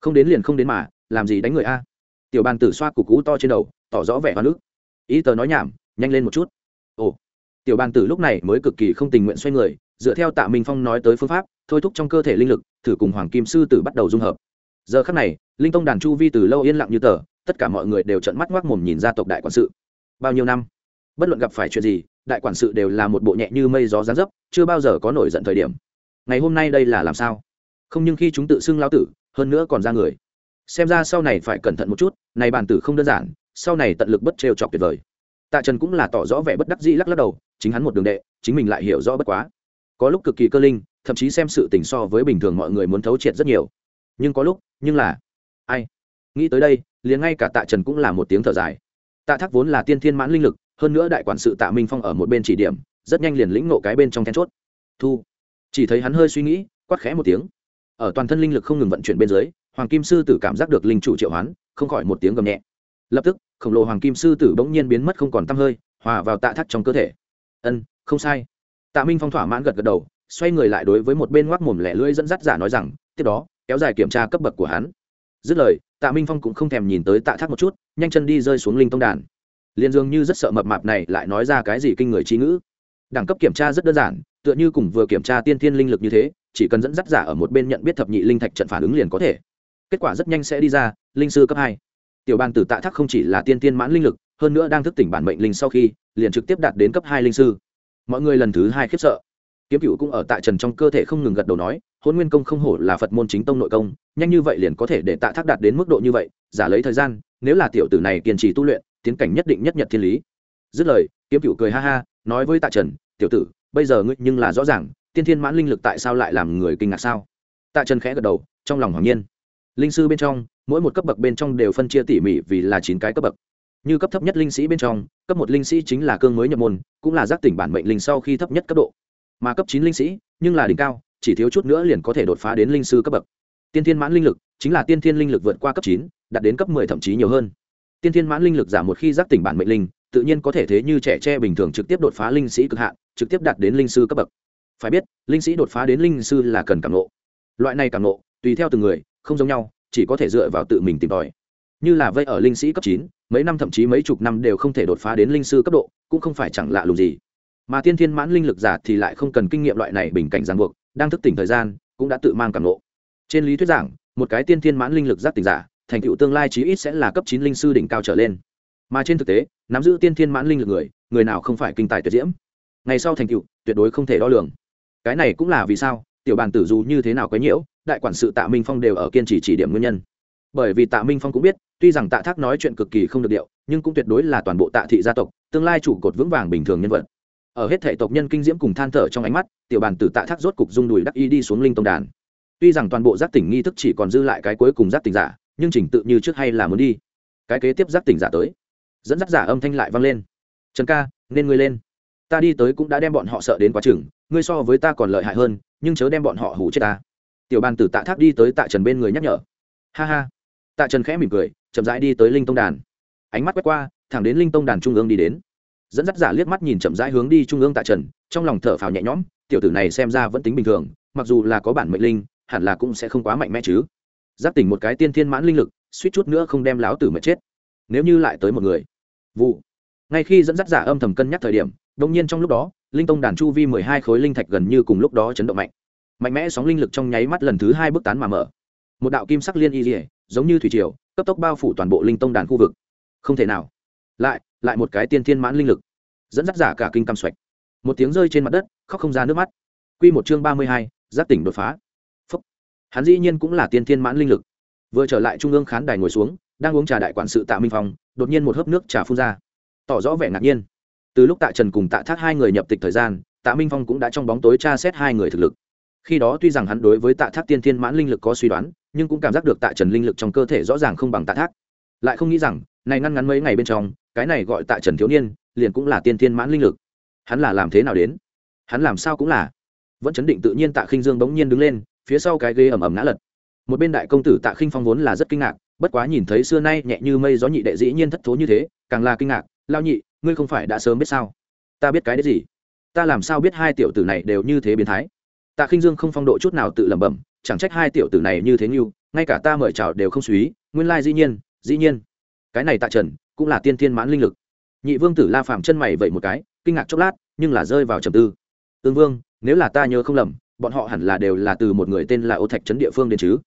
Không đến liền không đến mà, làm gì đánh người a? Tiểu bàn tử xoa cục cú to trên đầu, tỏ rõ vẻ hoa nước ý tờ nói nhảm, nhanh lên một chút. Ồ. Tiểu bàn tử lúc này mới cực kỳ không tình nguyện xoay người, dựa theo tạ minh phong nói tới phương pháp, thôi thúc trong cơ thể linh lực, thử cùng hoàng kim sư tử bắt đầu dung hợp. Giờ khắc này, linh tông đàn chu vi từ lâu yên lặng như tờ, tất cả mọi người đều trận mắt ngoác mồm nhìn ra tộc đại quản sự. Bao nhiêu năm? Bất luận gặp phải chuyện gì, đại quản sự đều là một bộ nhẹ như mây gió gián dấp, chưa bao giờ có nổi giận thời điểm. Ngày hôm nay đây là làm sao? Không nhưng khi chúng tự xưng lao tử, hơn nữa còn ra người. Xem ra sau này phải cẩn thận một chút, này bản tử không đơn giản, sau này tận lực bất trêu chọc tuyệt vời. Tạ trần cũng là tỏ rõ vẻ bất đắc dĩ lắc lắc đầu, chính hắn một đường đệ, chính mình lại hiểu rõ bất quá. Có lúc cực kỳ cơ linh, thậm chí xem sự tình so với bình thường mọi người muốn thấu triệt rất nhiều. Nhưng có lúc, nhưng là, ai? Nghĩ tới đây, liền ngay cả tạ trần cũng là một tiếng thở dài. Tạ thác vốn là tiên thiên mãn linh lực hơn nữa đại quản sự tạ minh phong ở một bên chỉ điểm, rất nhanh liền lĩnh nộ cái bên trong then chốt. Thu. Chỉ thấy hắn hơi suy nghĩ, quát khẽ một tiếng. Ở toàn thân linh lực không ngừng vận chuyển bên dưới, hoàng kim sư tử cảm giác được linh chủ triệu hoán, không khỏi một tiếng gầm nhẹ. Lập tức, khổng lồ hoàng kim sư tử bỗng nhiên biến mất không còn t hơi, hòa vào tạ thác trong cơ thể. Ân, không sai. Tạ minh phong thỏa mãn gật gật đầu, xoay người lại đối với một bên ngoác mồm lẻ lưỡi dẫn dắt giả nói rằng, tiếp đó, kéo dài kiểm tra cấp bậc của hắn. Dứt lời, tạ minh phong cũng không thèm nhìn tới tạ thác một chút, nhanh chân đi rơi xuống linh tông đàn liền dường như rất sợ mập mạp này lại nói ra cái gì kinh người trí ngữ. Đẳng cấp kiểm tra rất đơn giản, tựa như cùng vừa kiểm tra tiên thiên linh lực như thế, chỉ cần dẫn dắt giả ở một bên nhận biết thập nhị linh thạch trận phản ứng liền có thể. Kết quả rất nhanh sẽ đi ra, linh sư cấp hai. Tiểu Bang tử tạ thác không chỉ là tiên tiên mãn linh lực, hơn nữa đang thức tỉnh bản mệnh linh sau khi, liền trực tiếp đạt đến cấp hai linh sư. Mọi người lần thứ hai khiếp sợ. Kiếm cựu cũng ở tại trần trong cơ thể không ngừng gật đầu nói hôn nguyên công không hổ là phật môn chính tông nội công, nhanh như vậy liền có thể để tạ thác đạt đến mức độ như vậy, giả lấy thời gian, nếu là tiểu tử này kiên trì tu luyện tiến cảnh nhất định nhất nhật thiên lý. Dứt lời, kiếm cựu cười ha ha, nói với tạ trần, tiểu tử, bây giờ ngươi nhưng là rõ ràng, tiên thiên mãn linh lực tại sao lại làm người kinh ngạc sao? Tạ trần khẽ gật đầu, trong lòng hoàng nhiên. Linh sư bên trong, mỗi một cấp bậc bên trong đều phân chia tỉ mỉ vì là chín cái cấp bậc. Như cấp thấp nhất linh sĩ bên trong, cấp một linh sĩ chính là cương mới nhập môn, cũng là giác tỉnh bản mệnh linh sau khi thấp nhất cấp độ. Mà cấp chín linh sĩ, nhưng là đỉnh cao, chỉ thiếu chút nữa liền có thể đột phá đến linh sư cấp bậc. Tiên thiên mãn linh lực, chính là tiên thiên linh lực vượt qua cấp chín, đạt đến cấp mười thậm chí nhiều hơn tiên thiên mãn linh lực giảm một khi giác tỉnh bản mệnh linh, tự nhiên có thể thế như trẻ tre bình thường trực tiếp đột phá linh sĩ cực hạn, trực tiếp đạt đến linh sư cấp bậc. Phải biết, linh sĩ đột phá đến linh sư là cần cảm nộ loại này cảm nộ tùy theo từng người, không giống nhau, chỉ có thể dựa vào tự mình tìm tòi. Như là vây ở linh sĩ cấp chín, mấy năm thậm chí mấy chục năm đều không thể đột phá đến linh sư cấp độ, cũng không phải chẳng lạ lùng gì. Mà tiên thiên mãn linh lực giả thì lại không cần kinh nghiệm loại này bình cảnh giang buộc, đang thức tỉnh thời gian, cũng đã tự mang cảm nộ trên lý thuyết giảng, một cái tiên thiên mãn linh lực giác tỉnh giả thành tựu tương lai chí ít sẽ là cấp chín linh sư đỉnh cao trở lên. Mà trên thực tế, nắm giữ tiên thiên mãn linh lực người người nào không phải kinh tài tuyệt diễm? Ngày sau thành tựu, tuyệt đối không thể đo lường. Cái này cũng là vì sao, tiểu bàn tử dù như thế nào quấy nhiễu, đại quản sự tạ minh phong đều ở kiên trì chỉ điểm nguyên nhân. Bởi vì tạ minh phong cũng biết, tuy rằng tạ thác nói chuyện cực kỳ không được điệu, nhưng cũng tuyệt đối là toàn bộ tạ thị gia tộc, tương lai chủ cột vững vàng bình thường nhân vật. Ở hết thể tộc nhân kinh diễm cùng than thở trong ánh mắt, tiểu bàn tử tạ thác rốt cục rung đùi đắc y đi xuống linh tông đàn. Tuy rằng toàn bộ giác tỉnh nghi thức chỉ còn dư lại cái cuối cùng giác tỉnh giả nhưng trình tự như trước hay là muốn đi. Cái kế tiếp giác tỉnh giả tới. Dẫn dắt giả âm thanh lại vang lên. Trần ca, nên ngươi lên. Ta đi tới cũng đã đem bọn họ sợ đến quá chừng, ngươi so với ta còn lợi hại hơn, nhưng chớ đem bọn họ hủ chết ta. Tiểu bàn tử tạ thác đi tới tạ trần bên người nhắc nhở. Ha ha. Tạ trần khẽ mỉm cười, chậm rãi đi tới linh tông đàn. Ánh mắt quét qua, thẳng đến linh tông đàn trung ương đi đến. Dẫn dắt giả liếc mắt nhìn chậm rãi hướng đi trung ương tạ trần, trong lòng thở phào nhẹ nhõm, tiểu tử này xem ra vẫn tính bình thường, mặc dù là có bản mệnh linh, hẳn là cũng sẽ không quá mạnh mẽ chứ giáp tỉnh một cái tiên thiên mãn linh lực, suýt chút nữa không đem láo tử mà chết. Nếu như lại tới một người. Vụ. Ngay khi dẫn dắt giả âm thầm cân nhắc thời điểm đông nhiên trong lúc đó, linh tông đàn chu vi mười hai khối linh thạch gần như cùng lúc đó chấn động mạnh. Mạnh mẽ sóng linh lực trong nháy mắt lần thứ hai bước tán mà mở. Một đạo kim sắc liên y dỉa giống như thủy triều, cấp tốc bao phủ toàn bộ linh tông đàn khu vực. Không thể nào. Lại lại một cái tiên thiên mãn linh lực. Dẫn dắt giả cả kinh cam xoạch. Một tiếng rơi trên mặt đất, khóc không ra nước mắt. Quy một chương ba mươi hai, giáp tỉnh đột phá hắn dĩ nhiên cũng là tiên thiên mãn linh lực. Vừa trở lại trung ương khán đài ngồi xuống, đang uống trà đại quản sự tạ minh phong, đột nhiên một hớp nước trà phun ra. Tỏ rõ vẻ ngạc nhiên. Từ lúc tạ trần cùng tạ thác hai người nhập tịch thời gian, tạ minh phong cũng đã trong bóng tối tra xét hai người thực lực. Khi đó tuy rằng hắn đối với tạ thác tiên thiên mãn linh lực có suy đoán, nhưng cũng cảm giác được tạ trần linh lực trong cơ thể rõ ràng không bằng tạ thác. Lại không nghĩ rằng, này ngăn ngắn mấy ngày bên trong, cái này gọi tạ trần thiếu niên, liền cũng là tiên thiên mãn linh lực. Hắn là làm thế nào đến? Hắn làm sao cũng là. Vẫn chấn định tự nhiên tạ khinh dương bỗng nhiên đứng lên phía sau cái ghế ầm ầm ngã lật. Một bên đại công tử tạ khinh phong vốn là rất kinh ngạc, bất quá nhìn thấy xưa nay nhẹ như mây gió nhị đệ dĩ nhiên thất thố như thế, càng là kinh ngạc lao nhị, ngươi không phải đã sớm biết sao? Ta biết cái đấy gì? Ta làm sao biết hai tiểu tử này đều như thế biến thái? Tạ khinh dương không phong độ chút nào tự lẩm bẩm, chẳng trách hai tiểu tử này như thế như ngay cả ta mời chào đều không suý nguyên lai dĩ nhiên dĩ nhiên. Cái này tạ trần cũng là tiên thiên mãn linh lực. Nhị vương tử la phạm chân mày vậy một cái, kinh ngạc chốc lát, nhưng là rơi vào trầm tư. Tương vương, nếu là ta nhớ không lầm bọn họ hẳn là đều là từ một người tên là ô thạch trấn địa phương đến chứ?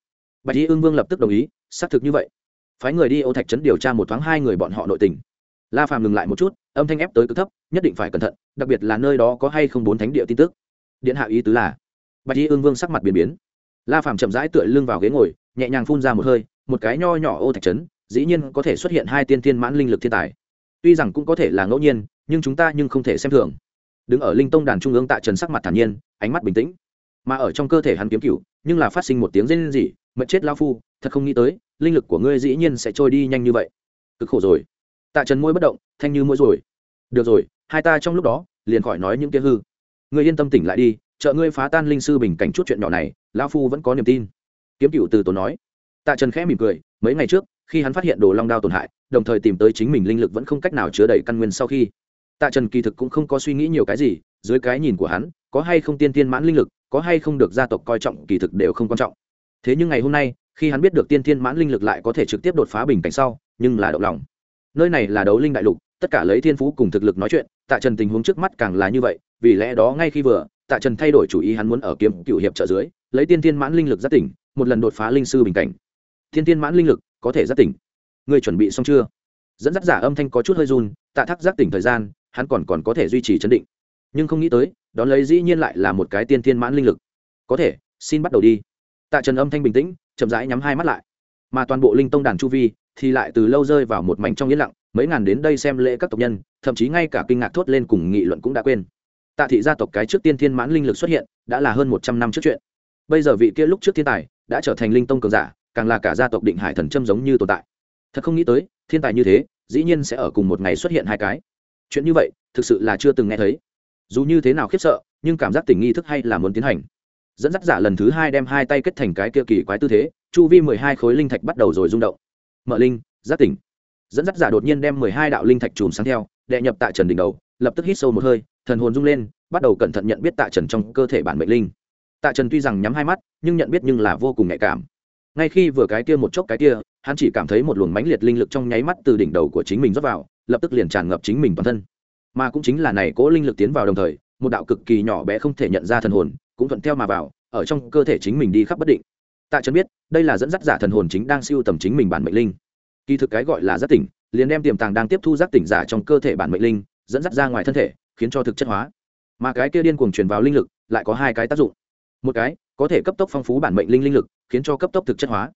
Bạch y ương vương lập tức đồng ý, xác thực như vậy. Phái người đi ô thạch trấn điều tra một thoáng hai người bọn họ nội tình. La phàm ngừng lại một chút, âm thanh ép tới cực thấp, nhất định phải cẩn thận, đặc biệt là nơi đó có hay không bốn thánh địa tin tức. Điện hạ ý tứ là, bạch y ương vương sắc mặt biến biến. La phàm chậm rãi tựa lưng vào ghế ngồi, nhẹ nhàng phun ra một hơi, một cái nho nhỏ ô thạch trấn, dĩ nhiên có thể xuất hiện hai tiên thiên mãn linh lực thiên tài. Tuy rằng cũng có thể là ngẫu nhiên, nhưng chúng ta nhưng không thể xem thường. Đứng ở linh tông đàn trung ương tạ trần sắc mặt thản nhiên, ánh mắt bình tĩnh mà ở trong cơ thể hắn kiếm cựu nhưng là phát sinh một tiếng rên rỉ mật chết lao phu, thật không nghĩ tới, linh lực của ngươi dĩ nhiên sẽ trôi đi nhanh như vậy. Cực khổ rồi. Tạ trần môi bất động, thanh như mỗi rồi. Được rồi, hai ta trong lúc đó, liền khỏi nói những kia hư. Ngươi yên tâm tỉnh lại đi, trợ ngươi phá tan linh sư bình cảnh chút chuyện nhỏ này lao phu vẫn có niềm tin. Kiếm cựu từ tốn nói. Tạ trần khẽ mỉm cười, mấy ngày trước, khi hắn phát hiện đồ long đao tổn hại, đồng thời tìm tới chính mình linh lực vẫn không cách nào chứa đầy căn nguyên sau khi, tạ trần kỳ thực cũng không có suy nghĩ nhiều cái gì, dưới cái nhìn của hắn, có hay không tiên tiên mãn linh lực có hay không được gia tộc coi trọng kỳ thực đều không quan trọng. Thế nhưng ngày hôm nay, khi hắn biết được tiên thiên mãn linh lực lại có thể trực tiếp đột phá bình cảnh sau, nhưng là động lòng. Nơi này là đấu linh đại lục, tất cả lấy thiên phú cùng thực lực nói chuyện, tạ trần tình huống trước mắt càng là như vậy, vì lẽ đó ngay khi vừa, tạ trần thay đổi chủ ý hắn muốn ở kiếm cựu hiệp trợ dưới, lấy tiên thiên mãn linh lực giác tỉnh, một lần đột phá linh sư bình cảnh. Tiên thiên mãn linh lực có thể giác tỉnh. Người chuẩn bị xong chưa? Dẫn dắt giả âm thanh có chút hơi run, tạ thác giác tỉnh thời gian, hắn còn còn có thể duy trì chấn định nhưng không nghĩ tới, đón lấy dĩ nhiên lại là một cái tiên thiên mãn linh lực. Có thể, xin bắt đầu đi. Tạ trần âm thanh bình tĩnh, chậm rãi nhắm hai mắt lại. Mà toàn bộ linh tông đàn chu vi thì lại từ lâu rơi vào một mảnh trong yên lặng, mấy ngàn đến đây xem lễ các tộc nhân, thậm chí ngay cả kinh ngạc thốt lên cùng nghị luận cũng đã quên. Tạ thị gia tộc cái trước tiên thiên mãn linh lực xuất hiện, đã là hơn một trăm năm trước chuyện. Bây giờ vị kia lúc trước thiên tài, đã trở thành linh tông cường giả, càng là cả gia tộc định hải thần châm giống như tồn tại. Thật không nghĩ tới, thiên tài như thế, dĩ nhiên sẽ ở cùng một ngày xuất hiện hai cái. Chuyện như vậy, thực sự là chưa từng nghe thấy dù như thế nào khiếp sợ, nhưng cảm giác tình nghi thức hay là muốn tiến hành. Dẫn dắt giả lần thứ hai đem hai tay kết thành cái kia kỳ quái tư thế, chu vi mười hai khối linh thạch bắt đầu rồi rung động. Mở linh, giác tỉnh. Dẫn dắt giả đột nhiên đem mười hai đạo linh thạch chùm sáng theo, đệ nhập tại trần đỉnh đầu, lập tức hít sâu một hơi, thần hồn rung lên, bắt đầu cẩn thận nhận biết tạ trần trong cơ thể bản mệnh linh. Tạ trần tuy rằng nhắm hai mắt, nhưng nhận biết nhưng là vô cùng nhạy cảm. Ngay khi vừa cái kia một chốc cái kia, hắn chỉ cảm thấy một luồng mãnh liệt linh lực trong nháy mắt từ đỉnh đầu của chính mình rót vào, lập tức liền tràn ngập chính mình toàn thân mà cũng chính là này cố linh lực tiến vào đồng thời, một đạo cực kỳ nhỏ bé không thể nhận ra thần hồn, cũng thuận theo mà vào, ở trong cơ thể chính mình đi khắp bất định. Tạ trấn biết, đây là dẫn dắt giả thần hồn chính đang siêu tầm chính mình bản mệnh linh. Kỳ thực cái gọi là giác tỉnh, liền đem tiềm tàng đang tiếp thu giác tỉnh giả trong cơ thể bản mệnh linh, dẫn dắt ra ngoài thân thể, khiến cho thực chất hóa. Mà cái kia điên cuồng truyền vào linh lực, lại có hai cái tác dụng. Một cái, có thể cấp tốc phong phú bản mệnh linh linh lực, khiến cho cấp tốc thực chất hóa.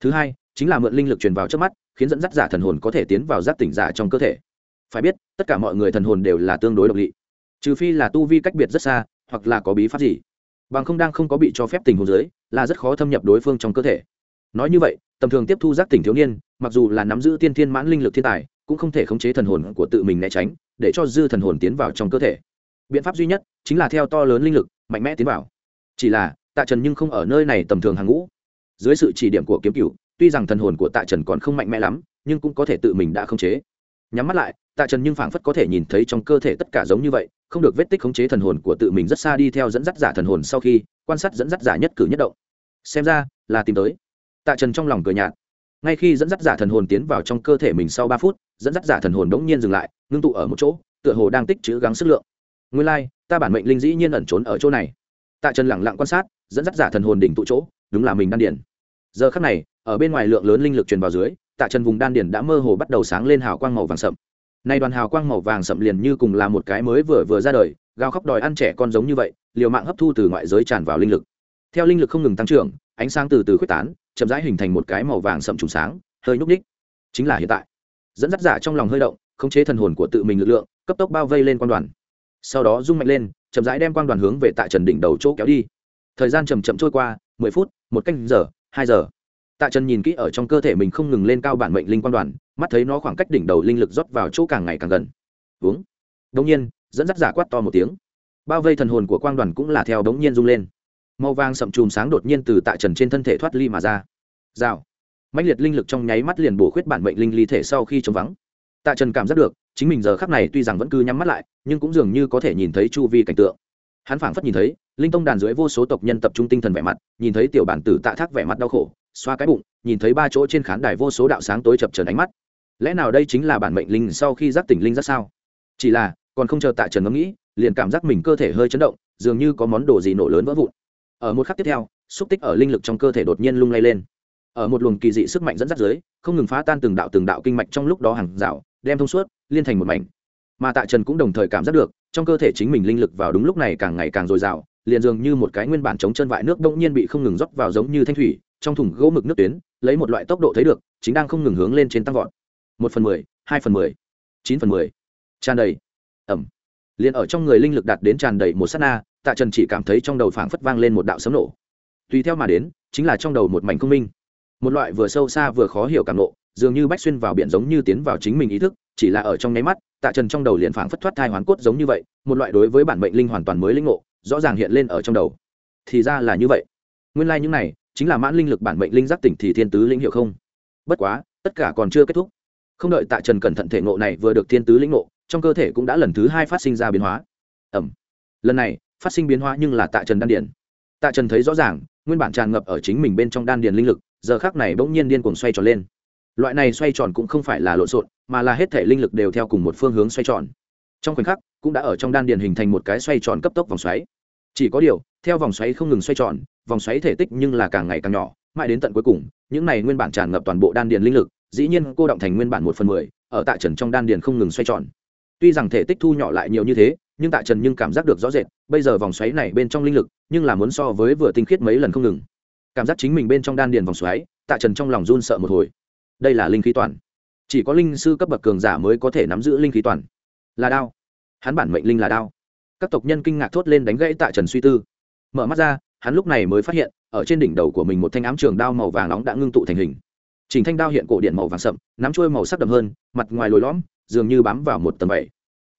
Thứ hai, chính là mượn linh lực truyền vào trước mắt, khiến dẫn dắt giả thần hồn có thể tiến vào giác tỉnh giả trong cơ thể phải biết, tất cả mọi người thần hồn đều là tương đối độc lị trừ phi là tu vi cách biệt rất xa, hoặc là có bí pháp gì. Bằng không đang không có bị cho phép tình huống giới là rất khó thâm nhập đối phương trong cơ thể. Nói như vậy, tầm thường tiếp thu giác tỉnh thiếu niên, mặc dù là nắm giữ tiên thiên mãn linh lực thiên tài, cũng không thể khống chế thần hồn của tự mình né tránh, để cho dư thần hồn tiến vào trong cơ thể. Biện pháp duy nhất chính là theo to lớn linh lực, mạnh mẽ tiến vào. Chỉ là, tạ trần nhưng không ở nơi này tầm thường hàng ngũ. Dưới sự chỉ điểm của kiếm cựu tuy rằng thần hồn của tạ trần còn không mạnh mẽ lắm, nhưng cũng có thể tự mình đã khống chế. Nhắm mắt lại tạ trần nhưng phảng phất có thể nhìn thấy trong cơ thể tất cả giống như vậy không được vết tích khống chế thần hồn của tự mình rất xa đi theo dẫn dắt giả thần hồn sau khi quan sát dẫn dắt giả nhất cử nhất động. Xem ra là tìm tới. Tạ trần trong lòng cười nhạt. Ngay khi dẫn dắt giả thần hồn tiến vào trong cơ thể mình sau ba phút dẫn dắt giả thần hồn đống nhiên dừng lại ngưng tụ ở một chỗ tựa hồ đang tích chữ gắng sức lượng. Nguyên lai、like, ta bản mệnh linh dĩ nhiên ẩn trốn ở chỗ này. Tạ trần lẳng lặng quan sát dẫn dắt giả thần hồn đỉnh tụ chỗ đúng là mình đan điển giờ khắc này ở bên ngoài lượng lớn linh lực truyền vào dưới tạ trần vùng đan điển đã mơ hồ bắt đầu sáng lên hào quang màu vàng sậm nay đoàn hào quang màu vàng sậm liền như cùng là một cái mới vừa vừa ra đời, gào khóc đòi ăn trẻ con giống như vậy, liều mạng hấp thu từ ngoại giới tràn vào linh lực. Theo linh lực không ngừng tăng trưởng, ánh sáng từ từ khuếch tán, chậm rãi hình thành một cái màu vàng sậm trùng sáng, hơi nhúc ních chính là hiện tại. Dẫn dắt giả trong lòng hơi động, khống chế thần hồn của tự mình lực lượng, cấp tốc bao vây lên quan đoàn. Sau đó rung mạnh lên, chậm rãi đem quan đoàn hướng về tại trần đỉnh đầu chỗ kéo đi. Thời gian chầm chậm trôi qua, mười phút, một canh giờ, hai giờ tạ trần nhìn kỹ ở trong cơ thể mình không ngừng lên cao bản mệnh linh quan đoàn, mắt thấy nó khoảng cách đỉnh đầu linh lực rót vào chỗ càng ngày càng gần. Uống. Đông nhiên, dẫn dắt giả quát to một tiếng. Bao vây thần hồn của quang đoàn cũng là theo đống nhiên rung lên. Màu vàng sậm chùm sáng đột nhiên từ tạ trần trên thân thể thoát ly mà ra. Rào. Mạnh liệt linh lực trong nháy mắt liền bổ khuyết bản mệnh linh ly thể sau khi trống vắng. Tạ trần cảm giác được, chính mình giờ khắc này tuy rằng vẫn cứ nhắm mắt lại, nhưng cũng dường như có thể nhìn thấy chu vi cảnh tượng. Hắn phảng phất nhìn thấy, linh tông đàn dưới vô số tộc nhân tập trung tinh thần vẻ mặt, nhìn thấy tiểu bản tử tạ thác vẻ mặt đau khổ xoa cái bụng, nhìn thấy ba chỗ trên khán đài vô số đạo sáng tối chập trần ánh mắt. Lẽ nào đây chính là bản mệnh linh sau khi giác tỉnh linh ra sao? Chỉ là, còn không chờ tạ trần ngẫm nghĩ, liền cảm giác mình cơ thể hơi chấn động, dường như có món đồ gì nổ lớn vỡ vụn. Ở một khắc tiếp theo, xúc tích ở linh lực trong cơ thể đột nhiên lung lay lên. Ở một luồng kỳ dị sức mạnh dẫn dắt dưới, không ngừng phá tan từng đạo từng đạo kinh mạch trong lúc đó hàng rào, đem thông suốt, liên thành một mảnh. Mà tạ trần cũng đồng thời cảm giác được, trong cơ thể chính mình linh lực vào đúng lúc này càng ngày càng dồi dào, liền dường như một cái nguyên bản chống chân vại nước đông nhiên bị không ngừng rót vào giống như thanh thủy trong thùng gỗ mực nước tuyến, lấy một loại tốc độ thấy được, chính đang không ngừng hướng lên trên tăng vọt. Một phần mười, hai phần mười, chín phần mười. Tràn đầy. Ẩm. Liền ở trong người linh lực đạt đến tràn đầy một s á t na, tạ trần chỉ cảm thấy trong đầu phảng phất vang lên một đạo sấm nổ. Tùy theo mà đến, chính là trong đầu một mảnh công minh. Một loại vừa sâu xa vừa khó hiểu cảm nộ, dường như bách xuyên vào biển giống như tiến vào chính mình ý thức, chỉ là ở trong nháy mắt, tạ trần trong đầu liền phảng phất thoát thai hoàn cốt giống như vậy, một loại đối với bản mệnh linh hoàn toàn mới linh ngộ, rõ ràng hiện lên ở trong đầu. Thì ra là như vậy. Nguyên lai、like、những này chính là mãn linh lực bản mệnh linh giác tỉnh thì thiên tứ linh hiệu không? Bất quá, tất cả còn chưa kết thúc. Không đợi tạ trần cẩn thận thể ngộ này vừa được thiên tứ linh ngộ, trong cơ thể cũng đã lần thứ hai phát sinh ra biến hóa. Ẩm. Lần này, phát sinh biến hóa nhưng là tạ trần đan điền. Tạ trần thấy rõ ràng, nguyên bản tràn ngập ở chính mình bên trong đan điền linh lực, giờ khác này bỗng nhiên điên cuồng xoay tròn lên. Loại này xoay tròn cũng không phải là lộn xộn, mà là hết thể linh lực đều theo cùng một phương hướng xoay tròn. Trong khoảnh khắc, cũng đã ở trong đan điền hình thành một cái xoay tròn cấp tốc vòng xoáy. Chỉ có điều, theo vòng xoáy không ngừng xoay tròn vòng xoáy thể tích nhưng là càng ngày càng nhỏ, mãi đến tận cuối cùng, những này nguyên bản tràn ngập toàn bộ đan điền linh lực, dĩ nhiên cô động thành nguyên bản một phần mười, ở tạ trần trong đan điền không ngừng xoay tròn. Tuy rằng thể tích thu nhỏ lại nhiều như thế, nhưng tạ trần nhưng cảm giác được rõ rệt, bây giờ vòng xoáy này bên trong linh lực, nhưng là muốn so với vừa tinh khiết mấy lần không ngừng. Cảm giác chính mình bên trong đan điền vòng xoáy, tạ trần trong lòng run sợ một hồi. Đây là linh khí toàn. Chỉ có linh sư cấp bậc cường giả mới có thể nắm giữ linh khí toàn. Là đao. Hắn bản mệnh linh là đao. Các tộc nhân kinh ngạc thốt lên đánh gãy tạ trần suy tư. Mở mắt ra hắn lúc này mới phát hiện, ở trên đỉnh đầu của mình một thanh ám trường đao màu vàng nóng đã ngưng tụ thành hình. Chỉnh thanh đao hiện cổ điện màu vàng sậm, nắm trôi màu sắc đậm hơn, mặt ngoài lồi lõm, dường như bám vào một tầng bảy.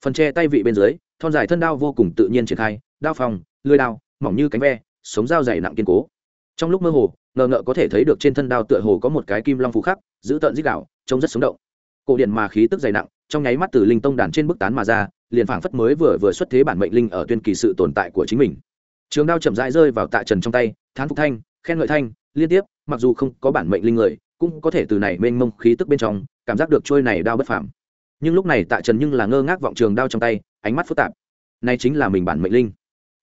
Phần tre tay vị bên dưới, thon dài thân đao vô cùng tự nhiên triển khai, đao phòng, lưới đao, mỏng như cánh ve, sống dao dày nặng kiên cố. Trong lúc mơ hồ, ngờ ngợ có thể thấy được trên thân đao tựa hồ có một cái kim long phú khắc, giữ tợn giết đạo, trông rất sống động. Cổ điện mà khí tức dày nặng, trong nháy mắt từ linh tông đàn trên bức tán mà ra, liền phảng phất mới vừa vừa xuất thế bản mệnh linh ở tuyên kỳ sự tồn tại của chính mình trường đao chậm rãi rơi vào tạ trần trong tay, thán phục thanh, khen ngợi thanh, liên tiếp, mặc dù không có bản mệnh linh người, cũng có thể từ này mênh mông khí tức bên trong, cảm giác được trôi này đao bất phàm. Nhưng lúc này tạ trần nhưng là ngơ ngác vọng trường đao trong tay, ánh mắt phức tạp. Nay chính là mình bản mệnh linh.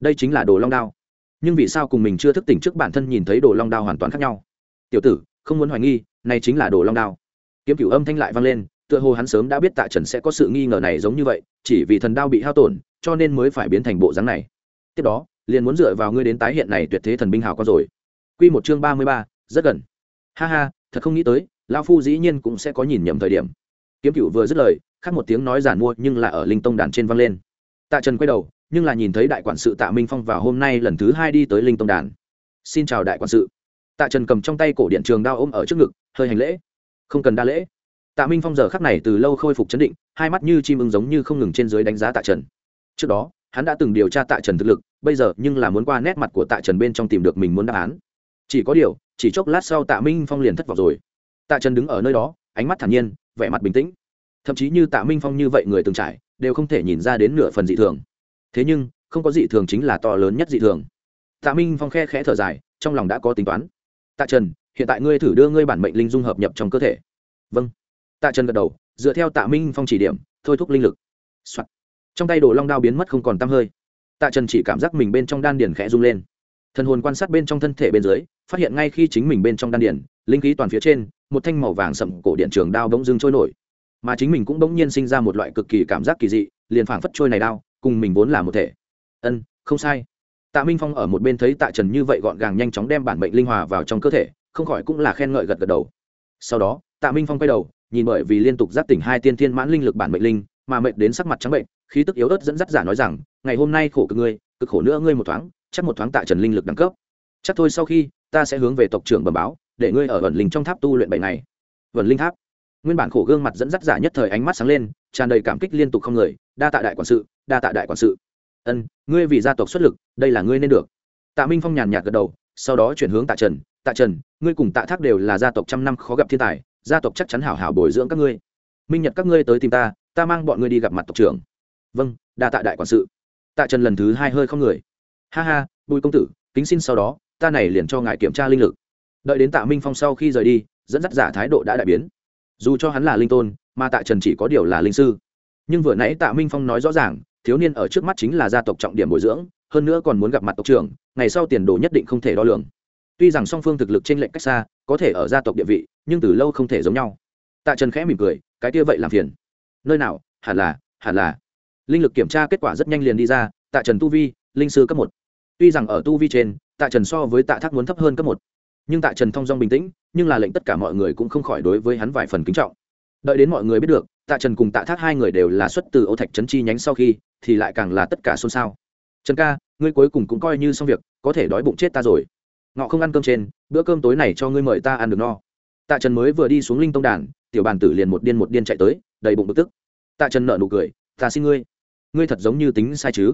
Đây chính là đồ long đao. Nhưng vì sao cùng mình chưa thức tỉnh trước bản thân nhìn thấy đồ long đao hoàn toàn khác nhau? Tiểu tử, không muốn hoài nghi, này chính là đồ long đao. Kiếm cửu âm thanh lại vang lên, tựa hồ hắn sớm đã biết tạ trần sẽ có sự nghi ngờ này giống như vậy, chỉ vì thần đao bị hao tổn, cho nên mới phải biến thành bộ dáng này. Tiếp đó liền muốn dựa vào ngươi đến tái hiện này tuyệt thế thần binh hào con rồi. Quy một chương ba mươi ba, rất gần. Ha ha, thật không nghĩ tới, lão phu dĩ nhiên cũng sẽ có nhìn nhầm thời điểm. Kiếm cựu vừa dứt lời, khác một tiếng nói giản mua nhưng là ở linh tông đàn trên vang lên. Tạ trần quay đầu, nhưng là nhìn thấy đại quản sự tạ minh phong vào hôm nay lần thứ hai đi tới linh tông đàn. Xin chào đại quản sự. Tạ trần cầm trong tay cổ điện trường đao ôm ở trước ngực, hơi hành lễ. Không cần đa lễ. Tạ minh phong giờ khắc này từ lâu khôi phục chấn định, hai mắt như chim ưng giống như không ngừng trên dưới đánh giá tạ trần. Trước đó, hắn đã từng điều tra tạ trần thực lực bây giờ nhưng là muốn qua nét mặt của tạ trần bên trong tìm được mình muốn đáp án. Chỉ có điều, chỉ chốc lát sau tạ minh phong liền thất vọng rồi. Tạ trần đứng ở nơi đó, ánh mắt thản nhiên, vẻ mặt bình tĩnh. Thậm chí như tạ minh phong như vậy người từng trải, đều không thể nhìn ra đến nửa phần dị thường. Thế nhưng, không có dị thường chính là to lớn nhất dị thường. Tạ minh phong khe khẽ thở dài, trong lòng đã có tính toán. Tạ trần, hiện tại ngươi thử đưa ngươi bản mệnh linh dung hợp nhập trong cơ thể. Vâng. Tạ trần gật đầu, dựa theo tạ minh phong chỉ điểm, thôi thúc linh lực、Soạn. trong tay đồ long đao biến mất không còn t hơi tạ trần chỉ cảm giác mình bên trong đan điền khẽ rung lên. Thần hồn quan sát bên trong thân thể bên dưới, phát hiện ngay khi chính mình bên trong đan điền, linh khí toàn phía trên, một thanh màu vàng sậm cổ điện trường đao bỗng dưng trôi nổi. Mà chính mình cũng bỗng nhiên sinh ra một loại cực kỳ cảm giác kỳ dị, liền phảng phất trôi này đao, cùng mình vốn là một thể. Ân, không sai. Tạ minh phong ở một bên thấy tạ trần như vậy gọn gàng nhanh chóng đem bản mệnh linh hòa vào trong cơ thể, không khỏi cũng là khen ngợi gật gật đầu. Sau đó, tạ minh phong quay đầu, nhìn bởi vì liên tục giác tỉnh hai tiên thiên mãn linh lực bản mệnh linh mà mệt đến sắc mặt trắng bệnh, khí tức yếu ớt dẫn dắt giả nói rằng, ngày hôm nay khổ cực ngươi, cực khổ nữa ngươi một thoáng, chắc một thoáng tạ trần linh lực đẳng cấp. Chắc thôi sau khi, ta sẽ hướng về tộc trưởng bẩm báo, để ngươi ở vẩn linh trong tháp tu luyện bảy ngày. Vần linh tháp. Nguyên bản khổ gương mặt dẫn dắt giả nhất thời ánh mắt sáng lên, tràn đầy cảm kích liên tục không người, đa tạ đại quản sự, đa tạ đại quản sự. Ân, ngươi vì gia tộc xuất lực, đây là ngươi nên được. Tạ minh phong nhàn nhạt gật đầu, sau đó chuyển hướng tạ trần tạ trần, ngươi cùng tạ thác đều là gia tộc trăm năm khó gặp thiên tài, gia tộc chắc chắn hảo hảo bồi dưỡng các ngươi. Minh nhật các ngươi tới tìm ta ta mang bọn ngươi đi gặp mặt tộc trưởng. Vâng đa tạ đại quản sự. Tạ trần lần thứ hai hơi không người. Ha ha, bùi công tử, kính xin sau đó, ta này liền cho ngài kiểm tra linh lực. Đợi đến tạ minh phong sau khi rời đi, dẫn dắt giả thái độ đã đại biến. Dù cho hắn là linh tôn, mà tạ trần chỉ có điều là linh sư. Nhưng vừa nãy tạ minh phong nói rõ ràng, thiếu niên ở trước mắt chính là gia tộc trọng điểm bồi dưỡng, hơn nữa còn muốn gặp mặt tộc trưởng, ngày sau tiền đồ nhất định không thể đo lường. Tuy rằng song phương thực lực tranh lệch cách xa, có thể ở gia tộc địa vị, nhưng từ lâu không thể giống nhau. Tạ trần khẽ mỉm cười, cái kia vậy làm phiền nơi nào, hẳn là hẳn là. Linh lực kiểm tra kết quả rất nhanh liền đi ra, tạ trần tu vi, linh sư cấp một. Tuy rằng ở tu vi trên, tạ trần so với tạ thác muốn thấp hơn cấp một. Nhưng tạ trần thong dong bình tĩnh, nhưng là lệnh tất cả mọi người cũng không khỏi đối với hắn vài phần kính trọng. Đợi đến mọi người biết được, tạ trần cùng tạ thác hai người đều là xuất từ ô thạch trấn chi nhánh sau khi, thì lại càng là tất cả xôn xao. Trần ca, ngươi cuối cùng cũng coi như xong việc, có thể đói bụng chết ta rồi. Ngọ không ăn cơm trên, bữa cơm tối này cho ngươi mời ta ăn được no. Tạ trần mới vừa đi xuống linh tông đàn, tiểu bàn tử liền một điên một điên chạy tới đầy bụng bực tức. Tạ trần nợ nụ cười, ta xin ngươi ngươi thật giống như tính sai chứ.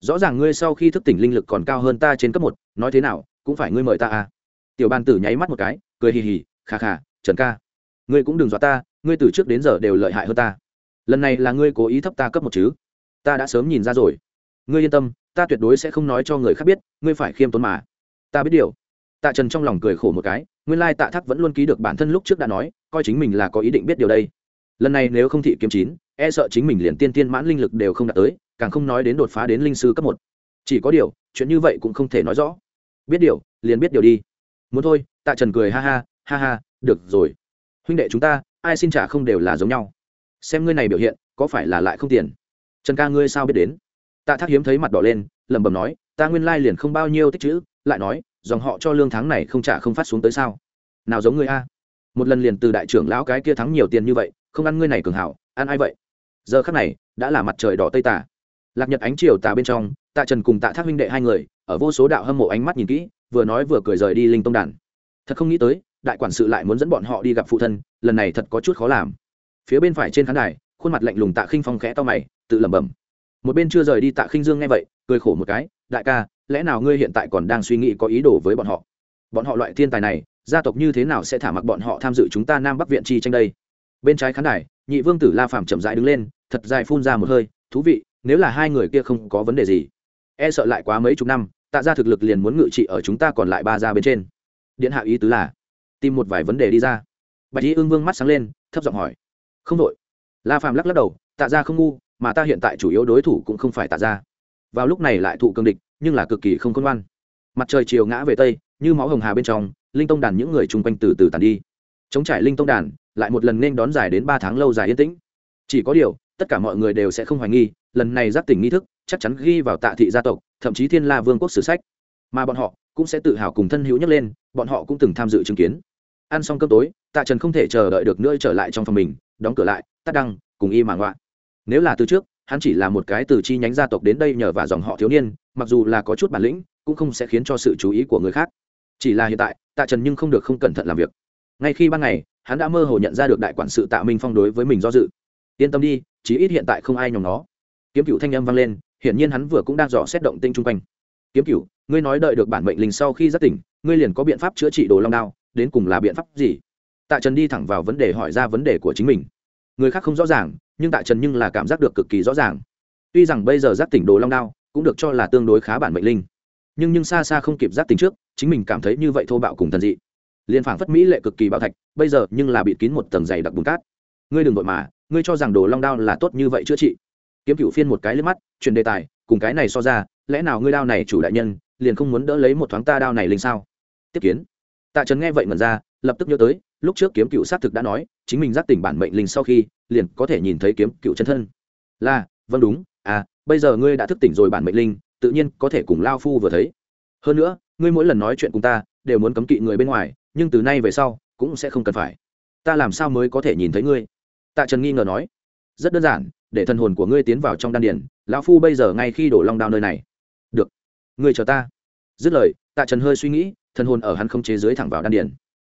Rõ ràng ngươi sau khi thức tỉnh linh lực còn cao hơn ta trên cấp một, nói thế nào, cũng phải ngươi mời ta à. Tiểu bàn tử nháy mắt một cái, cười hì hì khà khà trần ca, ngươi cũng đừng dọa ta, ngươi từ trước đến giờ đều lợi hại hơn ta. Lần này là ngươi cố ý thấp ta cấp một chứ. Ta đã sớm nhìn ra rồi. Ngươi yên tâm, ta tuyệt đối sẽ không nói cho người khác biết, ngươi phải khiêm tốn mà. Ta biết điều. Tạ trần trong lòng cười khổ một cái, nguyên lai tạ thác vẫn luôn ký được bản thân lúc trước đã nói, coi chính mình là có ý định biết điều đây lần này nếu không thị kiếm chín e sợ chính mình liền tiên tiên mãn linh lực đều không đạt tới, càng không nói đến đột phá đến linh sư cấp một. Chỉ có điều, chuyện như vậy cũng không thể nói rõ. Biết điều, liền biết điều đi. Muốn thôi, tạ trần cười ha ha ha ha, được rồi. Huynh đệ chúng ta, ai xin trả không đều là giống nhau. Xem ngươi này biểu hiện, có phải là lại không tiền? Trần ca ngươi sao biết đến? Tạ thác hiếm thấy mặt đỏ lên, lẩm bẩm nói, ta nguyên lai liền không bao nhiêu tích chữ, lại nói, dòng họ cho lương tháng này không trả không phát xuống tới sao? Nào giống ngươi a? Một lần liền từ đại trưởng lão cái kia thắng nhiều tiền như vậy, không ăn ngươi này cường hảo, ăn ai vậy? Giờ khắc này, đã là mặt trời đỏ tây tà. Lạc nhật ánh chiều tà bên trong, tạ trần cùng tạ thác huynh đệ hai người, ở vô số đạo hâm mộ ánh mắt nhìn kỹ, vừa nói vừa cười rời đi linh tông đàn. Thật không nghĩ tới, đại quản sự lại muốn dẫn bọn họ đi gặp phụ thân, lần này thật có chút khó làm. Phía bên phải trên khán đài, khuôn mặt lạnh lùng tạ khinh phong khẽ to mày, tự lẩm bẩm. Một bên chưa rời đi tạ khinh dương nghe vậy, cười khổ một cái, đại ca, lẽ nào ngươi hiện tại còn đang suy nghĩ có ý đồ với bọn họ? Bọn họ loại thiên tài này gia tộc như thế nào sẽ thả mặc bọn họ tham dự chúng ta nam bắc viện chi tranh đây? Bên trái khán đài, nhị vương tử la phàm chậm rãi đứng lên, thật dài phun ra một hơi, thú vị, nếu là hai người kia không có vấn đề gì e sợ lại quá mấy chục năm, tạ ra thực lực liền muốn ngự trị ở chúng ta còn lại ba ra bên trên. Điện hạ ý tứ là, tìm một vài vấn đề đi ra. Bạch y ương vương mắt sáng lên, thấp giọng hỏi, không đội. La phàm lắc lắc đầu, tạ ra không ngu, mà ta hiện tại chủ yếu đối thủ cũng không phải tạ ra vào lúc này lại thụ cương địch, nhưng là cực kỳ không khôn ngoan. Mặt trời chiều ngã về tây, như máu hồng hà bên trong linh tông đàn những người chung quanh từ từ tàn đi. Chống trải linh tông đàn, lại một lần nên đón dài đến ba tháng lâu dài yên tĩnh. Chỉ có điều, tất cả mọi người đều sẽ không hoài nghi, lần này giác tỉnh nghi thức chắc chắn ghi vào tạ thị gia tộc, thậm chí thiên la vương quốc sử sách. Mà bọn họ cũng sẽ tự hào cùng thân hữu nhắc lên, bọn họ cũng từng tham dự chứng kiến. Ăn xong cơm tối, tạ trần không thể chờ đợi được nữa trở lại trong phòng mình, đóng cửa lại, tắt đăng, cùng y màng ngoạ. Nếu là từ trước, hắn chỉ là một cái từ chi nhánh gia tộc đến đây nhờ và dòng họ thiếu niên, mặc dù là có chút bản lĩnh, cũng không sẽ khiến cho sự chú ý của người khác. Chỉ là hiện tại tạ trần nhưng không được không cẩn thận làm việc. Ngay khi ban ngày, hắn đã mơ hồ nhận ra được đại quản sự tạ minh phong đối với mình do dự. Yên tâm đi, chí ít hiện tại không ai nhòm nó. Kiếm cựu thanh âm vang lên, hiển nhiên hắn vừa cũng đang dò xét động tinh chung quanh. Kiếm cựu ngươi nói đợi được bản mệnh linh sau khi giác tỉnh, ngươi liền có biện pháp chữa trị đồ long đao, đến cùng là biện pháp gì? Tạ trần đi thẳng vào vấn đề hỏi ra vấn đề của chính mình. Người khác không rõ ràng, nhưng tạ trần nhưng là cảm giác được cực kỳ rõ ràng. Tuy rằng bây giờ giác tỉnh đồ long đao cũng được cho là tương đối khá bản mệnh linh, nhưng nhưng xa xa không kịp giác tỉnh trước chính mình cảm thấy như vậy thô bạo cùng thần dị. Liền phảng phất mỹ lệ cực kỳ bạo thạch, bây giờ nhưng là bị kín một tầng dày đặc bùn cát. Ngươi đừng vội mà, ngươi cho rằng đồ long đao là tốt như vậy chữa trị. Kiếm cựu phiên một cái lên mắt, chuyển đề tài, cùng cái này so ra, lẽ nào ngươi đao này chủ đại nhân, liền không muốn đỡ lấy một thoáng ta đao này linh sao? Tiếp kiến. Tạ trần nghe vậy mần ra, lập tức nhớ tới, lúc trước kiếm cựu xác thực đã nói, chính mình giác tỉnh bản mệnh linh sau khi, liền có thể nhìn thấy kiếm cựu chân thân. Là vâng đúng à bây giờ ngươi đã thức tỉnh rồi bản mệnh linh, tự nhiên có thể cùng lao phu vừa thấy. Hơn nữa ngươi mỗi lần nói chuyện cùng ta, đều muốn cấm kỵ người bên ngoài, nhưng từ nay về sau, cũng sẽ không cần phải. Ta làm sao mới có thể nhìn thấy ngươi? Tạ trần nghi ngờ nói. Rất đơn giản, để thần hồn của ngươi tiến vào trong đan điền, lão phu bây giờ ngay khi đổ long đao nơi này. Được, ngươi chờ ta. Dứt lời, tạ trần hơi suy nghĩ, thần hồn ở hắn không chế dưới thẳng vào đan điền.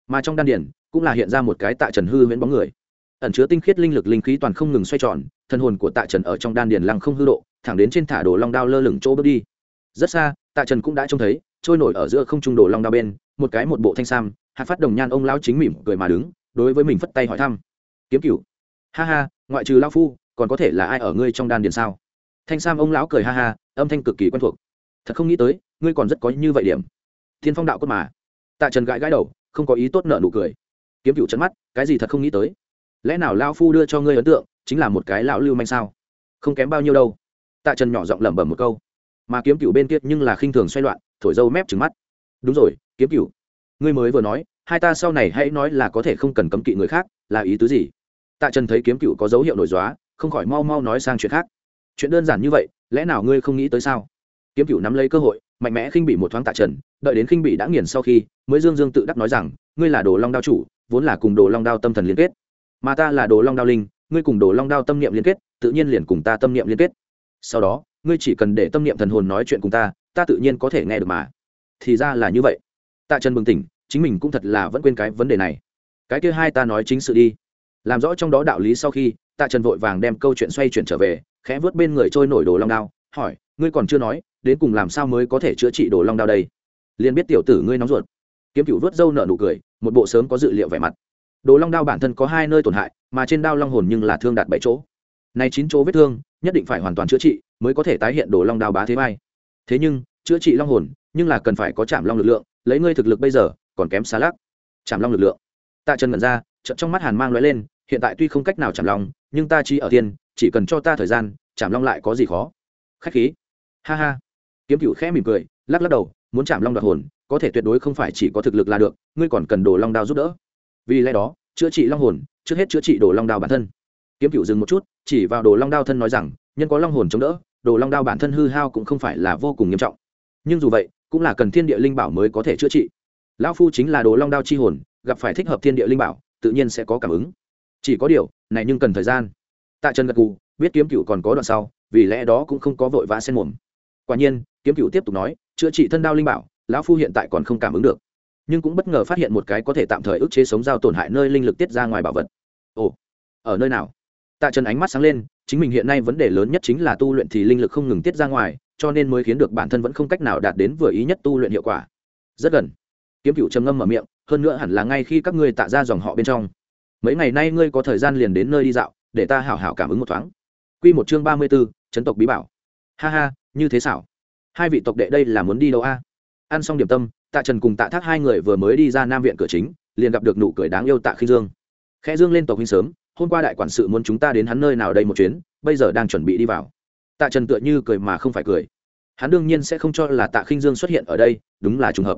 Mà trong đan điền, cũng là hiện ra một cái tạ trần hư huyễn bóng người. Ẩn chứa tinh khiết linh lực linh khí toàn không ngừng xoay tròn, thần hồn của tạ trần ở trong đan điền lăng không hư độ, thẳng đến trên thả đồ long đao lơ lửng chỗ bước đi. Rất xa, tạ trần cũng đã trông thấy trôi nổi ở giữa không trung đồ long đao bên, một cái một bộ thanh sam hạt phát đồng nhan ông lão chính mỉm cười mà đứng, đối với mình phất tay hỏi thăm. Kiếm cửu, ha ha, ngoại trừ lao phu, còn có thể là ai ở ngươi trong đan điền sao? Thanh sam ông lão cười ha ha, âm thanh cực kỳ quen thuộc. Thật không nghĩ tới, ngươi còn rất có như vậy điểm. Thiên phong đạo cốt mà. Tạ trần gãi gãi đầu, không có ý tốt nợ nụ cười. Kiếm cựu chấn mắt, cái gì thật không nghĩ tới? Lẽ nào lao phu đưa cho ngươi ấn tượng, chính là một cái lão lưu manh sao? Không kém bao nhiêu đâu. Tạ trần nhỏ giọng lẩm bẩm một câu. Mà kiếm cựu bên kia nhưng là khinh thường xoay loạn thổi dâu mép trứng mắt. Đúng rồi, kiếm cựu ngươi mới vừa nói, hai ta sau này hãy nói là có thể không cần cấm kỵ người khác, là ý tứ gì? Tạ trần thấy kiếm cựu có dấu hiệu nổi dóa, không khỏi mau mau nói sang chuyện khác. Chuyện đơn giản như vậy, lẽ nào ngươi không nghĩ tới sao? Kiếm cựu nắm lấy cơ hội, mạnh mẽ khinh bị một thoáng tạ trần, đợi đến khinh bị đã nghiền sau khi, mới dương dương tự đắc nói rằng, ngươi là đồ long đao chủ, vốn là cùng đồ long đao tâm thần liên kết. Mà ta là đồ long đao linh, ngươi cùng đồ long đao tâm niệm liên kết, tự nhiên liền cùng ta tâm niệm liên kết. Sau đó, ngươi chỉ cần để tâm niệm thần hồn nói chuyện cùng ta ta tự nhiên có thể nghe được mà. Thì ra là như vậy. Tạ trần bừng tỉnh, chính mình cũng thật là vẫn quên cái vấn đề này. Cái kia hai ta nói chính sự đi. Làm rõ trong đó đạo lý sau khi, tạ trần vội vàng đem câu chuyện xoay chuyển trở về, khẽ vớt bên người trôi nổi đồ long đao, hỏi, ngươi còn chưa nói, đến cùng làm sao mới có thể chữa trị đồ long đao đây? Liền biết tiểu tử ngươi nóng ruột. Kiếm cựu vớt râu nợ nụ cười, một bộ sớm có dự liệu vẻ mặt. Đồ long đao bản thân có hai nơi tổn hại, mà trên đao long hồn nhưng là thương đạt bảy chỗ. Này chín chỗ vết thương, nhất định phải hoàn toàn chữa trị, mới có thể tái hiện đồ long đao bá thế vai thế nhưng, chữa trị long hồn, nhưng là cần phải có chạm long lực lượng, lấy ngươi thực lực bây giờ, còn kém xa lắc. Chạm long lực lượng. Tạ trần ngẩn ra trận trong mắt hàn mang lóe lên, hiện tại tuy không cách nào chạm long, nhưng ta chỉ ở tiên chỉ cần cho ta thời gian chạm long lại có gì khó? Khách khí. Ha ha. Kiếm cựu khẽ mỉm cười, lắc lắc đầu, muốn chạm long đoạt hồn, có thể tuyệt đối không phải chỉ có thực lực là được, ngươi còn cần đồ long đao giúp đỡ. Vì lẽ đó, chữa trị long hồn, trước hết chữa trị đồ long đao bản thân. Kiếm cựu dừng một chút, chỉ vào đồ long đao thân nói rằng, nhân có long hồn chống đỡ đồ long đao bản thân hư hao cũng không phải là vô cùng nghiêm trọng. Nhưng dù vậy, cũng là cần thiên địa linh bảo mới có thể chữa trị. Lão phu chính là đồ long đao chi hồn, gặp phải thích hợp thiên địa linh bảo, tự nhiên sẽ có cảm ứng. Chỉ có điều, này nhưng cần thời gian. Tạ trần gật cù biết kiếm cựu còn có đoạn sau, vì lẽ đó cũng không có vội vã xen mồm. Quả nhiên, kiếm cựu tiếp tục nói, chữa trị thân đao linh bảo, lão phu hiện tại còn không cảm ứng được. Nhưng cũng bất ngờ phát hiện một cái có thể tạm thời ức chế sống dao tổn hại nơi linh lực tiết ra ngoài bảo vật. Ồ, ở nơi nào? Tạ trần ánh mắt sáng lên chính mình hiện nay vấn đề lớn nhất chính là tu luyện thì linh lực không ngừng tiết ra ngoài, cho nên mới khiến được bản thân vẫn không cách nào đạt đến vừa ý nhất tu luyện hiệu quả. Rất gần. Kiếm cựu trầm ngâm mở miệng, hơn nữa hẳn là ngay khi các ngươi tạ ra dòng họ bên trong. Mấy ngày nay ngươi có thời gian liền đến nơi đi dạo, để ta hảo hảo cảm ứng một thoáng. Q một chương ba mươi b ố chấn tộc bí bảo. Ha ha, như thế xảo. Hai vị tộc đệ đây là muốn đi đâu a? Ăn xong điểm tâm, tạ trần cùng tạ thác hai người vừa mới đi ra nam viện cửa chính, liền gặp được nụ cười đáng yêu tạ khinh dương. Khẽ dương lên tộc huynh sớm hôm qua đại quản sự muốn chúng ta đến hắn nơi nào đây một chuyến, bây giờ đang chuẩn bị đi vào. Tạ trần tựa như cười mà không phải cười. Hắn đương nhiên sẽ không cho là tạ khinh dương xuất hiện ở đây, đúng là trùng hợp.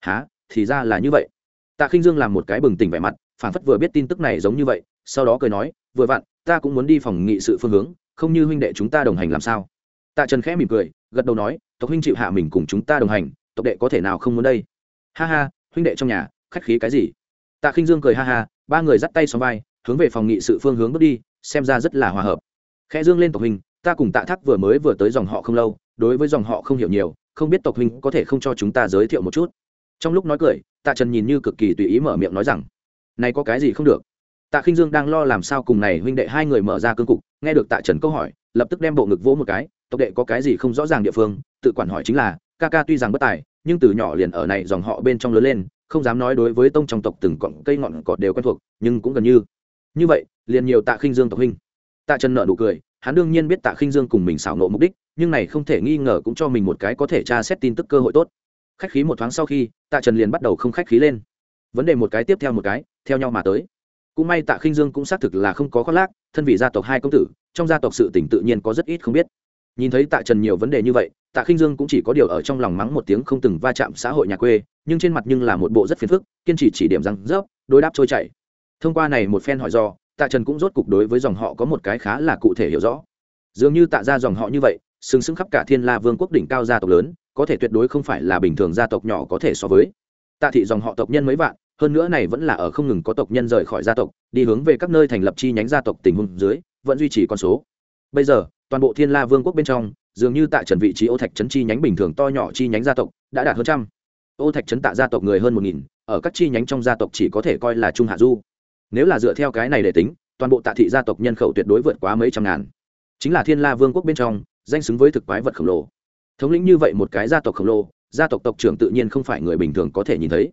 Há thì ra là như vậy. Tạ khinh dương làm một cái bừng tỉnh vẻ mặt phản phất vừa biết tin tức này giống như vậy, sau đó cười nói, vừa vặn, ta cũng muốn đi phòng nghị sự phương hướng, không như huynh đệ chúng ta đồng hành làm sao? Tạ trần khẽ mỉm cười, gật đầu nói, tộc huynh chịu hạ mình cùng chúng ta đồng hành, tộc đệ có thể nào không muốn đây? Ha ha, huynh đệ trong nhà, khách khí cái gì? Tạ khinh dương cười ha ha, ba người dắt tay xóm vai hướng về phòng nghị sự phương hướng bước đi, xem ra rất là hòa hợp. Khẽ dương lên tộc huynh ta cùng tạ thác vừa mới vừa tới dòng họ không lâu, đối với dòng họ không hiểu nhiều, không biết tộc huynh có thể không cho chúng ta giới thiệu một chút. Trong lúc nói cười, tạ trần nhìn như cực kỳ tùy ý mở miệng nói rằng, này có cái gì không được? Tạ khinh dương đang lo làm sao cùng này huynh đệ hai người mở ra cương cục, nghe được tạ trần câu hỏi, lập tức đem bộ ngực vỗ một cái, tộc đệ có cái gì không rõ ràng địa phương, tự quản hỏi chính là, ca ca tuy rằng bất tài, nhưng từ nhỏ liền ở này dòng họ bên trong lớn lên, không dám nói đối với tông trong tộc từng cọng cây ngọn cọt đều quen thuộc, nhưng cũng gần như như vậy, liền nhiều tạ khinh dương tộc huynh. Tạ trần nợ nụ cười, hắn đương nhiên biết tạ khinh dương cùng mình xảo nộ mục đích, nhưng này không thể nghi ngờ cũng cho mình một cái có thể tra xét tin tức cơ hội tốt. Khách khí một thoáng sau khi, tạ trần liền bắt đầu không khách khí lên. Vấn đề một cái tiếp theo một cái, theo nhau mà tới. Cũng may tạ khinh dương cũng xác thực là không có khoác lác, thân vị gia tộc hai công tử, trong gia tộc sự tỉnh tự nhiên có rất ít không biết. Nhìn thấy tạ trần nhiều vấn đề như vậy, tạ khinh dương cũng chỉ có điều ở trong lòng mắng một tiếng không từng va chạm xã hội nhà quê, nhưng trên mặt nhưng là một bộ rất phiền phức, kiên trì chỉ điểm răng rớp đối đáp trôi chảy thông qua này một phen hỏi do, tạ trần cũng rốt cục đối với dòng họ có một cái khá là cụ thể hiểu rõ. Dường như tạ ra dòng họ như vậy xứng xứng khắp cả thiên la vương quốc đỉnh cao gia tộc lớn, có thể tuyệt đối không phải là bình thường gia tộc nhỏ có thể so với. Tạ thị dòng họ tộc nhân mấy vạn, hơn nữa này vẫn là ở không ngừng có tộc nhân rời khỏi gia tộc, đi hướng về các nơi thành lập chi nhánh gia tộc tình huống dưới, vẫn duy trì con số. Bây giờ, toàn bộ thiên la vương quốc bên trong, dường như Tạ trần vị trí ô thạch trấn chi nhánh bình thường to nhỏ chi nhánh gia tộc đã đạt hơn trăm. Ô thạch trấn tạ gia tộc người hơn một nghìn, ở các chi nhánh trong gia tộc chỉ có thể coi là trung hạ du nếu là dựa theo cái này để tính, toàn bộ tạ thị gia tộc nhân khẩu tuyệt đối vượt quá mấy trăm ngàn. Chính là thiên la vương quốc bên trong, danh xứng với thực quái vật khổng lồ. Thống lĩnh như vậy một cái gia tộc khổng lồ, gia tộc tộc trưởng tự nhiên không phải người bình thường có thể nhìn thấy.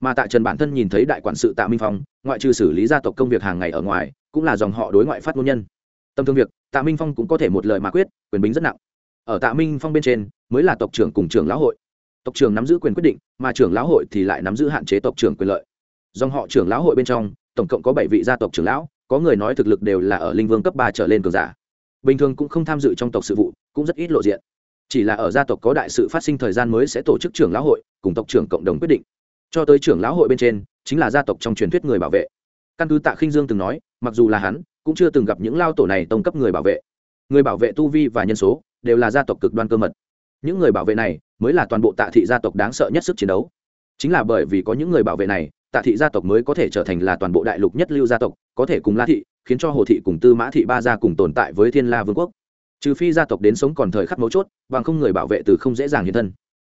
Mà tạ trần bản thân nhìn thấy đại quản sự tạ minh phong, ngoại trừ xử lý gia tộc công việc hàng ngày ở ngoài, cũng là dòng họ đối ngoại phát ngôn nhân. Tâm thương việc, tạ minh phong cũng có thể một lời mà quyết, quyền bính rất nặng. Ở tạ minh phong bên trên, mới là tộc trưởng cùng trưởng lão hội. Tộc trưởng nắm giữ quyền quyết định, mà trưởng lão hội thì lại nắm giữ hạn chế tộc trưởng quyền lợi. Dòng họ trưởng lão hội bên trong tổng cộng có bảy vị gia tộc trưởng lão, có người nói thực lực đều là ở linh vương cấp ba trở lên cường giả. Bình thường cũng không tham dự trong tộc sự vụ, cũng rất ít lộ diện. Chỉ là ở gia tộc có đại sự phát sinh thời gian mới sẽ tổ chức trưởng lão hội, cùng tộc trưởng cộng đồng quyết định. Cho tới trưởng lão hội bên trên, chính là gia tộc trong truyền thuyết người bảo vệ. Căn cứ tạ khinh dương từng nói, mặc dù là hắn, cũng chưa từng gặp những lao tổ này tông cấp người bảo vệ. Người bảo vệ tu vi và nhân số đều là gia tộc cực đoan cơ mật. Những người bảo vệ này mới là toàn bộ tạ thị gia tộc đáng sợ nhất sức chiến đấu. Chính là bởi vì có những người bảo vệ này tạ thị gia tộc mới có thể trở thành là toàn bộ đại lục nhất lưu gia tộc, có thể cùng la thị, khiến cho hồ thị cùng tư mã thị ba gia cùng tồn tại với thiên la vương quốc. Trừ phi gia tộc đến sống còn thời khắc mấu chốt, bằng không người bảo vệ từ không dễ dàng hiện thân.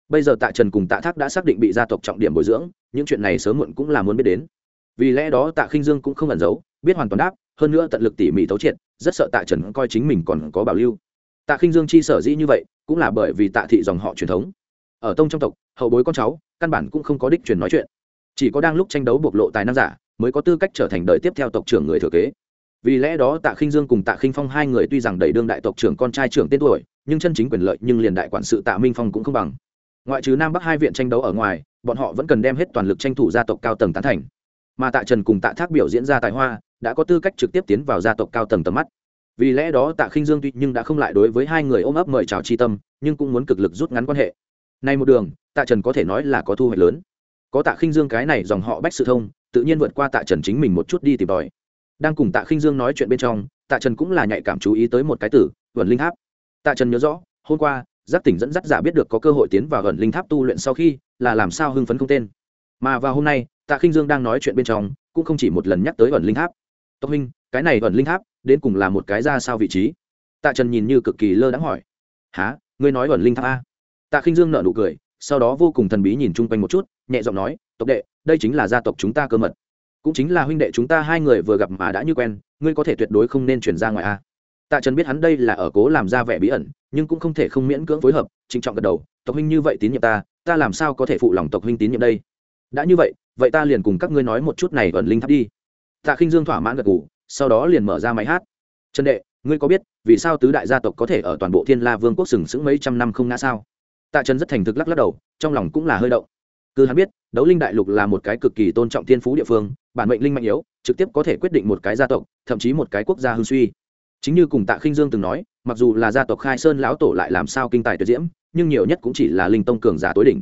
Bây giờ tạ trần cùng tạ thác đã xác định bị gia tộc trọng điểm bồi dưỡng, những chuyện này sớm muộn cũng là muốn biết đến. Vì lẽ đó tạ khinh dương cũng không ẩn giấu, biết hoàn toàn đáp, hơn nữa tận lực tỉ mỉ thấu triệt, rất sợ tạ trần coi chính mình còn có bảo lưu. Tạ khinh dương chi sở dĩ như vậy, cũng là bởi vì tạ thị dòng họ truyền thống. Ở tông trong tộc, hậu bối con cháu, căn bản cũng không có đích truyền nói chuyện chỉ có đang lúc tranh đấu bộc lộ tài năng giả mới có tư cách trở thành đời tiếp theo tộc trưởng người thừa kế. Vì lẽ đó, tạ khinh dương cùng tạ khinh phong hai người tuy rằng đầy đương đại tộc trưởng con trai trưởng tên tuổi, nhưng chân chính quyền lợi nhưng liền đại quản sự tạ minh phong cũng không bằng. Ngoại trừ nam bắc hai viện tranh đấu ở ngoài, bọn họ vẫn cần đem hết toàn lực tranh thủ gia tộc cao tầng tán thành. Mà tạ trần cùng tạ thác biểu diễn ra tài hoa, đã có tư cách trực tiếp tiến vào gia tộc cao tầng tầm mắt. Vì lẽ đó, tạ khinh dương tuy nhưng đã không lại đối với hai người ôm ấp mời chào chi tâm, nhưng cũng muốn cực lực rút ngắn quan hệ. Nay một đường, tạ trần có thể nói là có thu hoạch lớn có tạ khinh dương cái này dòng họ bách sự thông, tự nhiên vượt qua tạ trần chính mình một chút đi tìm tòi. Đang cùng tạ khinh dương nói chuyện bên trong, tạ trần cũng là nhạy cảm chú ý tới một cái tử vườn linh tháp. Tạ trần nhớ rõ, hôm qua, giác tỉnh dẫn dắt giả biết được có cơ hội tiến vào gần linh tháp tu luyện sau khi, là làm sao hưng phấn không tên. Mà vào hôm nay, tạ khinh dương đang nói chuyện bên trong, cũng không chỉ một lần nhắc tới gần linh tháp. Tộc huynh, cái này gần linh tháp, đến cùng là một cái ra sao vị trí? Tạ trần nhìn như cực kỳ lơ đãng hỏi. Há ngươi nói gần linh tháp a? Tạ khinh dương nợ nụ cười sau đó vô cùng thần bí nhìn chung quanh một chút, nhẹ giọng nói, tộc đệ, đây chính là gia tộc chúng ta cơ mật. Cũng chính là huynh đệ chúng ta hai người vừa gặp mà đã như quen, ngươi có thể tuyệt đối không nên chuyển ra ngoài a. Tạ trần biết hắn đây là ở cố làm ra vẻ bí ẩn, nhưng cũng không thể không miễn cưỡng phối hợp, trịnh trọng gật đầu, tộc huynh như vậy tín nhiệm ta ta làm sao có thể phụ lòng tộc huynh tín nhiệm đây? Đã như vậy vậy ta liền cùng các ngươi nói một chút này ẩn linh tháp đi. Tạ khinh dương thỏa mãn gật gù, sau đó liền mở ra máy hát. Trần đệ, ngươi có biết vì sao tứ đại gia tộc có thể ở toàn bộ thiên la vương quốc sừng sững mấy trăm năm không ngã sao? Tạ trần rất thành thực lắc lắc đầu, trong lòng cũng là hơi động. Cứ hắn biết, đấu linh đại lục là một cái cực kỳ tôn trọng thiên phú địa phương, bản mệnh linh mạnh yếu, trực tiếp có thể quyết định một cái gia tộc, thậm chí một cái quốc gia hưng suy. Chính như cùng tạ khinh dương từng nói, mặc dù là gia tộc khai sơn lão tổ lại làm sao kinh tài tuyệt diễm, nhưng nhiều nhất cũng chỉ là linh tông cường giả tối đỉnh.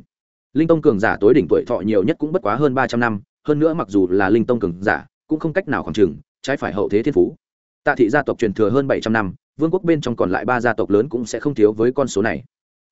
Linh tông cường giả tối đỉnh tuổi thọ nhiều nhất cũng bất quá hơn ba trăm năm, hơn nữa mặc dù là linh tông cường giả, cũng không cách nào khoảng trừng trái phải hậu thế thiên phú. Tạ thị gia tộc truyền thừa hơn bảy trăm năm, vương quốc bên trong còn lại ba gia tộc lớn cũng sẽ không thiếu với con số này.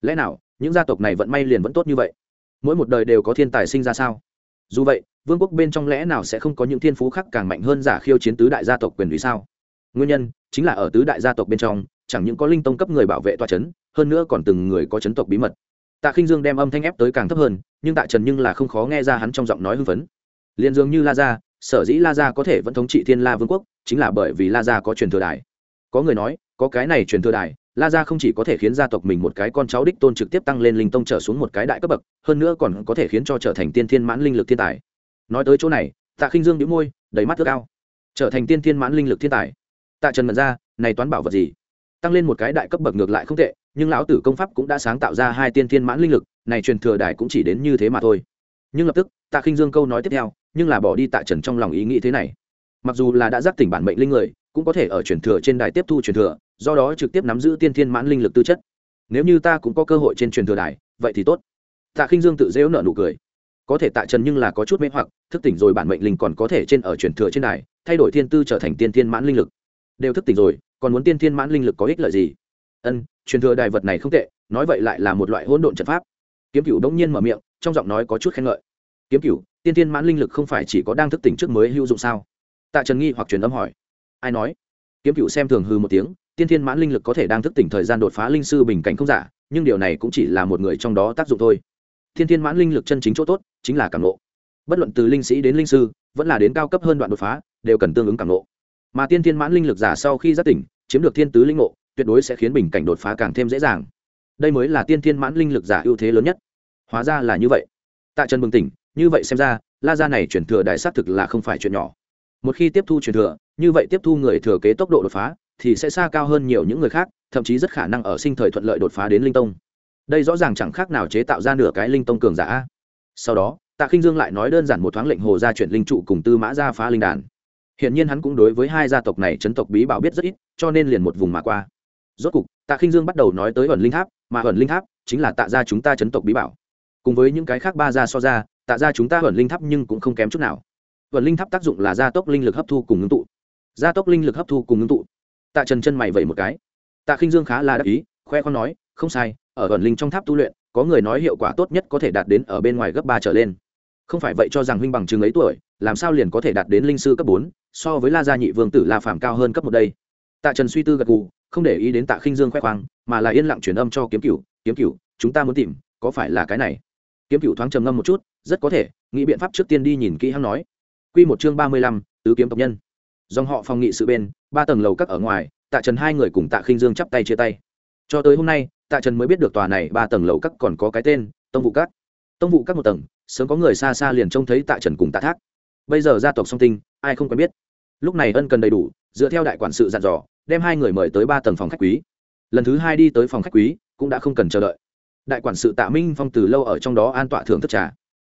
Lẽ nào những gia tộc này vận may liền vẫn tốt như vậy. Mỗi một đời đều có thiên tài sinh ra sao? Dù vậy, vương quốc bên trong lẽ nào sẽ không có những thiên phú khác càng mạnh hơn giả khiêu chiến tứ đại gia tộc quyền lý sao? Nguyên nhân chính là ở tứ đại gia tộc bên trong, chẳng những có linh tông cấp người bảo vệ toa c h ấ n hơn nữa còn từng người có chấn tộc bí mật. Tạ khinh dương đem âm thanh ép tới càng thấp hơn, nhưng tạ trần nhưng là không khó nghe ra hắn trong giọng nói hưng phấn. Liền dường như la gia, sở dĩ la gia có thể vẫn thống trị thiên la vương quốc, chính là bởi vì la gia có truyền thừa đài. Có người nói, có cái này truyền thừa đài la gia không chỉ có thể khiến gia tộc mình một cái con cháu đích tôn trực tiếp tăng lên linh tông trở xuống một cái đại cấp bậc, hơn nữa còn có thể khiến cho trở thành tiên thiên mãn linh lực thiên tài. Nói tới chỗ này, tạ khinh dương đĩu môi, đầy mắt ước ao. Trở thành tiên thiên mãn linh lực thiên tài. Tạ trần mật ra, này toán bảo vật gì? Tăng lên một cái đại cấp bậc ngược lại không tệ, nhưng lão tử công pháp cũng đã sáng tạo ra hai tiên thiên mãn linh lực, này truyền thừa đài cũng chỉ đến như thế mà thôi. Nhưng lập tức, tạ khinh dương câu nói tiếp theo, nhưng là bỏ đi tạ trần trong lòng ý nghĩ thế này. Mặc dù là đã giác tỉnh bản mệnh linh người, cũng có thể ở truyền thừa trên đài tiếp thu truyền thừa do đó trực tiếp nắm giữ tiên thiên mãn linh lực tư chất. Nếu như ta cũng có cơ hội trên truyền thừa đài, vậy thì tốt. Tạ khinh dương tự dễu nợ nụ cười. Có thể tạ trần nhưng là có chút mê hoặc, thức tỉnh rồi bản mệnh linh còn có thể trên ở truyền thừa trên đài, thay đổi thiên tư trở thành tiên thiên mãn linh lực. Đều thức tỉnh rồi, còn muốn tiên thiên mãn linh lực có ích lợi gì? Ân, truyền thừa đài vật này không tệ, nói vậy lại là một loại hỗn độn trận pháp. Kiếm cựu đống nhiên mở miệng, trong giọng nói có chút khen ngợi. Kiếm cựu tiên thiên mãn linh lực không phải chỉ có đang thức tỉnh trước mới hữu dụng sao? Tạ trần nghi hoặc truyền âm hỏi. Ai nói? Kiếm cựu xem thường hư một tiếng tiên thiên mãn linh lực có thể đang thức tỉnh thời gian đột phá linh sư bình cảnh không giả, nhưng điều này cũng chỉ là một người trong đó tác dụng thôi. Thiên thiên mãn linh lực chân chính chỗ tốt chính là cảm nộ bất luận từ linh sĩ đến linh sư, vẫn là đến cao cấp hơn đoạn đột phá, đều cần tương ứng cảm nộ mà tiên thiên mãn linh lực giả sau khi giác tỉnh, chiếm được thiên tứ linh ngộ, tuyệt đối sẽ khiến bình cảnh đột phá càng thêm dễ dàng. Đây mới là tiên thiên mãn linh lực giả ưu thế lớn nhất. Hóa ra là như vậy. Tạ trần bừng tỉnh, như vậy xem ra, la gia này chuyển thừa đại xác thực là không phải chuyện nhỏ. Một khi tiếp thu truyền thừa, như vậy tiếp thu người thừa kế tốc độ đột phá thì sẽ xa cao hơn nhiều những người khác, thậm chí rất khả năng ở sinh thời thuận lợi đột phá đến linh tông. Đây rõ ràng chẳng khác nào chế tạo ra nửa cái linh tông cường giả. Sau đó, tạ khinh dương lại nói đơn giản một thoáng lệnh hồ ra chuyển linh trụ cùng tư mã ra phá linh đàn. Hiện nhiên hắn cũng đối với hai gia tộc này chấn tộc bí bảo biết rất ít, cho nên liền một vùng mà qua. Rốt cục, tạ khinh dương bắt đầu nói tới ẩn linh tháp, mà ẩn linh tháp chính là tạ gia chúng ta chấn tộc bí bảo. Cùng với những cái khác ba gia so ra, tạ gia chúng ta ẩn linh tháp nhưng cũng không kém chút nào. Ẩn linh tháp tác dụng là gia tốc linh lực hấp thu cùng ngưng tụ. Gia tốc linh lực hấp thu cùng ngưng tụ tạ trần chân mày vẩy một cái. Tạ khinh dương khá là đắc ý, khoe con nói, không sai, ở ẩn linh trong tháp tu luyện, có người nói hiệu quả tốt nhất có thể đạt đến ở bên ngoài gấp ba trở lên. Không phải vậy cho rằng huynh bằng chừng ấy tuổi, làm sao liền có thể đạt đến linh sư cấp bốn, so với la gia nhị vương tử la phàm cao hơn cấp một đây. Tạ trần suy tư gật gù, không để ý đến tạ khinh dương khoe khoang, mà là yên lặng truyền âm cho kiếm cửu kiếm cửu, chúng ta muốn tìm, có phải là cái này? Kiếm cửu thoáng trầm ngâm một chút, rất có thể, nghĩ biện pháp trước tiên đi nhìn kỹ hắn nói. Quy một chương ba mươi lăm, tứ kiếm tộc nhân dòng họ phòng nghị sự bên, ba tầng lầu các ở ngoài, tạ trần hai người cùng tạ khinh dương chắp tay chia tay. Cho tới hôm nay, tạ trần mới biết được tòa này ba tầng lầu các còn có cái tên, tông vụ các. Tông vụ các một tầng, sớm có người xa xa liền trông thấy tạ trần cùng tạ thác. Bây giờ gia tộc song tinh, ai không quen biết. Lúc này ân cần đầy đủ, dựa theo đại quản sự dặn dò, đem hai người mời tới ba tầng phòng khách quý. Lần thứ hai đi tới phòng khách quý, cũng đã không cần chờ đợi. Đại quản sự tạ minh phong từ lâu ở trong đó an tọa thưởng thức trà.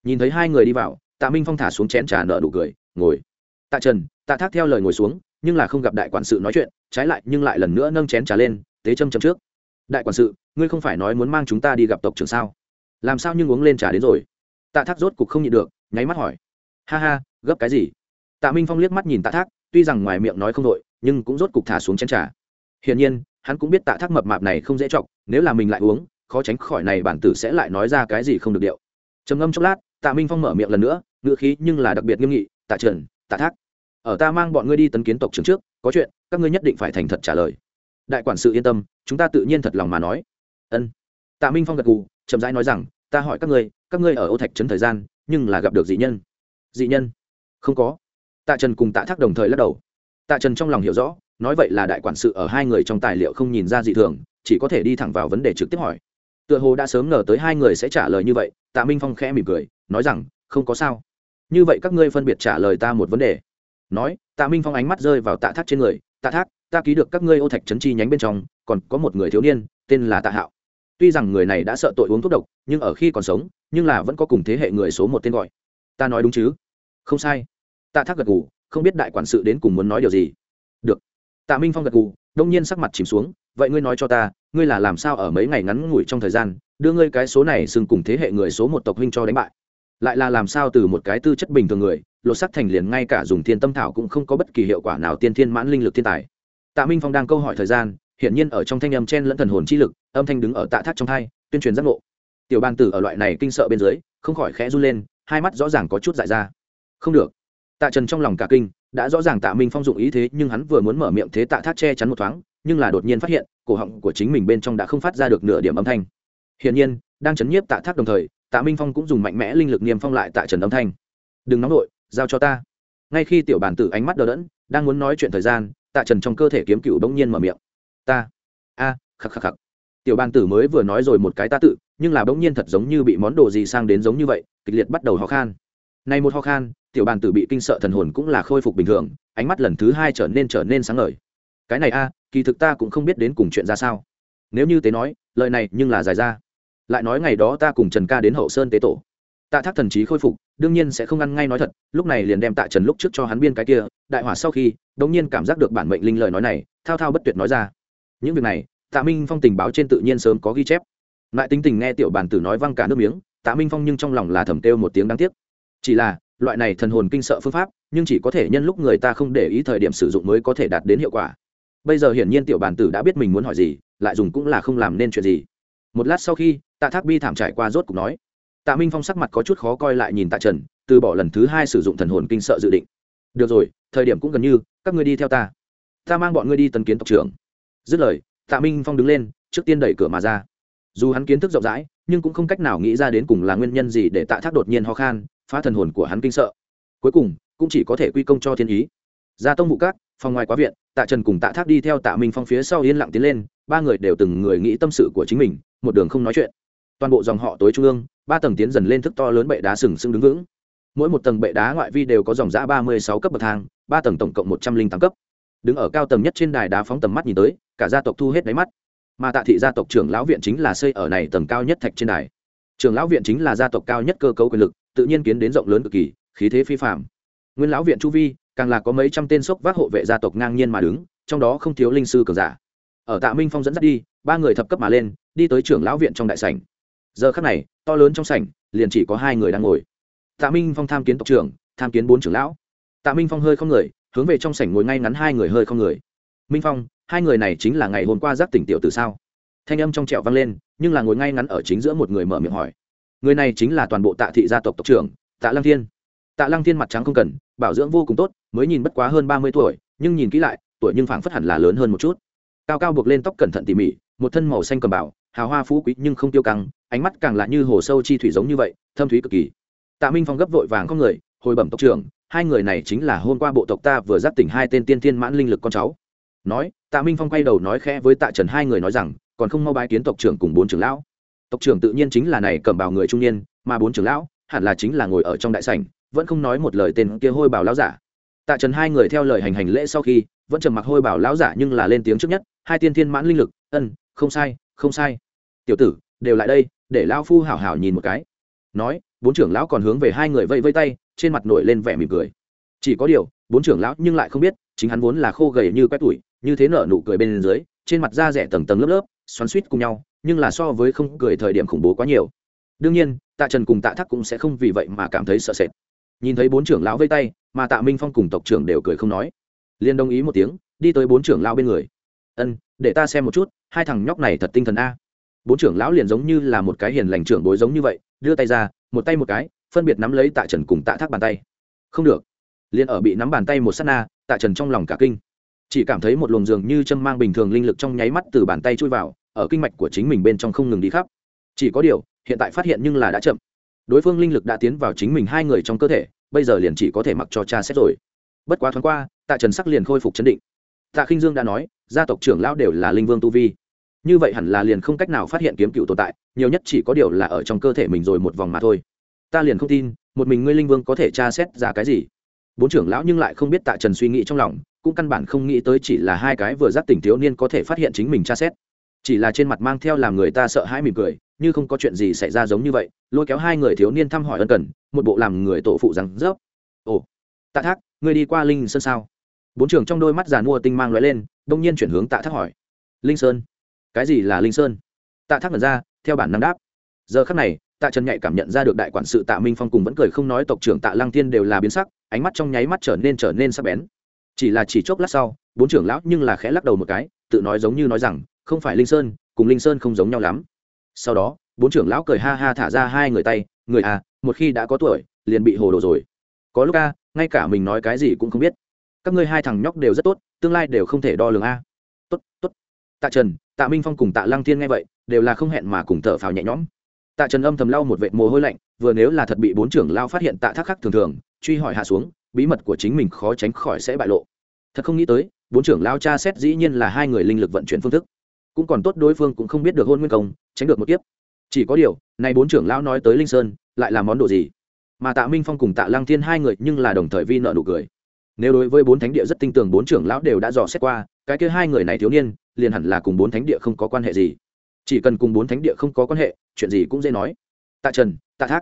Nhìn thấy hai người đi vào, tạ minh phong thả xuống chén trà nợ đủ cười, ngồi. Tạ trần tạ thác theo lời ngồi xuống, nhưng là không gặp đại quản sự nói chuyện, trái lại nhưng lại lần nữa nâng chén trà lên, tế châm châm trước. Đại quản sự, ngươi không phải nói muốn mang chúng ta đi gặp tộc trưởng sao? Làm sao nhưng uống lên trà đến rồi? Tạ thác rốt cục không nhịn được, nháy mắt hỏi. Ha ha, gấp cái gì? Tạ minh phong liếc mắt nhìn tạ thác, tuy rằng ngoài miệng nói không đội, nhưng cũng rốt cục thả xuống chén trà. Hiển nhiên, hắn cũng biết tạ thác mập mạp này không dễ chọc, nếu là mình lại uống, khó tránh khỏi này bản tử sẽ lại nói ra cái gì không được điệu. Trầm ngâm chốc lát, tạ minh phong mở miệng lần nữa, ngữ khí nhưng là đặc biệt nghiêm nghị, tạ trần tạ thác ở ta mang bọn ngươi đi tấn kiến tộc trưởng trước, có chuyện, các ngươi nhất định phải thành thật trả lời. Đại quản sự yên tâm, chúng ta tự nhiên thật lòng mà nói. Ân. Tạ minh phong gật gù, chậm rãi nói rằng, ta hỏi các ngươi các ngươi ở ô thạch trấn thời gian, nhưng là gặp được dị nhân. Dị nhân? Không có. Tạ trần cùng tạ thác đồng thời lắc đầu. Tạ trần trong lòng hiểu rõ, nói vậy là đại quản sự ở hai người trong tài liệu không nhìn ra dị thường, chỉ có thể đi thẳng vào vấn đề trực tiếp hỏi. Tựa hồ đã sớm ngờ tới hai người sẽ trả lời như vậy, tạ minh phong khẽ mỉm cười, nói rằng, không có sao. Như vậy các ngươi phân biệt trả lời ta một vấn đề nói, tạ minh phong ánh mắt rơi vào tạ thác trên người, tạ thác, ta ký được các ngươi ô thạch trấn chi nhánh bên trong, còn có một người thiếu niên, tên là tạ hạo. Tuy rằng người này đã sợ tội uống thuốc độc, nhưng ở khi còn sống, nhưng là vẫn có cùng thế hệ người số một tên gọi. Ta nói đúng chứ? Không sai. Tạ thác gật gù, không biết đại quản sự đến cùng muốn nói điều gì. Được. Tạ minh phong gật gù, đông nhiên sắc mặt chìm xuống, vậy ngươi nói cho ta, ngươi là làm sao ở mấy ngày ngắn ngủi trong thời gian, đưa ngươi cái số này xưng cùng thế hệ người số một tộc huynh cho đánh bại? Lại là làm sao từ một cái tư chất bình thường người, lột sắc thành liền ngay cả dùng thiên tâm thảo cũng không có bất kỳ hiệu quả nào tiên thiên mãn linh lực thiên tài. Tạ minh phong đang câu hỏi thời gian hiện nhiên ở trong thanh âm chen lẫn thần hồn chi lực, âm thanh đứng ở tạ thác trong thai, tuyên truyền giác ngộ. Tiểu ban tử ở loại này kinh sợ bên dưới, không khỏi khẽ run lên, hai mắt rõ ràng có chút dại ra. Không được. Tạ trần trong lòng cả kinh, đã rõ ràng tạ minh phong dụng ý thế, nhưng hắn vừa muốn mở miệng thế tạ thác che chắn một thoáng, nhưng là đột nhiên phát hiện, cổ họng của chính mình bên trong đã không phát ra được nửa điểm âm thanh. Hiển nhiên, đang chấn nhiếp tạ thác đồng thời tạ minh phong cũng dùng mạnh mẽ linh lực niêm phong lại tạ trần âm thanh. Đừng nóng nổi giao cho ta. Ngay khi tiểu bản tử ánh mắt đờ đẫn, đang muốn nói chuyện thời gian, tạ trần trong cơ thể kiếm cựu bỗng nhiên mở miệng. Ta. A, khắc khắc khắc. Tiểu bản tử mới vừa nói rồi một cái ta tự, nhưng là bỗng nhiên thật giống như bị món đồ gì sang đến giống như vậy, kịch liệt bắt đầu ho khan. Nay một ho khan, tiểu bàn tử bị kinh sợ thần hồn cũng là khôi phục bình thường, ánh mắt lần thứ hai trở nên trở nên sáng ngời. Cái này a, kỳ thực ta cũng không biết đến cùng chuyện ra sao. Nếu như tế nói, lời này nhưng là dài ra lại nói ngày đó ta cùng trần ca đến hậu sơn tế tổ. Tạ thác thần trí khôi phục, đương nhiên sẽ không ăn ngay nói thật, lúc này liền đem tạ trần lúc trước cho hắn biên cái kia, đại hỏa sau khi, đống nhiên cảm giác được bản mệnh linh lời nói này, thao thao bất tuyệt nói ra. Những việc này, tạ minh phong tình báo trên tự nhiên sớm có ghi chép. Lại tính tình nghe tiểu bản tử nói văng cả nước miếng, tạ minh phong nhưng trong lòng là thầm kêu một tiếng đáng tiếc. Chỉ là, loại này thần hồn kinh sợ phương pháp, nhưng chỉ có thể nhân lúc người ta không để ý thời điểm sử dụng mới có thể đạt đến hiệu quả. Bây giờ hiển nhiên tiểu bản tử đã biết mình muốn hỏi gì, lại dùng cũng là không làm nên chuyện gì một lát sau khi, tạ thác bi thảm trải qua rốt cục nói, tạ minh phong sắc mặt có chút khó coi lại nhìn tạ trần, từ bỏ lần thứ hai sử dụng thần hồn kinh sợ dự định. Được rồi, thời điểm cũng gần như, các ngươi đi theo ta. Ta mang bọn ngươi đi tần kiến tộc trưởng. Dứt lời, tạ minh phong đứng lên, trước tiên đẩy cửa mà ra. Dù hắn kiến thức rộng rãi, nhưng cũng không cách nào nghĩ ra đến cùng là nguyên nhân gì để tạ thác đột nhiên ho khan, phá thần hồn của hắn kinh sợ. Cuối cùng, cũng chỉ có thể quy công cho thiên ý. Ra tông vụ cát phòng ngoài quá viện, tạ trần cùng tạ thác đi theo tạ minh phong phía sau yên lặng tiến lên, ba người đều từng người nghĩ tâm sự của chính mình một đường không nói chuyện. Toàn bộ dòng họ tối trung ương, ba tầng tiến dần lên thức to lớn bệ đá sừng sững đứng vững. Mỗi một tầng bệ đá ngoại vi đều có dòng giã ba mươi sáu cấp bậc thang, ba tầng tổng cộng một trăm linh tám cấp. Đứng ở cao tầng nhất trên đài đá phóng tầm mắt nhìn tới, cả gia tộc thu hết đáy mắt. Mà tạ thị gia tộc trưởng lão viện chính là xây ở này tầng cao nhất thạch trên đài. Trưởng lão viện chính là gia tộc cao nhất cơ cấu quyền lực, tự nhiên kiến đến rộng lớn cực kỳ, khí thế phi phạm nguyên lão viện chu vi, càng là có mấy trăm tên sốc vác hộ vệ gia tộc ngang nhiên mà đứng, trong đó không thiếu linh sư cường giả. Ở tạ minh phong dẫn dắt đi, ba người thập cấp mà lên đi tới trưởng lão viện trong đại sảnh. Giờ khắc này, to lớn trong sảnh, liền chỉ có hai người đang ngồi. Tạ minh phong tham kiến tộc trưởng, tham kiến bốn trưởng lão. Tạ minh phong hơi không người, hướng về trong sảnh ngồi ngay ngắn hai người hơi không người. Minh phong, hai người này chính là ngày hôm qua giác tỉnh tiểu từ sao? Thanh âm trong trẹo vang lên, nhưng là ngồi ngay ngắn ở chính giữa một người mở miệng hỏi. Người này chính là toàn bộ tạ thị gia tộc tộc trưởng, tạ lăng thiên. Tạ lăng thiên mặt trắng không cần, bảo dưỡng vô cùng tốt, mới nhìn bất quá hơn ba mươi tuổi, nhưng nhìn kỹ lại, tuổi nhưng phảng phất hẳn là lớn hơn một chút. Cao cao buộc lên tóc cẩn thận tỉ mỉ, một thân màu xanh cầm bảo hào hoa phú quý nhưng không tiêu căng, ánh mắt càng là như hồ sâu chi thủy giống như vậy, thâm thúy cực kỳ. Tạ minh phong gấp vội vàng có người, hồi bẩm tộc trưởng, hai người này chính là hôm qua bộ tộc ta vừa giáp tỉnh hai tên tiên tiên mãn linh lực con cháu. Nói, tạ minh phong quay đầu nói khẽ với tạ trần hai người nói rằng, còn không mau bái kiến tộc trưởng cùng bốn trưởng lão. Tộc trưởng tự nhiên chính là này cầm bào người trung niên, mà bốn trưởng lão hẳn là chính là ngồi ở trong đại sảnh, vẫn không nói một lời tên kia hôi bảo lão giả. Tạ trần hai người theo lời hành hành lễ sau khi, vẫn trầm mặc hôi bảo lão giả nhưng là lên tiếng trước nhất, hai tiên thiên mãn linh lực, ân, không sai không sai tiểu tử, đều lại đây, để lão phu hảo hảo nhìn một cái. Nói, bốn trưởng lão còn hướng về hai người vây vây tay, trên mặt nổi lên vẻ mỉm cười. Chỉ có điều, bốn trưởng lão nhưng lại không biết, chính hắn vốn là khô gầy như quét tuổi như thế nở nụ cười bên dưới, trên mặt da rẻ tầng tầng lớp lớp, xoắn suýt cùng nhau, nhưng là so với không cười thời điểm khủng bố quá nhiều. Đương nhiên, tạ trần cùng tạ thắc cũng sẽ không vì vậy mà cảm thấy sợ sệt. Nhìn thấy bốn trưởng lão vây tay, mà tạ minh phong cùng tộc trưởng đều cười không nói. Liền đồng ý một tiếng, đi tới bốn trưởng lão bên người. Ân, để ta xem một chút, hai thằng nhóc này thật tinh thần a bốn trưởng lão liền giống như là một cái hiền lành trưởng bối giống như vậy, đưa tay ra, một tay một cái, phân biệt nắm lấy tạ trần cùng tạ thác bàn tay. Không được. Liền ở bị nắm bàn tay một s á t na, tạ trần trong lòng cả kinh. Chỉ cảm thấy một luồng giường như châm mang bình thường linh lực trong nháy mắt từ bàn tay chui vào, ở kinh mạch của chính mình bên trong không ngừng đi khắp. Chỉ có điều, hiện tại phát hiện nhưng là đã chậm. Đối phương linh lực đã tiến vào chính mình hai người trong cơ thể, bây giờ liền chỉ có thể mặc cho cha xét rồi. Bất quá thoáng qua, tạ trần sắc liền khôi phục chấn định. Tạ khinh dương đã nói, gia tộc trưởng lão đều là linh vương tu vi như vậy hẳn là liền không cách nào phát hiện kiếm cựu tồn tại, nhiều nhất chỉ có điều là ở trong cơ thể mình rồi một vòng mà thôi. Ta liền không tin, một mình ngươi linh vương có thể tra xét ra cái gì. Bốn trưởng lão nhưng lại không biết tạ trần suy nghĩ trong lòng, cũng căn bản không nghĩ tới chỉ là hai cái vừa giác tỉnh thiếu niên có thể phát hiện chính mình tra xét. Chỉ là trên mặt mang theo làm người ta sợ hãi mỉm cười, như không có chuyện gì xảy ra giống như vậy, lôi kéo hai người thiếu niên thăm hỏi ân cần, một bộ làm người tổ phụ rằng rớp ồ, tạ thác, ngươi đi qua linh sơn sao? Bốn trưởng trong đôi mắt giàn mua tinh mang l lên, đông nhiên chuyển hướng tạ thác hỏi, linh sơn? Cái gì là linh sơn? Tạ thác ngẩn ra, theo bản năng đáp. Giờ khắc này, tạ trần nhạy cảm nhận ra được đại quản sự tạ minh phong cùng vẫn cười không nói tộc trưởng tạ lăng tiên đều là biến sắc, ánh mắt trong nháy mắt trở nên trở nên sắc bén. Chỉ là chỉ chốc lát sau, bốn trưởng lão nhưng là khẽ lắc đầu một cái, tự nói giống như nói rằng, không phải linh sơn, cùng linh sơn không giống nhau lắm. Sau đó, bốn trưởng lão cười ha ha thả ra hai người tay, người à một khi đã có tuổi, liền bị hồ đồ rồi. Có lúc a, ngay cả mình nói cái gì cũng không biết. Các ngươi hai thằng nhóc đều rất tốt, tương lai đều không thể đo lường a. Tốt tốt tạ trần, tạ minh phong cùng tạ lăng thiên nghe vậy, đều là không hẹn mà cùng thở phào nhẹ nhõm. Tạ trần âm thầm lau một vệt mồ hôi lạnh, vừa nếu là thật bị bốn trưởng lao phát hiện tạ thác khắc thường thường, truy hỏi hạ xuống, bí mật của chính mình khó tránh khỏi sẽ bại lộ. Thật không nghĩ tới, bốn trưởng lao cha xét dĩ nhiên là hai người linh lực vận chuyển phương thức. Cũng còn tốt đối phương cũng không biết được hôn nguyên công, tránh được một kiếp. Chỉ có điều, nay bốn trưởng lão nói tới linh sơn, lại là món đồ gì? Mà tạ minh phong cùng tạ lăng thiên hai người nhưng là đồng thời vi nợ nụ cười. Nếu đối với bốn thánh địa rất tinh tường bốn trưởng lão đều đã dò xét qua cái kia hai người này thiếu niên, liền hẳn là cùng bốn thánh địa không có quan hệ gì. Chỉ cần cùng bốn thánh địa không có quan hệ, chuyện gì cũng dễ nói. Tạ trần, tạ thác,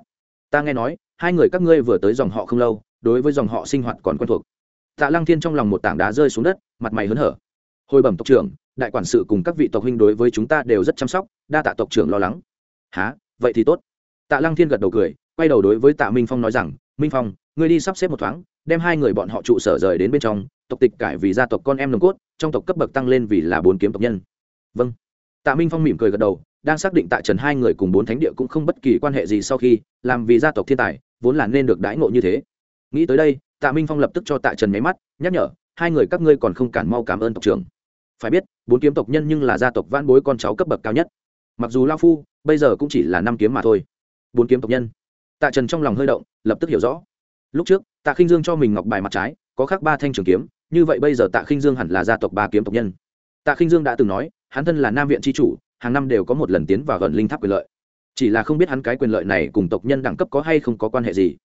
ta nghe nói, hai người các ngươi vừa tới dòng họ không lâu, đối với dòng họ sinh hoạt còn quen thuộc. Tạ lăng thiên trong lòng một tảng đá rơi xuống đất, mặt mày hớn hở. Hồi bẩm tộc trưởng, đại quản sự cùng các vị tộc huynh đối với chúng ta đều rất chăm sóc, đa tạ tộc trưởng lo lắng. Há vậy thì tốt. Tạ lăng thiên gật đầu cười, quay đầu đối với tạ minh phong nói rằng, minh phong, ngươi đi sắp xếp một thoáng, đem hai người bọn họ trụ sở rời đến bên trong tộc tịch cải vì gia tộc con em nồng cốt, trong tộc cấp bậc tăng lên vì là bốn kiếm tộc nhân. Vâng. Tạ minh phong mỉm cười gật đầu, đang xác định tạ trần hai người cùng bốn thánh địa cũng không bất kỳ quan hệ gì sau khi, làm vì gia tộc thiên tài, vốn là nên được đãi ngộ như thế. Nghĩ tới đây, tạ minh phong lập tức cho tạ trần nháy mắt, nhắc nhở, hai người các ngươi còn không cản mau cảm ơn tộc trưởng. Phải biết, bốn kiếm tộc nhân nhưng là gia tộc van bối con cháu cấp bậc cao nhất. Mặc dù lao phu, bây giờ cũng chỉ là năm kiếm mà thôi. Bốn kiếm tộc nhân. Tạ trần trong lòng hơi động, lập tức hiểu rõ. Lúc trước, tạ khinh dương cho mình ngọc bài mặt trái có khác ba thanh trường kiếm, như vậy bây giờ tạ khinh dương hẳn là gia tộc ba kiếm tộc nhân. Tạ khinh dương đã từng nói, hắn thân là nam viện tri chủ, hàng năm đều có một lần tiến vào gần linh tháp quyền lợi. Chỉ là không biết hắn cái quyền lợi này cùng tộc nhân đẳng cấp có hay không có quan hệ gì.